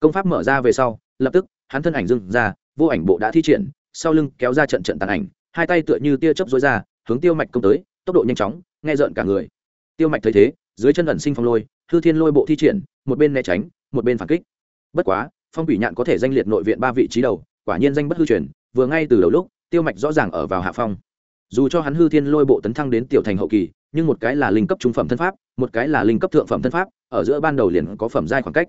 Công pháp mở ra về sau, lập tức, hắn thân ảnh dưng ra, vô ảnh bộ đã thi triển, sau lưng kéo ra trận trận tàn ảnh hai tay tựa như tia chớp rối ra, hướng tiêu mạch công tới, tốc độ nhanh chóng, nghe rợn cả người. Tiêu mạch thấy thế, dưới chân ẩn sinh phong lôi, hư thiên lôi bộ thi triển, một bên né tránh, một bên phản kích. Bất quá, phong quỷ nhạn có thể danh liệt nội viện ba vị trí đầu, quả nhiên danh bất hư truyền, vừa ngay từ đầu lúc, tiêu mạch rõ ràng ở vào hạ phong. Dù cho hắn hư thiên lôi bộ tấn thăng đến tiểu thành hậu kỳ, nhưng một cái là linh cấp trung phẩm thân pháp, một cái là linh cấp thượng phẩm thân pháp, ở giữa ban đầu liền có phẩm giai khoảng cách.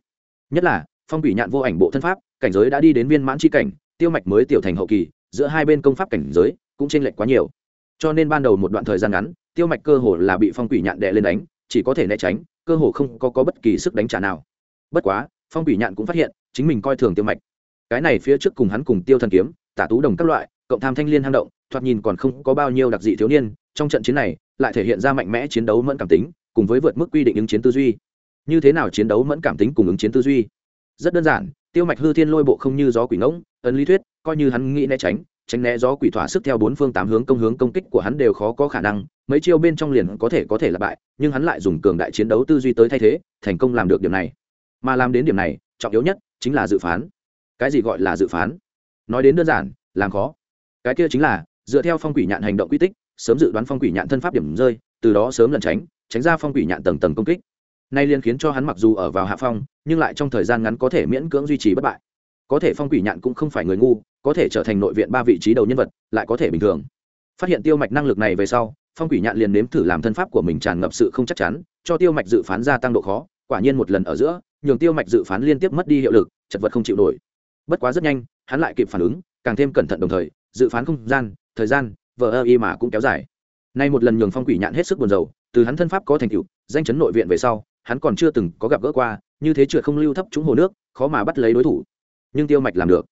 Nhất là, phong quỷ nhạn vô ảnh bộ thân pháp, cảnh giới đã đi đến viên mãn c cảnh, tiêu mạch mới tiểu thành hậu kỳ, giữa hai bên công pháp cảnh giới cũng chênh lệch quá nhiều. Cho nên ban đầu một đoạn thời gian ngắn tiêu mạch cơ hồ là bị phong quỷ nhạn đè lên đánh chỉ có thể né tránh cơ hồ không có, có bất kỳ sức đánh trả nào. Bất quá phong quỷ nhạn cũng phát hiện chính mình coi thường tiêu mạch. Cái này phía trước cùng hắn cùng tiêu thần kiếm tả tú đồng các loại cộng tham thanh liên hang động thoạt nhìn còn không có bao nhiêu đặc dị thiếu niên trong trận chiến này lại thể hiện ra mạnh mẽ chiến đấu mẫn cảm tính cùng với vượt mức quy định ứng chiến tư duy. Như thế nào chiến đấu mẫn cảm tính cùng ứng chiến tư duy? Rất đơn giản tiêu mạch hư thiên lôi bộ không như gió quỷ ngỗng ấn lý thuyết coi như hắn nghĩ né tránh tránh né gió quỷ thỏa sức theo bốn phương tám hướng công hướng công kích của hắn đều khó có khả năng, mấy chiêu bên trong liền có thể có thể là bại, nhưng hắn lại dùng cường đại chiến đấu tư duy tới thay thế, thành công làm được điểm này. Mà làm đến điểm này, trọng yếu nhất chính là dự phán. Cái gì gọi là dự phán? Nói đến đơn giản, làm khó. Cái kia chính là, dựa theo phong quỷ nhạn hành động quy tích, sớm dự đoán phong quỷ nhạn thân pháp điểm rơi, từ đó sớm lẩn tránh tránh ra phong quỷ nhạn tầng tầng công kích. Nay liên khiến cho hắn mặc dù ở vào hạ phong, nhưng lại trong thời gian ngắn có thể miễn cưỡng duy trì bất bại có thể phong quỷ nhạn cũng không phải người ngu, có thể trở thành nội viện ba vị trí đầu nhân vật, lại có thể bình thường. Phát hiện tiêu mạch năng lực này về sau, phong quỷ nhạn liền nếm thử làm thân pháp của mình tràn ngập sự không chắc chắn, cho tiêu mạch dự phán gia tăng độ khó, quả nhiên một lần ở giữa, nhường tiêu mạch dự phán liên tiếp mất đi hiệu lực, chật vật không chịu nổi. Bất quá rất nhanh, hắn lại kịp phản ứng, càng thêm cẩn thận đồng thời, dự phán không gian, thời gian, vờ ơ y mà cũng kéo dài. Nay một lần nhường phong quỷ nhạn hết sức buồn rầu, từ hắn thân pháp có thành tựu, danh chấn nội viện về sau, hắn còn chưa từng có gặp gỡ qua, như thế trượt không lưu thấp trúng hồ nước, khó mà bắt lấy đối thủ nhưng tiêu mạch làm được.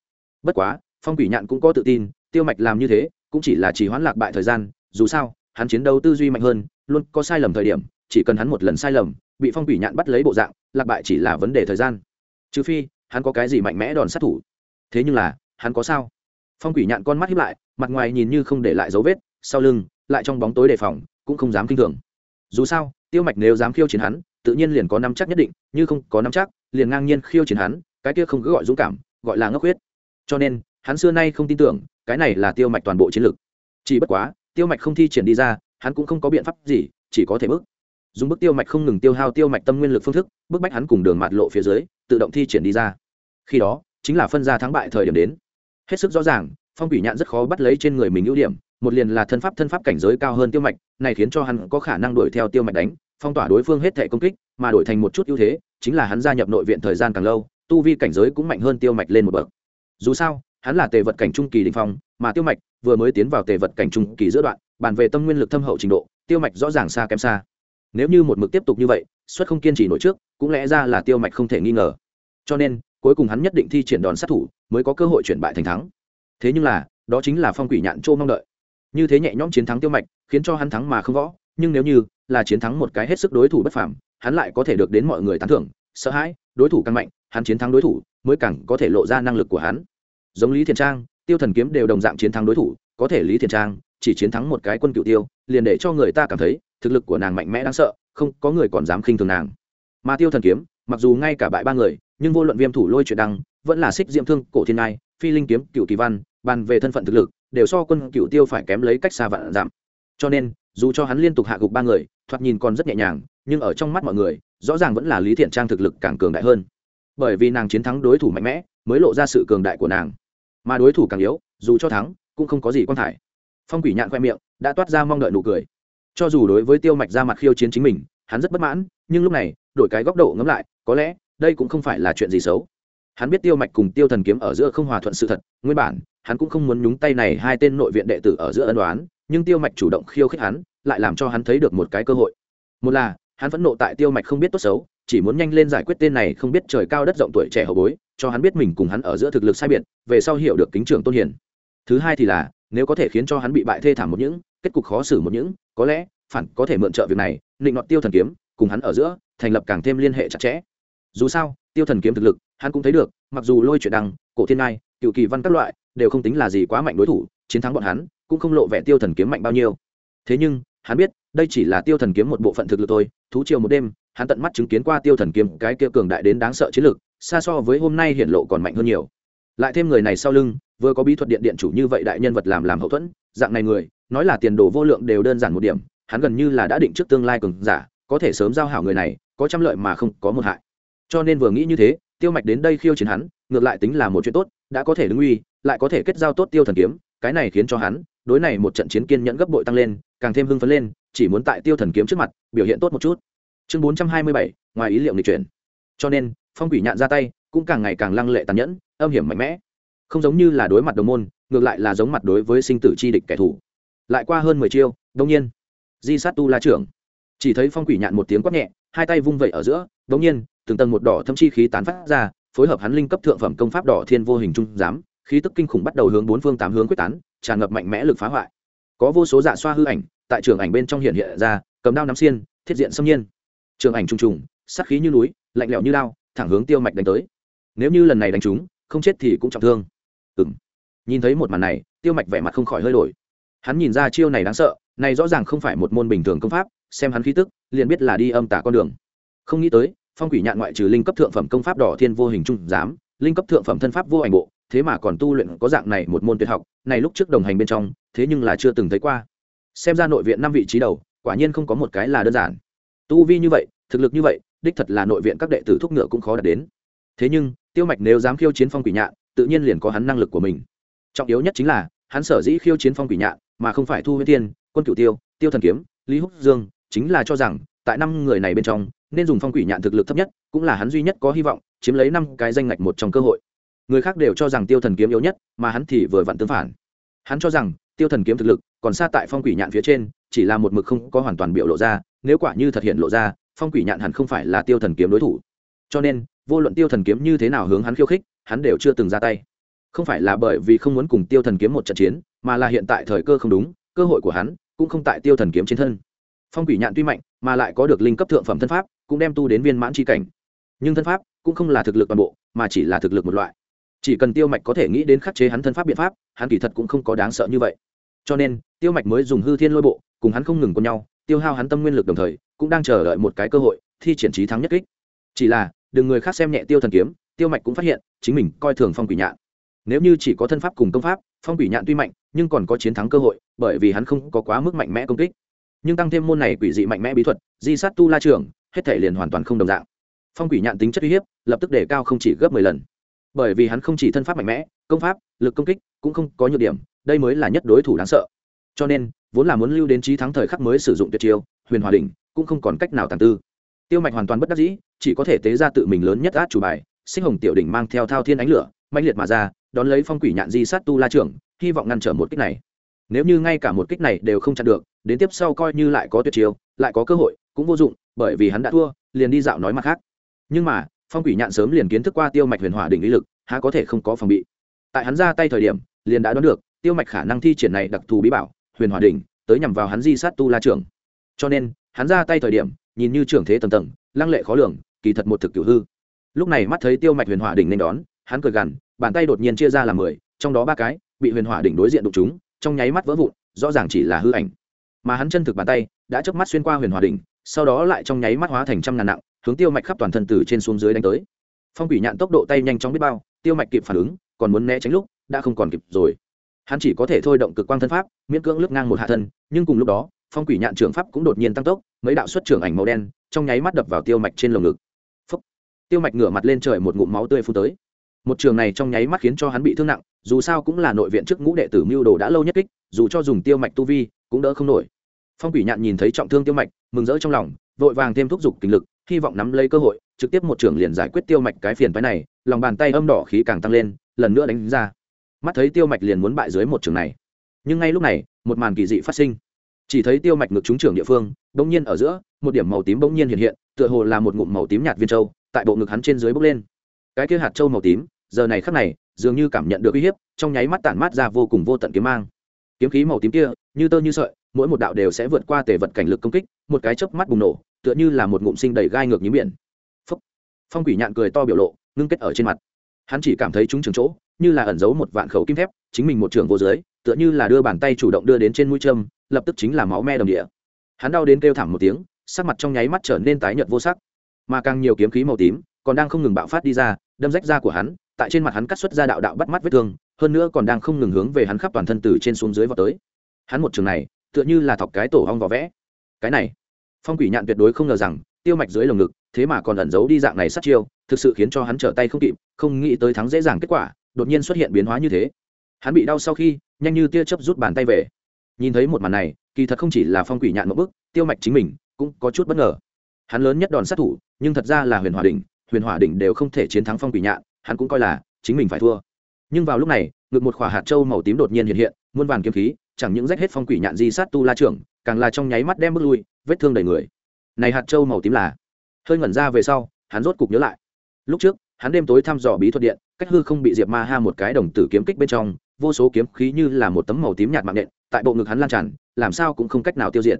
Bất quá, phong quỷ nhạn cũng có tự tin, tiêu mạch làm như thế, cũng chỉ là chỉ hoãn lạc bại thời gian, dù sao, hắn chiến đấu tư duy mạnh hơn, luôn có sai lầm thời điểm, chỉ cần hắn một lần sai lầm, bị phong quỷ nhạn bắt lấy bộ dạng, lạc bại chỉ là vấn đề thời gian. Trừ phi, hắn có cái gì mạnh mẽ đòn sát thủ. Thế nhưng là, hắn có sao? Phong quỷ nhạn con mắt hiếp lại, mặt ngoài nhìn như không để lại dấu vết, sau lưng, lại trong bóng tối đề phòng, cũng không dám kinh thường. Dù sao, tiêu mạch nếu dám khiêu chiến hắn, tự nhiên liền có nắm chắc nhất định, như không có nắm chắc, liền ngang nhiên khiêu chiến hắn, cái kia không cứ gọi dũng cảm gọi là ngốc huyết. Cho nên, hắn xưa nay không tin tưởng, cái này là tiêu mạch toàn bộ chiến lược chỉ bất quá, tiêu mạch không thi triển đi ra, hắn cũng không có biện pháp gì, chỉ có thể bước. Dùng bức tiêu mạch không ngừng tiêu hao tiêu mạch tâm nguyên lực phương thức bức bách hắn cùng đường mạt lộ phía dưới, tự động thi triển đi ra. Khi đó, chính là phân ra thắng bại thời điểm đến. Hết sức rõ ràng, phong quỷ nhạn rất khó bắt lấy trên người mình ưu điểm, một liền là thân pháp thân pháp cảnh giới cao hơn tiêu mạch, này khiến cho hắn có khả năng đuổi theo tiêu mạch đánh, phong tỏa đối phương hết thể công kích, mà đổi thành một chút ưu thế, chính là hắn gia nhập nội viện thời gian càng lâu tu vi cảnh giới cũng mạnh hơn tiêu mạch lên một bậc. Dù sao, hắn là tề vật cảnh trung kỳ đình phong, mà tiêu mạch vừa mới tiến vào tề vật cảnh trung kỳ giữa đoạn, bàn về tâm nguyên lực thâm hậu trình độ, tiêu mạch rõ ràng xa kém xa. Nếu như một mực tiếp tục như vậy xuất không kiên trì nổi trước, cũng lẽ ra là tiêu mạch không thể nghi ngờ. Cho nên, cuối cùng hắn nhất định thi triển đòn sát thủ, mới có cơ hội chuyển bại thành thắng. Thế nhưng là, đó chính là phong quỷ nhạn châu mong đợi. Như thế nhẹ nhõm chiến thắng tiêu mạch, khiến cho hắn thắng mà không võ, nhưng nếu như là chiến thắng một cái hết sức đối thủ bất phàm, hắn lại có thể được đến mọi người tán thưởng, sợ hãi, đối thủ càng mạnh hắn chiến thắng đối thủ, mới càng có thể lộ ra năng lực của hắn. Giống lý thiền trang, tiêu thần kiếm đều đồng dạng chiến thắng đối thủ, có thể lý thiền trang chỉ chiến thắng một cái quân cựu tiêu, liền để cho người ta cảm thấy thực lực của nàng mạnh mẽ đáng sợ, không có người còn dám khinh thường nàng. Mà tiêu thần kiếm, mặc dù ngay cả bại ba người, nhưng vô luận viêm thủ lôi chuyện đăng, vẫn là xích diệm thương, cổ thiên ngai, phi linh kiếm cựu kỳ văn, bàn về thân phận thực lực, đều so quân cựu tiêu phải kém lấy cách xa vạn giảm. Cho nên, dù cho hắn liên tục hạ gục ba người, thoạt nhìn còn rất nhẹ nhàng, nhưng ở trong mắt mọi người, rõ ràng vẫn là lý thiện trang thực lực càng cường đại hơn bởi vì nàng chiến thắng đối thủ mạnh mẽ mới lộ ra sự cường đại của nàng. Mà đối thủ càng yếu, dù cho thắng, cũng không có gì quan thải. Phong quỷ nhạn khoe miệng, đã toát ra mong đợi nụ cười. Cho dù đối với tiêu mạch ra mặt khiêu chiến chính mình, hắn rất bất mãn, nhưng lúc này, đổi cái góc độ ngẫm lại, có lẽ, đây cũng không phải là chuyện gì xấu. Hắn biết tiêu mạch cùng tiêu thần kiếm ở giữa không hòa thuận sự thật, nguyên bản, hắn cũng không muốn nhúng tay này hai tên nội viện đệ tử ở giữa ân đoán nhưng tiêu mạch chủ động khiêu khích hắn, lại làm cho hắn thấy được một cái cơ hội. Một là, hắn phẫn nộ tại tiêu mạch không biết tốt xấu chỉ muốn nhanh lên giải quyết tên này không biết trời cao đất rộng tuổi trẻ hậu bối, cho hắn biết mình cùng hắn ở giữa thực lực sai biệt, về sau hiểu được kính trưởng tôn hiền thứ hai thì là, nếu có thể khiến cho hắn bị bại thê thảm một những, kết cục khó xử một những, có lẽ, phản có thể mượn trợ việc này định nọt tiêu thần kiếm, cùng hắn ở giữa, thành lập càng thêm liên hệ chặt chẽ. Dù sao, tiêu thần kiếm thực lực, hắn cũng thấy được, mặc dù lôi chuyện đăng, cổ thiên ngai, cựu kỳ văn các loại, đều không tính là gì quá mạnh đối thủ, chiến thắng bọn hắn, cũng không lộ vẻ tiêu thần kiếm mạnh bao nhiêu. Thế nhưng hắn biết, đây chỉ là tiêu thần kiếm một bộ phận thực lực thôi, thú chiều một đêm, hắn tận mắt chứng kiến qua tiêu thần kiếm cái kia cường đại đến đáng sợ chiến lực, xa so với hôm nay hiện lộ còn mạnh hơn nhiều. Lại thêm người này sau lưng, vừa có bí thuật điện điện chủ như vậy đại nhân vật làm làm hậu thuẫn, dạng này người, nói là tiền đồ vô lượng đều đơn giản một điểm, hắn gần như là đã định trước tương lai cường giả, có thể sớm giao hảo người này, có trăm lợi mà không có một hại. Cho nên vừa nghĩ như thế, tiêu mạch đến đây khiêu chiến hắn, ngược lại tính là một chuyện tốt, đã có thể đứng uy, lại có thể kết giao tốt tiêu thần kiếm, cái này khiến cho hắn, đối này một trận chiến kiên nhẫn gấp bội tăng lên càng thêm hưng phấn lên, chỉ muốn tại tiêu thần kiếm trước mặt, biểu hiện tốt một chút. Chương bốn trăm hai mươi bảy, ngoài ý liệu lịch chuyển. Cho nên, phong quỷ nhạn ra tay, cũng càng ngày càng lăng lệ tàn nhẫn, âm hiểm mạnh mẽ. Không giống như là đối mặt đồng môn, ngược lại là giống mặt đối với sinh tử chi địch kẻ thù. Lại qua hơn mười chiêu đông nhiên, di sát tu la trưởng. Chỉ thấy phong quỷ nhạn một tiếng quát nhẹ, hai tay vung vẩy ở giữa đông nhiên, từng tầng một đỏ thâm chi khí tán phát ra, phối hợp hắn linh cấp thượng phẩm công pháp đỏ thiên vô hình trung giám, khí tức kinh khủng bắt đầu hướng bốn phương tám hướng quyết tán, tràn ngập mạnh mẽ lực phá hoại có vô số dạ xoa hư ảnh, tại trường ảnh bên trong hiện hiện ra, cầm đao nắm xiên, thiết diện xâm nhiên. Trường ảnh trùng trùng sắc khí như núi, lạnh lẽo như lao thẳng hướng tiêu mạch đánh tới. Nếu như lần này đánh chúng, không chết thì cũng trọng thương. Ừ m nhìn thấy một màn này, tiêu mạch vẻ mặt không khỏi hơi đổi. Hắn nhìn ra chiêu này đáng sợ, này rõ ràng không phải một môn bình thường công pháp, xem hắn khí tức, liền biết là đi âm tả con đường. Không nghĩ tới, phong quỷ nhạn ngoại trừ linh cấp thượng phẩm công pháp đỏ thiên vô hình trung giám, linh cấp thượng phẩm thân pháp vô ảnh bộ thế mà còn tu luyện có dạng này một môn tuyệt học, này lúc trước đồng hành bên trong, thế nhưng là chưa từng thấy qua. Xem ra nội viện năm vị trí đầu, quả nhiên không có một cái là đơn giản. Tu vi như vậy, thực lực như vậy, đích thật là nội viện các đệ tử thúc ngựa cũng khó đạt đến. Thế nhưng, tiêu mạch nếu dám khiêu chiến phong quỷ nhạn, tự nhiên liền có hắn năng lực của mình. Trọng yếu nhất chính là, hắn sở dĩ khiêu chiến phong quỷ nhạn, mà không phải thu huyết tiên quân cửu tiêu tiêu thần kiếm, lý húc dương, chính là cho rằng, tại năm người này bên trong, nên dùng phong quỷ nhạn thực lực thấp nhất, cũng là hắn duy nhất có hy vọng, chiếm lấy năm cái danh ngạch một trong cơ hội người khác đều cho rằng tiêu thần kiếm yếu nhất, mà hắn thì vừa vặn tương phản. Hắn cho rằng, tiêu thần kiếm thực lực, còn xa tại phong quỷ nhạn phía trên, chỉ là một mực không có hoàn toàn biểu lộ ra, nếu quả như thật hiện lộ ra, phong quỷ nhạn hẳn không phải là tiêu thần kiếm đối thủ. Cho nên, vô luận tiêu thần kiếm như thế nào hướng hắn khiêu khích, hắn đều chưa từng ra tay. Không phải là bởi vì không muốn cùng tiêu thần kiếm một trận chiến, mà là hiện tại thời cơ không đúng, cơ hội của hắn cũng không tại tiêu thần kiếm trên thân. Phong quỷ nhạn tuy mạnh, mà lại có được linh cấp thượng phẩm thân pháp, cũng đem tu đến viên mãn tri cảnh. Nhưng thân pháp cũng không là thực lực toàn bộ, mà chỉ là thực lực một loại chỉ cần tiêu mạch có thể nghĩ đến khắc chế hắn thân pháp biện pháp, hắn kỳ thật cũng không có đáng sợ như vậy. Cho nên, tiêu mạch mới dùng hư thiên lôi bộ, cùng hắn không ngừng con nhau, tiêu hao hắn tâm nguyên lực đồng thời, cũng đang chờ đợi một cái cơ hội, thi triển trí thắng nhất kích. Chỉ là, đừng người khác xem nhẹ tiêu thần kiếm, tiêu mạch cũng phát hiện, chính mình coi thường phong quỷ nhạn. Nếu như chỉ có thân pháp cùng công pháp, phong quỷ nhạn tuy mạnh, nhưng còn có chiến thắng cơ hội, bởi vì hắn không có quá mức mạnh mẽ công kích. Nhưng tăng thêm môn này quỷ dị mạnh mẽ bí thuật, di sát tu la trường, hết thể liền hoàn toàn không đồng dạng. Phong quỷ nhạn tính chất uy hiếp, lập tức để cao không chỉ gấp mười lần bởi vì hắn không chỉ thân pháp mạnh mẽ, công pháp, lực công kích cũng không có nhược điểm, đây mới là nhất đối thủ đáng sợ. Cho nên, vốn là muốn lưu đến trí thắng thời khắc mới sử dụng tuyệt chiêu, huyền hòa đình cũng không còn cách nào tàn tư. Tiêu mạch hoàn toàn bất đắc dĩ, chỉ có thể tế ra tự mình lớn nhất át chủ bài sinh hồng tiểu đỉnh mang theo thao thiên ánh lửa mạnh liệt mà ra, đón lấy phong quỷ nhạn di sát tu la trưởng, hy vọng ngăn trở một kích này. Nếu như ngay cả một kích này đều không chặn được, đến tiếp sau coi như lại có tuyệt chiêu, lại có cơ hội cũng vô dụng, bởi vì hắn đã thua, liền đi dạo nói mặt khác. Nhưng mà phong quỷ nhạn sớm liền kiến thức qua tiêu mạch huyền hỏa đỉnh lý lực, há có thể không có phòng bị. Tại hắn ra tay thời điểm, liền đã đoán được, tiêu mạch khả năng thi triển này đặc thù bí bảo, huyền hỏa đỉnh, tới nhằm vào hắn di sát tu la trưởng. Cho nên, hắn ra tay thời điểm, nhìn như trưởng thế tầng tầng, lăng lệ khó lường, kỳ thật một thực cửu hư. Lúc này mắt thấy tiêu mạch huyền hỏa đỉnh nên đón, hắn cười gằn, bàn tay đột nhiên chia ra làm mười, trong đó ba cái, bị huyền hỏa đỉnh đối diện đụng chúng, trong nháy mắt vỡ vụn, rõ ràng chỉ là hư ảnh. Mà hắn chân thực bàn tay, đã chớp mắt xuyên qua huyền hỏa đỉnh, sau đó lại trong nháy mắt hóa thành trăm ngàn nặng hướng tiêu mạch khắp toàn thân từ trên xuống dưới đánh tới. Phong quỷ nhạn tốc độ tay nhanh chóng biết bao, tiêu mạch kịp phản ứng, còn muốn né tránh lúc, đã không còn kịp rồi. Hắn chỉ có thể thôi động cực quang thân pháp, miễn cưỡng lướt ngang một hạ thân, nhưng cùng lúc đó, phong quỷ nhạn trưởng pháp cũng đột nhiên tăng tốc, mấy đạo xuất trưởng ảnh màu đen, trong nháy mắt đập vào tiêu mạch trên lồng ngực. Phúc. tiêu mạch ngửa mặt lên trời một ngụm máu tươi phun tới. Một trường này trong nháy mắt khiến cho hắn bị thương nặng, dù sao cũng là nội viện trước ngũ đệ tử mưu đồ đã lâu nhất kích, dù cho dùng tiêu mạch tu vi, cũng đỡ không nổi. Phong quỷ nhạn nhìn thấy trọng thương tiêu mạch, mừng rỡ trong lòng, vội vàng thêm thúc giục kinh lực hy vọng nắm lấy cơ hội, trực tiếp một trưởng liền giải quyết tiêu mạch cái phiền phái này, lòng bàn tay âm đỏ khí càng tăng lên, lần nữa đánh ra. Mắt thấy tiêu mạch liền muốn bại dưới một trường này. Nhưng ngay lúc này, một màn kỳ dị phát sinh. Chỉ thấy tiêu mạch ngực trúng trưởng địa phương, bỗng nhiên ở giữa, một điểm màu tím bỗng nhiên hiện hiện, tựa hồ là một ngụm màu tím nhạt viên châu, tại bộ ngực hắn trên dưới bốc lên. Cái kia hạt châu màu tím, giờ này khắc này, dường như cảm nhận được uy hiếp, trong nháy mắt tản mát ra vô cùng vô tận kiếm mang. Kiếm khí màu tím kia, như tơ như sợi, mỗi một đạo đều sẽ vượt qua tề vật cảnh lực công kích, một cái chớp mắt bùng nổ tựa như là một ngụm sinh đầy gai ngược như biển. Phúc. phong quỷ nhạn cười to biểu lộ, ngưng kết ở trên mặt. Hắn chỉ cảm thấy chúng trường chỗ, như là ẩn giấu một vạn khẩu kim thép, chính mình một trường vô dưới, tựa như là đưa bàn tay chủ động đưa đến trên mũi châm, lập tức chính là máu me đồng địa. Hắn đau đến kêu thảm một tiếng, sắc mặt trong nháy mắt trở nên tái nhợt vô sắc. Mà càng nhiều kiếm khí màu tím, còn đang không ngừng bạo phát đi ra, đâm rách da của hắn, tại trên mặt hắn cắt xuất ra đạo đạo bắt mắt vết thương, hơn nữa còn đang không ngừng hướng về hắn khắp toàn thân từ trên xuống dưới vào tới. Hắn một trường này, tựa như là thọc cái tổ hong vỏ vẽ. Cái này phong quỷ nhạn tuyệt đối không ngờ rằng, tiêu mạch dưới lồng ngực, thế mà còn ẩn giấu đi dạng này sát chiêu, thực sự khiến cho hắn trở tay không kịp, không nghĩ tới thắng dễ dàng kết quả, đột nhiên xuất hiện biến hóa như thế. Hắn bị đau sau khi, nhanh như tia chớp rút bàn tay về. Nhìn thấy một màn này, kỳ thật không chỉ là phong quỷ nhạn một bức tiêu mạch chính mình cũng có chút bất ngờ. Hắn lớn nhất đòn sát thủ, nhưng thật ra là huyền hòa đỉnh, huyền hòa đỉnh đều không thể chiến thắng phong quỷ nhạn, hắn cũng coi là chính mình phải thua. Nhưng vào lúc này, ngực một khỏa hạt trâu màu tím đột nhiên hiện hiện, muôn vàn kiếm khí, chẳng những rách hết phong quỷ nhạn di sát tu la trưởng, càng là trong nháy mắt đem bước lui vết thương đầy người. Này hạt trâu màu tím là. Hơi ngẩn ra về sau, hắn rốt cục nhớ lại. Lúc trước, hắn đêm tối thăm dò bí thuật điện, cách hư không bị diệp ma ha một cái đồng tử kiếm kích bên trong, vô số kiếm khí như là một tấm màu tím nhạt mạng nện, tại bộ ngực hắn lan tràn, làm sao cũng không cách nào tiêu diệt.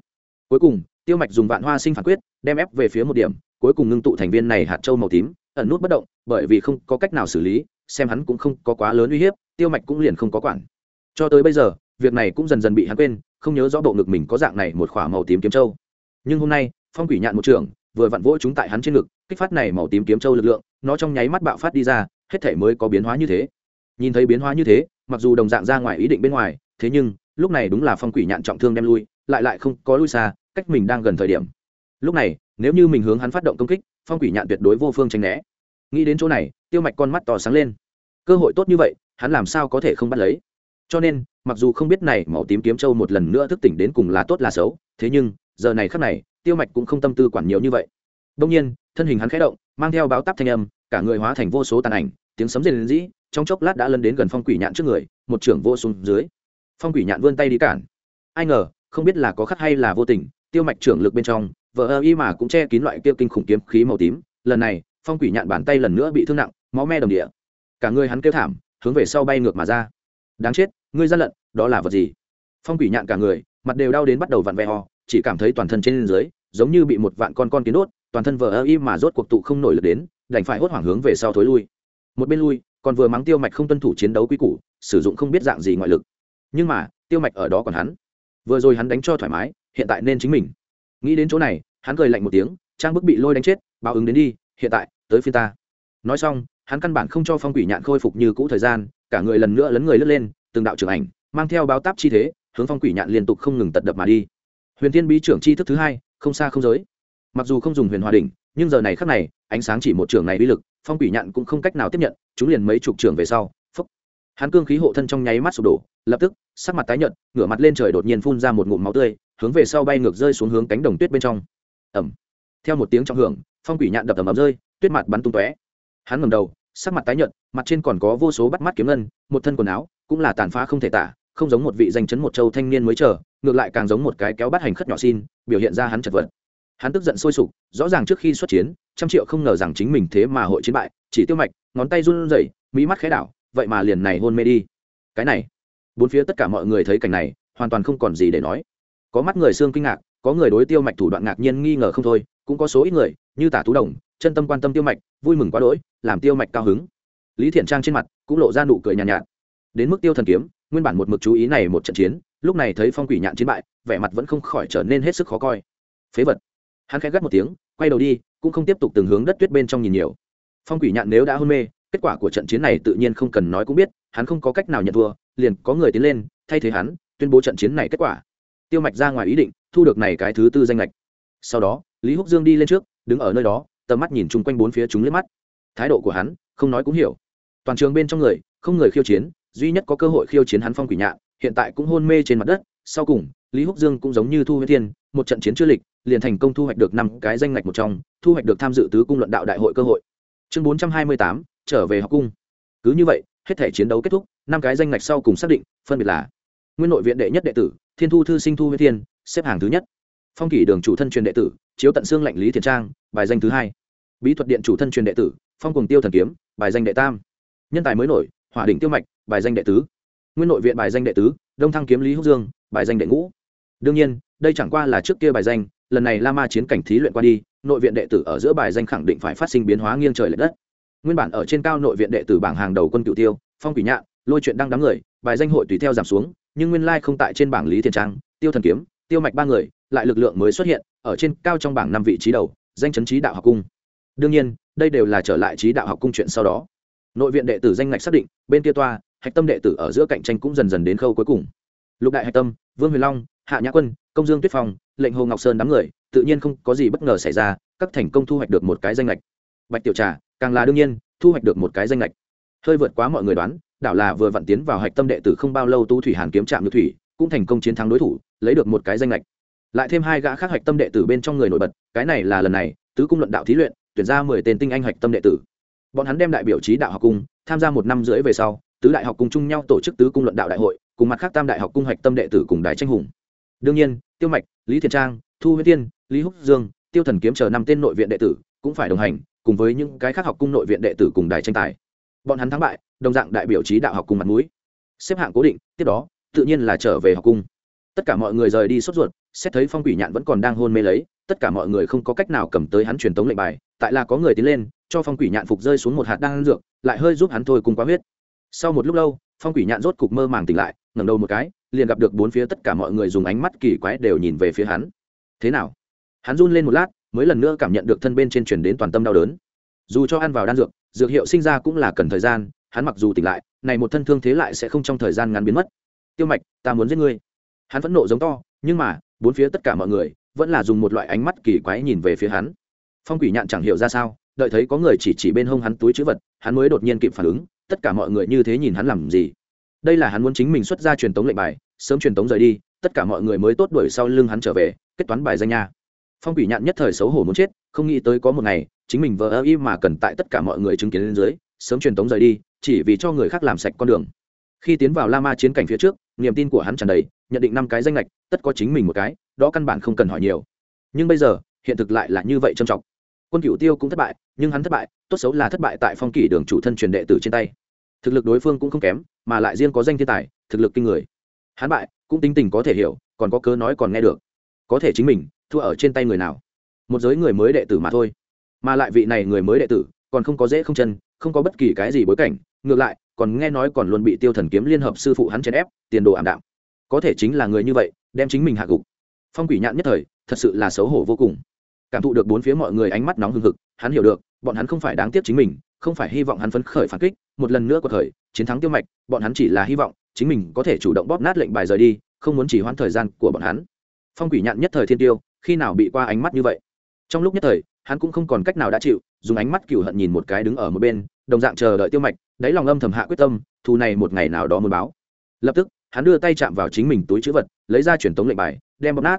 Cuối cùng, tiêu mạch dùng vạn hoa sinh phản quyết, đem ép về phía một điểm, cuối cùng ngưng tụ thành viên này hạt châu màu tím, ẩn nút bất động, bởi vì không có cách nào xử lý, xem hắn cũng không có quá lớn uy hiếp, tiêu mạch cũng liền không có quản. Cho tới bây giờ, việc này cũng dần dần bị hắn quên, không nhớ rõ bộ ngực mình có dạng này một k h ỏ a màu tím kiếm châu nhưng hôm nay, phong quỷ nhạn một trường vừa vặn vỗ chúng tại hắn trên ngực, kích phát này màu tím kiếm châu lực lượng, nó trong nháy mắt bạo phát đi ra, hết thể mới có biến hóa như thế. Nhìn thấy biến hóa như thế, mặc dù đồng dạng ra ngoài ý định bên ngoài, thế nhưng, lúc này đúng là phong quỷ nhạn trọng thương đem lui, lại lại không có lui xa, cách mình đang gần thời điểm. Lúc này, nếu như mình hướng hắn phát động công kích, phong quỷ nhạn tuyệt đối vô phương tránh né. Nghĩ đến chỗ này, tiêu mạch con mắt tỏ sáng lên. Cơ hội tốt như vậy, hắn làm sao có thể không bắt lấy? Cho nên, mặc dù không biết này màu tím kiếm châu một lần nữa thức tỉnh đến cùng là tốt là xấu, thế nhưng giờ này khắc này, tiêu mạch cũng không tâm tư quản nhiều như vậy. Đông nhiên, thân hình hắn khẽ động, mang theo báo tắp thanh âm, cả người hóa thành vô số tàn ảnh, tiếng sấm rền dĩ trong chốc lát đã lân đến gần phong quỷ nhạn trước người, một trưởng vô xuống dưới. Phong quỷ nhạn vươn tay đi cản. Ai ngờ, không biết là có khắc hay là vô tình, tiêu mạch trưởng lực bên trong vợ ơ y mà cũng che kín loại kia kinh khủng kiếm khí màu tím. Lần này, phong quỷ nhạn bàn tay lần nữa bị thương nặng, máu me đồng địa. Cả người hắn kêu thảm, hướng về sau bay ngược mà ra. Đáng chết, ngươi gian lận, đó là vật gì? Phong quỷ nhạn cả người, mặt đều đau đến bắt đầu vặn vẹ ho chỉ cảm thấy toàn thân trên dưới, giống như bị một vạn con con kiến đốt, toàn thân vờ ơ y mà rốt cuộc tụ không nổi lực đến, đành phải hốt hoảng hướng về sau thối lui. Một bên lui, còn vừa mắng tiêu mạch không tuân thủ chiến đấu quy củ, sử dụng không biết dạng gì ngoại lực. Nhưng mà, tiêu mạch ở đó còn hắn. Vừa rồi hắn đánh cho thoải mái, hiện tại nên chính mình. Nghĩ đến chỗ này, hắn cười lạnh một tiếng, trang bức bị lôi đánh chết, báo ứng đến đi, hiện tại, tới phiên ta. Nói xong, hắn căn bản không cho phong quỷ nhạn khôi phục như cũ thời gian, cả người lần nữa lấn người lướt lên, từng đạo trưởng ảnh, mang theo báo táp chi thế, hướng phong quỷ nhạn liên tục không ngừng tật đập mà đi huyền thiên bí trưởng chi thức thứ hai, không xa không giới. Mặc dù không dùng huyền hòa đỉnh, nhưng giờ này khắc này, ánh sáng chỉ một trường này uy lực, phong quỷ nhạn cũng không cách nào tiếp nhận, chúng liền mấy chục trường về sau, phúc. Hắn cương khí hộ thân trong nháy mắt sụp đổ, lập tức, sắc mặt tái nhợt, ngửa mặt lên trời đột nhiên phun ra một ngụm máu tươi, hướng về sau bay ngược rơi xuống hướng cánh đồng tuyết bên trong. Ẩm theo một tiếng trọng hưởng, phong quỷ nhạn đập ầm ầm rơi, tuyết mặt bắn tung tóe. Hắn ngầm đầu, sắc mặt tái nhợt, mặt trên còn có vô số bắt mắt kiếm ngân, một thân quần áo, cũng là tàn phá không thể tả, không giống một vị danh chấn một châu thanh niên mới chờ ngược lại càng giống một cái kéo bắt hành khất nhỏ xin biểu hiện ra hắn chật vật. Hắn tức giận sôi sục rõ ràng trước khi xuất chiến trăm triệu không ngờ rằng chính mình thế mà hội chiến bại chỉ tiêu mạch ngón tay run rẩy mỹ mắt khẽ đảo vậy mà liền này hôn mê đi. Cái này bốn phía tất cả mọi người thấy cảnh này hoàn toàn không còn gì để nói. Có mắt người xương kinh ngạc có người đối tiêu mạch thủ đoạn ngạc nhiên nghi ngờ không thôi cũng có số ít người như tả tú đồng chân tâm quan tâm tiêu mạch vui mừng quá đỗi làm tiêu mạch cao hứng. Lý thiện trang trên mặt cũng lộ ra nụ cười nhàn nhạt, nhạt. Đến mức tiêu thần kiếm nguyên bản một mực chú ý này một trận chiến lúc này thấy phong quỷ nhạn chiến bại, vẻ mặt vẫn không khỏi trở nên hết sức khó coi. Phế vật. Hắn khẽ gắt một tiếng, quay đầu đi, cũng không tiếp tục từng hướng đất tuyết bên trong nhìn nhiều. Phong quỷ nhạn nếu đã hôn mê, kết quả của trận chiến này tự nhiên không cần nói cũng biết, hắn không có cách nào nhận thua, liền có người tiến lên, thay thế hắn, tuyên bố trận chiến này kết quả. Tiêu mạch ra ngoài ý định, thu được này cái thứ tư danh lệch sau đó, lý húc dương đi lên trước, đứng ở nơi đó, tầm mắt nhìn chung quanh bốn phía chúng liếc mắt. Thái độ của hắn, không nói cũng hiểu. Toàn trường bên trong người, không người khiêu chiến, duy nhất có cơ hội khiêu chiến hắn phong quỷ nhạn hiện tại cũng hôn mê trên mặt đất, sau cùng, lý húc dương cũng giống như thu huyết thiên, một trận chiến chưa lịch, liền thành công thu hoạch được năm cái danh ngạch một trong, thu hoạch được tham dự tứ cung luận đạo đại hội cơ hội. Chương bốn trăm hai mươi tám, trở về học cung. Cứ như vậy, hết thể chiến đấu kết thúc, năm cái danh ngạch sau cùng xác định, phân biệt là nguyên nội viện đệ nhất đệ tử, thiên thu thư sinh thu huyết thiên, xếp hàng thứ nhất. Phong kỷ đường chủ thân truyền đệ tử, chiếu tận xương lạnh lý thiền trang, bài danh thứ hai. Bí thuật điện chủ thân truyền đệ tử, phong cùng tiêu thần kiếm, bài danh đệ tam. Nhân tài mới nổi, hỏa đỉnh tiêu mạch, bài danh đệ tứ nguyên nội viện bài danh đệ tứ, đông thăng kiếm lý húc dương, bài danh đệ ngũ. Đương nhiên, đây chẳng qua là trước kia bài danh, lần này la ma chiến cảnh thí luyện qua đi, nội viện đệ tử ở giữa bài danh khẳng định phải phát sinh biến hóa nghiêng trời l ệ đất. Nguyên bản ở trên cao nội viện đệ tử bảng hàng đầu quân cựu tiêu, phong quỷ nhạn, lôi chuyện đang đám người, bài danh hội tùy theo giảm xuống, nhưng nguyên lai không tại trên bảng lý thiền trang, tiêu thần kiếm, tiêu mạch ba người, lại lực lượng mới xuất hiện, ở trên cao trong bảng năm vị trí đầu, danh chấn trí đạo học cung. Đương nhiên, đây đều là trở lại trí đạo học cung chuyện sau đó. Nội viện đệ tử danh ngạch xác định, bên kia toa hạch tâm đệ tử ở giữa cạnh tranh cũng dần dần đến khâu cuối cùng. Lục đại hạch tâm, vương huyền long, hạ nhã quân, công dương tuyết phong, lệnh hồ ngọc sơn đám người, tự nhiên không có gì bất ngờ xảy ra, các thành công thu hoạch được một cái danh lệch bạch tiểu trà, càng là đương nhiên, thu hoạch được một cái danh lệch hơi vượt quá mọi người đoán, đảo là vừa vặn tiến vào hạch tâm đệ tử không bao lâu tu thủy hàn kiếm trạm nhược thủy, cũng thành công chiến thắng đối thủ, lấy được một cái danh lệch lại thêm hai gã khác hạch tâm đệ tử bên trong người nổi bật, cái này là lần này, tứ cung luận đạo thí luyện, tuyển ra mười tên tinh anh hạch tâm đệ tử. Bọn hắn đem đại biểu trí đạo học cung tham gia một năm rưỡi về sau tứ đại học cung chung nhau tổ chức tứ cung luận đạo đại hội, cùng mặt khác tam đại học cung hạch tâm đệ tử cùng đài tranh hùng. Đương nhiên, tiêu mạch, lý thiện trang, thu huyết tiên, lý húc dương, tiêu thần kiếm chờ năm tên nội viện đệ tử cũng phải đồng hành cùng với những cái khác học cung nội viện đệ tử cùng đài tranh tài. Bọn hắn thắng bại, đồng dạng đại biểu trí đạo học cùng mặt mũi. Xếp hạng cố định, tiếp đó, tự nhiên là trở về học cung. Tất cả mọi người rời đi sốt ruột, xét thấy phong quỷ nhạn vẫn còn đang hôn mê lấy, tất cả mọi người không có cách nào cầm tới hắn truyền tống lệnh bài, tại là có người tiến lên, cho phong quỷ nhạn phục rơi xuống một hạt đan dược, lại hơi giúp hắn thôi cùng quá huyết sau một lúc lâu, phong quỷ nhạn rốt cục mơ màng tỉnh lại, ngẩng đầu một cái, liền gặp được bốn phía tất cả mọi người dùng ánh mắt kỳ quái đều nhìn về phía hắn. Thế nào? Hắn run lên một lát, mới lần nữa cảm nhận được thân bên trên truyền đến toàn tâm đau đớn. Dù cho ăn vào đan dược dược hiệu sinh ra cũng là cần thời gian, hắn mặc dù tỉnh lại, này một thân thương thế lại sẽ không trong thời gian ngắn biến mất. Tiêu mạch, ta muốn giết ngươi. Hắn vẫn nộ giống to, nhưng mà, bốn phía tất cả mọi người vẫn là dùng một loại ánh mắt kỳ quái nhìn về phía hắn. Phong quỷ nhạn chẳng hiểu ra sao, đợi thấy có người chỉ chỉ bên hông hắn túi chữ vật, hắn mới đột nhiên kịp phản ứng tất cả mọi người như thế nhìn hắn làm gì? Đây là hắn muốn chính mình xuất ra truyền tống lệnh bài, sớm truyền tống rời đi, tất cả mọi người mới tốt đuổi sau lưng hắn trở về, kết toán bài danh nha. Phong quỷ nhạn nhất thời xấu hổ muốn chết, không nghĩ tới có một ngày, chính mình vờ ơ y mà cần tại tất cả mọi người chứng kiến lên dưới, sớm truyền tống rời đi, chỉ vì cho người khác làm sạch con đường. Khi tiến vào la ma chiến cảnh phía trước, niềm tin của hắn tràn đầy, nhận định năm cái danh lệch tất có chính mình một cái, đó căn bản không cần hỏi nhiều. Nhưng bây giờ, hiện thực lại là như vậy trầm trọng. Quân cựu tiêu cũng thất bại, nhưng hắn thất bại, tốt xấu là thất bại tại phong kỷ đường chủ thân truyền đệ tử trên tay thực lực đối phương cũng không kém, mà lại riêng có danh thiên tài, thực lực kinh người. Hắn bại, cũng tính tình có thể hiểu, còn có cớ nói còn nghe được. Có thể chính mình, thua ở trên tay người nào. Một giới người mới đệ tử mà thôi. Mà lại vị này người mới đệ tử, còn không có dễ không chân, không có bất kỳ cái gì bối cảnh, ngược lại, còn nghe nói còn luôn bị tiêu thần kiếm liên hợp sư phụ hắn chèn ép, tiền đồ ảm đạm. Có thể chính là người như vậy, đem chính mình hạ gục. Phong quỷ nhạn nhất thời, thật sự là xấu hổ vô cùng. Cảm thụ được bốn phía mọi người ánh mắt nóng hừng hực, hắn hiểu được, bọn hắn không phải đáng tiếc chính mình không phải hy vọng hắn phấn khởi phản kích, một lần nữa có thời, chiến thắng tiêu mạch, bọn hắn chỉ là hy vọng chính mình có thể chủ động bóp nát lệnh bài rời đi, không muốn chỉ hoãn thời gian của bọn hắn. Phong quỷ nhạn nhất thời thiên tiêu, khi nào bị qua ánh mắt như vậy? Trong lúc nhất thời, hắn cũng không còn cách nào đã chịu, dùng ánh mắt cựu hận nhìn một cái đứng ở một bên, đồng dạng chờ đợi tiêu mạch, đáy lòng âm thầm hạ quyết tâm, thù này một ngày nào đó muốn báo. Lập tức, hắn đưa tay chạm vào chính mình túi chữ vật, lấy ra truyền tống lệnh bài, đem bóp nát.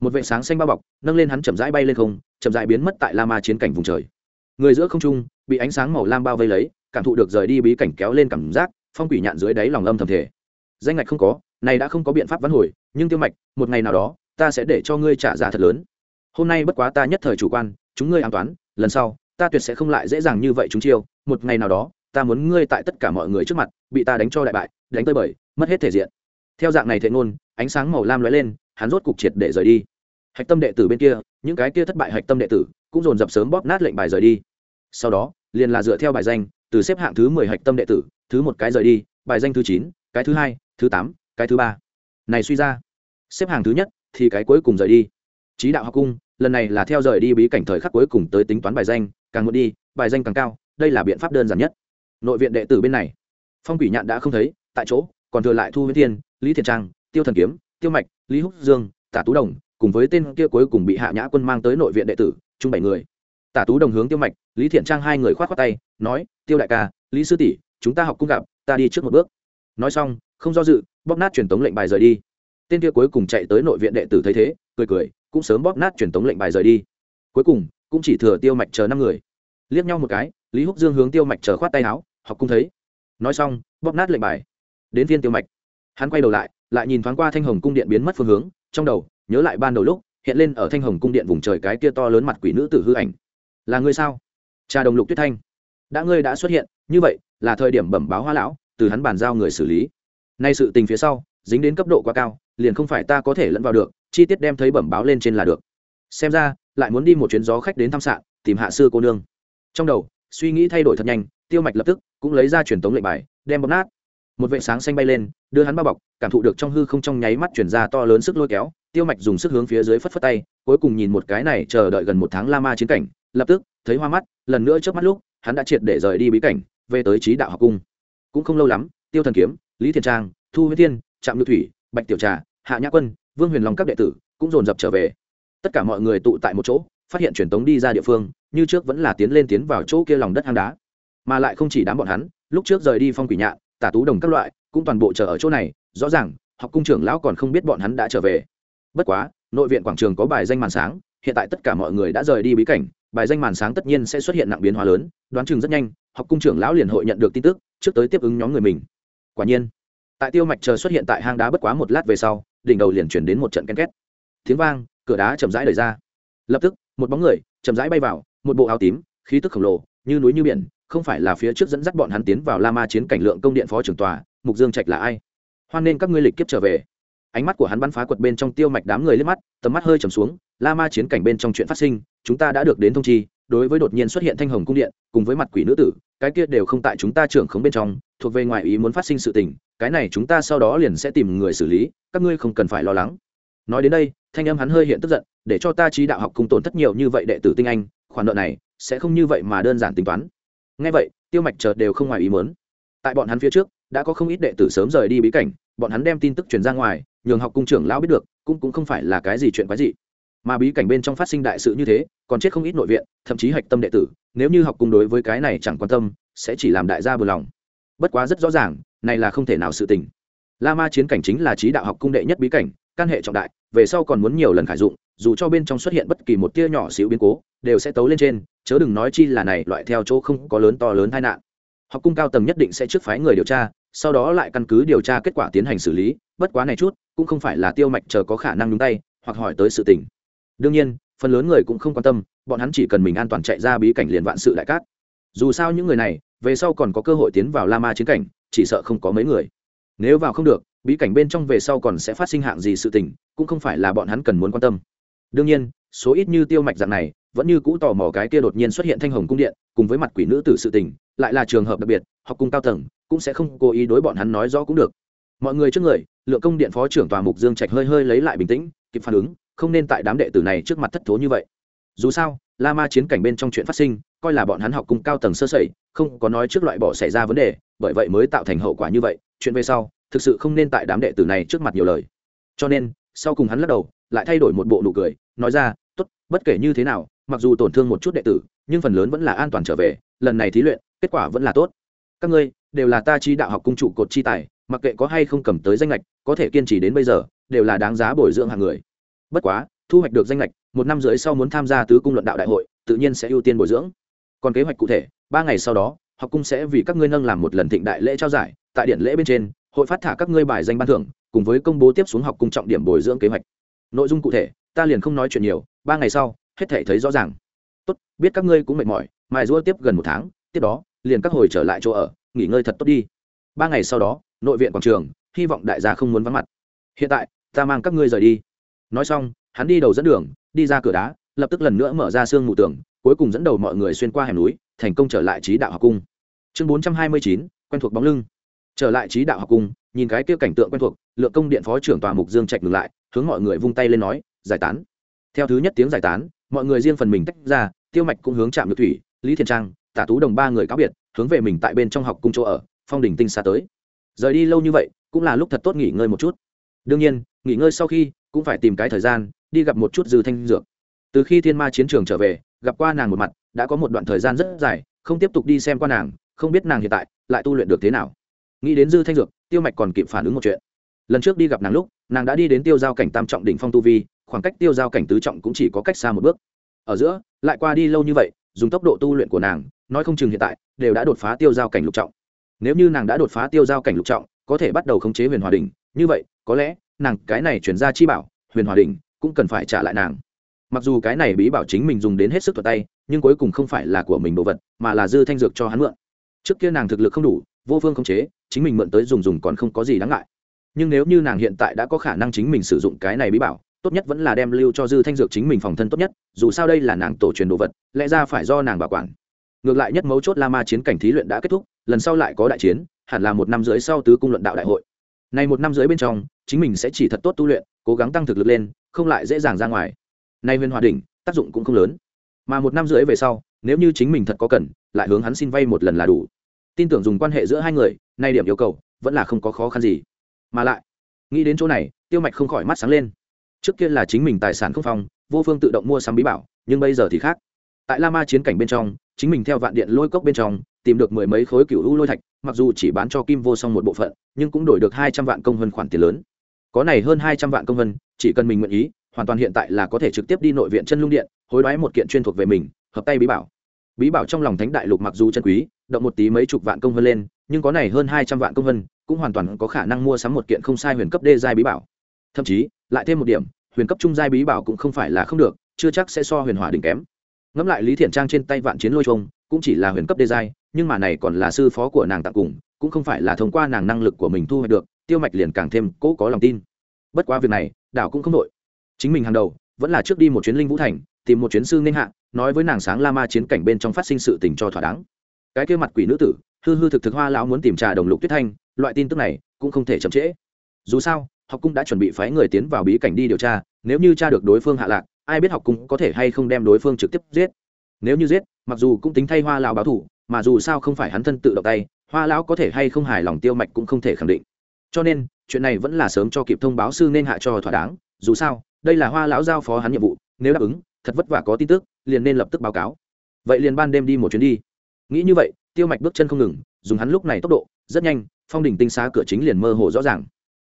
Một vệ sáng xanh bao bọc, nâng lên hắn chậm rãi bay lên không, chậm rãi biến mất tại la ma chiến cảnh vùng trời người giữa không trung, bị ánh sáng màu lam bao vây lấy, cảm thụ được rời đi bí cảnh kéo lên cảm giác, phong quỷ nhạn dưới đáy lòng âm thầm thể danh ngạch không có, này đã không có biện pháp vãn hồi, nhưng tiêu mạch, một ngày nào đó, ta sẽ để cho ngươi trả giá thật lớn. Hôm nay bất quá ta nhất thời chủ quan, chúng ngươi an toán, lần sau, ta tuyệt sẽ không lại dễ dàng như vậy chúng chiêu, một ngày nào đó, ta muốn ngươi tại tất cả mọi người trước mặt, bị ta đánh cho đại bại, đánh tơi bời, mất hết thể diện. Theo dạng này thệ ngôn, ánh sáng màu lam lóe lên, hắn rốt cục triệt để rời đi. Hạch tâm đệ tử bên kia, những cái kia thất bại hạch tâm đệ tử, cũng dồn dập sớm bóp nát lệnh bài rời đi sau đó, liền là dựa theo bài danh, từ xếp hạng thứ mười hạch tâm đệ tử, thứ một cái rời đi, bài danh thứ chín, cái thứ hai, thứ tám, cái thứ ba. Này suy ra, xếp hàng thứ nhất thì cái cuối cùng rời đi. Trí đạo học cung, lần này là theo rời đi bí cảnh thời khắc cuối cùng tới tính toán bài danh, càng muốn đi, bài danh càng cao, đây là biện pháp đơn giản nhất. Nội viện đệ tử bên này, phong quỷ nhạn đã không thấy, tại chỗ, còn thừa lại thu huyết thiên, lý thiện trang, tiêu thần kiếm, tiêu mạch, lý húc dương, tả tú đồng, cùng với tên kia cuối cùng bị hạ nhã quân mang tới nội viện đệ tử, chung bảy người tả tú đồng hướng tiêu mạch, lý thiện trang hai người k h o á t khoác tay, nói, tiêu đại ca, lý sư tỷ, chúng ta học cung gặp, ta đi trước một bước. Nói xong, không do dự, bóp nát truyền tống lệnh bài rời đi. Tên kia cuối cùng chạy tới nội viện đệ tử thấy thế, cười cười, cũng sớm bóp nát truyền tống lệnh bài rời đi. Cuối cùng, cũng chỉ thừa tiêu mạch chờ năm người. Liếc nhau một cái, lý húc dương hướng tiêu mạch chờ khoát tay áo, học cung thấy. Nói xong, bóp nát lệnh bài. Đến viên tiêu mạch. Hắn quay đầu lại lại nhìn thoáng qua thanh hồng cung điện biến mất phương hướng, trong đầu, nhớ lại ban đầu lúc, hiện lên ở thanh hồng cung điện vùng trời cái kia to lớn mặt quỷ nữ tử hư ảnh là ngươi sao? Cha đồng lục tuyết thanh. Đã ngươi đã xuất hiện, như vậy là thời điểm bẩm báo hoa lão, từ hắn bàn giao người xử lý. Nay sự tình phía sau, dính đến cấp độ quá cao, liền không phải ta có thể lẫn vào được, chi tiết đem thấy bẩm báo lên trên là được. Xem ra, lại muốn đi một chuyến gió khách đến thăm sạn, tìm hạ sư cô nương. Trong đầu, suy nghĩ thay đổi thật nhanh, tiêu mạch lập tức cũng lấy ra truyền tống lệnh bài, đem bóp nát. Một vệ sáng xanh bay lên, đưa hắn bao bọc, cảm thụ được trong hư không trong nháy mắt chuyển ra to lớn sức lôi kéo, tiêu mạch dùng sức hướng phía dưới phất phất tay, cuối cùng nhìn một cái này chờ đợi gần một tháng la ma chiến cảnh lập tức, thấy hoa mắt, lần nữa trước mắt lúc, hắn đã triệt để rời đi bí cảnh, về tới trí đạo học cung. Cũng không lâu lắm, tiêu thần kiếm, lý thiền trang, thu huyết thiên, trạm ngự thủy, bạch tiểu trà, hạ nhã quân, vương huyền long các đệ tử cũng dồn dập trở về. Tất cả mọi người tụ tại một chỗ, phát hiện truyền tống đi ra địa phương, như trước vẫn là tiến lên tiến vào chỗ kia lòng đất hang đá. Mà lại không chỉ đám bọn hắn, lúc trước rời đi phong quỷ nhạn tả tú đồng các loại, cũng toàn bộ chờ ở chỗ này. Rõ ràng, học cung trưởng lão còn không biết bọn hắn đã trở về. Bất quá, nội viện quảng trường có bài danh màn sáng, hiện tại tất cả mọi người đã rời đi bí cảnh bài danh màn sáng tất nhiên sẽ xuất hiện nặng biến hóa lớn, đoán chừng rất nhanh, học cung trưởng lão liền hội nhận được tin tức, trước tới tiếp ứng nhóm người mình. Quả nhiên, tại tiêu mạch chờ xuất hiện tại hang đá bất quá một lát về sau, đỉnh đầu liền chuyển đến một trận ken két. Tiếng vang, cửa đá chậm rãi đẩy ra. Lập tức, một bóng người chậm rãi bay vào, một bộ áo tím, khí tức khổng lồ, như núi như biển, không phải là phía trước dẫn dắt bọn hắn tiến vào la ma chiến cảnh lượng công điện phó trưởng tòa, mục dương trạch là ai? Hoan nên các ngươi lịch kiếp trở về. Ánh mắt của hắn bắn phá quật bên trong tiêu mạch đám người liếc mắt, tầm mắt hơi trầm xuống la ma chiến cảnh bên trong chuyện phát sinh, chúng ta đã được đến thông chi, đối với đột nhiên xuất hiện thanh hồng cung điện, cùng với mặt quỷ nữ tử, cái kia đều không tại chúng ta trưởng khống bên trong, thuộc về ngoài ý muốn phát sinh sự tình, cái này chúng ta sau đó liền sẽ tìm người xử lý, các ngươi không cần phải lo lắng. Nói đến đây, thanh âm hắn hơi hiện tức giận, để cho ta trí đạo học cùng tổn thất nhiều như vậy đệ tử tinh anh, khoản nợ này sẽ không như vậy mà đơn giản tính toán. Ngay vậy, tiêu mạch chợt đều không ngoài ý muốn. Tại bọn hắn phía trước, đã có không ít đệ tử sớm rời đi bí cảnh, bọn hắn đem tin tức truyền ra ngoài, nhường học cung trưởng lão biết được, cũng cũng không phải là cái gì chuyện quái dị mà bí cảnh bên trong phát sinh đại sự như thế, còn chết không ít nội viện, thậm chí hạch tâm đệ tử, nếu như học cung đối với cái này chẳng quan tâm, sẽ chỉ làm đại gia bừa lòng. Bất quá rất rõ ràng, này là không thể nào sự tình. La ma chiến cảnh chính là trí đạo học cung đệ nhất bí cảnh, căn hệ trọng đại, về sau còn muốn nhiều lần khải dụng, dù cho bên trong xuất hiện bất kỳ một tia nhỏ xíu biến cố, đều sẽ tấu lên trên, chớ đừng nói chi là này loại theo chỗ không có lớn to lớn tai nạn. Học cung cao tầng nhất định sẽ trước phái người điều tra, sau đó lại căn cứ điều tra kết quả tiến hành xử lý, bất quá này chút, cũng không phải là tiêu mạch chờ có khả năng nhúng tay, hoặc hỏi tới sự tình đương nhiên, phần lớn người cũng không quan tâm, bọn hắn chỉ cần mình an toàn chạy ra bí cảnh liền vạn sự đại cát. Dù sao những người này, về sau còn có cơ hội tiến vào la ma chiến cảnh, chỉ sợ không có mấy người. Nếu vào không được, bí cảnh bên trong về sau còn sẽ phát sinh hạng gì sự tình, cũng không phải là bọn hắn cần muốn quan tâm. Đương nhiên, số ít như tiêu mạch dạng này, vẫn như cũ tò mò cái kia đột nhiên xuất hiện thanh hồng cung điện, cùng với mặt quỷ nữ tử sự tình, lại là trường hợp đặc biệt, học cung cao tầng, cũng sẽ không cố ý đối bọn hắn nói rõ cũng được. Mọi người trước người, lượng công điện phó trưởng tòa mục dương trạch hơi hơi lấy lại bình tĩnh, kịp phản ứng không nên tại đám đệ tử này trước mặt thất thố như vậy. Dù sao, la ma chiến cảnh bên trong chuyện phát sinh, coi là bọn hắn học cung cao tầng sơ sẩy, không có nói trước loại bỏ xảy ra vấn đề, bởi vậy mới tạo thành hậu quả như vậy, chuyện về sau, thực sự không nên tại đám đệ tử này trước mặt nhiều lời. Cho nên, sau cùng hắn lắc đầu, lại thay đổi một bộ nụ cười, nói ra, tốt, bất kể như thế nào, mặc dù tổn thương một chút đệ tử, nhưng phần lớn vẫn là an toàn trở về, lần này thí luyện, kết quả vẫn là tốt. Các ngươi, đều là ta chi đạo học cung trụ cột chi tài, mặc kệ có hay không cầm tới danh lệch có thể kiên trì đến bây giờ, đều là đáng giá bồi dưỡng hàng người bất quá, thu hoạch được danh lệch một năm rưỡi sau muốn tham gia tứ cung luận đạo đại hội, tự nhiên sẽ ưu tiên bồi dưỡng. Còn kế hoạch cụ thể, ba ngày sau đó, học cung sẽ vì các ngươi nâng làm một lần thịnh đại lễ trao giải, tại điện lễ bên trên, hội phát thả các ngươi bài danh ban thưởng, cùng với công bố tiếp xuống học cung trọng điểm bồi dưỡng kế hoạch. Nội dung cụ thể, ta liền không nói chuyện nhiều, ba ngày sau, hết thể thấy rõ ràng. Tốt, biết các ngươi cũng mệt mỏi mài rũa tiếp gần một tháng, tiếp đó, liền các hồi trở lại chỗ ở, nghỉ ngơi thật tốt đi. Ba ngày sau đó, nội viện quảng trường, hy vọng đại gia không muốn vắng mặt. Hiện tại, ta mang các ngươi rời đi nói xong, hắn đi đầu dẫn đường, đi ra cửa đá, lập tức lần nữa mở ra sương mù tường, cuối cùng dẫn đầu mọi người xuyên qua hẻm núi, thành công trở lại trí đạo học cung. Chương bốn trăm hai mươi chín, quen thuộc bóng lưng. Trở lại trí đạo học cung, nhìn cái kia cảnh tượng quen thuộc, lượng công điện phó trưởng tòa mục dương trạch ngừng lại, hướng mọi người vung tay lên nói, giải tán. Theo thứ nhất tiếng giải tán, mọi người riêng phần mình tách ra, tiêu mạch cũng hướng chạm nhược thủy, lý thiên trang, tả tú đồng ba người cáo biệt, hướng về mình tại bên trong học cung chỗ ở, phong đỉnh tinh xa tới. Rời đi lâu như vậy, cũng là lúc thật tốt nghỉ ngơi một chút. Đương nhiên, nghỉ ngơi sau khi cũng phải tìm cái thời gian, đi gặp một chút dư thanh dược. Từ khi thiên ma chiến trường trở về, gặp qua nàng một mặt, đã có một đoạn thời gian rất dài, không tiếp tục đi xem qua nàng, không biết nàng hiện tại lại tu luyện được thế nào. Nghĩ đến dư thanh dược, tiêu mạch còn kịp phản ứng một chuyện. Lần trước đi gặp nàng lúc, nàng đã đi đến tiêu giao cảnh tam trọng đỉnh phong tu vi, khoảng cách tiêu giao cảnh tứ trọng cũng chỉ có cách xa một bước. Ở giữa, lại qua đi lâu như vậy, dùng tốc độ tu luyện của nàng, nói không chừng hiện tại, đều đã đột phá tiêu giao cảnh lục trọng. Nếu như nàng đã đột phá tiêu giao cảnh lục trọng, có thể bắt đầu khống chế huyền hòa đình như vậy, có lẽ nàng cái này chuyển ra chi bảo, huyền hòa đình cũng cần phải trả lại nàng. Mặc dù cái này bí bảo chính mình dùng đến hết sức thuật tay, nhưng cuối cùng không phải là của mình đồ vật, mà là dư thanh dược cho hắn mượn. Trước kia nàng thực lực không đủ, vô phương khống chế, chính mình mượn tới dùng dùng còn không có gì đáng ngại. Nhưng nếu như nàng hiện tại đã có khả năng chính mình sử dụng cái này bí bảo, tốt nhất vẫn là đem lưu cho dư thanh dược chính mình phòng thân tốt nhất, dù sao đây là nàng tổ truyền đồ vật, lẽ ra phải do nàng bảo quản. Ngược lại nhất mấu chốt la ma chiến cảnh thí luyện đã kết thúc, lần sau lại có đại chiến, hẳn là một năm rưỡi sau tứ cung luận đạo đại hội này một năm dưới bên trong, chính mình sẽ chỉ thật tốt tu luyện, cố gắng tăng thực lực lên, không lại dễ dàng ra ngoài. Nay huyền hòa đỉnh, tác dụng cũng không lớn. Mà một năm rưỡi về sau, nếu như chính mình thật có cần, lại hướng hắn xin vay một lần là đủ. Tin tưởng dùng quan hệ giữa hai người nay điểm yêu cầu, vẫn là không có khó khăn gì. Mà lại, nghĩ đến chỗ này, tiêu mạch không khỏi mắt sáng lên. Trước kia là chính mình tài sản không phong, vô phương tự động mua sắm bí bảo, nhưng bây giờ thì khác. Tại la ma chiến cảnh bên trong, chính mình theo vạn điện lôi cốc bên trong, tìm được mười mấy khối cựu u lôi thạch mặc dù chỉ bán cho kim vô song một bộ phận, nhưng cũng đổi được hai trăm vạn công hơn khoản tiền lớn. Có này hơn hai trăm vạn công hơn chỉ cần mình nguyện ý, hoàn toàn hiện tại là có thể trực tiếp đi nội viện chân lung điện, hối đoái một kiện chuyên thuộc về mình, hợp tay bí bảo. Bí bảo trong lòng thánh đại lục mặc dù chân quý, động một tí mấy chục vạn công hơn lên, nhưng có này hơn hai trăm vạn công hơn cũng hoàn toàn có khả năng mua sắm một kiện không sai huyền cấp đê giai bí bảo. Thậm chí, lại thêm một điểm, huyền cấp trung giai bí bảo cũng không phải là không được, chưa chắc sẽ so huyền hỏa đỉnh kém. Ngẫm lại lý thiện trang trên tay vạn chiến lôi trông cũng chỉ là huyền cấp đê giai nhưng mà này còn là sư phó của nàng tặng cùng, cũng không phải là thông qua nàng năng lực của mình thu hoạch được, tiêu mạch liền càng thêm cố có lòng tin. Bất quá việc này, đảo cũng không đội chính mình hàng đầu, vẫn là trước đi một chuyến linh vũ thành, tìm một chuyến sư nên hạ, nói với nàng sáng la ma chiến cảnh bên trong phát sinh sự tình cho thỏa đáng. Cái kia mặt quỷ nữ tử, hư hư thực thực hoa lão muốn tìm trà đồng lục tuyết thanh, loại tin tức này cũng không thể chậm trễ. Dù sao, học cung đã chuẩn bị phái người tiến vào bí cảnh đi điều tra, nếu như tra được đối phương hạ lạc, ai biết học cung có thể hay không đem đối phương trực tiếp giết. Nếu như giết, mặc dù cũng tính thay hoa lão báo thủ mà dù sao không phải hắn thân tự động tay, hoa lão có thể hay không hài lòng tiêu mạch cũng không thể khẳng định. Cho nên, chuyện này vẫn là sớm cho kịp thông báo sư nên hạ cho thỏa đáng, dù sao, đây là hoa lão giao phó hắn nhiệm vụ, nếu đáp ứng, thật vất vả có tin tức, liền nên lập tức báo cáo. Vậy liền ban đêm đi một chuyến đi. Nghĩ như vậy, tiêu mạch bước chân không ngừng, dùng hắn lúc này tốc độ, rất nhanh, phong đỉnh tinh xá cửa chính liền mơ hồ rõ ràng.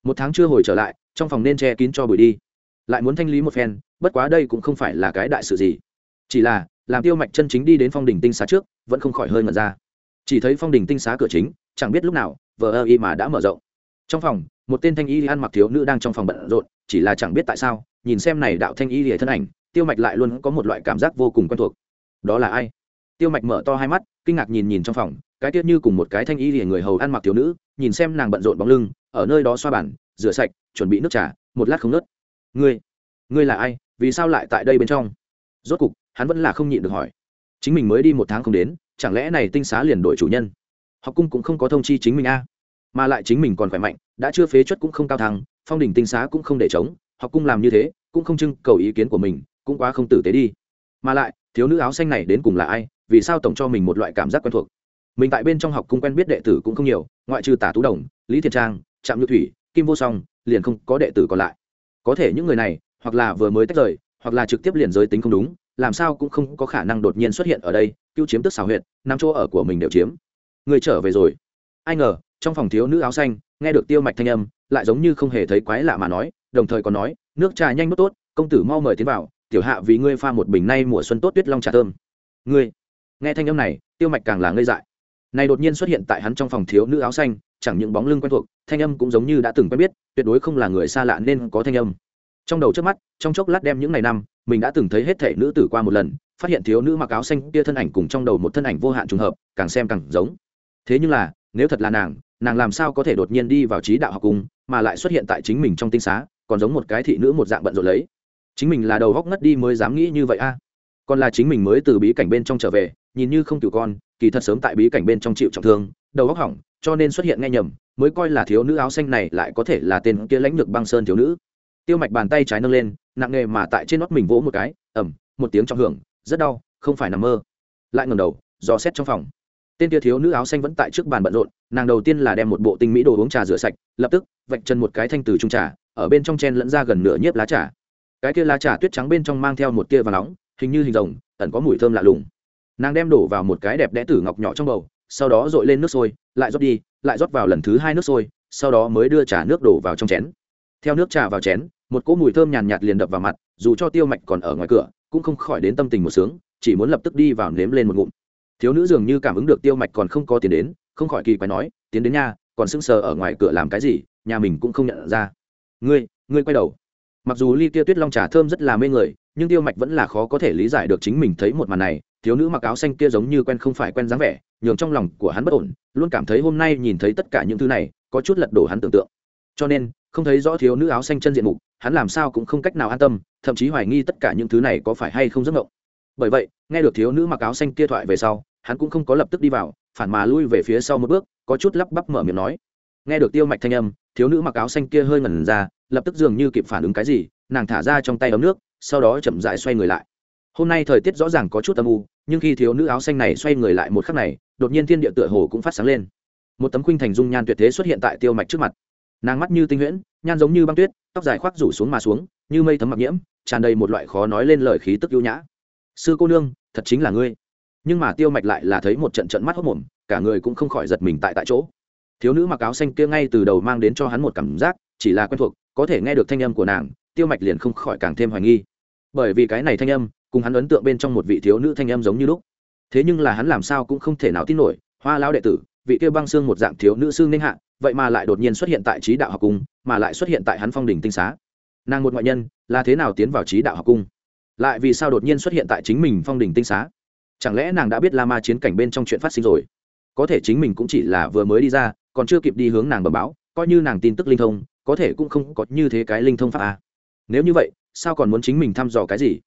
Một tháng chưa hồi trở lại, trong phòng nên che kín cho bụi đi. Lại muốn thanh lý một phen, bất quá đây cũng không phải là cái đại sự gì. Chỉ là làm tiêu mạch chân chính đi đến phong đỉnh tinh xá trước, vẫn không khỏi hơi ngẩn ra. Chỉ thấy phong đỉnh tinh xá cửa chính, chẳng biết lúc nào, vờ ơ y mà đã mở rộng. Trong phòng, một tên thanh y ăn mặc thiếu nữ đang trong phòng bận rộn, chỉ là chẳng biết tại sao, nhìn xem này đạo thanh y lìa thân ảnh, tiêu mạch lại luôn có một loại cảm giác vô cùng quen thuộc. Đó là ai? Tiêu mạch mở to hai mắt, kinh ngạc nhìn nhìn trong phòng, cái tiết như cùng một cái thanh y lìa người hầu ăn mặc thiếu nữ, nhìn xem nàng bận rộn bóng lưng, ở nơi đó xoa bản rửa sạch, chuẩn bị nước trà, một lát không nớt. Ngươi ngươi là ai? Vì sao lại tại đây bên trong? Rốt cục, hắn vẫn là không nhịn được hỏi. Chính mình mới đi một tháng không đến, chẳng lẽ này tinh xá liền đổi chủ nhân? Học cung cũng không có thông chi chính mình a. Mà lại chính mình còn khỏe mạnh, đã chưa phế chuất cũng không cao thăng, phong đỉnh tinh xá cũng không để chống học cung làm như thế, cũng không trưng cầu ý kiến của mình, cũng quá không tử tế đi. Mà lại, thiếu nữ áo xanh này đến cùng là ai, vì sao tổng cho mình một loại cảm giác quen thuộc? Mình tại bên trong học cung quen biết đệ tử cũng không nhiều, ngoại trừ tả tú đồng, lý thiện trang, trạm nhu thủy, kim vô song, liền không có đệ tử còn lại. Có thể những người này, hoặc là vừa mới tách rời hoặc là trực tiếp liền giới tính không đúng, làm sao cũng không có khả năng đột nhiên xuất hiện ở đây, cứu chiếm tức xào huyệt nằm chỗ ở của mình đều chiếm. Người trở về rồi. Ai ngờ, trong phòng thiếu nữ áo xanh, nghe được tiêu mạch thanh âm, lại giống như không hề thấy quái lạ mà nói, đồng thời còn nói, nước trà nhanh nốt tốt, công tử mau mời tiến vào, tiểu hạ vì ngươi pha một bình nay mùa xuân tốt tuyết long trà thơm. Ngươi. Nghe thanh âm này, tiêu mạch càng là ngây dại. Này đột nhiên xuất hiện tại hắn trong phòng thiếu nữ áo xanh, chẳng những bóng lưng quen thuộc, thanh âm cũng giống như đã từng quen biết, tuyệt đối không là người xa lạ nên có thanh âm trong đầu trước mắt, trong chốc lát đem những ngày năm, mình đã từng thấy hết thể nữ tử qua một lần, phát hiện thiếu nữ mặc áo xanh kia thân ảnh cùng trong đầu một thân ảnh vô hạn trùng hợp, càng xem càng giống. Thế nhưng là, nếu thật là nàng nàng làm sao có thể đột nhiên đi vào trí đạo học cung mà lại xuất hiện tại chính mình trong tinh xá, còn giống một cái thị nữ một dạng bận rộn lấy. Chính mình là đầu góc ngất đi mới dám nghĩ như vậy a. Còn là chính mình mới từ bí cảnh bên trong trở về, nhìn như không cựu con, kỳ thật sớm tại bí cảnh bên trong chịu trọng thương, đầu góc hỏng, cho nên xuất hiện nghe nhầm, mới coi là thiếu nữ áo xanh này lại có thể là tên kia lãnh lược băng sơn thiếu nữ tiêu mạch bàn tay trái nâng lên, nặng nghề mà tại trên nót mình vỗ một cái ẩm một tiếng trọng hưởng, rất đau, không phải nằm mơ. Lại ngầm đầu, dò xét trong phòng. Tên tia thiếu nữ áo xanh vẫn tại trước bàn bận rộn, nàng đầu tiên là đem một bộ tinh mỹ đồ uống trà rửa sạch, lập tức, vạch chân một cái thanh từ trung trà, ở bên trong chen lẫn ra gần nửa nhiếp lá trà. Cái kia lá trà tuyết trắng bên trong mang theo một tia và nóng, hình như hình rồng, ẩn có mùi thơm lạ lùng. Nàng đem đổ vào một cái đẹp đẽ tử ngọc nhỏ trong bầu, sau đó dội lên nước sôi, lại rót đi, lại rót vào lần thứ hai nước sôi, sau đó mới đưa trà nước đổ vào trong chén. Theo nước trà vào chén một cỗ mùi thơm nhàn nhạt liền đập vào mặt, dù cho tiêu mạch còn ở ngoài cửa, cũng không khỏi đến tâm tình một sướng, chỉ muốn lập tức đi vào nếm lên một ngụm. Thiếu nữ dường như cảm ứng được tiêu mạch còn không có tiền đến, không khỏi kỳ quái nói, tiến đến nha, còn sững sờ ở ngoài cửa làm cái gì, nhà mình cũng không nhận ra. Ngươi ngươi quay đầu. Mặc dù ly tia tuyết long trà thơm rất là mê người, nhưng tiêu mạch vẫn là khó có thể lý giải được chính mình thấy một màn này. Thiếu nữ mặc áo xanh kia giống như quen không phải quen dáng vẻ, nhường trong lòng của hắn bất ổn, luôn cảm thấy hôm nay nhìn thấy tất cả những thứ này, có chút lật đổ hắn tưởng tượng. Cho nên, không thấy rõ thiếu nữ áo xanh chân diện mục hắn làm sao cũng không cách nào an tâm, thậm chí hoài nghi tất cả những thứ này có phải hay không giấc ngộng bởi vậy, nghe được thiếu nữ mặc áo xanh kia thoại về sau, hắn cũng không có lập tức đi vào, phản mà lui về phía sau một bước, có chút lắp bắp mở miệng nói. Nghe được tiêu mạch thanh âm, thiếu nữ mặc áo xanh kia hơi ngẩn ra, lập tức dường như kịp phản ứng cái gì, nàng thả ra trong tay ấm nước, sau đó chậm dại xoay người lại. Hôm nay thời tiết rõ ràng có chút âm u, nhưng khi thiếu nữ áo xanh này xoay người lại một khắc này, đột nhiên thiên địa tựa hồ cũng phát sáng lên. Một tấm khuynh thành dung nhan tuyệt thế xuất hiện tại tiêu mạch trước mặt nàng mắt như tinh huyễn, nhan giống như băng tuyết, tóc dài khoác rủ xuống mà xuống, như mây thấm mặc nhiễm, tràn đầy một loại khó nói lên lời khí tức ưu nhã. Sư cô nương, thật chính là ngươi. Nhưng mà tiêu mạch lại là thấy một trận trận mắt hốc mồm, cả người cũng không khỏi giật mình tại tại chỗ. Thiếu nữ mặc áo xanh kia ngay từ đầu mang đến cho hắn một cảm giác, chỉ là quen thuộc, có thể nghe được thanh âm của nàng, tiêu mạch liền không khỏi càng thêm hoài nghi. Bởi vì cái này thanh âm, cùng hắn ấn tượng bên trong một vị thiếu nữ thanh âm giống như lúc. Thế nhưng là hắn làm sao cũng không thể nào tin nổi, hoa lão đệ tử, vị kia băng xương một dạng thiếu nữ xương ninh hạ vậy mà lại đột nhiên xuất hiện tại trí đạo học cung, mà lại xuất hiện tại hắn phong đình tinh xá. Nàng một ngoại nhân, là thế nào tiến vào trí đạo học cung? Lại vì sao đột nhiên xuất hiện tại chính mình phong đình tinh xá? Chẳng lẽ nàng đã biết la ma chiến cảnh bên trong chuyện phát sinh rồi? Có thể chính mình cũng chỉ là vừa mới đi ra, còn chưa kịp đi hướng nàng bẩm báo, coi như nàng tin tức linh thông, có thể cũng không có như thế cái linh thông pháp a nếu như vậy, sao còn muốn chính mình thăm dò cái gì?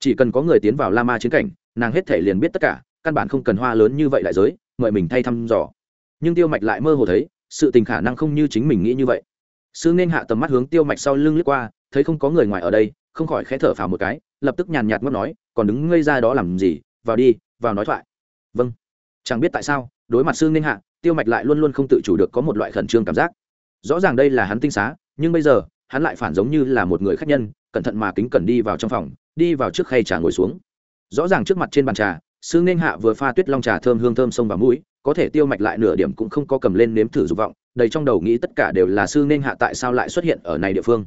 Chỉ cần có người tiến vào la ma chiến cảnh, nàng hết thể liền biết tất cả, căn bản không cần hoa lớn như vậy đại giới, mời mình thay thăm dò. Nhưng tiêu mạch lại mơ hồ thấy sự tình khả năng không như chính mình nghĩ như vậy. Sư nên hạ tầm mắt hướng tiêu mạch sau lưng lướt qua, thấy không có người ngoài ở đây, không khỏi khẽ thở phào một cái, lập tức nhàn nhạt ngót nói, còn đứng ngây ra đó làm gì? Vào đi, vào nói thoại. Vâng. Chẳng biết tại sao, đối mặt sư nên hạ, tiêu mạch lại luôn luôn không tự chủ được có một loại khẩn trương cảm giác. Rõ ràng đây là hắn tinh xá, nhưng bây giờ, hắn lại phản giống như là một người khách nhân, cẩn thận mà kính cẩn đi vào trong phòng, đi vào trước khay trà ngồi xuống. Rõ ràng trước mặt trên bàn trà sư nên hạ vừa pha tuyết long trà thơm hương thơm sông và mũi, có thể tiêu mạch lại nửa điểm cũng không có cầm lên nếm thử dục vọng, đầy trong đầu nghĩ tất cả đều là sư nên hạ tại sao lại xuất hiện ở này địa phương.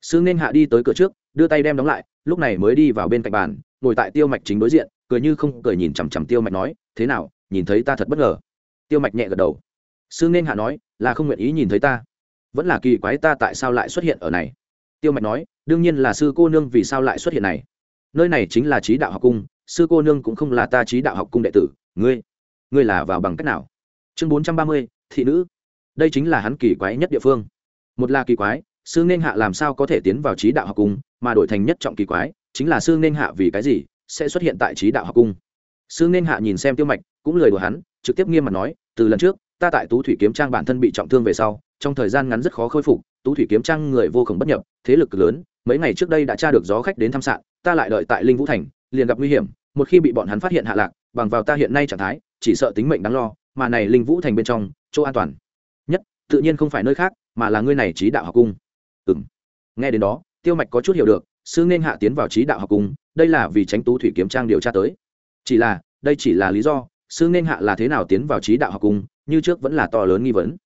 Sư nên hạ đi tới cửa trước, đưa tay đem đóng lại, lúc này mới đi vào bên cạnh bàn, ngồi tại tiêu mạch chính đối diện, cười như không cười nhìn chằm chằm tiêu mạch nói, thế nào, nhìn thấy ta thật bất ngờ. Tiêu mạch nhẹ gật đầu. Sư nên hạ nói, là không nguyện ý nhìn thấy ta. Vẫn là kỳ quái ta tại sao lại xuất hiện ở này. Tiêu mạch nói, đương nhiên là sư cô nương vì sao lại xuất hiện này. Nơi này chính là trí đạo học cung sư cô nương cũng không là ta trí đạo học cung đệ tử, ngươi ngươi là vào bằng cách nào? Chương bốn trăm ba mươi, thị nữ. Đây chính là hắn kỳ quái nhất địa phương. Một là kỳ quái, sư nên hạ làm sao có thể tiến vào trí đạo học cung, mà đổi thành nhất trọng kỳ quái, chính là sư nên hạ vì cái gì sẽ xuất hiện tại trí đạo học cung. Sư nên hạ nhìn xem tiêu mạch, cũng lời đùa hắn, trực tiếp nghiêm mặt nói, từ lần trước, ta tại tú thủy kiếm trang bản thân bị trọng thương về sau, trong thời gian ngắn rất khó khôi phục, tú thủy kiếm trang người vô khổng bất nhập, thế lực lớn, mấy ngày trước đây đã tra được gió khách đến thăm sạn, ta lại đợi tại linh vũ thành, liền gặp nguy hiểm một khi bị bọn hắn phát hiện hạ lạc, bằng vào ta hiện nay trạng thái, chỉ sợ tính mệnh đáng lo, mà này linh vũ thành bên trong, chỗ an toàn nhất, tự nhiên không phải nơi khác, mà là ngươi này trí đạo học cung. Ừng nghe đến đó, tiêu mạch có chút hiểu được, sư nên hạ tiến vào trí đạo học cung, đây là vì tránh tú thủy kiếm trang điều tra tới. Chỉ là, đây chỉ là lý do, sư nên hạ là thế nào tiến vào trí đạo học cung, như trước vẫn là to lớn nghi vấn.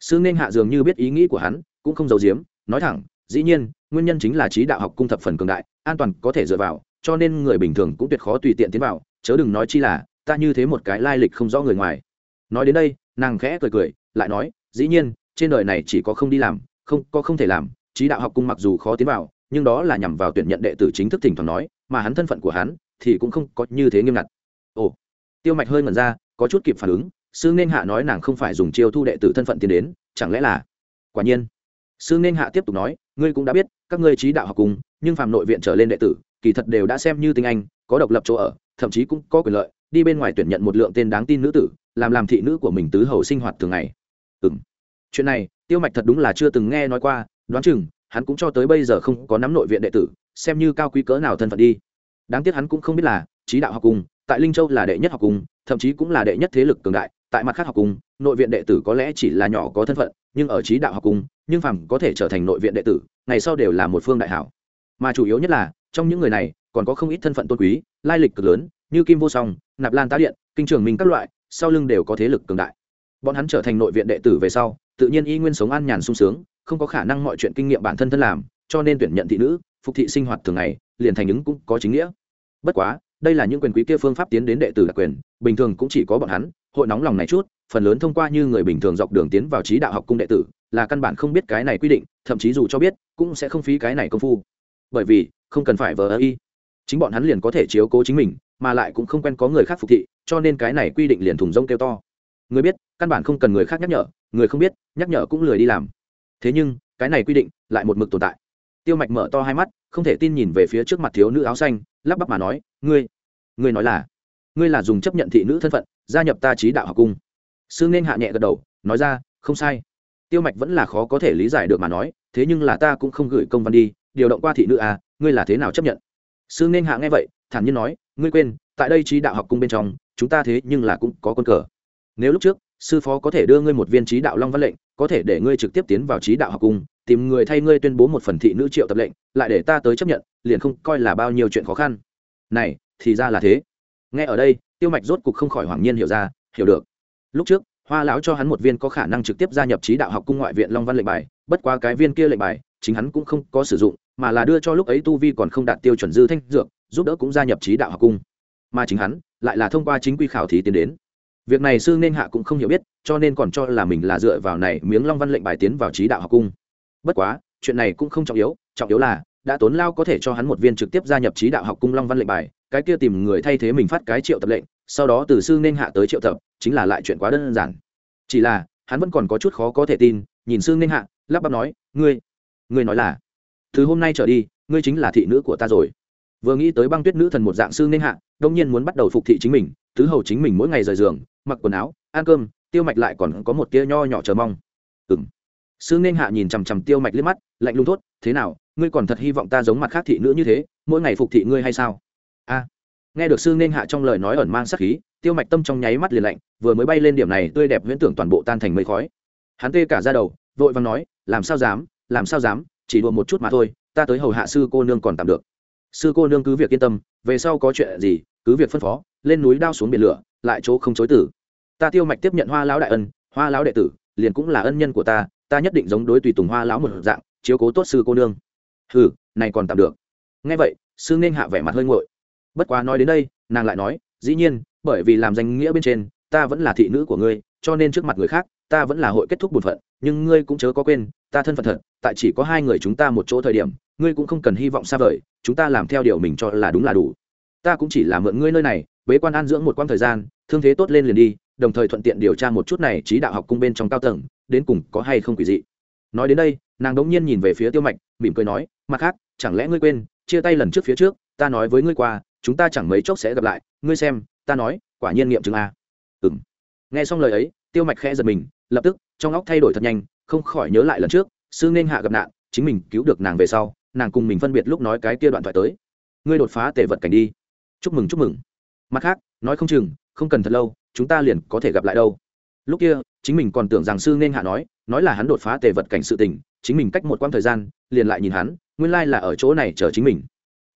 Sư nên hạ dường như biết ý nghĩ của hắn, cũng không giấu giếm, nói thẳng, dĩ nhiên, nguyên nhân chính là trí đạo học cung thập phần cường đại, an toàn có thể dựa vào cho nên người bình thường cũng tuyệt khó tùy tiện tiến vào, chớ đừng nói chi là, ta như thế một cái lai lịch không rõ người ngoài. Nói đến đây, nàng khẽ cười cười, lại nói, dĩ nhiên, trên đời này chỉ có không đi làm, không, có không thể làm, trí đạo học cung mặc dù khó tiến vào, nhưng đó là nhằm vào tuyển nhận đệ tử chính thức thỉnh thoảng nói, mà hắn thân phận của hắn thì cũng không có như thế nghiêm ngặt. Ồ. Tiêu mạch hơi ngẩn ra, có chút kịp phản ứng, sư nên hạ nói nàng không phải dùng chiêu thu đệ tử thân phận tiến đến, chẳng lẽ là? Quả nhiên. Sư nên hạ tiếp tục nói, ngươi cũng đã biết, các ngươi trí đạo học cùng nhưng phạm nội viện trở lên đệ tử kỳ thật đều đã xem như tinh anh, có độc lập chỗ ở, thậm chí cũng có quyền lợi, đi bên ngoài tuyển nhận một lượng tên đáng tin nữ tử, làm làm thị nữ của mình tứ hầu sinh hoạt thường ngày. Ừng chuyện này, tiêu mạch thật đúng là chưa từng nghe nói qua, đoán chừng, hắn cũng cho tới bây giờ không có nắm nội viện đệ tử, xem như cao quý cỡ nào thân phận đi. Đáng tiếc hắn cũng không biết là, trí đạo học cùng, tại linh châu là đệ nhất học cùng, thậm chí cũng là đệ nhất thế lực cường đại, tại mặt khác học cùng, nội viện đệ tử có lẽ chỉ là nhỏ có thân phận, nhưng ở trí đạo học cùng, nhưng phàm có thể trở thành nội viện đệ tử, ngày sau đều là một phương đại hảo. Mà chủ yếu nhất là trong những người này, còn có không ít thân phận tôn quý, lai lịch cực lớn, như kim vô song, nạp lan tá điện, kinh trường minh các loại, sau lưng đều có thế lực cường đại. Bọn hắn trở thành nội viện đệ tử về sau, tự nhiên y nguyên sống an nhàn sung sướng, không có khả năng mọi chuyện kinh nghiệm bản thân thân làm, cho nên tuyển nhận thị nữ, phục thị sinh hoạt thường ngày, liền thành ứng cũng có chính nghĩa. Bất quá, đây là những quyền quý kia phương pháp tiến đến đệ tử đặc quyền, bình thường cũng chỉ có bọn hắn, hội nóng lòng này chút, phần lớn thông qua như người bình thường dọc đường tiến vào trí đạo học cung đệ tử, là căn bản không biết cái này quy định, thậm chí dù cho biết, cũng sẽ không phí cái này công phu. Bởi vì không cần phải vờ ơ y. Chính bọn hắn liền có thể chiếu cố chính mình, mà lại cũng không quen có người khác phục thị, cho nên cái này quy định liền thùng rông kêu to. Người biết, căn bản không cần người khác nhắc nhở, người không biết, nhắc nhở cũng lười đi làm. Thế nhưng, cái này quy định lại một mực tồn tại. Tiêu mạch mở to hai mắt, không thể tin nhìn về phía trước mặt thiếu nữ áo xanh, lắp bắp mà nói, ngươi ngươi nói là, ngươi là dùng chấp nhận thị nữ thân phận, gia nhập ta trí đạo học cung. Sư nên hạ nhẹ gật đầu, nói ra, không sai. Tiêu mạch vẫn là khó có thể lý giải được mà nói, thế nhưng là ta cũng không gửi công văn đi điều động qua thị nữ à ngươi là thế nào chấp nhận? Sư nên hạ nghe vậy, thản nhiên nói, ngươi quên, tại đây trí đạo học cung bên trong, chúng ta thế nhưng là cũng có quân cờ. Nếu lúc trước, sư phó có thể đưa ngươi một viên trí đạo long văn lệnh, có thể để ngươi trực tiếp tiến vào trí đạo học cung, tìm người thay ngươi tuyên bố một phần thị nữ triệu tập lệnh, lại để ta tới chấp nhận, liền không coi là bao nhiêu chuyện khó khăn. Này, thì ra là thế. Nghe ở đây, tiêu mạch rốt cục không khỏi hoảng nhiên hiểu ra, hiểu được. Lúc trước, hoa lão cho hắn một viên có khả năng trực tiếp gia nhập trí đạo học cung ngoại viện long văn lệnh bài, bất quá cái viên kia lệnh bài chính hắn cũng không có sử dụng, mà là đưa cho lúc ấy tu vi còn không đạt tiêu chuẩn dư thanh dược, giúp đỡ cũng gia nhập trí đạo học cung. Mà chính hắn lại là thông qua chính quy khảo thí tiến đến. Việc này sư nên hạ cũng không hiểu biết, cho nên còn cho là mình là dựa vào này miếng long văn lệnh bài tiến vào trí đạo học cung. Bất quá, chuyện này cũng không trọng yếu trọng yếu là, đã tốn lao có thể cho hắn một viên trực tiếp gia nhập trí đạo học cung long văn lệnh bài, cái kia tìm người thay thế mình phát cái triệu tập lệnh, sau đó từ sư nên hạ tới triệu tập, chính là lại chuyện quá đơn giản. Chỉ là, hắn vẫn còn có chút khó có thể tin, nhìn sư nên hạ, lắp bắp nói, ngươi ngươi nói là, từ hôm nay trở đi, ngươi chính là thị nữ của ta rồi. Vừa nghĩ tới băng tuyết nữ thần một dạng sư nên hạ, đông nhiên muốn bắt đầu phục thị chính mình, tứ hầu chính mình mỗi ngày rời giường, mặc quần áo, ăn cơm, tiêu mạch lại còn có một tia nho nhỏ chờ mong. Ừng sư nên hạ nhìn chằm chằm tiêu mạch liếc mắt, lạnh lùng thốt, thế nào, ngươi còn thật hy vọng ta giống mặt khác thị nữ như thế, mỗi ngày phục thị ngươi hay sao? A. Nghe được sư nên hạ trong lời nói ẩn mang sắc khí, tiêu mạch tâm trong nháy mắt liền lạnh, vừa mới bay lên điểm này, tươi đẹp huyễn tưởng toàn bộ tan thành mây khói. Hắn tê cả ra đầu, vội vàng nói, làm sao dám? Làm sao dám, chỉ đùa một chút mà thôi, ta tới hầu hạ sư cô nương còn tạm được. Sư cô nương cứ việc yên tâm, về sau có chuyện gì, cứ việc phân phó, lên núi đao xuống biển lửa, lại chỗ không chối tử. Ta tiêu mạch tiếp nhận hoa lão đại ân, hoa lão đệ tử, liền cũng là ân nhân của ta ta nhất định giống đối tùy tùng hoa lão một dạng, chiếu cố tốt sư cô nương. Hừ, này còn tạm được. Nghe vậy, sư nên hạ vẻ mặt hơi nguội. Bất quá nói đến đây, nàng lại nói, dĩ nhiên, bởi vì làm danh nghĩa bên trên, ta vẫn là thị nữ của ngươi cho nên trước mặt người khác, ta vẫn là hội kết thúc bổn phận, nhưng ngươi cũng chớ có quên, ta thân phận thật, tại chỉ có hai người chúng ta một chỗ thời điểm, ngươi cũng không cần hy vọng xa vời, chúng ta làm theo điều mình cho là đúng là đủ. Ta cũng chỉ là mượn ngươi nơi này, bế quan an dưỡng một quãng thời gian, thương thế tốt lên liền đi, đồng thời thuận tiện điều tra một chút này trí đạo học cung bên trong cao tầng, đến cùng có hay không quỷ dị. Nói đến đây, nàng đống nhiên nhìn về phía tiêu mạch, mỉm cười nói, mặt khác, chẳng lẽ ngươi quên, chia tay lần trước phía trước, ta nói với ngươi qua, chúng ta chẳng mấy chốc sẽ gặp lại, ngươi xem, ta nói, quả nhiên nghiệm chứng a nghe xong lời ấy, tiêu mạch khẽ giật mình, lập tức, trong óc thay đổi thật nhanh, không khỏi nhớ lại lần trước, sư nên hạ gặp nạn, chính mình cứu được nàng về sau, nàng cùng mình phân biệt lúc nói cái kia đoạn thoại tới. Ngươi đột phá tề vật cảnh đi. Chúc mừng chúc mừng. Mặt khác, nói không chừng, không cần thật lâu, chúng ta liền có thể gặp lại đâu. Lúc kia, chính mình còn tưởng rằng sư nên hạ nói nói là hắn đột phá tề vật cảnh sự tình, chính mình cách một quãng thời gian, liền lại nhìn hắn, nguyên lai là ở chỗ này chờ chính mình.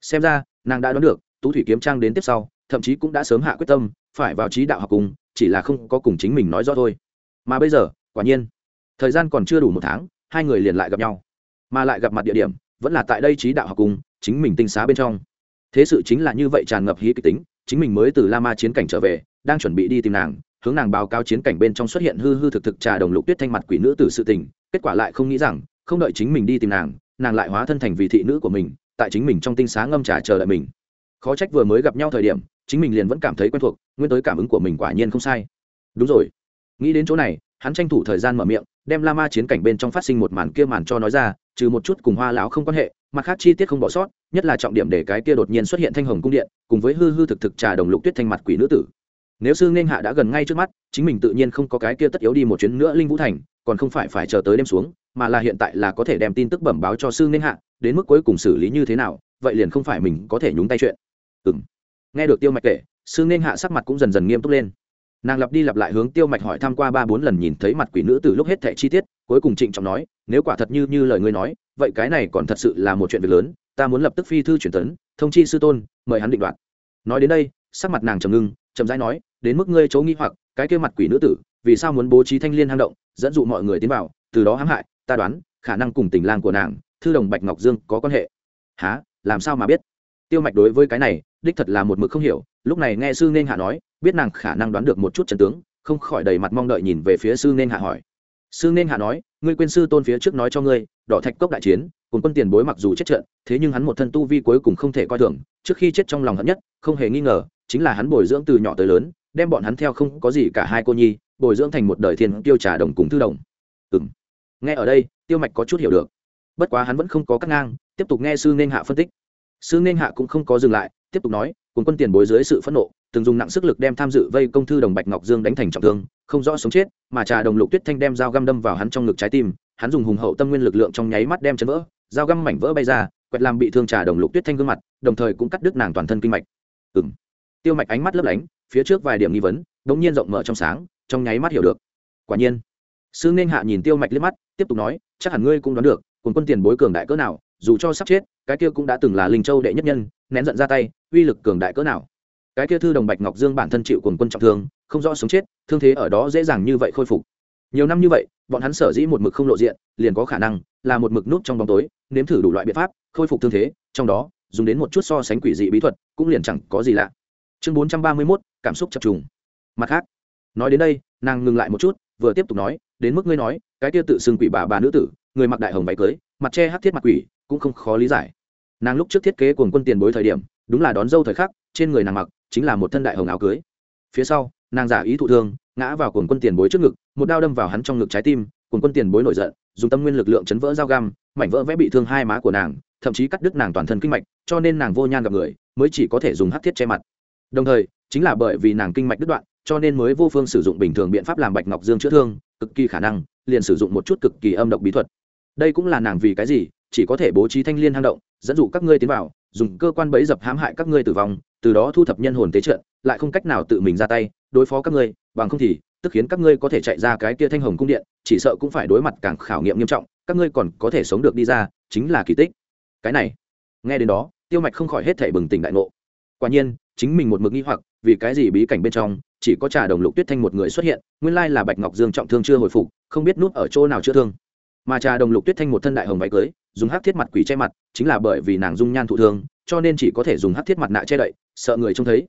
Xem ra, nàng đã đoán được, tú thủy kiếm trang đến tiếp sau, thậm chí cũng đã sớm hạ quyết tâm, phải vào trí đạo học cùng chỉ là không có cùng chính mình nói rõ thôi. Mà bây giờ, quả nhiên, thời gian còn chưa đủ một tháng, hai người liền lại gặp nhau. Mà lại gặp mặt địa điểm, vẫn là tại đây trí đạo học cùng, chính mình tinh xá bên trong. Thế sự chính là như vậy tràn ngập hí kịch tính, chính mình mới từ la ma chiến cảnh trở về, đang chuẩn bị đi tìm nàng, hướng nàng báo cáo chiến cảnh bên trong xuất hiện hư hư thực thực trà đồng lục tuyết thanh mặt quỷ nữ từ sự tình, kết quả lại không nghĩ rằng, không đợi chính mình đi tìm nàng nàng lại hóa thân thành vị thị nữ của mình, tại chính mình trong tinh xá ngâm trà chờ đợi mình khó trách vừa mới gặp nhau thời điểm, chính mình liền vẫn cảm thấy quen thuộc, nguyên tới cảm ứng của mình quả nhiên không sai. Đúng rồi. Nghĩ đến chỗ này, hắn tranh thủ thời gian mở miệng, đem la ma chiến cảnh bên trong phát sinh một màn kia màn cho nói ra, trừ một chút cùng hoa lão không quan hệ, mặt khác chi tiết không bỏ sót, nhất là trọng điểm để cái kia đột nhiên xuất hiện thanh hồng cung điện, cùng với hư hư thực thực trà đồng lục tuyết thanh mặt quỷ nữ tử. Nếu sư nên hạ đã gần ngay trước mắt, chính mình tự nhiên không có cái kia tất yếu đi một chuyến nữa linh vũ thành, còn không phải phải chờ tới đêm xuống, mà là hiện tại là có thể đem tin tức bẩm báo cho sư nên hạ, đến mức cuối cùng xử lý như thế nào, vậy liền không phải mình có thể nhúng tay chuyện ừng nghe được tiêu mạch kể, sư nên hạ sắc mặt cũng dần dần nghiêm túc lên. Nàng lặp đi lặp lại hướng tiêu mạch hỏi thăm qua ba bốn lần nhìn thấy mặt quỷ nữ từ lúc hết thẻ chi tiết, cuối cùng trịnh trọng nói, nếu quả thật như như lời ngươi nói, vậy cái này còn thật sự là một chuyện việc lớn, ta muốn lập tức phi thư chuyển tấn, thông chi sư tôn, mời hắn định đoạt. Nói đến đây, sắc mặt nàng trầm ngưng, chậm rãi nói, đến mức ngươi chấu nghi hoặc, cái kia mặt quỷ nữ tử, vì sao muốn bố trí thanh liên hang động, dẫn dụ mọi người tiến vào, từ đó hãm hại, ta đoán, khả năng cùng tình lang của nàng, thư đồng bạch ngọc dương có quan hệ. Há làm sao mà biết? Tiêu mạch đối với cái này, đích thật là một mực không hiểu, lúc này nghe sư nên hạ nói, biết nàng khả năng đoán được một chút chân tướng, không khỏi đầy mặt mong đợi nhìn về phía sư nên hạ hỏi. Sư nên hạ nói, ngươi quên sư tôn phía trước nói cho ngươi, đỏ thạch cốc đại chiến, cùng quân tiền bối mặc dù chết trận, thế nhưng hắn một thân tu vi cuối cùng không thể coi thường, trước khi chết trong lòng hận nhất, không hề nghi ngờ, chính là hắn bồi dưỡng từ nhỏ tới lớn, đem bọn hắn theo không có gì cả hai cô nhi, bồi dưỡng thành một đời thiên tiêu trà đồng cùng thư đồng. Ừ nghe ở đây, tiêu mạch có chút hiểu được. Bất quá hắn vẫn không có cắt ngang, tiếp tục nghe sư nên hạ phân tích sư nên hạ cũng không có dừng lại, tiếp tục nói cùng quân tiền bối dưới sự phẫn nộ, từng dùng nặng sức lực đem tham dự vây công thư đồng bạch ngọc dương đánh thành trọng thương, không rõ sống chết, mà trà đồng lục tuyết thanh đem dao găm đâm vào hắn trong ngực trái tim, hắn dùng hùng hậu tâm nguyên lực lượng trong nháy mắt đem chấn vỡ, dao găm mảnh vỡ bay ra, quẹt làm bị thương trà đồng lục tuyết thanh gương mặt, đồng thời cũng cắt đứt nàng toàn thân kinh mạch. Ừng tiêu mạch ánh mắt lấp lánh, phía trước vài điểm nghi vấn đ ỗ n g nhiên rộng mở trong sáng, trong nháy mắt hiểu được. Quả nhiên, sư nên hạ nhìn tiêu mạch liếc mắt, tiếp tục nói, chắc hẳn ngươi cũng đoán được cùng quân tiền bối cường đại cỡ nào, dù cho sắp chết cái kia cũng đã từng là linh châu đệ nhất nhân, nén giận ra tay, uy lực cường đại cỡ nào. Cái kia thư đồng bạch ngọc dương bản thân chịu cùng quân trọng thương, không rõ sống chết, thương thế ở đó dễ dàng như vậy khôi phục. Nhiều năm như vậy, bọn hắn sở dĩ một mực không lộ diện, liền có khả năng là một mực nút trong bóng tối, nếm thử đủ loại biện pháp, khôi phục thương thế, trong đó, dùng đến một chút so sánh quỷ dị bí thuật, cũng liền chẳng có gì lạ. Chương bốn trăm ba mươi mốt, cảm xúc chập trùng. Mặt khác, nói đến đây, nàng ngừng lại một chút, vừa tiếp tục nói, đến mức ngươi nói, cái kia tự xưng quỷ bà bà nữ tử, người mặc đại hồng váy cưới, mặt che hát thiết mặt quỷ cũng không khó lý giải. Nàng lúc trước thiết kế cùng quân tiền bối thời điểm, đúng là đón dâu thời khắc, trên người nàng mặc chính là một thân đại hồng áo cưới. Phía sau, nàng giả ý thụ thương, ngã vào cuồng quân tiền bối trước ngực, một đao đâm vào hắn trong ngực trái tim, cuồng quân tiền bối nổi giận, dùng tâm nguyên lực lượng chấn vỡ dao găm, mảnh vỡ vẽ bị thương hai má của nàng, thậm chí cắt đứt nàng toàn thân kinh mạch, cho nên nàng vô nhan gặp người, mới chỉ có thể dùng hát thiết che mặt. Đồng thời, chính là bởi vì nàng kinh mạch đứt đoạn, cho nên mới vô phương sử dụng bình thường biện pháp làm bạch ngọc dương chữa thương, cực kỳ khả năng, liền sử dụng một chút cực kỳ âm độc bí thuật. Đây cũng là nàng vì cái gì chỉ có thể bố trí thanh liên hang động, dẫn dụ các ngươi tiến vào, dùng cơ quan bẫy dập hãm hại các ngươi tử vong, từ đó thu thập nhân hồn tế trận lại không cách nào tự mình ra tay, đối phó các ngươi, bằng không thì, tức khiến các ngươi có thể chạy ra cái kia thanh hồng cung điện, chỉ sợ cũng phải đối mặt càng khảo nghiệm nghiêm trọng, các ngươi còn có thể sống được đi ra, chính là kỳ tích. Cái này, nghe đến đó, tiêu mạch không khỏi hết thể bừng tỉnh đại ngộ. Quả nhiên, chính mình một mực nghi hoặc, vì cái gì bí cảnh bên trong, chỉ có trà đồng lục tuyết thanh một người xuất hiện, nguyên lai là bạch ngọc dương trọng thương chưa hồi phục, không biết nút ở chỗ nào chữa thương mà trà đồng lục tuyết thanh một thân đại hồng váy cưới, dùng hát thiết mặt quỷ che mặt, chính là bởi vì nàng dung nhan thụ thương cho nên chỉ có thể dùng hát thiết mặt nạ che đậy, sợ người trông thấy.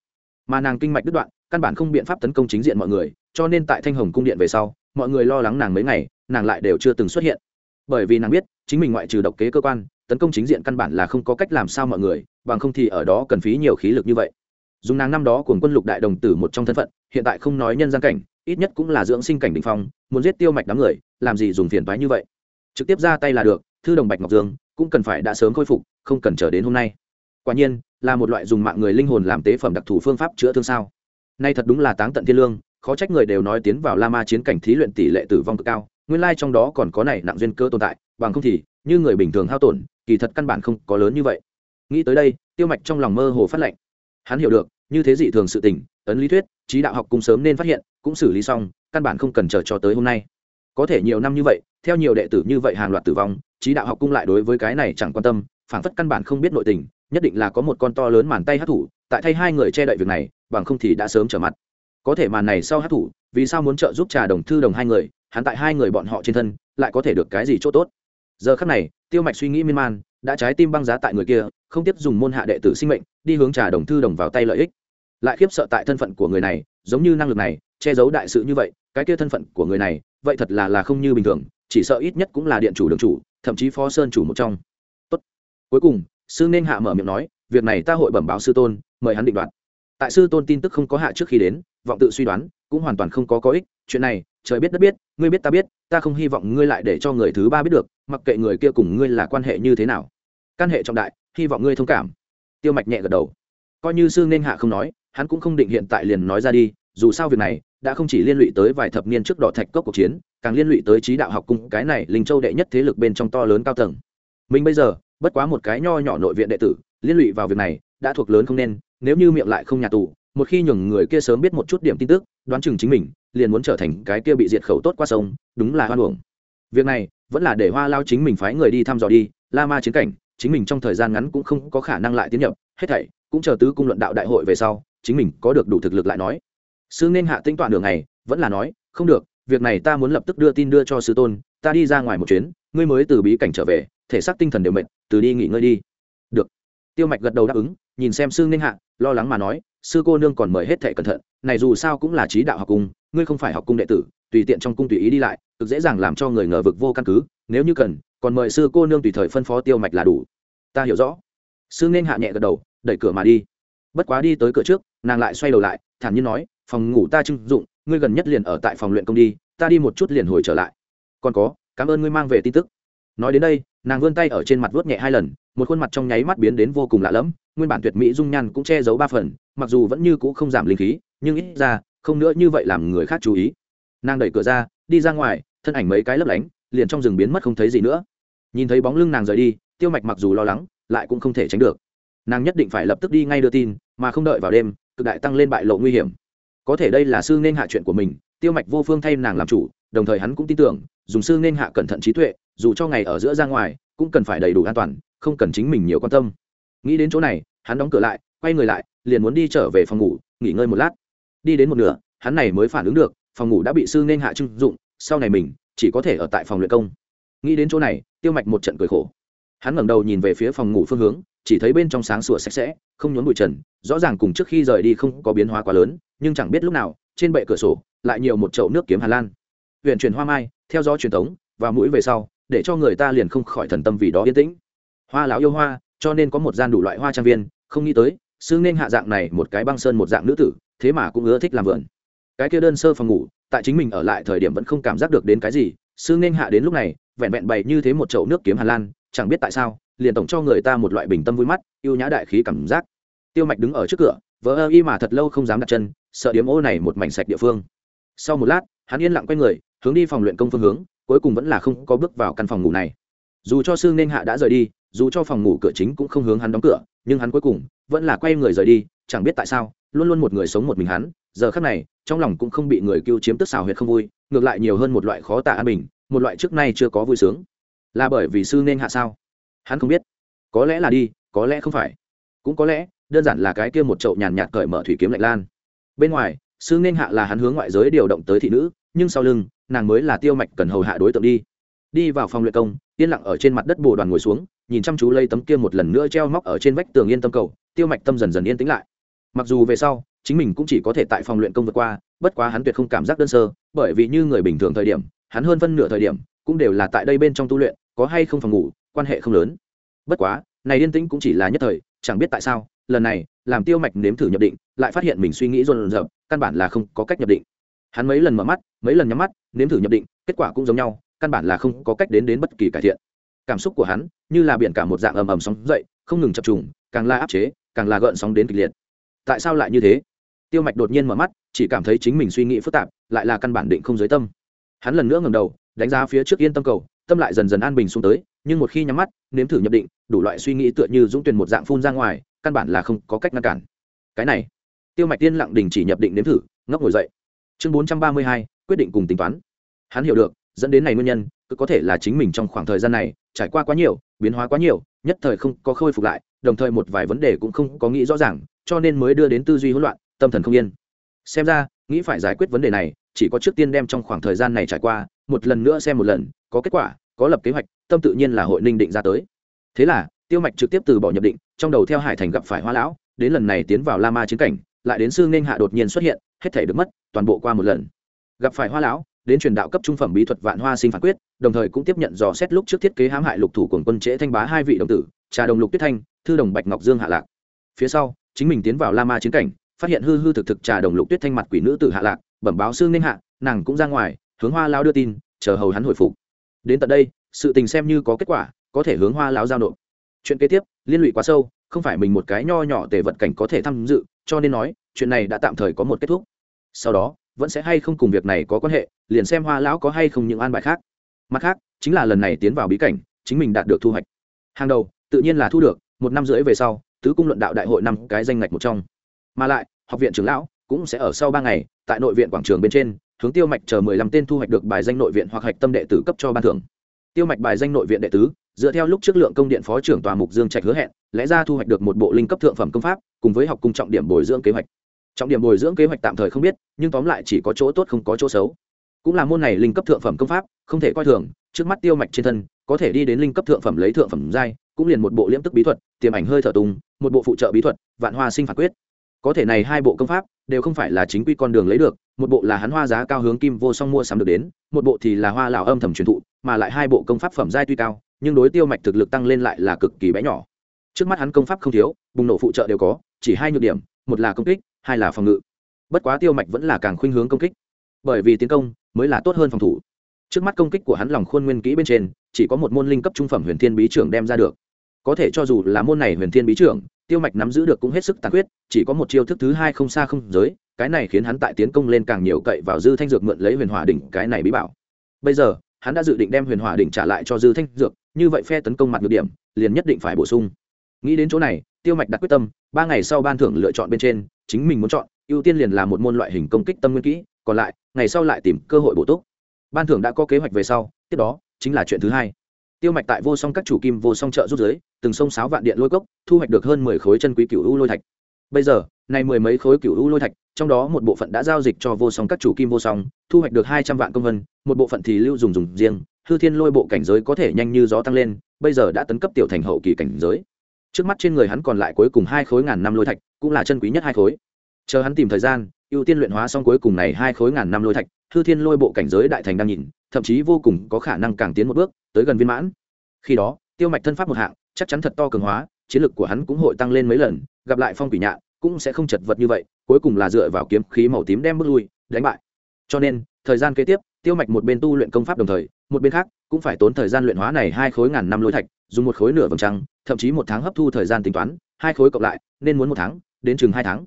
Mà nàng kinh mạch đứt đoạn, căn bản không biện pháp tấn công chính diện mọi người, cho nên tại thanh hồng cung điện về sau, mọi người lo lắng nàng mấy ngày, nàng lại đều chưa từng xuất hiện. Bởi vì nàng biết, chính mình ngoại trừ độc kế cơ quan, tấn công chính diện căn bản là không có cách làm sao mọi người, bằng không thì ở đó cần phí nhiều khí lực như vậy. Dùng nàng năm đó cùng quân lục đại đồng tử một trong thân phận, hiện tại không nói nhân gian cảnh, ít nhất cũng là dưỡng sinh cảnh đ ỉ n h phong, muốn giết tiêu mạch đám người, làm gì dùng phiền toái như vậy? Trực tiếp ra tay là được, thư đồng bạch ngọc dương cũng cần phải đã sớm khôi phục, không cần chờ đến hôm nay. Quả nhiên, là một loại dùng mạng người linh hồn làm tế phẩm đặc thù phương pháp chữa thương sao. Nay thật đúng là táng tận thiên lương, khó trách người đều nói tiến vào la ma chiến cảnh thí luyện tỷ lệ tử vong cực cao, nguyên lai trong đó còn có này nặng duyên cơ tồn tại, bằng không thì, như người bình thường hao tổn, kỳ thật căn bản không có lớn như vậy. Nghĩ tới đây, tiêu mạch trong lòng mơ hồ phát lệnh. Hắn hiểu được, như thế dị thường sự tình, ấn lý thuyết, trí đạo học cũng sớm nên phát hiện, cũng xử lý xong, căn bản không cần chờ cho tới hôm nay có thể nhiều năm như vậy, theo nhiều đệ tử như vậy hàng loạt tử vong, trí đạo học cung lại đối với cái này chẳng quan tâm phản phất căn bản không biết nội tình, nhất định là có một con to lớn màn tay hát thủ, tại thay hai người che đậy việc này, bằng không thì đã sớm trở mặt. Có thể màn này sau hát thủ, vì sao muốn trợ giúp trà đồng thư đồng hai người, hắn tại hai người bọn họ trên thân, lại có thể được cái gì chỗ tốt? Giờ khắc này, tiêu mạch suy nghĩ miên man, đã trái tim băng giá tại người kia, không tiếp dùng môn hạ đệ tử sinh mệnh, đi hướng trà đồng thư đồng vào tay lợi ích. Lại khiếp sợ tại thân phận của người này, giống như năng lực này, che giấu đại sự như vậy, cái kia thân phận của người này vậy thật là là không như bình thường, chỉ sợ ít nhất cũng là điện chủ đường chủ, thậm chí phó sơn chủ một trong. Tốt. cuối cùng, sư nên hạ mở miệng nói, việc này ta hội bẩm báo sư tôn, mời hắn định đoạt. Tại sư tôn tin tức không có hạ trước khi đến, vọng tự suy đoán, cũng hoàn toàn không có có ích, chuyện này, trời biết đất biết, ngươi biết ta biết, ta không hy vọng ngươi lại để cho người thứ ba biết được, mặc kệ người kia cùng ngươi là quan hệ như thế nào. Căn hệ trọng đại, hy vọng ngươi thông cảm. Tiêu mạch nhẹ gật đầu. Coi như sư nên hạ không nói, hắn cũng không định hiện tại liền nói ra đi, dù sao việc này đã không chỉ liên lụy tới vài thập niên trước đỏ thạch cốc cuộc chiến, càng liên lụy tới trí đạo học cung, cái này linh châu đệ nhất thế lực bên trong to lớn cao tầng. Mình bây giờ, bất quá một cái nho nhỏ nội viện đệ tử, liên lụy vào việc này, đã thuộc lớn không nên, nếu như miệng lại không nhà tù, một khi nhường người kia sớm biết một chút điểm tin tức, đoán chừng chính mình, liền muốn trở thành cái kia bị diệt khẩu tốt qua sông, đúng là hoan uổng. Việc này, vẫn là để hoa lao chính mình phái người đi thăm dò đi, la ma chiến cảnh, chính mình trong thời gian ngắn cũng không có khả năng lại tiến nhập, hết thảy, cũng chờ tứ cung luận đạo đại hội về sau, chính mình có được đủ thực lực lại nói sư nên hạ tính toán đường này vẫn là nói, không được, việc này ta muốn lập tức đưa tin đưa cho sư tôn, ta đi ra ngoài một chuyến, ngươi mới từ bí cảnh trở về, thể xác tinh thần đều mệt, từ đi nghỉ ngơi đi. Được. Tiêu mạch gật đầu đáp ứng, nhìn xem sư nên hạ, lo lắng mà nói, sư cô nương còn mời hết thệ cẩn thận, này dù sao cũng là trí đạo học cung, ngươi không phải học cung đệ tử, tùy tiện trong cung tùy ý đi lại, cực dễ dàng làm cho người ngờ vực vô căn cứ, nếu như cần, còn mời sư cô nương tùy thời phân phó tiêu mạch là đủ. Ta hiểu rõ. Sư nên hạ nhẹ gật đầu, đẩy cửa mà đi. Bất quá đi tới cửa trước, nàng lại xoay đầu lại, thản nhiên nói phòng ngủ ta trưng dụng, ngươi gần nhất liền ở tại phòng luyện công đi, ta đi một chút liền hồi trở lại. Còn có, cảm ơn ngươi mang về tin tức. Nói đến đây, nàng vươn tay ở trên mặt vuốt nhẹ hai lần, một khuôn mặt trong nháy mắt biến đến vô cùng lạ lẫm, nguyên bản tuyệt mỹ dung nhan cũng che giấu ba phần, mặc dù vẫn như cũ không giảm linh khí, nhưng ít ra, không nữa như vậy làm người khác chú ý. Nàng đẩy cửa ra, đi ra ngoài, thân ảnh mấy cái lấp lánh, liền trong rừng biến mất không thấy gì nữa. Nhìn thấy bóng lưng nàng rời đi, tiêu mạch mặc dù lo lắng, lại cũng không thể tránh được. Nàng nhất định phải lập tức đi ngay đưa tin, mà không đợi vào đêm, cực đại tăng lên bại lộ nguy hiểm có thể đây là sư nên hạ chuyện của mình, tiêu mạch vô phương thay nàng làm chủ, đồng thời hắn cũng tin tưởng, dùng sư nên hạ cẩn thận trí tuệ, dù cho ngày ở giữa ra ngoài, cũng cần phải đầy đủ an toàn, không cần chính mình nhiều quan tâm. Nghĩ đến chỗ này, hắn đóng cửa lại, quay người lại, liền muốn đi trở về phòng ngủ, nghỉ ngơi một lát. Đi đến một nửa, hắn này mới phản ứng được, phòng ngủ đã bị sư nên hạ trưng dụng, sau này mình chỉ có thể ở tại phòng luyện công. Nghĩ đến chỗ này, tiêu mạch một trận cười khổ. Hắn ngẩng đầu nhìn về phía phòng ngủ phương hướng chỉ thấy bên trong sáng sủa sạch sẽ, không nhốn bụi trần, rõ ràng cùng trước khi rời đi không có biến hóa quá lớn, nhưng chẳng biết lúc nào, trên bệ cửa sổ, lại nhiều một chậu nước kiếm hà lan. Huyện truyền hoa mai, theo gió truyền thống và mũi về sau, để cho người ta liền không khỏi thần tâm vì đó yên tĩnh. Hoa lão yêu hoa, cho nên có một gian đủ loại hoa trang viên, không nghĩ tới, xương nên hạ dạng này một cái băng sơn một dạng nữ tử, thế mà cũng ưa thích làm vườn. Cái kia đơn sơ phòng ngủ, tại chính mình ở lại thời điểm vẫn không cảm giác được đến cái gì, xương nên hạ đến lúc này, vẹn vẹn bày như thế một chậu nước kiếm hà lan, chẳng biết tại sao liền tổng cho người ta một loại bình tâm vui mắt, yêu nhã đại khí cảm giác. Tiêu mạch đứng ở trước cửa vỡ ơ y mà thật lâu không dám đặt chân, sợ điếm ô này một mảnh sạch địa phương. Sau một lát, hắn yên lặng quay người, hướng đi phòng luyện công phương hướng, cuối cùng vẫn là không có bước vào căn phòng ngủ này. Dù cho sư nên hạ đã rời đi, dù cho phòng ngủ cửa chính cũng không hướng hắn đóng cửa, nhưng hắn cuối cùng vẫn là quay người rời đi, chẳng biết tại sao, luôn luôn một người sống một mình hắn, giờ khắc này, trong lòng cũng không bị người cứu chiếm tức xào huyệt không vui, ngược lại nhiều hơn một loại khó tả an bình, một loại trước nay chưa có vui sướng. Là bởi vì sư nên hạ sao? Hắn không biết. Có lẽ là đi, có lẽ không phải. Cũng có lẽ, đơn giản là cái kia một chậu nhàn nhạt cởi mở thủy kiếm lạnh lan. Bên ngoài sư nên hạ là hắn hướng ngoại giới điều động tới thị nữ, nhưng sau lưng, nàng mới là tiêu mạch cần hầu hạ đối tượng đi. Đi vào phòng luyện công, yên lặng ở trên mặt đất bồ đoàn ngồi xuống, nhìn chăm chú lây tấm kia một lần nữa treo móc ở trên vách tường yên tâm cầu, tiêu mạch tâm dần dần yên tĩnh lại. Mặc dù về sau, chính mình cũng chỉ có thể tại phòng luyện công vượt qua, bất quá hắn tuyệt không cảm giác đơn sơ, bởi vì như người bình thường thời điểm, hắn hơn phân nửa thời điểm, cũng đều là tại đây bên trong tu luyện, có hay không phòng ngủ quan hệ không lớn. Bất quá, này yên tĩnh cũng chỉ là nhất thời, chẳng biết tại sao, lần này, làm tiêu mạch nếm thử nhập định, lại phát hiện mình suy nghĩ rộn rợn, căn bản là không có cách nhập định. Hắn mấy lần mở mắt, mấy lần nhắm mắt, nếm thử nhập định, kết quả cũng giống nhau, căn bản là không có cách đến đến bất kỳ cải thiện. Cảm xúc của hắn như là biển cả một dạng ầm ầm sóng dậy, không ngừng chập trùng, càng la áp chế, càng là gợn sóng đến kịch liệt. Tại sao lại như thế? Tiêu mạch đột nhiên mở mắt, chỉ cảm thấy chính mình suy nghĩ phức tạp, lại là căn bản định không giới tâm. Hắn lần nữa ngầm đầu, đánh giá phía trước yên tâm cầu tâm lại dần dần an bình xuống tới, nhưng một khi nhắm mắt, nếm thử nhập định, đủ loại suy nghĩ tựa như dũng tuyền một dạng phun ra ngoài, căn bản là không có cách ngăn cản. Cái này, tiêu mạch tiên lặng đình chỉ nhập định nếm thử, ngốc ngồi dậy. Chương bốn trăm ba mươi hai, quyết định cùng tính toán. Hắn hiểu được, dẫn đến này nguyên nhân, cứ có thể là chính mình trong khoảng thời gian này, trải qua quá nhiều, biến hóa quá nhiều, nhất thời không có khôi phục lại, đồng thời một vài vấn đề cũng không có nghĩ rõ ràng, cho nên mới đưa đến tư duy hỗn loạn, tâm thần không yên. Xem ra, nghĩ phải giải quyết vấn đề này, chỉ có trước tiên đem trong khoảng thời gian này trải qua một lần nữa xem một lần, có kết quả, có lập kế hoạch, tâm tự nhiên là hội ninh định ra tới. Thế là, tiêu mạch trực tiếp từ bỏ nhập định, trong đầu theo hải thành gặp phải hoa lão, đến lần này tiến vào la ma chiến cảnh, lại đến sư nghênh hạ đột nhiên xuất hiện, hết thể được mất, toàn bộ qua một lần. Gặp phải hoa lão, đến truyền đạo cấp trung phẩm bí thuật vạn hoa sinh phản quyết, đồng thời cũng tiếp nhận dò xét lúc trước thiết kế hãm hại lục thủ của quân trễ thanh bá hai vị đồng tử, trà đồng lục tuyết thanh, thư đồng bạch ngọc dương hạ lạc. Phía sau, chính mình tiến vào la ma chiến cảnh, phát hiện hư hư thực thực trà đồng lục tuyết thanh mặt quỷ nữ tử hạ lạc, bẩm báo sư ninh hạ, nàng cũng ra ngoài hướng hoa lao đưa tin, chờ hầu hắn hồi phục. Đến tận đây, sự tình xem như có kết quả, có thể hướng hoa lão giao nộp. Chuyện kế tiếp, liên lụy quá sâu, không phải mình một cái nho nhỏ tề vật cảnh có thể tham dự, cho nên nói, chuyện này đã tạm thời có một kết thúc. Sau đó, vẫn sẽ hay không cùng việc này có quan hệ, liền xem hoa lão có hay không những an bài khác. Mặt khác, chính là lần này tiến vào bí cảnh, chính mình đạt được thu hoạch. Hàng đầu, tự nhiên là thu được, một năm rưỡi về sau, tứ cung luận đạo đại hội năm cái danh ngạch một trong. Mà lại, học viện trưởng lão cũng sẽ ở sau ba ngày, tại nội viện quảng trường bên trên hướng tiêu mạch chờ mười lăm tên thu hoạch được bài danh nội viện hoặc hạch tâm đệ tử cấp cho ban thưởng. Tiêu mạch bài danh nội viện đệ tứ, dựa theo lúc trước lượng công điện phó trưởng tòa mục dương trạch hứa hẹn, lẽ ra thu hoạch được một bộ linh cấp thượng phẩm công pháp, cùng với học cùng trọng điểm bồi dưỡng kế hoạch. Trọng điểm bồi dưỡng kế hoạch tạm thời không biết, nhưng tóm lại chỉ có chỗ tốt không có chỗ xấu. Cũng là môn này linh cấp thượng phẩm công pháp, không thể coi thường, trước mắt tiêu mạch trên thân, có thể đi đến linh cấp thượng phẩm lấy thượng phẩm giai, cũng liền một bộ liễm tức bí thuật, tiềm ảnh hơi thở tùng, một bộ phụ trợ bí thuật, vạn hoa sinh phản quyết. Có thể này hai bộ công pháp đều không phải là chính quy con đường lấy được, một bộ là hắn hoa giá cao hướng kim vô song mua sắm được đến, một bộ thì là hoa lào âm thầm truyền thụ, mà lại hai bộ công pháp phẩm giai tuy cao, nhưng đối tiêu mạch thực lực tăng lên lại là cực kỳ bé nhỏ. Trước mắt hắn công pháp không thiếu, bùng nổ phụ trợ đều có, chỉ hai nhược điểm, một là công kích, hai là phòng ngự. Bất quá tiêu mạch vẫn là càng khuynh hướng công kích, bởi vì tiến công mới là tốt hơn phòng thủ. Trước mắt công kích của hắn lòng khuôn nguyên kỹ bên trên, chỉ có một môn linh cấp trung phẩm huyền thiên bí trưởng đem ra được. Có thể cho dù là môn này huyền thiên bí trưởng tiêu mạch nắm giữ được cũng hết sức tàn khuyết, chỉ có một chiêu thức thứ hai không xa không giới cái này khiến hắn tại tiến công lên càng nhiều cậy vào dư thanh dược mượn lấy huyền hòa đỉnh cái này bí bảo. Bây giờ hắn đã dự định đem huyền hòa đỉnh trả lại cho dư thanh dược như vậy phe tấn công mặt ngược điểm liền nhất định phải bổ sung. Nghĩ đến chỗ này tiêu mạch đặt quyết tâm ba ngày sau ban thưởng lựa chọn bên trên chính mình muốn chọn ưu tiên liền là một môn loại hình công kích tâm nguyên kỹ còn lại ngày sau lại tìm cơ hội bổ túc. Ban thưởng đã có kế hoạch về sau tiếp đó chính là chuyện thứ hai tiêu mạch tại vô song các chủ kim vô song chợ rút giới, từng sông sáo vạn điện lôi cốc, thu hoạch được hơn mười khối chân quý cựu u lôi thạch. Bây giờ này mười mấy khối cựu u lôi thạch, trong đó một bộ phận đã giao dịch cho vô song các chủ kim vô song, thu hoạch được hai trăm vạn công vân, một bộ phận thì lưu dùng dùng riêng, hư thiên lôi bộ cảnh giới có thể nhanh như gió tăng lên, bây giờ đã tấn cấp tiểu thành hậu kỳ cảnh giới. Trước mắt trên người hắn còn lại cuối cùng hai khối ngàn năm lôi thạch, cũng là chân quý nhất hai khối. Chờ hắn tìm thời gian ưu tiên luyện hóa xong cuối cùng này hai khối ngàn năm lôi thạch, hư thiên lôi bộ cảnh giới đại thành đang nhìn, thậm chí vô cùng có khả năng càng tiến một bước, tới gần viên mãn. Khi đó, tiêu mạch thân pháp một hạng, chắc chắn thật to cường hóa, chiến lực của hắn cũng hội tăng lên mấy lần, gặp lại phong quỷ nhạn, cũng sẽ không chật vật như vậy, cuối cùng là dựa vào kiếm khí màu tím đem bước lui, đánh bại. Cho nên, thời gian kế tiếp, tiêu mạch một bên tu luyện công pháp đồng thời, một bên khác, cũng phải tốn thời gian luyện hóa này hai khối ngàn năm lôi thạch, dùng một khối nửa vầng trăng, thậm chí một tháng hấp thu thời gian tính toán, hai khối cộng lại, nên muốn một tháng, đến chừng hai tháng.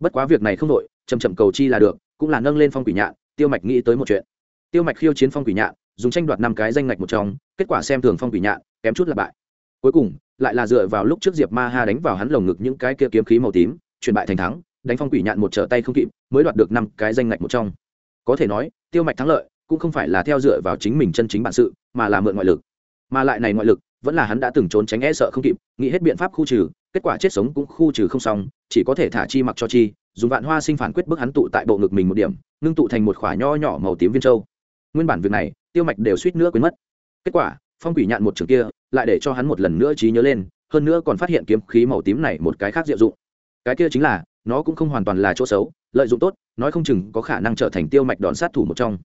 Bất quá việc này không đội chầm chậm cầu chi là được, cũng là nâng lên phong quỷ nhạn, tiêu mạch nghĩ tới một chuyện. Tiêu mạch khiêu chiến phong quỷ nhạn, dùng tranh đoạt năm cái danh ngạch một trong, kết quả xem thường phong quỷ nhạn, kém chút là bại. Cuối cùng, lại là dựa vào lúc trước diệp ma ha đánh vào hắn lồng ngực những cái kia kiếm khí màu tím, chuyển bại thành thắng, đánh phong quỷ nhạn một trở tay không kịp, mới đoạt được năm cái danh ngạch một trong. Có thể nói, tiêu mạch thắng lợi, cũng không phải là theo dựa vào chính mình chân chính bản sự, mà là mượn ngoại lực. Mà lại này ngoại lực, vẫn là hắn đã từng trốn tránh e sợ không kịp, nghĩ hết biện pháp khu trừ, kết quả chết sống cũng khu trừ không xong, chỉ có thể thả chi mặc cho chi dùng vạn hoa sinh phản quyết bức hắn tụ tại bộ ngực mình một điểm, ngưng tụ thành một khỏa nho nhỏ màu tím viên châu. Nguyên bản việc này, tiêu mạch đều suýt nữa quên mất. Kết quả, phong quỷ nhạn một trường kia, lại để cho hắn một lần nữa trí nhớ lên, hơn nữa còn phát hiện kiếm khí màu tím này một cái khác diệu dụng. Cái kia chính là, nó cũng không hoàn toàn là chỗ xấu, lợi dụng tốt, nói không chừng có khả năng trở thành tiêu mạch đòn sát thủ một trong.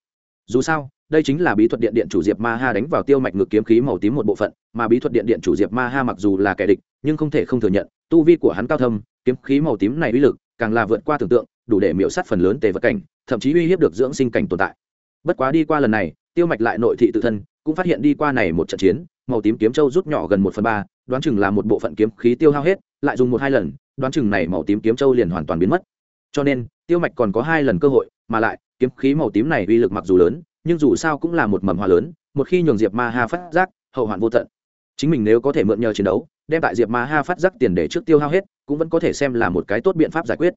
Dù sao, đây chính là bí thuật điện điện chủ diệp ma ha đánh vào tiêu mạch ngực kiếm khí màu tím một bộ phận, mà bí thuật điện điện chủ diệp ma ha mặc dù là kẻ địch, nhưng không thể không thừa nhận, tu vi của hắn cao thâm, kiếm khí màu tím này uy lực càng là vượt qua tưởng tượng, đủ để miễu sát phần lớn tề vật cảnh, thậm chí uy hiếp được dưỡng sinh cảnh tồn tại. Bất quá đi qua lần này, tiêu mạch lại nội thị tự thân, cũng phát hiện đi qua này một trận chiến, màu tím kiếm châu rút nhỏ gần một phần ba, đoán chừng là một bộ phận kiếm khí tiêu hao hết, lại dùng một hai lần, đoán chừng này màu tím kiếm châu liền hoàn toàn biến mất. Cho nên, tiêu mạch còn có hai lần cơ hội, mà lại, kiếm khí màu tím này uy lực mặc dù lớn, nhưng dù sao cũng là một mầm hoa lớn, một khi nhường diệp ma ha phát giác, hậu hoạn vô tận. Chính mình nếu có thể mượn nhờ chiến đấu, đem tại diệp ma ha phát giác tiền để trước tiêu hao hết cũng vẫn có thể xem là một cái tốt biện pháp giải quyết.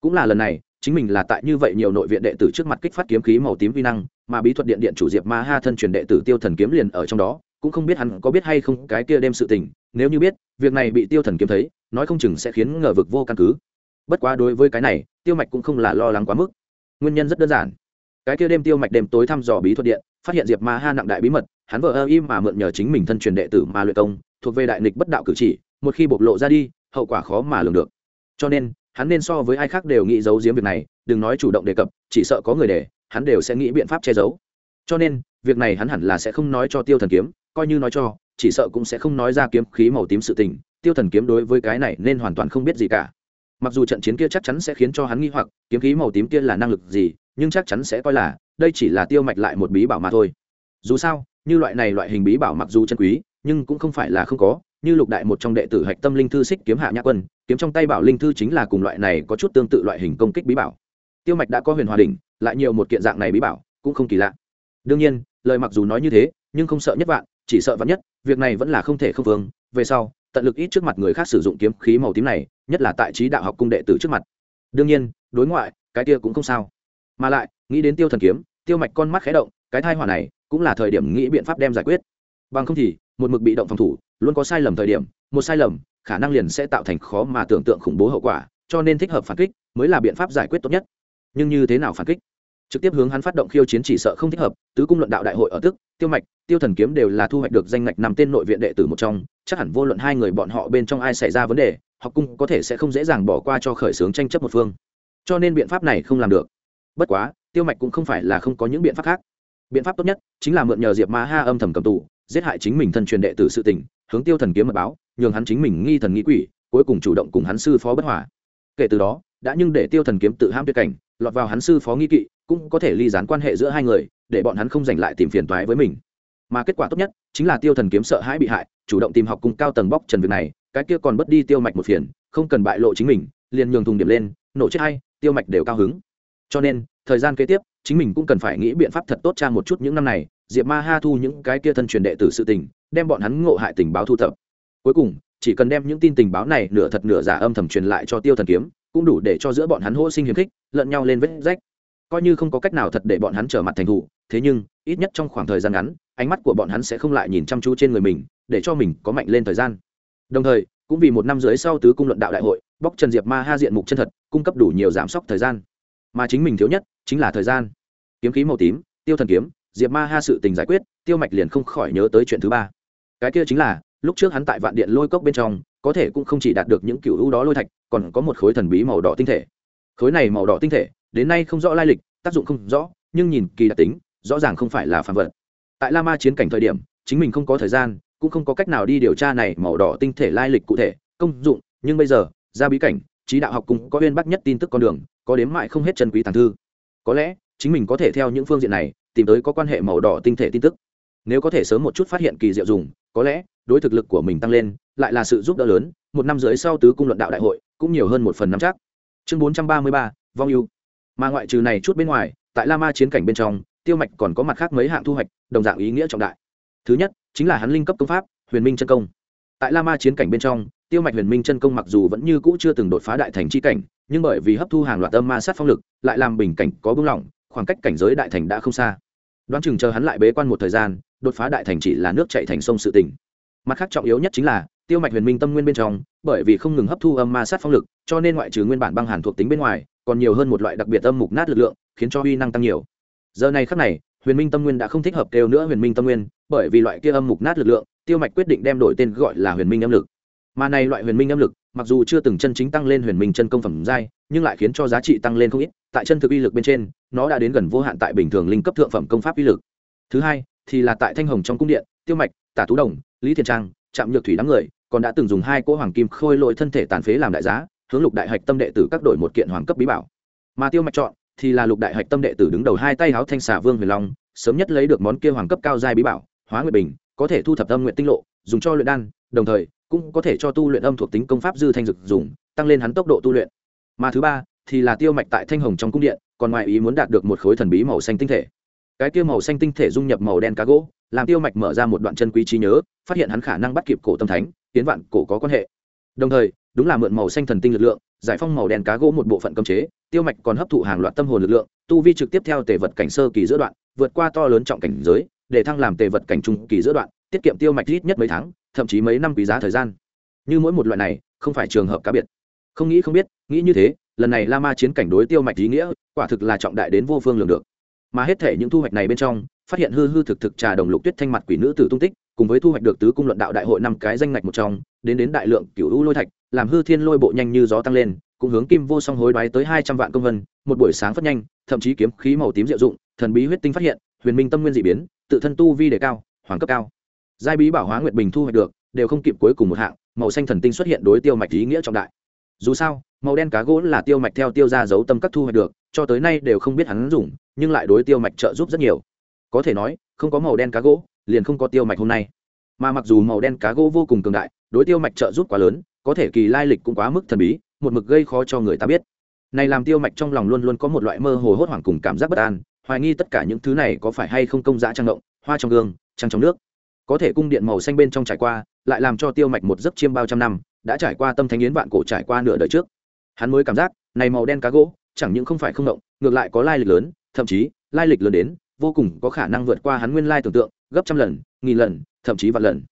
Cũng là lần này, chính mình là tại như vậy nhiều nội viện đệ tử trước mặt kích phát kiếm khí màu tím vi năng, mà bí thuật điện điện chủ diệp ma ha thân truyền đệ tử tiêu thần kiếm liền ở trong đó, cũng không biết hắn có biết hay không cái kia đem sự tình, nếu như biết, việc này bị tiêu thần kiếm thấy, nói không chừng sẽ khiến ngờ vực vô căn cứ. Bất quá đối với cái này, tiêu mạch cũng không là lo lắng quá mức. Nguyên nhân rất đơn giản. Cái kia đêm tiêu mạch đêm tối thăm dò bí thuật điện, phát hiện diệp ma ha nặng đại bí mật, hắn vợ ơ im mà mượn nhờ chính mình thân truyền đệ tử mà luyện công, thuộc về đại nghịch bất đạo cử chỉ, một khi bộc lộ ra đi hậu quả khó mà lường được. Cho nên, hắn nên so với ai khác đều nghĩ giấu giếm việc này, đừng nói chủ động đề cập, chỉ sợ có người để, hắn đều sẽ nghĩ biện pháp che giấu. Cho nên, việc này hắn hẳn là sẽ không nói cho tiêu thần kiếm, coi như nói cho, chỉ sợ cũng sẽ không nói ra kiếm khí màu tím sự tình, tiêu thần kiếm đối với cái này nên hoàn toàn không biết gì cả. Mặc dù trận chiến kia chắc chắn sẽ khiến cho hắn nghi hoặc, kiếm khí màu tím kia là năng lực gì, nhưng chắc chắn sẽ coi là, đây chỉ là tiêu mạch lại một bí bảo mà thôi. Dù sao, như loại này loại hình bí bảo mặc dù chân quý, nhưng cũng không phải là không có như lục đại một trong đệ tử hạch tâm linh thư xích kiếm hạ nhã quân, kiếm trong tay bảo linh thư chính là cùng loại này có chút tương tự loại hình công kích bí bảo. Tiêu mạch đã có huyền hòa đỉnh, lại nhiều một kiện dạng này bí bảo, cũng không kỳ lạ. Đương nhiên, lời mặc dù nói như thế, nhưng không sợ nhất vạn, chỉ sợ vạn nhất, việc này vẫn là không thể không vương. Về sau, tận lực ít trước mặt người khác sử dụng kiếm khí màu tím này, nhất là tại trí đạo học cung đệ tử trước mặt. Đương nhiên, đối ngoại, cái kia cũng không sao. Mà lại, nghĩ đến tiêu thần kiếm, tiêu mạch con mắt khé động, cái thai hỏa này cũng là thời điểm nghĩ biện pháp đem giải quyết. Bằng không thì một mực bị động phòng thủ, luôn có sai lầm thời điểm, một sai lầm, khả năng liền sẽ tạo thành khó mà tưởng tượng khủng bố hậu quả, cho nên thích hợp phản kích mới là biện pháp giải quyết tốt nhất. Nhưng như thế nào phản kích? Trực tiếp hướng hắn phát động khiêu chiến chỉ sợ không thích hợp, tứ cung luận đạo đại hội ở tức, tiêu mạch, tiêu thần kiếm đều là thu hoạch được danh ngạch nằm tên nội viện đệ tử một trong, chắc hẳn vô luận hai người bọn họ bên trong ai xảy ra vấn đề, học cung có thể sẽ không dễ dàng bỏ qua cho khởi xướng tranh chấp một phương. Cho nên biện pháp này không làm được. Bất quá, tiêu mạch cũng không phải là không có những biện pháp khác. Biện pháp tốt nhất chính là mượn nhờ diệp ma ha âm thầm cầm tù giết hại chính mình thân truyền đệ tử sự tình, hướng tiêu thần kiếm mật báo, nhường hắn chính mình nghi thần nghĩ quỷ, cuối cùng chủ động cùng hắn sư phó bất hòa. Kể từ đó, đã nhưng để tiêu thần kiếm tự ham tuyệt cảnh, lọt vào hắn sư phó nghi kỵ, cũng có thể ly dán quan hệ giữa hai người, để bọn hắn không giành lại tìm phiền toái với mình. Mà kết quả tốt nhất, chính là tiêu thần kiếm sợ hãi bị hại, chủ động tìm học cùng cao tầng bóc trần việc này, cái kia còn bất đi tiêu mạch một phiền, không cần bại lộ chính mình, liền nhường thùng điểm lên, nổ chết hay, tiêu mạch đều cao hứng. Cho nên, thời gian kế tiếp, chính mình cũng cần phải nghĩ biện pháp thật tốt cha một chút những năm này diệp ma ha thu những cái kia thân truyền đệ tử sự tình, đem bọn hắn ngộ hại tình báo thu thập. Cuối cùng, chỉ cần đem những tin tình báo này nửa thật nửa giả âm thầm truyền lại cho tiêu thần kiếm, cũng đủ để cho giữa bọn hắn hô sinh hiếm khích, lẫn nhau lên vết rách. Coi như không có cách nào thật để bọn hắn trở mặt thành thủ, thế nhưng, ít nhất trong khoảng thời gian ngắn, ánh mắt của bọn hắn sẽ không lại nhìn chăm chú trên người mình, để cho mình có mạnh lên thời gian. Đồng thời, cũng vì một năm dưới sau tứ cung luận đạo đại hội, bóc trần diệp ma ha diện mục chân thật, cung cấp đủ nhiều giảm sốc thời gian. Mà chính mình thiếu nhất, chính là thời gian. Kiếm khí màu tím, tiêu thần kiếm diệp ma ha sự tình giải quyết, tiêu mạch liền không khỏi nhớ tới chuyện thứ ba. Cái kia chính là, lúc trước hắn tại vạn điện lôi cốc bên trong, có thể cũng không chỉ đạt được những cựu hữu đó lôi thạch, còn có một khối thần bí màu đỏ tinh thể. Khối này màu đỏ tinh thể, đến nay không rõ lai lịch, tác dụng không rõ, nhưng nhìn kỳ đặc tính, rõ ràng không phải là phàm vật. Tại la ma chiến cảnh thời điểm, chính mình không có thời gian, cũng không có cách nào đi điều tra này màu đỏ tinh thể lai lịch cụ thể, công dụng, nhưng bây giờ, ra bí cảnh, trí đạo học cũng có uyên bắc nhất tin tức con đường, có đếm mại không hết chân quý tàng thư. Có lẽ, chính mình có thể theo những phương diện này tìm tới có quan hệ màu đỏ tinh thể tin tức. Nếu có thể sớm một chút phát hiện kỳ diệu dùng, có lẽ, đối thực lực của mình tăng lên, lại là sự giúp đỡ lớn, một năm dưới sau tứ cung luận đạo đại hội, cũng nhiều hơn một phần năm chắc. Chương bốn trăm ba mươi ba, vong yêu. Mà ngoại trừ này chút bên ngoài, tại la ma chiến cảnh bên trong, tiêu mạch còn có mặt khác mấy hạng thu hoạch, đồng dạng ý nghĩa trọng đại. Thứ nhất, chính là hắn linh cấp công pháp, huyền minh chân công. Tại la ma chiến cảnh bên trong, tiêu mạch huyền minh chân công mặc dù vẫn như cũ chưa từng đột phá đại thành c h i cảnh, nhưng bởi vì hấp thu hàng loạt âm ma sát phong lực, lại làm bình cảnh có bưng lỏng khoảng cách cảnh giới đại thành đã không xa. Đoán chừng chờ hắn lại bế quan một thời gian, đột phá đại thành chỉ là nước chạy thành sông sự tỉnh mặt khác trọng yếu nhất chính là, tiêu mạch huyền minh tâm nguyên bên trong, bởi vì không ngừng hấp thu âm ma sát phong lực, cho nên ngoại trừ nguyên bản băng hàn thuộc tính bên ngoài, còn nhiều hơn một loại đặc biệt âm mục nát lực lượng, khiến cho uy năng tăng nhiều. Giờ này khắc này, huyền minh tâm nguyên đã không thích hợp kêu nữa huyền minh tâm nguyên, bởi vì loại kia âm mục nát lực lượng, tiêu mạch quyết định đem đổi tên gọi là huyền minh âm lực. Mà này loại huyền minh âm lực, mặc dù chưa từng chân chính tăng lên huyền minh chân công phẩm giai, nhưng lại khiến cho giá trị tăng lên không ít tại chân thực uy lực bên trên, nó đã đến gần vô hạn tại bình thường linh cấp thượng phẩm công pháp uy lực. Thứ hai, thì là tại thanh hồng trong cung điện, tiêu mạch, tả tú đồng, lý thiền trang, trạm nhược thủy đám người, còn đã từng dùng hai cỗ hoàng kim khôi lội thân thể tàn phế làm đại giá, hướng lục đại hạch tâm đệ tử các đội một kiện hoàng cấp bí bảo. Mà tiêu mạch chọn, thì là lục đại hạch tâm đệ tử đứng đầu hai tay háo thanh xà vương huyền long, sớm nhất lấy được món kia hoàng cấp cao giai bí bảo, hóa nguyệt bình, có thể thu thập âm nguyện tinh lộ, dùng cho luyện đan, đồng thời, cũng có thể cho tu luyện âm thuộc tính công pháp dư thanh dực dùng, tăng lên hắn tốc độ tu luyện. Mà thứ ba thì là tiêu mạch tại thanh hồng trong cung điện, còn ngoài ý muốn đạt được một khối thần bí màu xanh tinh thể. Cái tiêu màu xanh tinh thể dung nhập màu đen cá gỗ, làm tiêu mạch mở ra một đoạn chân quý trí nhớ, phát hiện hắn khả năng bắt kịp cổ tâm thánh, tiến vạn cổ có quan hệ. Đồng thời, đúng là mượn màu xanh thần tinh lực lượng, giải phong màu đen cá gỗ một bộ phận cấm chế, tiêu mạch còn hấp thụ hàng loạt tâm hồn lực lượng, tu vi trực tiếp theo tề vật cảnh sơ kỳ giữa đoạn, vượt qua to lớn trọng cảnh giới, để thăng làm tề vật cảnh trung kỳ giữa đoạn, tiết kiệm tiêu mạch ít nhất mấy tháng, thậm chí mấy năm quý giá thời gian. Như mỗi một loại này, không phải trường hợp cá biệt. Không nghĩ không biết, nghĩ như thế lần này la ma chiến cảnh đối tiêu mạch ý nghĩa, quả thực là trọng đại đến vô phương lường được. Mà hết thể những thu hoạch này bên trong, phát hiện hư hư thực thực trà đồng lục tuyết thanh mặt quỷ nữ tử tung tích, cùng với thu hoạch được tứ cung luận đạo đại hội năm cái danh ngạch một trong, đến đến đại lượng cựu u lôi thạch, làm hư thiên lôi bộ nhanh như gió tăng lên, cũng hướng kim vô song hối đoái tới hai trăm vạn công vân, một buổi sáng phát nhanh, thậm chí kiếm khí màu tím diệu dụng, thần bí huyết tinh phát hiện, huyền minh tâm nguyên dị biến, tự thân tu vi đề cao, hoàng cấp cao. Giai bí bảo hóa nguyệt bình thu hoạch được, đều không kịp cuối cùng một hạng, màu xanh thần tinh xuất hiện đối tiêu mạch ý nghĩa trọng đại. Dù sao màu đen cá gỗ là tiêu mạch theo tiêu ra dấu tâm các thu hoạch được, cho tới nay đều không biết hắn dùng, nhưng lại đối tiêu mạch trợ giúp rất nhiều. Có thể nói, không có màu đen cá gỗ, liền không có tiêu mạch hôm nay. Mà mặc dù màu đen cá gỗ vô cùng cường đại, đối tiêu mạch trợ giúp quá lớn, có thể kỳ lai lịch cũng quá mức thần bí, một mực gây khó cho người ta biết. Này làm tiêu mạch trong lòng luôn luôn có một loại mơ hồ hốt hoảng cùng cảm giác bất an, hoài nghi tất cả những thứ này có phải hay không công dã trang động hoa trong gương, trăng trong nước. Có thể cung điện màu xanh bên trong trải qua, lại làm cho tiêu mạch một giấc chiêm bao trăm năm, đã trải qua tâm thánh yến vạn cổ trải qua nửa đời trước hắn mới cảm giác, này màu đen cá gỗ, chẳng những không phải không động, ngược lại có lai lịch lớn, thậm chí, lai lịch lớn đến, vô cùng có khả năng vượt qua hắn nguyên lai tưởng tượng, gấp trăm lần, nghìn lần, thậm chí vạn lần.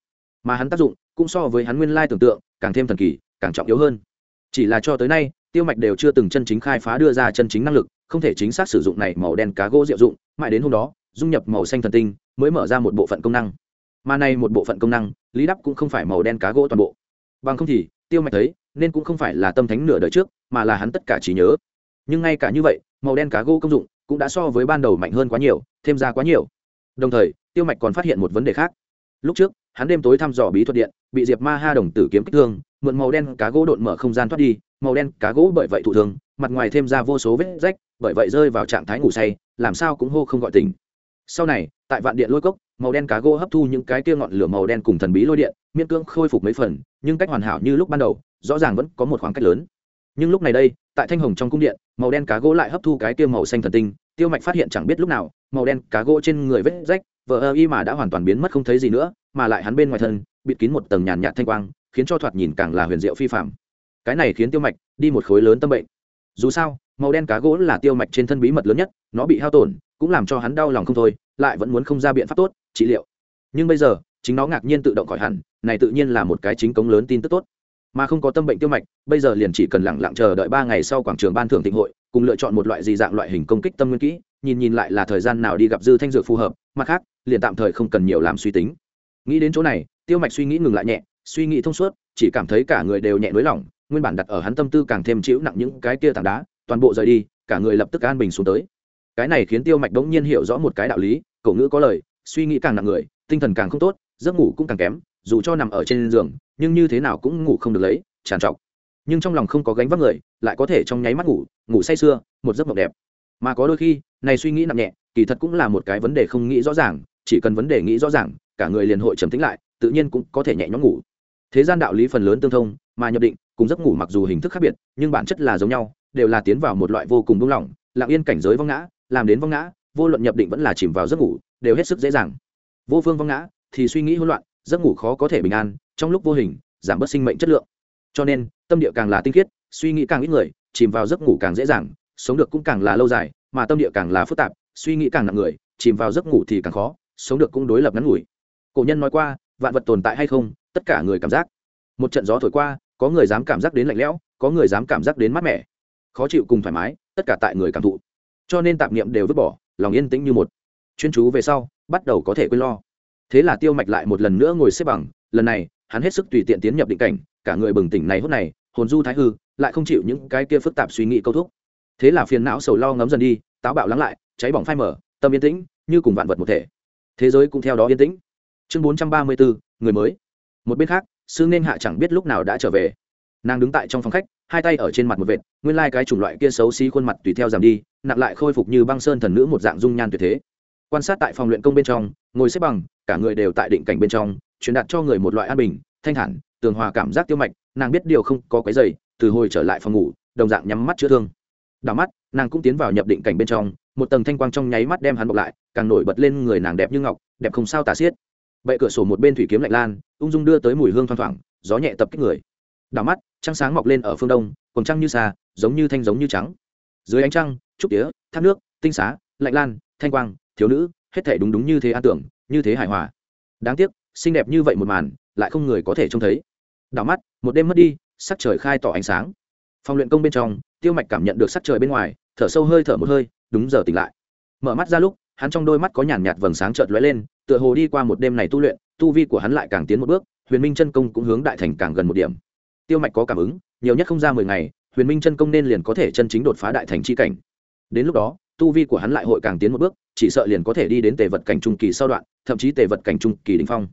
Mà hắn tác dụng, cũng so với hắn nguyên lai tưởng tượng, càng thêm thần kỳ, càng trọng yếu hơn. Chỉ là cho tới nay, tiêu mạch đều chưa từng chân chính khai phá đưa ra chân chính năng lực, không thể chính xác sử dụng này màu đen cá gỗ diệu dụng, mãi đến hôm đó, dung nhập màu xanh thần tinh, mới mở ra một bộ phận công năng. Mà này một bộ phận công năng, lý đắp cũng không phải màu đen cá gỗ toàn bộ. Bằng không thì tiêu mạch thấy, nên cũng không phải là tâm thánh nửa đời trước, mà là hắn tất cả trí nhớ. Nhưng ngay cả như vậy, màu đen cá gỗ công dụng cũng đã so với ban đầu mạnh hơn quá nhiều, thêm ra quá nhiều. Đồng thời, tiêu mạch còn phát hiện một vấn đề khác. Lúc trước, hắn đêm tối thăm dò bí thuật điện, bị diệp ma ha đồng tử kiếm kích thương, mượn màu đen cá gỗ đột mở không gian thoát đi, màu đen cá gỗ bởi vậy thụ thương, mặt ngoài thêm ra vô số vết rách, bởi vậy rơi vào trạng thái ngủ say, làm sao cũng hô không gọi tình sau này, tại vạn điện lôi cốc màu đen cá gỗ hấp thu những cái kia ngọn lửa màu đen cùng thần bí lôi điện, miễn cưỡng khôi phục mấy phần, nhưng cách hoàn hảo như lúc ban đầu, rõ ràng vẫn có một khoảng cách lớn. Nhưng lúc này đây, tại thanh hồng trong cung điện, màu đen cá gỗ lại hấp thu cái kia màu xanh thần tinh, tiêu mạch phát hiện chẳng biết lúc nào, màu đen cá gỗ trên người vết rách, vờ ơ y mà đã hoàn toàn biến mất không thấy gì nữa, mà lại hắn bên ngoài thân, bịt kín một tầng nhàn nhạt thanh quang, khiến cho thoạt nhìn càng là huyền diệu phi phạm cái này khiến tiêu mạch đi một khối lớn tâm bệnh. Dù sao, màu đen cá gỗ là tiêu mạch trên thân bí mật lớn nhất, nó bị hao tổn, cũng làm cho hắn đau lòng không thôi, lại vẫn muốn không ra biện pháp tốt trị liệu. Nhưng bây giờ, chính nó ngạc nhiên tự động khỏi hẳn, này tự nhiên là một cái chính cống lớn tin tức tốt. Mà không có tâm bệnh tiêu mạch, bây giờ liền chỉ cần lẳng lặng chờ đợi ba ngày sau quảng trường ban thưởng thịnh hội, cùng lựa chọn một loại gì dạng loại hình công kích tâm nguyên kỹ, nhìn nhìn lại là thời gian nào đi gặp dư thanh dược phù hợp, mặt khác, liền tạm thời không cần nhiều làm suy tính. Nghĩ đến chỗ này, tiêu mạch suy nghĩ ngừng lại nhẹ, suy nghĩ thông suốt, chỉ cảm thấy cả người đều nhẹ nới lỏng, nguyên bản đặt ở hắn tâm tư càng thêm chịu nặng những cái kia tảng đá, toàn bộ rời đi, cả người lập tức an bình xuống tới. Cái này khiến tiêu mạch đống nhiên hiểu rõ một cái đạo lý cậu ngữ có lời suy nghĩ càng nặng người, tinh thần càng không tốt, giấc ngủ cũng càng kém, dù cho nằm ở trên giường, nhưng như thế nào cũng ngủ không được lấy tràn trọc. Nhưng trong lòng không có gánh vác người, lại có thể trong nháy mắt ngủ ngủ say sưa, một giấc mộng đẹp. Mà có đôi khi, này suy nghĩ nặng nhẹ, kỳ thật cũng là một cái vấn đề không nghĩ rõ ràng, chỉ cần vấn đề nghĩ rõ ràng, cả người liền hội trầm tính lại, tự nhiên cũng có thể nhẹ nhõm ngủ. Thế gian đạo lý phần lớn tương thông, mà nhập định, cùng giấc ngủ mặc dù hình thức khác biệt, nhưng bản chất là giống nhau, đều là tiến vào một loại vô cùng buông lỏng, lặng yên cảnh giới vong ngã, làm đến vong ngã vô luận nhập định vẫn là chìm vào giấc ngủ, đều hết sức dễ dàng. Vô phương vong ngã, thì suy nghĩ hỗn loạn, giấc ngủ khó có thể bình an, trong lúc vô hình, giảm bớt sinh mệnh chất lượng. Cho nên, tâm địa càng là tinh khiết, suy nghĩ càng ít người, chìm vào giấc ngủ càng dễ dàng, sống được cũng càng là lâu dài, mà tâm địa càng là phức tạp, suy nghĩ càng nặng người, chìm vào giấc ngủ thì càng khó, sống được cũng đối lập ngắn ngủi. Cổ nhân nói qua, vạn vật tồn tại hay không, tất cả người cảm giác. Một trận gió thổi qua, có người dám cảm giác đến lạnh lẽo, có người dám cảm giác đến mát mẻ. Khó chịu cùng thoải mái, tất cả tại người cảm thụ. Cho nên tạp niệm đều vứt bỏ lòng yên tĩnh như một. Chuyên chú về sau, bắt đầu có thể quên lo. Thế là tiêu mạch lại một lần nữa ngồi xếp bằng, lần này, hắn hết sức tùy tiện tiến nhập định cảnh, cả người bừng tỉnh này hốt này, hồn du thái hư, lại không chịu những cái kia phức tạp suy nghĩ câu thúc. Thế là phiền não sầu lo ngấm dần đi, táo bạo lắng lại, cháy bỏng phai mở tâm yên tĩnh, như cùng vạn vật một thể. Thế giới cũng theo đó yên tĩnh. Chương bốn trăm ba mươi bốn, người mới. Một bên khác sư nên hạ chẳng biết lúc nào đã trở về. Nàng đứng tại trong phòng khách hai tay ở trên mặt một vệt, nguyên lai、like、cái chủng loại kia xấu xí khuôn mặt tùy theo giảm đi, nặng lại khôi phục như băng sơn thần nữ một dạng dung nhan tuyệt thế. Quan sát tại phòng luyện công bên trong, ngồi xếp bằng, cả người đều tại định cảnh bên trong, truyền đạt cho người một loại an bình, thanh thản, tường hòa cảm giác tiêu mạch, nàng biết điều không có cái giày, từ hồi trở lại phòng ngủ, đồng dạng nhắm mắt chữa thương. Đảo mắt, nàng cũng tiến vào nhập định cảnh bên trong, một tầng thanh quang trong nháy mắt đem hắn bọc lại, càng nổi bật lên người nàng đẹp như ngọc, đẹp không sao tả xiết. Bệ cửa sổ một bên thủy kiếm lạnh lan, ung dung đưa tới mùi hương thoang thoảng, gió nhẹ tập kích người. Đảo mắt trăng sáng mọc lên ở phương đông còn trăng như xa giống như thanh giống như trắng. Dưới ánh trăng, trúc tía, thác nước, tinh xá, lạnh lan, thanh quang, thiếu nữ, hết thể đúng đúng như thế an tưởng, như thế hài hòa. Đáng tiếc, xinh đẹp như vậy một màn, lại không người có thể trông thấy. Đảo mắt, một đêm mất đi, sắc trời khai tỏ ánh sáng. Phòng luyện công bên trong, tiêu mạch cảm nhận được sắc trời bên ngoài, thở sâu hơi thở một hơi, đúng giờ tỉnh lại. Mở mắt ra lúc, hắn trong đôi mắt có nhàn nhạt vầng sáng chợt lóe lên, tựa hồ đi qua một đêm này tu luyện, tu vi của hắn lại càng tiến một bước, huyền minh chân công cũng hướng đại thành càng gần một điểm tiêu mạch có cảm ứng, nhiều nhất không ra mười ngày, huyền minh chân công nên liền có thể chân chính đột phá đại thành c h i cảnh. Đến lúc đó, tu vi của hắn lại hội càng tiến một bước, chỉ sợ liền có thể đi đến tề vật cảnh trung kỳ sau đoạn, thậm chí tề vật cảnh trung kỳ đình phong.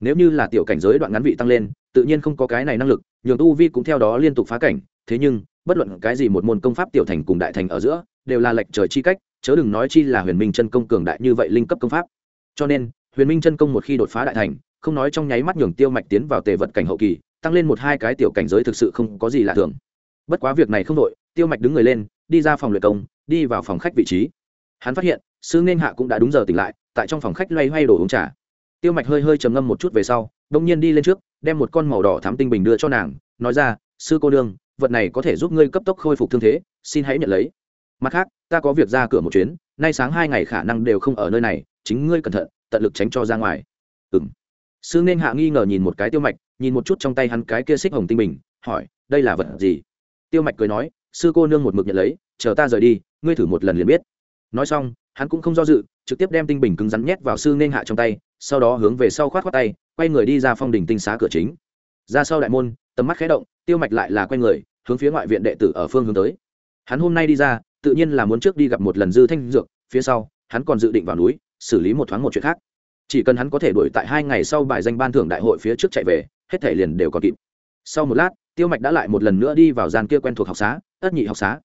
Nếu như là tiểu cảnh giới đoạn ngắn vị tăng lên, tự nhiên không có cái này năng lực, nhường tu vi cũng theo đó liên tục phá cảnh, thế nhưng, bất luận cái gì một môn công pháp tiểu thành cùng đại thành ở giữa, đều là lệch trời chi cách, chớ đừng nói chi là huyền minh chân công cường đại như vậy linh cấp công pháp. Cho nên, huyền minh chân công một khi đột phá đại thành, không nói trong nháy mắt nhường tiêu mạch tiến vào tề vật cảnh hậu kỳ tăng lên một hai cái tiểu cảnh giới thực sự không có gì lạ thường. Bất quá việc này không đội, tiêu mạch đứng người lên, đi ra phòng luyện công, đi vào phòng khách vị trí. Hắn phát hiện sư nên hạ cũng đã đúng giờ tỉnh lại, tại trong phòng khách loay hoay đổ uống trà. Tiêu mạch hơi hơi trầm ngâm một chút về sau đông nhiên đi lên trước, đem một con màu đỏ thám tinh bình đưa cho nàng, nói ra, sư cô đương vật này có thể giúp ngươi cấp tốc khôi phục thương thế, xin hãy nhận lấy. Mặt khác, ta có việc ra cửa một chuyến, nay sáng hai ngày khả năng đều không ở nơi này, chính ngươi cẩn thận, tận lực tránh cho ra ngoài. Ừ m sư nên hạ nghi ngờ nhìn một cái tiêu mạch, nhìn một chút trong tay hắn cái kia xích hồng tinh bình, hỏi, đây là vật gì? Tiêu mạch cười nói, sư cô nương một mực nhận lấy, chờ ta rời đi, ngươi thử một lần liền biết. Nói xong, hắn cũng không do dự, trực tiếp đem tinh bình cứng rắn nhét vào sư nên hạ trong tay, sau đó hướng về sau khoát khoát tay, quay người đi ra phong đình tinh xá cửa chính. Ra sau đại môn, tầm mắt khé động, tiêu mạch lại là quay người, hướng phía ngoại viện đệ tử ở phương hướng tới. Hắn hôm nay đi ra, tự nhiên là muốn trước đi gặp một lần dư thanh dược, phía sau, hắn còn dự định vào núi, xử lý một thoáng một chuyện khác chỉ cần hắn có thể đuổi tại hai ngày sau bài danh ban thưởng đại hội phía trước chạy về, hết thể liền đều còn kịp. Sau một lát, tiêu mạch đã lại một lần nữa đi vào gian kia quen thuộc học xá, ất nhị học xá.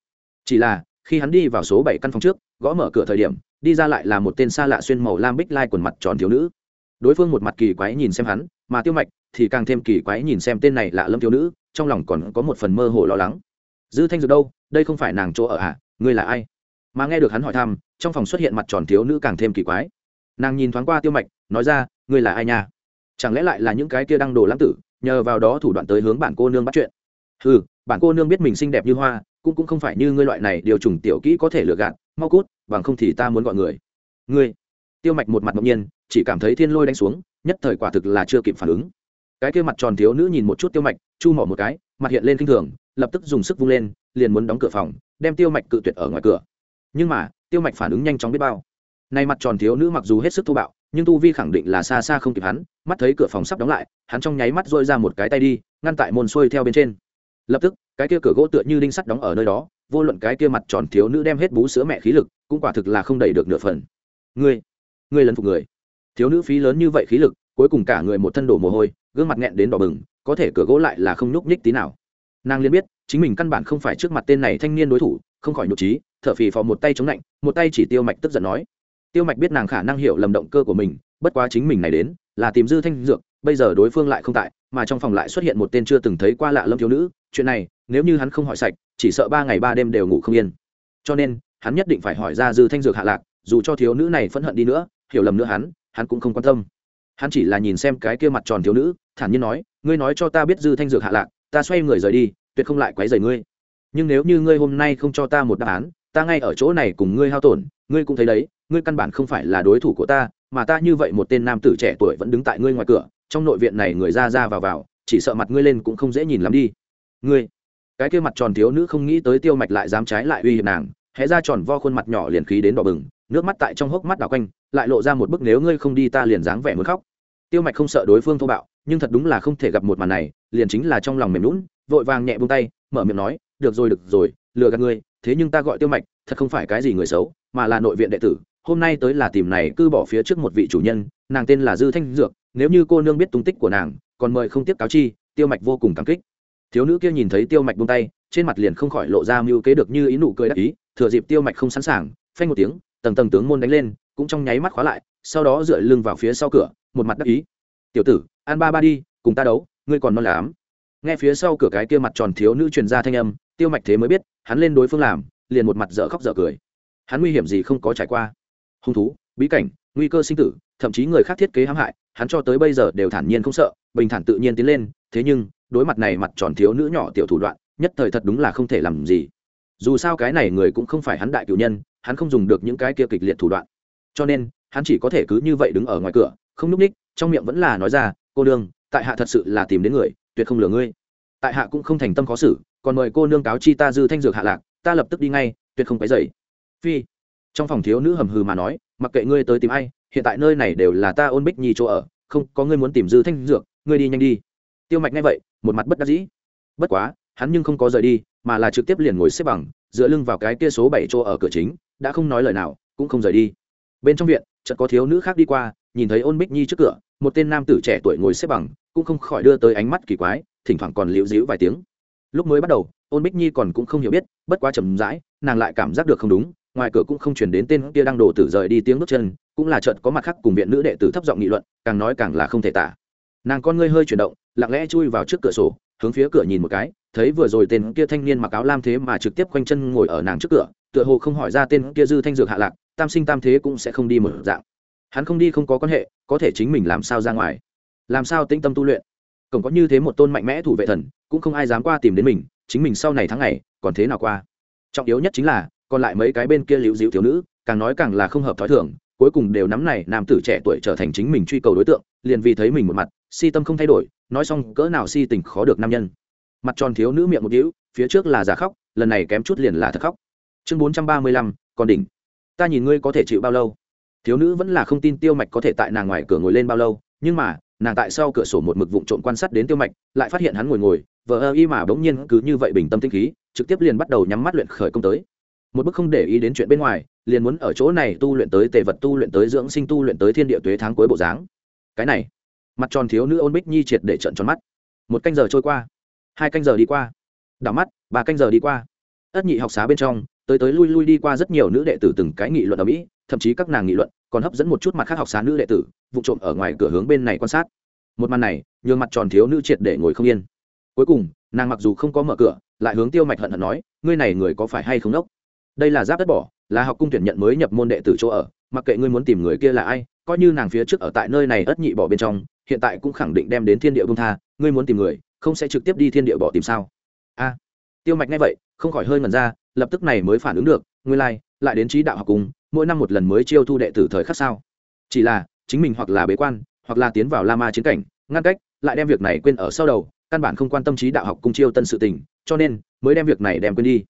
Chỉ là, khi hắn đi vào số bảy căn phòng trước, gõ mở cửa thời điểm, đi ra lại là một tên xa lạ xuyên màu lam bích lai quần mặt tròn thiếu nữ. Đối phương một mặt kỳ quái nhìn xem hắn, mà tiêu mạch thì càng thêm kỳ quái nhìn xem tên này lạ lâm thiếu nữ, trong lòng còn có một phần mơ hồ lo lắng. Dư thanh dược đâu? Đây không phải nàng chỗ ở à? Ngươi là ai? Mà nghe được hắn hỏi thăm, trong phòng xuất hiện mặt tròn thiếu nữ càng thêm kỳ quái nàng nhìn thoáng qua tiêu mạch, nói ra, ngươi là ai nha? Chẳng lẽ lại là những cái kia đang đồ lãng tử, nhờ vào đó thủ đoạn tới hướng bản cô nương bắt chuyện? Ừ bản cô nương biết mình xinh đẹp như hoa, cũng cũng không phải như ngươi loại này điều trùng tiểu kỹ có thể lừa gạt, mau cút, bằng không thì ta muốn gọi người. Ngươi? Tiêu mạch một mặt ngẫu nhiên, chỉ cảm thấy thiên lôi đánh xuống, nhất thời quả thực là chưa kịp phản ứng. Cái kia mặt tròn thiếu nữ nhìn một chút tiêu mạch, chu mỏ một cái, mặt hiện lên k i n h thường, lập tức dùng sức vung lên, liền muốn đóng cửa phòng, đem tiêu mạch cự tuyệt ở ngoài cửa. Nhưng mà, tiêu mạch phản ứng nhanh chóng biết bao nay mặt tròn thiếu nữ mặc dù hết sức thô bạo, nhưng tu vi khẳng định là xa xa không kịp hắn, mắt thấy cửa phòng sắp đóng lại, hắn trong nháy mắt rôi ra một cái tay đi, ngăn tại môn xuôi theo bên trên. Lập tức, cái kia cửa gỗ tựa như đinh sắt đóng ở nơi đó, vô luận cái kia mặt tròn thiếu nữ đem hết bú sữa mẹ khí lực, cũng quả thực là không đẩy được nửa phần. Ngươi ngươi lấn phục người. Thiếu nữ phí lớn như vậy khí lực, cuối cùng cả người một thân đổ mồ hôi, gương mặt nghẹn đến đỏ bừng, có thể cửa gỗ lại là không nhúc nhích tí nào. Nàng liền biết, chính mình căn bản không phải trước mặt tên này thanh niên đối thủ, không khỏi nhục trí, thở phì phò một tay chống lạnh, một tay chỉ tiêu mạch tức giận nói tiêu mạch biết nàng khả năng hiểu lầm động cơ của mình, bất quá chính mình này đến, là tìm dư thanh dược, bây giờ đối phương lại không tại, mà trong phòng lại xuất hiện một tên chưa từng thấy qua lạ lâm thiếu nữ, chuyện này, nếu như hắn không hỏi sạch, chỉ sợ ba ngày ba đêm đều ngủ không yên. Cho nên, hắn nhất định phải hỏi ra dư thanh dược hạ lạc, dù cho thiếu nữ này phẫn hận đi nữa, hiểu lầm nữa hắn hắn cũng không quan tâm. Hắn chỉ là nhìn xem cái kia mặt tròn thiếu nữ, thản nhiên nói, ngươi nói cho ta biết dư thanh dược hạ lạc, ta xoay người rời đi, tuyệt không lại quấy rầy ngươi. Nhưng nếu như ngươi hôm nay không cho ta một đáp án, ta ngay ở chỗ này cùng ngươi hao tổn, ngươi cũng thấy đấy ngươi căn bản không phải là đối thủ của ta, mà ta như vậy một tên nam tử trẻ tuổi vẫn đứng tại ngươi ngoài cửa, trong nội viện này người ra ra vào vào, chỉ sợ mặt ngươi lên cũng không dễ nhìn lắm đi. Ngươi, cái kia mặt tròn thiếu nữ không nghĩ tới tiêu mạch lại dám trái lại uy hiếp nàng, hé ra tròn vo khuôn mặt nhỏ liền khí đến đỏ bừng, nước mắt tại trong hốc mắt đảo quanh, lại lộ ra một bức nếu ngươi không đi ta liền dáng vẻ muốn khóc. Tiêu mạch không sợ đối phương thô bạo, nhưng thật đúng là không thể gặp một màn này, liền chính là trong lòng mềm lún vội vàng nhẹ buông tay, mở miệng nói, được rồi được rồi, lừa gạt ngươi, thế nhưng ta gọi tiêu mạch, thật không phải cái gì người xấu, mà là nội viện đệ tử hôm nay tới là tìm này cư bỏ phía trước một vị chủ nhân, nàng tên là dư thanh dược, nếu như cô nương biết tung tích của nàng, còn mời không tiếp cáo chi, tiêu mạch vô cùng cảm kích. Thiếu nữ kia nhìn thấy tiêu mạch buông tay, trên mặt liền không khỏi lộ ra mưu kế được như ý nụ cười đắc ý, thừa dịp tiêu mạch không sẵn sàng, phanh một tiếng, tầng tầng tướng môn đánh lên, cũng trong nháy mắt khóa lại, sau đó dựa lưng vào phía sau cửa, một mặt đắc ý. Tiểu tử an ba ba đi, cùng ta đấu, ngươi còn non lắm. Nghe phía sau cửa cái kia mặt tròn thiếu nữ truyền ra thanh âm, tiêu mạch thế mới biết, hắn lên đối phương làm, liền một mặt dở khóc dở cười. Hắn nguy hiểm gì không có trải qua hung thú, bí cảnh, nguy cơ sinh tử, thậm chí người khác thiết kế hãm hại, hắn cho tới bây giờ đều thản nhiên không sợ, bình thản tự nhiên tiến lên, thế nhưng, đối mặt này mặt tròn thiếu nữ nhỏ tiểu thủ đoạn, nhất thời thật đúng là không thể làm gì. Dù sao cái này người cũng không phải hắn đại cử nhân, hắn không dùng được những cái kia kịch liệt thủ đoạn. Cho nên, hắn chỉ có thể cứ như vậy đứng ở ngoài cửa, không núp ních, trong miệng vẫn là nói ra, cô nương, tại hạ thật sự là tìm đến người, tuyệt không lừa ngươi. Tại hạ cũng không thành tâm khó xử, còn mời cô nương cáo chi ta dư thanh dược hạ lạc, ta lập tức đi ngay, tuyệt không cái dậy phi trong phòng thiếu nữ hầm hừ mà nói, mặc kệ ngươi tới tìm ai, hiện tại nơi này đều là ta ôn bích nhi chỗ ở, không, có ngươi muốn tìm dư thanh dược, ngươi đi nhanh đi. Tiêu mạch nghe vậy, một mặt bất đắc dĩ. Bất quá, hắn nhưng không có rời đi, mà là trực tiếp liền ngồi xếp bằng, dựa lưng vào cái kia số bảy chỗ ở cửa chính, đã không nói lời nào, cũng không rời đi. Bên trong viện, chợt có thiếu nữ khác đi qua, nhìn thấy ôn bích nhi trước cửa, một tên nam tử trẻ tuổi ngồi xếp bằng, cũng không khỏi đưa tới ánh mắt kỳ quái, thỉnh thoảng còn liễu dĩu vài tiếng. Lúc mới bắt đầu, ôn bích nhi còn cũng không hiểu biết, bất quá chầm rãi, nàng lại cảm giác được không đúng ngoài cửa cũng không chuyển đến tên kia đang đổ tử rời đi tiếng bước chân, cũng là trận có mặt khác cùng viện nữ đệ tử thấp giọng nghị luận, càng nói càng là không thể tả. Nàng con ngươi hơi chuyển động, lặng lẽ chui vào trước cửa sổ, hướng phía cửa nhìn một cái, thấy vừa rồi tên kia thanh niên mặc áo lam thế mà trực tiếp quanh chân ngồi ở nàng trước cửa, tựa hồ không hỏi ra tên kia dư thanh dược hạ lạc, tam sinh tam thế cũng sẽ không đi một dạng. Hắn không đi không có quan hệ, có thể chính mình làm sao ra ngoài? Làm sao tĩnh tâm tu luyện? Cổng có như thế một tôn mạnh mẽ thủ vệ thần, cũng không ai dám qua tìm đến mình, chính mình sau này tháng ngày, còn thế nào qua? Trọng yếu nhất chính là còn lại mấy cái bên kia liễu dịu thiếu nữ, càng nói càng là không hợp thói thường, cuối cùng đều nắm này nam tử trẻ tuổi trở thành chính mình truy cầu đối tượng, liền vì thấy mình một mặt, si tâm không thay đổi, nói xong cỡ nào si tình khó được nam nhân. Mặt tròn thiếu nữ miệng một đĩu phía trước là giả khóc, lần này kém chút liền là thật khóc. Chương bốn trăm ba mươi lăm, còn đỉnh. Ta nhìn ngươi có thể chịu bao lâu? Thiếu nữ vẫn là không tin tiêu mạch có thể tại nàng ngoài cửa ngồi lên bao lâu, nhưng mà, nàng tại sau cửa sổ một mực vụn trộm quan sát đến tiêu mạch, lại phát hiện hắn ngồi ngồi, vờ ơ y mà bỗng nhiên cứ như vậy bình tâm tinh khí, trực tiếp liền bắt đầu nhắm mắt luyện khởi công tới một bức không để ý đến chuyện bên ngoài, liền muốn ở chỗ này tu luyện tới tề vật, tu luyện tới dưỡng sinh, tu luyện tới thiên địa tuế tháng cuối bộ dáng. Cái này, mặt tròn thiếu nữ ôn bích nhi triệt để trận tròn mắt. Một canh giờ trôi qua, hai canh giờ đi qua, đảo mắt, ba canh giờ đi qua. Ất nhị học xá bên trong, tới tới lui lui đi qua rất nhiều nữ đệ tử từng cái nghị luận ở mỹ, thậm chí các nàng nghị luận còn hấp dẫn một chút mặt khác học xá nữ đệ tử, vụ trộm ở ngoài cửa hướng bên này quan sát. Một màn này, nhường mặt tròn thiếu nữ triệt để ngồi không yên. Cuối cùng, nàng mặc dù không có mở cửa, lại hướng tiêu mạch hận hận nói, ngươi này người có phải hay không đốc? Đây là giáp đất bỏ là học cung tuyển nhận mới nhập môn đệ tử chỗ ở mặc kệ ngươi muốn tìm người kia là ai coi như nàng phía trước ở tại nơi này ất nhị bỏ bên trong hiện tại cũng khẳng định đem đến thiên địa bông tha ngươi muốn tìm người không sẽ trực tiếp đi thiên địa bỏ tìm sao? A tiêu mạch nghe vậy không khỏi hơi ngần ra lập tức này mới phản ứng được ngươi lai、like, lại đến trí đạo học cung, mỗi năm một lần mới chiêu thu đệ tử thời khắc sao? Chỉ là chính mình hoặc là bế quan hoặc là tiến vào la ma chiến cảnh ngăn cách lại đem việc này quên ở sau đầu căn bản không quan tâm trí đạo học cung chiêu tân sự tình cho nên mới đem việc này đem quên đi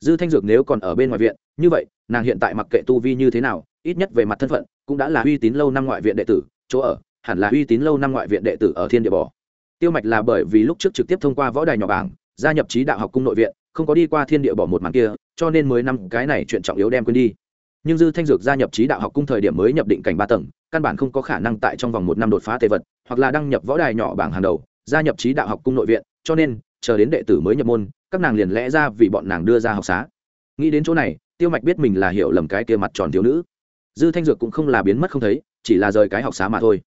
dư thanh dược nếu còn ở bên ngoài viện, như vậy, nàng hiện tại mặc kệ tu vi như thế nào, ít nhất về mặt thân phận, cũng đã là uy tín lâu năm ngoại viện đệ tử, chỗ ở, hẳn là uy tín lâu năm ngoại viện đệ tử ở thiên địa bò. Tiêu mạch là bởi vì lúc trước trực tiếp thông qua võ đài nhỏ bảng, gia nhập trí đạo học cung nội viện, không có đi qua thiên địa bỏ một màn kia, cho nên mới năm cái này chuyện trọng yếu đem quên đi. Nhưng dư thanh dược gia nhập trí đạo học cung thời điểm mới nhập định cảnh ba tầng, căn bản không có khả năng tại trong vòng một năm đột phá tề vật, hoặc là đăng nhập võ đài nhỏ bảng hàng đầu, gia nhập trí đạo học cung nội viện, cho nên, chờ đến đệ tử mới nhập môn các nàng liền lẽ ra vì bọn nàng đưa ra học xá. Nghĩ đến chỗ này, tiêu mạch biết mình là hiểu lầm cái kia mặt tròn thiếu nữ. Dư thanh dược cũng không là biến mất không thấy, chỉ là rời cái học xá mà thôi.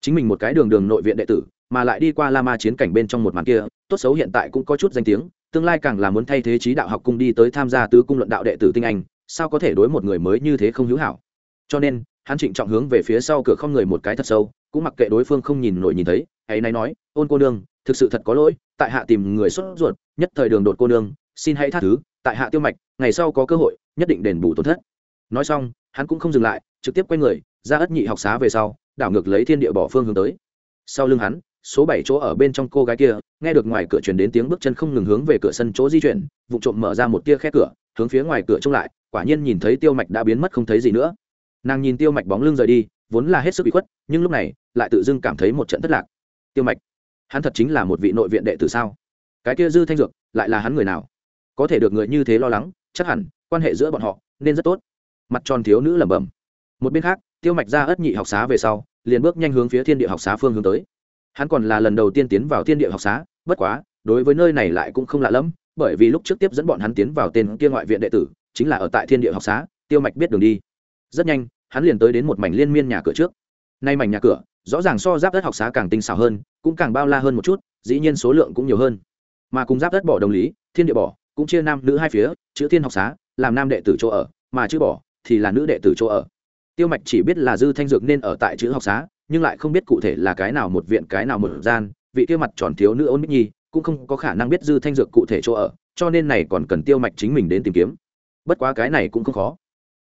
Chính mình một cái đường đường nội viện đệ tử, mà lại đi qua la ma chiến cảnh bên trong một màn kia, tốt xấu hiện tại cũng có chút danh tiếng, tương lai càng là muốn thay thế trí đạo học cung đi tới tham gia tứ cung luận đạo đệ tử tinh anh, sao có thể đối một người mới như thế không hữu hảo? Cho nên, hắn trịnh trọng hướng về phía sau cửa không người một cái thật sâu, cũng mặc kệ đối phương không nhìn nổi nhìn thấy ấy nay nói, ôn cô nương, thực sự thật có lỗi tại hạ tìm người xuất ruột, nhất thời đường đột cô nương, xin hãy tha thứ, tại hạ tiêu mạch, ngày sau có cơ hội, nhất định đền bù tổn thất. Nói xong, hắn cũng không dừng lại, trực tiếp quay người, ra ất nhị học xá về sau, đảo ngược lấy thiên địa bỏ phương hướng tới. Sau lưng hắn, số bảy chỗ ở bên trong cô gái kia, nghe được ngoài cửa truyền đến tiếng bước chân không ngừng hướng về cửa sân chỗ di chuyển, vụ trộm mở ra một tia khe cửa, hướng phía ngoài cửa trông lại, quả nhiên nhìn thấy tiêu mạch đã biến mất không thấy gì nữa. Nàng nhìn tiêu mạch bóng lưng rời đi, vốn là hết sức bị khuất, nhưng lúc này, lại tự dưng cảm thấy một trận thất lạc. Tiêu mạch hắn thật chính là một vị nội viện đệ tử sao? Cái kia dư thanh dược, lại là hắn người nào? Có thể được người như thế lo lắng, chắc hẳn quan hệ giữa bọn họ nên rất tốt. Mặt tròn thiếu nữ lẩm bẩm. Một bên khác, tiêu mạch ra ất nhị học xá về sau, liền bước nhanh hướng phía thiên địa học xá phương hướng tới. Hắn còn là lần đầu tiên tiến vào thiên địa học xá, bất quá, đối với nơi này lại cũng không lạ lẫm, bởi vì lúc trước tiếp dẫn bọn hắn tiến vào tên kia ngoại viện đệ tử, chính là ở tại thiên địa học xá, tiêu mạch biết đường đi. Rất nhanh, hắn liền tới đến một mảnh liên miên nhà cửa trước. Nay mảnh nhà cửa rõ ràng so giáp đất học xá càng tinh xảo hơn, cũng càng bao la hơn một chút, dĩ nhiên số lượng cũng nhiều hơn. Mà cùng giáp đất bỏ đồng lý, thiên địa bỏ, cũng chia nam nữ hai phía, chữ thiên học xá, làm nam đệ tử chỗ ở, mà chữ bỏ thì là nữ đệ tử chỗ ở. Tiêu mạch chỉ biết là dư thanh dược nên ở tại chữ học xá, nhưng lại không biết cụ thể là cái nào một viện, cái nào một gian, vị kia mặt tròn thiếu nữ ôn bích nhi cũng không có khả năng biết dư thanh dược cụ thể chỗ ở, cho nên này còn cần tiêu mạch chính mình đến tìm kiếm. Bất quá cái này cũng không khó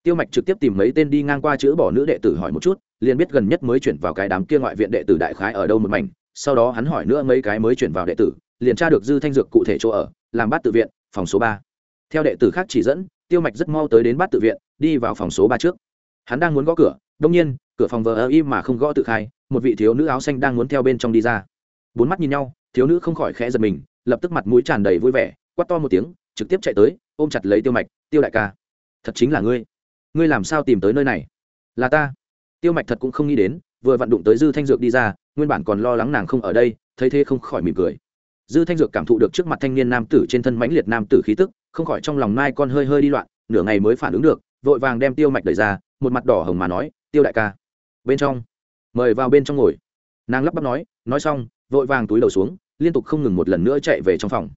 tiêu mạch trực tiếp tìm mấy tên đi ngang qua chữ bỏ nữ đệ tử hỏi một chút, liền biết gần nhất mới chuyển vào cái đám kia ngoại viện đệ tử đại khái ở đâu một mảnh. Sau đó hắn hỏi nữa mấy cái mới chuyển vào đệ tử, liền tra được dư thanh dược cụ thể chỗ ở, làm bát tự viện, phòng số ba. Theo đệ tử khác chỉ dẫn, tiêu mạch rất mau tới đến bát tự viện, đi vào phòng số ba trước. Hắn đang muốn gõ cửa đông nhiên, cửa phòng vờ ơ im mà không gõ tự khai, một vị thiếu nữ áo xanh đang muốn theo bên trong đi ra. Bốn mắt nhìn nhau, thiếu nữ không khỏi khẽ giật mình, lập tức mặt mũi tràn đầy vui vẻ, quát to một tiếng, trực tiếp chạy tới, ôm chặt lấy tiêu mạch, tiêu đại ca, thật chính là ngươi ngươi làm sao tìm tới nơi này? Là ta. Tiêu mạch thật cũng không nghĩ đến, vừa vặn đụng tới dư thanh dược đi ra, nguyên bản còn lo lắng nàng không ở đây, thấy thế không khỏi mỉm cười. Dư thanh dược cảm thụ được trước mặt thanh niên nam tử trên thân mãnh liệt nam tử khí tức, không khỏi trong lòng mai con hơi hơi đi loạn, nửa ngày mới phản ứng được, vội vàng đem tiêu mạch đẩy ra, một mặt đỏ hồng mà nói, tiêu đại ca, bên trong. Mời vào bên trong ngồi. Nàng lắp bắp nói nói xong, vội vàng túi đầu xuống, liên tục không ngừng một lần nữa chạy về trong phòng.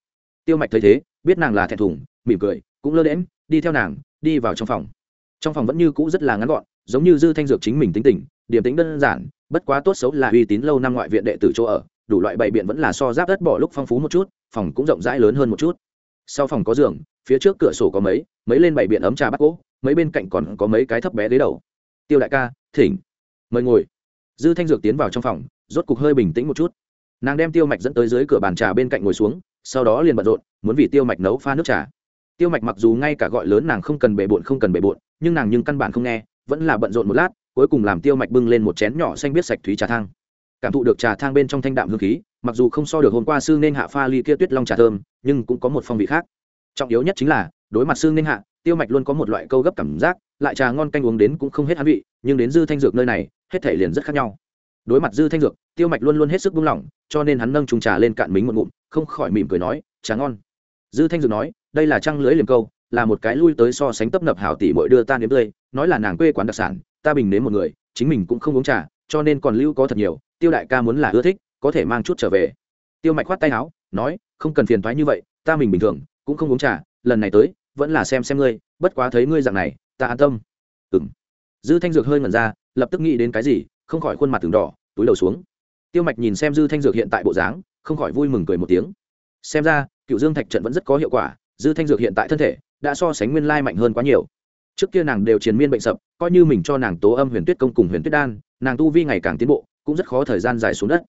Tiêu mạch thấy thế, biết nàng là thẹn thùng, mỉm cười, cũng lơ đễm đi theo nàng, đi vào trong phòng trong phòng vẫn như cũ rất là ngắn gọn, giống như dư thanh dược chính mình tính tình điểm tính đơn giản, bất quá tốt xấu là uy tín lâu năm ngoại viện đệ tử chỗ ở, đủ loại bày biện vẫn là so giáp đất bỏ lúc phong phú một chút, phòng cũng rộng rãi lớn hơn một chút. Sau phòng có giường, phía trước cửa sổ có mấy mấy lên bày biện ấm trà bắt gỗ mấy bên cạnh còn có mấy cái thấp bé đế đầu. Tiêu đại ca, thỉnh. Mời ngồi. Dư thanh dược tiến vào trong phòng, rốt cục hơi bình tĩnh một chút. Nàng đem tiêu mạch dẫn tới dưới cửa bàn trà bên cạnh ngồi xuống, sau đó liền bận rộn, muốn vì tiêu mạch nấu pha nước trà tiêu mạch mặc dù ngay cả gọi lớn nàng không cần bề bộn không cần bề bộn, nhưng nàng nhưng căn bản không nghe, vẫn là bận rộn một lát, cuối cùng làm tiêu mạch bưng lên một chén nhỏ xanh biết sạch thúy trà thang. Cảm thụ được trà thang bên trong thanh đạm hương khí, mặc dù không so được hôm qua sư nên hạ pha ly kia tuyết long trà thơm, nhưng cũng có một phong vị khác. Trọng yếu nhất chính là, đối mặt sư nên hạ, tiêu mạch luôn có một loại câu gấp cảm giác, lại trà ngon canh uống đến cũng không hết hắn vị, nhưng đến dư thanh dược nơi này, hết thể liền rất khác nhau. Đối mặt dư thanh dược, tiêu mạch luôn luôn hết sức buông lỏng, cho nên hắn nâng trùng trà lên cạn mính một ngụm, không khỏi mỉm cười nói, trà ngon. Dư thanh dược nói đây là trăng lưới liềm câu, là một cái lui tới so sánh tấp nập hảo tỷ bội đưa ta nếm tươi, nói là nàng quê quán đặc sản, ta bình nếm một người, chính mình cũng không uống trà, cho nên còn lưu có thật nhiều, tiêu đại ca muốn là ưa thích, có thể mang chút trở về. Tiêu mạch khoát tay áo, nói, không cần phiền thoái như vậy, ta mình bình thường, cũng không uống trà, lần này tới, vẫn là xem xem ngươi, bất quá thấy ngươi dạng này, ta an tâm. Ừng dư thanh dược hơi ngẩn ra, lập tức nghĩ đến cái gì, không khỏi khuôn mặt từng đỏ, túi đầu xuống. Tiêu mạch nhìn xem dư thanh dược hiện tại bộ dáng, không khỏi vui mừng cười một tiếng. Xem ra, cựu dương thạch trận vẫn rất có hiệu quả dư thanh dược hiện tại thân thể đã so sánh nguyên lai mạnh hơn quá nhiều. Trước kia nàng đều triền miên bệnh sập, coi như mình cho nàng tố âm huyền tuyết công cùng huyền tuyết đan, nàng tu vi ngày càng tiến bộ, cũng rất khó thời gian dài xuống đất.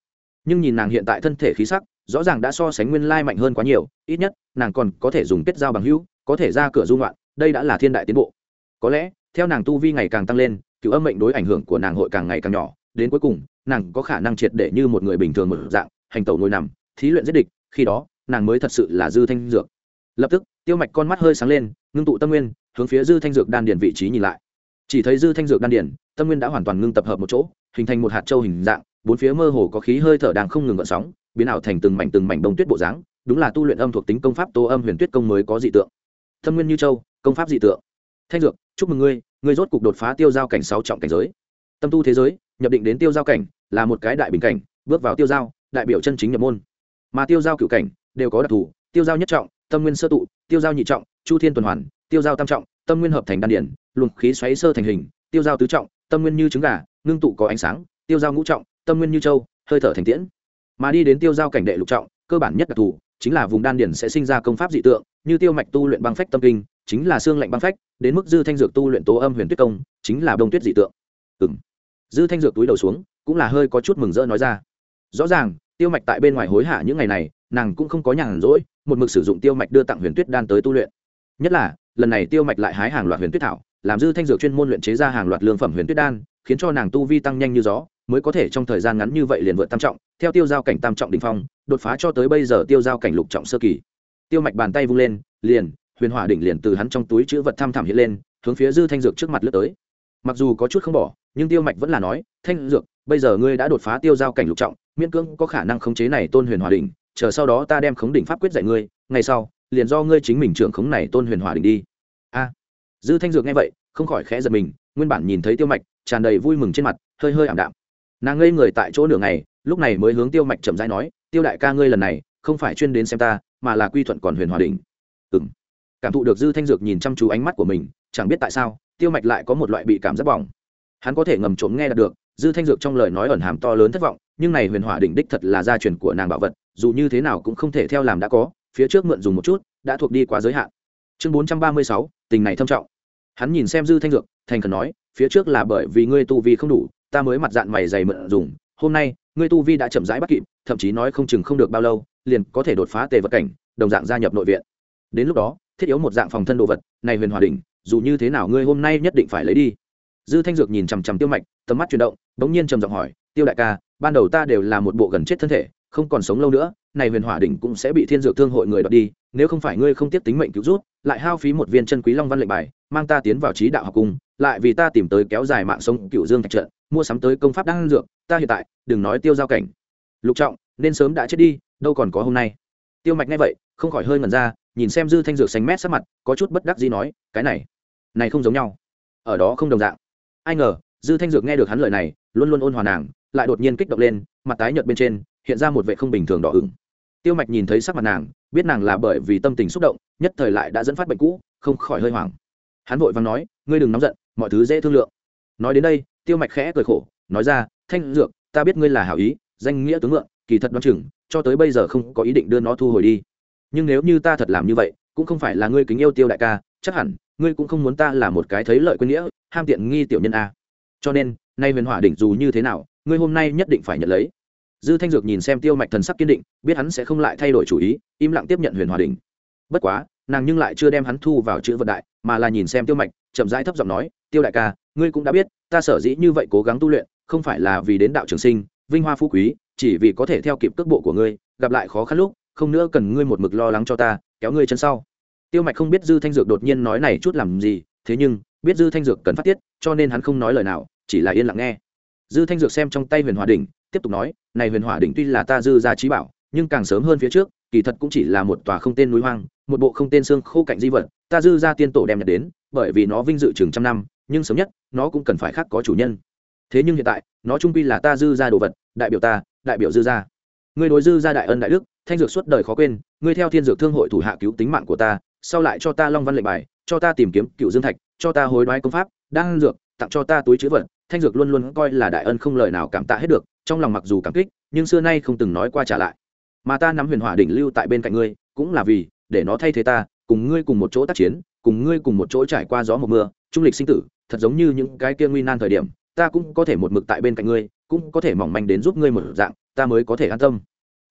Nhưng nhìn nàng hiện tại thân thể khí sắc, rõ ràng đã so sánh nguyên lai mạnh hơn quá nhiều, ít nhất, nàng còn có thể dùng kết giao bằng hữu, có thể ra cửa dung loạn đây đã là thiên đại tiến bộ. Có lẽ, theo nàng tu vi ngày càng tăng lên, cựu âm mệnh đối ảnh hưởng của nàng hội càng ngày càng nhỏ, đến cuối cùng, nàng có khả năng triệt để như một người bình thường một dạng, hành tẩu ngồi nằm, thí luyện giết địch, khi đó, nàng mới thật sự là dư thanh dược lập tức, tiêu mạch con mắt hơi sáng lên, ngưng tụ tâm nguyên, hướng phía dư thanh dược đan điền vị trí nhìn lại. Chỉ thấy dư thanh dược đan điền, tâm nguyên đã hoàn toàn ngưng tập hợp một chỗ, hình thành một hạt châu hình dạng, bốn phía mơ hồ có khí hơi thở đang không ngừng gợn sóng, biến ảo thành từng mảnh từng mảnh đông tuyết bộ dáng, đúng là tu luyện âm thuộc tính công pháp tô âm huyền tuyết công mới có dị tượng. Tâm nguyên như châu, công pháp dị tượng. Thanh dược, chúc mừng ngươi ngươi rốt cục đột phá tiêu giao cảnh sáu trọng cảnh giới. Tâm tu thế giới, nhập định đến tiêu giao cảnh, là một cái đại bình cảnh, bước vào tiêu giao, đại biểu chân chính nhập môn. Mà tiêu giao cựu cảnh, đều có đặc thù, tiêu giao nhất trọng tâm nguyên sơ tụ, tiêu giao nhị trọng, chu thiên tuần hoàn, tiêu giao tam trọng, tâm nguyên hợp thành đan điển, luồng khí xoáy sơ thành hình, tiêu giao tứ trọng, tâm nguyên như trứng gà, ngưng tụ có ánh sáng, tiêu giao ngũ trọng, tâm nguyên như châu, hơi thở thành tiễn. Mà đi đến tiêu giao cảnh đệ lục trọng, cơ bản nhất đặc thù chính là vùng đan điển sẽ sinh ra công pháp dị tượng, như tiêu mạch tu luyện băng phách tâm kinh, chính là xương lạnh băng phách, đến mức dư thanh dược tu luyện tố âm huyền tuyết công, chính là đông tuyết dị tượng. Ừng dư thanh dược túi đầu xuống, cũng là hơi có chút mừng rỡ nói ra. Rõ ràng, tiêu mạch tại bên ngoài hối hả những ngày này, nàng cũng không có nhàn rỗi một mực sử dụng tiêu mạch đưa tặng huyền tuyết đan tới tu luyện. Nhất là, lần này tiêu mạch lại hái hàng loạt huyền tuyết thảo, làm dư thanh dược chuyên môn luyện chế ra hàng loạt lương phẩm huyền tuyết đan, khiến cho nàng tu vi tăng nhanh như gió, mới có thể trong thời gian ngắn như vậy liền vượt tam trọng, theo tiêu giao cảnh tam trọng đình phong, đột phá cho tới bây giờ tiêu giao cảnh lục trọng sơ kỳ. Tiêu mạch bàn tay vung lên, liền, huyền hỏa đỉnh liền từ hắn trong túi chữ vật tham thảm hiện lên, hướng phía dư thanh dược trước mặt lướt tới. Mặc dù có chút không bỏ, nhưng tiêu mạch vẫn là nói, thanh dược, bây giờ ngươi đã đột phá tiêu giao cảnh lục trọng, miễn cưỡng có khả năng khống chế này tôn huyền hòa đỉnh chờ sau đó ta đem khống đỉnh pháp quyết dạy ngươi, ngày sau, liền do ngươi chính mình trưởng khống này tôn huyền hòa đỉnh đi. A. Dư thanh dược nghe vậy, không khỏi khẽ giật mình, nguyên bản nhìn thấy tiêu mạch, tràn đầy vui mừng trên mặt, hơi hơi ảm đạm. Nàng ngây người tại chỗ nửa ngày, lúc này mới hướng tiêu mạch chậm rãi nói, tiêu đại ca ngươi lần này, không phải chuyên đến xem ta, mà là quy thuận còn huyền hòa đỉnh. Ừng cảm thụ được dư thanh dược nhìn chăm chú ánh mắt của mình, chẳng biết tại sao, tiêu mạch lại có một loại bị cảm giác bỏng. Hắn có thể ngầm trốn nghe được, dư thanh dược trong lời nói ẩn hàm to lớn thất vọng, nhưng này huyền hỏa đỉnh đích thật là gia truyền của nàng bảo vật dù như thế nào cũng không thể theo làm đã có, phía trước mượn dùng một chút, đã thuộc đi quá giới hạn. Chương bốn trăm ba mươi sáu, tình này thâm trọng. Hắn nhìn xem dư thanh dược, thành khẩn nói, phía trước là bởi vì ngươi tu vi không đủ, ta mới mặt dạng mày dày mượn dùng, hôm nay, ngươi tu vi đã chậm rãi bắt kịp, thậm chí nói không chừng không được bao lâu, liền có thể đột phá tề vật cảnh, đồng dạng gia nhập nội viện. Đến lúc đó, thiết yếu một dạng phòng thân đồ vật, này huyền hòa đỉnh, dù như thế nào ngươi hôm nay nhất định phải lấy đi. Dư thanh dược nhìn chằm chằm tiêu mạch, tầm mắt chuyển động đ ố n g nhiên trầm giọng hỏi, tiêu đại ca, ban đầu ta đều là một bộ gần chết thân thể không còn sống lâu nữa, này huyền hỏa đỉnh cũng sẽ bị thiên dược thương hội người đoạt đi, nếu không phải ngươi không tiếp tính mệnh cứu rút, lại hao phí một viên chân quý long văn lệnh bài, mang ta tiến vào trí đạo học cung, lại vì ta tìm tới kéo dài mạng sống cựu dương thạch trận, mua sắm tới công pháp đan dược, ta hiện tại, đừng nói tiêu giao cảnh. Lục trọng, nên sớm đã chết đi, đâu còn có hôm nay. Tiêu mạch nghe vậy, không khỏi hơi ngẩn ra, nhìn xem dư thanh dược xanh mét sắc mặt, có chút bất đắc gì nói, cái này này không giống nhau. Ở đó không đồng dạng. Ai ngờ, dư thanh dược nghe được hắn lời này, luôn luôn ôn hòa nàng, lại đột nhiên kích động lên, mặt tái nhợt bên trên hiện ra một vệ không bình thường đỏ ửng. Tiêu mạch nhìn thấy sắc mặt nàng, biết nàng là bởi vì tâm tình xúc động, nhất thời lại đã dẫn phát bệnh cũ, không khỏi hơi hoảng. Hắn vội vàng nói, ngươi đừng nóng giận, mọi thứ dễ thương lượng. Nói đến đây, tiêu mạch khẽ cười khổ, nói ra, thanh dược, ta biết ngươi là hảo ý, danh nghĩa tướng ngượng kỳ thật đoán chừng, cho tới bây giờ không có ý định đưa nó thu hồi đi. Nhưng nếu như ta thật làm như vậy, cũng không phải là ngươi kính yêu tiêu đại ca, chắc hẳn, ngươi cũng không muốn ta là một cái thấy lợi quên nghĩa, ham tiện nghi tiểu nhân a. Cho nên, nay huyền hỏa đỉnh dù như thế nào, ngươi hôm nay nhất định phải nhận lấy dư thanh dược nhìn xem tiêu mạch thần sắc kiên định, biết hắn sẽ không lại thay đổi chủ ý, im lặng tiếp nhận huyền hòa đỉnh. Bất quá, nàng nhưng lại chưa đem hắn thu vào chữ vận đại, mà là nhìn xem tiêu mạch, chậm rãi thấp giọng nói, tiêu đại ca, ngươi cũng đã biết, ta sở dĩ như vậy cố gắng tu luyện, không phải là vì đến đạo trường sinh, vinh hoa phú quý, chỉ vì có thể theo kịp cước bộ của ngươi, gặp lại khó khăn lúc, không nữa cần ngươi một mực lo lắng cho ta, kéo ngươi chân sau. Tiêu mạch không biết dư thanh dược đột nhiên nói này chút làm gì, thế nhưng, biết dư thanh dược cần phát tiết, cho nên hắn không nói lời nào, chỉ là yên lặng nghe. Dư thanh dược xem trong tay huyền hòa đỉnh tiếp tục nói, này huyền hỏa đỉnh tuy là ta dư ra trí bảo, nhưng càng sớm hơn phía trước, kỳ thật cũng chỉ là một tòa không tên núi hoang, một bộ không tên xương khô cạnh di vật, ta dư ra tiên tổ đem nhật đến, bởi vì nó vinh dự chừng trăm năm, nhưng sớm nhất, nó cũng cần phải khác có chủ nhân. Thế nhưng hiện tại, nó trung quy là ta dư ra đồ vật, đại biểu ta, đại biểu dư ra. Ngươi đối dư gia đại ân đại đức, thanh dược suốt đời khó quên, ngươi theo thiên dược thương hội thủ hạ cứu tính mạng của ta, sau lại cho ta long văn lệnh bài, cho ta tìm kiếm cựu dương thạch, cho ta hối đoái công pháp đang dược, tặng cho ta túi chữ vật, thanh dược luôn luôn coi là đại ân không lời nào cảm tạ hết được trong lòng mặc dù cảm kích, nhưng xưa nay không từng nói qua trả lại. Mà ta nắm huyền hỏa đỉnh lưu tại bên cạnh ngươi, cũng là vì, để nó thay thế ta, cùng ngươi cùng một chỗ tác chiến, cùng ngươi cùng một chỗ trải qua gió một mưa, trung lịch sinh tử, thật giống như những cái kia nguy nan thời điểm, ta cũng có thể một mực tại bên cạnh ngươi, cũng có thể mỏng manh đến giúp ngươi một dạng, ta mới có thể an tâm.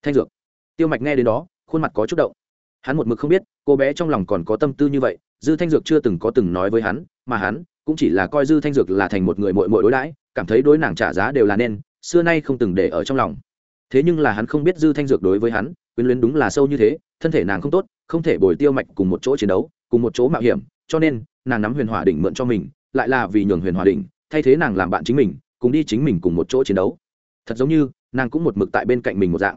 Thanh dược. Tiêu mạch nghe đến đó, khuôn mặt có chút động. Hắn một mực không biết, cô bé trong lòng còn có tâm tư như vậy, dư thanh dược chưa từng có từng nói với hắn, mà hắn, cũng chỉ là coi dư thanh dược là thành một người mội mội đối đãi, cảm thấy đối nàng trả giá đều là nên xưa nay không từng để ở trong lòng. Thế nhưng là hắn không biết dư thanh dược đối với hắn, quyến luyến đúng là sâu như thế, thân thể nàng không tốt, không thể bồi tiêu mạch cùng một chỗ chiến đấu, cùng một chỗ mạo hiểm, cho nên, nàng nắm huyền hỏa đỉnh mượn cho mình, lại là vì nhường huyền hỏa đỉnh, thay thế nàng làm bạn chính mình, cùng đi chính mình cùng một chỗ chiến đấu. Thật giống như, nàng cũng một mực tại bên cạnh mình một dạng.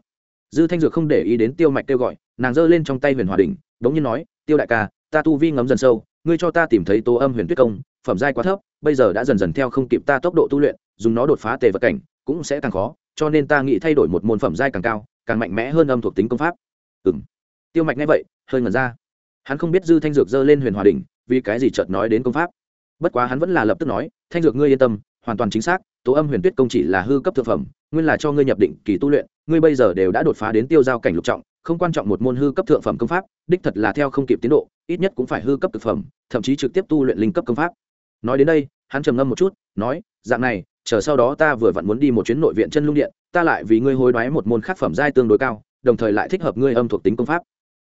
Dư thanh dược không để ý đến tiêu mạch kêu gọi, nàng giơ lên trong tay huyền hòa đỉnh đống nhiên nói, tiêu đại ca, ta tu vi ngấm dần sâu, ngươi cho ta tìm thấy tố âm huyền tuyết công, phẩm giai quá thấp, bây giờ đã dần dần theo không kịp ta tốc độ tu luyện, dùng nó đột phá tề vật cảnh cũng sẽ càng khó, cho nên ta nghĩ thay đổi một môn phẩm giai càng cao, càng mạnh mẽ hơn âm thuộc tính công pháp. Ừng tiêu mạch nghe vậy, hơi ngẩn ra. Hắn không biết dư thanh dược giơ lên huyền hòa đỉnh, vì cái gì chợt nói đến công pháp. Bất quá hắn vẫn là lập tức nói, thanh dược ngươi yên tâm, hoàn toàn chính xác, tố âm huyền tuyết công chỉ là hư cấp thực phẩm, nguyên là cho ngươi nhập định kỳ tu luyện, ngươi bây giờ đều đã đột phá đến tiêu giao cảnh lục trọng, không quan trọng một môn hư cấp thượng phẩm công pháp, đích thật là theo không kịp tiến độ, ít nhất cũng phải hư cấp thực phẩm, thậm chí trực tiếp tu luyện linh cấp công pháp. Nói đến đây, hắn trầm ngâm một chút, nói, dạng này chờ sau đó ta vừa vặn muốn đi một chuyến nội viện chân lung điện, ta lại vì ngươi hối đoái một môn khác phẩm giai tương đối cao, đồng thời lại thích hợp ngươi âm thuộc tính công pháp.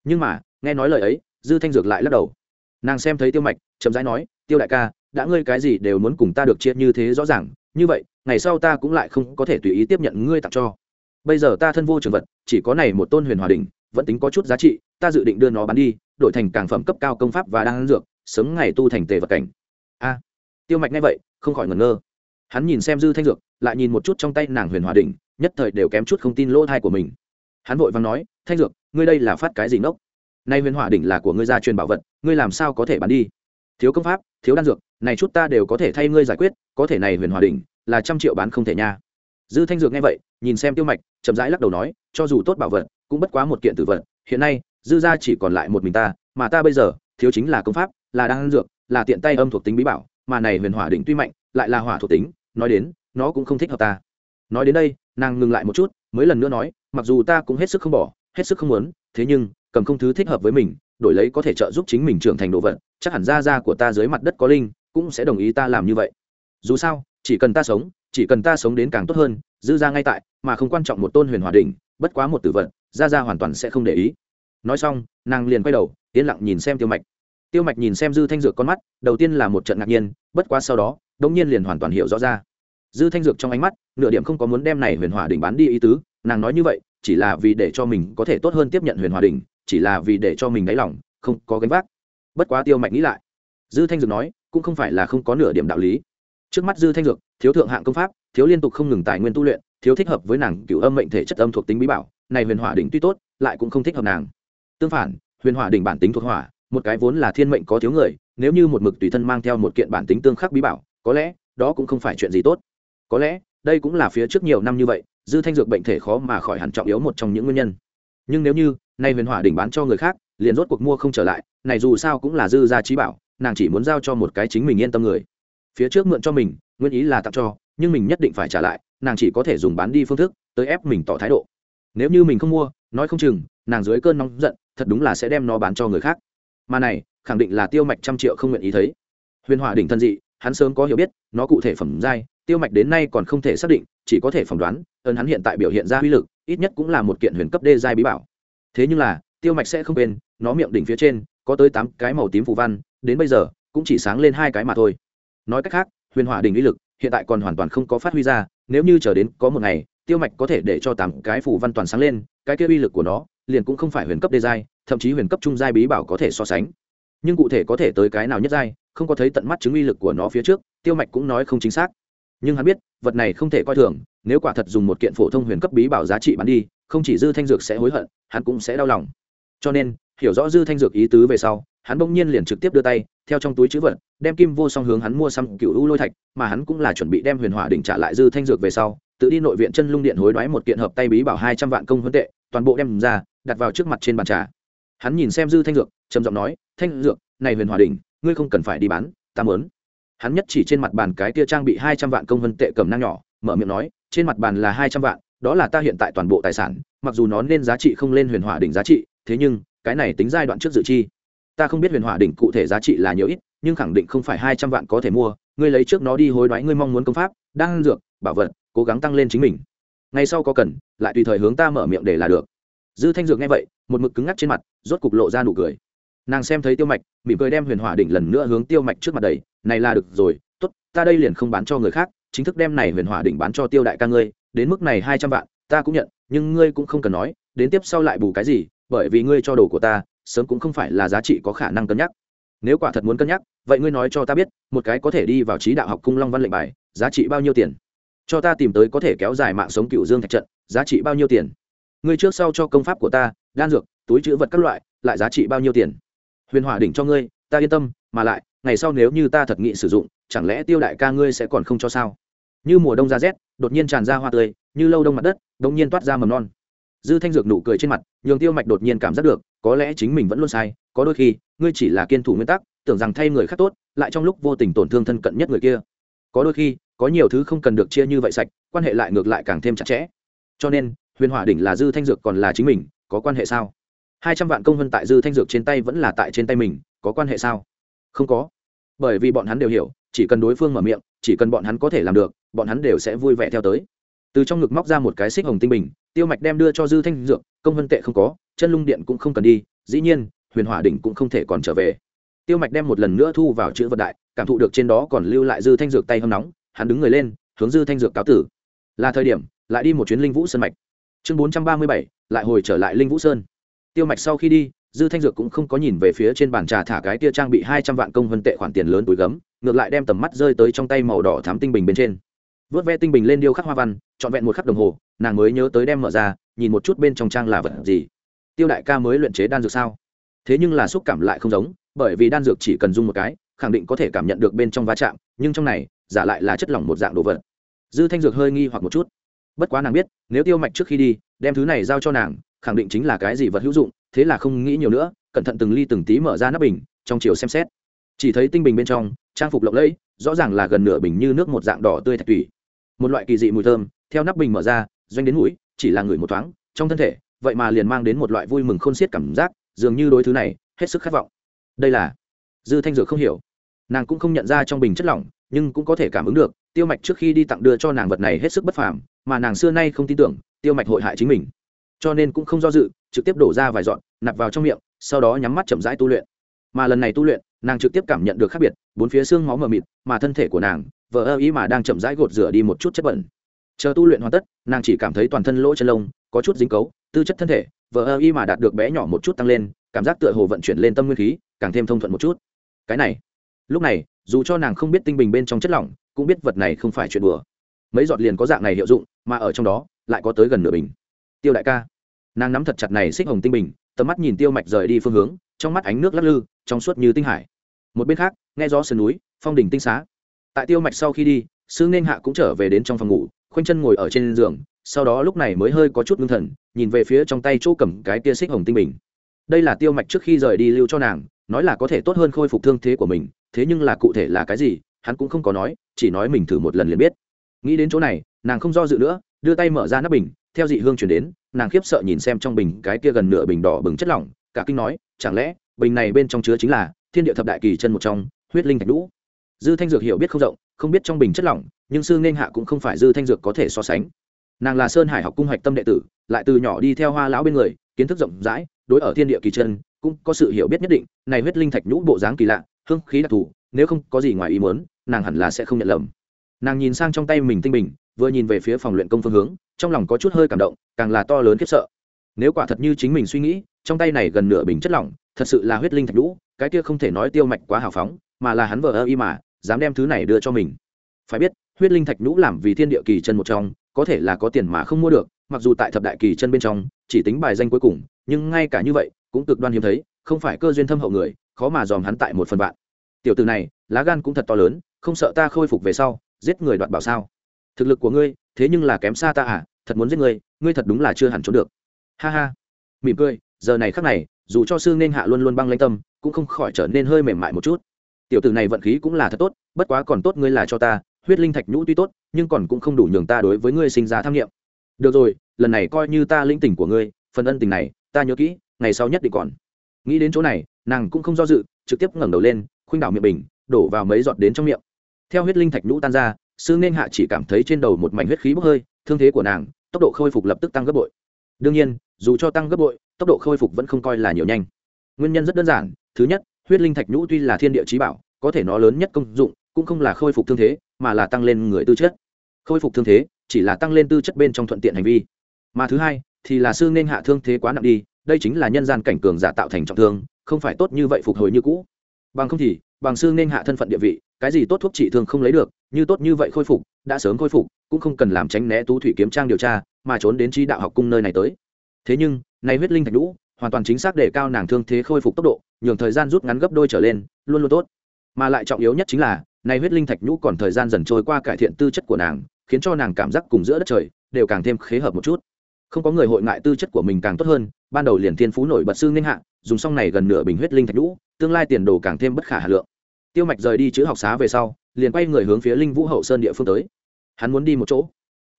Nhưng mà, nghe nói lời ấy, dư thanh dược lại lắc đầu. Nàng xem thấy tiêu mạch, chậm rãi nói, tiêu đại ca, đã ngươi cái gì đều muốn cùng ta được chia như thế rõ ràng, như vậy, ngày sau ta cũng lại không có thể tùy ý tiếp nhận ngươi tặng cho. Bây giờ ta thân vô trường vật, chỉ có này một tôn huyền hòa đình vẫn tính có chút giá trị, ta dự định đưa nó bán đi, đổi thành càng phẩm cấp cao công pháp và đang dược, sớm ngày tu thành tề vật cảnh. A. Tiêu mạch nghe vậy, không khỏi ngẩn ngơ hắn nhìn xem dư thanh dược, lại nhìn một chút trong tay nàng huyền hòa đình nhất thời đều kém chút không tin lỗ thai của mình. Hắn vội vàng nói, thanh dược, ngươi đây là phát cái gì nốc nay huyền hòa đỉnh là của ngươi gia truyền bảo vật, ngươi làm sao có thể bán đi? Thiếu công pháp, thiếu đan dược, này chút ta đều có thể thay ngươi giải quyết, có thể này huyền hòa đỉnh là trăm triệu bán không thể nha. Dư thanh dược nghe vậy, nhìn xem tiêu mạch, chậm rãi lắc đầu nói, cho dù tốt bảo vật, cũng bất quá một kiện tử vật, hiện nay, dư gia chỉ còn lại một mình ta, mà ta bây giờ, thiếu chính là công pháp, là đan dược, là tiện tay âm thuộc tính bí bảo, mà này huyền hỏa đỉnh tuy mạnh lại là hỏa thuộc tính, nói đến, nó cũng không thích hợp ta. Nói đến đây, nàng ngừng lại một chút, mới lần nữa nói, mặc dù ta cũng hết sức không bỏ, hết sức không muốn, thế nhưng, cầm không thứ thích hợp với mình, đổi lấy có thể trợ giúp chính mình trưởng thành đồ vật, chắc hẳn ra ra của ta dưới mặt đất có linh, cũng sẽ đồng ý ta làm như vậy. Dù sao, chỉ cần ta sống, chỉ cần ta sống đến càng tốt hơn giữ ra ngay tại, mà không quan trọng một tôn huyền hòa đình bất quá một tử vật ra ra hoàn toàn sẽ không để ý. Nói xong, nàng liền quay đầu, yên lặng nhìn xem tiêu mạch. Tiêu mạch nhìn xem dư thanh dược con mắt, đầu tiên là một trận ngạc nhiên, bất quá sau đó đông nhiên liền hoàn toàn hiểu rõ ra. Dư thanh dược trong ánh mắt, nửa điểm không có muốn đem này huyền hòa đình bán đi ý tứ, nàng nói như vậy, chỉ là vì để cho mình có thể tốt hơn tiếp nhận huyền hòa đình chỉ là vì để cho mình đáy lòng không có gánh vác. Bất quá tiêu mạnh nghĩ lại, dư thanh dược nói, cũng không phải là không có nửa điểm đạo lý. Trước mắt dư thanh dược, thiếu thượng hạng công pháp, thiếu liên tục không ngừng tài nguyên tu luyện, thiếu thích hợp với nàng cựu âm mệnh thể chất âm thuộc tính bí bảo, này huyền hỏa đỉnh tuy tốt, lại cũng không thích hợp nàng. Tương phản, huyền hỏa đỉnh bản tính thuộc hỏa, một cái vốn là thiên mệnh có thiếu người, nếu như một mực tùy thân mang theo một kiện bản tính tương khắc bí bảo có lẽ đó cũng không phải chuyện gì tốt. Có lẽ đây cũng là phía trước nhiều năm như vậy, dư thanh dược bệnh thể khó mà khỏi hẳn trọng yếu một trong những nguyên nhân. Nhưng nếu như nay huyền hỏa đỉnh bán cho người khác, liền rốt cuộc mua không trở lại, này dù sao cũng là dư gia trí bảo, nàng chỉ muốn giao cho một cái chính mình yên tâm người. Phía trước mượn cho mình, nguyên ý là tặng cho, nhưng mình nhất định phải trả lại, nàng chỉ có thể dùng bán đi phương thức, tới ép mình tỏ thái độ. Nếu như mình không mua, nói không chừng, nàng dưới cơn nóng giận, thật đúng là sẽ đem nó bán cho người khác. Mà này, khẳng định là tiêu mạch trăm triệu không nguyện ý thấy. Huyền hỏa đỉnh thân dị hắn sớm có hiểu biết, nó cụ thể phẩm giai, tiêu mạch đến nay còn không thể xác định, chỉ có thể phỏng đoán ơn hắn hiện tại biểu hiện ra uy lực, ít nhất cũng là một kiện huyền cấp đê giai bí bảo. Thế nhưng là, tiêu mạch sẽ không quên, nó miệng đỉnh phía trên, có tới tám cái màu tím phù văn, đến bây giờ, cũng chỉ sáng lên hai cái mà thôi. Nói cách khác, huyền hỏa đỉnh uy lực, hiện tại còn hoàn toàn không có phát huy ra, nếu như chờ đến có một ngày, tiêu mạch có thể để cho tám cái phù văn toàn sáng lên, cái kia uy lực của nó, liền cũng không phải huyền cấp đê giai, thậm chí huyền cấp trung giai bí bảo có thể so sánh. Nhưng cụ thể có thể tới cái nào nhất giai không có thấy tận mắt chứng uy lực của nó phía trước, tiêu mạch cũng nói không chính xác nhưng hắn biết, vật này không thể coi thường, nếu quả thật dùng một kiện phổ thông huyền cấp bí bảo giá trị bán đi, không chỉ dư thanh dược sẽ hối hận, hắn cũng sẽ đau lòng cho nên, hiểu rõ dư thanh dược ý tứ về sau, hắn bỗng nhiên liền trực tiếp đưa tay, theo trong túi chữ vật, đem kim vô song hướng hắn mua xăm cựu u lôi thạch, mà hắn cũng là chuẩn bị đem huyền hỏa đỉnh trả lại dư thanh dược về sau, tự đi nội viện chân lung điện hối đoái một kiện hợp tay bí bảo hai trăm vạn công huấn tệ, toàn bộ đem ra, đặt vào trước mặt trên bàn trà hắn nhìn xem dư thanh dược, trầm giọng nói, thanh dược, này huyền hỏa đỉnh ngươi không cần phải đi bán, ta mớn hắn nhất chỉ trên mặt bàn cái kia trang bị hai trăm vạn công vân tệ cầm năng nhỏ, mở miệng nói, trên mặt bàn là hai trăm vạn, đó là ta hiện tại toàn bộ tài sản, mặc dù nó nên giá trị không lên huyền hỏa đỉnh giá trị, thế nhưng, cái này tính giai đoạn trước dự chi. Ta không biết huyền hỏa đỉnh cụ thể giá trị là nhiều ít, nhưng khẳng định không phải hai trăm vạn có thể mua, ngươi lấy trước nó đi hối đoái ngươi mong muốn công pháp đang dược, bảo vật, cố gắng tăng lên chính mình. Ngay sau có cần, lại tùy thời hướng ta mở miệng để là được. Dư thanh dược nghe vậy, một mực cứng ngắc trên mặt, rốt cục lộ ra nụ cười nàng xem thấy tiêu mạch, mỉm cười đem huyền hỏa đỉnh lần nữa hướng tiêu mạch trước mặt đầy này là được rồi, tốt, ta đây liền không bán cho người khác, chính thức đem này huyền hỏa đỉnh bán cho tiêu đại ca ngươi, đến mức này hai trăm vạn, ta cũng nhận, nhưng ngươi cũng không cần nói, đến tiếp sau lại bù cái gì, bởi vì ngươi cho đồ của ta, sớm cũng không phải là giá trị có khả năng cân nhắc. Nếu quả thật muốn cân nhắc, vậy ngươi nói cho ta biết, một cái có thể đi vào trí đạo học cung long văn lệnh bài, giá trị bao nhiêu tiền? Cho ta tìm tới có thể kéo dài mạng sống cựu dương thạch trận, giá trị bao nhiêu tiền? Ngươi trước sau cho công pháp của ta, đan dược, túi chữ vật các loại, lại giá trị bao nhiêu tiền? Huyền hỏa đỉnh cho ngươi, ta yên tâm, mà lại, ngày sau nếu như ta thật nghị sử dụng, chẳng lẽ tiêu đại ca ngươi sẽ còn không cho sao? Như mùa đông ra rét, đột nhiên tràn ra hoa tươi, như lâu đông mặt đất đ ỗ n g nhiên toát ra mầm non. Dư thanh dược nụ cười trên mặt, nhường tiêu mạch đột nhiên cảm giác được, có lẽ chính mình vẫn luôn sai, có đôi khi, ngươi chỉ là kiên thủ nguyên tắc, tưởng rằng thay người khác tốt, lại trong lúc vô tình tổn thương thân cận nhất người kia. Có đôi khi, có nhiều thứ không cần được chia như vậy sạch, quan hệ lại ngược lại càng thêm chặt chẽ. Cho nên, huyền hỏa đỉnh là dư thanh dược còn là chính mình, có quan hệ sao? Hai trăm vạn công vân tại dư thanh dược trên tay vẫn là tại trên tay mình, có quan hệ sao? Không có. Bởi vì bọn hắn đều hiểu, chỉ cần đối phương mở miệng, chỉ cần bọn hắn có thể làm được, bọn hắn đều sẽ vui vẻ theo tới. Từ trong ngực móc ra một cái xích hồng tinh bình, tiêu mạch đem đưa cho dư thanh dược, công vân tệ không có, chân lung điện cũng không cần đi, dĩ nhiên, huyền hỏa đỉnh cũng không thể còn trở về. Tiêu mạch đem một lần nữa thu vào chữ vật đại, cảm thụ được trên đó còn lưu lại dư thanh dược tay hâm nóng, hắn đứng người lên, hướng dư thanh dược cáo tử. Là thời điểm, lại đi một chuyến linh vũ sơn mạch. Chương bốn trăm ba mươi bảy, lại hồi trở lại linh vũ sơn tiêu mạch sau khi đi, dư thanh dược cũng không có nhìn về phía trên bàn trà thả cái tia trang bị hai trăm vạn công vân tệ khoản tiền lớn túi gấm, ngược lại đem tầm mắt rơi tới trong tay màu đỏ thám tinh bình bên trên. Vớt ve tinh bình lên điêu khắc hoa văn, trọn vẹn một khắc đồng hồ, nàng mới nhớ tới đem mở ra, nhìn một chút bên trong trang là vật gì. Tiêu đại ca mới luyện chế đan dược sao? Thế nhưng là xúc cảm lại không giống, bởi vì đan dược chỉ cần dung một cái, khẳng định có thể cảm nhận được bên trong va chạm, nhưng trong này, giả lại là chất lỏng một dạng đồ vật. Dư thanh dược hơi nghi hoặc một chút. Bất quá nàng biết, nếu tiêu mạch trước khi đi, đem thứ này giao cho nàng khẳng định chính là cái gì vật hữu dụng thế là không nghĩ nhiều nữa cẩn thận từng ly từng tí mở ra nắp bình trong chiều xem xét. Chỉ thấy tinh bình bên trong trang phục lộng lẫy rõ ràng là gần nửa bình như nước một dạng đỏ tươi thạch thủy, một loại kỳ dị mùi thơm theo nắp bình mở ra doanh đến mũi chỉ là người một thoáng trong thân thể vậy mà liền mang đến một loại vui mừng khôn xiết cảm giác dường như đối thứ này hết sức khát vọng. Đây là dư thanh dược không hiểu. Nàng cũng không nhận ra trong bình chất lỏng nhưng cũng có thể cảm ứng được tiêu mạch trước khi đi tặng đưa cho nàng vật này hết sức bất phàm mà nàng xưa nay không tin tưởng tiêu mạch hội hại chính mình cho nên cũng không do dự, trực tiếp đổ ra vài dọn nạp vào trong miệng, sau đó nhắm mắt chậm rãi tu luyện. Mà lần này tu luyện, nàng trực tiếp cảm nhận được khác biệt, bốn phía xương máu mờ mịt, mà thân thể của nàng, vờ ơ ý mà đang chậm rãi gột rửa đi một chút chất bẩn. Chờ tu luyện hoàn tất, nàng chỉ cảm thấy toàn thân lỗ chân lông, có chút dính cấu, tư chất thân thể, vờ ơ ý mà đạt được bé nhỏ một chút tăng lên, cảm giác tựa hồ vận chuyển lên tâm nguyên khí, càng thêm thông thuận một chút. Cái này, lúc này, dù cho nàng không biết tinh bình bên trong chất lỏng, cũng biết vật này không phải chuyện bừa mấy giọt liền có dạng này hiệu dụng, mà ở trong đó, lại có tới gần nửa bình. Tiêu đại ca nàng nắm thật chặt này xích hồng tinh bình, tầm mắt nhìn tiêu mạch rời đi phương hướng, trong mắt ánh nước lắc lư, trong suốt như tinh hải. Một bên khác, nghe gió sườn núi, phong đỉnh tinh xá. Tại tiêu mạch sau khi đi, sư nên hạ cũng trở về đến trong phòng ngủ, khoanh chân ngồi ở trên giường, sau đó lúc này mới hơi có chút ngưng thần, nhìn về phía trong tay chỗ cầm cái tia xích hồng tinh bình. Đây là tiêu mạch trước khi rời đi lưu cho nàng, nói là có thể tốt hơn khôi phục thương thế của mình, thế nhưng là cụ thể là cái gì, hắn cũng không có nói, chỉ nói mình thử một lần liền biết. Nghĩ đến chỗ này, nàng không do dự nữa, đưa tay mở ra nắp bình, theo dị hương chuyển đến nàng khiếp sợ nhìn xem trong bình cái kia gần nửa bình đỏ bừng chất lỏng, cả kinh nói, chẳng lẽ, bình này bên trong chứa chính là thiên địa thập đại kỳ chân một trong, huyết linh thạch lũ dư thanh dược hiểu biết không rộng, không biết trong bình chất lỏng, nhưng sư nên hạ cũng không phải dư thanh dược có thể so sánh. Nàng là sơn hải học cung hoạch tâm đệ tử, lại từ nhỏ đi theo hoa lão bên người, kiến thức rộng rãi, đối ở thiên địa kỳ chân, cũng có sự hiểu biết nhất định, này huyết linh thạch nhũ bộ dáng kỳ lạ, hương khí đặc thù, nếu không có gì ngoài ý muốn, nàng hẳn là sẽ không nhận lầm. Nàng nhìn sang trong tay mình tinh bình vừa nhìn về phía phòng luyện công phương hướng, trong lòng có chút hơi cảm động, càng là to lớn khiếp sợ. Nếu quả thật như chính mình suy nghĩ, trong tay này gần nửa bình chất lỏng, thật sự là huyết linh thạch lũ cái kia không thể nói tiêu mạch quá hào phóng, mà là hắn vờ ơ y mà, dám đem thứ này đưa cho mình. Phải biết, huyết linh thạch nhũ làm vì thiên địa kỳ chân một trong, có thể là có tiền mà không mua được, mặc dù tại thập đại kỳ chân bên trong, chỉ tính bài danh cuối cùng, nhưng ngay cả như vậy, cũng cực đoan hiếm thấy, không phải cơ duyên thâm hậu người, khó mà dòm hắn tại một phần vạn. Tiểu từ này, lá gan cũng thật to lớn, không sợ ta khôi phục về sau, giết người đoạt bảo sao? Thực lực của ngươi, thế nhưng là kém xa ta à thật muốn giết ngươi ngươi thật đúng là chưa hẳn trốn được. Ha ha. Mỉm cười, giờ này khắc này, dù cho sư nên hạ luôn luôn băng lanh tâm, cũng không khỏi trở nên hơi mềm mại một chút. Tiểu tử này vận khí cũng là thật tốt, bất quá còn tốt ngươi là cho ta, huyết linh thạch nhũ tuy tốt, nhưng còn cũng không đủ nhường ta đối với ngươi sinh ra tham nghiệm được rồi, lần này coi như ta linh tình của ngươi, phần ân tình này, ta nhớ kỹ, ngày sau nhất định còn. Nghĩ đến chỗ này, nàng cũng không do dự, trực tiếp ngẩng đầu lên, khuynh đảo miệng bình, đổ vào mấy giọt đến trong miệng. Theo huyết linh thạch nhũ tan ra sư nên hạ chỉ cảm thấy trên đầu một mảnh huyết khí bốc hơi, thương thế của nàng, tốc độ khôi phục lập tức tăng gấp bội. Đương nhiên, dù cho tăng gấp bội, tốc độ khôi phục vẫn không coi là nhiều nhanh. Nguyên nhân rất đơn giản, thứ nhất, huyết linh thạch nhũ tuy là thiên địa trí bảo, có thể nó lớn nhất công dụng cũng không là khôi phục thương thế, mà là tăng lên người tư chất. Khôi phục thương thế chỉ là tăng lên tư chất bên trong thuận tiện hành vi. Mà thứ hai, thì là sư nên hạ thương thế quá nặng đi, đây chính là nhân gian cảnh cường giả tạo thành trọng thương, không phải tốt như vậy phục hồi như cũ. Bằng không thì, bằng sư nên hạ thân phận địa vị cái gì tốt thuốc trị thương không lấy được, như tốt như vậy khôi phục, đã sớm khôi phục, cũng không cần làm tránh né tú thủy kiếm trang điều tra, mà trốn đến trí đạo học cung nơi này tới. Thế nhưng nay huyết linh thạch đũ hoàn toàn chính xác để cao nàng thương thế khôi phục tốc độ, nhường thời gian rút ngắn gấp đôi trở lên, luôn luôn tốt. Mà lại trọng yếu nhất chính là nay huyết linh thạch nhũ còn thời gian dần trôi qua cải thiện tư chất của nàng, khiến cho nàng cảm giác cùng giữa đất trời đều càng thêm khế hợp một chút. Không có người hội ngại tư chất của mình càng tốt hơn, ban đầu liền thiên phú nổi bật sư ninh hạ, dùng xong này gần nửa bình huyết linh thạch nhũ, tương lai tiền đồ càng thêm bất khả hà lượng tiêu mạch rời đi chữ học xá về sau, liền quay người hướng phía linh vũ hậu sơn địa phương tới. Hắn muốn đi một chỗ.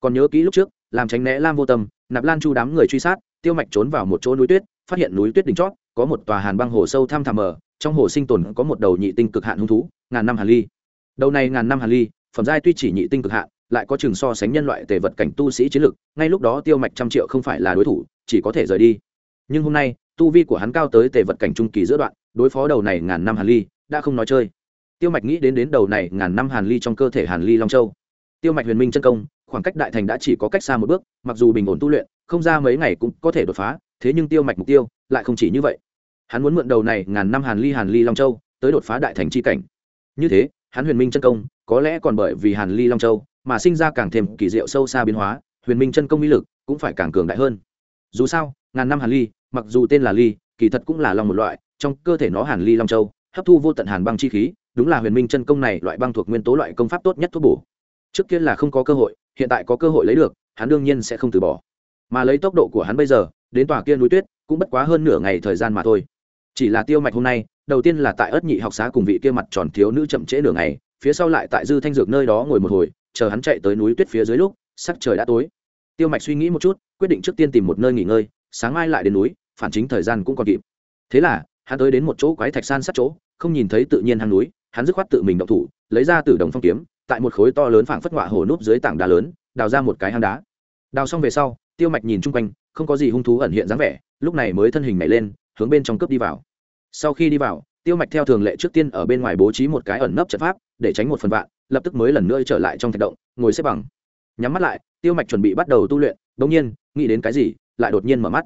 Còn nhớ kỹ lúc trước, làm tránh né lam vô tâm, nạp lan chu đám người truy sát, tiêu mạch trốn vào một chỗ núi tuyết, phát hiện núi tuyết đỉnh chót, có một tòa hàn băng hồ sâu thăm thẳm mờ trong hồ sinh tồn có một đầu nhị tinh cực hạn hung thú, ngàn năm hàn ly. Đầu này ngàn năm hàn ly, phẩm giai tuy chỉ nhị tinh cực hạn, lại có chừng so sánh nhân loại tề vật cảnh tu sĩ chiến lực, ngay lúc đó tiêu mạch trăm triệu không phải là đối thủ, chỉ có thể rời đi. Nhưng hôm nay, tu vi của hắn cao tới tề vật cảnh trung kỳ giữa đoạn, đối phó đầu này ngàn năm hàn ly, đã không nói chơi tiêu mạch nghĩ đến đến đầu này ngàn năm hàn ly trong cơ thể hàn ly long châu. Tiêu mạch huyền minh chân công, khoảng cách đại thành đã chỉ có cách xa một bước, mặc dù bình ổn tu luyện, không ra mấy ngày cũng có thể đột phá, thế nhưng tiêu mạch mục tiêu lại không chỉ như vậy. Hắn muốn mượn đầu này ngàn năm hàn ly hàn ly long châu tới đột phá đại thành c h i cảnh. Như thế, hắn huyền minh chân công có lẽ còn bởi vì hàn ly long châu mà sinh ra càng thêm kỳ diệu sâu xa biến hóa, huyền minh chân công uy lực cũng phải càng cường đại hơn. Dù sao, ngàn năm hàn ly, mặc dù tên là ly, kỳ thật cũng là long một loại, trong cơ thể nó hàn ly long châu hấp thu vô tận hàn băng chi khí, đúng là huyền minh chân công này loại băng thuộc nguyên tố loại công pháp tốt nhất thuốc bổ. Trước kia là không có cơ hội, hiện tại có cơ hội lấy được, hắn đương nhiên sẽ không từ bỏ. Mà lấy tốc độ của hắn bây giờ, đến tòa kia núi tuyết, cũng bất quá hơn nửa ngày thời gian mà thôi. Chỉ là tiêu mạch hôm nay, đầu tiên là tại ất nhị học xá cùng vị kia mặt tròn thiếu nữ chậm trễ nửa ngày, phía sau lại tại dư thanh dược nơi đó ngồi một hồi, chờ hắn chạy tới núi tuyết phía dưới lúc, sắc trời đã tối. Tiêu mạch suy nghĩ một chút, quyết định trước tiên tìm một nơi nghỉ ngơi, sáng mai lại đến núi, phản chính thời gian cũng còn kịp. Thế là hắn tới đến một chỗ quái thạch san sát chỗ, không nhìn thấy tự nhiên hang núi, hắn dứt khoát tự mình động thủ, lấy ra từ đồng phong kiếm, tại một khối to lớn phảng phất ngọa hồ núp dưới tảng đá lớn, đào ra một cái hang đá. Đào xong về sau, tiêu mạch nhìn chung quanh, không có gì hung thú ẩn hiện dáng vẻ, lúc này mới thân hình nhảy lên, hướng bên trong cướp đi vào. Sau khi đi vào, tiêu mạch theo thường lệ trước tiên ở bên ngoài bố trí một cái ẩn nấp trận pháp, để tránh một phần vạn, lập tức mới lần nữa trở lại trong thạch động, ngồi xếp bằng. Nhắm mắt lại, tiêu mạch chuẩn bị bắt đầu tu luyện đ ỗ n g nhiên, nghĩ đến cái gì, lại đột nhiên mở mắt.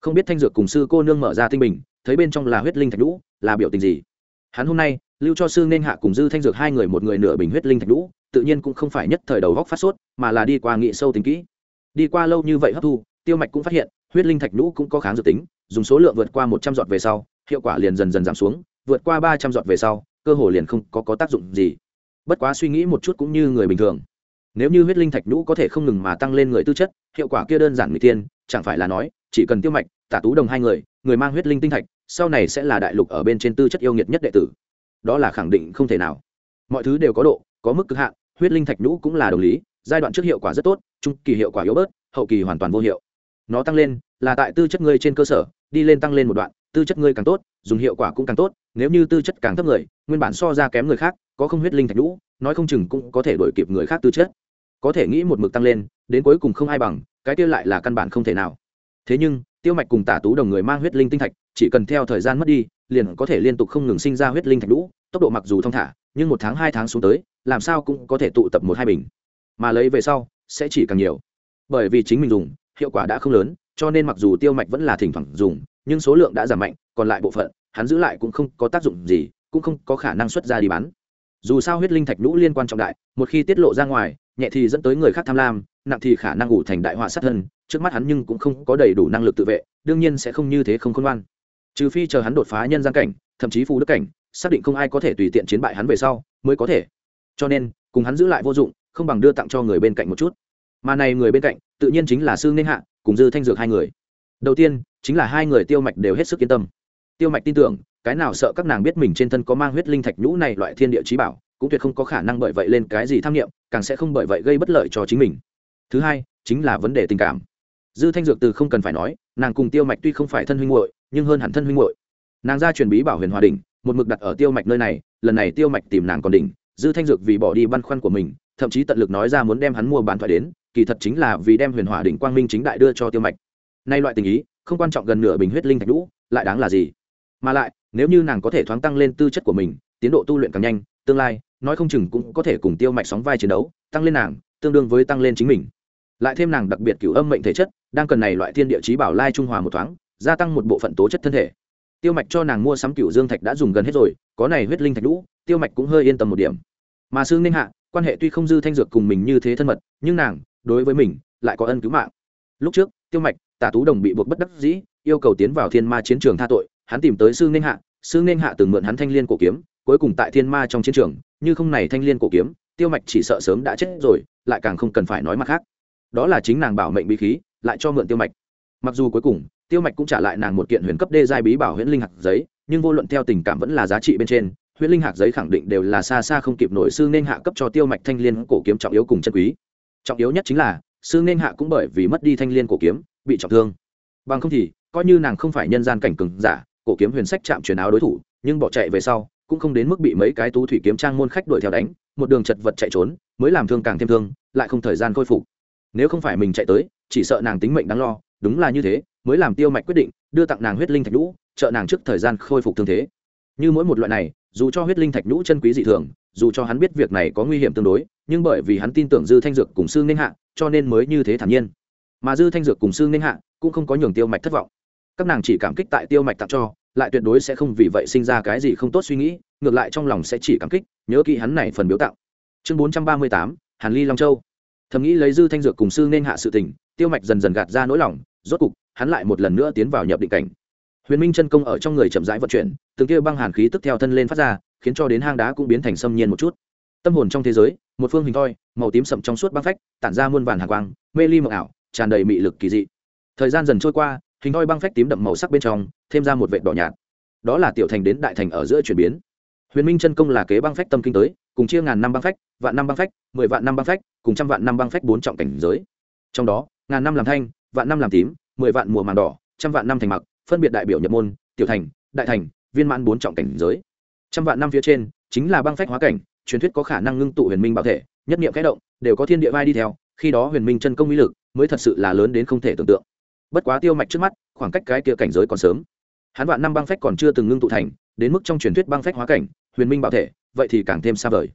Không biết thanh dược cùng sư cô nương mở ra tinh bình thấy bên trong là huyết linh thạch lũ là biểu tình gì? Hắn hôm nay lưu cho sư nên hạ cùng dư thanh dược hai người một người nửa bình huyết linh thạch lũ tự nhiên cũng không phải nhất thời đầu góc phát sốt mà là đi qua nghị sâu tính kỹ. Đi qua lâu như vậy hấp thu tiêu mạch cũng phát hiện huyết linh thạch lũ cũng có kháng dược tính dùng số lượng vượt qua một trăm giọt về sau hiệu quả liền dần dần giảm xuống vượt qua ba trăm giọt về sau cơ hồ liền không có, có tác dụng gì. Bất quá suy nghĩ một chút cũng như người bình thường. Nếu như huyết linh thạch nhũ có thể không ngừng mà tăng lên người tư chất hiệu quả kia đơn giản người tiên chẳng phải là nói chỉ cần tiêu mạch tả tú đồng hai người người mang huyết linh tinh thạch sau này sẽ là đại lục ở bên trên tư chất yêu nghiệt nhất đệ tử. Đó là khẳng định không thể nào. Mọi thứ đều có độ, có mức cực hạn, huyết linh thạch nhũ cũng là đồng lý, giai đoạn trước hiệu quả rất tốt, trung kỳ hiệu quả yếu bớt, hậu kỳ hoàn toàn vô hiệu. Nó tăng lên, là tại tư chất ngươi trên cơ sở, đi lên tăng lên một đoạn, tư chất ngươi càng tốt, dùng hiệu quả cũng càng tốt, nếu như tư chất càng thấp người, nguyên bản so ra kém người khác, có không huyết linh thạch nhũ, nói không chừng cũng có thể đổi kịp người khác tư chất. Có thể nghĩ một mực tăng lên, đến cuối cùng không ai bằng, cái kia lại là căn bản không thể nào. Thế nhưng, tiêu mạch cùng tả tú đồng người mang huyết linh tinh thạch chỉ cần theo thời gian mất đi, liền có thể liên tục không ngừng sinh ra huyết linh thạch lũ tốc độ mặc dù thong thả, nhưng một tháng, hai tháng xuống tới, làm sao cũng có thể tụ tập một hai bình. Mà lấy về sau, sẽ chỉ càng nhiều. Bởi vì chính mình dùng, hiệu quả đã không lớn, cho nên mặc dù tiêu mạch vẫn là thỉnh thoảng dùng, nhưng số lượng đã giảm mạnh, còn lại bộ phận, hắn giữ lại cũng không có tác dụng gì, cũng không có khả năng xuất ra đi bán. Dù sao huyết linh thạch lũ liên quan trọng đại, một khi tiết lộ ra ngoài, nhẹ thì dẫn tới người khác tham lam, nặng thì khả năng ủ thành đại họa sát thân, trước mắt hắn nhưng cũng không có đầy đủ năng lực tự vệ, đương nhiên sẽ không như thế không khôn ngoan trừ phi chờ hắn đột phá nhân gian cảnh, thậm chí phù đức cảnh, xác định không ai có thể tùy tiện chiến bại hắn về sau, mới có thể. Cho nên, cùng hắn giữ lại vô dụng, không bằng đưa tặng cho người bên cạnh một chút. Mà này người bên cạnh, tự nhiên chính là sư nên hạ, cùng dư thanh dược hai người. Đầu tiên, chính là hai người tiêu mạch đều hết sức yên tâm. Tiêu mạch tin tưởng, cái nào sợ các nàng biết mình trên thân có mang huyết linh thạch nhũ này loại thiên địa trí bảo, cũng tuyệt không có khả năng bởi vậy lên cái gì tham nghiệm càng sẽ không bởi vậy gây bất lợi cho chính mình. Thứ hai, chính là vấn đề tình cảm. Dư thanh dược từ không cần phải nói nàng cùng tiêu mạch tuy không phải thân huynh hội nhưng hơn hẳn thân huynh hội nàng ra truyền bí bảo huyền hòa đình một mực đặt ở tiêu mạch nơi này, lần này tiêu mạch tìm nàng còn đỉnh, dư thanh dược vì bỏ đi băn khoăn của mình, thậm chí tận lực nói ra muốn đem hắn mua bán thoại đến, kỳ thật chính là vì đem huyền hòa đỉnh quang minh chính đại đưa cho tiêu mạch. Nay loại tình ý, không quan trọng gần nửa bình huyết linh thạch lũ lại đáng là gì? Mà lại, nếu như nàng có thể thoáng tăng lên tư chất của mình, tiến độ tu luyện càng nhanh, tương lai, nói không chừng cũng có thể cùng tiêu mạch sóng vai chiến đấu, tăng lên nàng, tương đương với tăng lên chính mình lại thêm nàng đặc biệt cửu âm mệnh thể chất, đang cần này loại thiên địa chí bảo lai trung hòa một thoáng, gia tăng một bộ phận tố chất thân thể. Tiêu mạch cho nàng mua sắm cửu dương thạch đã dùng gần hết rồi, có này huyết linh thạch lũ tiêu mạch cũng hơi yên tâm một điểm. Mà Sương ninh hạ, quan hệ tuy không dư thanh dược cùng mình như thế thân mật, nhưng nàng, đối với mình, lại có ân cứu mạng. Lúc trước, tiêu mạch, tả tú đồng bị buộc bất đắc dĩ, yêu cầu tiến vào thiên ma chiến trường tha tội, hắn tìm tới sư ninh hạ sư ninh hạ từng mượn hắn thanh liên cổ kiếm, cuối cùng tại thiên ma trong chiến trường, như không này thanh liên cổ kiếm, tiêu mạch chỉ sợ sớm đã chết rồi, lại càng không cần phải nói mặt khác đó là chính nàng bảo mệnh bí khí, lại cho mượn tiêu mạch. Mặc dù cuối cùng, tiêu mạch cũng trả lại nàng một kiện huyền cấp đê giai bí bảo huyễn linh hạt giấy, nhưng vô luận theo tình cảm vẫn là giá trị bên trên, huyễn linh hạt giấy khẳng định đều là xa xa không kịp nổi sư nên hạ cấp cho tiêu mạch thanh liên cổ kiếm trọng yếu cùng chân quý. Trọng yếu nhất chính là, sư nên hạ cũng bởi vì mất đi thanh liên cổ kiếm, bị trọng thương. Bằng không thì, coi như nàng không phải nhân gian cảnh cừng giả, cổ kiếm huyền sách chạm truyền áo đối thủ, nhưng bỏ chạy về sau, cũng không đến mức bị mấy cái tú thủy kiếm trang môn khách đuổi theo đánh, một đường chật vật chạy trốn, mới làm thương càng thêm thương, lại không thời gian khôi phục nếu không phải mình chạy tới, chỉ sợ nàng tính mệnh đáng lo, đúng là như thế, mới làm tiêu mạch quyết định, đưa tặng nàng huyết linh thạch nhũ, trợ nàng trước thời gian khôi phục thương thế. Như mỗi một loại này, dù cho huyết linh thạch nhũ chân quý dị thường, dù cho hắn biết việc này có nguy hiểm tương đối, nhưng bởi vì hắn tin tưởng dư thanh dược cùng sư ninh hạ, cho nên mới như thế thản nhiên. Mà dư thanh dược cùng sư ninh hạ cũng không có nhường tiêu mạch thất vọng. Các nàng chỉ cảm kích tại tiêu mạch tặng cho, lại tuyệt đối sẽ không vì vậy sinh ra cái gì không tốt suy nghĩ, ngược lại trong lòng sẽ chỉ cảm kích, nhớ kỹ hắn này phần biếu tặng. Chương bốn trăm ba mươi tám, hàn ly long châu thầm nghĩ lấy dư thanh dược cùng sư nên hạ sự tình, tiêu mạch dần dần gạt ra nỗi lòng, rốt cục, hắn lại một lần nữa tiến vào nhập định cảnh. Huyền minh chân công ở trong người chậm rãi vận chuyển, từng kia băng hàn khí tức theo thân lên phát ra, khiến cho đến hang đá cũng biến thành xâm nhiên một chút. Tâm hồn trong thế giới, một phương hình thoi, màu tím sậm trong suốt băng phách, tản ra muôn vàn hàng quang, mê ly mộng ảo, tràn đầy mị lực kỳ dị. Thời gian dần trôi qua, hình thoi băng phách tím đậm màu sắc bên trong, thêm ra một vệt đỏ nhạt. Đó là tiểu thành đến đại thành ở giữa chuyển biến. Huyền minh chân công là kế băng phách tâm kinh tới cùng chia ngàn năm băng phách, vạn năm băng phách, mười vạn năm băng phách, cùng trăm vạn năm băng phách bốn trọng cảnh giới. Trong đó, ngàn năm làm thanh, vạn năm làm tím, mười vạn mùa màng đỏ, trăm vạn năm thành mặc, phân biệt đại biểu nhập môn, tiểu thành, đại thành, viên mãn bốn trọng cảnh giới. Trăm vạn năm phía trên, chính là băng phách hóa cảnh, truyền thuyết có khả năng ngưng tụ huyền minh bảo thể, nhất niệm kẽ động, đều có thiên địa vai đi theo, khi đó huyền minh chân công mỹ lực mới thật sự là lớn đến không thể tưởng tượng. Bất quá tiêu mạch trước mắt, khoảng cách cái kia cảnh giới còn sớm. Hắn vạn năm băng phách còn chưa từng ngưng tụ thành, đến mức trong truyền thuyết băng phách hóa cảnh, huyền minh bảo thể vậy thì càng thêm xa vời.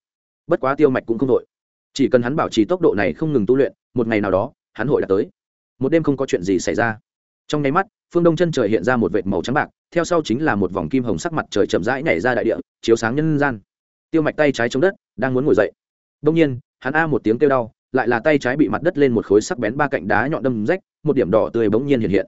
Bất quá tiêu mạch cũng không đội. Chỉ cần hắn bảo trì tốc độ này không ngừng tu luyện, một ngày nào đó, hắn hội đã tới. Một đêm không có chuyện gì xảy ra. Trong nháy mắt, phương đông chân trời hiện ra một vệt màu trắng bạc, theo sau chính là một vòng kim hồng sắc mặt trời chậm rãi nhảy ra đại địa, chiếu sáng nhân gian. Tiêu mạch tay trái chống đất, đang muốn ngồi dậy. Đông nhiên, hắn a một tiếng kêu đau, lại là tay trái bị mặt đất lên một khối sắc bén ba cạnh đá nhọn đâm rách, một điểm đỏ tươi bỗng nhiên hiện hiện.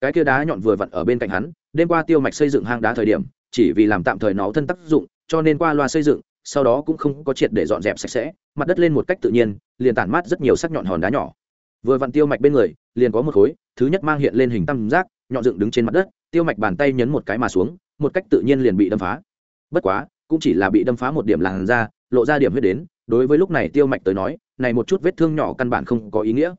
Cái kia đá nhọn vừa vặn ở bên cạnh hắn, đêm qua tiêu mạch xây dựng hang đá thời điểm, chỉ vì làm tạm thời nó thân tác dụng cho nên qua loa xây dựng, sau đó cũng không có triệt để dọn dẹp sạch sẽ, mặt đất lên một cách tự nhiên, liền tản mát rất nhiều sắc nhọn hòn đá nhỏ. Vừa vặn tiêu mạch bên người, liền có một khối, thứ nhất mang hiện lên hình tam giác, nhọn dựng đứng trên mặt đất, tiêu mạch bàn tay nhấn một cái mà xuống, một cách tự nhiên liền bị đâm phá. Bất quá, cũng chỉ là bị đâm phá một điểm làn da, lộ ra điểm huyết đến, đối với lúc này tiêu mạch tới nói, này một chút vết thương nhỏ căn bản không có ý nghĩa.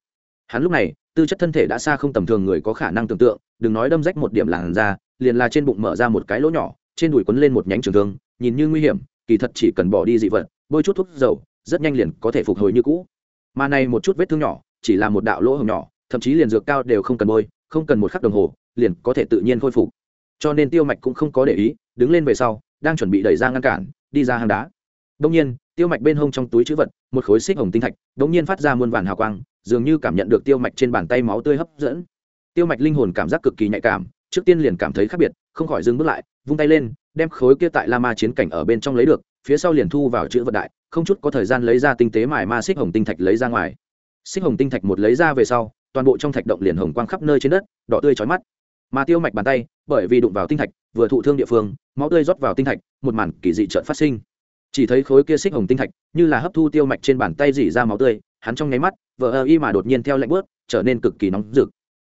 Hắn lúc này, tư chất thân thể đã xa không tầm thường người có khả năng tưởng tượng, đừng nói đâm rách một điểm làn da, liền là trên bụng mở ra một cái lỗ nhỏ, trên đùi quấn lên một nhánh trường thương nhìn như nguy hiểm, kỳ thật chỉ cần bỏ đi dị vật, bôi chút thuốc dầu, rất nhanh liền có thể phục hồi như cũ. Mà này một chút vết thương nhỏ, chỉ là một đạo lỗ hồng nhỏ, thậm chí liền dược cao đều không cần bôi, không cần một khắc đồng hồ, liền có thể tự nhiên khôi phục. Cho nên tiêu mạch cũng không có để ý, đứng lên về sau, đang chuẩn bị đẩy ra ngăn cản, đi ra hang đá. Đông nhiên, tiêu mạch bên hông trong túi chữ vật, một khối xích hồng tinh thạch đông nhiên phát ra muôn vàn hào quang, dường như cảm nhận được tiêu mạch trên bàn tay máu tươi hấp dẫn. Tiêu mạch linh hồn cảm giác cực kỳ nhạy cảm, trước tiên liền cảm thấy khác biệt, không khỏi dừng bước lại, vung tay lên đem khối kia tại la ma chiến cảnh ở bên trong lấy được, phía sau liền thu vào chữ vật đại, không chút có thời gian lấy ra tinh tế mài ma xích hồng tinh thạch lấy ra ngoài. Xích hồng tinh thạch một lấy ra về sau, toàn bộ trong thạch động liền hồng quang khắp nơi trên đất, đỏ tươi chói mắt. Mà tiêu mạch bàn tay, bởi vì đụng vào tinh thạch, vừa thụ thương địa phương, máu tươi rót vào tinh thạch, một màn kỳ dị trợn phát sinh. Chỉ thấy khối kia xích hồng tinh thạch, như là hấp thu tiêu mạch trên bàn tay dỉ ra máu tươi, hắn trong nháy mắt, vờ ơ y mà đột nhiên theo lạnh bớt trở nên cực kỳ nóng rực.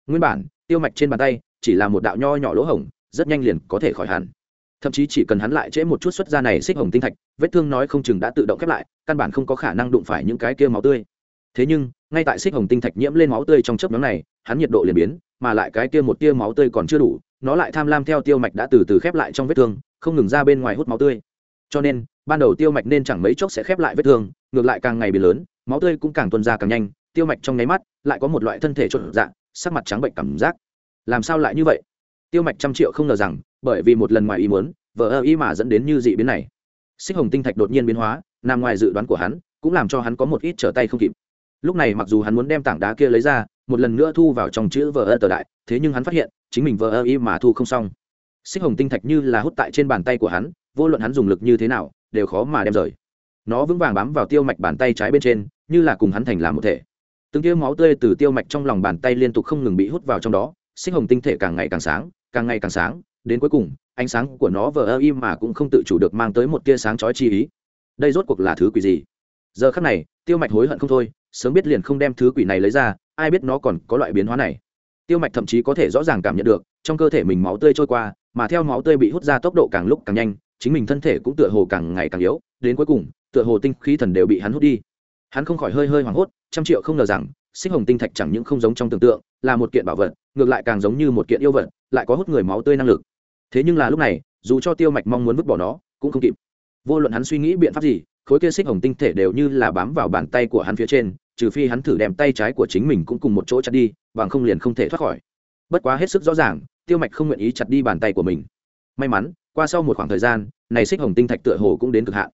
Nguyên bản, tiêu mạch trên bàn tay, chỉ là một đạo nho nhỏ lỗ hổng, rất nhanh liền có thể khỏi hẳn thậm chí chỉ cần hắn lại trễ một chút xuất ra này xích hồng tinh thạch, vết thương nói không chừng đã tự động khép lại, căn bản không có khả năng đụng phải những cái kia máu tươi. Thế nhưng, ngay tại xích hồng tinh thạch nhiễm lên máu tươi trong chớp nhóm này, hắn nhiệt độ liền biến, mà lại cái kia một tia máu tươi còn chưa đủ, nó lại tham lam theo tiêu mạch đã từ từ khép lại trong vết thương, không ngừng ra bên ngoài hút máu tươi. Cho nên, ban đầu tiêu mạch nên chẳng mấy chốc sẽ khép lại vết thương, ngược lại càng ngày bị lớn, máu tươi cũng càng tuân ra càng nhanh, tiêu mạch trong nháy mắt lại có một loại thân thể trộn dạng, sắc mặt trắng bệnh cảm giác. Làm sao lại như vậy? Tiêu mạch trăm triệu không ngờ rằng bởi vì một lần ngoài ý muốn, vờ ơ ý mà dẫn đến như dị biến này. Xích hồng tinh thạch đột nhiên biến hóa, nằm ngoài dự đoán của hắn, cũng làm cho hắn có một ít trở tay không kịp. Lúc này mặc dù hắn muốn đem tảng đá kia lấy ra, một lần nữa thu vào trong chữ vờ ơ tờ đại, thế nhưng hắn phát hiện, chính mình vờ ơ ý mà thu không xong. Xích hồng tinh thạch như là hút tại trên bàn tay của hắn, vô luận hắn dùng lực như thế nào, đều khó mà đem rời. Nó vững vàng bám vào tiêu mạch bàn tay trái bên trên, như là cùng hắn thành làm một thể. Từng tia máu tươi từ tiêu mạch trong lòng bàn tay liên tục không ngừng bị hút vào trong đó, xích hồng tinh thể càng ngày càng sáng, càng ngày càng sáng đến cuối cùng, ánh sáng của nó vờ ơ im mà cũng không tự chủ được mang tới một tia sáng chói chi ý. Đây rốt cuộc là thứ quỷ gì? Giờ khắc này, tiêu mạch hối hận không thôi, sớm biết liền không đem thứ quỷ này lấy ra, ai biết nó còn có loại biến hóa này. Tiêu mạch thậm chí có thể rõ ràng cảm nhận được, trong cơ thể mình máu tươi trôi qua, mà theo máu tươi bị hút ra tốc độ càng lúc càng nhanh, chính mình thân thể cũng tựa hồ càng ngày càng yếu, đến cuối cùng, tựa hồ tinh khí thần đều bị hắn hút đi. Hắn không khỏi hơi hơi hoảng hốt, trăm triệu không ngờ rằng xích hồng tinh thạch chẳng những không giống trong tưởng tượng, là một kiện bảo vật, ngược lại càng giống như một kiện yêu vật, lại có hút người máu tươi năng lực thế nhưng là lúc này, dù cho tiêu mạch mong muốn vứt bỏ nó, cũng không kịp. Vô luận hắn suy nghĩ biện pháp gì, khối kia xích hồng tinh thể đều như là bám vào bàn tay của hắn phía trên, trừ phi hắn thử đem tay trái của chính mình cũng cùng một chỗ chặt đi, bằng không liền không thể thoát khỏi. Bất quá hết sức rõ ràng, tiêu mạch không nguyện ý chặt đi bàn tay của mình. May mắn, qua sau một khoảng thời gian, này xích hồng tinh thạch tựa hồ cũng đến cực hạn.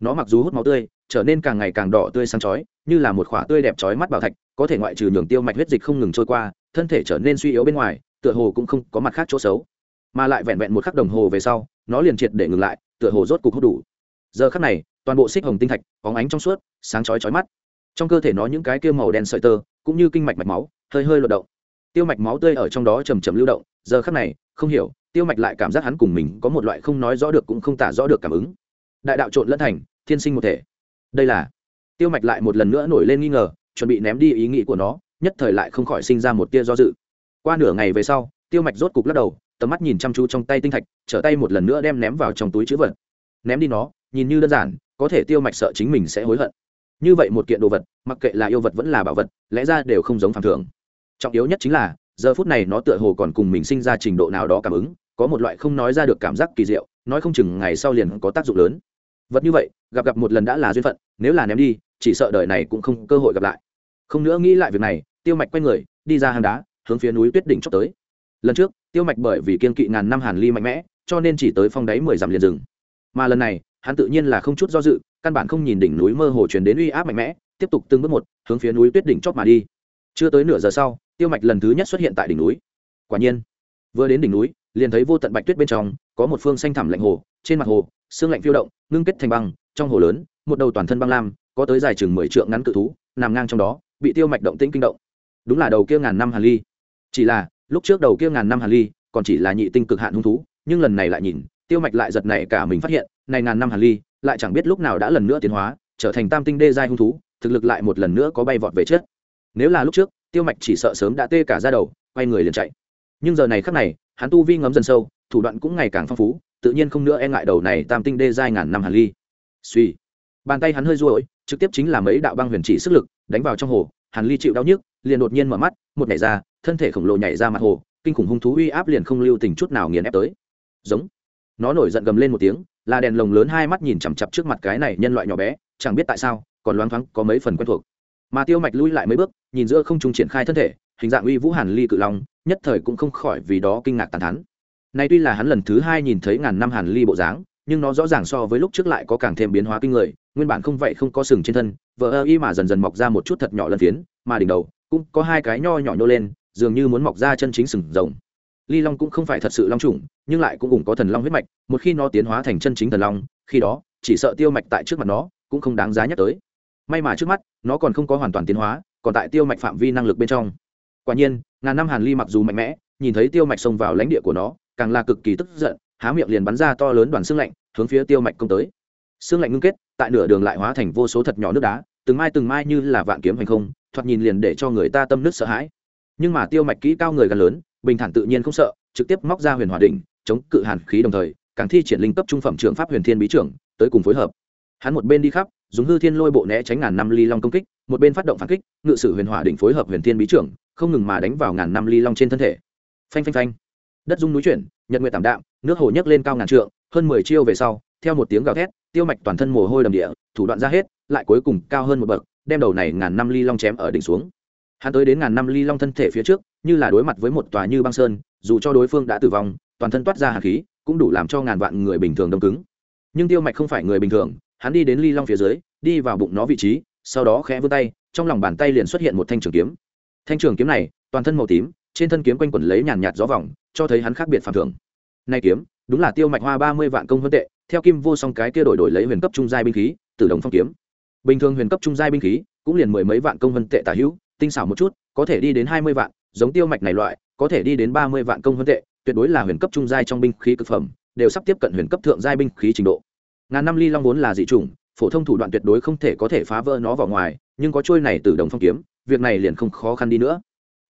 Nó mặc dù hút máu tươi, trở nên càng ngày càng đỏ tươi sáng chói, như là một khỏa tươi đẹp chói mắt bảo thạch, có thể ngoại trừ nhường tiêu mạch huyết dịch không ngừng trôi qua, thân thể trở nên suy yếu bên ngoài, tựa hồ cũng không có mặt khác chỗ xấu mà lại vẹn vẹn một khắc đồng hồ về sau, nó liền triệt để ngừng lại, tựa hồ rốt cục hút đủ. Giờ khắc này, toàn bộ xích hồng tinh thạch có ánh trong suốt, sáng chói chói mắt. Trong cơ thể nó những cái kia màu đen sợi tơ, cũng như kinh mạch mạch máu, hơi hơi luận động. Tiêu mạch máu tươi ở trong đó chầm chầm lưu động, giờ khắc này, không hiểu, tiêu mạch lại cảm giác hắn cùng mình có một loại không nói rõ được cũng không tả rõ được cảm ứng. Đại đạo trộn lẫn thành, thiên sinh một thể. Đây là, tiêu mạch lại một lần nữa nổi lên nghi ngờ, chuẩn bị ném đi ý nghĩ của nó, nhất thời lại không khỏi sinh ra một tia do dự. Qua nửa ngày về sau, tiêu mạch rốt cục lắc đầu tầm mắt nhìn chăm chú trong tay tinh thạch, trở tay một lần nữa đem ném vào trong túi chữ vật. Ném đi nó, nhìn như đơn giản, có thể tiêu mạch sợ chính mình sẽ hối hận. Như vậy một kiện đồ vật, mặc kệ là yêu vật vẫn là bảo vật, lẽ ra đều không giống phản thường. Trọng yếu nhất chính là, giờ phút này nó tựa hồ còn cùng mình sinh ra trình độ nào đó cảm ứng, có một loại không nói ra được cảm giác kỳ diệu, nói không chừng ngày sau liền có tác dụng lớn. Vật như vậy, gặp gặp một lần đã là duyên phận, nếu là ném đi, chỉ sợ đời này cũng không cơ hội gặp lại. Không nữa nghĩ lại việc này, tiêu mạch quay người, đi ra hang đá, hướng phía núi tuyết đỉnh chót tới. Lần trước tiêu mạch bởi vì kiên kỵ ngàn năm hàn ly mạnh mẽ, cho nên chỉ tới phong đáy mười dặm liền rừng mà lần này, hắn tự nhiên là không chút do dự, căn bản không nhìn đỉnh núi mơ hồ truyền đến uy áp mạnh mẽ, tiếp tục từng bước một, hướng phía núi tuyết đỉnh chót mà đi. Chưa tới nửa giờ sau, tiêu mạch lần thứ nhất xuất hiện tại đỉnh núi. Quả nhiên, vừa đến đỉnh núi, liền thấy vô tận bạch tuyết bên trong, có một phương xanh thẳm lạnh hồ, trên mặt hồ, xương lạnh phiêu động, ngưng kết thành băng, trong hồ lớn, một đầu toàn thân băng lam, có tới dài chừng mười trượng ngắn cự thú, nằm ngang trong đó, bị tiêu mạch động tĩnh kinh động. Đúng là đầu kia ngàn năm hàn ly. Chỉ là lúc trước đầu kia ngàn năm hàn ly, còn chỉ là nhị tinh cực hạn hung thú, nhưng lần này lại nhìn, tiêu mạch lại giật này cả mình phát hiện, này ngàn năm hàn ly, lại chẳng biết lúc nào đã lần nữa tiến hóa, trở thành tam tinh đê giai hung thú, thực lực lại một lần nữa có bay vọt về trước. Nếu là lúc trước, tiêu mạch chỉ sợ sớm đã tê cả ra đầu, quay người liền chạy. Nhưng giờ này khắc này, hắn tu vi ngấm dần sâu, thủ đoạn cũng ngày càng phong phú, tự nhiên không nữa e ngại đầu này tam tinh đê giai ngàn năm hàn ly. Suy bàn tay hắn hơi ruỗi trực tiếp chính là mấy đạo băng huyền chỉ sức lực, đánh vào trong hồ hàn ly chịu đau nhức, liền đột nhiên mở mắt, một nhảy ra, thân thể khổng lồ nhảy ra mặt hồ, kinh khủng hung thú uy áp liền không lưu tình chút nào nghiền ép tới. Giống. Nó nổi giận gầm lên một tiếng là đèn lồng lớn hai mắt nhìn chằm chặp trước mặt cái này nhân loại nhỏ bé, chẳng biết tại sao, còn loáng thoáng có mấy phần quen thuộc. Mà tiêu mạch lui lại mấy bước, nhìn giữa không trung triển khai thân thể, hình dạng uy vũ hàn ly cự long, nhất thời cũng không khỏi vì đó kinh ngạc tàn thắn này tuy là hắn lần thứ hai nhìn thấy ngàn năm hàn ly bộ dáng nhưng nó rõ ràng so với lúc trước lại có càng thêm biến hóa kinh người, nguyên bản không vậy không có sừng trên thân, vờ ơ y mà dần dần mọc ra một chút thật nhỏ lân phiến, mà đỉnh đầu cũng có hai cái nho nhỏ nhô lên, dường như muốn mọc ra chân chính sừng rồng. Ly long cũng không phải thật sự long trùng nhưng lại cũng cùng có thần long huyết mạch, một khi nó tiến hóa thành chân chính thần long, khi đó, chỉ sợ tiêu mạch tại trước mặt nó cũng không đáng giá nhắc tới. May mà trước mắt, nó còn không có hoàn toàn tiến hóa, còn tại tiêu mạch phạm vi năng lực bên trong. Quả nhiên, ngàn năm hàn ly mặc dù mạnh mẽ, nhìn thấy tiêu mạch xông vào lãnh địa của nó, càng là cực kỳ tức giận, há miệng liền bắn ra to lớn đoàn xương lạnh hướng phía tiêu mạch công tới. Xương lạnh ngưng kết, tại nửa đường lại hóa thành vô số thật nhỏ nước đá, từng mai từng mai như là vạn kiếm hành không, thoạt nhìn liền để cho người ta tâm nứt sợ hãi. Nhưng mà tiêu mạch kỹ cao người gần lớn, bình thản tự nhiên không sợ, trực tiếp móc ra huyền hòa đỉnh, chống cự hàn khí đồng thời, càng thi triển linh cấp trung phẩm trưởng pháp huyền thiên bí trưởng, tới cùng phối hợp. Hắn một bên đi khắp, dùng hư thiên lôi bộ né tránh ngàn năm ly long công kích, một bên phát động phản kích, ngự sử huyền hỏa đỉnh phối hợp huyền thiên bí trưởng, không ngừng mà đánh vào ngàn năm ly long trên thân thể. Phanh phanh phanh. Đất dung núi chuyển, nhật nguyện tảm đạm, nước hồ nhấc lên cao ngàn trượng hơn mười chiêu về sau, theo một tiếng gào thét, tiêu mạch toàn thân mồ hôi đầm địa, thủ đoạn ra hết, lại cuối cùng cao hơn một bậc, đem đầu này ngàn năm ly long chém ở đỉnh xuống. Hắn tới đến ngàn năm ly long thân thể phía trước, như là đối mặt với một tòa như băng sơn, dù cho đối phương đã tử vong, toàn thân toát ra hạt khí, cũng đủ làm cho ngàn vạn người bình thường đông cứng. Nhưng tiêu mạch không phải người bình thường, hắn đi đến ly long phía dưới, đi vào bụng nó vị trí, sau đó khẽ vươn tay, trong lòng bàn tay liền xuất hiện một thanh trường kiếm. Thanh trường kiếm này, toàn thân màu tím, trên thân kiếm quanh quẩn lấy nhàn nhạt gió vòng, cho thấy hắn khác biệt phàm thưởng nay kiếm đúng là tiêu mạch hoa ba mươi vạn công vân tệ, theo kim vô song cái kia đổi đổi lấy huyền cấp trung giai binh khí từ đồng phong kiếm. Bình thường huyền cấp trung giai binh khí, cũng liền mười mấy vạn công vân tệ tả hữu, tinh xảo một chút, có thể đi đến hai mươi vạn, giống tiêu mạch này loại, có thể đi đến ba mươi vạn công vân tệ, tuyệt đối là huyền cấp trung giai trong binh khí cực phẩm, đều sắp tiếp cận huyền cấp thượng giai binh khí trình độ. Ngàn năm ly long vốn là dị chủng, phổ thông thủ đoạn tuyệt đối không thể có thể phá vỡ nó vào ngoài, nhưng có trôi này từ đồng phong kiếm, việc này liền không khó khăn đi nữa.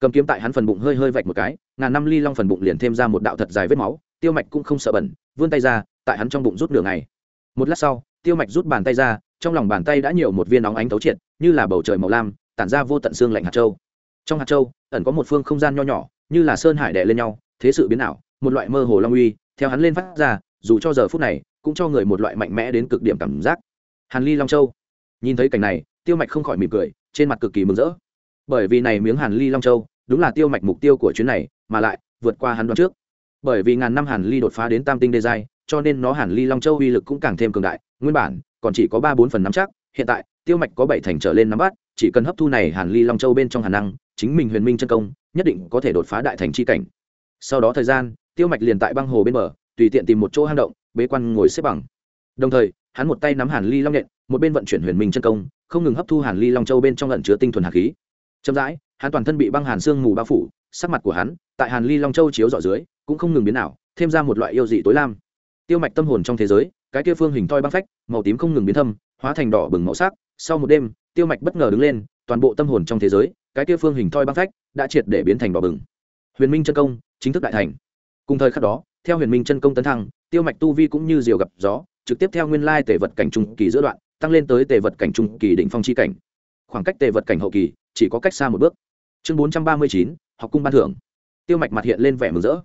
Cầm kiếm tại hắn phần bụng hơi hơi vạch một cái, ngàn năm ly long phần bụng liền thêm ra một đạo thật dài vết máu tiêu mạch cũng không sợ bẩn, vươn tay ra, tại hắn trong bụng rút nửa ngày. Một lát sau, tiêu mạch rút bàn tay ra, trong lòng bàn tay đã nhiều một viên óng ánh thấu triệt, như là bầu trời màu lam, tản ra vô tận xương lạnh hạt châu. Trong hạt châu, ẩn có một phương không gian nho nhỏ, như là sơn hải đè lên nhau, thế sự biến ảo, một loại mơ hồ long uy, theo hắn lên phát ra, dù cho giờ phút này, cũng cho người một loại mạnh mẽ đến cực điểm cảm giác. Hàn ly long châu. Nhìn thấy cảnh này, tiêu mạch không khỏi mỉm cười, trên mặt cực kỳ mừng rỡ. Bởi vì này miếng hàn ly long châu, đúng là tiêu mạch mục tiêu của chuyến này, mà lại vượt qua hắn đoán trước bởi vì ngàn năm hàn ly đột phá đến tam tinh đê giai, cho nên nó hàn ly long châu uy lực cũng càng thêm cường đại. Nguyên bản, còn chỉ có ba bốn phần nắm chắc, hiện tại, tiêu mạch có bảy thành trở lên nắm bắt, chỉ cần hấp thu này hàn ly long châu bên trong hàn năng, chính mình huyền minh chân công, nhất định có thể đột phá đại thành c h i cảnh. Sau đó thời gian, tiêu mạch liền tại băng hồ bên bờ, tùy tiện tìm một chỗ hang động, bế quan ngồi xếp bằng. Đồng thời, hắn một tay nắm hàn ly long nhện một bên vận chuyển huyền minh chân công, không ngừng hấp thu hàn ly long châu bên trong lận chứa tinh thuần hạt khí. Chậm rãi, hắn toàn thân bị băng hàn sương mù bao phủ, sắc mặt của hắn, tại hàn ly long châu chiếu dọ dưới cũng không ngừng biến nào thêm ra một loại yêu dị tối lam. Tiêu mạch tâm hồn trong thế giới, cái kia phương hình thoi băng phách, màu tím không ngừng biến thâm, hóa thành đỏ bừng màu sắc. Sau một đêm, tiêu mạch bất ngờ đứng lên, toàn bộ tâm hồn trong thế giới, cái kia phương hình thoi băng phách đã triệt để biến thành đỏ bừng. Huyền minh chân công, chính thức đại thành. Cùng thời khắc đó, theo huyền minh chân công tấn thăng, tiêu mạch tu vi cũng như diều gặp gió, trực tiếp theo nguyên lai tề vật cảnh trung kỳ giữa đoạn, tăng lên tới tề vật cảnh trung kỳ đỉnh phong chi cảnh. Khoảng cách tề vật cảnh hậu kỳ chỉ có cách xa một bước. Chương bốn trăm ba mươi chín, học cung ban thưởng. Tiêu mạch mặt hiện lên vẻ mừng rỡ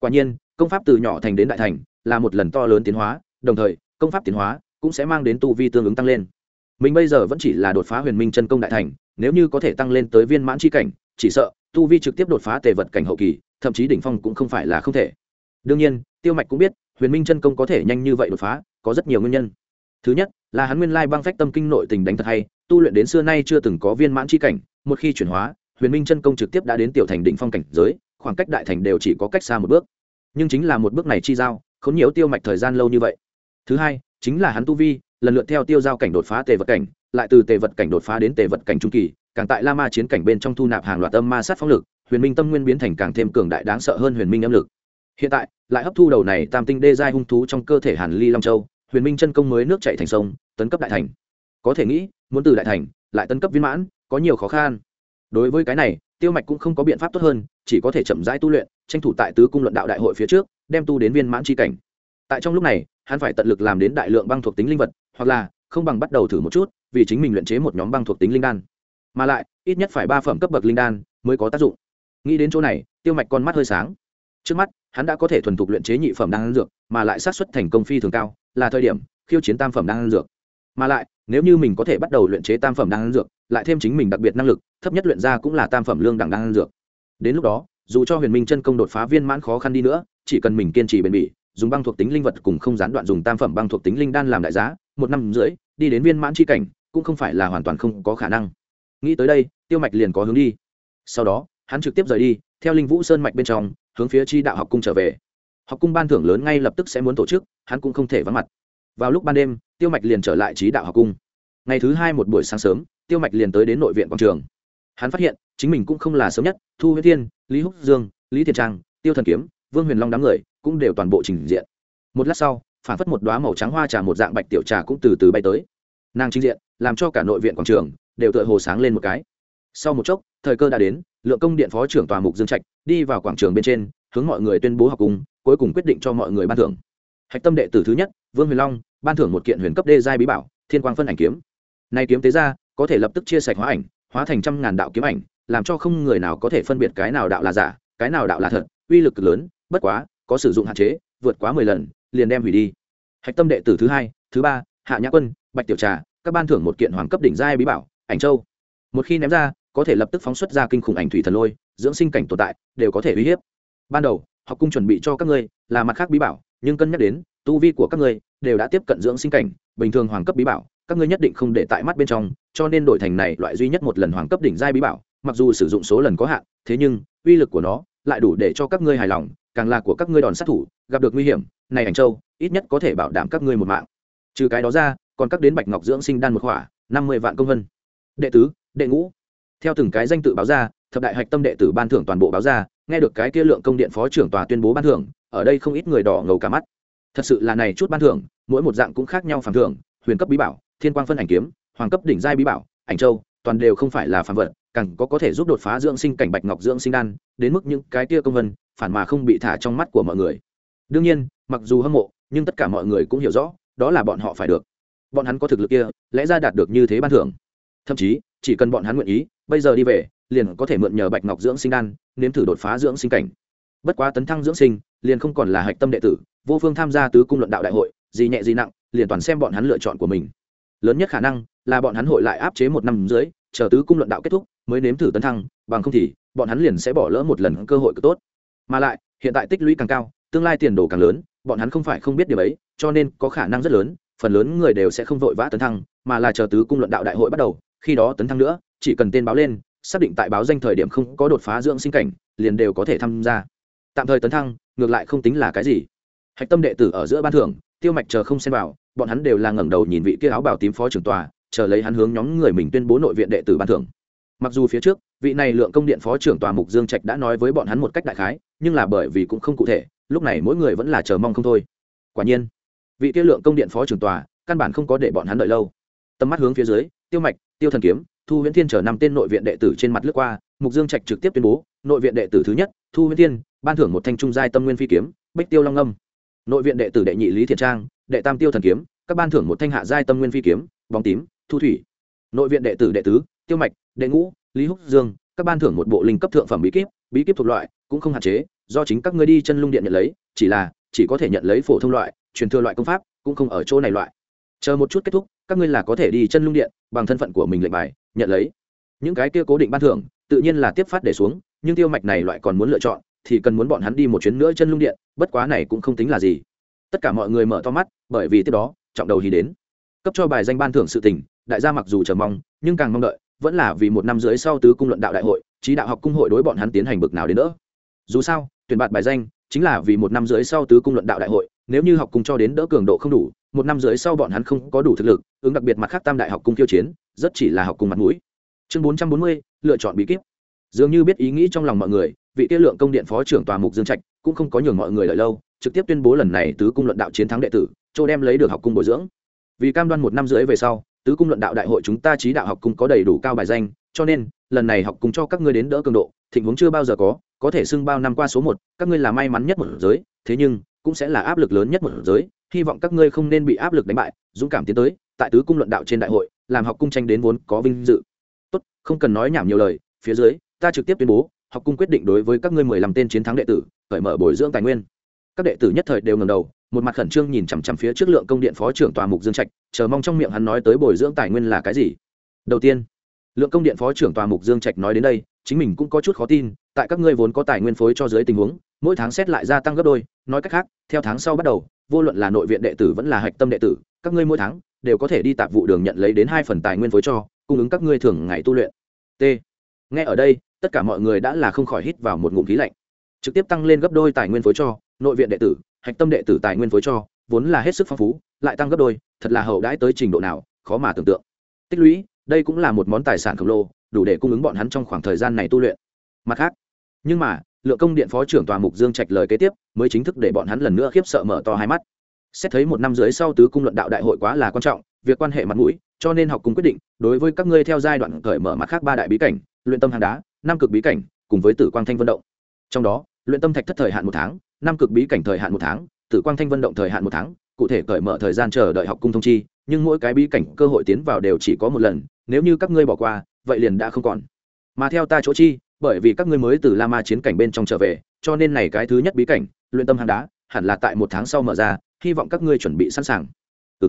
quả nhiên, công pháp từ nhỏ thành đến đại thành, là một lần to lớn tiến hóa, đồng thời, công pháp tiến hóa cũng sẽ mang đến tu vi tương ứng tăng lên. Mình bây giờ vẫn chỉ là đột phá huyền minh chân công đại thành, nếu như có thể tăng lên tới viên mãn c h i cảnh, chỉ sợ, tu vi trực tiếp đột phá tề vật cảnh hậu kỳ, thậm chí đỉnh phong cũng không phải là không thể. Đương nhiên, tiêu mạch cũng biết, huyền minh chân công có thể nhanh như vậy đột phá, có rất nhiều nguyên nhân. Thứ nhất, là hắn nguyên lai băng phách tâm kinh nội tình đánh thật hay, tu luyện đến xưa nay chưa từng có viên mãn c h i cảnh, một khi chuyển hóa, huyền minh chân công trực tiếp đã đến tiểu thành đỉnh phong cảnh giới khoảng cách đại thành đều chỉ có cách xa một bước. Nhưng chính là một bước này chi giao k h ố n nhiều tiêu mạch thời gian lâu như vậy. Thứ hai, chính là hắn tu vi, lần lượt theo tiêu giao cảnh đột phá tề vật cảnh, lại từ tề vật cảnh đột phá đến tề vật cảnh trung kỳ, càng tại la ma chiến cảnh bên trong thu nạp hàng loạt âm ma sát phong lực, huyền minh tâm nguyên biến thành càng thêm cường đại đáng sợ hơn huyền minh âm lực. Hiện tại, lại hấp thu đầu này tam tinh đê giai hung thú trong cơ thể hàn ly long châu, huyền minh chân công mới nước chạy thành sông, tấn cấp đại thành. Có thể nghĩ, muốn từ đại thành, lại tấn cấp viên mãn, có nhiều khó khăn. Đối với cái này, tiêu mạch cũng không có biện pháp tốt hơn chỉ có thể chậm rãi tu luyện, tranh thủ tại tứ cung luận đạo đại hội phía trước, đem tu đến viên mãn c h i cảnh. Tại trong lúc này, hắn phải tận lực làm đến đại lượng băng thuộc tính linh vật, hoặc là, không bằng bắt đầu thử một chút, vì chính mình luyện chế một nhóm băng thuộc tính linh đan. Mà lại, ít nhất phải ba phẩm cấp bậc linh đan mới có tác dụng. Nghĩ đến chỗ này, tiêu mạch con mắt hơi sáng. Trước mắt, hắn đã có thể thuần thục luyện chế nhị phẩm đan dược, mà lại sát xuất thành công phi thường cao, là thời điểm khiêu chiến tam phẩm đan dược. Mà lại, nếu như mình có thể bắt đầu luyện chế tam phẩm đan dược, lại thêm chính mình đặc biệt năng lực, thấp nhất luyện ra cũng là tam phẩm lương đẳng đan dược đến lúc đó, dù cho huyền minh chân công đột phá viên mãn khó khăn đi nữa, chỉ cần mình kiên trì bền bỉ, dùng băng thuộc tính linh vật cùng không gián đoạn dùng tam phẩm băng thuộc tính linh đan làm đại giá, một năm rưỡi, đi đến viên mãn c h i cảnh, cũng không phải là hoàn toàn không có khả năng. Nghĩ tới đây, tiêu mạch liền có hướng đi. Sau đó, hắn trực tiếp rời đi, theo linh vũ sơn mạch bên trong, hướng phía tri đạo học cung trở về. Học cung ban thưởng lớn ngay lập tức sẽ muốn tổ chức, hắn cũng không thể vắng mặt. Vào lúc ban đêm, tiêu mạch liền trở lại trí đạo học cung. Ngày thứ hai một buổi sáng sớm, tiêu mạch liền tới đến nội viện quảng trường hắn phát hiện, chính mình cũng không là sớm nhất, thu huyết thiên, lý húc dương, lý Thiện trang, tiêu thần kiếm, vương huyền long đám người cũng đều toàn bộ trình diện. Một lát sau, phản phất một đoá màu trắng hoa trà một dạng bạch tiểu trà cũng từ từ bay tới. Nàng trình diện, làm cho cả nội viện quảng trường đều tựa hồ sáng lên một cái. Sau một chốc, thời cơ đã đến, lượng công điện phó trưởng tòa mục dương trạch đi vào quảng trường bên trên, hướng mọi người tuyên bố học cùng, cuối cùng quyết định cho mọi người ban thưởng. Hạch tâm đệ tử thứ nhất, vương huyền long, ban thưởng một kiện huyền cấp đê giai bí bảo, thiên quang phân ảnh kiếm. Nay kiếm tế ra, có thể lập tức chia sạch hóa ảnh hóa thành trăm ngàn đạo kiếm ảnh, làm cho không người nào có thể phân biệt cái nào đạo là giả, cái nào đạo là thật, uy lực lớn, bất quá, có sử dụng hạn chế, vượt quá mười lần, liền đem hủy đi. Hạch tâm đệ tử thứ hai, thứ ba, hạ nhã quân, bạch tiểu trà, các ban thưởng một kiện hoàng cấp đỉnh giai bí bảo, ảnh châu. Một khi ném ra, có thể lập tức phóng xuất ra kinh khủng ảnh thủy thần lôi, dưỡng sinh cảnh tồn tại, đều có thể uy hiếp. Ban đầu, học cung chuẩn bị cho các ngươi là mặt khác bí bảo, nhưng cân nhắc đến, tu vi của các ngươi đều đã tiếp cận dưỡng sinh cảnh, bình thường hoàng cấp bí bảo các ngươi nhất định không để tại mắt bên trong, cho nên đổi thành này loại duy nhất một lần hoàng cấp đỉnh giai bí bảo, mặc dù sử dụng số lần có hạn, thế nhưng, uy lực của nó lại đủ để cho các ngươi hài lòng, càng là của các ngươi đòn sát thủ, gặp được nguy hiểm, này ảnh châu, ít nhất có thể bảo đảm các ngươi một mạng. Trừ cái đó ra, còn các đến bạch ngọc dưỡng sinh đan một khỏa, năm mươi vạn công vân. Đệ tứ, đệ ngũ. Theo từng cái danh tự báo ra, thập đại hạch tâm đệ tử ban thưởng toàn bộ báo ra, nghe được cái kia lượng công điện phó trưởng tòa tuyên bố ban thưởng, ở đây không ít người đỏ ngầu cả mắt. Thật sự là này chút ban thưởng, mỗi một dạng cũng khác nhau phản thưởng, huyền cấp bí bảo thiên quang phân ảnh kiếm, hoàng cấp đỉnh giai bí bảo, ảnh châu, toàn đều không phải là phản vật, càng có có thể giúp đột phá dưỡng sinh cảnh bạch ngọc dưỡng sinh đan, đến mức những cái tia công vân, phản mà không bị thả trong mắt của mọi người. Đương nhiên, mặc dù hâm mộ, nhưng tất cả mọi người cũng hiểu rõ, đó là bọn họ phải được. Bọn hắn có thực lực kia, lẽ ra đạt được như thế ban thưởng. Thậm chí, chỉ cần bọn hắn nguyện ý, bây giờ đi về, liền có thể mượn nhờ bạch ngọc dưỡng sinh đan, nếm thử đột phá dưỡng sinh cảnh. Bất quá tấn thăng dưỡng sinh, liền không còn là hạch tâm đệ tử, vô phương tham gia tứ cung luận đạo đại hội, gì nhẹ gì nặng, liền toàn xem bọn hắn lựa chọn của mình lớn nhất khả năng là bọn hắn hội lại áp chế một năm dưới, chờ tứ cung luận đạo kết thúc, mới nếm thử tấn thăng, bằng không thì bọn hắn liền sẽ bỏ lỡ một lần cơ hội cực tốt. Mà lại, hiện tại tích lũy càng cao, tương lai tiền đồ càng lớn, bọn hắn không phải không biết điều ấy, cho nên có khả năng rất lớn, phần lớn người đều sẽ không vội vã tấn thăng, mà là chờ tứ cung luận đạo đại hội bắt đầu, khi đó tấn thăng nữa, chỉ cần tên báo lên, xác định tại báo danh thời điểm không có đột phá dưỡng sinh cảnh, liền đều có thể tham gia. Tạm thời tấn thăng, ngược lại không tính là cái gì. Hạch tâm đệ tử ở giữa ban thưởng tiêu mạch chờ không xem vào, bọn hắn đều là ngẩng đầu nhìn vị kia áo bảo tím phó trưởng tòa, chờ lấy hắn hướng nhóm người mình tuyên bố nội viện đệ tử ban thưởng. Mặc dù phía trước, vị này lượng công điện phó trưởng tòa mục dương trạch đã nói với bọn hắn một cách đại khái, nhưng là bởi vì cũng không cụ thể, lúc này mỗi người vẫn là chờ mong không thôi. Quả nhiên, vị kia lượng công điện phó trưởng tòa, căn bản không có để bọn hắn đợi lâu. Tầm mắt hướng phía dưới, tiêu mạch, tiêu thần kiếm, thu huyễn thiên chờ năm tên nội viện đệ tử trên mặt lướt qua, mục dương trạch trực tiếp tuyên bố, nội viện đệ tử thứ nhất, thu huyễn thiên, ban thưởng một thanh trung giai tâm nguyên phi kiếm, bích tiêu long âm nội viện đệ tử đệ nhị lý thiện trang, đệ tam tiêu thần kiếm, các ban thưởng một thanh hạ giai tâm nguyên phi kiếm, bóng tím, thu thủy. Nội viện đệ tử đệ tứ, tiêu mạch, đệ ngũ, lý húc dương, các ban thưởng một bộ linh cấp thượng phẩm bí kíp bí kíp thuộc loại, cũng không hạn chế, do chính các ngươi đi chân lung điện nhận lấy, chỉ là, chỉ có thể nhận lấy phổ thông loại, truyền thừa loại công pháp, cũng không ở chỗ này loại. Chờ một chút kết thúc, các ngươi là có thể đi chân lung điện, bằng thân phận của mình lệnh bài, nhận lấy. Những cái kia cố định ban thưởng, tự nhiên là tiếp phát để xuống, nhưng tiêu mạch này loại còn muốn lựa chọn thì cần muốn bọn hắn đi một chuyến nữa chân lung điện, bất quá này cũng không tính là gì. Tất cả mọi người mở to mắt, bởi vì tiếp đó, trọng đầu thì đến. Cấp cho bài danh ban thưởng sự tình, đại gia mặc dù chờ mong, nhưng càng mong đợi, vẫn là vì một năm dưới sau tứ cung luận đạo đại hội, trí đạo học cung hội đối bọn hắn tiến hành bực nào đến nữa dù sao, tuyển bạt bài danh, chính là vì một năm dưới sau tứ cung luận đạo đại hội, nếu như học cung cho đến đỡ cường độ không đủ, một năm dưới sau bọn hắn không có đủ thực lực, ứng đặc biệt mặt khác tam đại học cung tiêu chiến, rất chỉ là học cung mặt mũi. Chương bốn trăm bốn mươi, lựa chọn bí kíp dường như biết ý nghĩ trong lòng mọi người, vị tiết lượng công điện phó trưởng tòa mục dương trạch cũng không có nhường mọi người lợi lâu, trực tiếp tuyên bố lần này tứ cung luận đạo chiến thắng đệ tử châu đem lấy được học cung bồi dưỡng. Vì cam đoan một năm rưỡi về sau, tứ cung luận đạo đại hội chúng ta trí đạo học cung có đầy đủ cao bài danh, cho nên, lần này học cung cho các ngươi đến đỡ cường độ tình huống chưa bao giờ có có thể xưng bao năm qua số một, các ngươi là may mắn nhất một giới, thế nhưng, cũng sẽ là áp lực lớn nhất một giới, hy vọng các ngươi không nên bị áp lực đánh bại, dũng cảm tiến tới, tại tứ cung luận đạo trên đại hội, làm học cung tranh đến vốn có vinh dự. Tốt, không cần nói nhảm nhiều lời, phía dưới ta trực tiếp tuyên bố, học cung quyết định đối với các ngươi mười lăm tên chiến thắng đệ tử khởi mở bồi dưỡng tài nguyên. Các đệ tử nhất thời đều ngầm đầu, một mặt khẩn trương nhìn chằm chằm phía trước lượng công điện phó trưởng tòa mục dương trạch, chờ mong trong miệng hắn nói tới bồi dưỡng tài nguyên là cái gì. Đầu tiên, lượng công điện phó trưởng tòa mục dương trạch nói đến đây, chính mình cũng có chút khó tin, tại các ngươi vốn có tài nguyên phối cho dưới tình huống, mỗi tháng xét lại gia tăng gấp đôi, nói cách khác, theo tháng sau bắt đầu, vô luận là nội viện đệ tử vẫn là hạch tâm đệ tử, các ngươi mỗi tháng đều có thể đi tạp vụ đường nhận lấy đến hai phần tài nguyên phối cho, cung ứng các ngươi thường ngày tu luyện. T. Nghe ở đây tất cả mọi người đã là không khỏi hít vào một ngụm khí lạnh. Trực tiếp tăng lên gấp đôi tài nguyên phối cho, nội viện đệ tử, hạch tâm đệ tử tài nguyên phối cho, vốn là hết sức phong phú, lại tăng gấp đôi, thật là hậu đãi tới trình độ nào, khó mà tưởng tượng. Tích lũy, đây cũng là một món tài sản khổng lồ, đủ để cung ứng bọn hắn trong khoảng thời gian này tu luyện. Mặt khác, nhưng mà, lượng công điện phó trưởng tòa mục dương trạch lời kế tiếp, mới chính thức để bọn hắn lần nữa khiếp sợ mở to hai mắt. Xét thấy một năm dưới sau tứ cung luận đạo đại hội quá là quan trọng, việc quan hệ mặt mũi, cho nên học cung quyết định, đối với các ngươi theo giai đoạn cởi mở mặt khác ba đại bí cảnh, luyện tâm hàng đá năm cực bí cảnh cùng với tử quang thanh vận động. Trong đó, luyện tâm thạch thất thời hạn một tháng năm cực bí cảnh thời hạn một tháng, tử quang thanh vận động thời hạn một tháng, cụ thể cởi mở thời gian chờ đợi học cung thông chi, nhưng mỗi cái bí cảnh cơ hội tiến vào đều chỉ có một lần, nếu như các ngươi bỏ qua, vậy liền đã không còn. Mà theo ta chỗ chi, bởi vì các ngươi mới từ la ma chiến cảnh bên trong trở về, cho nên này cái thứ nhất bí cảnh, luyện tâm hàng đá, hẳn là tại một tháng sau mở ra, hy vọng các ngươi chuẩn bị sẵn sàng. Ừ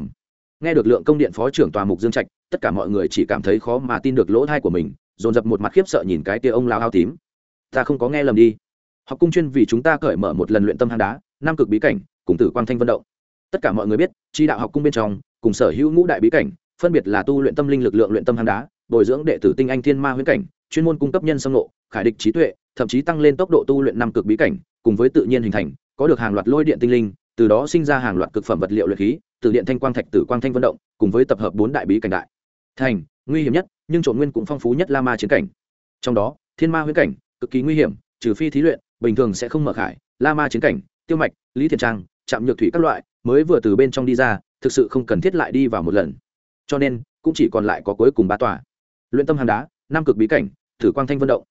nghe được lượng công điện phó trưởng tòa mục dương trạch, tất cả mọi người chỉ cảm thấy khó mà tin được lỗ thai của mình dồn dập một mặt khiếp sợ nhìn cái tia ông lao hao tím. Ta không có nghe lầm đi. Học cung chuyên vì chúng ta cởi mở một lần luyện tâm hang đá nam cực bí cảnh, cùng tử quang thanh vận động. Tất cả mọi người biết, chi đạo học cung bên trong, cùng sở hữu ngũ đại bí cảnh, phân biệt là tu luyện tâm linh lực lượng luyện tâm hang đá, bồi dưỡng đệ tử tinh anh thiên ma huyễn cảnh, chuyên môn cung cấp nhân sông nộ khải địch trí tuệ, thậm chí tăng lên tốc độ tu luyện năm cực bí cảnh, cùng với tự nhiên hình thành, có được hàng loạt lôi điện tinh linh, từ đó sinh ra hàng loạt cực phẩm vật liệu luyện khí, từ điện thanh quang thạch, tử quang thanh vận động, cùng với tập hợp bốn đại bí cảnh đại. Thành, nguy hiểm nhất nhưng trộn nguyên cũng phong phú nhất la ma chiến cảnh. Trong đó, thiên ma huyễn cảnh, cực kỳ nguy hiểm, trừ phi thí luyện, bình thường sẽ không mở khải. La ma chiến cảnh, tiêu mạch, lý thiền trang chạm nhược thủy các loại mới vừa từ bên trong đi ra, thực sự không cần thiết lại đi vào một lần. Cho nên, cũng chỉ còn lại có cuối cùng ba tòa. Luyện tâm hàng đá, năm cực bí cảnh, thử quang thanh vận động.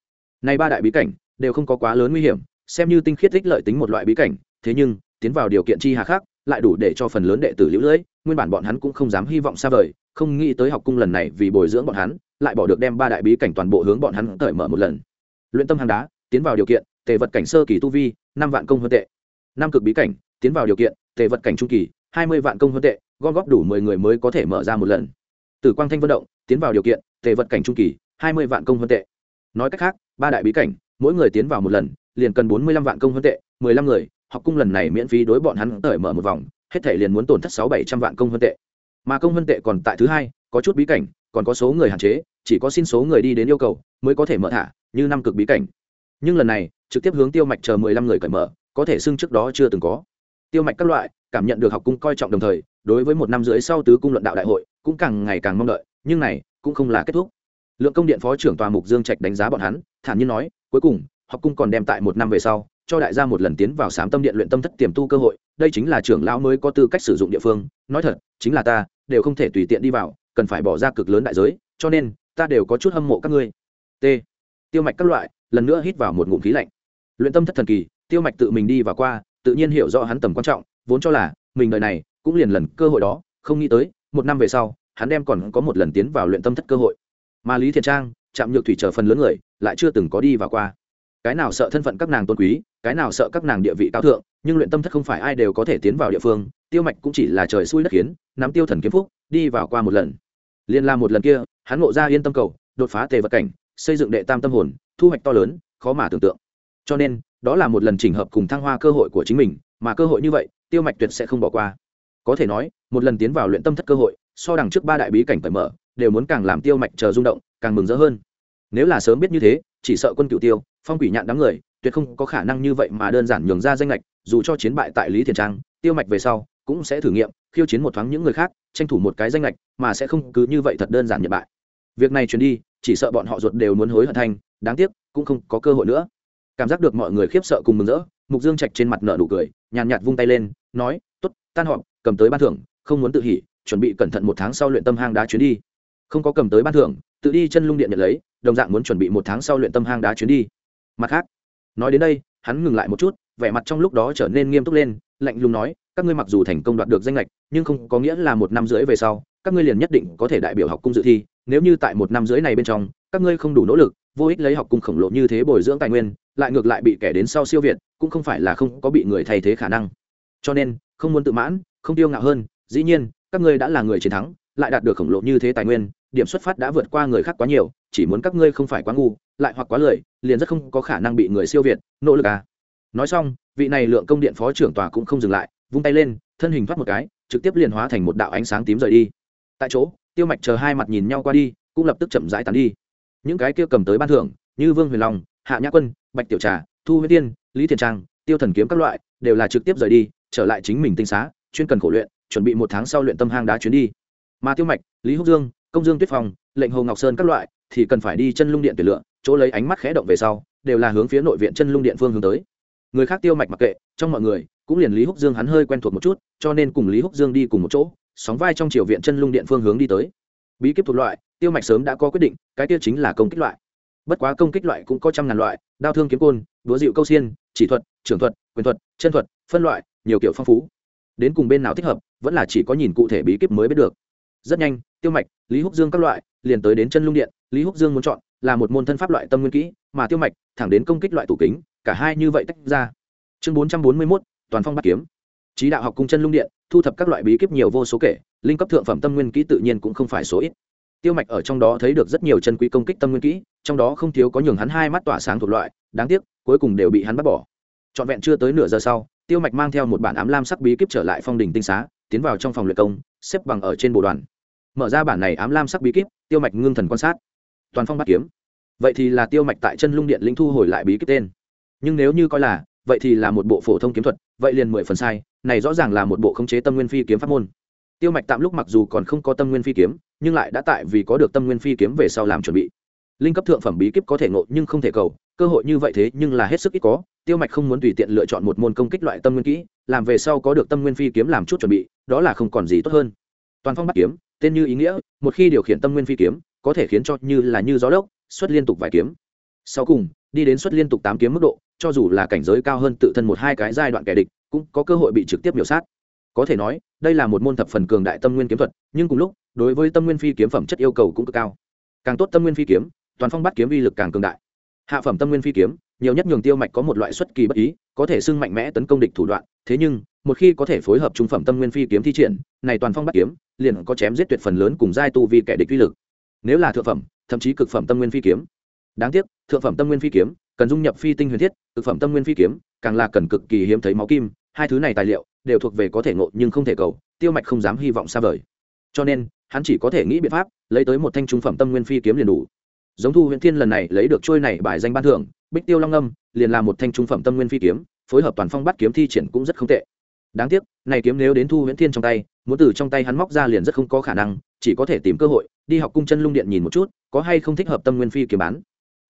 Nay ba đại bí cảnh đều không có quá lớn nguy hiểm, xem như tinh khiết ích lợi tính một loại bí cảnh, thế nhưng, tiến vào điều kiện chi hà khác, lại đủ để cho phần lớn đệ tử lũ lưỡi nguyên bản bọn hắn cũng không dám hy vọng xa vời, không nghĩ tới học cung lần này vì bồi dưỡng bọn hắn lại bỏ được đem ba đại bí cảnh toàn bộ hướng bọn hắn cởi mở một lần. Luyện tâm hàng đá, tiến vào điều kiện, tề vật cảnh sơ kỳ tu vi, năm vạn công hơn tệ. Năm cực bí cảnh, tiến vào điều kiện, tề vật cảnh trung kỳ, hai mươi vạn công hơn tệ, gom góp đủ mười người mới có thể mở ra một lần. Tử quang thanh vận động, tiến vào điều kiện, tề vật cảnh trung kỳ, hai mươi vạn công hơn tệ. Nói cách khác, ba đại bí cảnh, mỗi người tiến vào một lần, liền cần bốn mươi lăm vạn công hơn tệ, mười lăm người, học cung lần này miễn phí đối bọn hắn cởi mở một vòng, hết thể liền muốn tổn thất sáu bảy trăm vạn công hơn tệ. Mà công hơn tệ còn tại thứ hai có chút bí cảnh, còn có số người hạn chế, chỉ có xin số người đi đến yêu cầu mới có thể mở thả, như năm cực bí cảnh. Nhưng lần này, trực tiếp hướng tiêu mạch chờ mười lăm người cởi mở, có thể xưng trước đó chưa từng có. Tiêu mạch các loại, cảm nhận được học cung coi trọng đồng thời, đối với một năm rưỡi sau tứ cung luận đạo đại hội, cũng càng ngày càng mong đợi, nhưng này, cũng không là kết thúc. Lượng công điện phó trưởng tòa mục dương trạch đánh giá bọn hắn, thản nhiên nói, cuối cùng, học cung còn đem tại một năm về sau, cho đại gia một lần tiến vào sám tâm điện luyện tâm thất tiềm tu cơ hội, đây chính là trưởng lão mới có tư cách sử dụng địa phương, nói thật, chính là ta, đều không thể tùy tiện đi vào cần phải bỏ ra cực lớn đại giới, cho nên, ta đều có chút hâm mộ các ngươi. T. Tiêu mạch các loại, lần nữa hít vào một ngụm khí lạnh. Luyện tâm thất thần kỳ, tiêu mạch tự mình đi và qua, tự nhiên hiểu rõ hắn tầm quan trọng, vốn cho là, mình đời này, cũng liền lần cơ hội đó, không nghĩ tới, một năm về sau, hắn đem còn có một lần tiến vào luyện tâm thất cơ hội. Mà lý thiện trang chạm nhược thủy trở phần lớn người, lại chưa từng có đi và qua. Cái nào sợ thân phận các nàng tôn quý, cái nào sợ các nàng địa vị cao thượng, nhưng luyện tâm thất không phải ai đều có thể tiến vào địa phương, tiêu mạch cũng chỉ là trời xui đất khiến, nắm tiêu thần kiếm phúc, đi vào qua một lần liên la một lần kia, hắn ngộ ra yên tâm cầu, đột phá tề vật cảnh, xây dựng đệ tam tâm hồn, thu hoạch to lớn, khó mà tưởng tượng. Cho nên, đó là một lần chỉnh hợp cùng thăng hoa cơ hội của chính mình, mà cơ hội như vậy, tiêu mạch tuyệt sẽ không bỏ qua. Có thể nói, một lần tiến vào luyện tâm thất cơ hội, so đằng trước ba đại bí cảnh cởi mở, đều muốn càng làm tiêu mạch chờ rung động, càng mừng rỡ hơn. Nếu là sớm biết như thế, chỉ sợ quân cựu tiêu, phong quỷ nhạn đám người, tuyệt không có khả năng như vậy mà đơn giản nhường ra danh lệch dù cho chiến bại tại lý thiền trang, tiêu mạch về sau cũng sẽ thử nghiệm, khiêu chiến một thoáng những người khác tranh thủ một cái danh lệch, mà sẽ không cứ như vậy thật đơn giản nhận bại. Việc này truyền đi, chỉ sợ bọn họ ruột đều muốn hối hận thanh đáng tiếc, cũng không có cơ hội nữa. Cảm giác được mọi người khiếp sợ cùng mừng rỡ, mục dương trạch trên mặt nợ nụ cười, nhàn nhạt vung tay lên, nói t ố t tan họp, cầm tới ban thưởng, không muốn tự hỉ, chuẩn bị cẩn thận một tháng sau luyện tâm hang đá chuyến đi. Không có cầm tới ban thưởng, tự đi chân lung điện nhận lấy, đồng dạng muốn chuẩn bị một tháng sau luyện tâm hang đá chuyến đi. Mặt khác, nói đến đây, hắn ngừng lại một chút, vẻ mặt trong lúc đó trở nên nghiêm túc lên, lạnh lùng nói các ngươi mặc dù thành công đoạt được danh lệch, nhưng không có nghĩa là một năm rưỡi về sau, các ngươi liền nhất định có thể đại biểu học cung dự thi. Nếu như tại một năm rưỡi này bên trong, các ngươi không đủ nỗ lực, vô ích lấy học cung khổng lồ như thế bồi dưỡng tài nguyên, lại ngược lại bị kẻ đến sau siêu việt, cũng không phải là không có bị người thay thế khả năng. Cho nên, không muốn tự mãn, không tiêu ngạo hơn, dĩ nhiên, các ngươi đã là người chiến thắng, lại đạt được khổng lồ như thế tài nguyên, điểm xuất phát đã vượt qua người khác quá nhiều, chỉ muốn các ngươi không phải quá ngu, lại hoặc quá lười, liền rất không có khả năng bị người siêu việt, nỗ lực à. Nói xong, vị này lượng công điện phó trưởng tòa cũng không dừng lại vung tay lên, thân hình thoát một cái, trực tiếp liền hóa thành một đạo ánh sáng tím rời đi. Tại chỗ, tiêu mạch chờ hai mặt nhìn nhau qua đi, cũng lập tức chậm rãi tán đi. Những cái kia cầm tới ban thưởng, như vương huyền long, hạ nhã quân, bạch tiểu trà, thu huyết tiên, lý thiền trang, tiêu thần kiếm các loại, đều là trực tiếp rời đi, trở lại chính mình tinh xá, chuyên cần khổ luyện, chuẩn bị một tháng sau luyện tâm hang đá chuyến đi. Mà tiêu mạch, lý húc dương, công dương tuyết phong, lệnh hồ ngọc sơn các loại, thì cần phải đi chân lung điện tuyển lựa, chỗ lấy ánh mắt khẽ động về sau, đều là hướng phía nội viện chân lung điện phương hướng tới. Người khác tiêu mạch mặc kệ, trong mọi người cũng liền lý húc dương hắn hơi quen thuộc một chút, cho nên cùng lý húc dương đi cùng một chỗ, sóng vai trong triều viện chân lung điện phương hướng đi tới. Bí kíp thuộc loại, tiêu mạch sớm đã có quyết định, cái tiêu chính là công kích loại. Bất quá công kích loại cũng có trăm ngàn loại, đao thương kiếm côn đúa dịu câu xiên, chỉ thuật, trưởng thuật, quyền thuật, chân thuật, phân loại, nhiều kiểu phong phú. Đến cùng bên nào thích hợp, vẫn là chỉ có nhìn cụ thể bí kíp mới biết được. Rất nhanh, tiêu mạch, lý húc dương các loại, liền tới đến chân lung điện, lý húc dương muốn chọn là một môn thân pháp loại tâm nguyên kỹ, mà tiêu mạch, thẳng đến công kích loại tủ kính, cả hai như vậy tách ra. Chương bốn trăm bốn mươi mốt toàn phong bắt kiếm. Trí đạo học cung chân lung điện, thu thập các loại bí kíp nhiều vô số kể, linh cấp thượng phẩm tâm nguyên kỹ tự nhiên cũng không phải số ít. Tiêu mạch ở trong đó thấy được rất nhiều chân quý công kích tâm nguyên kỹ, trong đó không thiếu có nhường hắn hai mắt tỏa sáng thuộc loại, đáng tiếc, cuối cùng đều bị hắn bắt bỏ. Trọn vẹn chưa tới nửa giờ sau, tiêu mạch mang theo một bản ám lam sắc bí kíp trở lại phong đình tinh xá, tiến vào trong phòng luyện công, xếp bằng ở trên bộ đoàn. Mở ra bản này ám lam sắc bí kíp, tiêu mạch ngưng thần quan sát. Toàn phong bắt kiếm. Vậy thì là tiêu mạch tại chân lung điện linh thu hồi lại bí kíp tên. Nhưng nếu như coi là vậy thì là một bộ phổ thông kiếm thuật, vậy liền mười phần sai, này rõ ràng là một bộ khống chế tâm nguyên phi kiếm pháp môn. Tiêu mạch tạm lúc mặc dù còn không có tâm nguyên phi kiếm, nhưng lại đã tại vì có được tâm nguyên phi kiếm về sau làm chuẩn bị. Linh cấp thượng phẩm bí kíp có thể ngộ nhưng không thể cầu, cơ hội như vậy thế nhưng là hết sức ít có, tiêu mạch không muốn tùy tiện lựa chọn một môn công kích loại tâm nguyên kỹ, làm về sau có được tâm nguyên phi kiếm làm chút chuẩn bị, đó là không còn gì tốt hơn. Toàn phong bắt kiếm, tên như ý nghĩa, một khi điều khiển tâm nguyên phi kiếm, có thể khiến cho như là như gió lốc, xuất liên tục vài kiếm. Sau cùng, đi đến xuất liên tục tám kiếm mức độ cho dù là cảnh giới cao hơn tự thân một hai cái giai đoạn kẻ địch, cũng có cơ hội bị trực tiếp miểu sát. Có thể nói, đây là một môn thập phần cường đại tâm nguyên kiếm thuật, nhưng cùng lúc, đối với tâm nguyên phi kiếm phẩm chất yêu cầu cũng cực cao. Càng tốt tâm nguyên phi kiếm, toàn phong bắt kiếm uy lực càng cường đại. Hạ phẩm tâm nguyên phi kiếm, nhiều nhất nhường tiêu mạch có một loại xuất kỳ bất ý, có thể xưng mạnh mẽ tấn công địch thủ đoạn, thế nhưng, một khi có thể phối hợp trung phẩm tâm nguyên phi kiếm thi triển, này toàn phong bắt kiếm, liền có chém giết tuyệt phần lớn cùng giai tu vì kẻ địch uy lực. Nếu là thượng phẩm, thậm chí cực phẩm tâm nguyên phi kiếm. Đáng tiếc, thượng phẩm tâm nguyên phi kiếm cần dung nhập phi tinh huyền thiết thực phẩm tâm nguyên phi kiếm, càng là cần cực kỳ hiếm thấy máu kim, hai thứ này tài liệu đều thuộc về có thể ngộ nhưng không thể cầu, tiêu mạch không dám hy vọng xa vời. Cho nên, hắn chỉ có thể nghĩ biện pháp, lấy tới một thanh trung phẩm tâm nguyên phi kiếm liền đủ. Giống thu huyện thiên lần này lấy được trôi này bài danh ban thưởng, bích tiêu long âm, liền là một thanh trung phẩm tâm nguyên phi kiếm, phối hợp toàn phong bắt kiếm thi triển cũng rất không tệ. Đáng tiếc, này kiếm nếu đến thu huyễn thiên trong tay, muốn từ trong tay hắn móc ra liền rất không có khả năng, chỉ có thể tìm cơ hội, đi học cung chân lung điện nhìn một chút, có hay không thích hợp tâm nguyên phi kiếm bán.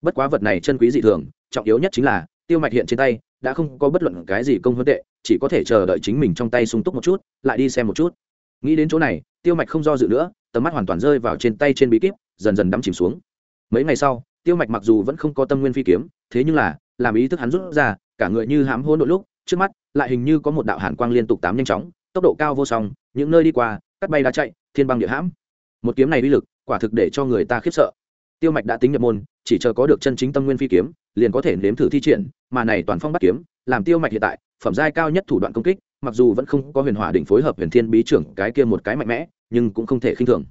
Bất quá vật này chân quý dị thường trọng yếu nhất chính là, tiêu mạch hiện trên tay, đã không có bất luận cái gì công huấn tệ, chỉ có thể chờ đợi chính mình trong tay sung túc một chút, lại đi xem một chút. Nghĩ đến chỗ này, tiêu mạch không do dự nữa, tầm mắt hoàn toàn rơi vào trên tay trên bí kíp, dần dần đắm chìm xuống. Mấy ngày sau, tiêu mạch mặc dù vẫn không có tâm nguyên phi kiếm, thế nhưng là, làm ý thức hắn rút ra, cả người như hãm hôn nội lúc, trước mắt, lại hình như có một đạo hàn quang liên tục tám nhanh chóng, tốc độ cao vô song, những nơi đi qua, cắt bay đá chạy, thiên băng địa hãm. Một kiếm này uy lực, quả thực để cho người ta khiếp sợ. Tiêu mạch đã tính nhập môn, chỉ chờ có được chân chính tâm nguyên phi kiếm liền có thể nếm thử thi triển, mà này toàn phong bắt kiếm, làm tiêu mạch hiện tại, phẩm giai cao nhất thủ đoạn công kích, mặc dù vẫn không có huyền hỏa đỉnh phối hợp huyền thiên bí trưởng cái kia một cái mạnh mẽ, nhưng cũng không thể khinh thường.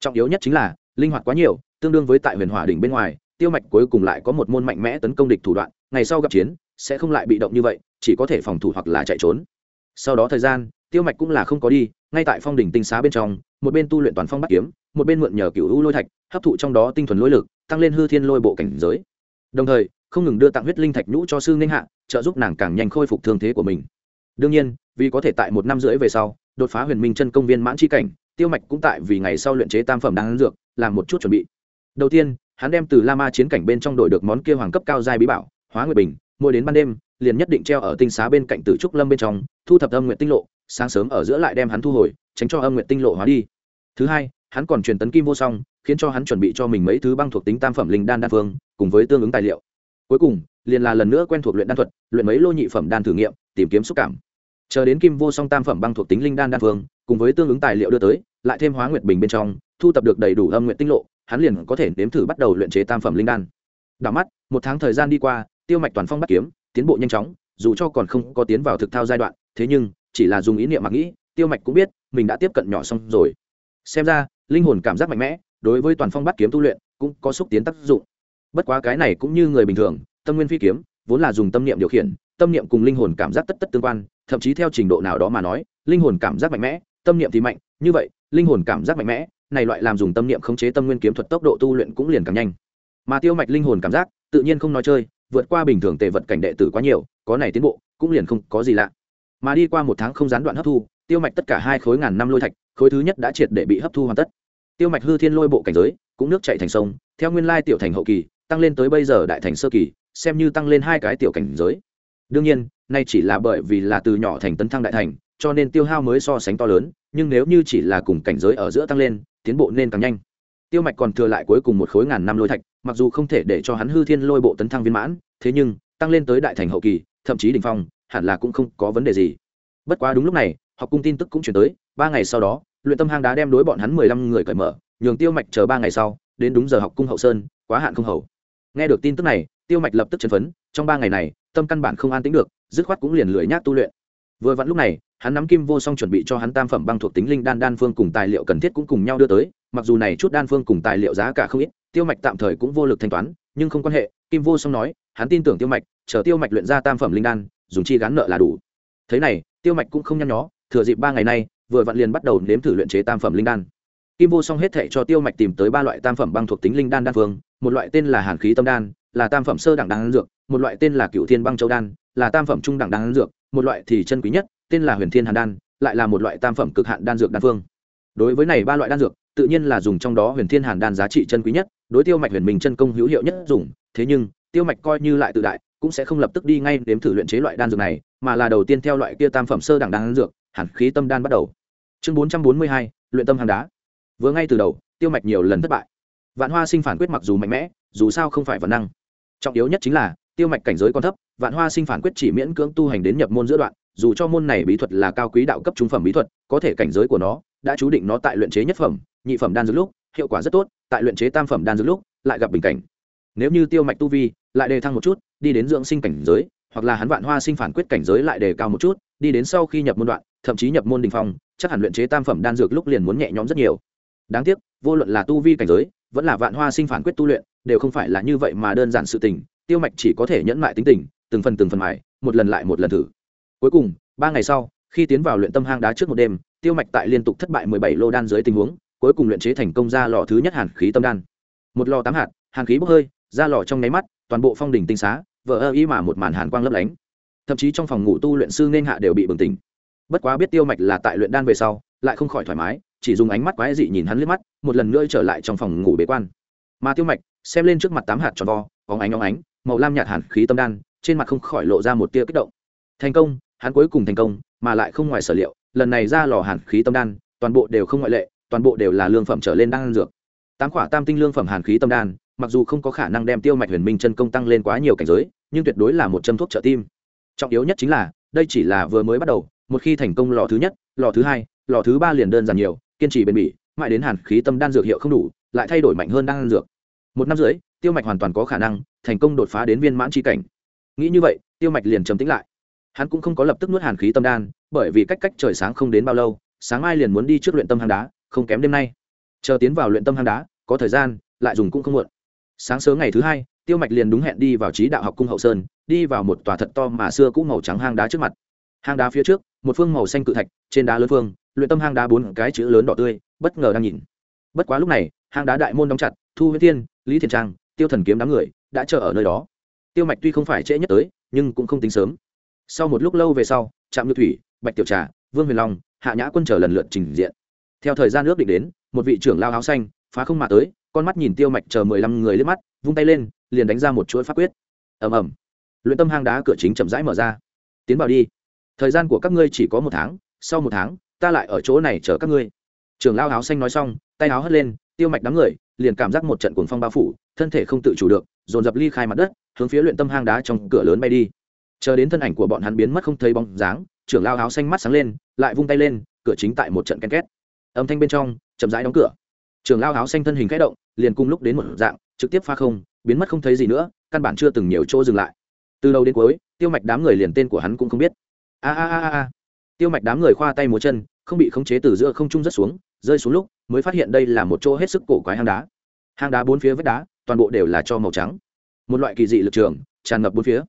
Trọng yếu nhất chính là, linh hoạt quá nhiều, tương đương với tại huyền hỏa đỉnh bên ngoài, tiêu mạch cuối cùng lại có một môn mạnh mẽ tấn công địch thủ đoạn, ngày sau gặp chiến, sẽ không lại bị động như vậy, chỉ có thể phòng thủ hoặc là chạy trốn. Sau đó thời gian, tiêu mạch cũng là không có đi, ngay tại phong đỉnh tinh xá bên trong, một bên tu luyện toàn phong bắt kiếm, một bên mượn nhờ cựu u lôi thạch, hấp thụ trong đó tinh thuần lôi lực, tăng lên hư thiên lôi bộ cảnh giới. Đồng thời không ngừng đưa tặng huyết linh thạch nhũ cho sư ninh hạ, trợ giúp nàng càng nhanh khôi phục thương thế của mình. Đương nhiên, vì có thể tại một năm rưỡi về sau, đột phá huyền minh chân công viên mãn chi cảnh, tiêu mạch cũng tại vì ngày sau luyện chế tam phẩm đang dược, làm một chút chuẩn bị. Đầu tiên, hắn đem từ la ma chiến cảnh bên trong đổi được món kia hoàng cấp cao giai bí bảo, hóa nguyệt bình, mỗi đến ban đêm, liền nhất định treo ở tinh xá bên cạnh tử trúc lâm bên trong, thu thập âm nguyện tinh lộ, sáng sớm ở giữa lại đem hắn thu hồi, tránh cho âm nguyện tinh lộ hóa đi. Thứ hai, hắn còn truyền tấn kim vô song, khiến cho hắn chuẩn bị cho mình mấy thứ băng thuộc tính tam phẩm linh đan đan phương, cùng với tương ứng tài liệu cuối cùng, liền là lần nữa quen thuộc luyện đan thuật, luyện mấy lô nhị phẩm đan thử nghiệm, tìm kiếm xúc cảm. Chờ đến kim vô song tam phẩm băng thuộc tính linh đan đan phương cùng với tương ứng tài liệu đưa tới, lại thêm hóa nguyệt bình bên trong, thu tập được đầy đủ âm nguyện tinh lộ, hắn liền có thể nếm thử bắt đầu luyện chế tam phẩm linh đan. Đảo mắt, một tháng thời gian đi qua, tiêu mạch toàn phong bắt kiếm, tiến bộ nhanh chóng, dù cho còn không có tiến vào thực thao giai đoạn, thế nhưng, chỉ là dùng ý niệm mà nghĩ, tiêu mạch cũng biết, mình đã tiếp cận nhỏ xong rồi. Xem ra, linh hồn cảm giác mạnh mẽ, đối với toàn phong bắt kiếm tu luyện, cũng có xúc tiến tác dụng bất quá cái này cũng như người bình thường, tâm nguyên phi kiếm, vốn là dùng tâm niệm điều khiển, tâm niệm cùng linh hồn cảm giác tất tất tương quan, thậm chí theo trình độ nào đó mà nói, linh hồn cảm giác mạnh mẽ, tâm niệm thì mạnh. Như vậy, linh hồn cảm giác mạnh mẽ, này loại làm dùng tâm niệm khống chế tâm nguyên kiếm thuật tốc độ tu luyện cũng liền càng nhanh. Mà tiêu mạch linh hồn cảm giác, tự nhiên không nói chơi, vượt qua bình thường tề vật cảnh đệ tử quá nhiều, có này tiến bộ, cũng liền không có gì lạ. Mà đi qua một tháng không gián đoạn hấp thu, tiêu mạch tất cả hai khối ngàn năm lôi thạch, khối thứ nhất đã triệt để bị hấp thu hoàn tất. Tiêu mạch hư thiên lôi bộ cảnh giới, cũng nước chạy thành sông, theo nguyên lai tiểu thành hậu kỳ tăng lên tới bây giờ đại thành sơ kỳ, xem như tăng lên hai cái tiểu cảnh giới. Đương nhiên, nay chỉ là bởi vì là từ nhỏ thành tấn thăng đại thành, cho nên tiêu hao mới so sánh to lớn, nhưng nếu như chỉ là cùng cảnh giới ở giữa tăng lên, tiến bộ nên càng nhanh. Tiêu mạch còn thừa lại cuối cùng một khối ngàn năm lôi thạch, mặc dù không thể để cho hắn hư thiên lôi bộ tấn thăng viên mãn, thế nhưng, tăng lên tới đại thành hậu kỳ, thậm chí đ ỉ n h phong, hẳn là cũng không có vấn đề gì. Bất quá đúng lúc này, học cung tin tức cũng chuyển tới, ba ngày sau đó, luyện tâm hang đá đem đối bọn hắn mười lăm người cởi mở, nhường tiêu mạch chờ ba ngày sau, đến đúng giờ học cung hậu sơn, quá hạn không hầu nghe được tin tức này, tiêu mạch lập tức chân phấn, trong ba ngày này, tâm căn bản không an tính được, dứt khoát cũng liền lười nhác tu luyện. Vừa vặn lúc này, hắn nắm kim vô song chuẩn bị cho hắn tam phẩm băng thuộc tính linh đan đan phương cùng tài liệu cần thiết cũng cùng nhau đưa tới, mặc dù này chút đan phương cùng tài liệu giá cả không ít, tiêu mạch tạm thời cũng vô lực thanh toán, nhưng không quan hệ, kim vô song nói, hắn tin tưởng tiêu mạch, chờ tiêu mạch luyện ra tam phẩm linh đan, dùng chi gán nợ là đủ. Thế này, tiêu mạch cũng không nhăn nhó, thừa dịp ba ngày nay, vừa vặn liền bắt đầu nếm thử luyện chế tam phẩm linh đan. Kim vô song hết thệ cho tiêu mạch tìm tới ba loại tam phẩm băng thuộc tính linh đan đan phương một loại tên là hàn khí tâm đan, là tam phẩm sơ đẳng đan dược, một loại tên là cựu thiên băng châu đan, là tam phẩm trung đẳng đan dược, một loại thì chân quý nhất, tên là huyền thiên hàn đan, lại là một loại tam phẩm cực hạn đan dược đan phương. Đối với này ba loại đan dược, tự nhiên là dùng trong đó huyền thiên hàn đan giá trị chân quý nhất, đối tiêu mạch huyền minh chân công hữu hiệu nhất dùng, thế nhưng, tiêu mạch coi như lại tự đại, cũng sẽ không lập tức đi ngay đếm thử luyện chế loại đan dược này, mà là đầu tiên theo loại kia tam phẩm sơ đẳng đan dược, hàn khí tâm đan bắt đầu. Chương bốn trăm bốn mươi hai, luyện tâm hàn đá. Vừa ngay từ đầu, tiêu mạch nhiều lần thất bại vạn hoa sinh phản quyết mặc dù mạnh mẽ, dù sao không phải vật năng. Trọng yếu nhất chính là, tiêu mạch cảnh giới còn thấp, vạn hoa sinh phản quyết chỉ miễn cưỡng tu hành đến nhập môn giữa đoạn, dù cho môn này bí thuật là cao quý đạo cấp trung phẩm bí thuật, có thể cảnh giới của nó đã chú định nó tại luyện chế nhất phẩm, nhị phẩm đan dược lúc, hiệu quả rất tốt, tại luyện chế tam phẩm đan dược lúc, lại gặp bình cảnh. Nếu như tiêu mạch tu vi lại đề thăng một chút, đi đến dưỡng sinh cảnh giới, hoặc là hắn vạn hoa sinh phản quyết cảnh giới lại đề cao một chút, đi đến sau khi nhập môn đoạn, thậm chí nhập môn đình phong, chắc hẳn luyện chế tam phẩm đan dược lúc liền muốn nhẹ nhõm rất nhiều. Đáng tiếc, vô luận là tu vi cảnh giới vẫn là vạn hoa sinh phản quyết tu luyện, đều không phải là như vậy mà đơn giản sự tình, tiêu mạch chỉ có thể nhẫn mại tính tình, từng phần từng phần mài, một lần lại một lần thử. Cuối cùng, ba ngày sau, khi tiến vào luyện tâm hang đá trước một đêm, tiêu mạch tại liên tục thất bại mười bảy lô đan dưới tình huống, cuối cùng luyện chế thành công ra lò thứ nhất hàn khí tâm đan. Một lò tám hạt, hàn khí bốc hơi, ra lò trong nháy mắt, toàn bộ phong đỉnh tinh xá vỡ ơ ý mà một màn hàn quang lấp lánh. Thậm chí trong phòng ngủ tu luyện sư nên hạ đều bị bừng tỉnh. Bất quá biết tiêu mạch là tại luyện đan về sau, lại không khỏi thoải mái chỉ dùng ánh mắt quái dị nhìn hắn liếc mắt, một lần nữa trở lại trong phòng ngủ bế quan. Mà tiêu mạch, xem lên trước mặt tám hạt tròn vo có ánh óng ánh, màu lam nhạt hàn khí tâm đan, trên mặt không khỏi lộ ra một tia kích động. Thành công, hắn cuối cùng thành công, mà lại không ngoài sở liệu, lần này ra lò hàn khí tâm đan, toàn bộ đều không ngoại lệ, toàn bộ đều là lương phẩm trở lên đan dược. Tám quả tam tinh lương phẩm hàn khí tâm đan, mặc dù không có khả năng đem tiêu mạch huyền minh chân công tăng lên quá nhiều cảnh giới, nhưng tuyệt đối là một châm thuốc trợ tim. Trọng yếu nhất chính là, đây chỉ là vừa mới bắt đầu, một khi thành công lò thứ nhất, lò thứ hai, lò thứ ba liền đơn giản nhiều kiên trì bền bỉ, mãi đến hàn khí tâm đan dược hiệu không đủ, lại thay đổi mạnh hơn đan dược. Một năm rưỡi, tiêu mạch hoàn toàn có khả năng thành công đột phá đến viên mãn tri cảnh. Nghĩ như vậy, tiêu mạch liền trầm tĩnh lại. Hắn cũng không có lập tức nuốt hàn khí tâm đan, bởi vì cách cách trời sáng không đến bao lâu, sáng mai liền muốn đi trước luyện tâm hang đá, không kém đêm nay. Chờ tiến vào luyện tâm hang đá, có thời gian, lại dùng cũng không muộn. Sáng sớm ngày thứ hai, tiêu mạch liền đúng hẹn đi vào trí đạo học cung hậu sơn, đi vào một tòa thật to mà xưa cũ màu trắng hang đá trước mặt. Hang đá phía trước, một phương màu xanh cự thạch, trên đá lớn phương luyện tâm hang đá bốn cái chữ lớn đỏ tươi, bất ngờ đang nhìn. Bất quá lúc này, hang đá đại môn đóng chặt, thu huyết thiên, lý thiền trang, tiêu thần kiếm đám người đã chờ ở nơi đó. Tiêu mạch tuy không phải trễ nhất tới, nhưng cũng không tính sớm. Sau một lúc lâu về sau, trạm nhược thủy, bạch tiểu trà, vương huyền long, hạ nhã quân chờ lần lượt trình diện. Theo thời gian ước định đến, một vị trưởng lao áo xanh, phá không mà tới, con mắt nhìn tiêu mạch chờ mười lăm người lên mắt, vung tay lên, liền đánh ra một chuỗi pháp quyết. Ầm ầm. Luyện tâm hang đá cửa chính chậm rãi mở ra. Tiến vào đi. Thời gian của các ngươi chỉ có một tháng, sau một tháng ta lại ở chỗ này chờ các ngươi. Trưởng lao áo xanh nói xong, tay áo hất lên, tiêu mạch đám người, liền cảm giác một trận cuồng phong bao phủ, thân thể không tự chủ được, dồn dập ly khai mặt đất, hướng phía luyện tâm hang đá trong cửa lớn bay đi. Chờ đến thân ảnh của bọn hắn biến mất không thấy bóng dáng trưởng lao áo xanh mắt sáng lên, lại vung tay lên, cửa chính tại một trận ken két. Âm thanh bên trong, chậm rãi đóng cửa. Trưởng lao áo xanh thân hình k h ẽ động, liền cùng lúc đến một dạng, trực tiếp pha không, biến mất không thấy gì nữa, căn bản chưa từng nhiều chỗ dừng lại. Từ đầu đến cuối, tiêu mạch đám người liền tên của hắn cũng không biết. A a a a tiêu mạch đám người khoa tay múa chân, không bị khống chế từ giữa không trung rất xuống, rơi xuống lúc mới phát hiện đây là một chỗ hết sức cổ quái hang đá. Hang đá bốn phía vách đá, toàn bộ đều là cho màu trắng. Một loại kỳ dị lực trường, tràn ngập bốn phía.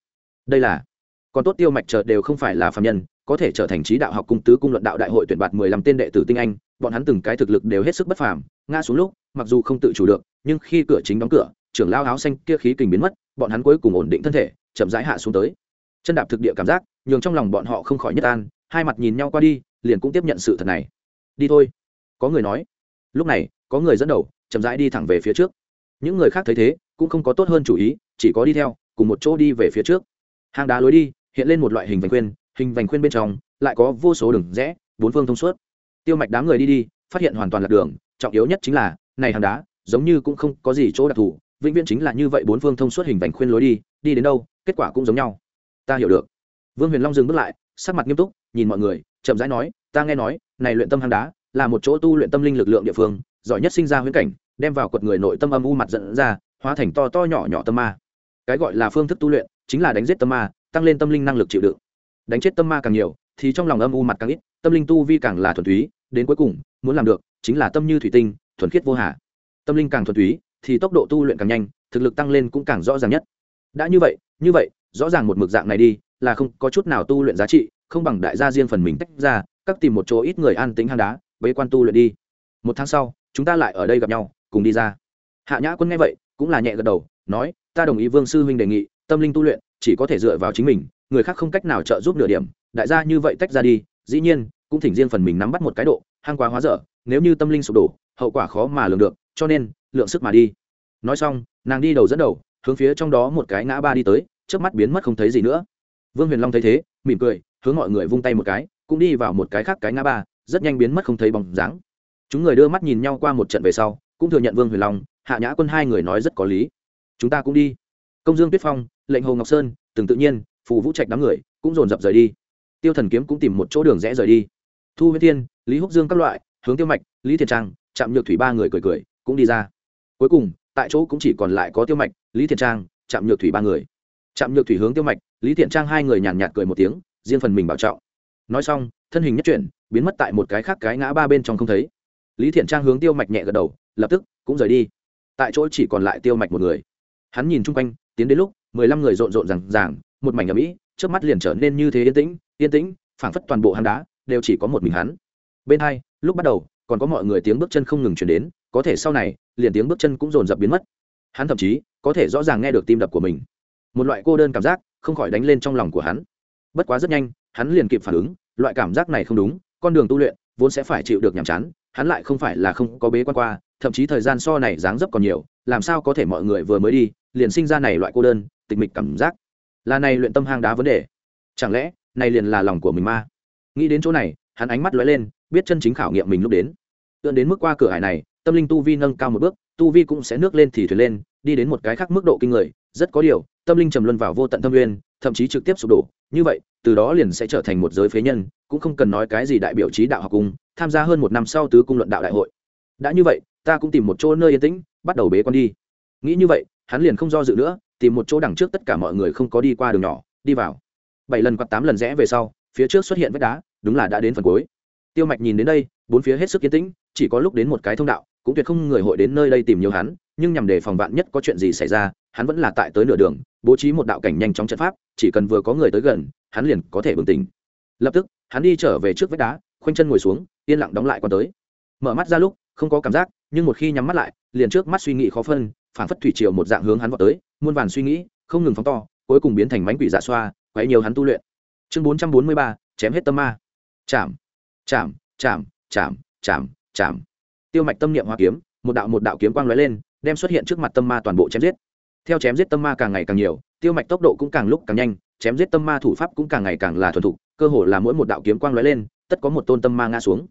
Đây là, còn tốt tiêu mạch chợt đều không phải là phạm nhân, có thể trở thành trí đạo học cung tứ cung luận đạo đại hội tuyển bạt mười lăm tên đệ tử tinh anh, bọn hắn từng cái thực lực đều hết sức bất phàm, ngã xuống lúc, mặc dù không tự chủ được, nhưng khi cửa chính đóng cửa, trưởng lao áo xanh kia khí kình biến mất, bọn hắn cuối cùng ổn định thân thể, chậm rãi hạ xuống tới. Chân đạp thực địa cảm giác nhường trong lòng bọn họ không khỏi nhất an, hai mặt nhìn nhau qua đi, liền cũng tiếp nhận sự thật này. Đi thôi. Có người nói. Lúc này, có người dẫn đầu, chậm rãi đi thẳng về phía trước. Những người khác thấy thế, cũng không có tốt hơn chủ ý, chỉ có đi theo, cùng một chỗ đi về phía trước. Hang đá lối đi, hiện lên một loại hình vành khuyên, hình vành khuyên bên trong, lại có vô số đường rẽ, bốn phương thông suốt. Tiêu mạch đám người đi đi, phát hiện hoàn toàn là đường, trọng yếu nhất chính là, này hang đá, giống như cũng không có gì chỗ đặc thù, vĩnh viễn chính là như vậy bốn phương thông suốt hình vành khuyên lối đi đi đến đâu, kết quả cũng giống nhau. Ta hiểu được vương huyền long dừng bước lại, sắc mặt nghiêm túc, nhìn mọi người, chậm rãi nói, ta nghe nói, này luyện tâm hang đá là một chỗ tu luyện tâm linh lực lượng địa phương, giỏi nhất sinh ra huyễn cảnh, đem vào quật người nội tâm âm u mặt dẫn ra, hóa thành to to nhỏ nhỏ tâm ma. Cái gọi là phương thức tu luyện, chính là đánh giết tâm ma, tăng lên tâm linh năng lực chịu đựng. Đánh chết tâm ma càng nhiều, thì trong lòng âm u mặt càng ít, tâm linh tu vi càng là thuần túy, đến cuối cùng, muốn làm được, chính là tâm như thủy tinh, thuần khiết vô hà. Tâm linh càng thuần túy, thì tốc độ tu luyện càng nhanh, thực lực tăng lên cũng càng rõ ràng nhất. Đã như vậy như vậy, rõ ràng một mực dạng này đi là không có chút nào tu luyện giá trị, không bằng đại gia riêng phần mình tách ra, các tìm một chỗ ít người an tính hang đá, bế quan tu luyện đi. Một tháng sau, chúng ta lại ở đây gặp nhau, cùng đi ra. Hạ nhã quân nghe vậy, cũng là nhẹ gật đầu, nói, ta đồng ý vương sư huynh đề nghị, tâm linh tu luyện, chỉ có thể dựa vào chính mình, người khác không cách nào trợ giúp nửa điểm, đại gia như vậy tách ra đi, dĩ nhiên, cũng thỉnh riêng phần mình nắm bắt một cái độ, hang quá hóa dở, nếu như tâm linh sụp đổ, hậu quả khó mà lường được, cho nên, lượng sức mà đi. Nói xong, nàng đi đầu dẫn đầu, hướng phía trong đó một cái ngã ba đi tới trước mắt biến mất không thấy gì nữa vương huyền long thấy thế, mỉm cười, hướng mọi người vung tay một cái, cũng đi vào một cái khác cái ngã ba, rất nhanh biến mất không thấy bóng dáng. Chúng người đưa mắt nhìn nhau qua một trận về sau, cũng thừa nhận vương huyền long, hạ nhã quân hai người nói rất có lý. Chúng ta cũng đi. Công dương tuyết phong, lệnh hồ ngọc sơn, từng tự nhiên, phù vũ trạch đám người cũng dồn dập rời đi. Tiêu thần kiếm cũng tìm một chỗ đường rẽ rời đi. Thu huyết thiên, lý húc dương các loại, hướng tiêu mạch, lý thiền trang chạm nhược thủy ba người cười cười, cũng đi ra. Cuối cùng, tại chỗ cũng chỉ còn lại có tiêu mạch, lý thiền trang chạm nhược thủy ba người chạm nhược thủy hướng tiêu mạch, lý thiện trang hai người nhàn nhạt cười một tiếng, riêng phần mình bảo trọng. Nói xong, thân hình nhất chuyển, biến mất tại một cái khác cái ngã ba bên trong không thấy. Lý thiện trang hướng tiêu mạch nhẹ gật đầu, lập tức, cũng rời đi. Tại chỗ chỉ còn lại tiêu mạch một người. Hắn nhìn chung quanh, tiến đến lúc, mười lăm người rộn rộn rằng ràng, một mảnh ở mỹ trước mắt liền trở nên như thế yên tĩnh yên tĩnh, phảng phất toàn bộ hang đá, đều chỉ có một mình hắn. Bên hai, lúc bắt đầu, còn có mọi người tiếng bước chân không ngừng chuyển đến, có thể sau này, liền tiếng bước chân cũng rồn dập biến mất. Hắn thậm chí, có thể rõ ràng nghe được tim đập của mình một loại cô đơn cảm giác không khỏi đánh lên trong lòng của hắn. Bất quá rất nhanh, hắn liền kịp phản ứng, loại cảm giác này không đúng, con đường tu luyện vốn sẽ phải chịu được nhàm chán, hắn lại không phải là không có bế quan qua, thậm chí thời gian so này dáng dấp còn nhiều, làm sao có thể mọi người vừa mới đi, liền sinh ra này loại cô đơn, tịch mịch cảm giác. Là này luyện tâm hang đá vấn đề. Chẳng lẽ, này liền là lòng của mình ma? Nghĩ đến chỗ này, hắn ánh mắt lóe lên, biết chân chính khảo nghiệm mình lúc đến. Tựa đến mức qua cửa hải này, tâm linh tu vi nâng cao một bước, tu vi cũng sẽ nước lên thì thuyền lên, đi đến một cái khác mức độ kinh người, rất có điều tâm linh trầm luân vào vô tận tâm nguyên, thậm chí trực tiếp sụp đổ. Như vậy, từ đó liền sẽ trở thành một giới phế nhân, cũng không cần nói cái gì đại biểu trí đạo học cung tham gia hơn một năm sau tứ cung luận đạo đại hội. Đã như vậy, ta cũng tìm một chỗ nơi yên tĩnh, bắt đầu bế con đi. Nghĩ như vậy, hắn liền không do dự nữa, tìm một chỗ đằng trước tất cả mọi người không có đi qua đường nhỏ, đi vào. Bảy lần hoặc tám lần rẽ về sau, phía trước xuất hiện vách đá, đúng là đã đến phần cuối. Tiêu mạch nhìn đến đây, bốn phía hết sức yên tĩnh, chỉ có lúc đến một cái thông đạo, cũng tuyệt không người hội đến nơi đây tìm nhiều hắn, nhưng nhằm để phòng vạn nhất có chuyện gì xảy ra hắn vẫn là tại tới nửa đường, bố trí một đạo cảnh nhanh chóng trận pháp, chỉ cần vừa có người tới gần, hắn liền có thể bừng tỉnh. Lập tức, hắn đi trở về trước vách đá, khoanh chân ngồi xuống, yên lặng đóng lại con tới. Mở mắt ra lúc, không có cảm giác, nhưng một khi nhắm mắt lại, liền trước mắt suy nghĩ khó phân phản phất thủy triều một dạng hướng hắn vào tới, muôn vàn suy nghĩ, không ngừng phóng to, cuối cùng biến thành mánh quỷ dạ xoa, quấy nhiều hắn tu luyện. Chương bốn trăm bốn mươi ba, chém hết tâm ma. Chạm chạm chạm chạm chạm chạm. Tiêu mạch tâm niệm hoa kiếm, một đạo một đạo kiếm quang lóe lên, đem xuất hiện trước mặt tâm ma toàn bộ chém giết theo chém giết tâm ma càng ngày càng nhiều, tiêu mạch tốc độ cũng càng lúc càng nhanh, chém giết tâm ma thủ pháp cũng càng ngày càng là thuần thục, cơ hồ là mỗi một đạo kiếm quang lóe lên, tất có một tôn tâm ma ngã xuống.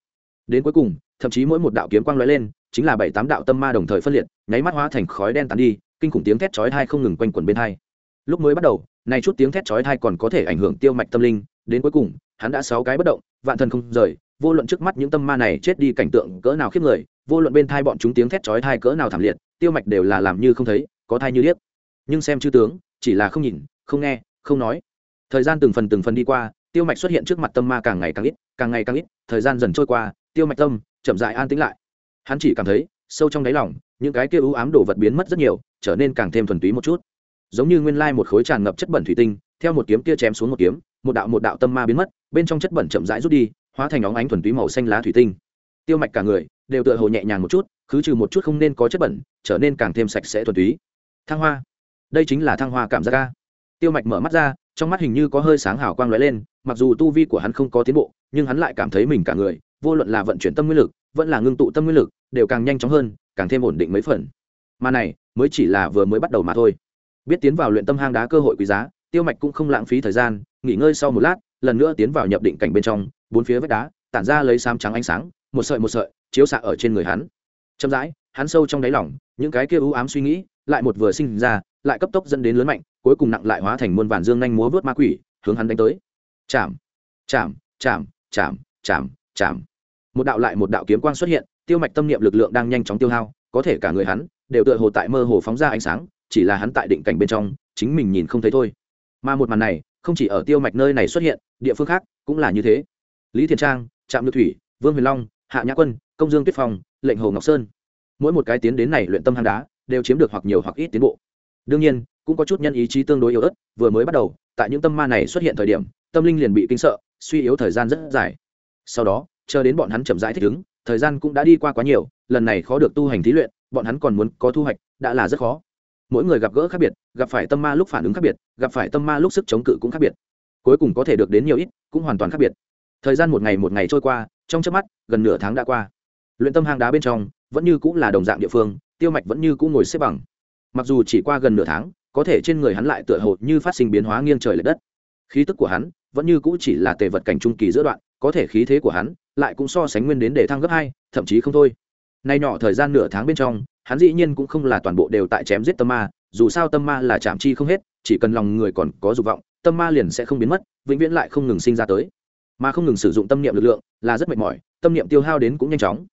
Đến cuối cùng, thậm chí mỗi một đạo kiếm quang lóe lên, chính là bảy tám đạo tâm ma đồng thời phân liệt, nháy mắt hóa thành khói đen tàn đi, kinh khủng tiếng thét chói tai không ngừng quanh quẩn bên thai lúc mới bắt đầu, nay chút tiếng thét chói tai còn có thể ảnh hưởng tiêu mạch tâm linh, đến cuối cùng, hắn đã sáu cái bất động, vạn thân không rời, vô luận trước mắt những tâm ma này chết đi cảnh tượng cỡ nào khiếp người, vô luận bên thai bọn chúng tiếng thét chói tai cỡ nào thảm liệt, tiêu mạch đều là làm như không thấy, có thai như điếc nhưng xem chư tướng, chỉ là không nhìn, không nghe, không nói. Thời gian từng phần từng phần đi qua, tiêu mạch xuất hiện trước mặt tâm ma càng ngày càng ít, càng ngày càng ít, thời gian dần trôi qua, tiêu mạch tâm chậm dại an tĩnh lại. Hắn chỉ cảm thấy, sâu trong đáy lòng, những cái kia ưu ám đồ vật biến mất rất nhiều, trở nên càng thêm thuần túy một chút. Giống như nguyên lai một khối tràn ngập chất bẩn thủy tinh, theo một kiếm kia chém xuống một kiếm, một đạo một đạo tâm ma biến mất, bên trong chất bẩn chậm rãi rút đi, hóa thành óng ánh thuần túy màu xanh lá thủy tinh. Tiêu mạch cả người đều tựa hồ nhẹ nhàng một chút, khứ trừ một chút không nên có chất bẩn, trở nên càng thêm sạch sẽ thuần túy. Thăng hoa đây chính là thăng hoa cảm giác ca. Tiêu mạch mở mắt ra, trong mắt hình như có hơi sáng hào quang lóe lên, mặc dù tu vi của hắn không có tiến bộ, nhưng hắn lại cảm thấy mình cả người, vô luận là vận chuyển tâm nguyên lực, vẫn là ngưng tụ tâm nguyên lực, đều càng nhanh chóng hơn, càng thêm ổn định mấy phần. Mà này, mới chỉ là vừa mới bắt đầu mà thôi. Biết tiến vào luyện tâm hang đá cơ hội quý giá, tiêu mạch cũng không lãng phí thời gian, nghỉ ngơi sau một lát, lần nữa tiến vào nhập định cảnh bên trong, bốn phía vách đá, tản ra lấy xám trắng ánh sáng, một sợi một sợi, chiếu xạ ở trên người hắn. Chậm rãi, hắn sâu trong đáy lòng, những cái kia u ám suy nghĩ, lại một vừa sinh ra lại cấp tốc dẫn đến lớn mạnh, cuối cùng nặng lại hóa thành muôn vàn dương nhanh múa vớt ma quỷ, hướng hắn đánh tới. Chạm chạm chạm chạm chạm chạm. Một đạo lại một đạo kiếm quang xuất hiện, tiêu mạch tâm niệm lực lượng đang nhanh chóng tiêu hao, có thể cả người hắn đều tựa hồ tại mơ hồ phóng ra ánh sáng, chỉ là hắn tại định cảnh bên trong, chính mình nhìn không thấy thôi. Mà một màn này, không chỉ ở tiêu mạch nơi này xuất hiện, địa phương khác cũng là như thế. Lý thiền trang, trạm nhược thủy, vương huyền long, hạ nhã quân, công dương tuyết phong, lệnh hồ ngọc sơn. Mỗi một cái tiến đến này luyện tâm hang đá, đều chiếm được hoặc nhiều hoặc ít tiến bộ đương nhiên, cũng có chút nhân ý chí tương đối yếu ớt, vừa mới bắt đầu, tại những tâm ma này xuất hiện thời điểm, tâm linh liền bị kinh sợ, suy yếu thời gian rất dài. Sau đó, chờ đến bọn hắn chậm rãi thích ứng, thời gian cũng đã đi qua quá nhiều, lần này khó được tu hành thí luyện, bọn hắn còn muốn có thu hoạch, đã là rất khó. Mỗi người gặp gỡ khác biệt, gặp phải tâm ma lúc phản ứng khác biệt, gặp phải tâm ma lúc sức chống cự cũng khác biệt. Cuối cùng có thể được đến nhiều ít, cũng hoàn toàn khác biệt. Thời gian một ngày một ngày trôi qua, trong chớp mắt, gần nửa tháng đã qua. Luyện tâm hang đá bên trong, vẫn như cũng là đồng dạng địa phương, tiêu mạch vẫn như cũng ngồi xếp bằng mặc dù chỉ qua gần nửa tháng, có thể trên người hắn lại tựa hồ như phát sinh biến hóa nghiêng trời l ệ đất. Khí tức của hắn vẫn như cũ chỉ là tề vật cảnh trung kỳ giữa đoạn, có thể khí thế của hắn lại cũng so sánh nguyên đến để thăng gấp hai, thậm chí không thôi. Nay nhỏ thời gian nửa tháng bên trong, hắn dĩ nhiên cũng không là toàn bộ đều tại chém giết tâm ma, dù sao tâm ma là chạm chi không hết, chỉ cần lòng người còn có dục vọng, tâm ma liền sẽ không biến mất, vĩnh viễn lại không ngừng sinh ra tới. Mà không ngừng sử dụng tâm niệm lực lượng là rất mệt mỏi, tâm niệm tiêu hao đến cũng nhanh chóng.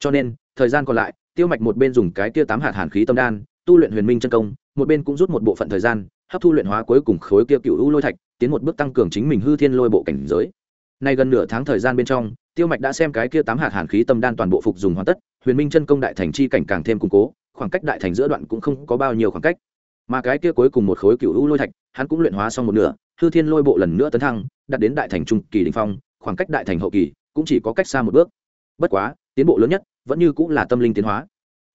Cho nên, thời gian còn lại, tiêu mạch một bên dùng cái tia tám hạt hàn khí tâm đan tu luyện huyền minh chân công, một bên cũng rút một bộ phận thời gian, hấp thu luyện hóa cuối cùng khối kia cựu u lôi thạch, tiến một bước tăng cường chính mình hư thiên lôi bộ cảnh giới. Nay gần nửa tháng thời gian bên trong, tiêu mạch đã xem cái kia tám hạt hàn khí tâm đan toàn bộ phục dùng hoàn tất, huyền minh chân công đại thành chi cảnh càng thêm củng cố, khoảng cách đại thành giữa đoạn cũng không có bao nhiêu khoảng cách. Mà cái kia cuối cùng một khối cựu u lôi thạch, hắn cũng luyện hóa xong một nửa, hư thiên lôi bộ lần nữa tấn thăng, đạt đến đại thành trung kỳ đình phong, khoảng cách đại thành hậu kỳ cũng chỉ có cách xa một bước. Bất quá, tiến bộ lớn nhất vẫn như cũng là tâm linh tiến hóa.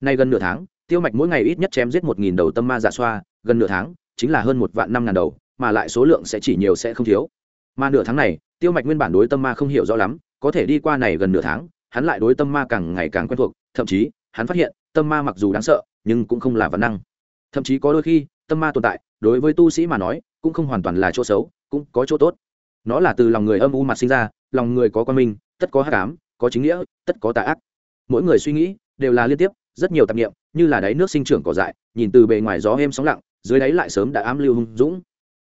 Nay gần nửa tháng tiêu mạch mỗi ngày ít nhất chém giết một nghìn đầu tâm ma giả xoa, gần nửa tháng, chính là hơn một vạn năm ngàn đầu, mà lại số lượng sẽ chỉ nhiều sẽ không thiếu. Mà nửa tháng này, tiêu mạch nguyên bản đối tâm ma không hiểu rõ lắm, có thể đi qua này gần nửa tháng, hắn lại đối tâm ma càng ngày càng quen thuộc, thậm chí, hắn phát hiện, tâm ma mặc dù đáng sợ, nhưng cũng không là văn năng. Thậm chí có đôi khi, tâm ma tồn tại, đối với tu sĩ mà nói, cũng không hoàn toàn là chỗ xấu, cũng có chỗ tốt. Nó là từ lòng người âm u mặt sinh ra, lòng người có quan minh, tất có hát cám có chính nghĩa, tất có tà ác. Mỗi người suy nghĩ, đều là liên tiếp rất nhiều tạp nghiệm như là đáy nước sinh trưởng cỏ dại, nhìn từ bề ngoài gió êm sóng lặng, dưới đáy lại sớm đã ám lưu hung dũng.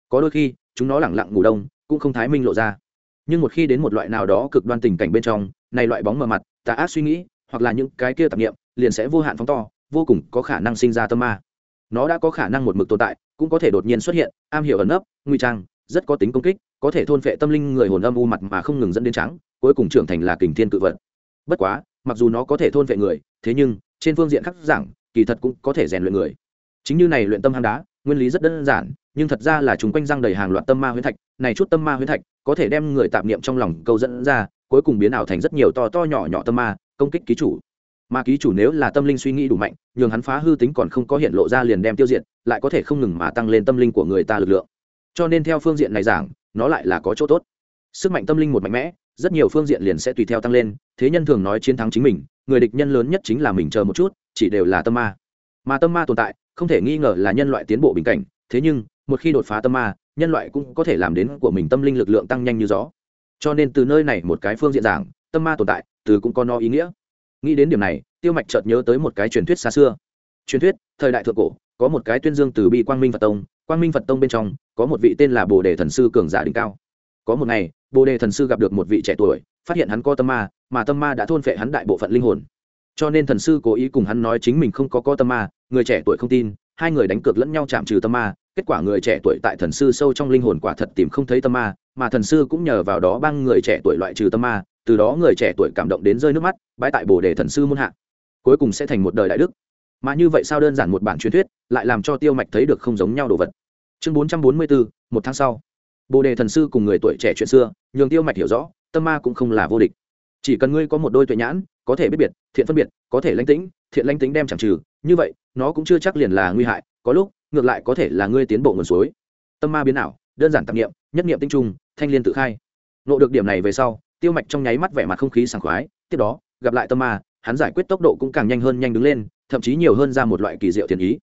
Có đôi khi, chúng nó lẳng lặng ngủ đông, cũng không thái minh lộ ra. Nhưng một khi đến một loại nào đó cực đoan tình cảnh bên trong, này loại bóng mờ mặt, tà ác suy nghĩ, hoặc là những cái kia tạp nghiệm liền sẽ vô hạn phóng to, vô cùng có khả năng sinh ra tâm ma. Nó đã có khả năng một mực tồn tại, cũng có thể đột nhiên xuất hiện, am hiểu ẩn nấp, nguy trang, rất có tính công kích, có thể thôn phệ tâm linh người hồn âm u mặt mà không ngừng dẫn đến trắng, cuối cùng trưởng thành là kình thiên cự vật. Bất quá, mặc dù nó có thể thôn phệ người, thế nhưng trên phương diện khắc giảng, kỳ thật cũng có thể rèn luyện người. Chính như này luyện tâm hang đá, nguyên lý rất đơn giản, nhưng thật ra là chúng quanh răng đầy hàng loạt tâm ma huyễn thạch, này chút tâm ma huyễn thạch có thể đem người tạp niệm trong lòng câu dẫn ra, cuối cùng biến ảo thành rất nhiều to to nhỏ nhỏ tâm ma, công kích ký chủ. Mà ký chủ nếu là tâm linh suy nghĩ đủ mạnh, nhường hắn phá hư tính còn không có hiện lộ ra liền đem tiêu diệt, lại có thể không ngừng mà tăng lên tâm linh của người ta lực lượng. Cho nên theo phương diện này giảng, nó lại là có chỗ tốt. Sức mạnh tâm linh một mạnh mẽ rất nhiều phương diện liền sẽ tùy theo tăng lên, thế nhân thường nói chiến thắng chính mình, người địch nhân lớn nhất chính là mình chờ một chút, chỉ đều là tâm ma. Mà tâm ma tồn tại, không thể nghi ngờ là nhân loại tiến bộ bình cảnh, thế nhưng, một khi đột phá tâm ma, nhân loại cũng có thể làm đến của mình tâm linh lực lượng tăng nhanh như gió. Cho nên từ nơi này một cái phương diện giảng, tâm ma tồn tại, từ cũng có no ý nghĩa. Nghĩ đến điểm này, tiêu mạch chợt nhớ tới một cái truyền thuyết xa xưa. Truyền thuyết, thời đại thượng cổ, có một cái tuyên dương từ bi quang minh phật tông. Quang minh phật tông bên trong, có một vị tên là bồ đề thần sư cường giả đỉnh cao. Có một ngày bồ đề thần sư gặp được một vị trẻ tuổi, phát hiện hắn có tâm ma, mà tâm ma đã thôn phệ hắn đại bộ phận linh hồn. Cho nên thần sư cố ý cùng hắn nói chính mình không có có tâm ma, người trẻ tuổi không tin, hai người đánh cược lẫn nhau chạm trừ tâm ma, kết quả người trẻ tuổi tại thần sư sâu trong linh hồn quả thật tìm không thấy tâm ma, mà thần sư cũng nhờ vào đó băng người trẻ tuổi loại trừ tâm ma, từ đó người trẻ tuổi cảm động đến rơi nước mắt bãi tại bồ đề thần sư muôn hạ. Cuối cùng sẽ thành một đời đại đức. Mà như vậy sao đơn giản một bản truyền thuyết, lại làm cho tiêu mạch thấy được không giống nhau đồ vật. Chương bốn trăm bốn mươi bốn, một tháng sau bồ đề thần sư cùng người tuổi trẻ chuyện xưa, nhường tiêu mạch hiểu rõ, tâm ma cũng không là vô địch. Chỉ cần ngươi có một đôi tuệ nhãn, có thể biết biệt, thiện phân biệt, có thể lánh tĩnh, thiện lánh tĩnh đem chẳng trừ, như vậy, nó cũng chưa chắc liền là nguy hại, có lúc, ngược lại có thể là ngươi tiến bộ nguồn suối. Tâm ma biến ảo, đơn giản tạp nghiệm nhất nghiệm tinh trung, thanh liên tự khai. Nộ được điểm này về sau, tiêu mạch trong nháy mắt vẻ mặt không khí sảng khoái, tiếp đó, gặp lại tâm ma, hắn giải quyết tốc độ cũng càng nhanh hơn nhanh đứng lên, thậm chí nhiều hơn ra một loại kỳ diệu thiền ý.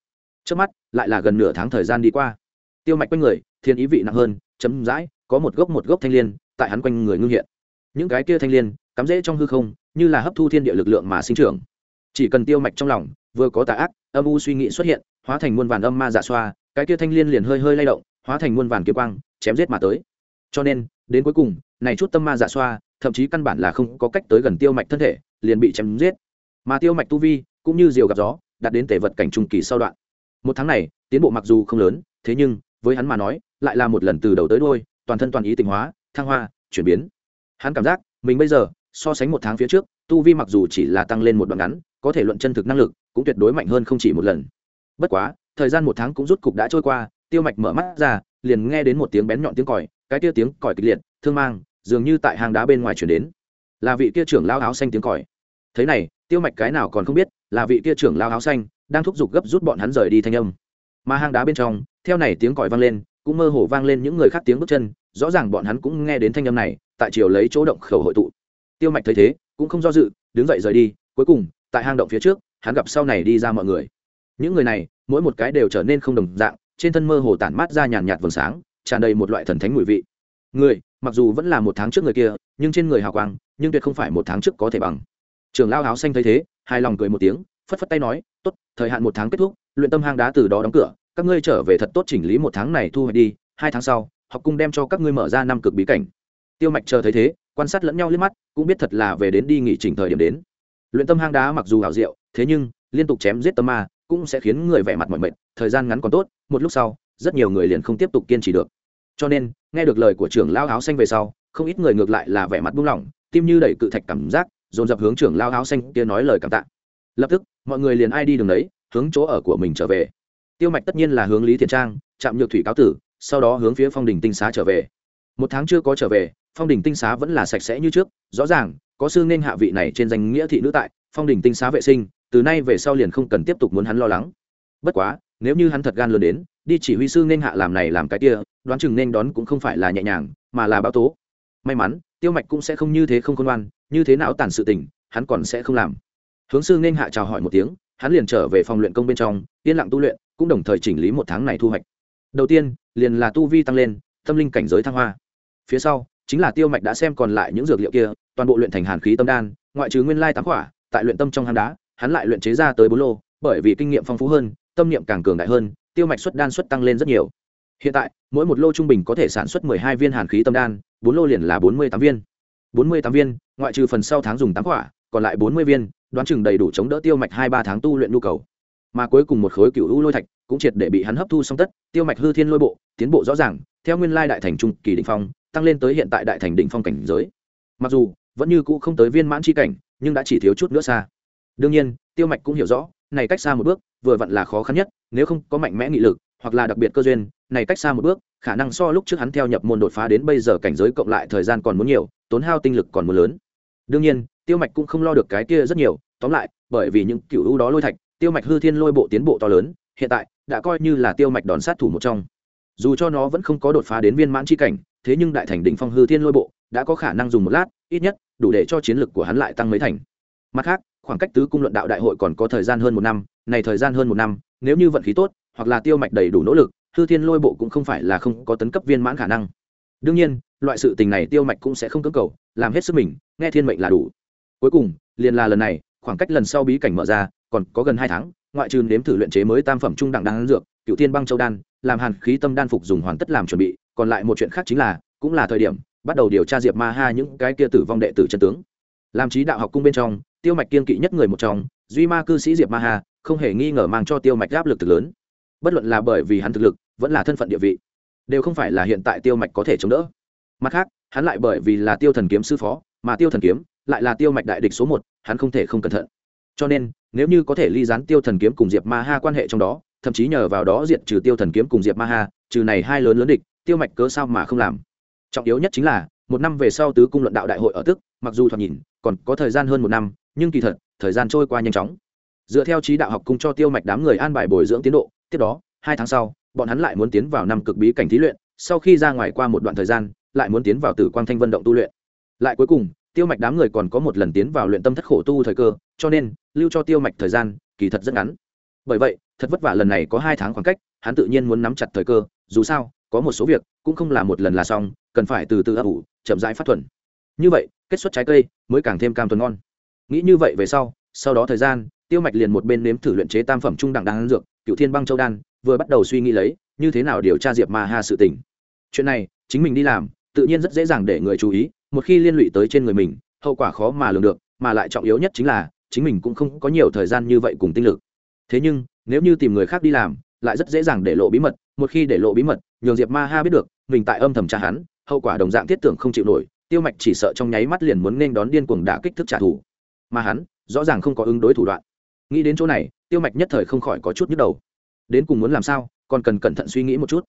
Trước mắt, lại là gần nửa tháng thời gian đi qua. Tiêu mạch quanh người thiên ý vị nặng hơn chấm dãi, có một gốc một gốc thanh liên tại hắn quanh người ngưng hiện. Những cái kia thanh liên, cắm rễ trong hư không, như là hấp thu thiên địa lực lượng mà sinh trưởng. Chỉ cần tiêu mạch trong lòng, vừa có tà ác, âm u suy nghĩ xuất hiện, hóa thành muôn vàn âm ma giả xoa, cái kia thanh liên liền hơi hơi lay động, hóa thành muôn vàn kiếm quang, chém giết mà tới. Cho nên, đến cuối cùng, này chút tâm ma giả xoa, thậm chí căn bản là không có cách tới gần tiêu mạch thân thể, liền bị chém giết. Mà tiêu mạch tu vi, cũng như diều gặp gió, đạt đến tể vật cảnh trung kỳ sau đoạn. Một tháng này, tiến bộ mặc dù không lớn, thế nhưng, với hắn mà nói lại là một lần từ đầu tới đôi toàn thân toàn ý tình hóa, thăng hoa, chuyển biến. Hắn cảm giác, mình bây giờ, so sánh một tháng phía trước, tu vi mặc dù chỉ là tăng lên một đoạn ngắn, có thể luận chân thực năng lực, cũng tuyệt đối mạnh hơn không chỉ một lần. Bất quá, thời gian một tháng cũng rút cục đã trôi qua, tiêu mạch mở mắt ra, liền nghe đến một tiếng bén nhọn tiếng còi, cái tia tiếng còi kịch liệt, thương mang, dường như tại hang đá bên ngoài chuyển đến. Là vị kia trưởng lao áo xanh tiếng còi. Thế này, tiêu mạch cái nào còn không biết, là vị kia trưởng lao áo xanh, đang thúc giục gấp rút bọn hắn rời đi thanh âm. Mà hang đá bên trong, theo này tiếng còi vang lên cũng mơ hồ vang lên những người khác tiếng bước chân, rõ ràng bọn hắn cũng nghe đến thanh âm này, tại chiều lấy chỗ động khẩu hội tụ. Tiêu mạch thấy thế, cũng không do dự, đứng dậy rời đi, cuối cùng, tại hang động phía trước, hắn gặp sau này đi ra mọi người. Những người này, mỗi một cái đều trở nên không đồng dạng, trên thân mơ hồ tản mát ra nhàn nhạt vầng sáng, tràn đầy một loại thần thánh mùi vị. Người, mặc dù vẫn là một tháng trước người kia, nhưng trên người hào quang, nhưng tuyệt không phải một tháng trước có thể bằng. Trường lao áo xanh thấy thế, hài lòng cười một tiếng, phất phất tay nói, tốt, thời hạn một tháng kết thúc, luyện tâm hang đá từ đó đóng cửa các ngươi trở về thật tốt chỉnh lý một tháng này thu hoạch đi, hai tháng sau, học cung đem cho các ngươi mở ra năm cực bí cảnh. Tiêu mạch chờ thấy thế, quan sát lẫn nhau liếc mắt, cũng biết thật là về đến đi nghỉ chỉnh thời điểm đến. Luyện tâm hang đá mặc dù hảo diệu, thế nhưng, liên tục chém giết tâm ma, cũng sẽ khiến người vẻ mặt mọi mệt, thời gian ngắn còn tốt, một lúc sau, rất nhiều người liền không tiếp tục kiên trì được. Cho nên, nghe được lời của trưởng lao áo xanh về sau, không ít người ngược lại là vẻ mặt buông lỏng, tim như đẩy cự thạch cảm giác, dồn dập hướng trưởng lao áo xanh kia nói lời cảm tạ. Lập tức, mọi người liền ai đi đường đấy, hướng chỗ ở của mình trở về tiêu mạch tất nhiên là hướng lý thiện trang chạm nhược thủy cáo tử, sau đó hướng phía phong đình tinh xá trở về. Một tháng chưa có trở về, phong đình tinh xá vẫn là sạch sẽ như trước, rõ ràng, có sư nên hạ vị này trên danh nghĩa thị nữ tại, phong đình tinh xá vệ sinh, từ nay về sau liền không cần tiếp tục muốn hắn lo lắng. Bất quá, nếu như hắn thật gan lớn đến, đi chỉ huy sư nên hạ làm này làm cái kia, đoán chừng nên đón cũng không phải là nhẹ nhàng, mà là báo tố. May mắn, tiêu mạch cũng sẽ không như thế không khôn ngoan, như thế não tàn sự tình, hắn còn sẽ không làm. Hướng sư nên hạ chào hỏi một tiếng, hắn liền trở về phòng luyện công bên trong, yên lặng tu luyện cũng đồng thời chỉnh lý một tháng này thu hoạch. Đầu tiên, liền là tu vi tăng lên, tâm linh cảnh giới thăng hoa. Phía sau, chính là tiêu mạch đã xem còn lại những dược liệu kia, toàn bộ luyện thành hàn khí tâm đan, ngoại trừ nguyên lai tám quả, tại luyện tâm trong hang đá, hắn lại luyện chế ra tới bốn lô, bởi vì kinh nghiệm phong phú hơn, tâm niệm càng cường đại hơn, tiêu mạch xuất đan xuất tăng lên rất nhiều. Hiện tại, mỗi một lô trung bình có thể sản xuất mười hai viên hàn khí tâm đan, bốn lô liền là bốn mươi tám viên. bốn mươi tám viên, ngoại trừ phần sau tháng dùng tám quả, còn lại bốn mươi viên, đoán chừng đầy đủ chống đỡ tiêu mạch hai ba tháng tu luyện nhu cầu mà cuối cùng một khối cựu u lôi thạch cũng triệt để bị hắn hấp thu xong tất, tiêu mạch hư thiên lôi bộ, tiến bộ rõ ràng, theo nguyên lai đại thành trung kỳ định phong, tăng lên tới hiện tại đại thành định phong cảnh giới. Mặc dù, vẫn như cũ không tới viên mãn chi cảnh, nhưng đã chỉ thiếu chút nữa xa. Đương nhiên, tiêu mạch cũng hiểu rõ, này cách xa một bước, vừa vặn là khó khăn nhất, nếu không có mạnh mẽ nghị lực, hoặc là đặc biệt cơ duyên, này cách xa một bước, khả năng so lúc trước hắn theo nhập môn đột phá đến bây giờ cảnh giới cộng lại thời gian còn muốn nhiều, tốn hao tinh lực còn muốn lớn. Đương nhiên, tiêu mạch cũng không lo được cái kia rất nhiều, tóm lại, bởi vì những cựu u đó lôi thạch tiêu mạch hư thiên lôi bộ tiến bộ to lớn, hiện tại, đã coi như là tiêu mạch đòn sát thủ một trong. Dù cho nó vẫn không có đột phá đến viên mãn c h i cảnh, thế nhưng đại thành đỉnh phong hư thiên lôi bộ đã có khả năng dùng một lát, ít nhất, đủ để cho chiến lực của hắn lại tăng mấy thành. Mặt khác, khoảng cách tứ cung luận đạo đại hội còn có thời gian hơn một năm, này thời gian hơn một năm, nếu như vận khí tốt, hoặc là tiêu mạch đầy đủ nỗ lực, hư thiên lôi bộ cũng không phải là không có tấn cấp viên mãn khả năng. Đương nhiên, loại sự tình này tiêu mạch cũng sẽ không cưỡng cầu, làm hết sức mình, nghe thiên mệnh là đủ. Cuối cùng, liền là lần này, khoảng cách lần sau bí cảnh mở ra còn có gần hai tháng, ngoại trừ nếm thử luyện chế mới tam phẩm trung đẳng đan dược cựu thiên băng châu đan, làm hàn khí tâm đan phục dùng hoàn tất làm chuẩn bị, còn lại một chuyện khác chính là, cũng là thời điểm, bắt đầu điều tra diệp ma ha những cái kia tử vong đệ tử chân tướng. Làm trí đạo học cung bên trong, tiêu mạch kiên kỵ nhất người một trong, duy ma cư sĩ diệp ma ha, không hề nghi ngờ mang cho tiêu mạch áp lực thực lớn. Bất luận là bởi vì hắn thực lực, vẫn là thân phận địa vị, đều không phải là hiện tại tiêu mạch có thể chống đỡ. Mặt khác, hắn lại bởi vì là tiêu thần kiếm sư phó, mà tiêu thần kiếm lại là tiêu mạch đại địch số một, hắn không thể không cẩn thận cho nên, nếu như có thể ly gián tiêu thần kiếm cùng diệp ma ha quan hệ trong đó, thậm chí nhờ vào đó diệt trừ tiêu thần kiếm cùng diệp ma ha, trừ này hai lớn lớn địch, tiêu mạch cớ sao mà không làm? Trọng yếu nhất chính là, một năm về sau tứ cung luận đạo đại hội ở tức, mặc dù thoạt nhìn, còn có thời gian hơn một năm, nhưng kỳ thật, thời gian trôi qua nhanh chóng. Dựa theo trí đạo học cung cho tiêu mạch đám người an bài bồi dưỡng tiến độ, tiếp đó, hai tháng sau, bọn hắn lại muốn tiến vào năm cực bí cảnh thí luyện, sau khi ra ngoài qua một đoạn thời gian, lại muốn tiến vào tử quang thanh vận động tu luyện. Lại cuối cùng, tiêu mạch đám người còn có một lần tiến vào luyện tâm thất khổ tu thời cơ, cho nên lưu cho tiêu mạch thời gian, kỳ thật rất ngắn. Bởi vậy, thật vất vả lần này có hai tháng khoảng cách, hắn tự nhiên muốn nắm chặt thời cơ, dù sao, có một số việc, cũng không là một lần là xong, cần phải từ từ ấp ủ, chậm rãi phát thuần. Như vậy, kết xuất trái cây, mới càng thêm cam tuần ngon. Nghĩ như vậy về sau sau đó thời gian, tiêu mạch liền một bên nếm thử luyện chế tam phẩm trung đẳng đan dược cựu thiên băng châu đan, vừa bắt đầu suy nghĩ lấy, như thế nào điều tra diệp ma ha sự tình. Chuyện này, chính mình đi làm, tự nhiên rất dễ dàng để người chú ý, một khi liên lụy tới trên người mình, hậu quả khó mà lường được, mà lại trọng yếu nhất chính là chính mình cũng không có nhiều thời gian như vậy cùng tinh lực. Thế nhưng, nếu như tìm người khác đi làm, lại rất dễ dàng để lộ bí mật, một khi để lộ bí mật, nhường diệp ma ha biết được, mình tại âm thầm tra hắn, hậu quả đồng dạng thiết tưởng không chịu nổi, tiêu mạch chỉ sợ trong nháy mắt liền muốn nên đón điên cuồng đả kích thức trả thù. Mà hắn, rõ ràng không có ứng đối thủ đoạn. Nghĩ đến chỗ này, tiêu mạch nhất thời không khỏi có chút nhức đầu. Đến cùng muốn làm sao, còn cần cẩn thận suy nghĩ một chút.